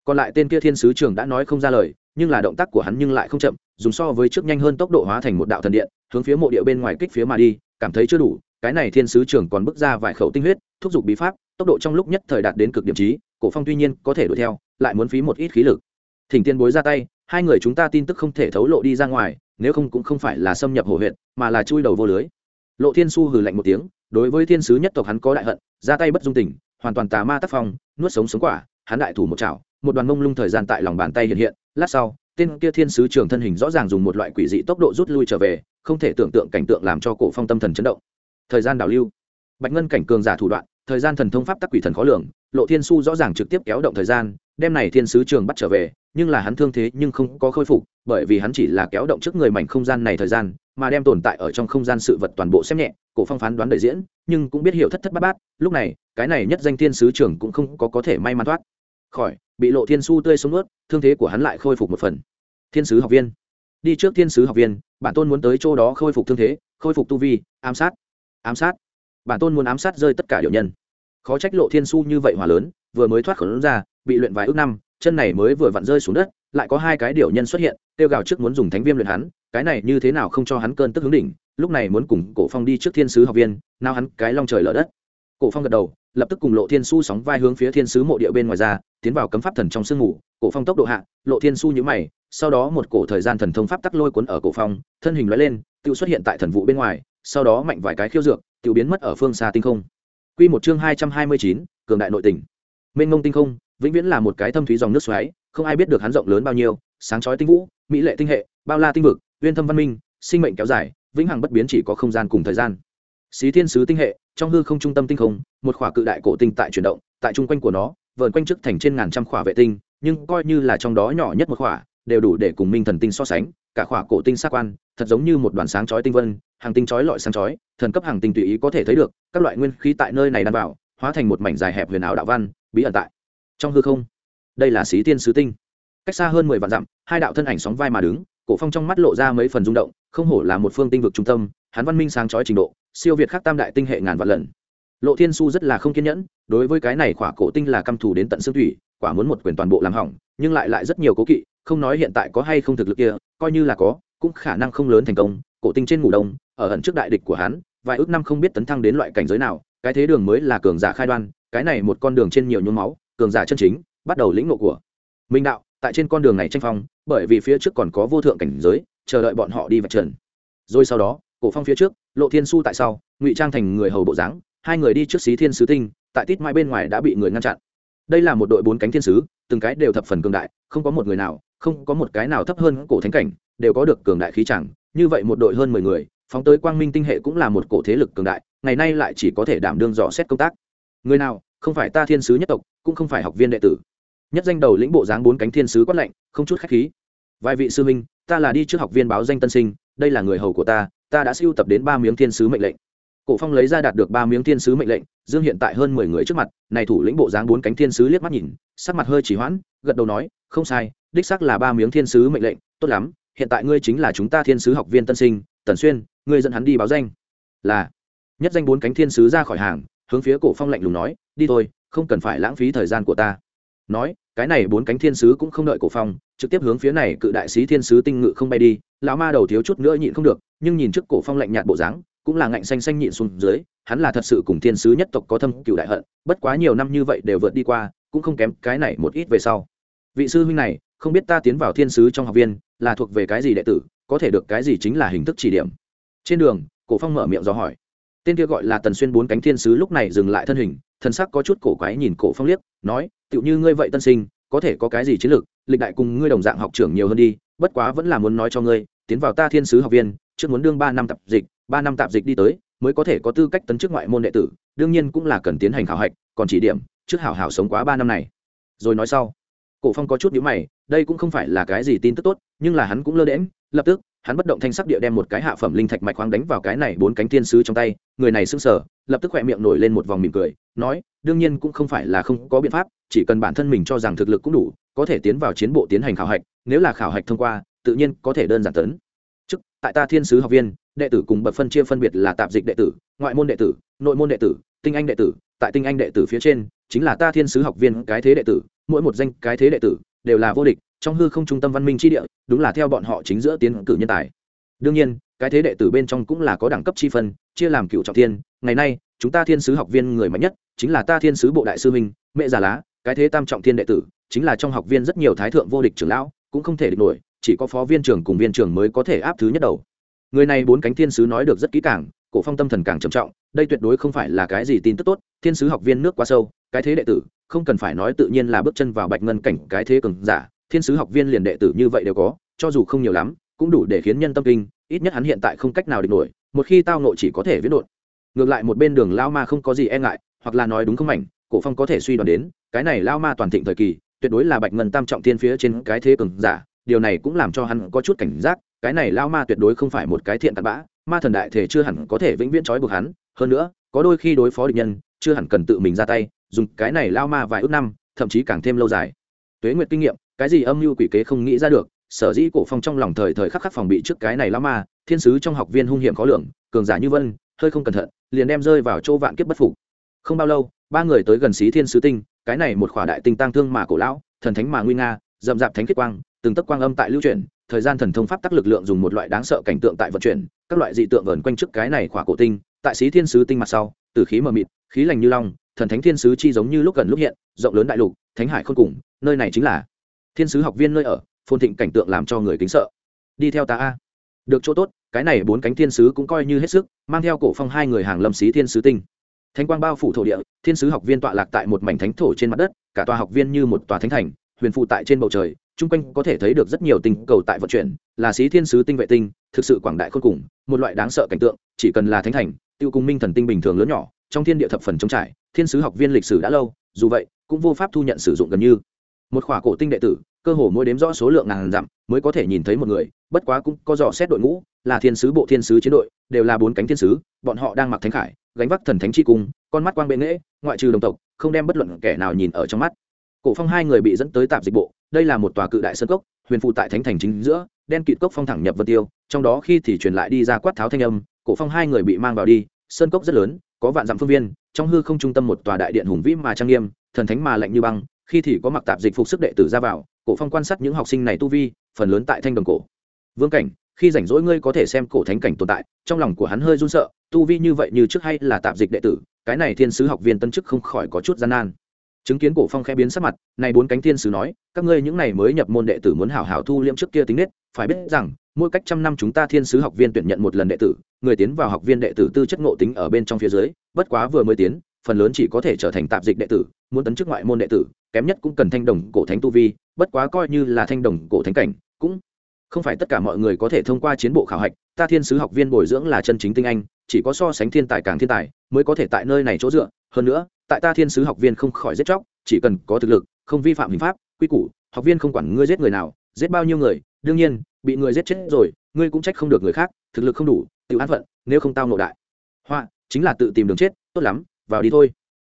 Còn lại tên kia thiên sứ trường đã nói không ra lời, nhưng là động tác của hắn nhưng lại không chậm, dùng so với trước nhanh hơn tốc độ hóa thành một đạo thần điện, hướng phía mộ địa bên ngoài kích phía mà đi, cảm thấy chưa đủ cái này thiên sứ trưởng còn bước ra vài khẩu tinh huyết, thúc giục bí pháp, tốc độ trong lúc nhất thời đạt đến cực điểm trí cổ phong tuy nhiên có thể đuổi theo, lại muốn phí một ít khí lực. Thỉnh tiên bối ra tay, hai người chúng ta tin tức không thể thấu lộ đi ra ngoài, nếu không cũng không phải là xâm nhập hồ huyện, mà là chui đầu vô lưới. Lộ thiên su hừ lạnh một tiếng, đối với thiên sứ nhất tộc hắn có đại hận, ra tay bất dung tình, hoàn toàn tà ma tác phong, nuốt sống sống quả, hắn đại thủ một chảo, một đoàn mông lung thời gian tại lòng bàn tay hiện hiện, lát sau, tên kia thiên sứ trường thân hình rõ ràng dùng một loại quỷ dị tốc độ rút lui trở về, không thể tưởng tượng cảnh tượng làm cho cổ phong tâm thần chấn động thời gian đảo lưu. Bạch ngân cảnh cường giả thủ đoạn, thời gian thần thông pháp tắc quỷ thần khó lường, lộ thiên su rõ ràng trực tiếp kéo động thời gian đem này thiên sứ trường bắt trở về, nhưng là hắn thương thế nhưng không có khôi phục, bởi vì hắn chỉ là kéo động trước người mảnh không gian này thời gian, mà đem tồn tại ở trong không gian sự vật toàn bộ xem nhẹ, cổ phong phán đoán đời diễn, nhưng cũng biết hiểu thất thất bát bát, lúc này, cái này nhất danh thiên sứ trường cũng không có có thể may mắn thoát. Khỏi, bị lộ thiên su tươi xuống nuốt, thương thế của hắn lại khôi phục một phần. Thiên sứ học viên. Đi trước thiên sứ học viên, bản tôn muốn tới chỗ đó khôi phục thương thế, khôi phục tu vi, ám sát ám sát. Bản tôn muốn ám sát rơi tất cả điệu nhân. Khó trách lộ thiên su như vậy hòa lớn, vừa mới thoát khỏi ra, bị luyện vài ước năm, chân này mới vừa vặn rơi xuống đất, lại có hai cái điệu nhân xuất hiện tiêu gào trước muốn dùng thánh viêm luyện hắn, cái này như thế nào không cho hắn cơn tức hướng đỉnh, lúc này muốn cùng cổ phong đi trước thiên sứ học viên, nào hắn cái long trời lở đất. Cổ phong gật đầu, lập tức cùng lộ thiên su sóng vai hướng phía thiên sứ mộ địa bên ngoài ra, tiến vào cấm pháp thần trong sương ngủ cổ phong tốc độ hạ, lộ thiên su nhữ mày, sau đó một cổ thời gian thần thông pháp tắc lôi cuốn ở cổ phong, thân hình lóe lên tự xuất hiện tại thần vụ bên ngoài sau đó mạnh vài cái khiêu dược tự biến mất ở phương xa tinh không. Quy một chương hai trăm hai mươi chín, cường đại nội tình. Mênh mông tinh không, vĩnh viễn là một cái thâm thúy dòng nước xoáy, không ai biết được hắn rộng lớn bao nhiêu, sáng chói tinh vũ, mỹ lệ tinh hệ, bao la tinh vực, uyên thâm văn minh, sinh mệnh kéo dài, vĩnh hằng bất biến chỉ có không gian cùng thời gian. Xí thiên sứ tinh hệ, trong hư không trung tâm tinh không, một khỏa cự đại cổ tinh tại chuyển động, tại trung quanh của nó, vờn quanh trước thành trên ngàn trăm khỏa vệ tinh, nhưng coi như là trong đó nhỏ nhất một khỏa, đều đủ để cùng minh thần tinh so sánh, cả khỏa cổ tinh sắc quan, thật giống như một đoàn sáng chói tinh vân hàng tinh chói lọi sáng chói, thần cấp hàng tinh tùy ý có thể thấy được, các loại nguyên khí tại nơi này đan vào, hóa thành một mảnh dài hẹp huyền ảo đạo văn, bí ẩn tại trong hư không. Đây là xí tiên sứ tinh. Cách xa hơn mười vạn dặm, hai đạo thân ảnh sóng vai mà đứng, cổ phong trong mắt lộ ra mấy phần rung động, không hổ là một phương tinh vực trung tâm, hắn văn minh sáng chói trình độ, siêu việt khắc tam đại tinh hệ ngàn vạn lần. Lộ thiên su rất là không kiên nhẫn, đối với cái này khỏa cổ tinh là căm thù đến tận xương thủy, quả muốn một quyền toàn bộ làm hỏng, nhưng lại lại rất nhiều cố kỵ, không nói hiện tại có hay không thực lực kia, coi như là có, cũng khả năng không lớn thành công cổ tinh trên ngủ đông, ở ẩn trước đại địch của hắn, vài ước năm không biết tấn thăng đến loại cảnh giới nào, cái thế đường mới là cường giả khai đoan, cái này một con đường trên nhiều nhuốm máu, cường giả chân chính, bắt đầu lĩnh ngộ của minh đạo, tại trên con đường này tranh phong, bởi vì phía trước còn có vô thượng cảnh giới, chờ đợi bọn họ đi vạch trần. Rồi sau đó, cổ phong phía trước, lộ thiên su tại sau, ngụy trang thành người hầu bộ dáng, hai người đi trước xí thiên sứ tinh, tại tít mai bên ngoài đã bị người ngăn chặn. Đây là một đội bốn cánh thiên sứ, từng cái đều thập phần cường đại, không có một người nào, không có một cái nào thấp hơn cổ thánh cảnh, đều có được cường đại khí chẳng như vậy một đội hơn mười người, phóng tới quang minh tinh hệ cũng là một cổ thế lực cường đại, ngày nay lại chỉ có thể đảm đương dò xét công tác. Người nào, không phải ta thiên sứ nhất tộc, cũng không phải học viên đệ tử. Nhất danh đầu lĩnh bộ dáng bốn cánh thiên sứ quát lạnh, không chút khách khí. Vài vị sư huynh, ta là đi trước học viên báo danh tân sinh, đây là người hầu của ta ta đã sưu tập đến ba miếng thiên sứ mệnh lệnh. Cổ phong lấy ra đạt được ba miếng thiên sứ mệnh lệnh, dương hiện tại hơn mười người trước mặt, này thủ lĩnh bộ dáng bốn cánh thiên sứ liếc mắt nhìn, sắc mặt hơi chỉ hoãn, gật đầu nói, không sai, đích xác là ba miếng thiên sứ mệnh lệnh, tốt lắm hiện tại ngươi chính là chúng ta thiên sứ học viên tân sinh, tần xuyên, ngươi dẫn hắn đi báo danh. Là, nhất danh bốn cánh thiên sứ ra khỏi hàng, hướng phía cổ phong lạnh lùng nói, đi thôi, không cần phải lãng phí thời gian của ta. Nói, cái này bốn cánh thiên sứ cũng không đợi cổ phong, trực tiếp hướng phía này cự đại sĩ thiên sứ tinh ngự không bay đi, lão ma đầu thiếu chút nữa nhịn không được, nhưng nhìn trước cổ phong lạnh nhạt bộ dáng, cũng là ngạnh xanh xanh nhịn xuống dưới, hắn là thật sự cùng thiên sứ nhất tộc có thâm cựu đại hận, bất quá nhiều năm như vậy đều vượt đi qua, cũng không kém cái này một ít về sau. Vị sư huynh này, không biết ta tiến vào thiên sứ trong học viên là thuộc về cái gì đệ tử, có thể được cái gì chính là hình thức chỉ điểm. Trên đường, cổ phong mở miệng do hỏi. Tên kia gọi là tần xuyên bốn cánh thiên sứ lúc này dừng lại thân hình, thần sắc có chút cổ quái nhìn cổ phong liếc, nói, tựu như ngươi vậy tân sinh, có thể có cái gì chiến lược, lịch đại cùng ngươi đồng dạng học trưởng nhiều hơn đi, bất quá vẫn là muốn nói cho ngươi, tiến vào ta thiên sứ học viên, trước muốn đương ba năm tập dịch, ba năm tạp dịch đi tới, mới có thể có tư cách tấn chức ngoại môn đệ tử, đương nhiên cũng là cần tiến hành khảo hạch, còn chỉ điểm, trước hảo hảo sống quá ba năm này. Rồi nói sau cổ phong có chút nhíu mày, đây cũng không phải là cái gì tin tức tốt, nhưng là hắn cũng lơ đễm lập tức, hắn bất động thanh sắc địa đem một cái hạ phẩm linh thạch mạch khoáng đánh vào cái này bốn cánh thiên sứ trong tay, người này sững sờ, lập tức khỏe miệng nổi lên một vòng mỉm cười, nói, đương nhiên cũng không phải là không có biện pháp, chỉ cần bản thân mình cho rằng thực lực cũng đủ, có thể tiến vào chiến bộ tiến hành khảo hạch, nếu là khảo hạch thông qua, tự nhiên có thể đơn giản tấn. Chức tại ta thiên sứ học viên, đệ tử cùng bậc phân chia phân biệt là tạp dịch đệ tử, ngoại môn đệ tử, nội môn đệ tử, tinh anh đệ tử tại tinh anh đệ tử phía trên, chính là ta thiên sứ học viên cái thế đệ tử, mỗi một danh cái thế đệ tử, đều là vô địch, trong hư không trung tâm văn minh tri địa, đúng là theo bọn họ chính giữa tiến cử nhân tài. Đương nhiên, cái thế đệ tử bên trong cũng là có đẳng cấp chi phân, chia làm cựu trọng thiên, ngày nay, chúng ta thiên sứ học viên người mạnh nhất, chính là ta thiên sứ bộ đại sư minh mẹ già lá, cái thế tam trọng thiên đệ tử, chính là trong học viên rất nhiều thái thượng vô địch trưởng lão, cũng không thể địch nổi, chỉ có phó viên trưởng cùng viên trưởng mới có thể áp thứ nhất đầu. Người này bốn cánh thiên sứ nói được rất kỹ càng, cổ phong tâm thần càng trầm trọng đây tuyệt đối không phải là cái gì tin tức tốt, thiên sứ học viên nước quá sâu, cái thế đệ tử, không cần phải nói tự nhiên là bước chân vào bạch ngân cảnh cái thế cường giả, thiên sứ học viên liền đệ tử như vậy đều có, cho dù không nhiều lắm, cũng đủ để khiến nhân tâm kinh, ít nhất hắn hiện tại không cách nào địch nổi, một khi tao nộ chỉ có thể viết đột ngược lại một bên đường lao ma không có gì e ngại, hoặc là nói đúng không mảnh, cổ phong có thể suy đoán đến, cái này lao ma toàn thịnh thời kỳ, tuyệt đối là bạch ngân tam trọng thiên phía trên cái thế cường giả, điều này cũng làm cho hắn có chút cảnh giác, cái này lao ma tuyệt đối không phải một cái thiện tạt bã ma thần đại thể chưa hẳn có thể vĩnh viễn trói buộc hắn, hơn nữa, có đôi khi đối phó địch nhân, chưa hẳn cần tự mình ra tay, dùng cái này lao ma vài ước năm, thậm chí càng thêm lâu dài. Tuế nguyệt kinh nghiệm, cái gì âm mưu quỷ kế không nghĩ ra được, sở dĩ cổ phong trong lòng thời thời khắc khắc phòng bị trước cái này lao ma, thiên sứ trong học viên hung hiểm khó lường, cường giả như vân, hơi không cẩn thận, liền đem rơi vào chỗ vạn kiếp bất phục. Không bao lâu, ba người tới gần xí thiên sứ tinh, cái này một khỏa đại tinh tăng thương mà cổ lão, thần thánh mà nguy nga dậm dạp thánh kết quang, từng tấc quang âm tại lưu chuyển thời gian thần thông pháp tắc lực lượng dùng một loại đáng sợ cảnh tượng tại vận chuyển, các loại dị tượng vờn quanh trước cái này khỏa cổ tinh, tại xí thiên sứ tinh mặt sau, từ khí mờ mịt, khí lành như long, thần thánh thiên sứ chi giống như lúc gần lúc hiện, rộng lớn đại lục, thánh hải khôn cùng, nơi này chính là thiên sứ học viên nơi ở, phồn thịnh cảnh tượng làm cho người kính sợ. Đi theo ta a. Được chỗ tốt, cái này bốn cánh thiên sứ cũng coi như hết sức, mang theo cổ phong hai người hàng lâm xí thiên sứ tinh. Thánh quang bao phủ thổ địa, thiên sứ học viên tọa lạc tại một mảnh thánh thổ trên mặt đất, cả tòa học viên như một tòa thánh thành, huyền phụ tại trên bầu trời chung quanh có thể thấy được rất nhiều tinh cầu tại vận chuyển, là xí thiên sứ tinh vệ tinh, thực sự quảng đại khôn cùng, một loại đáng sợ cảnh tượng, chỉ cần là thánh thành, tiêu cung minh thần tinh bình thường lớn nhỏ, trong thiên địa thập phần trống trải, thiên sứ học viên lịch sử đã lâu, dù vậy, cũng vô pháp thu nhận sử dụng gần như. Một khỏa cổ tinh đệ tử, cơ hồ mỗi đếm rõ số lượng ngàn dặm, mới có thể nhìn thấy một người, bất quá cũng có dò xét đội ngũ, là thiên sứ bộ thiên sứ chiến đội, đều là bốn cánh thiên sứ, bọn họ đang mặc thánh khải, gánh vác thần thánh chi cung, con mắt quang bệ nghễ, ngoại trừ đồng tộc, không đem bất luận kẻ nào nhìn ở trong mắt. Cổ phong hai người bị dẫn tới tạp dịch bộ đây là một tòa cự đại sơn cốc, huyền phụ tại thánh thành chính giữa, đen kịt cốc phong thẳng nhập vân tiêu, trong đó khi thì truyền lại đi ra quát tháo thanh âm, cổ phong hai người bị mang vào đi sơn cốc rất lớn, có vạn dặm phương viên, trong hư không trung tâm một tòa đại điện hùng vĩ mà trang nghiêm, thần thánh mà lạnh như băng, khi thì có mặc tạp dịch phục sức đệ tử ra vào, cổ phong quan sát những học sinh này tu vi, phần lớn tại thanh đồng cổ. Vương cảnh, khi rảnh rỗi ngươi có thể xem cổ thánh cảnh tồn tại, trong lòng của hắn hơi run sợ, tu vi như vậy như trước hay là tạp dịch đệ tử, cái này thiên sứ học viên tân chức không khỏi có chút gian nan chứng kiến cổ phong khẽ biến sắc mặt, này bốn cánh thiên sứ nói, các ngươi những này mới nhập môn đệ tử muốn hảo hảo thu liêm trước kia tính nết, phải biết rằng, mỗi cách trăm năm chúng ta thiên sứ học viên tuyển nhận một lần đệ tử, người tiến vào học viên đệ tử tư chất ngộ tính ở bên trong phía dưới, bất quá vừa mới tiến, phần lớn chỉ có thể trở thành tạp dịch đệ tử, muốn tấn chức ngoại môn đệ tử, kém nhất cũng cần thanh đồng cổ thánh tu vi, bất quá coi như là thanh đồng cổ thánh cảnh, cũng không phải tất cả mọi người có thể thông qua chiến bộ khảo hạch, ta thiên sứ học viên bồi dưỡng là chân chính tinh anh, chỉ có so sánh thiên tài càng thiên tài, mới có thể tại nơi này chỗ dựa hơn nữa, tại ta thiên sứ học viên không khỏi giết chóc, chỉ cần có thực lực, không vi phạm hình pháp, quy củ, học viên không quản ngươi giết người nào, giết bao nhiêu người, đương nhiên, bị người giết chết rồi, ngươi cũng trách không được người khác, thực lực không đủ tự an phận, nếu không tao nộ đại. Họa, chính là tự tìm đường chết, tốt lắm, vào đi thôi.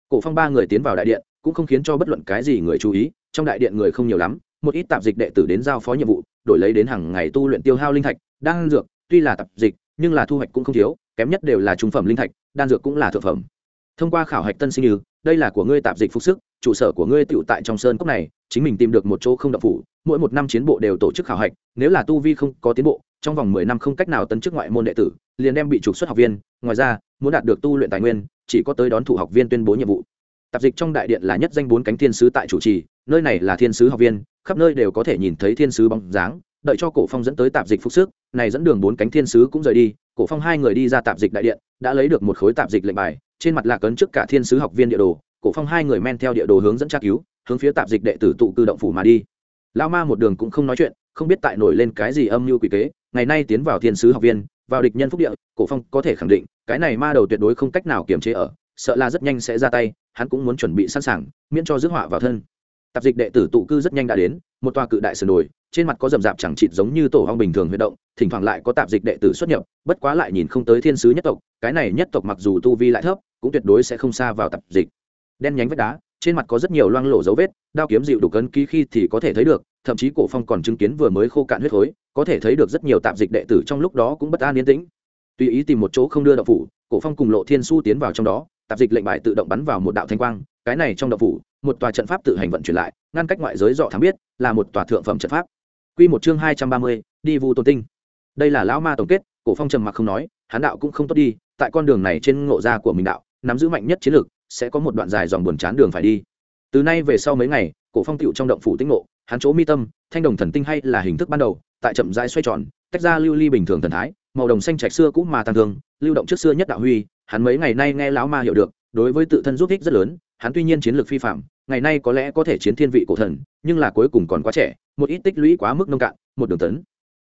Cổ phong ba người tiến vào đại điện, cũng không khiến cho bất luận cái gì người chú ý, trong đại điện người không nhiều lắm, một ít tạp dịch đệ tử đến giao phó nhiệm vụ, đổi lấy đến hàng ngày tu luyện tiêu hao linh thạch, đan dược, tuy là tạp dịch, nhưng là thu hoạch cũng không thiếu, kém nhất đều là trung phẩm linh thạch, đan dược cũng là thượng phẩm thông qua khảo hạch tân sinh như, đây là của ngươi tạp dịch phục sức, trụ sở của ngươi tựu tại trong sơn cốc này, chính mình tìm được một chỗ không đập phủ, mỗi một năm chiến bộ đều tổ chức khảo hạch, nếu là tu vi không có tiến bộ, trong vòng mười năm không cách nào tấn chức ngoại môn đệ tử, liền đem bị trục xuất học viên, ngoài ra, muốn đạt được tu luyện tài nguyên, chỉ có tới đón thủ học viên tuyên bố nhiệm vụ. Tạp dịch trong đại điện là nhất danh bốn cánh thiên sứ tại chủ trì, nơi này là thiên sứ học viên, khắp nơi đều có thể nhìn thấy thiên sứ bóng dáng đợi cho cổ phong dẫn tới tạp dịch phục sức, này dẫn đường bốn cánh thiên sứ cũng rời đi, cổ phong hai người đi ra tạp dịch đại điện, đã lấy được một khối tạp dịch lệnh bài, trên mặt là cấn trước cả thiên sứ học viên địa đồ, cổ phong hai người men theo địa đồ hướng dẫn tra cứu, hướng phía tạp dịch đệ tử tụ cư động phủ mà đi. Lao ma một đường cũng không nói chuyện, không biết tại nổi lên cái gì âm mưu quỷ kế, ngày nay tiến vào thiên sứ học viên, vào địch nhân phúc địa, cổ phong có thể khẳng định, cái này ma đầu tuyệt đối không cách nào kiềm chế ở, sợ là rất nhanh sẽ ra tay, hắn cũng muốn chuẩn bị sẵn sàng, miễn cho rước họa vào thân tạp dịch đệ tử tụ cư rất nhanh đã đến, một tòa cự đại sườn đồi, trên mặt có rậm rạp chẳng chịt giống như tổ hong bình thường huy động, thỉnh thoảng lại có tạp dịch đệ tử xuất nhập, bất quá lại nhìn không tới thiên sứ nhất tộc, cái này nhất tộc mặc dù tu vi lại thấp, cũng tuyệt đối sẽ không xa vào tạp dịch. Đen nhánh vách đá, trên mặt có rất nhiều loang lổ dấu vết, đao kiếm dịu đủ cấn ký khi thì có thể thấy được, thậm chí cổ phong còn chứng kiến vừa mới khô cạn huyết khối, có thể thấy được rất nhiều tạp dịch đệ tử trong lúc đó cũng bất an yên tĩnh. Tùy ý tìm một chỗ không đưa đậu phủ, cổ phong cùng lộ thiên su tiến vào trong đó, tạp dịch lệnh bài tự động bắn vào một đạo thanh quang cái này trong đậu phủ một tòa trận pháp tự hành vận chuyển lại ngăn cách ngoại giới dọ thám biết là một tòa thượng phẩm trận pháp. Quy một chương hai trăm ba mươi, đi vu tôn tinh. Đây là lão ma tổng kết cổ phong trầm mặc không nói hắn đạo cũng không tốt đi tại con đường này trên ngộ ra của mình đạo nắm giữ mạnh nhất chiến lược sẽ có một đoạn dài dòng buồn chán đường phải đi. Từ nay về sau mấy ngày cổ phong tựu trong động phủ tinh ngộ hắn chỗ mi tâm thanh đồng thần tinh hay là hình thức ban đầu tại chậm rãi xoay tròn tách ra lưu ly bình thường thần thái màu đồng xanh trạch xưa cũ mà tăng thường lưu động trước xưa nhất đạo huy hắn mấy ngày nay nghe lão ma hiểu được đối với tự thân giúp ích rất lớn hắn tuy nhiên chiến lược phi phạm, ngày nay có lẽ có thể chiến thiên vị cổ thần, nhưng là cuối cùng còn quá trẻ, một ít tích lũy quá mức nông cạn, một đường tấn.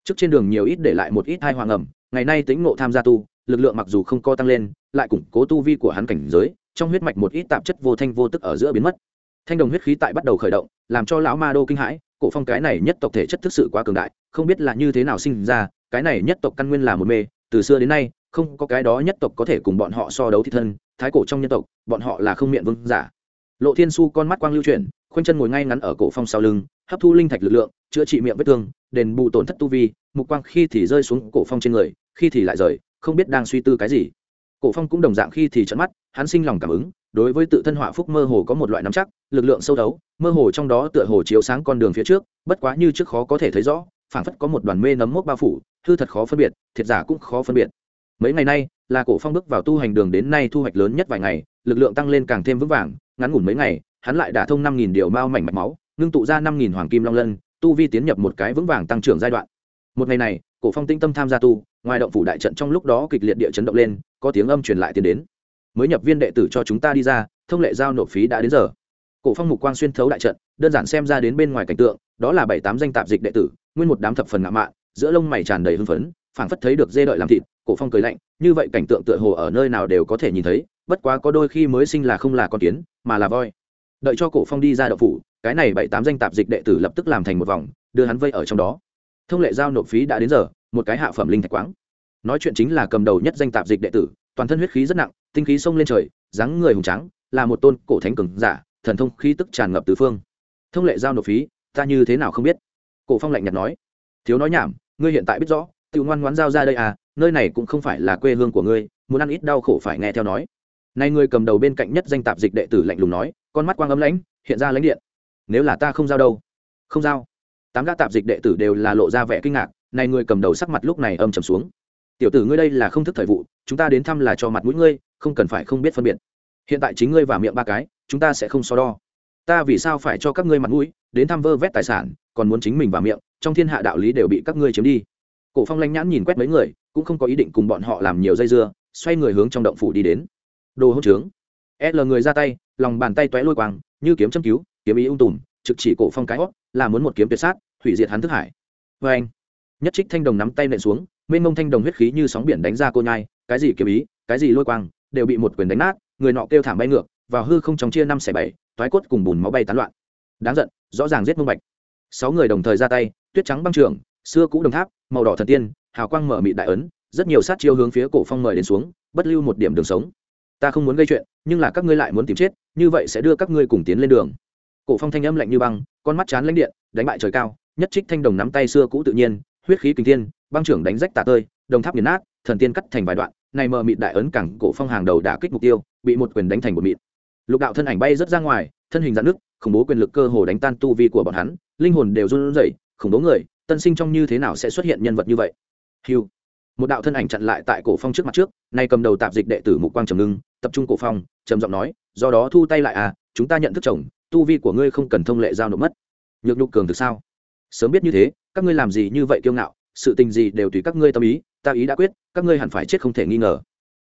Trước trên đường nhiều ít để lại một ít hai hoàng ẩm ngày nay tính ngộ tham gia tu, lực lượng mặc dù không co tăng lên, lại củng cố tu vi của hắn cảnh giới, trong huyết mạch một ít tạp chất vô thanh vô tức ở giữa biến mất. Thanh đồng huyết khí tại bắt đầu khởi động, làm cho lão ma đô kinh hãi, cổ phong cái này nhất tộc thể chất thực sự quá cường đại, không biết là như thế nào sinh ra, cái này nhất tộc căn nguyên là một mê, từ xưa đến nay, không có cái đó nhất tộc có thể cùng bọn họ so đấu thi thân thái cổ trong nhân tộc, bọn họ là không miệng vương giả. Lộ thiên su con mắt quang lưu chuyển, khoanh chân ngồi ngay ngắn ở cổ phong sau lưng, hấp thu linh thạch lực lượng, chữa trị miệng vết thương, đền bù tổn thất tu vi, mục quang khi thì rơi xuống cổ phong trên người, khi thì lại rời, không biết đang suy tư cái gì. Cổ phong cũng đồng dạng khi thì trận mắt, hắn sinh lòng cảm ứng, đối với tự thân họa phúc mơ hồ có một loại nắm chắc, lực lượng sâu đấu mơ hồ trong đó tựa hồ chiếu sáng con đường phía trước, bất quá như trước khó có thể thấy rõ, phảng phất có một đoàn mê nấm mốc bao phủ, hư thật khó phân biệt, thiệt giả cũng khó phân biệt. Mấy ngày nay là cổ phong bước vào tu hành đường đến nay thu hoạch lớn nhất vài ngày, lực lượng tăng lên càng thêm vững vàng, ngắn ngủn mấy ngày, hắn lại đả thông năm nghìn điều mao mảnh mạch máu, ngưng tụ ra năm nghìn hoàng kim long lân, tu vi tiến nhập một cái vững vàng tăng trưởng giai đoạn. Một ngày này, cổ phong tinh tâm tham gia tu, ngoài động phủ đại trận trong lúc đó kịch liệt địa chấn động lên, có tiếng âm truyền lại tiến đến. Mới nhập viên đệ tử cho chúng ta đi ra, thông lệ giao nộp phí đã đến giờ. Cổ phong mục quang xuyên thấu đại trận, đơn giản xem ra đến bên ngoài cảnh tượng, đó là bảy tám danh tạp dịch đệ tử, nguyên một đám thập phần ngạo mạn, giữa lông mày tràn đầy hưng phấn phảng phất thấy được dê đợi làm thịt, cổ phong cười lạnh, như vậy cảnh tượng tựa hồ ở nơi nào đều có thể nhìn thấy, bất quá có đôi khi mới sinh là không là con kiến, mà là voi. Đợi cho cổ phong đi ra đậu phủ, cái này bảy tám danh tạp dịch đệ tử lập tức làm thành một vòng, đưa hắn vây ở trong đó. Thông lệ giao nộp phí đã đến giờ, một cái hạ phẩm linh thạch quáng. Nói chuyện chính là cầm đầu nhất danh tạp dịch đệ tử, toàn thân huyết khí rất nặng, tinh khí sông lên trời, dáng người hùng trắng là một tôn cổ thánh cường giả, thần thông khí tức tràn ngập tứ phương. Thông lệ giao nộp phí, ta như thế nào không biết? Cổ phong lạnh nhạt nói. Thiếu nói nhảm, ngươi hiện tại biết rõ tự ngoan ngoãn giao ra đây à nơi này cũng không phải là quê hương của ngươi, muốn ăn ít đau khổ phải nghe theo nói. Nay ngươi cầm đầu bên cạnh nhất danh tạp dịch đệ tử lạnh lùng nói, con mắt quang ấm lãnh, hiện ra lãnh điện. Nếu là ta không giao đâu? Không giao. Tám gã tạp dịch đệ tử đều là lộ ra vẻ kinh ngạc này người cầm đầu sắc mặt lúc này âm trầm xuống. Tiểu tử ngươi đây là không thức thời vụ, chúng ta đến thăm là cho mặt mũi ngươi, không cần phải không biết phân biệt. Hiện tại chính ngươi và miệng ba cái, chúng ta sẽ không so đo. Ta vì sao phải cho các ngươi mặt mũi, đến thăm vơ vét tài sản, còn muốn chính mình và miệng, trong thiên hạ đạo lý đều bị các ngươi chiếm đi cổ phong lanh nhãn nhìn quét mấy người, cũng không có ý định cùng bọn họ làm nhiều dây dưa, xoay người hướng trong động phủ đi đến. Đồ hỗn trướng. L người ra tay, lòng bàn tay tóe lôi quang, như kiếm châm cứu, kiếm ý ung tùm, trực chỉ cổ phong cái hót là muốn một kiếm tuyệt sát, hủy diệt hắn thức hải. Vê anh, nhất trích thanh đồng nắm tay nện xuống, mênh mông thanh đồng huyết khí như sóng biển đánh ra cô nhai, cái gì kiếm ý, cái gì lôi quang, đều bị một quyền đánh nát, người nọ kêu thảm bay ngược, vào hư không chóng chia năm xẻ bảy thoái cốt cùng bùn máu bay tán loạn. Đáng giận, rõ ràng giết mông bạch. Sáu người đồng thời ra tay, tuyết trắng băng trường, xưa cũ đồng tháp màu đỏ thần tiên, hào quang mở mịt đại ấn, rất nhiều sát chiêu hướng phía cổ phong mời đến xuống, bất lưu một điểm đường sống. Ta không muốn gây chuyện, nhưng là các ngươi lại muốn tìm chết, như vậy sẽ đưa các ngươi cùng tiến lên đường. Cổ phong thanh âm lạnh như băng, con mắt chán lãnh điện, đánh bại trời cao, nhất trích thanh đồng nắm tay xưa cũ tự nhiên, huyết khí kinh thiên, băng trưởng đánh rách tả tơi, đồng tháp nghiền nát, thần tiên cắt thành vài đoạn, này mờ mịt đại ấn cẳng cổ phong hàng đầu đã kích mục tiêu, bị một quyền đánh thành một mịt. Lục đạo thân ảnh bay rất ra ngoài, thân hình dạn nước khủng bố quyền lực cơ hồ đánh tan tu vi của bọn hắn, linh hồn đều run rẩy, khủng bố người tân sinh trong như thế nào sẽ xuất hiện nhân vật như vậy? Hiu một đạo thân ảnh chặn lại tại cổ phong trước mặt trước, nay cầm đầu tạp dịch đệ tử mục quang trầm ngưng, tập trung cổ phong, trầm giọng nói, do đó thu tay lại à chúng ta nhận thức chồng, tu vi của ngươi không cần thông lệ giao nộp mất. Nhược nhục cường từ sao? Sớm biết như thế, các ngươi làm gì như vậy kiêu ngạo, sự tình gì đều tùy các ngươi tâm ý, ta ý đã quyết, các ngươi hẳn phải chết không thể nghi ngờ.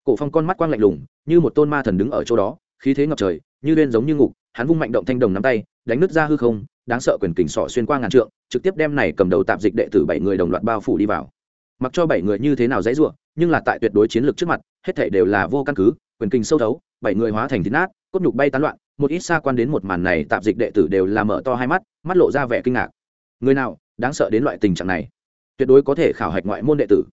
Cổ phong con mắt quang lạnh lùng, như một tôn ma thần đứng ở chỗ đó, khí thế ngập trời, như lên giống như ngục, hắn vung mạnh động thanh đồng nắm tay, đánh nứt ra hư không đáng sợ quyền kình sọ xuyên qua ngàn trượng, trực tiếp đem này cầm đầu tạp dịch đệ tử bảy người đồng loạt bao phủ đi vào. Mặc cho bảy người như thế nào dãy ruộng nhưng là tại tuyệt đối chiến lược trước mặt, hết thảy đều là vô căn cứ, quyền kình sâu thấu, bảy người hóa thành thịt nát, cốt nhục bay tán loạn, một ít xa quan đến một màn này tạp dịch đệ tử đều là mở to hai mắt mắt lộ ra vẻ kinh ngạc. Người nào, đáng sợ đến loại tình trạng này? Tuyệt đối có thể khảo hạch ngoại môn đệ tử.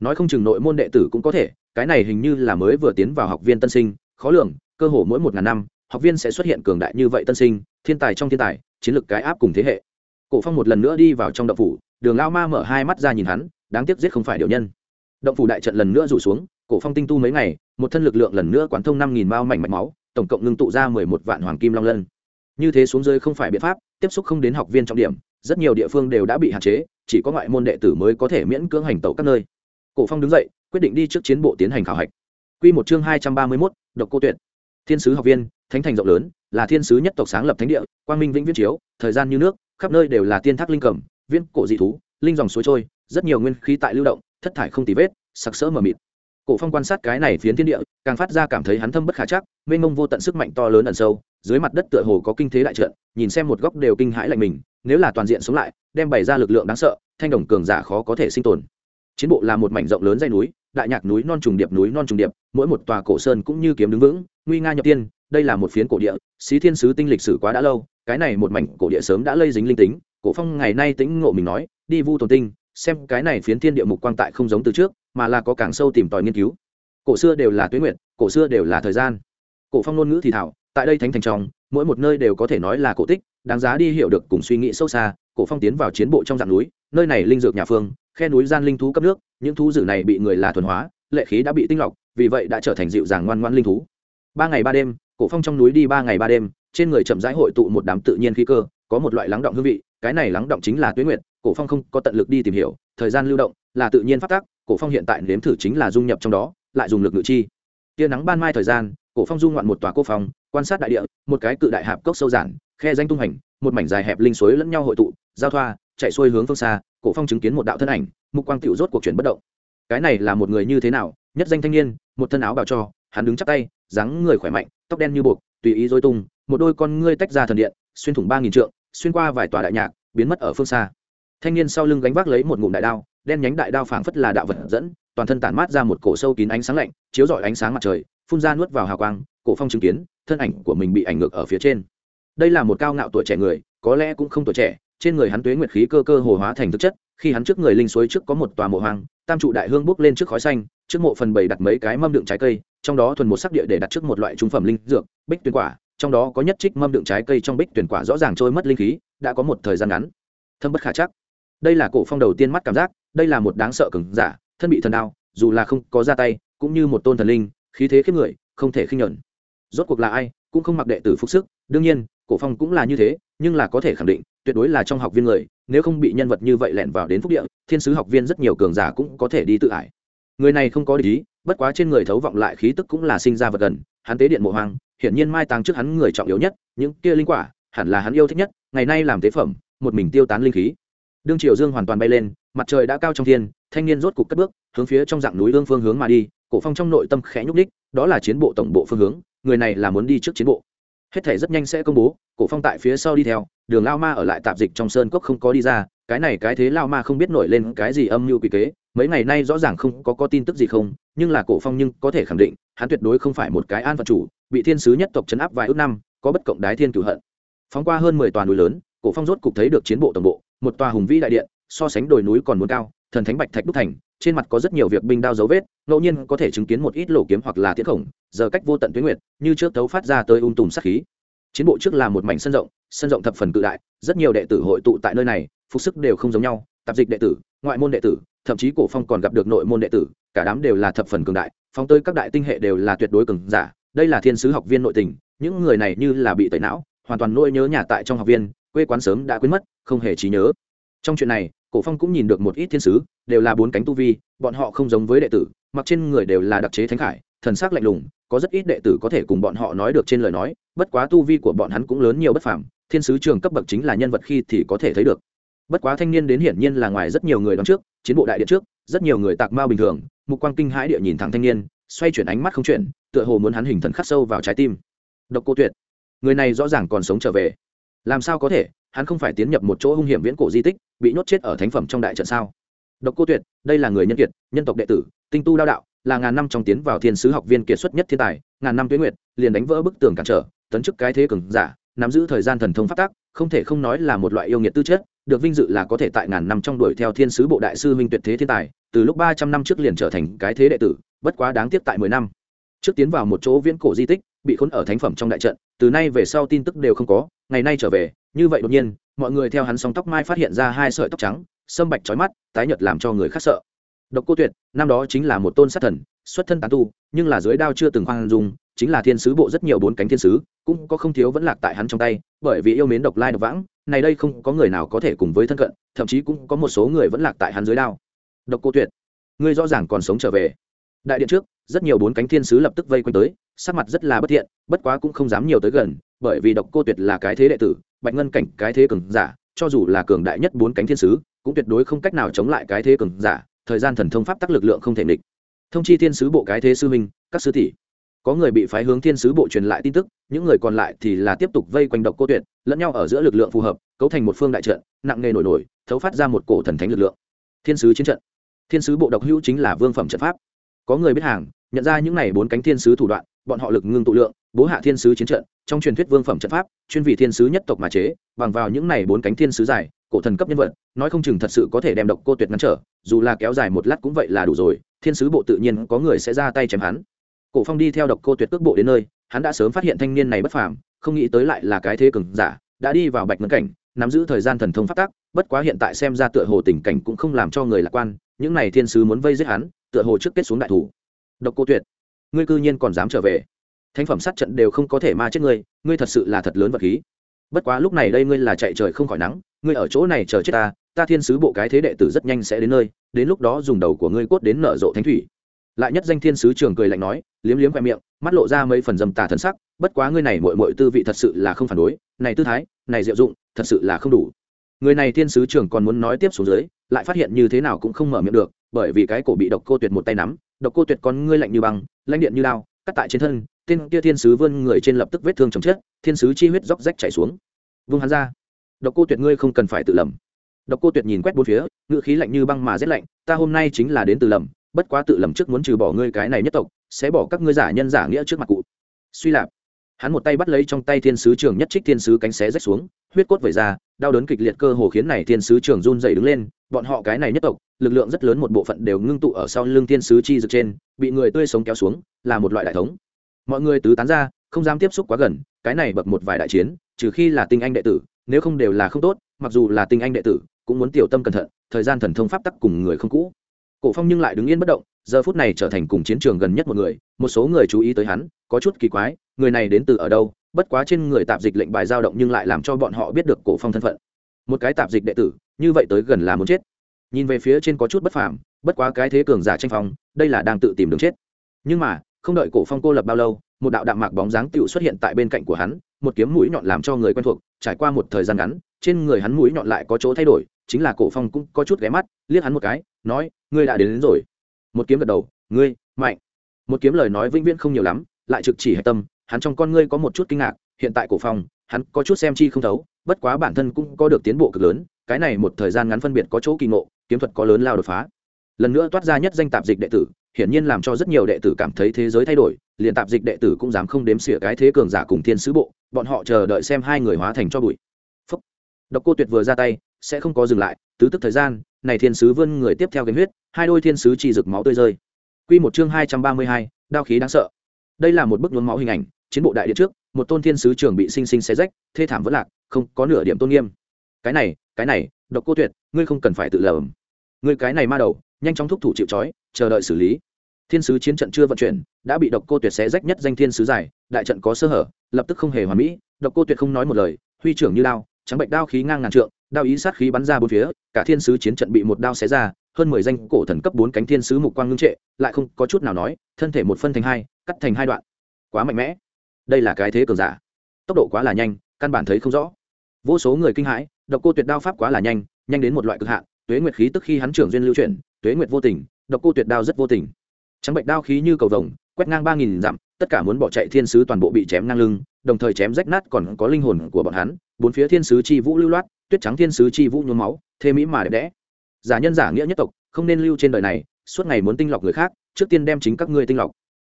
Nói không chừng nội môn đệ tử cũng có thể, cái này hình như là mới vừa tiến vào học viên tân sinh, khó lường, cơ hồ mỗi một ngàn năm, học viên sẽ xuất hiện cường đại như vậy tân sinh, thiên tài trong thiên tài chiến lược cái áp cùng thế hệ. Cổ phong một lần nữa đi vào trong động phủ đường lao ma mở hai mắt ra nhìn hắn đáng tiếc giết không phải điều nhân. Động phủ đại trận lần nữa rủ xuống cổ phong tinh tu mấy ngày một thân lực lượng lần nữa quán thông năm nghìn mao mảnh mạch máu tổng cộng ngưng tụ ra mười một vạn hoàng kim long lân. Như thế xuống dưới không phải biện pháp tiếp xúc không đến học viên trọng điểm rất nhiều địa phương đều đã bị hạn chế chỉ có ngoại môn đệ tử mới có thể miễn cưỡng hành tẩu các nơi. Cổ phong đứng dậy quyết định đi trước chiến bộ tiến hành khảo hạch. Quy một chương hai trăm ba mươi 231, độc cô tuyệt. Thiên sứ học viên thánh thành rộng lớn, là thiên sứ nhất tộc sáng lập thánh địa, quang minh vĩnh viễn chiếu, thời gian như nước, khắp nơi đều là tiên thác linh cầm viên cổ dị thú, linh dòng suối trôi, rất nhiều nguyên khí tại lưu động, thất thải không tì vết, sặc sỡ mờ mịt. Cổ phong quan sát cái này phiến thiên địa, càng phát ra cảm thấy hắn thâm bất khả chắc, mênh mông vô tận sức mạnh to lớn ẩn sâu, dưới mặt đất tựa hồ có kinh thế đại trận, nhìn xem một góc đều kinh hãi lạnh mình, nếu là toàn diện sống lại, đem bày ra lực lượng đáng sợ, thanh đồng cường giả khó có thể sinh tồn. Chiến bộ là một mảnh rộng lớn dây núi, đại nhạc núi non trùng điệp, núi non trùng điệp, mỗi một tòa cổ sơn cũng như kiếm đứng vững, nguy nga nhập tiên đây là một phiến cổ địa, xí thiên sứ tinh lịch sử quá đã lâu, cái này một mảnh cổ địa sớm đã lây dính linh tính, cổ phong ngày nay tính ngộ mình nói, đi vu tồn tinh, xem cái này phiến thiên địa mục quang tại không giống từ trước, mà là có càng sâu tìm tòi nghiên cứu. Cổ xưa đều là tuyến nguyện cổ xưa đều là thời gian. Cổ phong ngôn ngữ thì thảo, tại đây thánh thành trong, mỗi một nơi đều có thể nói là cổ tích, đáng giá đi hiểu được cùng suy nghĩ sâu xa, cổ phong tiến vào chiến bộ trong dạng núi, nơi này linh dược nhà phương, khe núi gian linh thú cấp nước, những thú dữ này bị người là thuần hóa, lệ khí đã bị tinh lọc, vì vậy đã trở thành dịu dàng ngoan ngoan linh thú. Ba ngày ba đêm cổ phong trong núi đi ba ngày ba đêm, trên người chậm rãi hội tụ một đám tự nhiên khí cơ, có một loại lắng động hương vị, cái này lắng động chính là tuyết nguyệt, cổ phong không có tận lực đi tìm hiểu, thời gian lưu động là tự nhiên phát tác, cổ phong hiện tại nếm thử chính là dung nhập trong đó, lại dùng lực ngự chi. Tia nắng ban mai thời gian, cổ phong dung ngoạn một tòa cô phong, quan sát đại địa, một cái cự đại hạp cốc sâu giản, khe danh tung hành, một mảnh dài hẹp linh suối lẫn nhau hội tụ, giao thoa, chạy xuôi hướng phương xa, cổ phong chứng kiến một đạo thân ảnh, mục quang tiểu rốt cuộc chuyển bất động. Cái này là một người như thế nào? Nhất danh thanh niên, một thân áo bào cho hắn đứng chắp tay, dáng người khỏe mạnh, tóc đen như buộc, tùy ý dối tung, một đôi con ngươi tách ra thần điện, xuyên thủng ba nghìn trượng, xuyên qua vài tòa đại nhạc, biến mất ở phương xa. Thanh niên sau lưng gánh vác lấy một ngụm đại đao, đen nhánh đại đao phảng phất là đạo vật dẫn, toàn thân tản mát ra một cổ sâu kín ánh sáng lạnh, chiếu rọi ánh sáng mặt trời, phun ra nuốt vào hào quang, cổ phong chứng kiến, thân ảnh của mình bị ảnh ngược ở phía trên. Đây là một cao ngạo tuổi trẻ người, có lẽ cũng không tuổi trẻ, trên người hắn tuế nguyệt khí cơ cơ hồ hóa thành thực chất, khi hắn trước người linh suối trước có một tòa mộ hoang, tam trụ đại hương bốc lên trước khói xanh, trước mộ phần bầy đặt mấy cái mâm đựng trái cây trong đó thuần một sắc địa để đặt trước một loại trung phẩm linh dược, bích tuyển quả. Trong đó có nhất trích mâm đựng trái cây trong bích tuyển quả rõ ràng trôi mất linh khí, đã có một thời gian ngắn. Thâm bất khả chắc. Đây là cổ phong đầu tiên mắt cảm giác, đây là một đáng sợ cứng giả, thân bị thần đao, dù là không có ra tay, cũng như một tôn thần linh, khí thế khiếp người, không thể khinh nhẫn rốt cuộc là ai, cũng không mặc đệ tử phục sức. Đương nhiên, cổ phong cũng là như thế, nhưng là có thể khẳng định, tuyệt đối là trong học viên người, nếu không bị nhân vật như vậy lẻn vào đến phúc địa, thiên sứ học viên rất nhiều cường giả cũng có thể đi tự ải. Người này không có lý bất quá trên người thấu vọng lại khí tức cũng là sinh ra vật gần, hắn tế điện mộ hoang, hiển nhiên mai táng trước hắn người trọng yếu nhất, những kia linh quả, hẳn là hắn yêu thích nhất, ngày nay làm tế phẩm, một mình tiêu tán linh khí. Đương triều dương hoàn toàn bay lên, mặt trời đã cao trong thiên, thanh niên rốt cục cất bước, hướng phía trong dạng núi ương phương hướng mà đi, cổ phong trong nội tâm khẽ nhúc đích đó là chiến bộ tổng bộ phương hướng, người này là muốn đi trước chiến bộ. Hết thể rất nhanh sẽ công bố, cổ phong tại phía sau đi theo, đường lao ma ở lại tạp dịch trong sơn cốc không có đi ra, cái này cái thế lao ma không biết nổi lên cái gì âm mưu quỷ kế mấy ngày nay rõ ràng không có có tin tức gì không, nhưng là cổ phong nhưng có thể khẳng định, hắn tuyệt đối không phải một cái an phận chủ, bị thiên sứ nhất tộc chấn áp vài ước năm, có bất cộng đái thiên cửu hận. Phóng qua hơn mười toàn núi lớn, cổ phong rốt cục thấy được chiến bộ tổng bộ, một tòa hùng vĩ đại điện, so sánh đồi núi còn muốn cao, thần thánh bạch thạch đúc thành, trên mặt có rất nhiều việc binh đao dấu vết, ngẫu nhiên có thể chứng kiến một ít lỗ kiếm hoặc là tiết khổng, giờ cách vô tận tuyến nguyệt, như trước tấu phát ra tới ung tùm sát khí. Chiến bộ trước là một mảnh sân rộng sân rộng thập phần cự đại, rất nhiều đệ tử hội tụ tại nơi này, phục sức đều không giống nhau, tạp dịch đệ tử, ngoại môn đệ tử thậm chí cổ phong còn gặp được nội môn đệ tử, cả đám đều là thập phần cường đại, phong tới các đại tinh hệ đều là tuyệt đối cường giả. Đây là thiên sứ học viên nội tình, những người này như là bị tẩy não, hoàn toàn nỗi nhớ nhà tại trong học viên, quê quán sớm đã quên mất, không hề trí nhớ. Trong chuyện này, cổ phong cũng nhìn được một ít thiên sứ, đều là bốn cánh tu vi, bọn họ không giống với đệ tử, mặc trên người đều là đặc chế thánh khải, thần sắc lạnh lùng, có rất ít đệ tử có thể cùng bọn họ nói được trên lời nói, bất quá tu vi của bọn hắn cũng lớn nhiều bất phàm, thiên sứ trường cấp bậc chính là nhân vật khi thì có thể thấy được bất quá thanh niên đến hiển nhiên là ngoài rất nhiều người đón trước, chiến bộ đại điện trước, rất nhiều người tạc mao bình thường, mục quang kinh hãi địa nhìn thẳng thanh niên, xoay chuyển ánh mắt không chuyển, tựa hồ muốn hắn hình thần khắc sâu vào trái tim. Độc cô tuyệt, người này rõ ràng còn sống trở về. Làm sao có thể, hắn không phải tiến nhập một chỗ hung hiểm viễn cổ di tích, bị nhốt chết ở thánh phẩm trong đại trận sao? Độc cô tuyệt, đây là người nhân kiệt, nhân tộc đệ tử, tinh tu lao đạo, là ngàn năm trong tiến vào thiên sứ học viên kiệt xuất nhất thiên tài, ngàn năm tuyến nguyệt, liền đánh vỡ bức tường cản trở, tấn chức cái thế cường giả, nắm giữ thời gian thần thông phát tác không thể không nói là một loại yêu nghiệt tư chất được vinh dự là có thể tại ngàn năm trong đuổi theo thiên sứ bộ đại sư minh tuyệt thế thiên tài, từ lúc ba trăm năm trước liền trở thành cái thế đệ tử, bất quá đáng tiếc tại mười năm. Trước tiến vào một chỗ viễn cổ di tích, bị khốn ở thánh phẩm trong đại trận, từ nay về sau tin tức đều không có, ngày nay trở về, như vậy đột nhiên, mọi người theo hắn sóng tóc mai phát hiện ra hai sợi tóc trắng, sâm bạch trói mắt, tái nhật làm cho người khác sợ. Độc cô tuyệt, năm đó chính là một tôn sát thần, xuất thân tán tu, nhưng là dưới đao chưa từng khoan dung, chính là thiên sứ bộ rất nhiều bốn cánh thiên sứ, cũng có không thiếu vẫn lạc tại hắn trong tay, bởi vì yêu mến độc lai độc vãng này đây không có người nào có thể cùng với thân cận, thậm chí cũng có một số người vẫn lạc tại hắn dưới đao. Độc cô tuyệt, ngươi rõ ràng còn sống trở về. Đại điện trước, rất nhiều bốn cánh thiên sứ lập tức vây quanh tới, sắc mặt rất là bất thiện, bất quá cũng không dám nhiều tới gần, bởi vì độc cô tuyệt là cái thế đệ tử, bạch ngân cảnh cái thế cường giả, cho dù là cường đại nhất bốn cánh thiên sứ, cũng tuyệt đối không cách nào chống lại cái thế cường giả, thời gian thần thông pháp tắc lực lượng không thể địch thông chi thiên sứ bộ cái thế sư minh các sư tỷ. Có người bị phái hướng thiên sứ bộ truyền lại tin tức, những người còn lại thì là tiếp tục vây quanh độc cô tuyệt lẫn nhau ở giữa lực lượng phù hợp, cấu thành một phương đại trận, nặng nề nổi nổi, thấu phát ra một cổ thần thánh lực lượng. Thiên sứ chiến trận. Thiên sứ bộ độc hữu chính là vương phẩm trận pháp. Có người biết hàng, nhận ra những này bốn cánh thiên sứ thủ đoạn, bọn họ lực ngưng tụ lượng, bố hạ thiên sứ chiến trận, trong truyền thuyết vương phẩm trận pháp, chuyên vị thiên sứ nhất tộc mà chế, bằng vào những này bốn cánh thiên sứ dài, cổ thần cấp nhân vật, nói không chừng thật sự có thể đem độc cô tuyệt ngăn trở, dù là kéo dài một lát cũng vậy là đủ rồi, thiên sứ bộ tự nhiên có người sẽ ra tay chém hắn. Cổ phong đi theo độc cô tuyệt cước bộ đến nơi, hắn đã sớm phát hiện thanh niên này bất phàm không nghĩ tới lại là cái thế cường giả, đã đi vào bạch ngân cảnh, nắm giữ thời gian thần thông phát tác bất quá hiện tại xem ra tựa hồ tình cảnh cũng không làm cho người lạc quan, những này thiên sứ muốn vây giết hắn, tựa hồ trước kết xuống đại thủ. Độc cô tuyệt, ngươi cư nhiên còn dám trở về. Thánh phẩm sát trận đều không có thể ma chết ngươi ngươi thật sự là thật lớn vật khí. Bất quá lúc này đây ngươi là chạy trời không khỏi nắng, ngươi ở chỗ này chờ chết ta ta thiên sứ bộ cái thế đệ tử rất nhanh sẽ đến nơi, đến lúc đó dùng đầu của ngươi cốt đến nở rộ thánh thủy lại nhất danh thiên sứ trường cười lạnh nói, liếm liếm khoe miệng, mắt lộ ra mấy phần dầm tà thần sắc, bất quá ngươi này mội mội tư vị thật sự là không phản đối, này tư thái, này diệu dụng, thật sự là không đủ. Người này thiên sứ trường còn muốn nói tiếp xuống dưới, lại phát hiện như thế nào cũng không mở miệng được, bởi vì cái cổ bị độc cô tuyệt một tay nắm, độc cô tuyệt con ngươi lạnh như băng, lãnh điện như lao cắt tại trên thân, tên kia thiên sứ vươn người trên lập tức vết thương chồng chết, thiên sứ chi huyết róc rách chảy xuống. Vung hắn ra. Độc cô tuyệt ngươi không cần phải tự lầm độc cô tuyệt nhìn quét bốn phía ngựa khí lạnh như băng mà rét lạnh, ta hôm nay chính là đến từ lầm bất quá tự lầm trước muốn trừ bỏ ngươi cái này nhất tộc, sẽ bỏ các ngươi giả nhân giả nghĩa trước mặt cụ. Suy lạp. Hắn một tay bắt lấy trong tay thiên sứ trường nhất trích thiên sứ cánh xé rách xuống, huyết cốt vẩy ra, đau đớn kịch liệt cơ hồ khiến này thiên sứ trường run dày đứng lên, bọn họ cái này nhất tộc, lực lượng rất lớn một bộ phận đều ngưng tụ ở sau lưng thiên sứ chi rực trên, bị người tươi sống kéo xuống, là một loại đại thống. Mọi người tứ tán ra, không dám tiếp xúc quá gần, cái này bậc một vài đại chiến, trừ khi là tinh anh đệ tử, nếu không đều là không tốt, mặc dù là tinh anh đệ tử, cũng muốn tiểu tâm cẩn thận, thời gian thần thông pháp tắc cùng người không cũ cổ phong nhưng lại đứng yên bất động, giờ phút này trở thành cùng chiến trường gần nhất một người, một số người chú ý tới hắn, có chút kỳ quái, người này đến từ ở đâu, bất quá trên người tạp dịch lệnh bài dao động nhưng lại làm cho bọn họ biết được cổ phong thân phận. Một cái tạp dịch đệ tử, như vậy tới gần là muốn chết. Nhìn về phía trên có chút bất phàm, bất quá cái thế cường giả tranh phong, đây là đang tự tìm đường chết. Nhưng mà, không đợi cổ phong cô lập bao lâu, một đạo đạm mạc bóng dáng tựu xuất hiện tại bên cạnh của hắn, một kiếm mũi nhọn làm cho người quen thuộc, trải qua một thời gian ngắn, trên người hắn mũi nhọn lại có chỗ thay đổi, chính là cổ phong cũng có chút ghé mắt, liếc hắn một cái nói ngươi đã đến, đến rồi. Một kiếm gật đầu ngươi mạnh. Một kiếm lời nói vĩnh viễn không nhiều lắm lại trực chỉ hạch tâm hắn trong con ngươi có một chút kinh ngạc hiện tại cổ phong hắn có chút xem chi không thấu bất quá bản thân cũng có được tiến bộ cực lớn cái này một thời gian ngắn phân biệt có chỗ kỳ ngộ kiếm thuật có lớn lao đột phá. Lần nữa toát ra nhất danh tạp dịch đệ tử hiển nhiên làm cho rất nhiều đệ tử cảm thấy thế giới thay đổi liền tạp dịch đệ tử cũng dám không đếm xỉa cái thế cường giả cùng thiên sứ bộ bọn họ chờ đợi xem hai người hóa thành cho bụi. Phúc. độc cô tuyệt vừa ra tay sẽ không có dừng lại tứ tức thời gian này thiên sứ vươn người tiếp theo gánh huyết hai đôi thiên sứ chỉ rực máu tươi rơi. Quy một chương hai trăm ba mươi hai, đao khí đáng sợ. Đây là một bức nhuốm máu hình ảnh chiến bộ đại điện trước một tôn thiên sứ trưởng bị sinh sinh xé rách thê thảm vẫn lạc không có nửa điểm tôn nghiêm. Cái này cái này độc cô tuyệt ngươi không cần phải tự lầm. Ngươi cái này ma đầu nhanh chóng thúc thủ chịu trói chờ đợi xử lý. Thiên sứ chiến trận chưa vận chuyển đã bị độc cô tuyệt xé rách nhất danh thiên sứ giải đại trận có sơ hở lập tức không hề hoàn mỹ độc cô tuyệt không nói một lời huy trưởng như đao trắng bệnh đao khí ngang ngàn trượng, đao ý sát khí bắn ra bốn phía, cả thiên sứ chiến trận bị một đao xé ra, hơn mười danh cổ thần cấp bốn cánh thiên sứ mục quang ngưng trệ, lại không có chút nào nói, thân thể một phân thành hai, cắt thành hai đoạn. Quá mạnh mẽ. Đây là cái thế cường giả. Tốc độ quá là nhanh, căn bản thấy không rõ. Vô số người kinh hãi, độc cô tuyệt đao pháp quá là nhanh nhanh đến một loại cực hạn, tuế nguyệt khí tức khi hắn trưởng duyên lưu chuyển, tuế nguyệt vô tình, độc cô tuyệt đao rất vô tình trắng bệnh đao khí như cầu vồng, quét ngang ba nghìn dặm, tất cả muốn bỏ chạy thiên sứ toàn bộ bị chém ngang lưng, đồng thời chém rách nát còn có linh hồn của bọn hắn, bốn phía thiên sứ chi vũ lưu loát, tuyết trắng thiên sứ chi vũ nhuốm máu thê mỹ mà đẹp đẽ. Giả nhân giả nghĩa nhất tộc, không nên lưu trên đời này, suốt ngày muốn tinh lọc người khác, trước tiên đem chính các ngươi tinh lọc.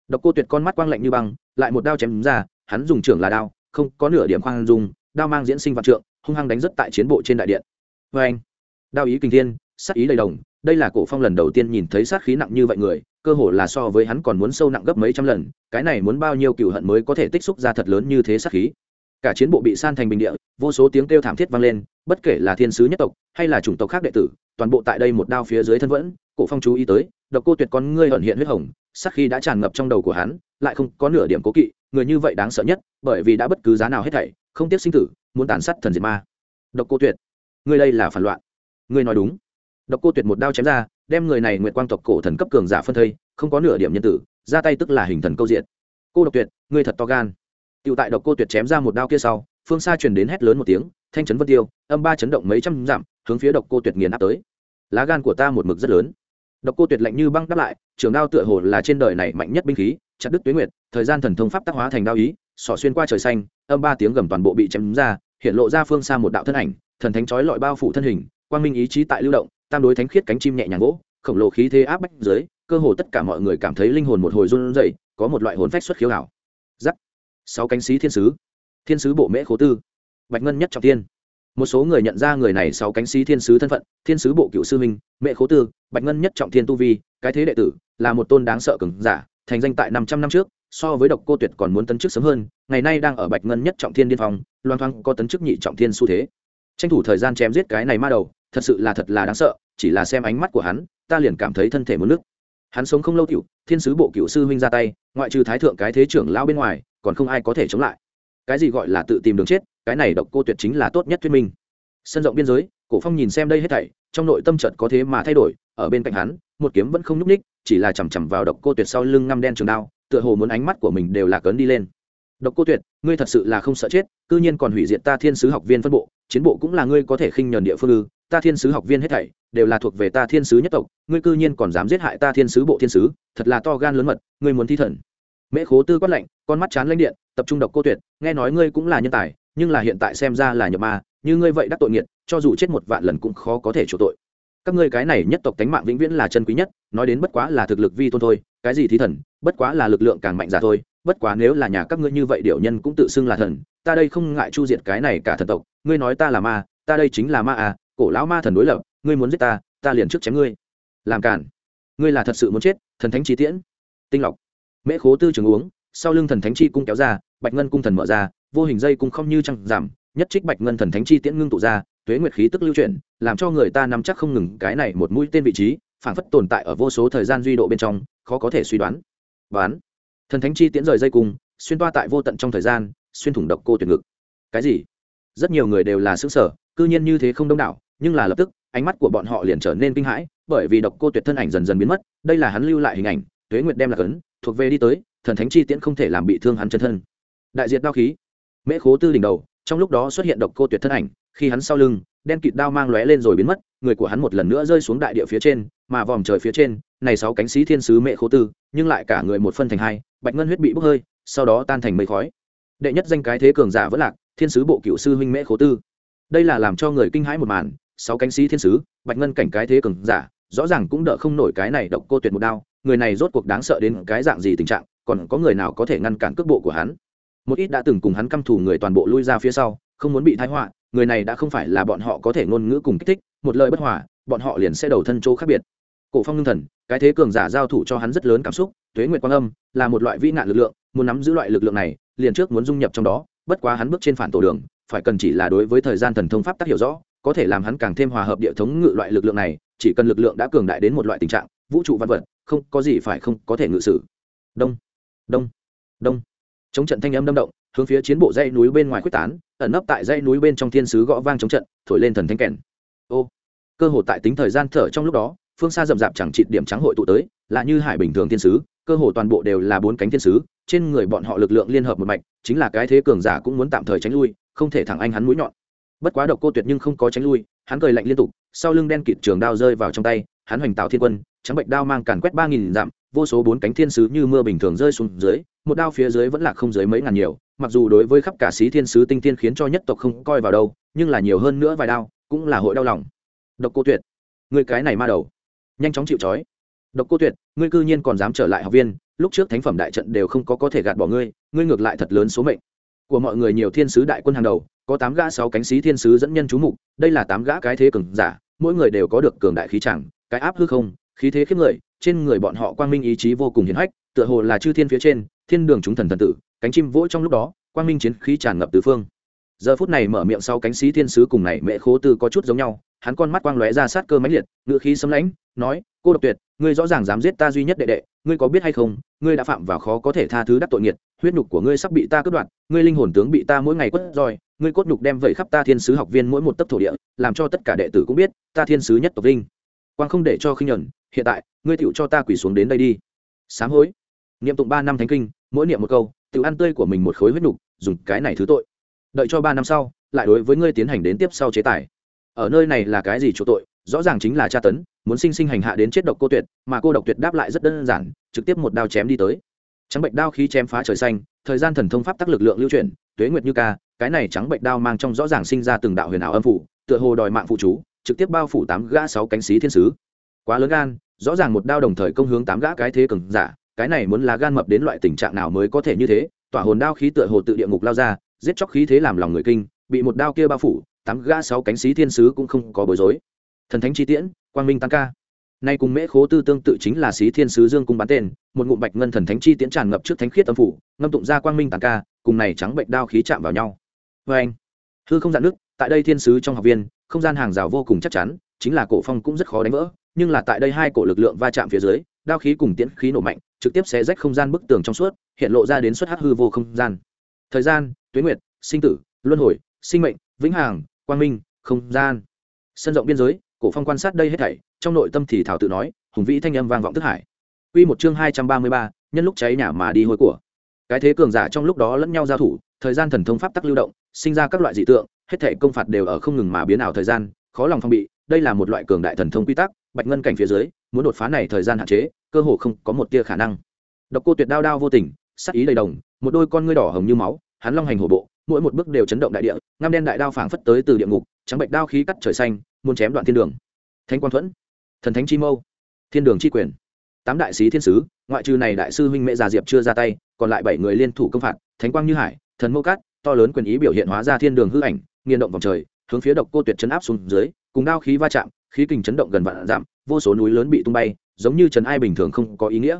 Độc cô tuyệt con mắt quang lạnh như băng, lại một đao chém ra, hắn dùng trưởng là đao, không có nửa điểm khoan dung, đao mang diễn sinh vạn trượng, hung hăng đánh rất tại chiến bộ trên đại điện. Vê anh đao ý kinh thiên, sát ý đầy đồng, đây là cổ phong lần đầu tiên nhìn thấy sát khí nặng như vậy người cơ hồ là so với hắn còn muốn sâu nặng gấp mấy trăm lần, cái này muốn bao nhiêu cựu hận mới có thể tích xúc ra thật lớn như thế sát khí. Cả chiến bộ bị san thành bình địa, vô số tiếng kêu thảm thiết vang lên, bất kể là thiên sứ nhất tộc hay là chủng tộc khác đệ tử, toàn bộ tại đây một đao phía dưới thân vẫn, cổ phong chú ý tới, độc cô tuyệt con ngươi ẩn hiện huyết hồng sắc khí đã tràn ngập trong đầu của hắn, lại không có nửa điểm cố kỵ, người như vậy đáng sợ nhất, bởi vì đã bất cứ giá nào hết thảy, không tiếc sinh tử, muốn tàn sát thần diệt ma. Độc cô tuyệt, ngươi đây là phản loạn. Ngươi nói đúng. Độc cô tuyệt một đao chém ra đem người này Nguyệt quang tộc cổ thần cấp cường giả phân thây, không có nửa điểm nhân tử, ra tay tức là hình thần câu diện cô độc tuyệt, ngươi thật to gan. Tựu tại độc cô tuyệt chém ra một đao kia sau, phương xa truyền đến hét lớn một tiếng, thanh chấn vân tiêu, âm ba chấn động mấy trăm dặm, hướng phía độc cô tuyệt nghiền áp tới. Lá gan của ta một mực rất lớn. Độc cô tuyệt lạnh như băng đáp lại, trường đao tựa hồ là trên đời này mạnh nhất binh khí, chặt đứt tuyến nguyệt, thời gian thần thông pháp tác hóa thành đao ý, xỏ xuyên qua trời xanh, âm ba tiếng gầm toàn bộ bị chém ra, hiện lộ ra phương xa một đạo thân ảnh, thần thánh chói lọi bao phủ thân hình, quang minh ý chí tại lưu động tam đối thánh khiết cánh chim nhẹ nhàng gỗ khổng lồ khí thế áp bách dưới, cơ hồ tất cả mọi người cảm thấy linh hồn một hồi run rẩy, có một loại hồn phách xuất khiếu ảo. Giắc. Sáu cánh sĩ thiên sứ. Thiên sứ bộ mễ khố tư. Bạch ngân nhất trọng thiên. Một số người nhận ra người này sáu cánh sĩ thiên sứ thân phận, thiên sứ bộ cựu sư minh mẹ khố tư, bạch ngân nhất trọng thiên tu vi, cái thế đệ tử, là một tôn đáng sợ cứng giả, thành danh tại năm trăm năm trước, so với độc cô tuyệt còn muốn tấn chức sớm hơn, ngày nay đang ở bạch ngân nhất trọng thiên điên phong, loan thoang có tấn chức nhị trọng thiên xu thế. Tranh thủ thời gian chém giết cái này ma đầu thật sự là thật là đáng sợ, chỉ là xem ánh mắt của hắn, ta liền cảm thấy thân thể muốn nước hắn sống không lâu tiểu, thiên sứ bộ cựu sư huynh ra tay, ngoại trừ thái thượng cái thế trưởng lao bên ngoài, còn không ai có thể chống lại. Cái gì gọi là tự tìm đường chết, cái này độc cô tuyệt chính là tốt nhất thuyết minh. Sân rộng biên giới, cổ phong nhìn xem đây hết thảy, trong nội tâm chợt có thế mà thay đổi, ở bên cạnh hắn, một kiếm vẫn không nhúc ních chỉ là chằm chằm vào độc cô tuyệt sau lưng ngăm đen trường đao, tựa hồ muốn ánh mắt của mình đều là cấn đi lên. Độc cô tuyệt, ngươi thật sự là không sợ chết, cư nhiên còn hủy diệt ta thiên sứ học viên phân bộ, chiến bộ cũng là ngươi có thể khinh nhờn địa phương ư ta thiên sứ học viên hết thảy đều là thuộc về ta thiên sứ nhất tộc, ngươi cư nhiên còn dám giết hại ta thiên sứ bộ thiên sứ, thật là to gan lớn mật, ngươi muốn thi thần. Mễ khố tư quát lạnh, con mắt chán lãnh điện, tập trung độc cô tuyệt, nghe nói ngươi cũng là nhân tài, nhưng là hiện tại xem ra là nhập ma, như ngươi vậy đắc tội nghiệt, cho dù chết một vạn lần cũng khó có thể chủ tội. Các ngươi cái này nhất tộc tánh mạng vĩnh viễn là chân quý nhất, nói đến bất quá là thực lực vi tôn thôi, cái gì thí thần, bất quá là lực lượng càng mạnh giả thôi, bất quá nếu là nhà các ngươi như vậy điệu nhân cũng tự xưng là thần, ta đây không ngại chu diệt cái này cả thần tộc, ngươi nói ta là ma, ta đây chính là ma à cổ lão ma thần đối lập, ngươi muốn giết ta ta liền trước chém ngươi. Làm cản ngươi là thật sự muốn chết, thần thánh trí tiễn. Tinh lọc. Mễ khố tư trường uống, sau lưng thần thánh chi cung kéo ra, bạch ngân cung thần mở ra, vô hình dây cung không như trăng giảm, nhất trích bạch ngân thần thánh chi tiễn ngưng tụ ra, tuế nguyệt khí tức lưu chuyển, làm cho người ta nắm chắc không ngừng cái này một mũi tên vị trí, phản phất tồn tại ở vô số thời gian duy độ bên trong, khó có thể suy đoán. Bán thần thánh chi tiễn rời dây cung, xuyên toa tại vô tận trong thời gian, xuyên thủng độc cô tuyệt ngực. Cái gì? Rất nhiều người đều là xứng sở cư nhiên như thế không đông đảo nhưng là lập tức, ánh mắt của bọn họ liền trở nên kinh hãi, bởi vì độc cô tuyệt thân ảnh dần dần biến mất, đây là hắn lưu lại hình ảnh, tuế nguyệt đem là cấn thuộc về đi tới, thần thánh chi tiễn không thể làm bị thương hắn chân thân. Đại diệt đao khí, mễ khố tư đỉnh đầu, trong lúc đó xuất hiện độc cô tuyệt thân ảnh, khi hắn sau lưng, đen kịt đao mang lóe lên rồi biến mất, người của hắn một lần nữa rơi xuống đại địa phía trên, mà vòm trời phía trên, này sáu cánh sĩ thiên sứ mẹ khố tư, nhưng lại cả người một phân thành hai, bạch ngân huyết bị bốc hơi, sau đó tan thành mây khói. Đệ nhất danh cái thế cường giả vẫn lạc, thiên sứ bộ cựu sư huynh mễ khố tư. Đây là làm cho người kinh hãi một màn sáu cánh sĩ thiên sứ, bạch ngân cảnh cái thế cường giả, rõ ràng cũng đỡ không nổi cái này độc cô tuyệt một đao, người này rốt cuộc đáng sợ đến cái dạng gì tình trạng, còn có người nào có thể ngăn cản cước bộ của hắn? Một ít đã từng cùng hắn căm thù người toàn bộ lui ra phía sau, không muốn bị thái họa, người này đã không phải là bọn họ có thể ngôn ngữ cùng kích thích, một lời bất hòa, bọn họ liền sẽ đầu thân chỗ khác biệt. Cổ phong ngưng thần, cái thế cường giả giao thủ cho hắn rất lớn cảm xúc, tuế nguyệt quang âm, là một loại vĩ nạn lực lượng, muốn nắm giữ loại lực lượng này, liền trước muốn dung nhập trong đó, bất quá hắn bước trên phản tổ đường, phải cần chỉ là đối với thời gian thần thông pháp tác hiểu rõ có thể làm hắn càng thêm hòa hợp địa thống ngự loại lực lượng này, chỉ cần lực lượng đã cường đại đến một loại tình trạng, vũ trụ văn vật, không, có gì phải không, có thể ngự sử. Đông đông đông. Chống trận thanh âm đâm động, hướng phía chiến bộ dây núi bên ngoài quyết tán, ẩn nấp tại dây núi bên trong thiên sứ gõ vang chống trận, thổi lên thần thanh kèn. Ô, cơ hội tại tính thời gian thở trong lúc đó, phương xa rậm rạp chẳng chịt điểm trắng hội tụ tới, là như hải bình thường thiên sứ, cơ hồ toàn bộ đều là bốn cánh thiên sứ, trên người bọn họ lực lượng liên hợp một mạch, chính là cái thế cường giả cũng muốn tạm thời tránh lui, không thể thẳng anh hắn mũi nhọn bất quá độc cô tuyệt nhưng không có tránh lui, hắn cười lạnh liên tục, sau lưng đen kịt trường đao rơi vào trong tay, hắn hoành tạo thiên quân, trắng bệnh đao mang càn quét ba nghìn dặm, vô số bốn cánh thiên sứ như mưa bình thường rơi xuống dưới, một đao phía dưới vẫn là không dưới mấy ngàn nhiều, mặc dù đối với khắp cả sĩ thiên sứ tinh thiên khiến cho nhất tộc không coi vào đâu, nhưng là nhiều hơn nữa vài đao, cũng là hội đau lòng. Độc cô tuyệt người cái này ma đầu, nhanh chóng chịu trói. Độc cô tuyệt, ngươi cư nhiên còn dám trở lại học viên, lúc trước thánh phẩm đại trận đều không có có thể gạt bỏ ngươi ngươi ngược lại thật lớn số mệnh. Của mọi người nhiều thiên sứ đại quân hàng đầu có tám gã sáu cánh sĩ thiên sứ dẫn nhân chú mục, đây là tám gã cái thế cường giả, mỗi người đều có được cường đại khí chẳng, cái áp hư không, khí thế khiếp người, trên người bọn họ quang minh ý chí vô cùng hiển hách, tựa hồ là chư thiên phía trên, thiên đường chúng thần thần tử, cánh chim vỗ trong lúc đó, quang minh chiến khí tràn ngập tứ phương. Giờ phút này mở miệng sau cánh sĩ thiên sứ cùng này mẹ khố tư có chút giống nhau, hắn con mắt quang lóe ra sát cơ mãnh liệt ngự khí sấm lãnh, nói, cô độc tuyệt, ngươi rõ ràng dám giết ta duy nhất đệ đệ, ngươi có biết hay không, ngươi đã phạm vào khó có thể tha thứ đắc tội nghiệt, huyết nhục của ngươi sắp bị ta cướp đoạt, ngươi linh hồn tướng bị ta mỗi ngày quất roi ngươi cốt nhục đem vẩy khắp ta thiên sứ học viên mỗi một tấc thổ địa, làm cho tất cả đệ tử cũng biết, ta thiên sứ nhất tộc linh quang không để cho khinh nhẫn, hiện tại, ngươi tựu cho ta quỳ xuống đến đây đi. Sám hối. Niệm tụng ba năm thánh kinh, mỗi niệm một câu tự ăn tươi của mình một khối huyết nhục, dùng cái này thứ tội. Đợi cho ba năm sau, lại đối với ngươi tiến hành đến tiếp sau chế tài. Ở nơi này là cái gì chỗ tội? Rõ ràng chính là tra tấn, muốn sinh sinh hành hạ đến chết độc cô tuyệt, mà cô độc tuyệt đáp lại rất đơn giản, trực tiếp một đao chém đi tới. Trắng bệnh đao khí chém phá trời xanh, thời gian thần thông pháp tắc lực lượng lưu chuyển tuế nguyệt như ca, cái này trắng bệnh đao mang trong rõ ràng sinh ra từng đạo huyền ảo âm phủ, tựa hồ đòi mạng phụ chú, trực tiếp bao phủ tám gã sáu cánh sĩ thiên sứ. Quá lớn gan, rõ ràng một đao đồng thời công hướng tám gã cái thế cường giả, cái này muốn là gan mập đến loại tình trạng nào mới có thể như thế, tỏa hồn đao khí tựa hồ tự địa ngục lao ra, giết chóc khí thế làm lòng người kinh, bị một đao kia bao phủ, tám gã sáu cánh sĩ thiên sứ cũng không có bối rối. Thần thánh chi tiễn, quang minh tăng ca. Nay cùng mễ khố tư tương tự chính là sĩ thiên sứ dương cung bán tên, một ngụm bạch ngân thần thánh chi tiễn tràn ngập trước thánh khiết âm phủ, ngâm tụng ra quang minh tăng ca cùng này trắng bệnh đao khí chạm vào nhau. Vê anh hư không dạn nước tại đây thiên sứ trong học viên không gian hàng rào vô cùng chắc chắn chính là cổ phong cũng rất khó đánh vỡ nhưng là tại đây hai cổ lực lượng va chạm phía dưới đao khí cùng tiễn khí nổ mạnh trực tiếp xé rách không gian bức tường trong suốt hiện lộ ra đến suất hắc hư vô không gian. Thời gian tuyến nguyệt sinh tử luân hồi sinh mệnh vĩnh hằng quang minh không gian. Sân rộng biên giới cổ phong quan sát đây hết thảy trong nội tâm thì thảo tự nói hùng vĩ thanh âm vang vọng thức hải. Quy một chương hai trăm ba mươi ba, nhân lúc cháy nhà mà đi hôi của. Cái thế cường giả trong lúc đó lẫn nhau giao thủ, thời gian thần thông pháp tắc lưu động, sinh ra các loại dị tượng, hết thảy công phạt đều ở không ngừng mà biến ảo thời gian, khó lòng phong bị, đây là một loại cường đại thần thông quy tắc, bạch ngân cảnh phía dưới, muốn đột phá này thời gian hạn chế, cơ hồ không có một tia khả năng. Độc Cô Tuyệt đao đao vô tình, sắc ý đầy đồng, một đôi con ngươi đỏ hồng như máu, hắn long hành hổ bộ, mỗi một bước đều chấn động đại địa, ngăm đen đại đao phảng phất tới từ địa ngục, trắng bạch đao khí cắt trời xanh, muốn chém đoạn thiên đường. Thánh Quang Thuẫn, Thần Thánh Chi Mâu, Thiên Đường Chi Quyền, tám đại sĩ thiên sứ, ngoại trừ này đại sư huynh mẹ già diệp chưa ra tay, còn lại bảy người liên thủ công phạt, Thánh Quang như hải, thần mô cát, to lớn quyền ý biểu hiện hóa ra thiên đường hư ảnh, nghiền động vòng trời, hướng phía độc cô tuyệt chấn áp xuống dưới, cùng đao khí va chạm, khí kình chấn động gần vạn giảm, vô số núi lớn bị tung bay, giống như trần ai bình thường không có ý nghĩa.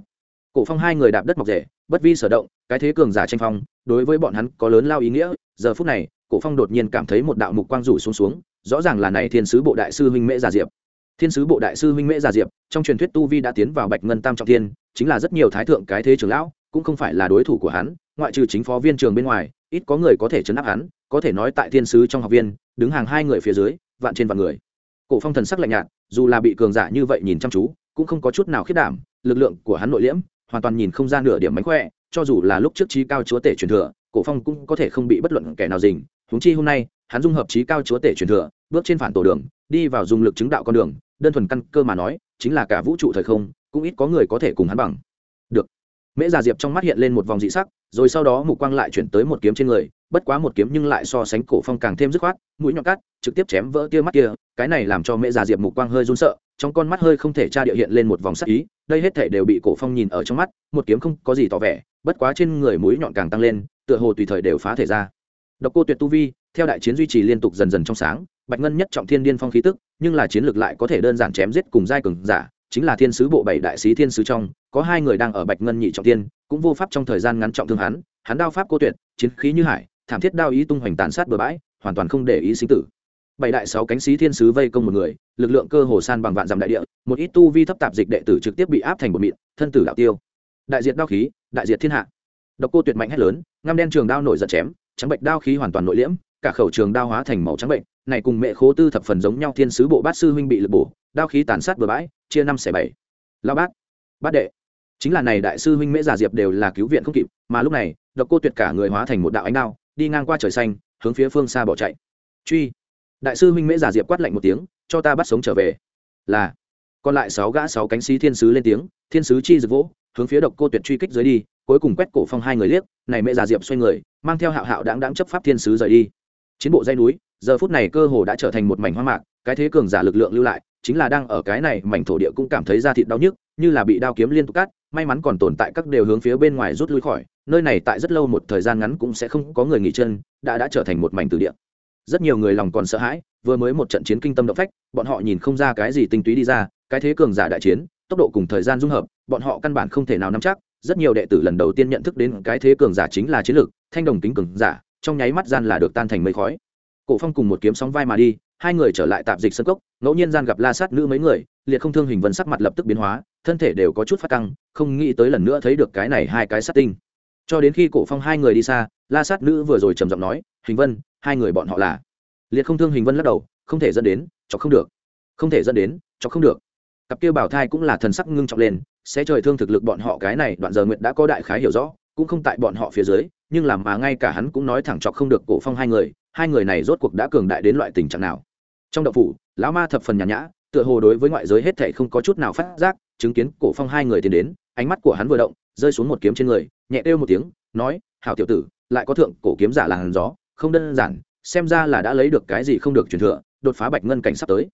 Cổ Phong hai người đạp đất mọc rễ, bất vi sở động, cái thế cường giả tranh phong, đối với bọn hắn có lớn lao ý nghĩa. Giờ phút này, Cổ Phong đột nhiên cảm thấy một đạo mục quang rủ xuống xuống, rõ ràng là này thiên sứ bộ đại sư huynh mễ giả diệp. Thiên sứ bộ đại sư huynh mễ giả diệp, trong truyền thuyết tu vi đã tiến vào bạch ngân tam trọng thiên, chính là rất nhiều thái thượng cái thế trưởng lão, cũng không phải là đối thủ của hắn, ngoại trừ chính phó viên trường bên ngoài, ít có người có thể chấn áp hắn, có thể nói tại thiên sứ trong học viên, đứng hàng hai người phía dưới, vạn trên vạn người. Cổ Phong thần sắc lạnh nhạt, dù là bị cường giả như vậy nhìn chăm chú, cũng không có chút nào khiết đảm, lực lượng của hắn nội liễm, hoàn toàn nhìn không ra nửa điểm mánh khỏe cho dù là lúc trước trí cao chúa tể truyền thừa cổ phong cũng có thể không bị bất luận kẻ nào dình huống chi hôm nay hắn dung hợp trí cao chúa tể truyền thừa bước trên phản tổ đường đi vào dùng lực chứng đạo con đường đơn thuần căn cơ mà nói, chính là cả vũ trụ thời không, cũng ít có người có thể cùng hắn bằng. Được. Mễ già diệp trong mắt hiện lên một vòng dị sắc, rồi sau đó mục quang lại chuyển tới một kiếm trên người, bất quá một kiếm nhưng lại so sánh cổ phong càng thêm dứt khoát, mũi nhọn cắt, trực tiếp chém vỡ tia mắt kia, cái này làm cho mễ già diệp mục quang hơi run sợ, trong con mắt hơi không thể tra địa hiện lên một vòng sắc ý, đây hết thể đều bị cổ phong nhìn ở trong mắt, một kiếm không có gì tỏ vẻ, bất quá trên người mũi nhọn càng tăng lên, tựa hồ tùy thời đều phá thể ra. Độc cô tuyệt tu vi theo đại chiến duy trì liên tục dần dần trong sáng, bạch ngân nhất trọng thiên điên phong khí tức, nhưng là chiến lược lại có thể đơn giản chém giết cùng giai cường giả, chính là thiên sứ bộ bảy đại sĩ thiên sứ trong, có hai người đang ở bạch ngân nhị trọng thiên, cũng vô pháp trong thời gian ngắn trọng thương hắn hắn đao pháp cô tuyệt, chiến khí như hải, thảm thiết đao ý tung hoành tàn sát bừa bãi, hoàn toàn không để ý sinh tử. Bảy đại sáu cánh sĩ thiên sứ vây công một người, lực lượng cơ hồ san bằng vạn dặm đại địa, một ít tu vi thấp tạp dịch đệ tử trực tiếp bị áp thành một mịn, thân tử đạo tiêu. Đại diệt đao khí, đại diệt thiên hạ. Độc cô tuyệt mạnh hét lớn, ngăm đen trường đao nổi giật chém, trắng bệnh đao khí hoàn toàn nội liễm cả khẩu trường đao hóa thành màu trắng bệnh, này cùng mẹ khố tư thập phần giống nhau, thiên sứ bộ bát sư huynh bị lực bổ, đao khí tàn sát bừa bãi, chia năm xẻ bảy. Lao bát bát đệ. Chính là này đại sư huynh mễ giả diệp đều là cứu viện không kịp, mà lúc này, độc cô tuyệt cả người hóa thành một đạo ánh đao, đi ngang qua trời xanh, hướng phía phương xa bỏ chạy. Truy. Đại sư huynh mễ giả diệp quát lạnh một tiếng, cho ta bắt sống trở về. Là. Còn lại sáu gã sáu cánh sĩ thiên sứ lên tiếng, thiên sứ chi dược vỗ, hướng phía độc cô tuyệt truy kích dưới đi, cuối cùng quét cổ phong hai người liếc, này mẹ già diệp xoay người, mang theo hạo hạo đáng đáng chấp pháp thiên sứ rời đi chiến bộ dây núi, giờ phút này cơ hồ đã trở thành một mảnh hoa mạc, cái thế cường giả lực lượng lưu lại, chính là đang ở cái này mảnh thổ địa cũng cảm thấy da thịt đau nhức, như là bị đao kiếm liên tục cắt, may mắn còn tồn tại các đều hướng phía bên ngoài rút lui khỏi, nơi này tại rất lâu một thời gian ngắn cũng sẽ không có người nghỉ chân, đã đã trở thành một mảnh từ địa. Rất nhiều người lòng còn sợ hãi, vừa mới một trận chiến kinh tâm động phách, bọn họ nhìn không ra cái gì tinh túy đi ra, cái thế cường giả đại chiến, tốc độ cùng thời gian dung hợp, bọn họ căn bản không thể nào nắm chắc, rất nhiều đệ tử lần đầu tiên nhận thức đến cái thế cường giả chính là chiến lược, thanh đồng tính cường giả trong nháy mắt gian là được tan thành mây khói. Cổ phong cùng một kiếm sóng vai mà đi, hai người trở lại tạp dịch sân cốc, ngẫu nhiên gian gặp la sát nữ mấy người, liệt không thương hình vân sắc mặt lập tức biến hóa, thân thể đều có chút phát căng, không nghĩ tới lần nữa thấy được cái này hai cái sát tinh. Cho đến khi cổ phong hai người đi xa, la sát nữ vừa rồi trầm giọng nói, hình vân, hai người bọn họ là? Liệt không thương hình vân lắc đầu, không thể dẫn đến cho không được. Không thể dẫn đến cho không được. Cặp kia bảo thai cũng là thần sắc ngưng trọng lên, sẽ trời thương thực lực bọn họ cái này, đoạn giờ nguyện đã có đại khái hiểu rõ, cũng không tại bọn họ phía dưới nhưng làm mà ngay cả hắn cũng nói thẳng chọc không được cổ phong hai người hai người này rốt cuộc đã cường đại đến loại tình trạng nào. Trong đậu phủ, lão ma thập phần nhàn nhã, tựa hồ đối với ngoại giới hết thảy không có chút nào phát giác, chứng kiến cổ phong hai người tiến đến, ánh mắt của hắn vừa động, rơi xuống một kiếm trên người, nhẹ kêu một tiếng, nói, hảo tiểu tử, lại có thượng cổ kiếm giả làn gió, không đơn giản, xem ra là đã lấy được cái gì không được truyền thừa, đột phá bạch ngân cảnh sắp tới.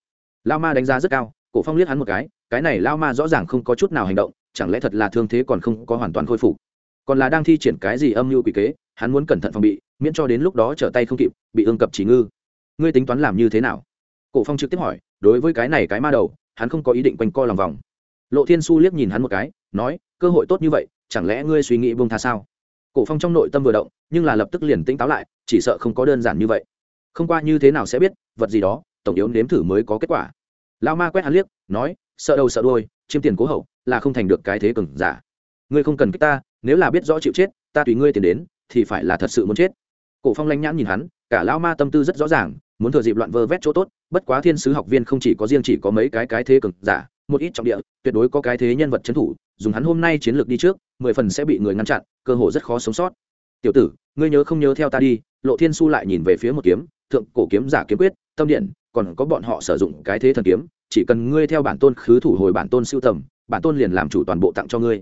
Lao ma đánh giá rất cao, cổ phong liếc hắn một cái cái này lao ma rõ ràng không có chút nào hành động, chẳng lẽ thật là thương thế còn không có hoàn toàn khôi phục còn là đang thi triển cái gì âm mưu quỷ kế hắn muốn cẩn thận phòng bị miễn cho đến lúc đó trở tay không kịp bị ương cập chỉ ngư. Ngươi tính toán làm như thế nào? Cổ phong trực tiếp hỏi đối với cái này cái ma đầu hắn không có ý định quanh co lòng vòng. Lộ thiên su liếc nhìn hắn một cái nói cơ hội tốt như vậy chẳng lẽ ngươi suy nghĩ buông tha sao? Cổ phong trong nội tâm vừa động nhưng là lập tức liền tỉnh táo lại chỉ sợ không có đơn giản như vậy. Không qua như thế nào sẽ biết vật gì đó tổng yếu nếm thử mới có kết quả. Lao ma quét hắn liếc nói sợ đầu sợ đuôi, chiêm tiền cố hậu là không thành được cái thế cường giả. Ngươi không cần kích ta nếu là biết rõ chịu chết, ta tùy ngươi tiền đến, thì phải là thật sự muốn chết. Cổ phong lanh nhãn nhìn hắn, cả lao ma tâm tư rất rõ ràng, muốn thừa dịp loạn vơ vét chỗ tốt, bất quá thiên sứ học viên không chỉ có riêng chỉ có mấy cái cái thế cực giả, một ít trọng địa, tuyệt đối có cái thế nhân vật trấn thủ, dùng hắn hôm nay chiến lược đi trước, mười phần sẽ bị người ngăn chặn, cơ hội rất khó sống sót. Tiểu tử, ngươi nhớ không nhớ theo ta đi? Lộ thiên su lại nhìn về phía một kiếm, thượng cổ kiếm giả kiếm quyết, tâm điện, còn có bọn họ sử dụng cái thế thần kiếm, chỉ cần ngươi theo bản tôn khứ thủ hồi bản tôn siêu tầm, bản tôn liền làm chủ toàn bộ tặng cho ngươi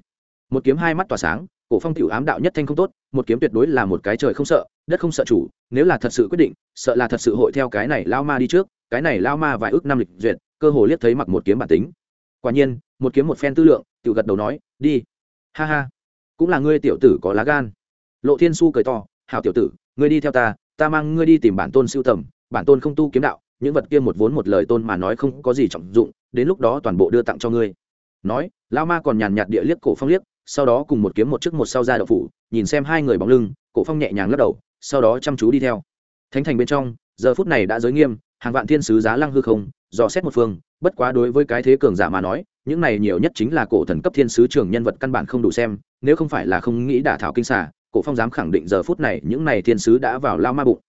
một kiếm hai mắt tỏa sáng, cổ phong tiểu ám đạo nhất thanh không tốt, một kiếm tuyệt đối là một cái trời không sợ, đất không sợ chủ, nếu là thật sự quyết định, sợ là thật sự hội theo cái này lao ma đi trước, cái này lao ma vài ước năm lịch duyệt, cơ hồ liếc thấy mặc một kiếm bản tính. Quả nhiên, một kiếm một phen tư lượng, tiểu gật đầu nói, đi. Ha ha, cũng là ngươi tiểu tử có lá gan. Lộ thiên su cười to, hảo tiểu tử, ngươi đi theo ta ta mang ngươi đi tìm bản tôn siêu tầm, bản tôn không tu kiếm đạo, những vật kia một vốn một lời tôn mà nói không có gì trọng dụng, đến lúc đó toàn bộ đưa tặng cho ngươi. Nói, lao ma còn nhàn nhạt địa liếc cổ phong liếc sau đó cùng một kiếm một trước một sau ra đậu phủ, nhìn xem hai người bóng lưng, cổ phong nhẹ nhàng lắc đầu, sau đó chăm chú đi theo. Thánh thành bên trong, giờ phút này đã giới nghiêm, hàng vạn thiên sứ giá lăng hư không, dò xét một phương, bất quá đối với cái thế cường giả mà nói, những này nhiều nhất chính là cổ thần cấp thiên sứ trưởng nhân vật căn bản không đủ xem, nếu không phải là không nghĩ đả thảo kinh xả cổ phong dám khẳng định giờ phút này những này thiên sứ đã vào lao ma bụng.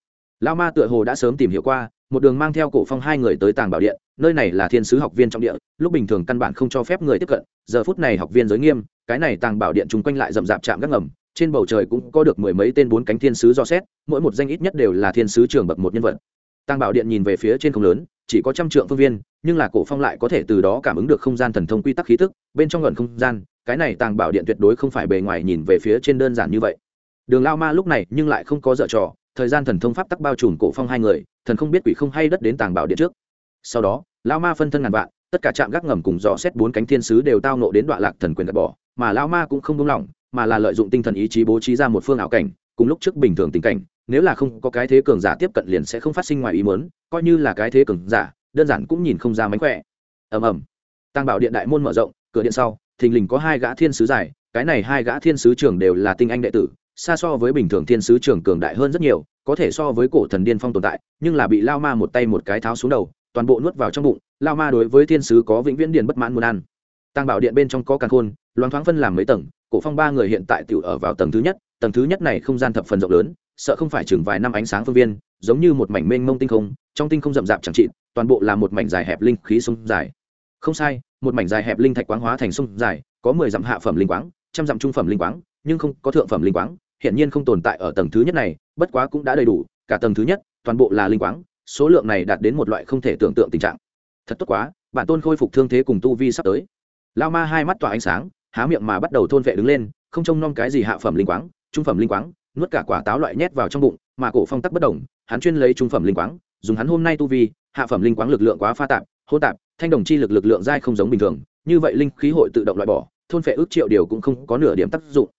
Lao ma tựa hồ đã sớm tìm hiểu qua một đường mang theo cổ phong hai người tới tàng bảo điện, nơi này là thiên sứ học viên trong địa, lúc bình thường căn bản không cho phép người tiếp cận, giờ phút này học viên giới nghiêm, cái này tàng bảo điện chung quanh lại rậm rạp chạm các ngầm, trên bầu trời cũng có được mười mấy tên bốn cánh thiên sứ do xét, mỗi một danh ít nhất đều là thiên sứ trường bậc một nhân vật. Tàng bảo điện nhìn về phía trên không lớn, chỉ có trăm trượng phương viên, nhưng là cổ phong lại có thể từ đó cảm ứng được không gian thần thông quy tắc khí tức, bên trong gần không gian, cái này tàng bảo điện tuyệt đối không phải bề ngoài nhìn về phía trên đơn giản như vậy. Đường lao ma lúc này nhưng lại không có dở trò thời gian thần thông pháp tắc bao trùm cổ phong hai người, thần không biết quỷ không hay đất đến tàng bảo điện trước. Sau đó, lão ma phân thân ngàn vạn, tất cả trạm gác ngầm cùng dò xét bốn cánh thiên sứ đều tao nộ đến đoạn lạc thần quyền gạt bỏ, mà lão ma cũng không buông lỏng, mà là lợi dụng tinh thần ý chí bố trí ra một phương ảo cảnh, cùng lúc trước bình thường tình cảnh, nếu là không có cái thế cường giả tiếp cận liền sẽ không phát sinh ngoài ý muốn, coi như là cái thế cường giả, đơn giản cũng nhìn không ra mánh khỏe. Ầm ầm. Tăng bảo điện đại môn mở rộng, cửa điện sau, thình lình có hai gã thiên sứ dài, cái này hai gã thiên sứ trưởng đều là tinh anh đệ tử xa so với bình thường thiên sứ trưởng cường đại hơn rất nhiều, có thể so với cổ thần điên phong tồn tại, nhưng là bị lao ma một tay một cái tháo xuống đầu, toàn bộ nuốt vào trong bụng, lao ma đối với thiên sứ có vĩnh viễn điền bất mãn muốn ăn. Tăng bảo điện bên trong có càng khôn, loáng thoáng phân làm mấy tầng, cổ phong ba người hiện tại tiểu ở vào tầng thứ nhất, tầng thứ nhất này không gian thập phần rộng lớn, sợ không phải chừng vài năm ánh sáng phương viên, giống như một mảnh mênh mông tinh không, trong tinh không rậm rạp chẳng trị toàn bộ là một mảnh dài hẹp linh khí sông dài. Không sai, một mảnh dài hẹp linh thạch quáng hóa thành sông dài, có mười dặm hạ phẩm linh quáng, trăm dặm trung phẩm linh quáng, nhưng không có thượng phẩm linh quáng hiện nhiên không tồn tại ở tầng thứ nhất này, bất quá cũng đã đầy đủ, cả tầng thứ nhất, toàn bộ là linh quáng, số lượng này đạt đến một loại không thể tưởng tượng tình trạng. Thật tốt quá, bản tôn khôi phục thương thế cùng tu vi sắp tới. Lao ma hai mắt tỏa ánh sáng, há miệng mà bắt đầu thôn vệ đứng lên, không trông nom cái gì hạ phẩm linh quáng, trung phẩm linh quáng, nuốt cả quả táo loại nhét vào trong bụng, mà cổ phong tắc bất đồng hắn chuyên lấy trung phẩm linh quáng, dùng hắn hôm nay tu vi, hạ phẩm linh quáng lực lượng quá pha tạp hô tạp, thanh đồng chi lực lực lượng dai không giống bình thường, như vậy linh khí hội tự động loại bỏ, thôn phệ ước triệu điều cũng không có nửa điểm tác dụng.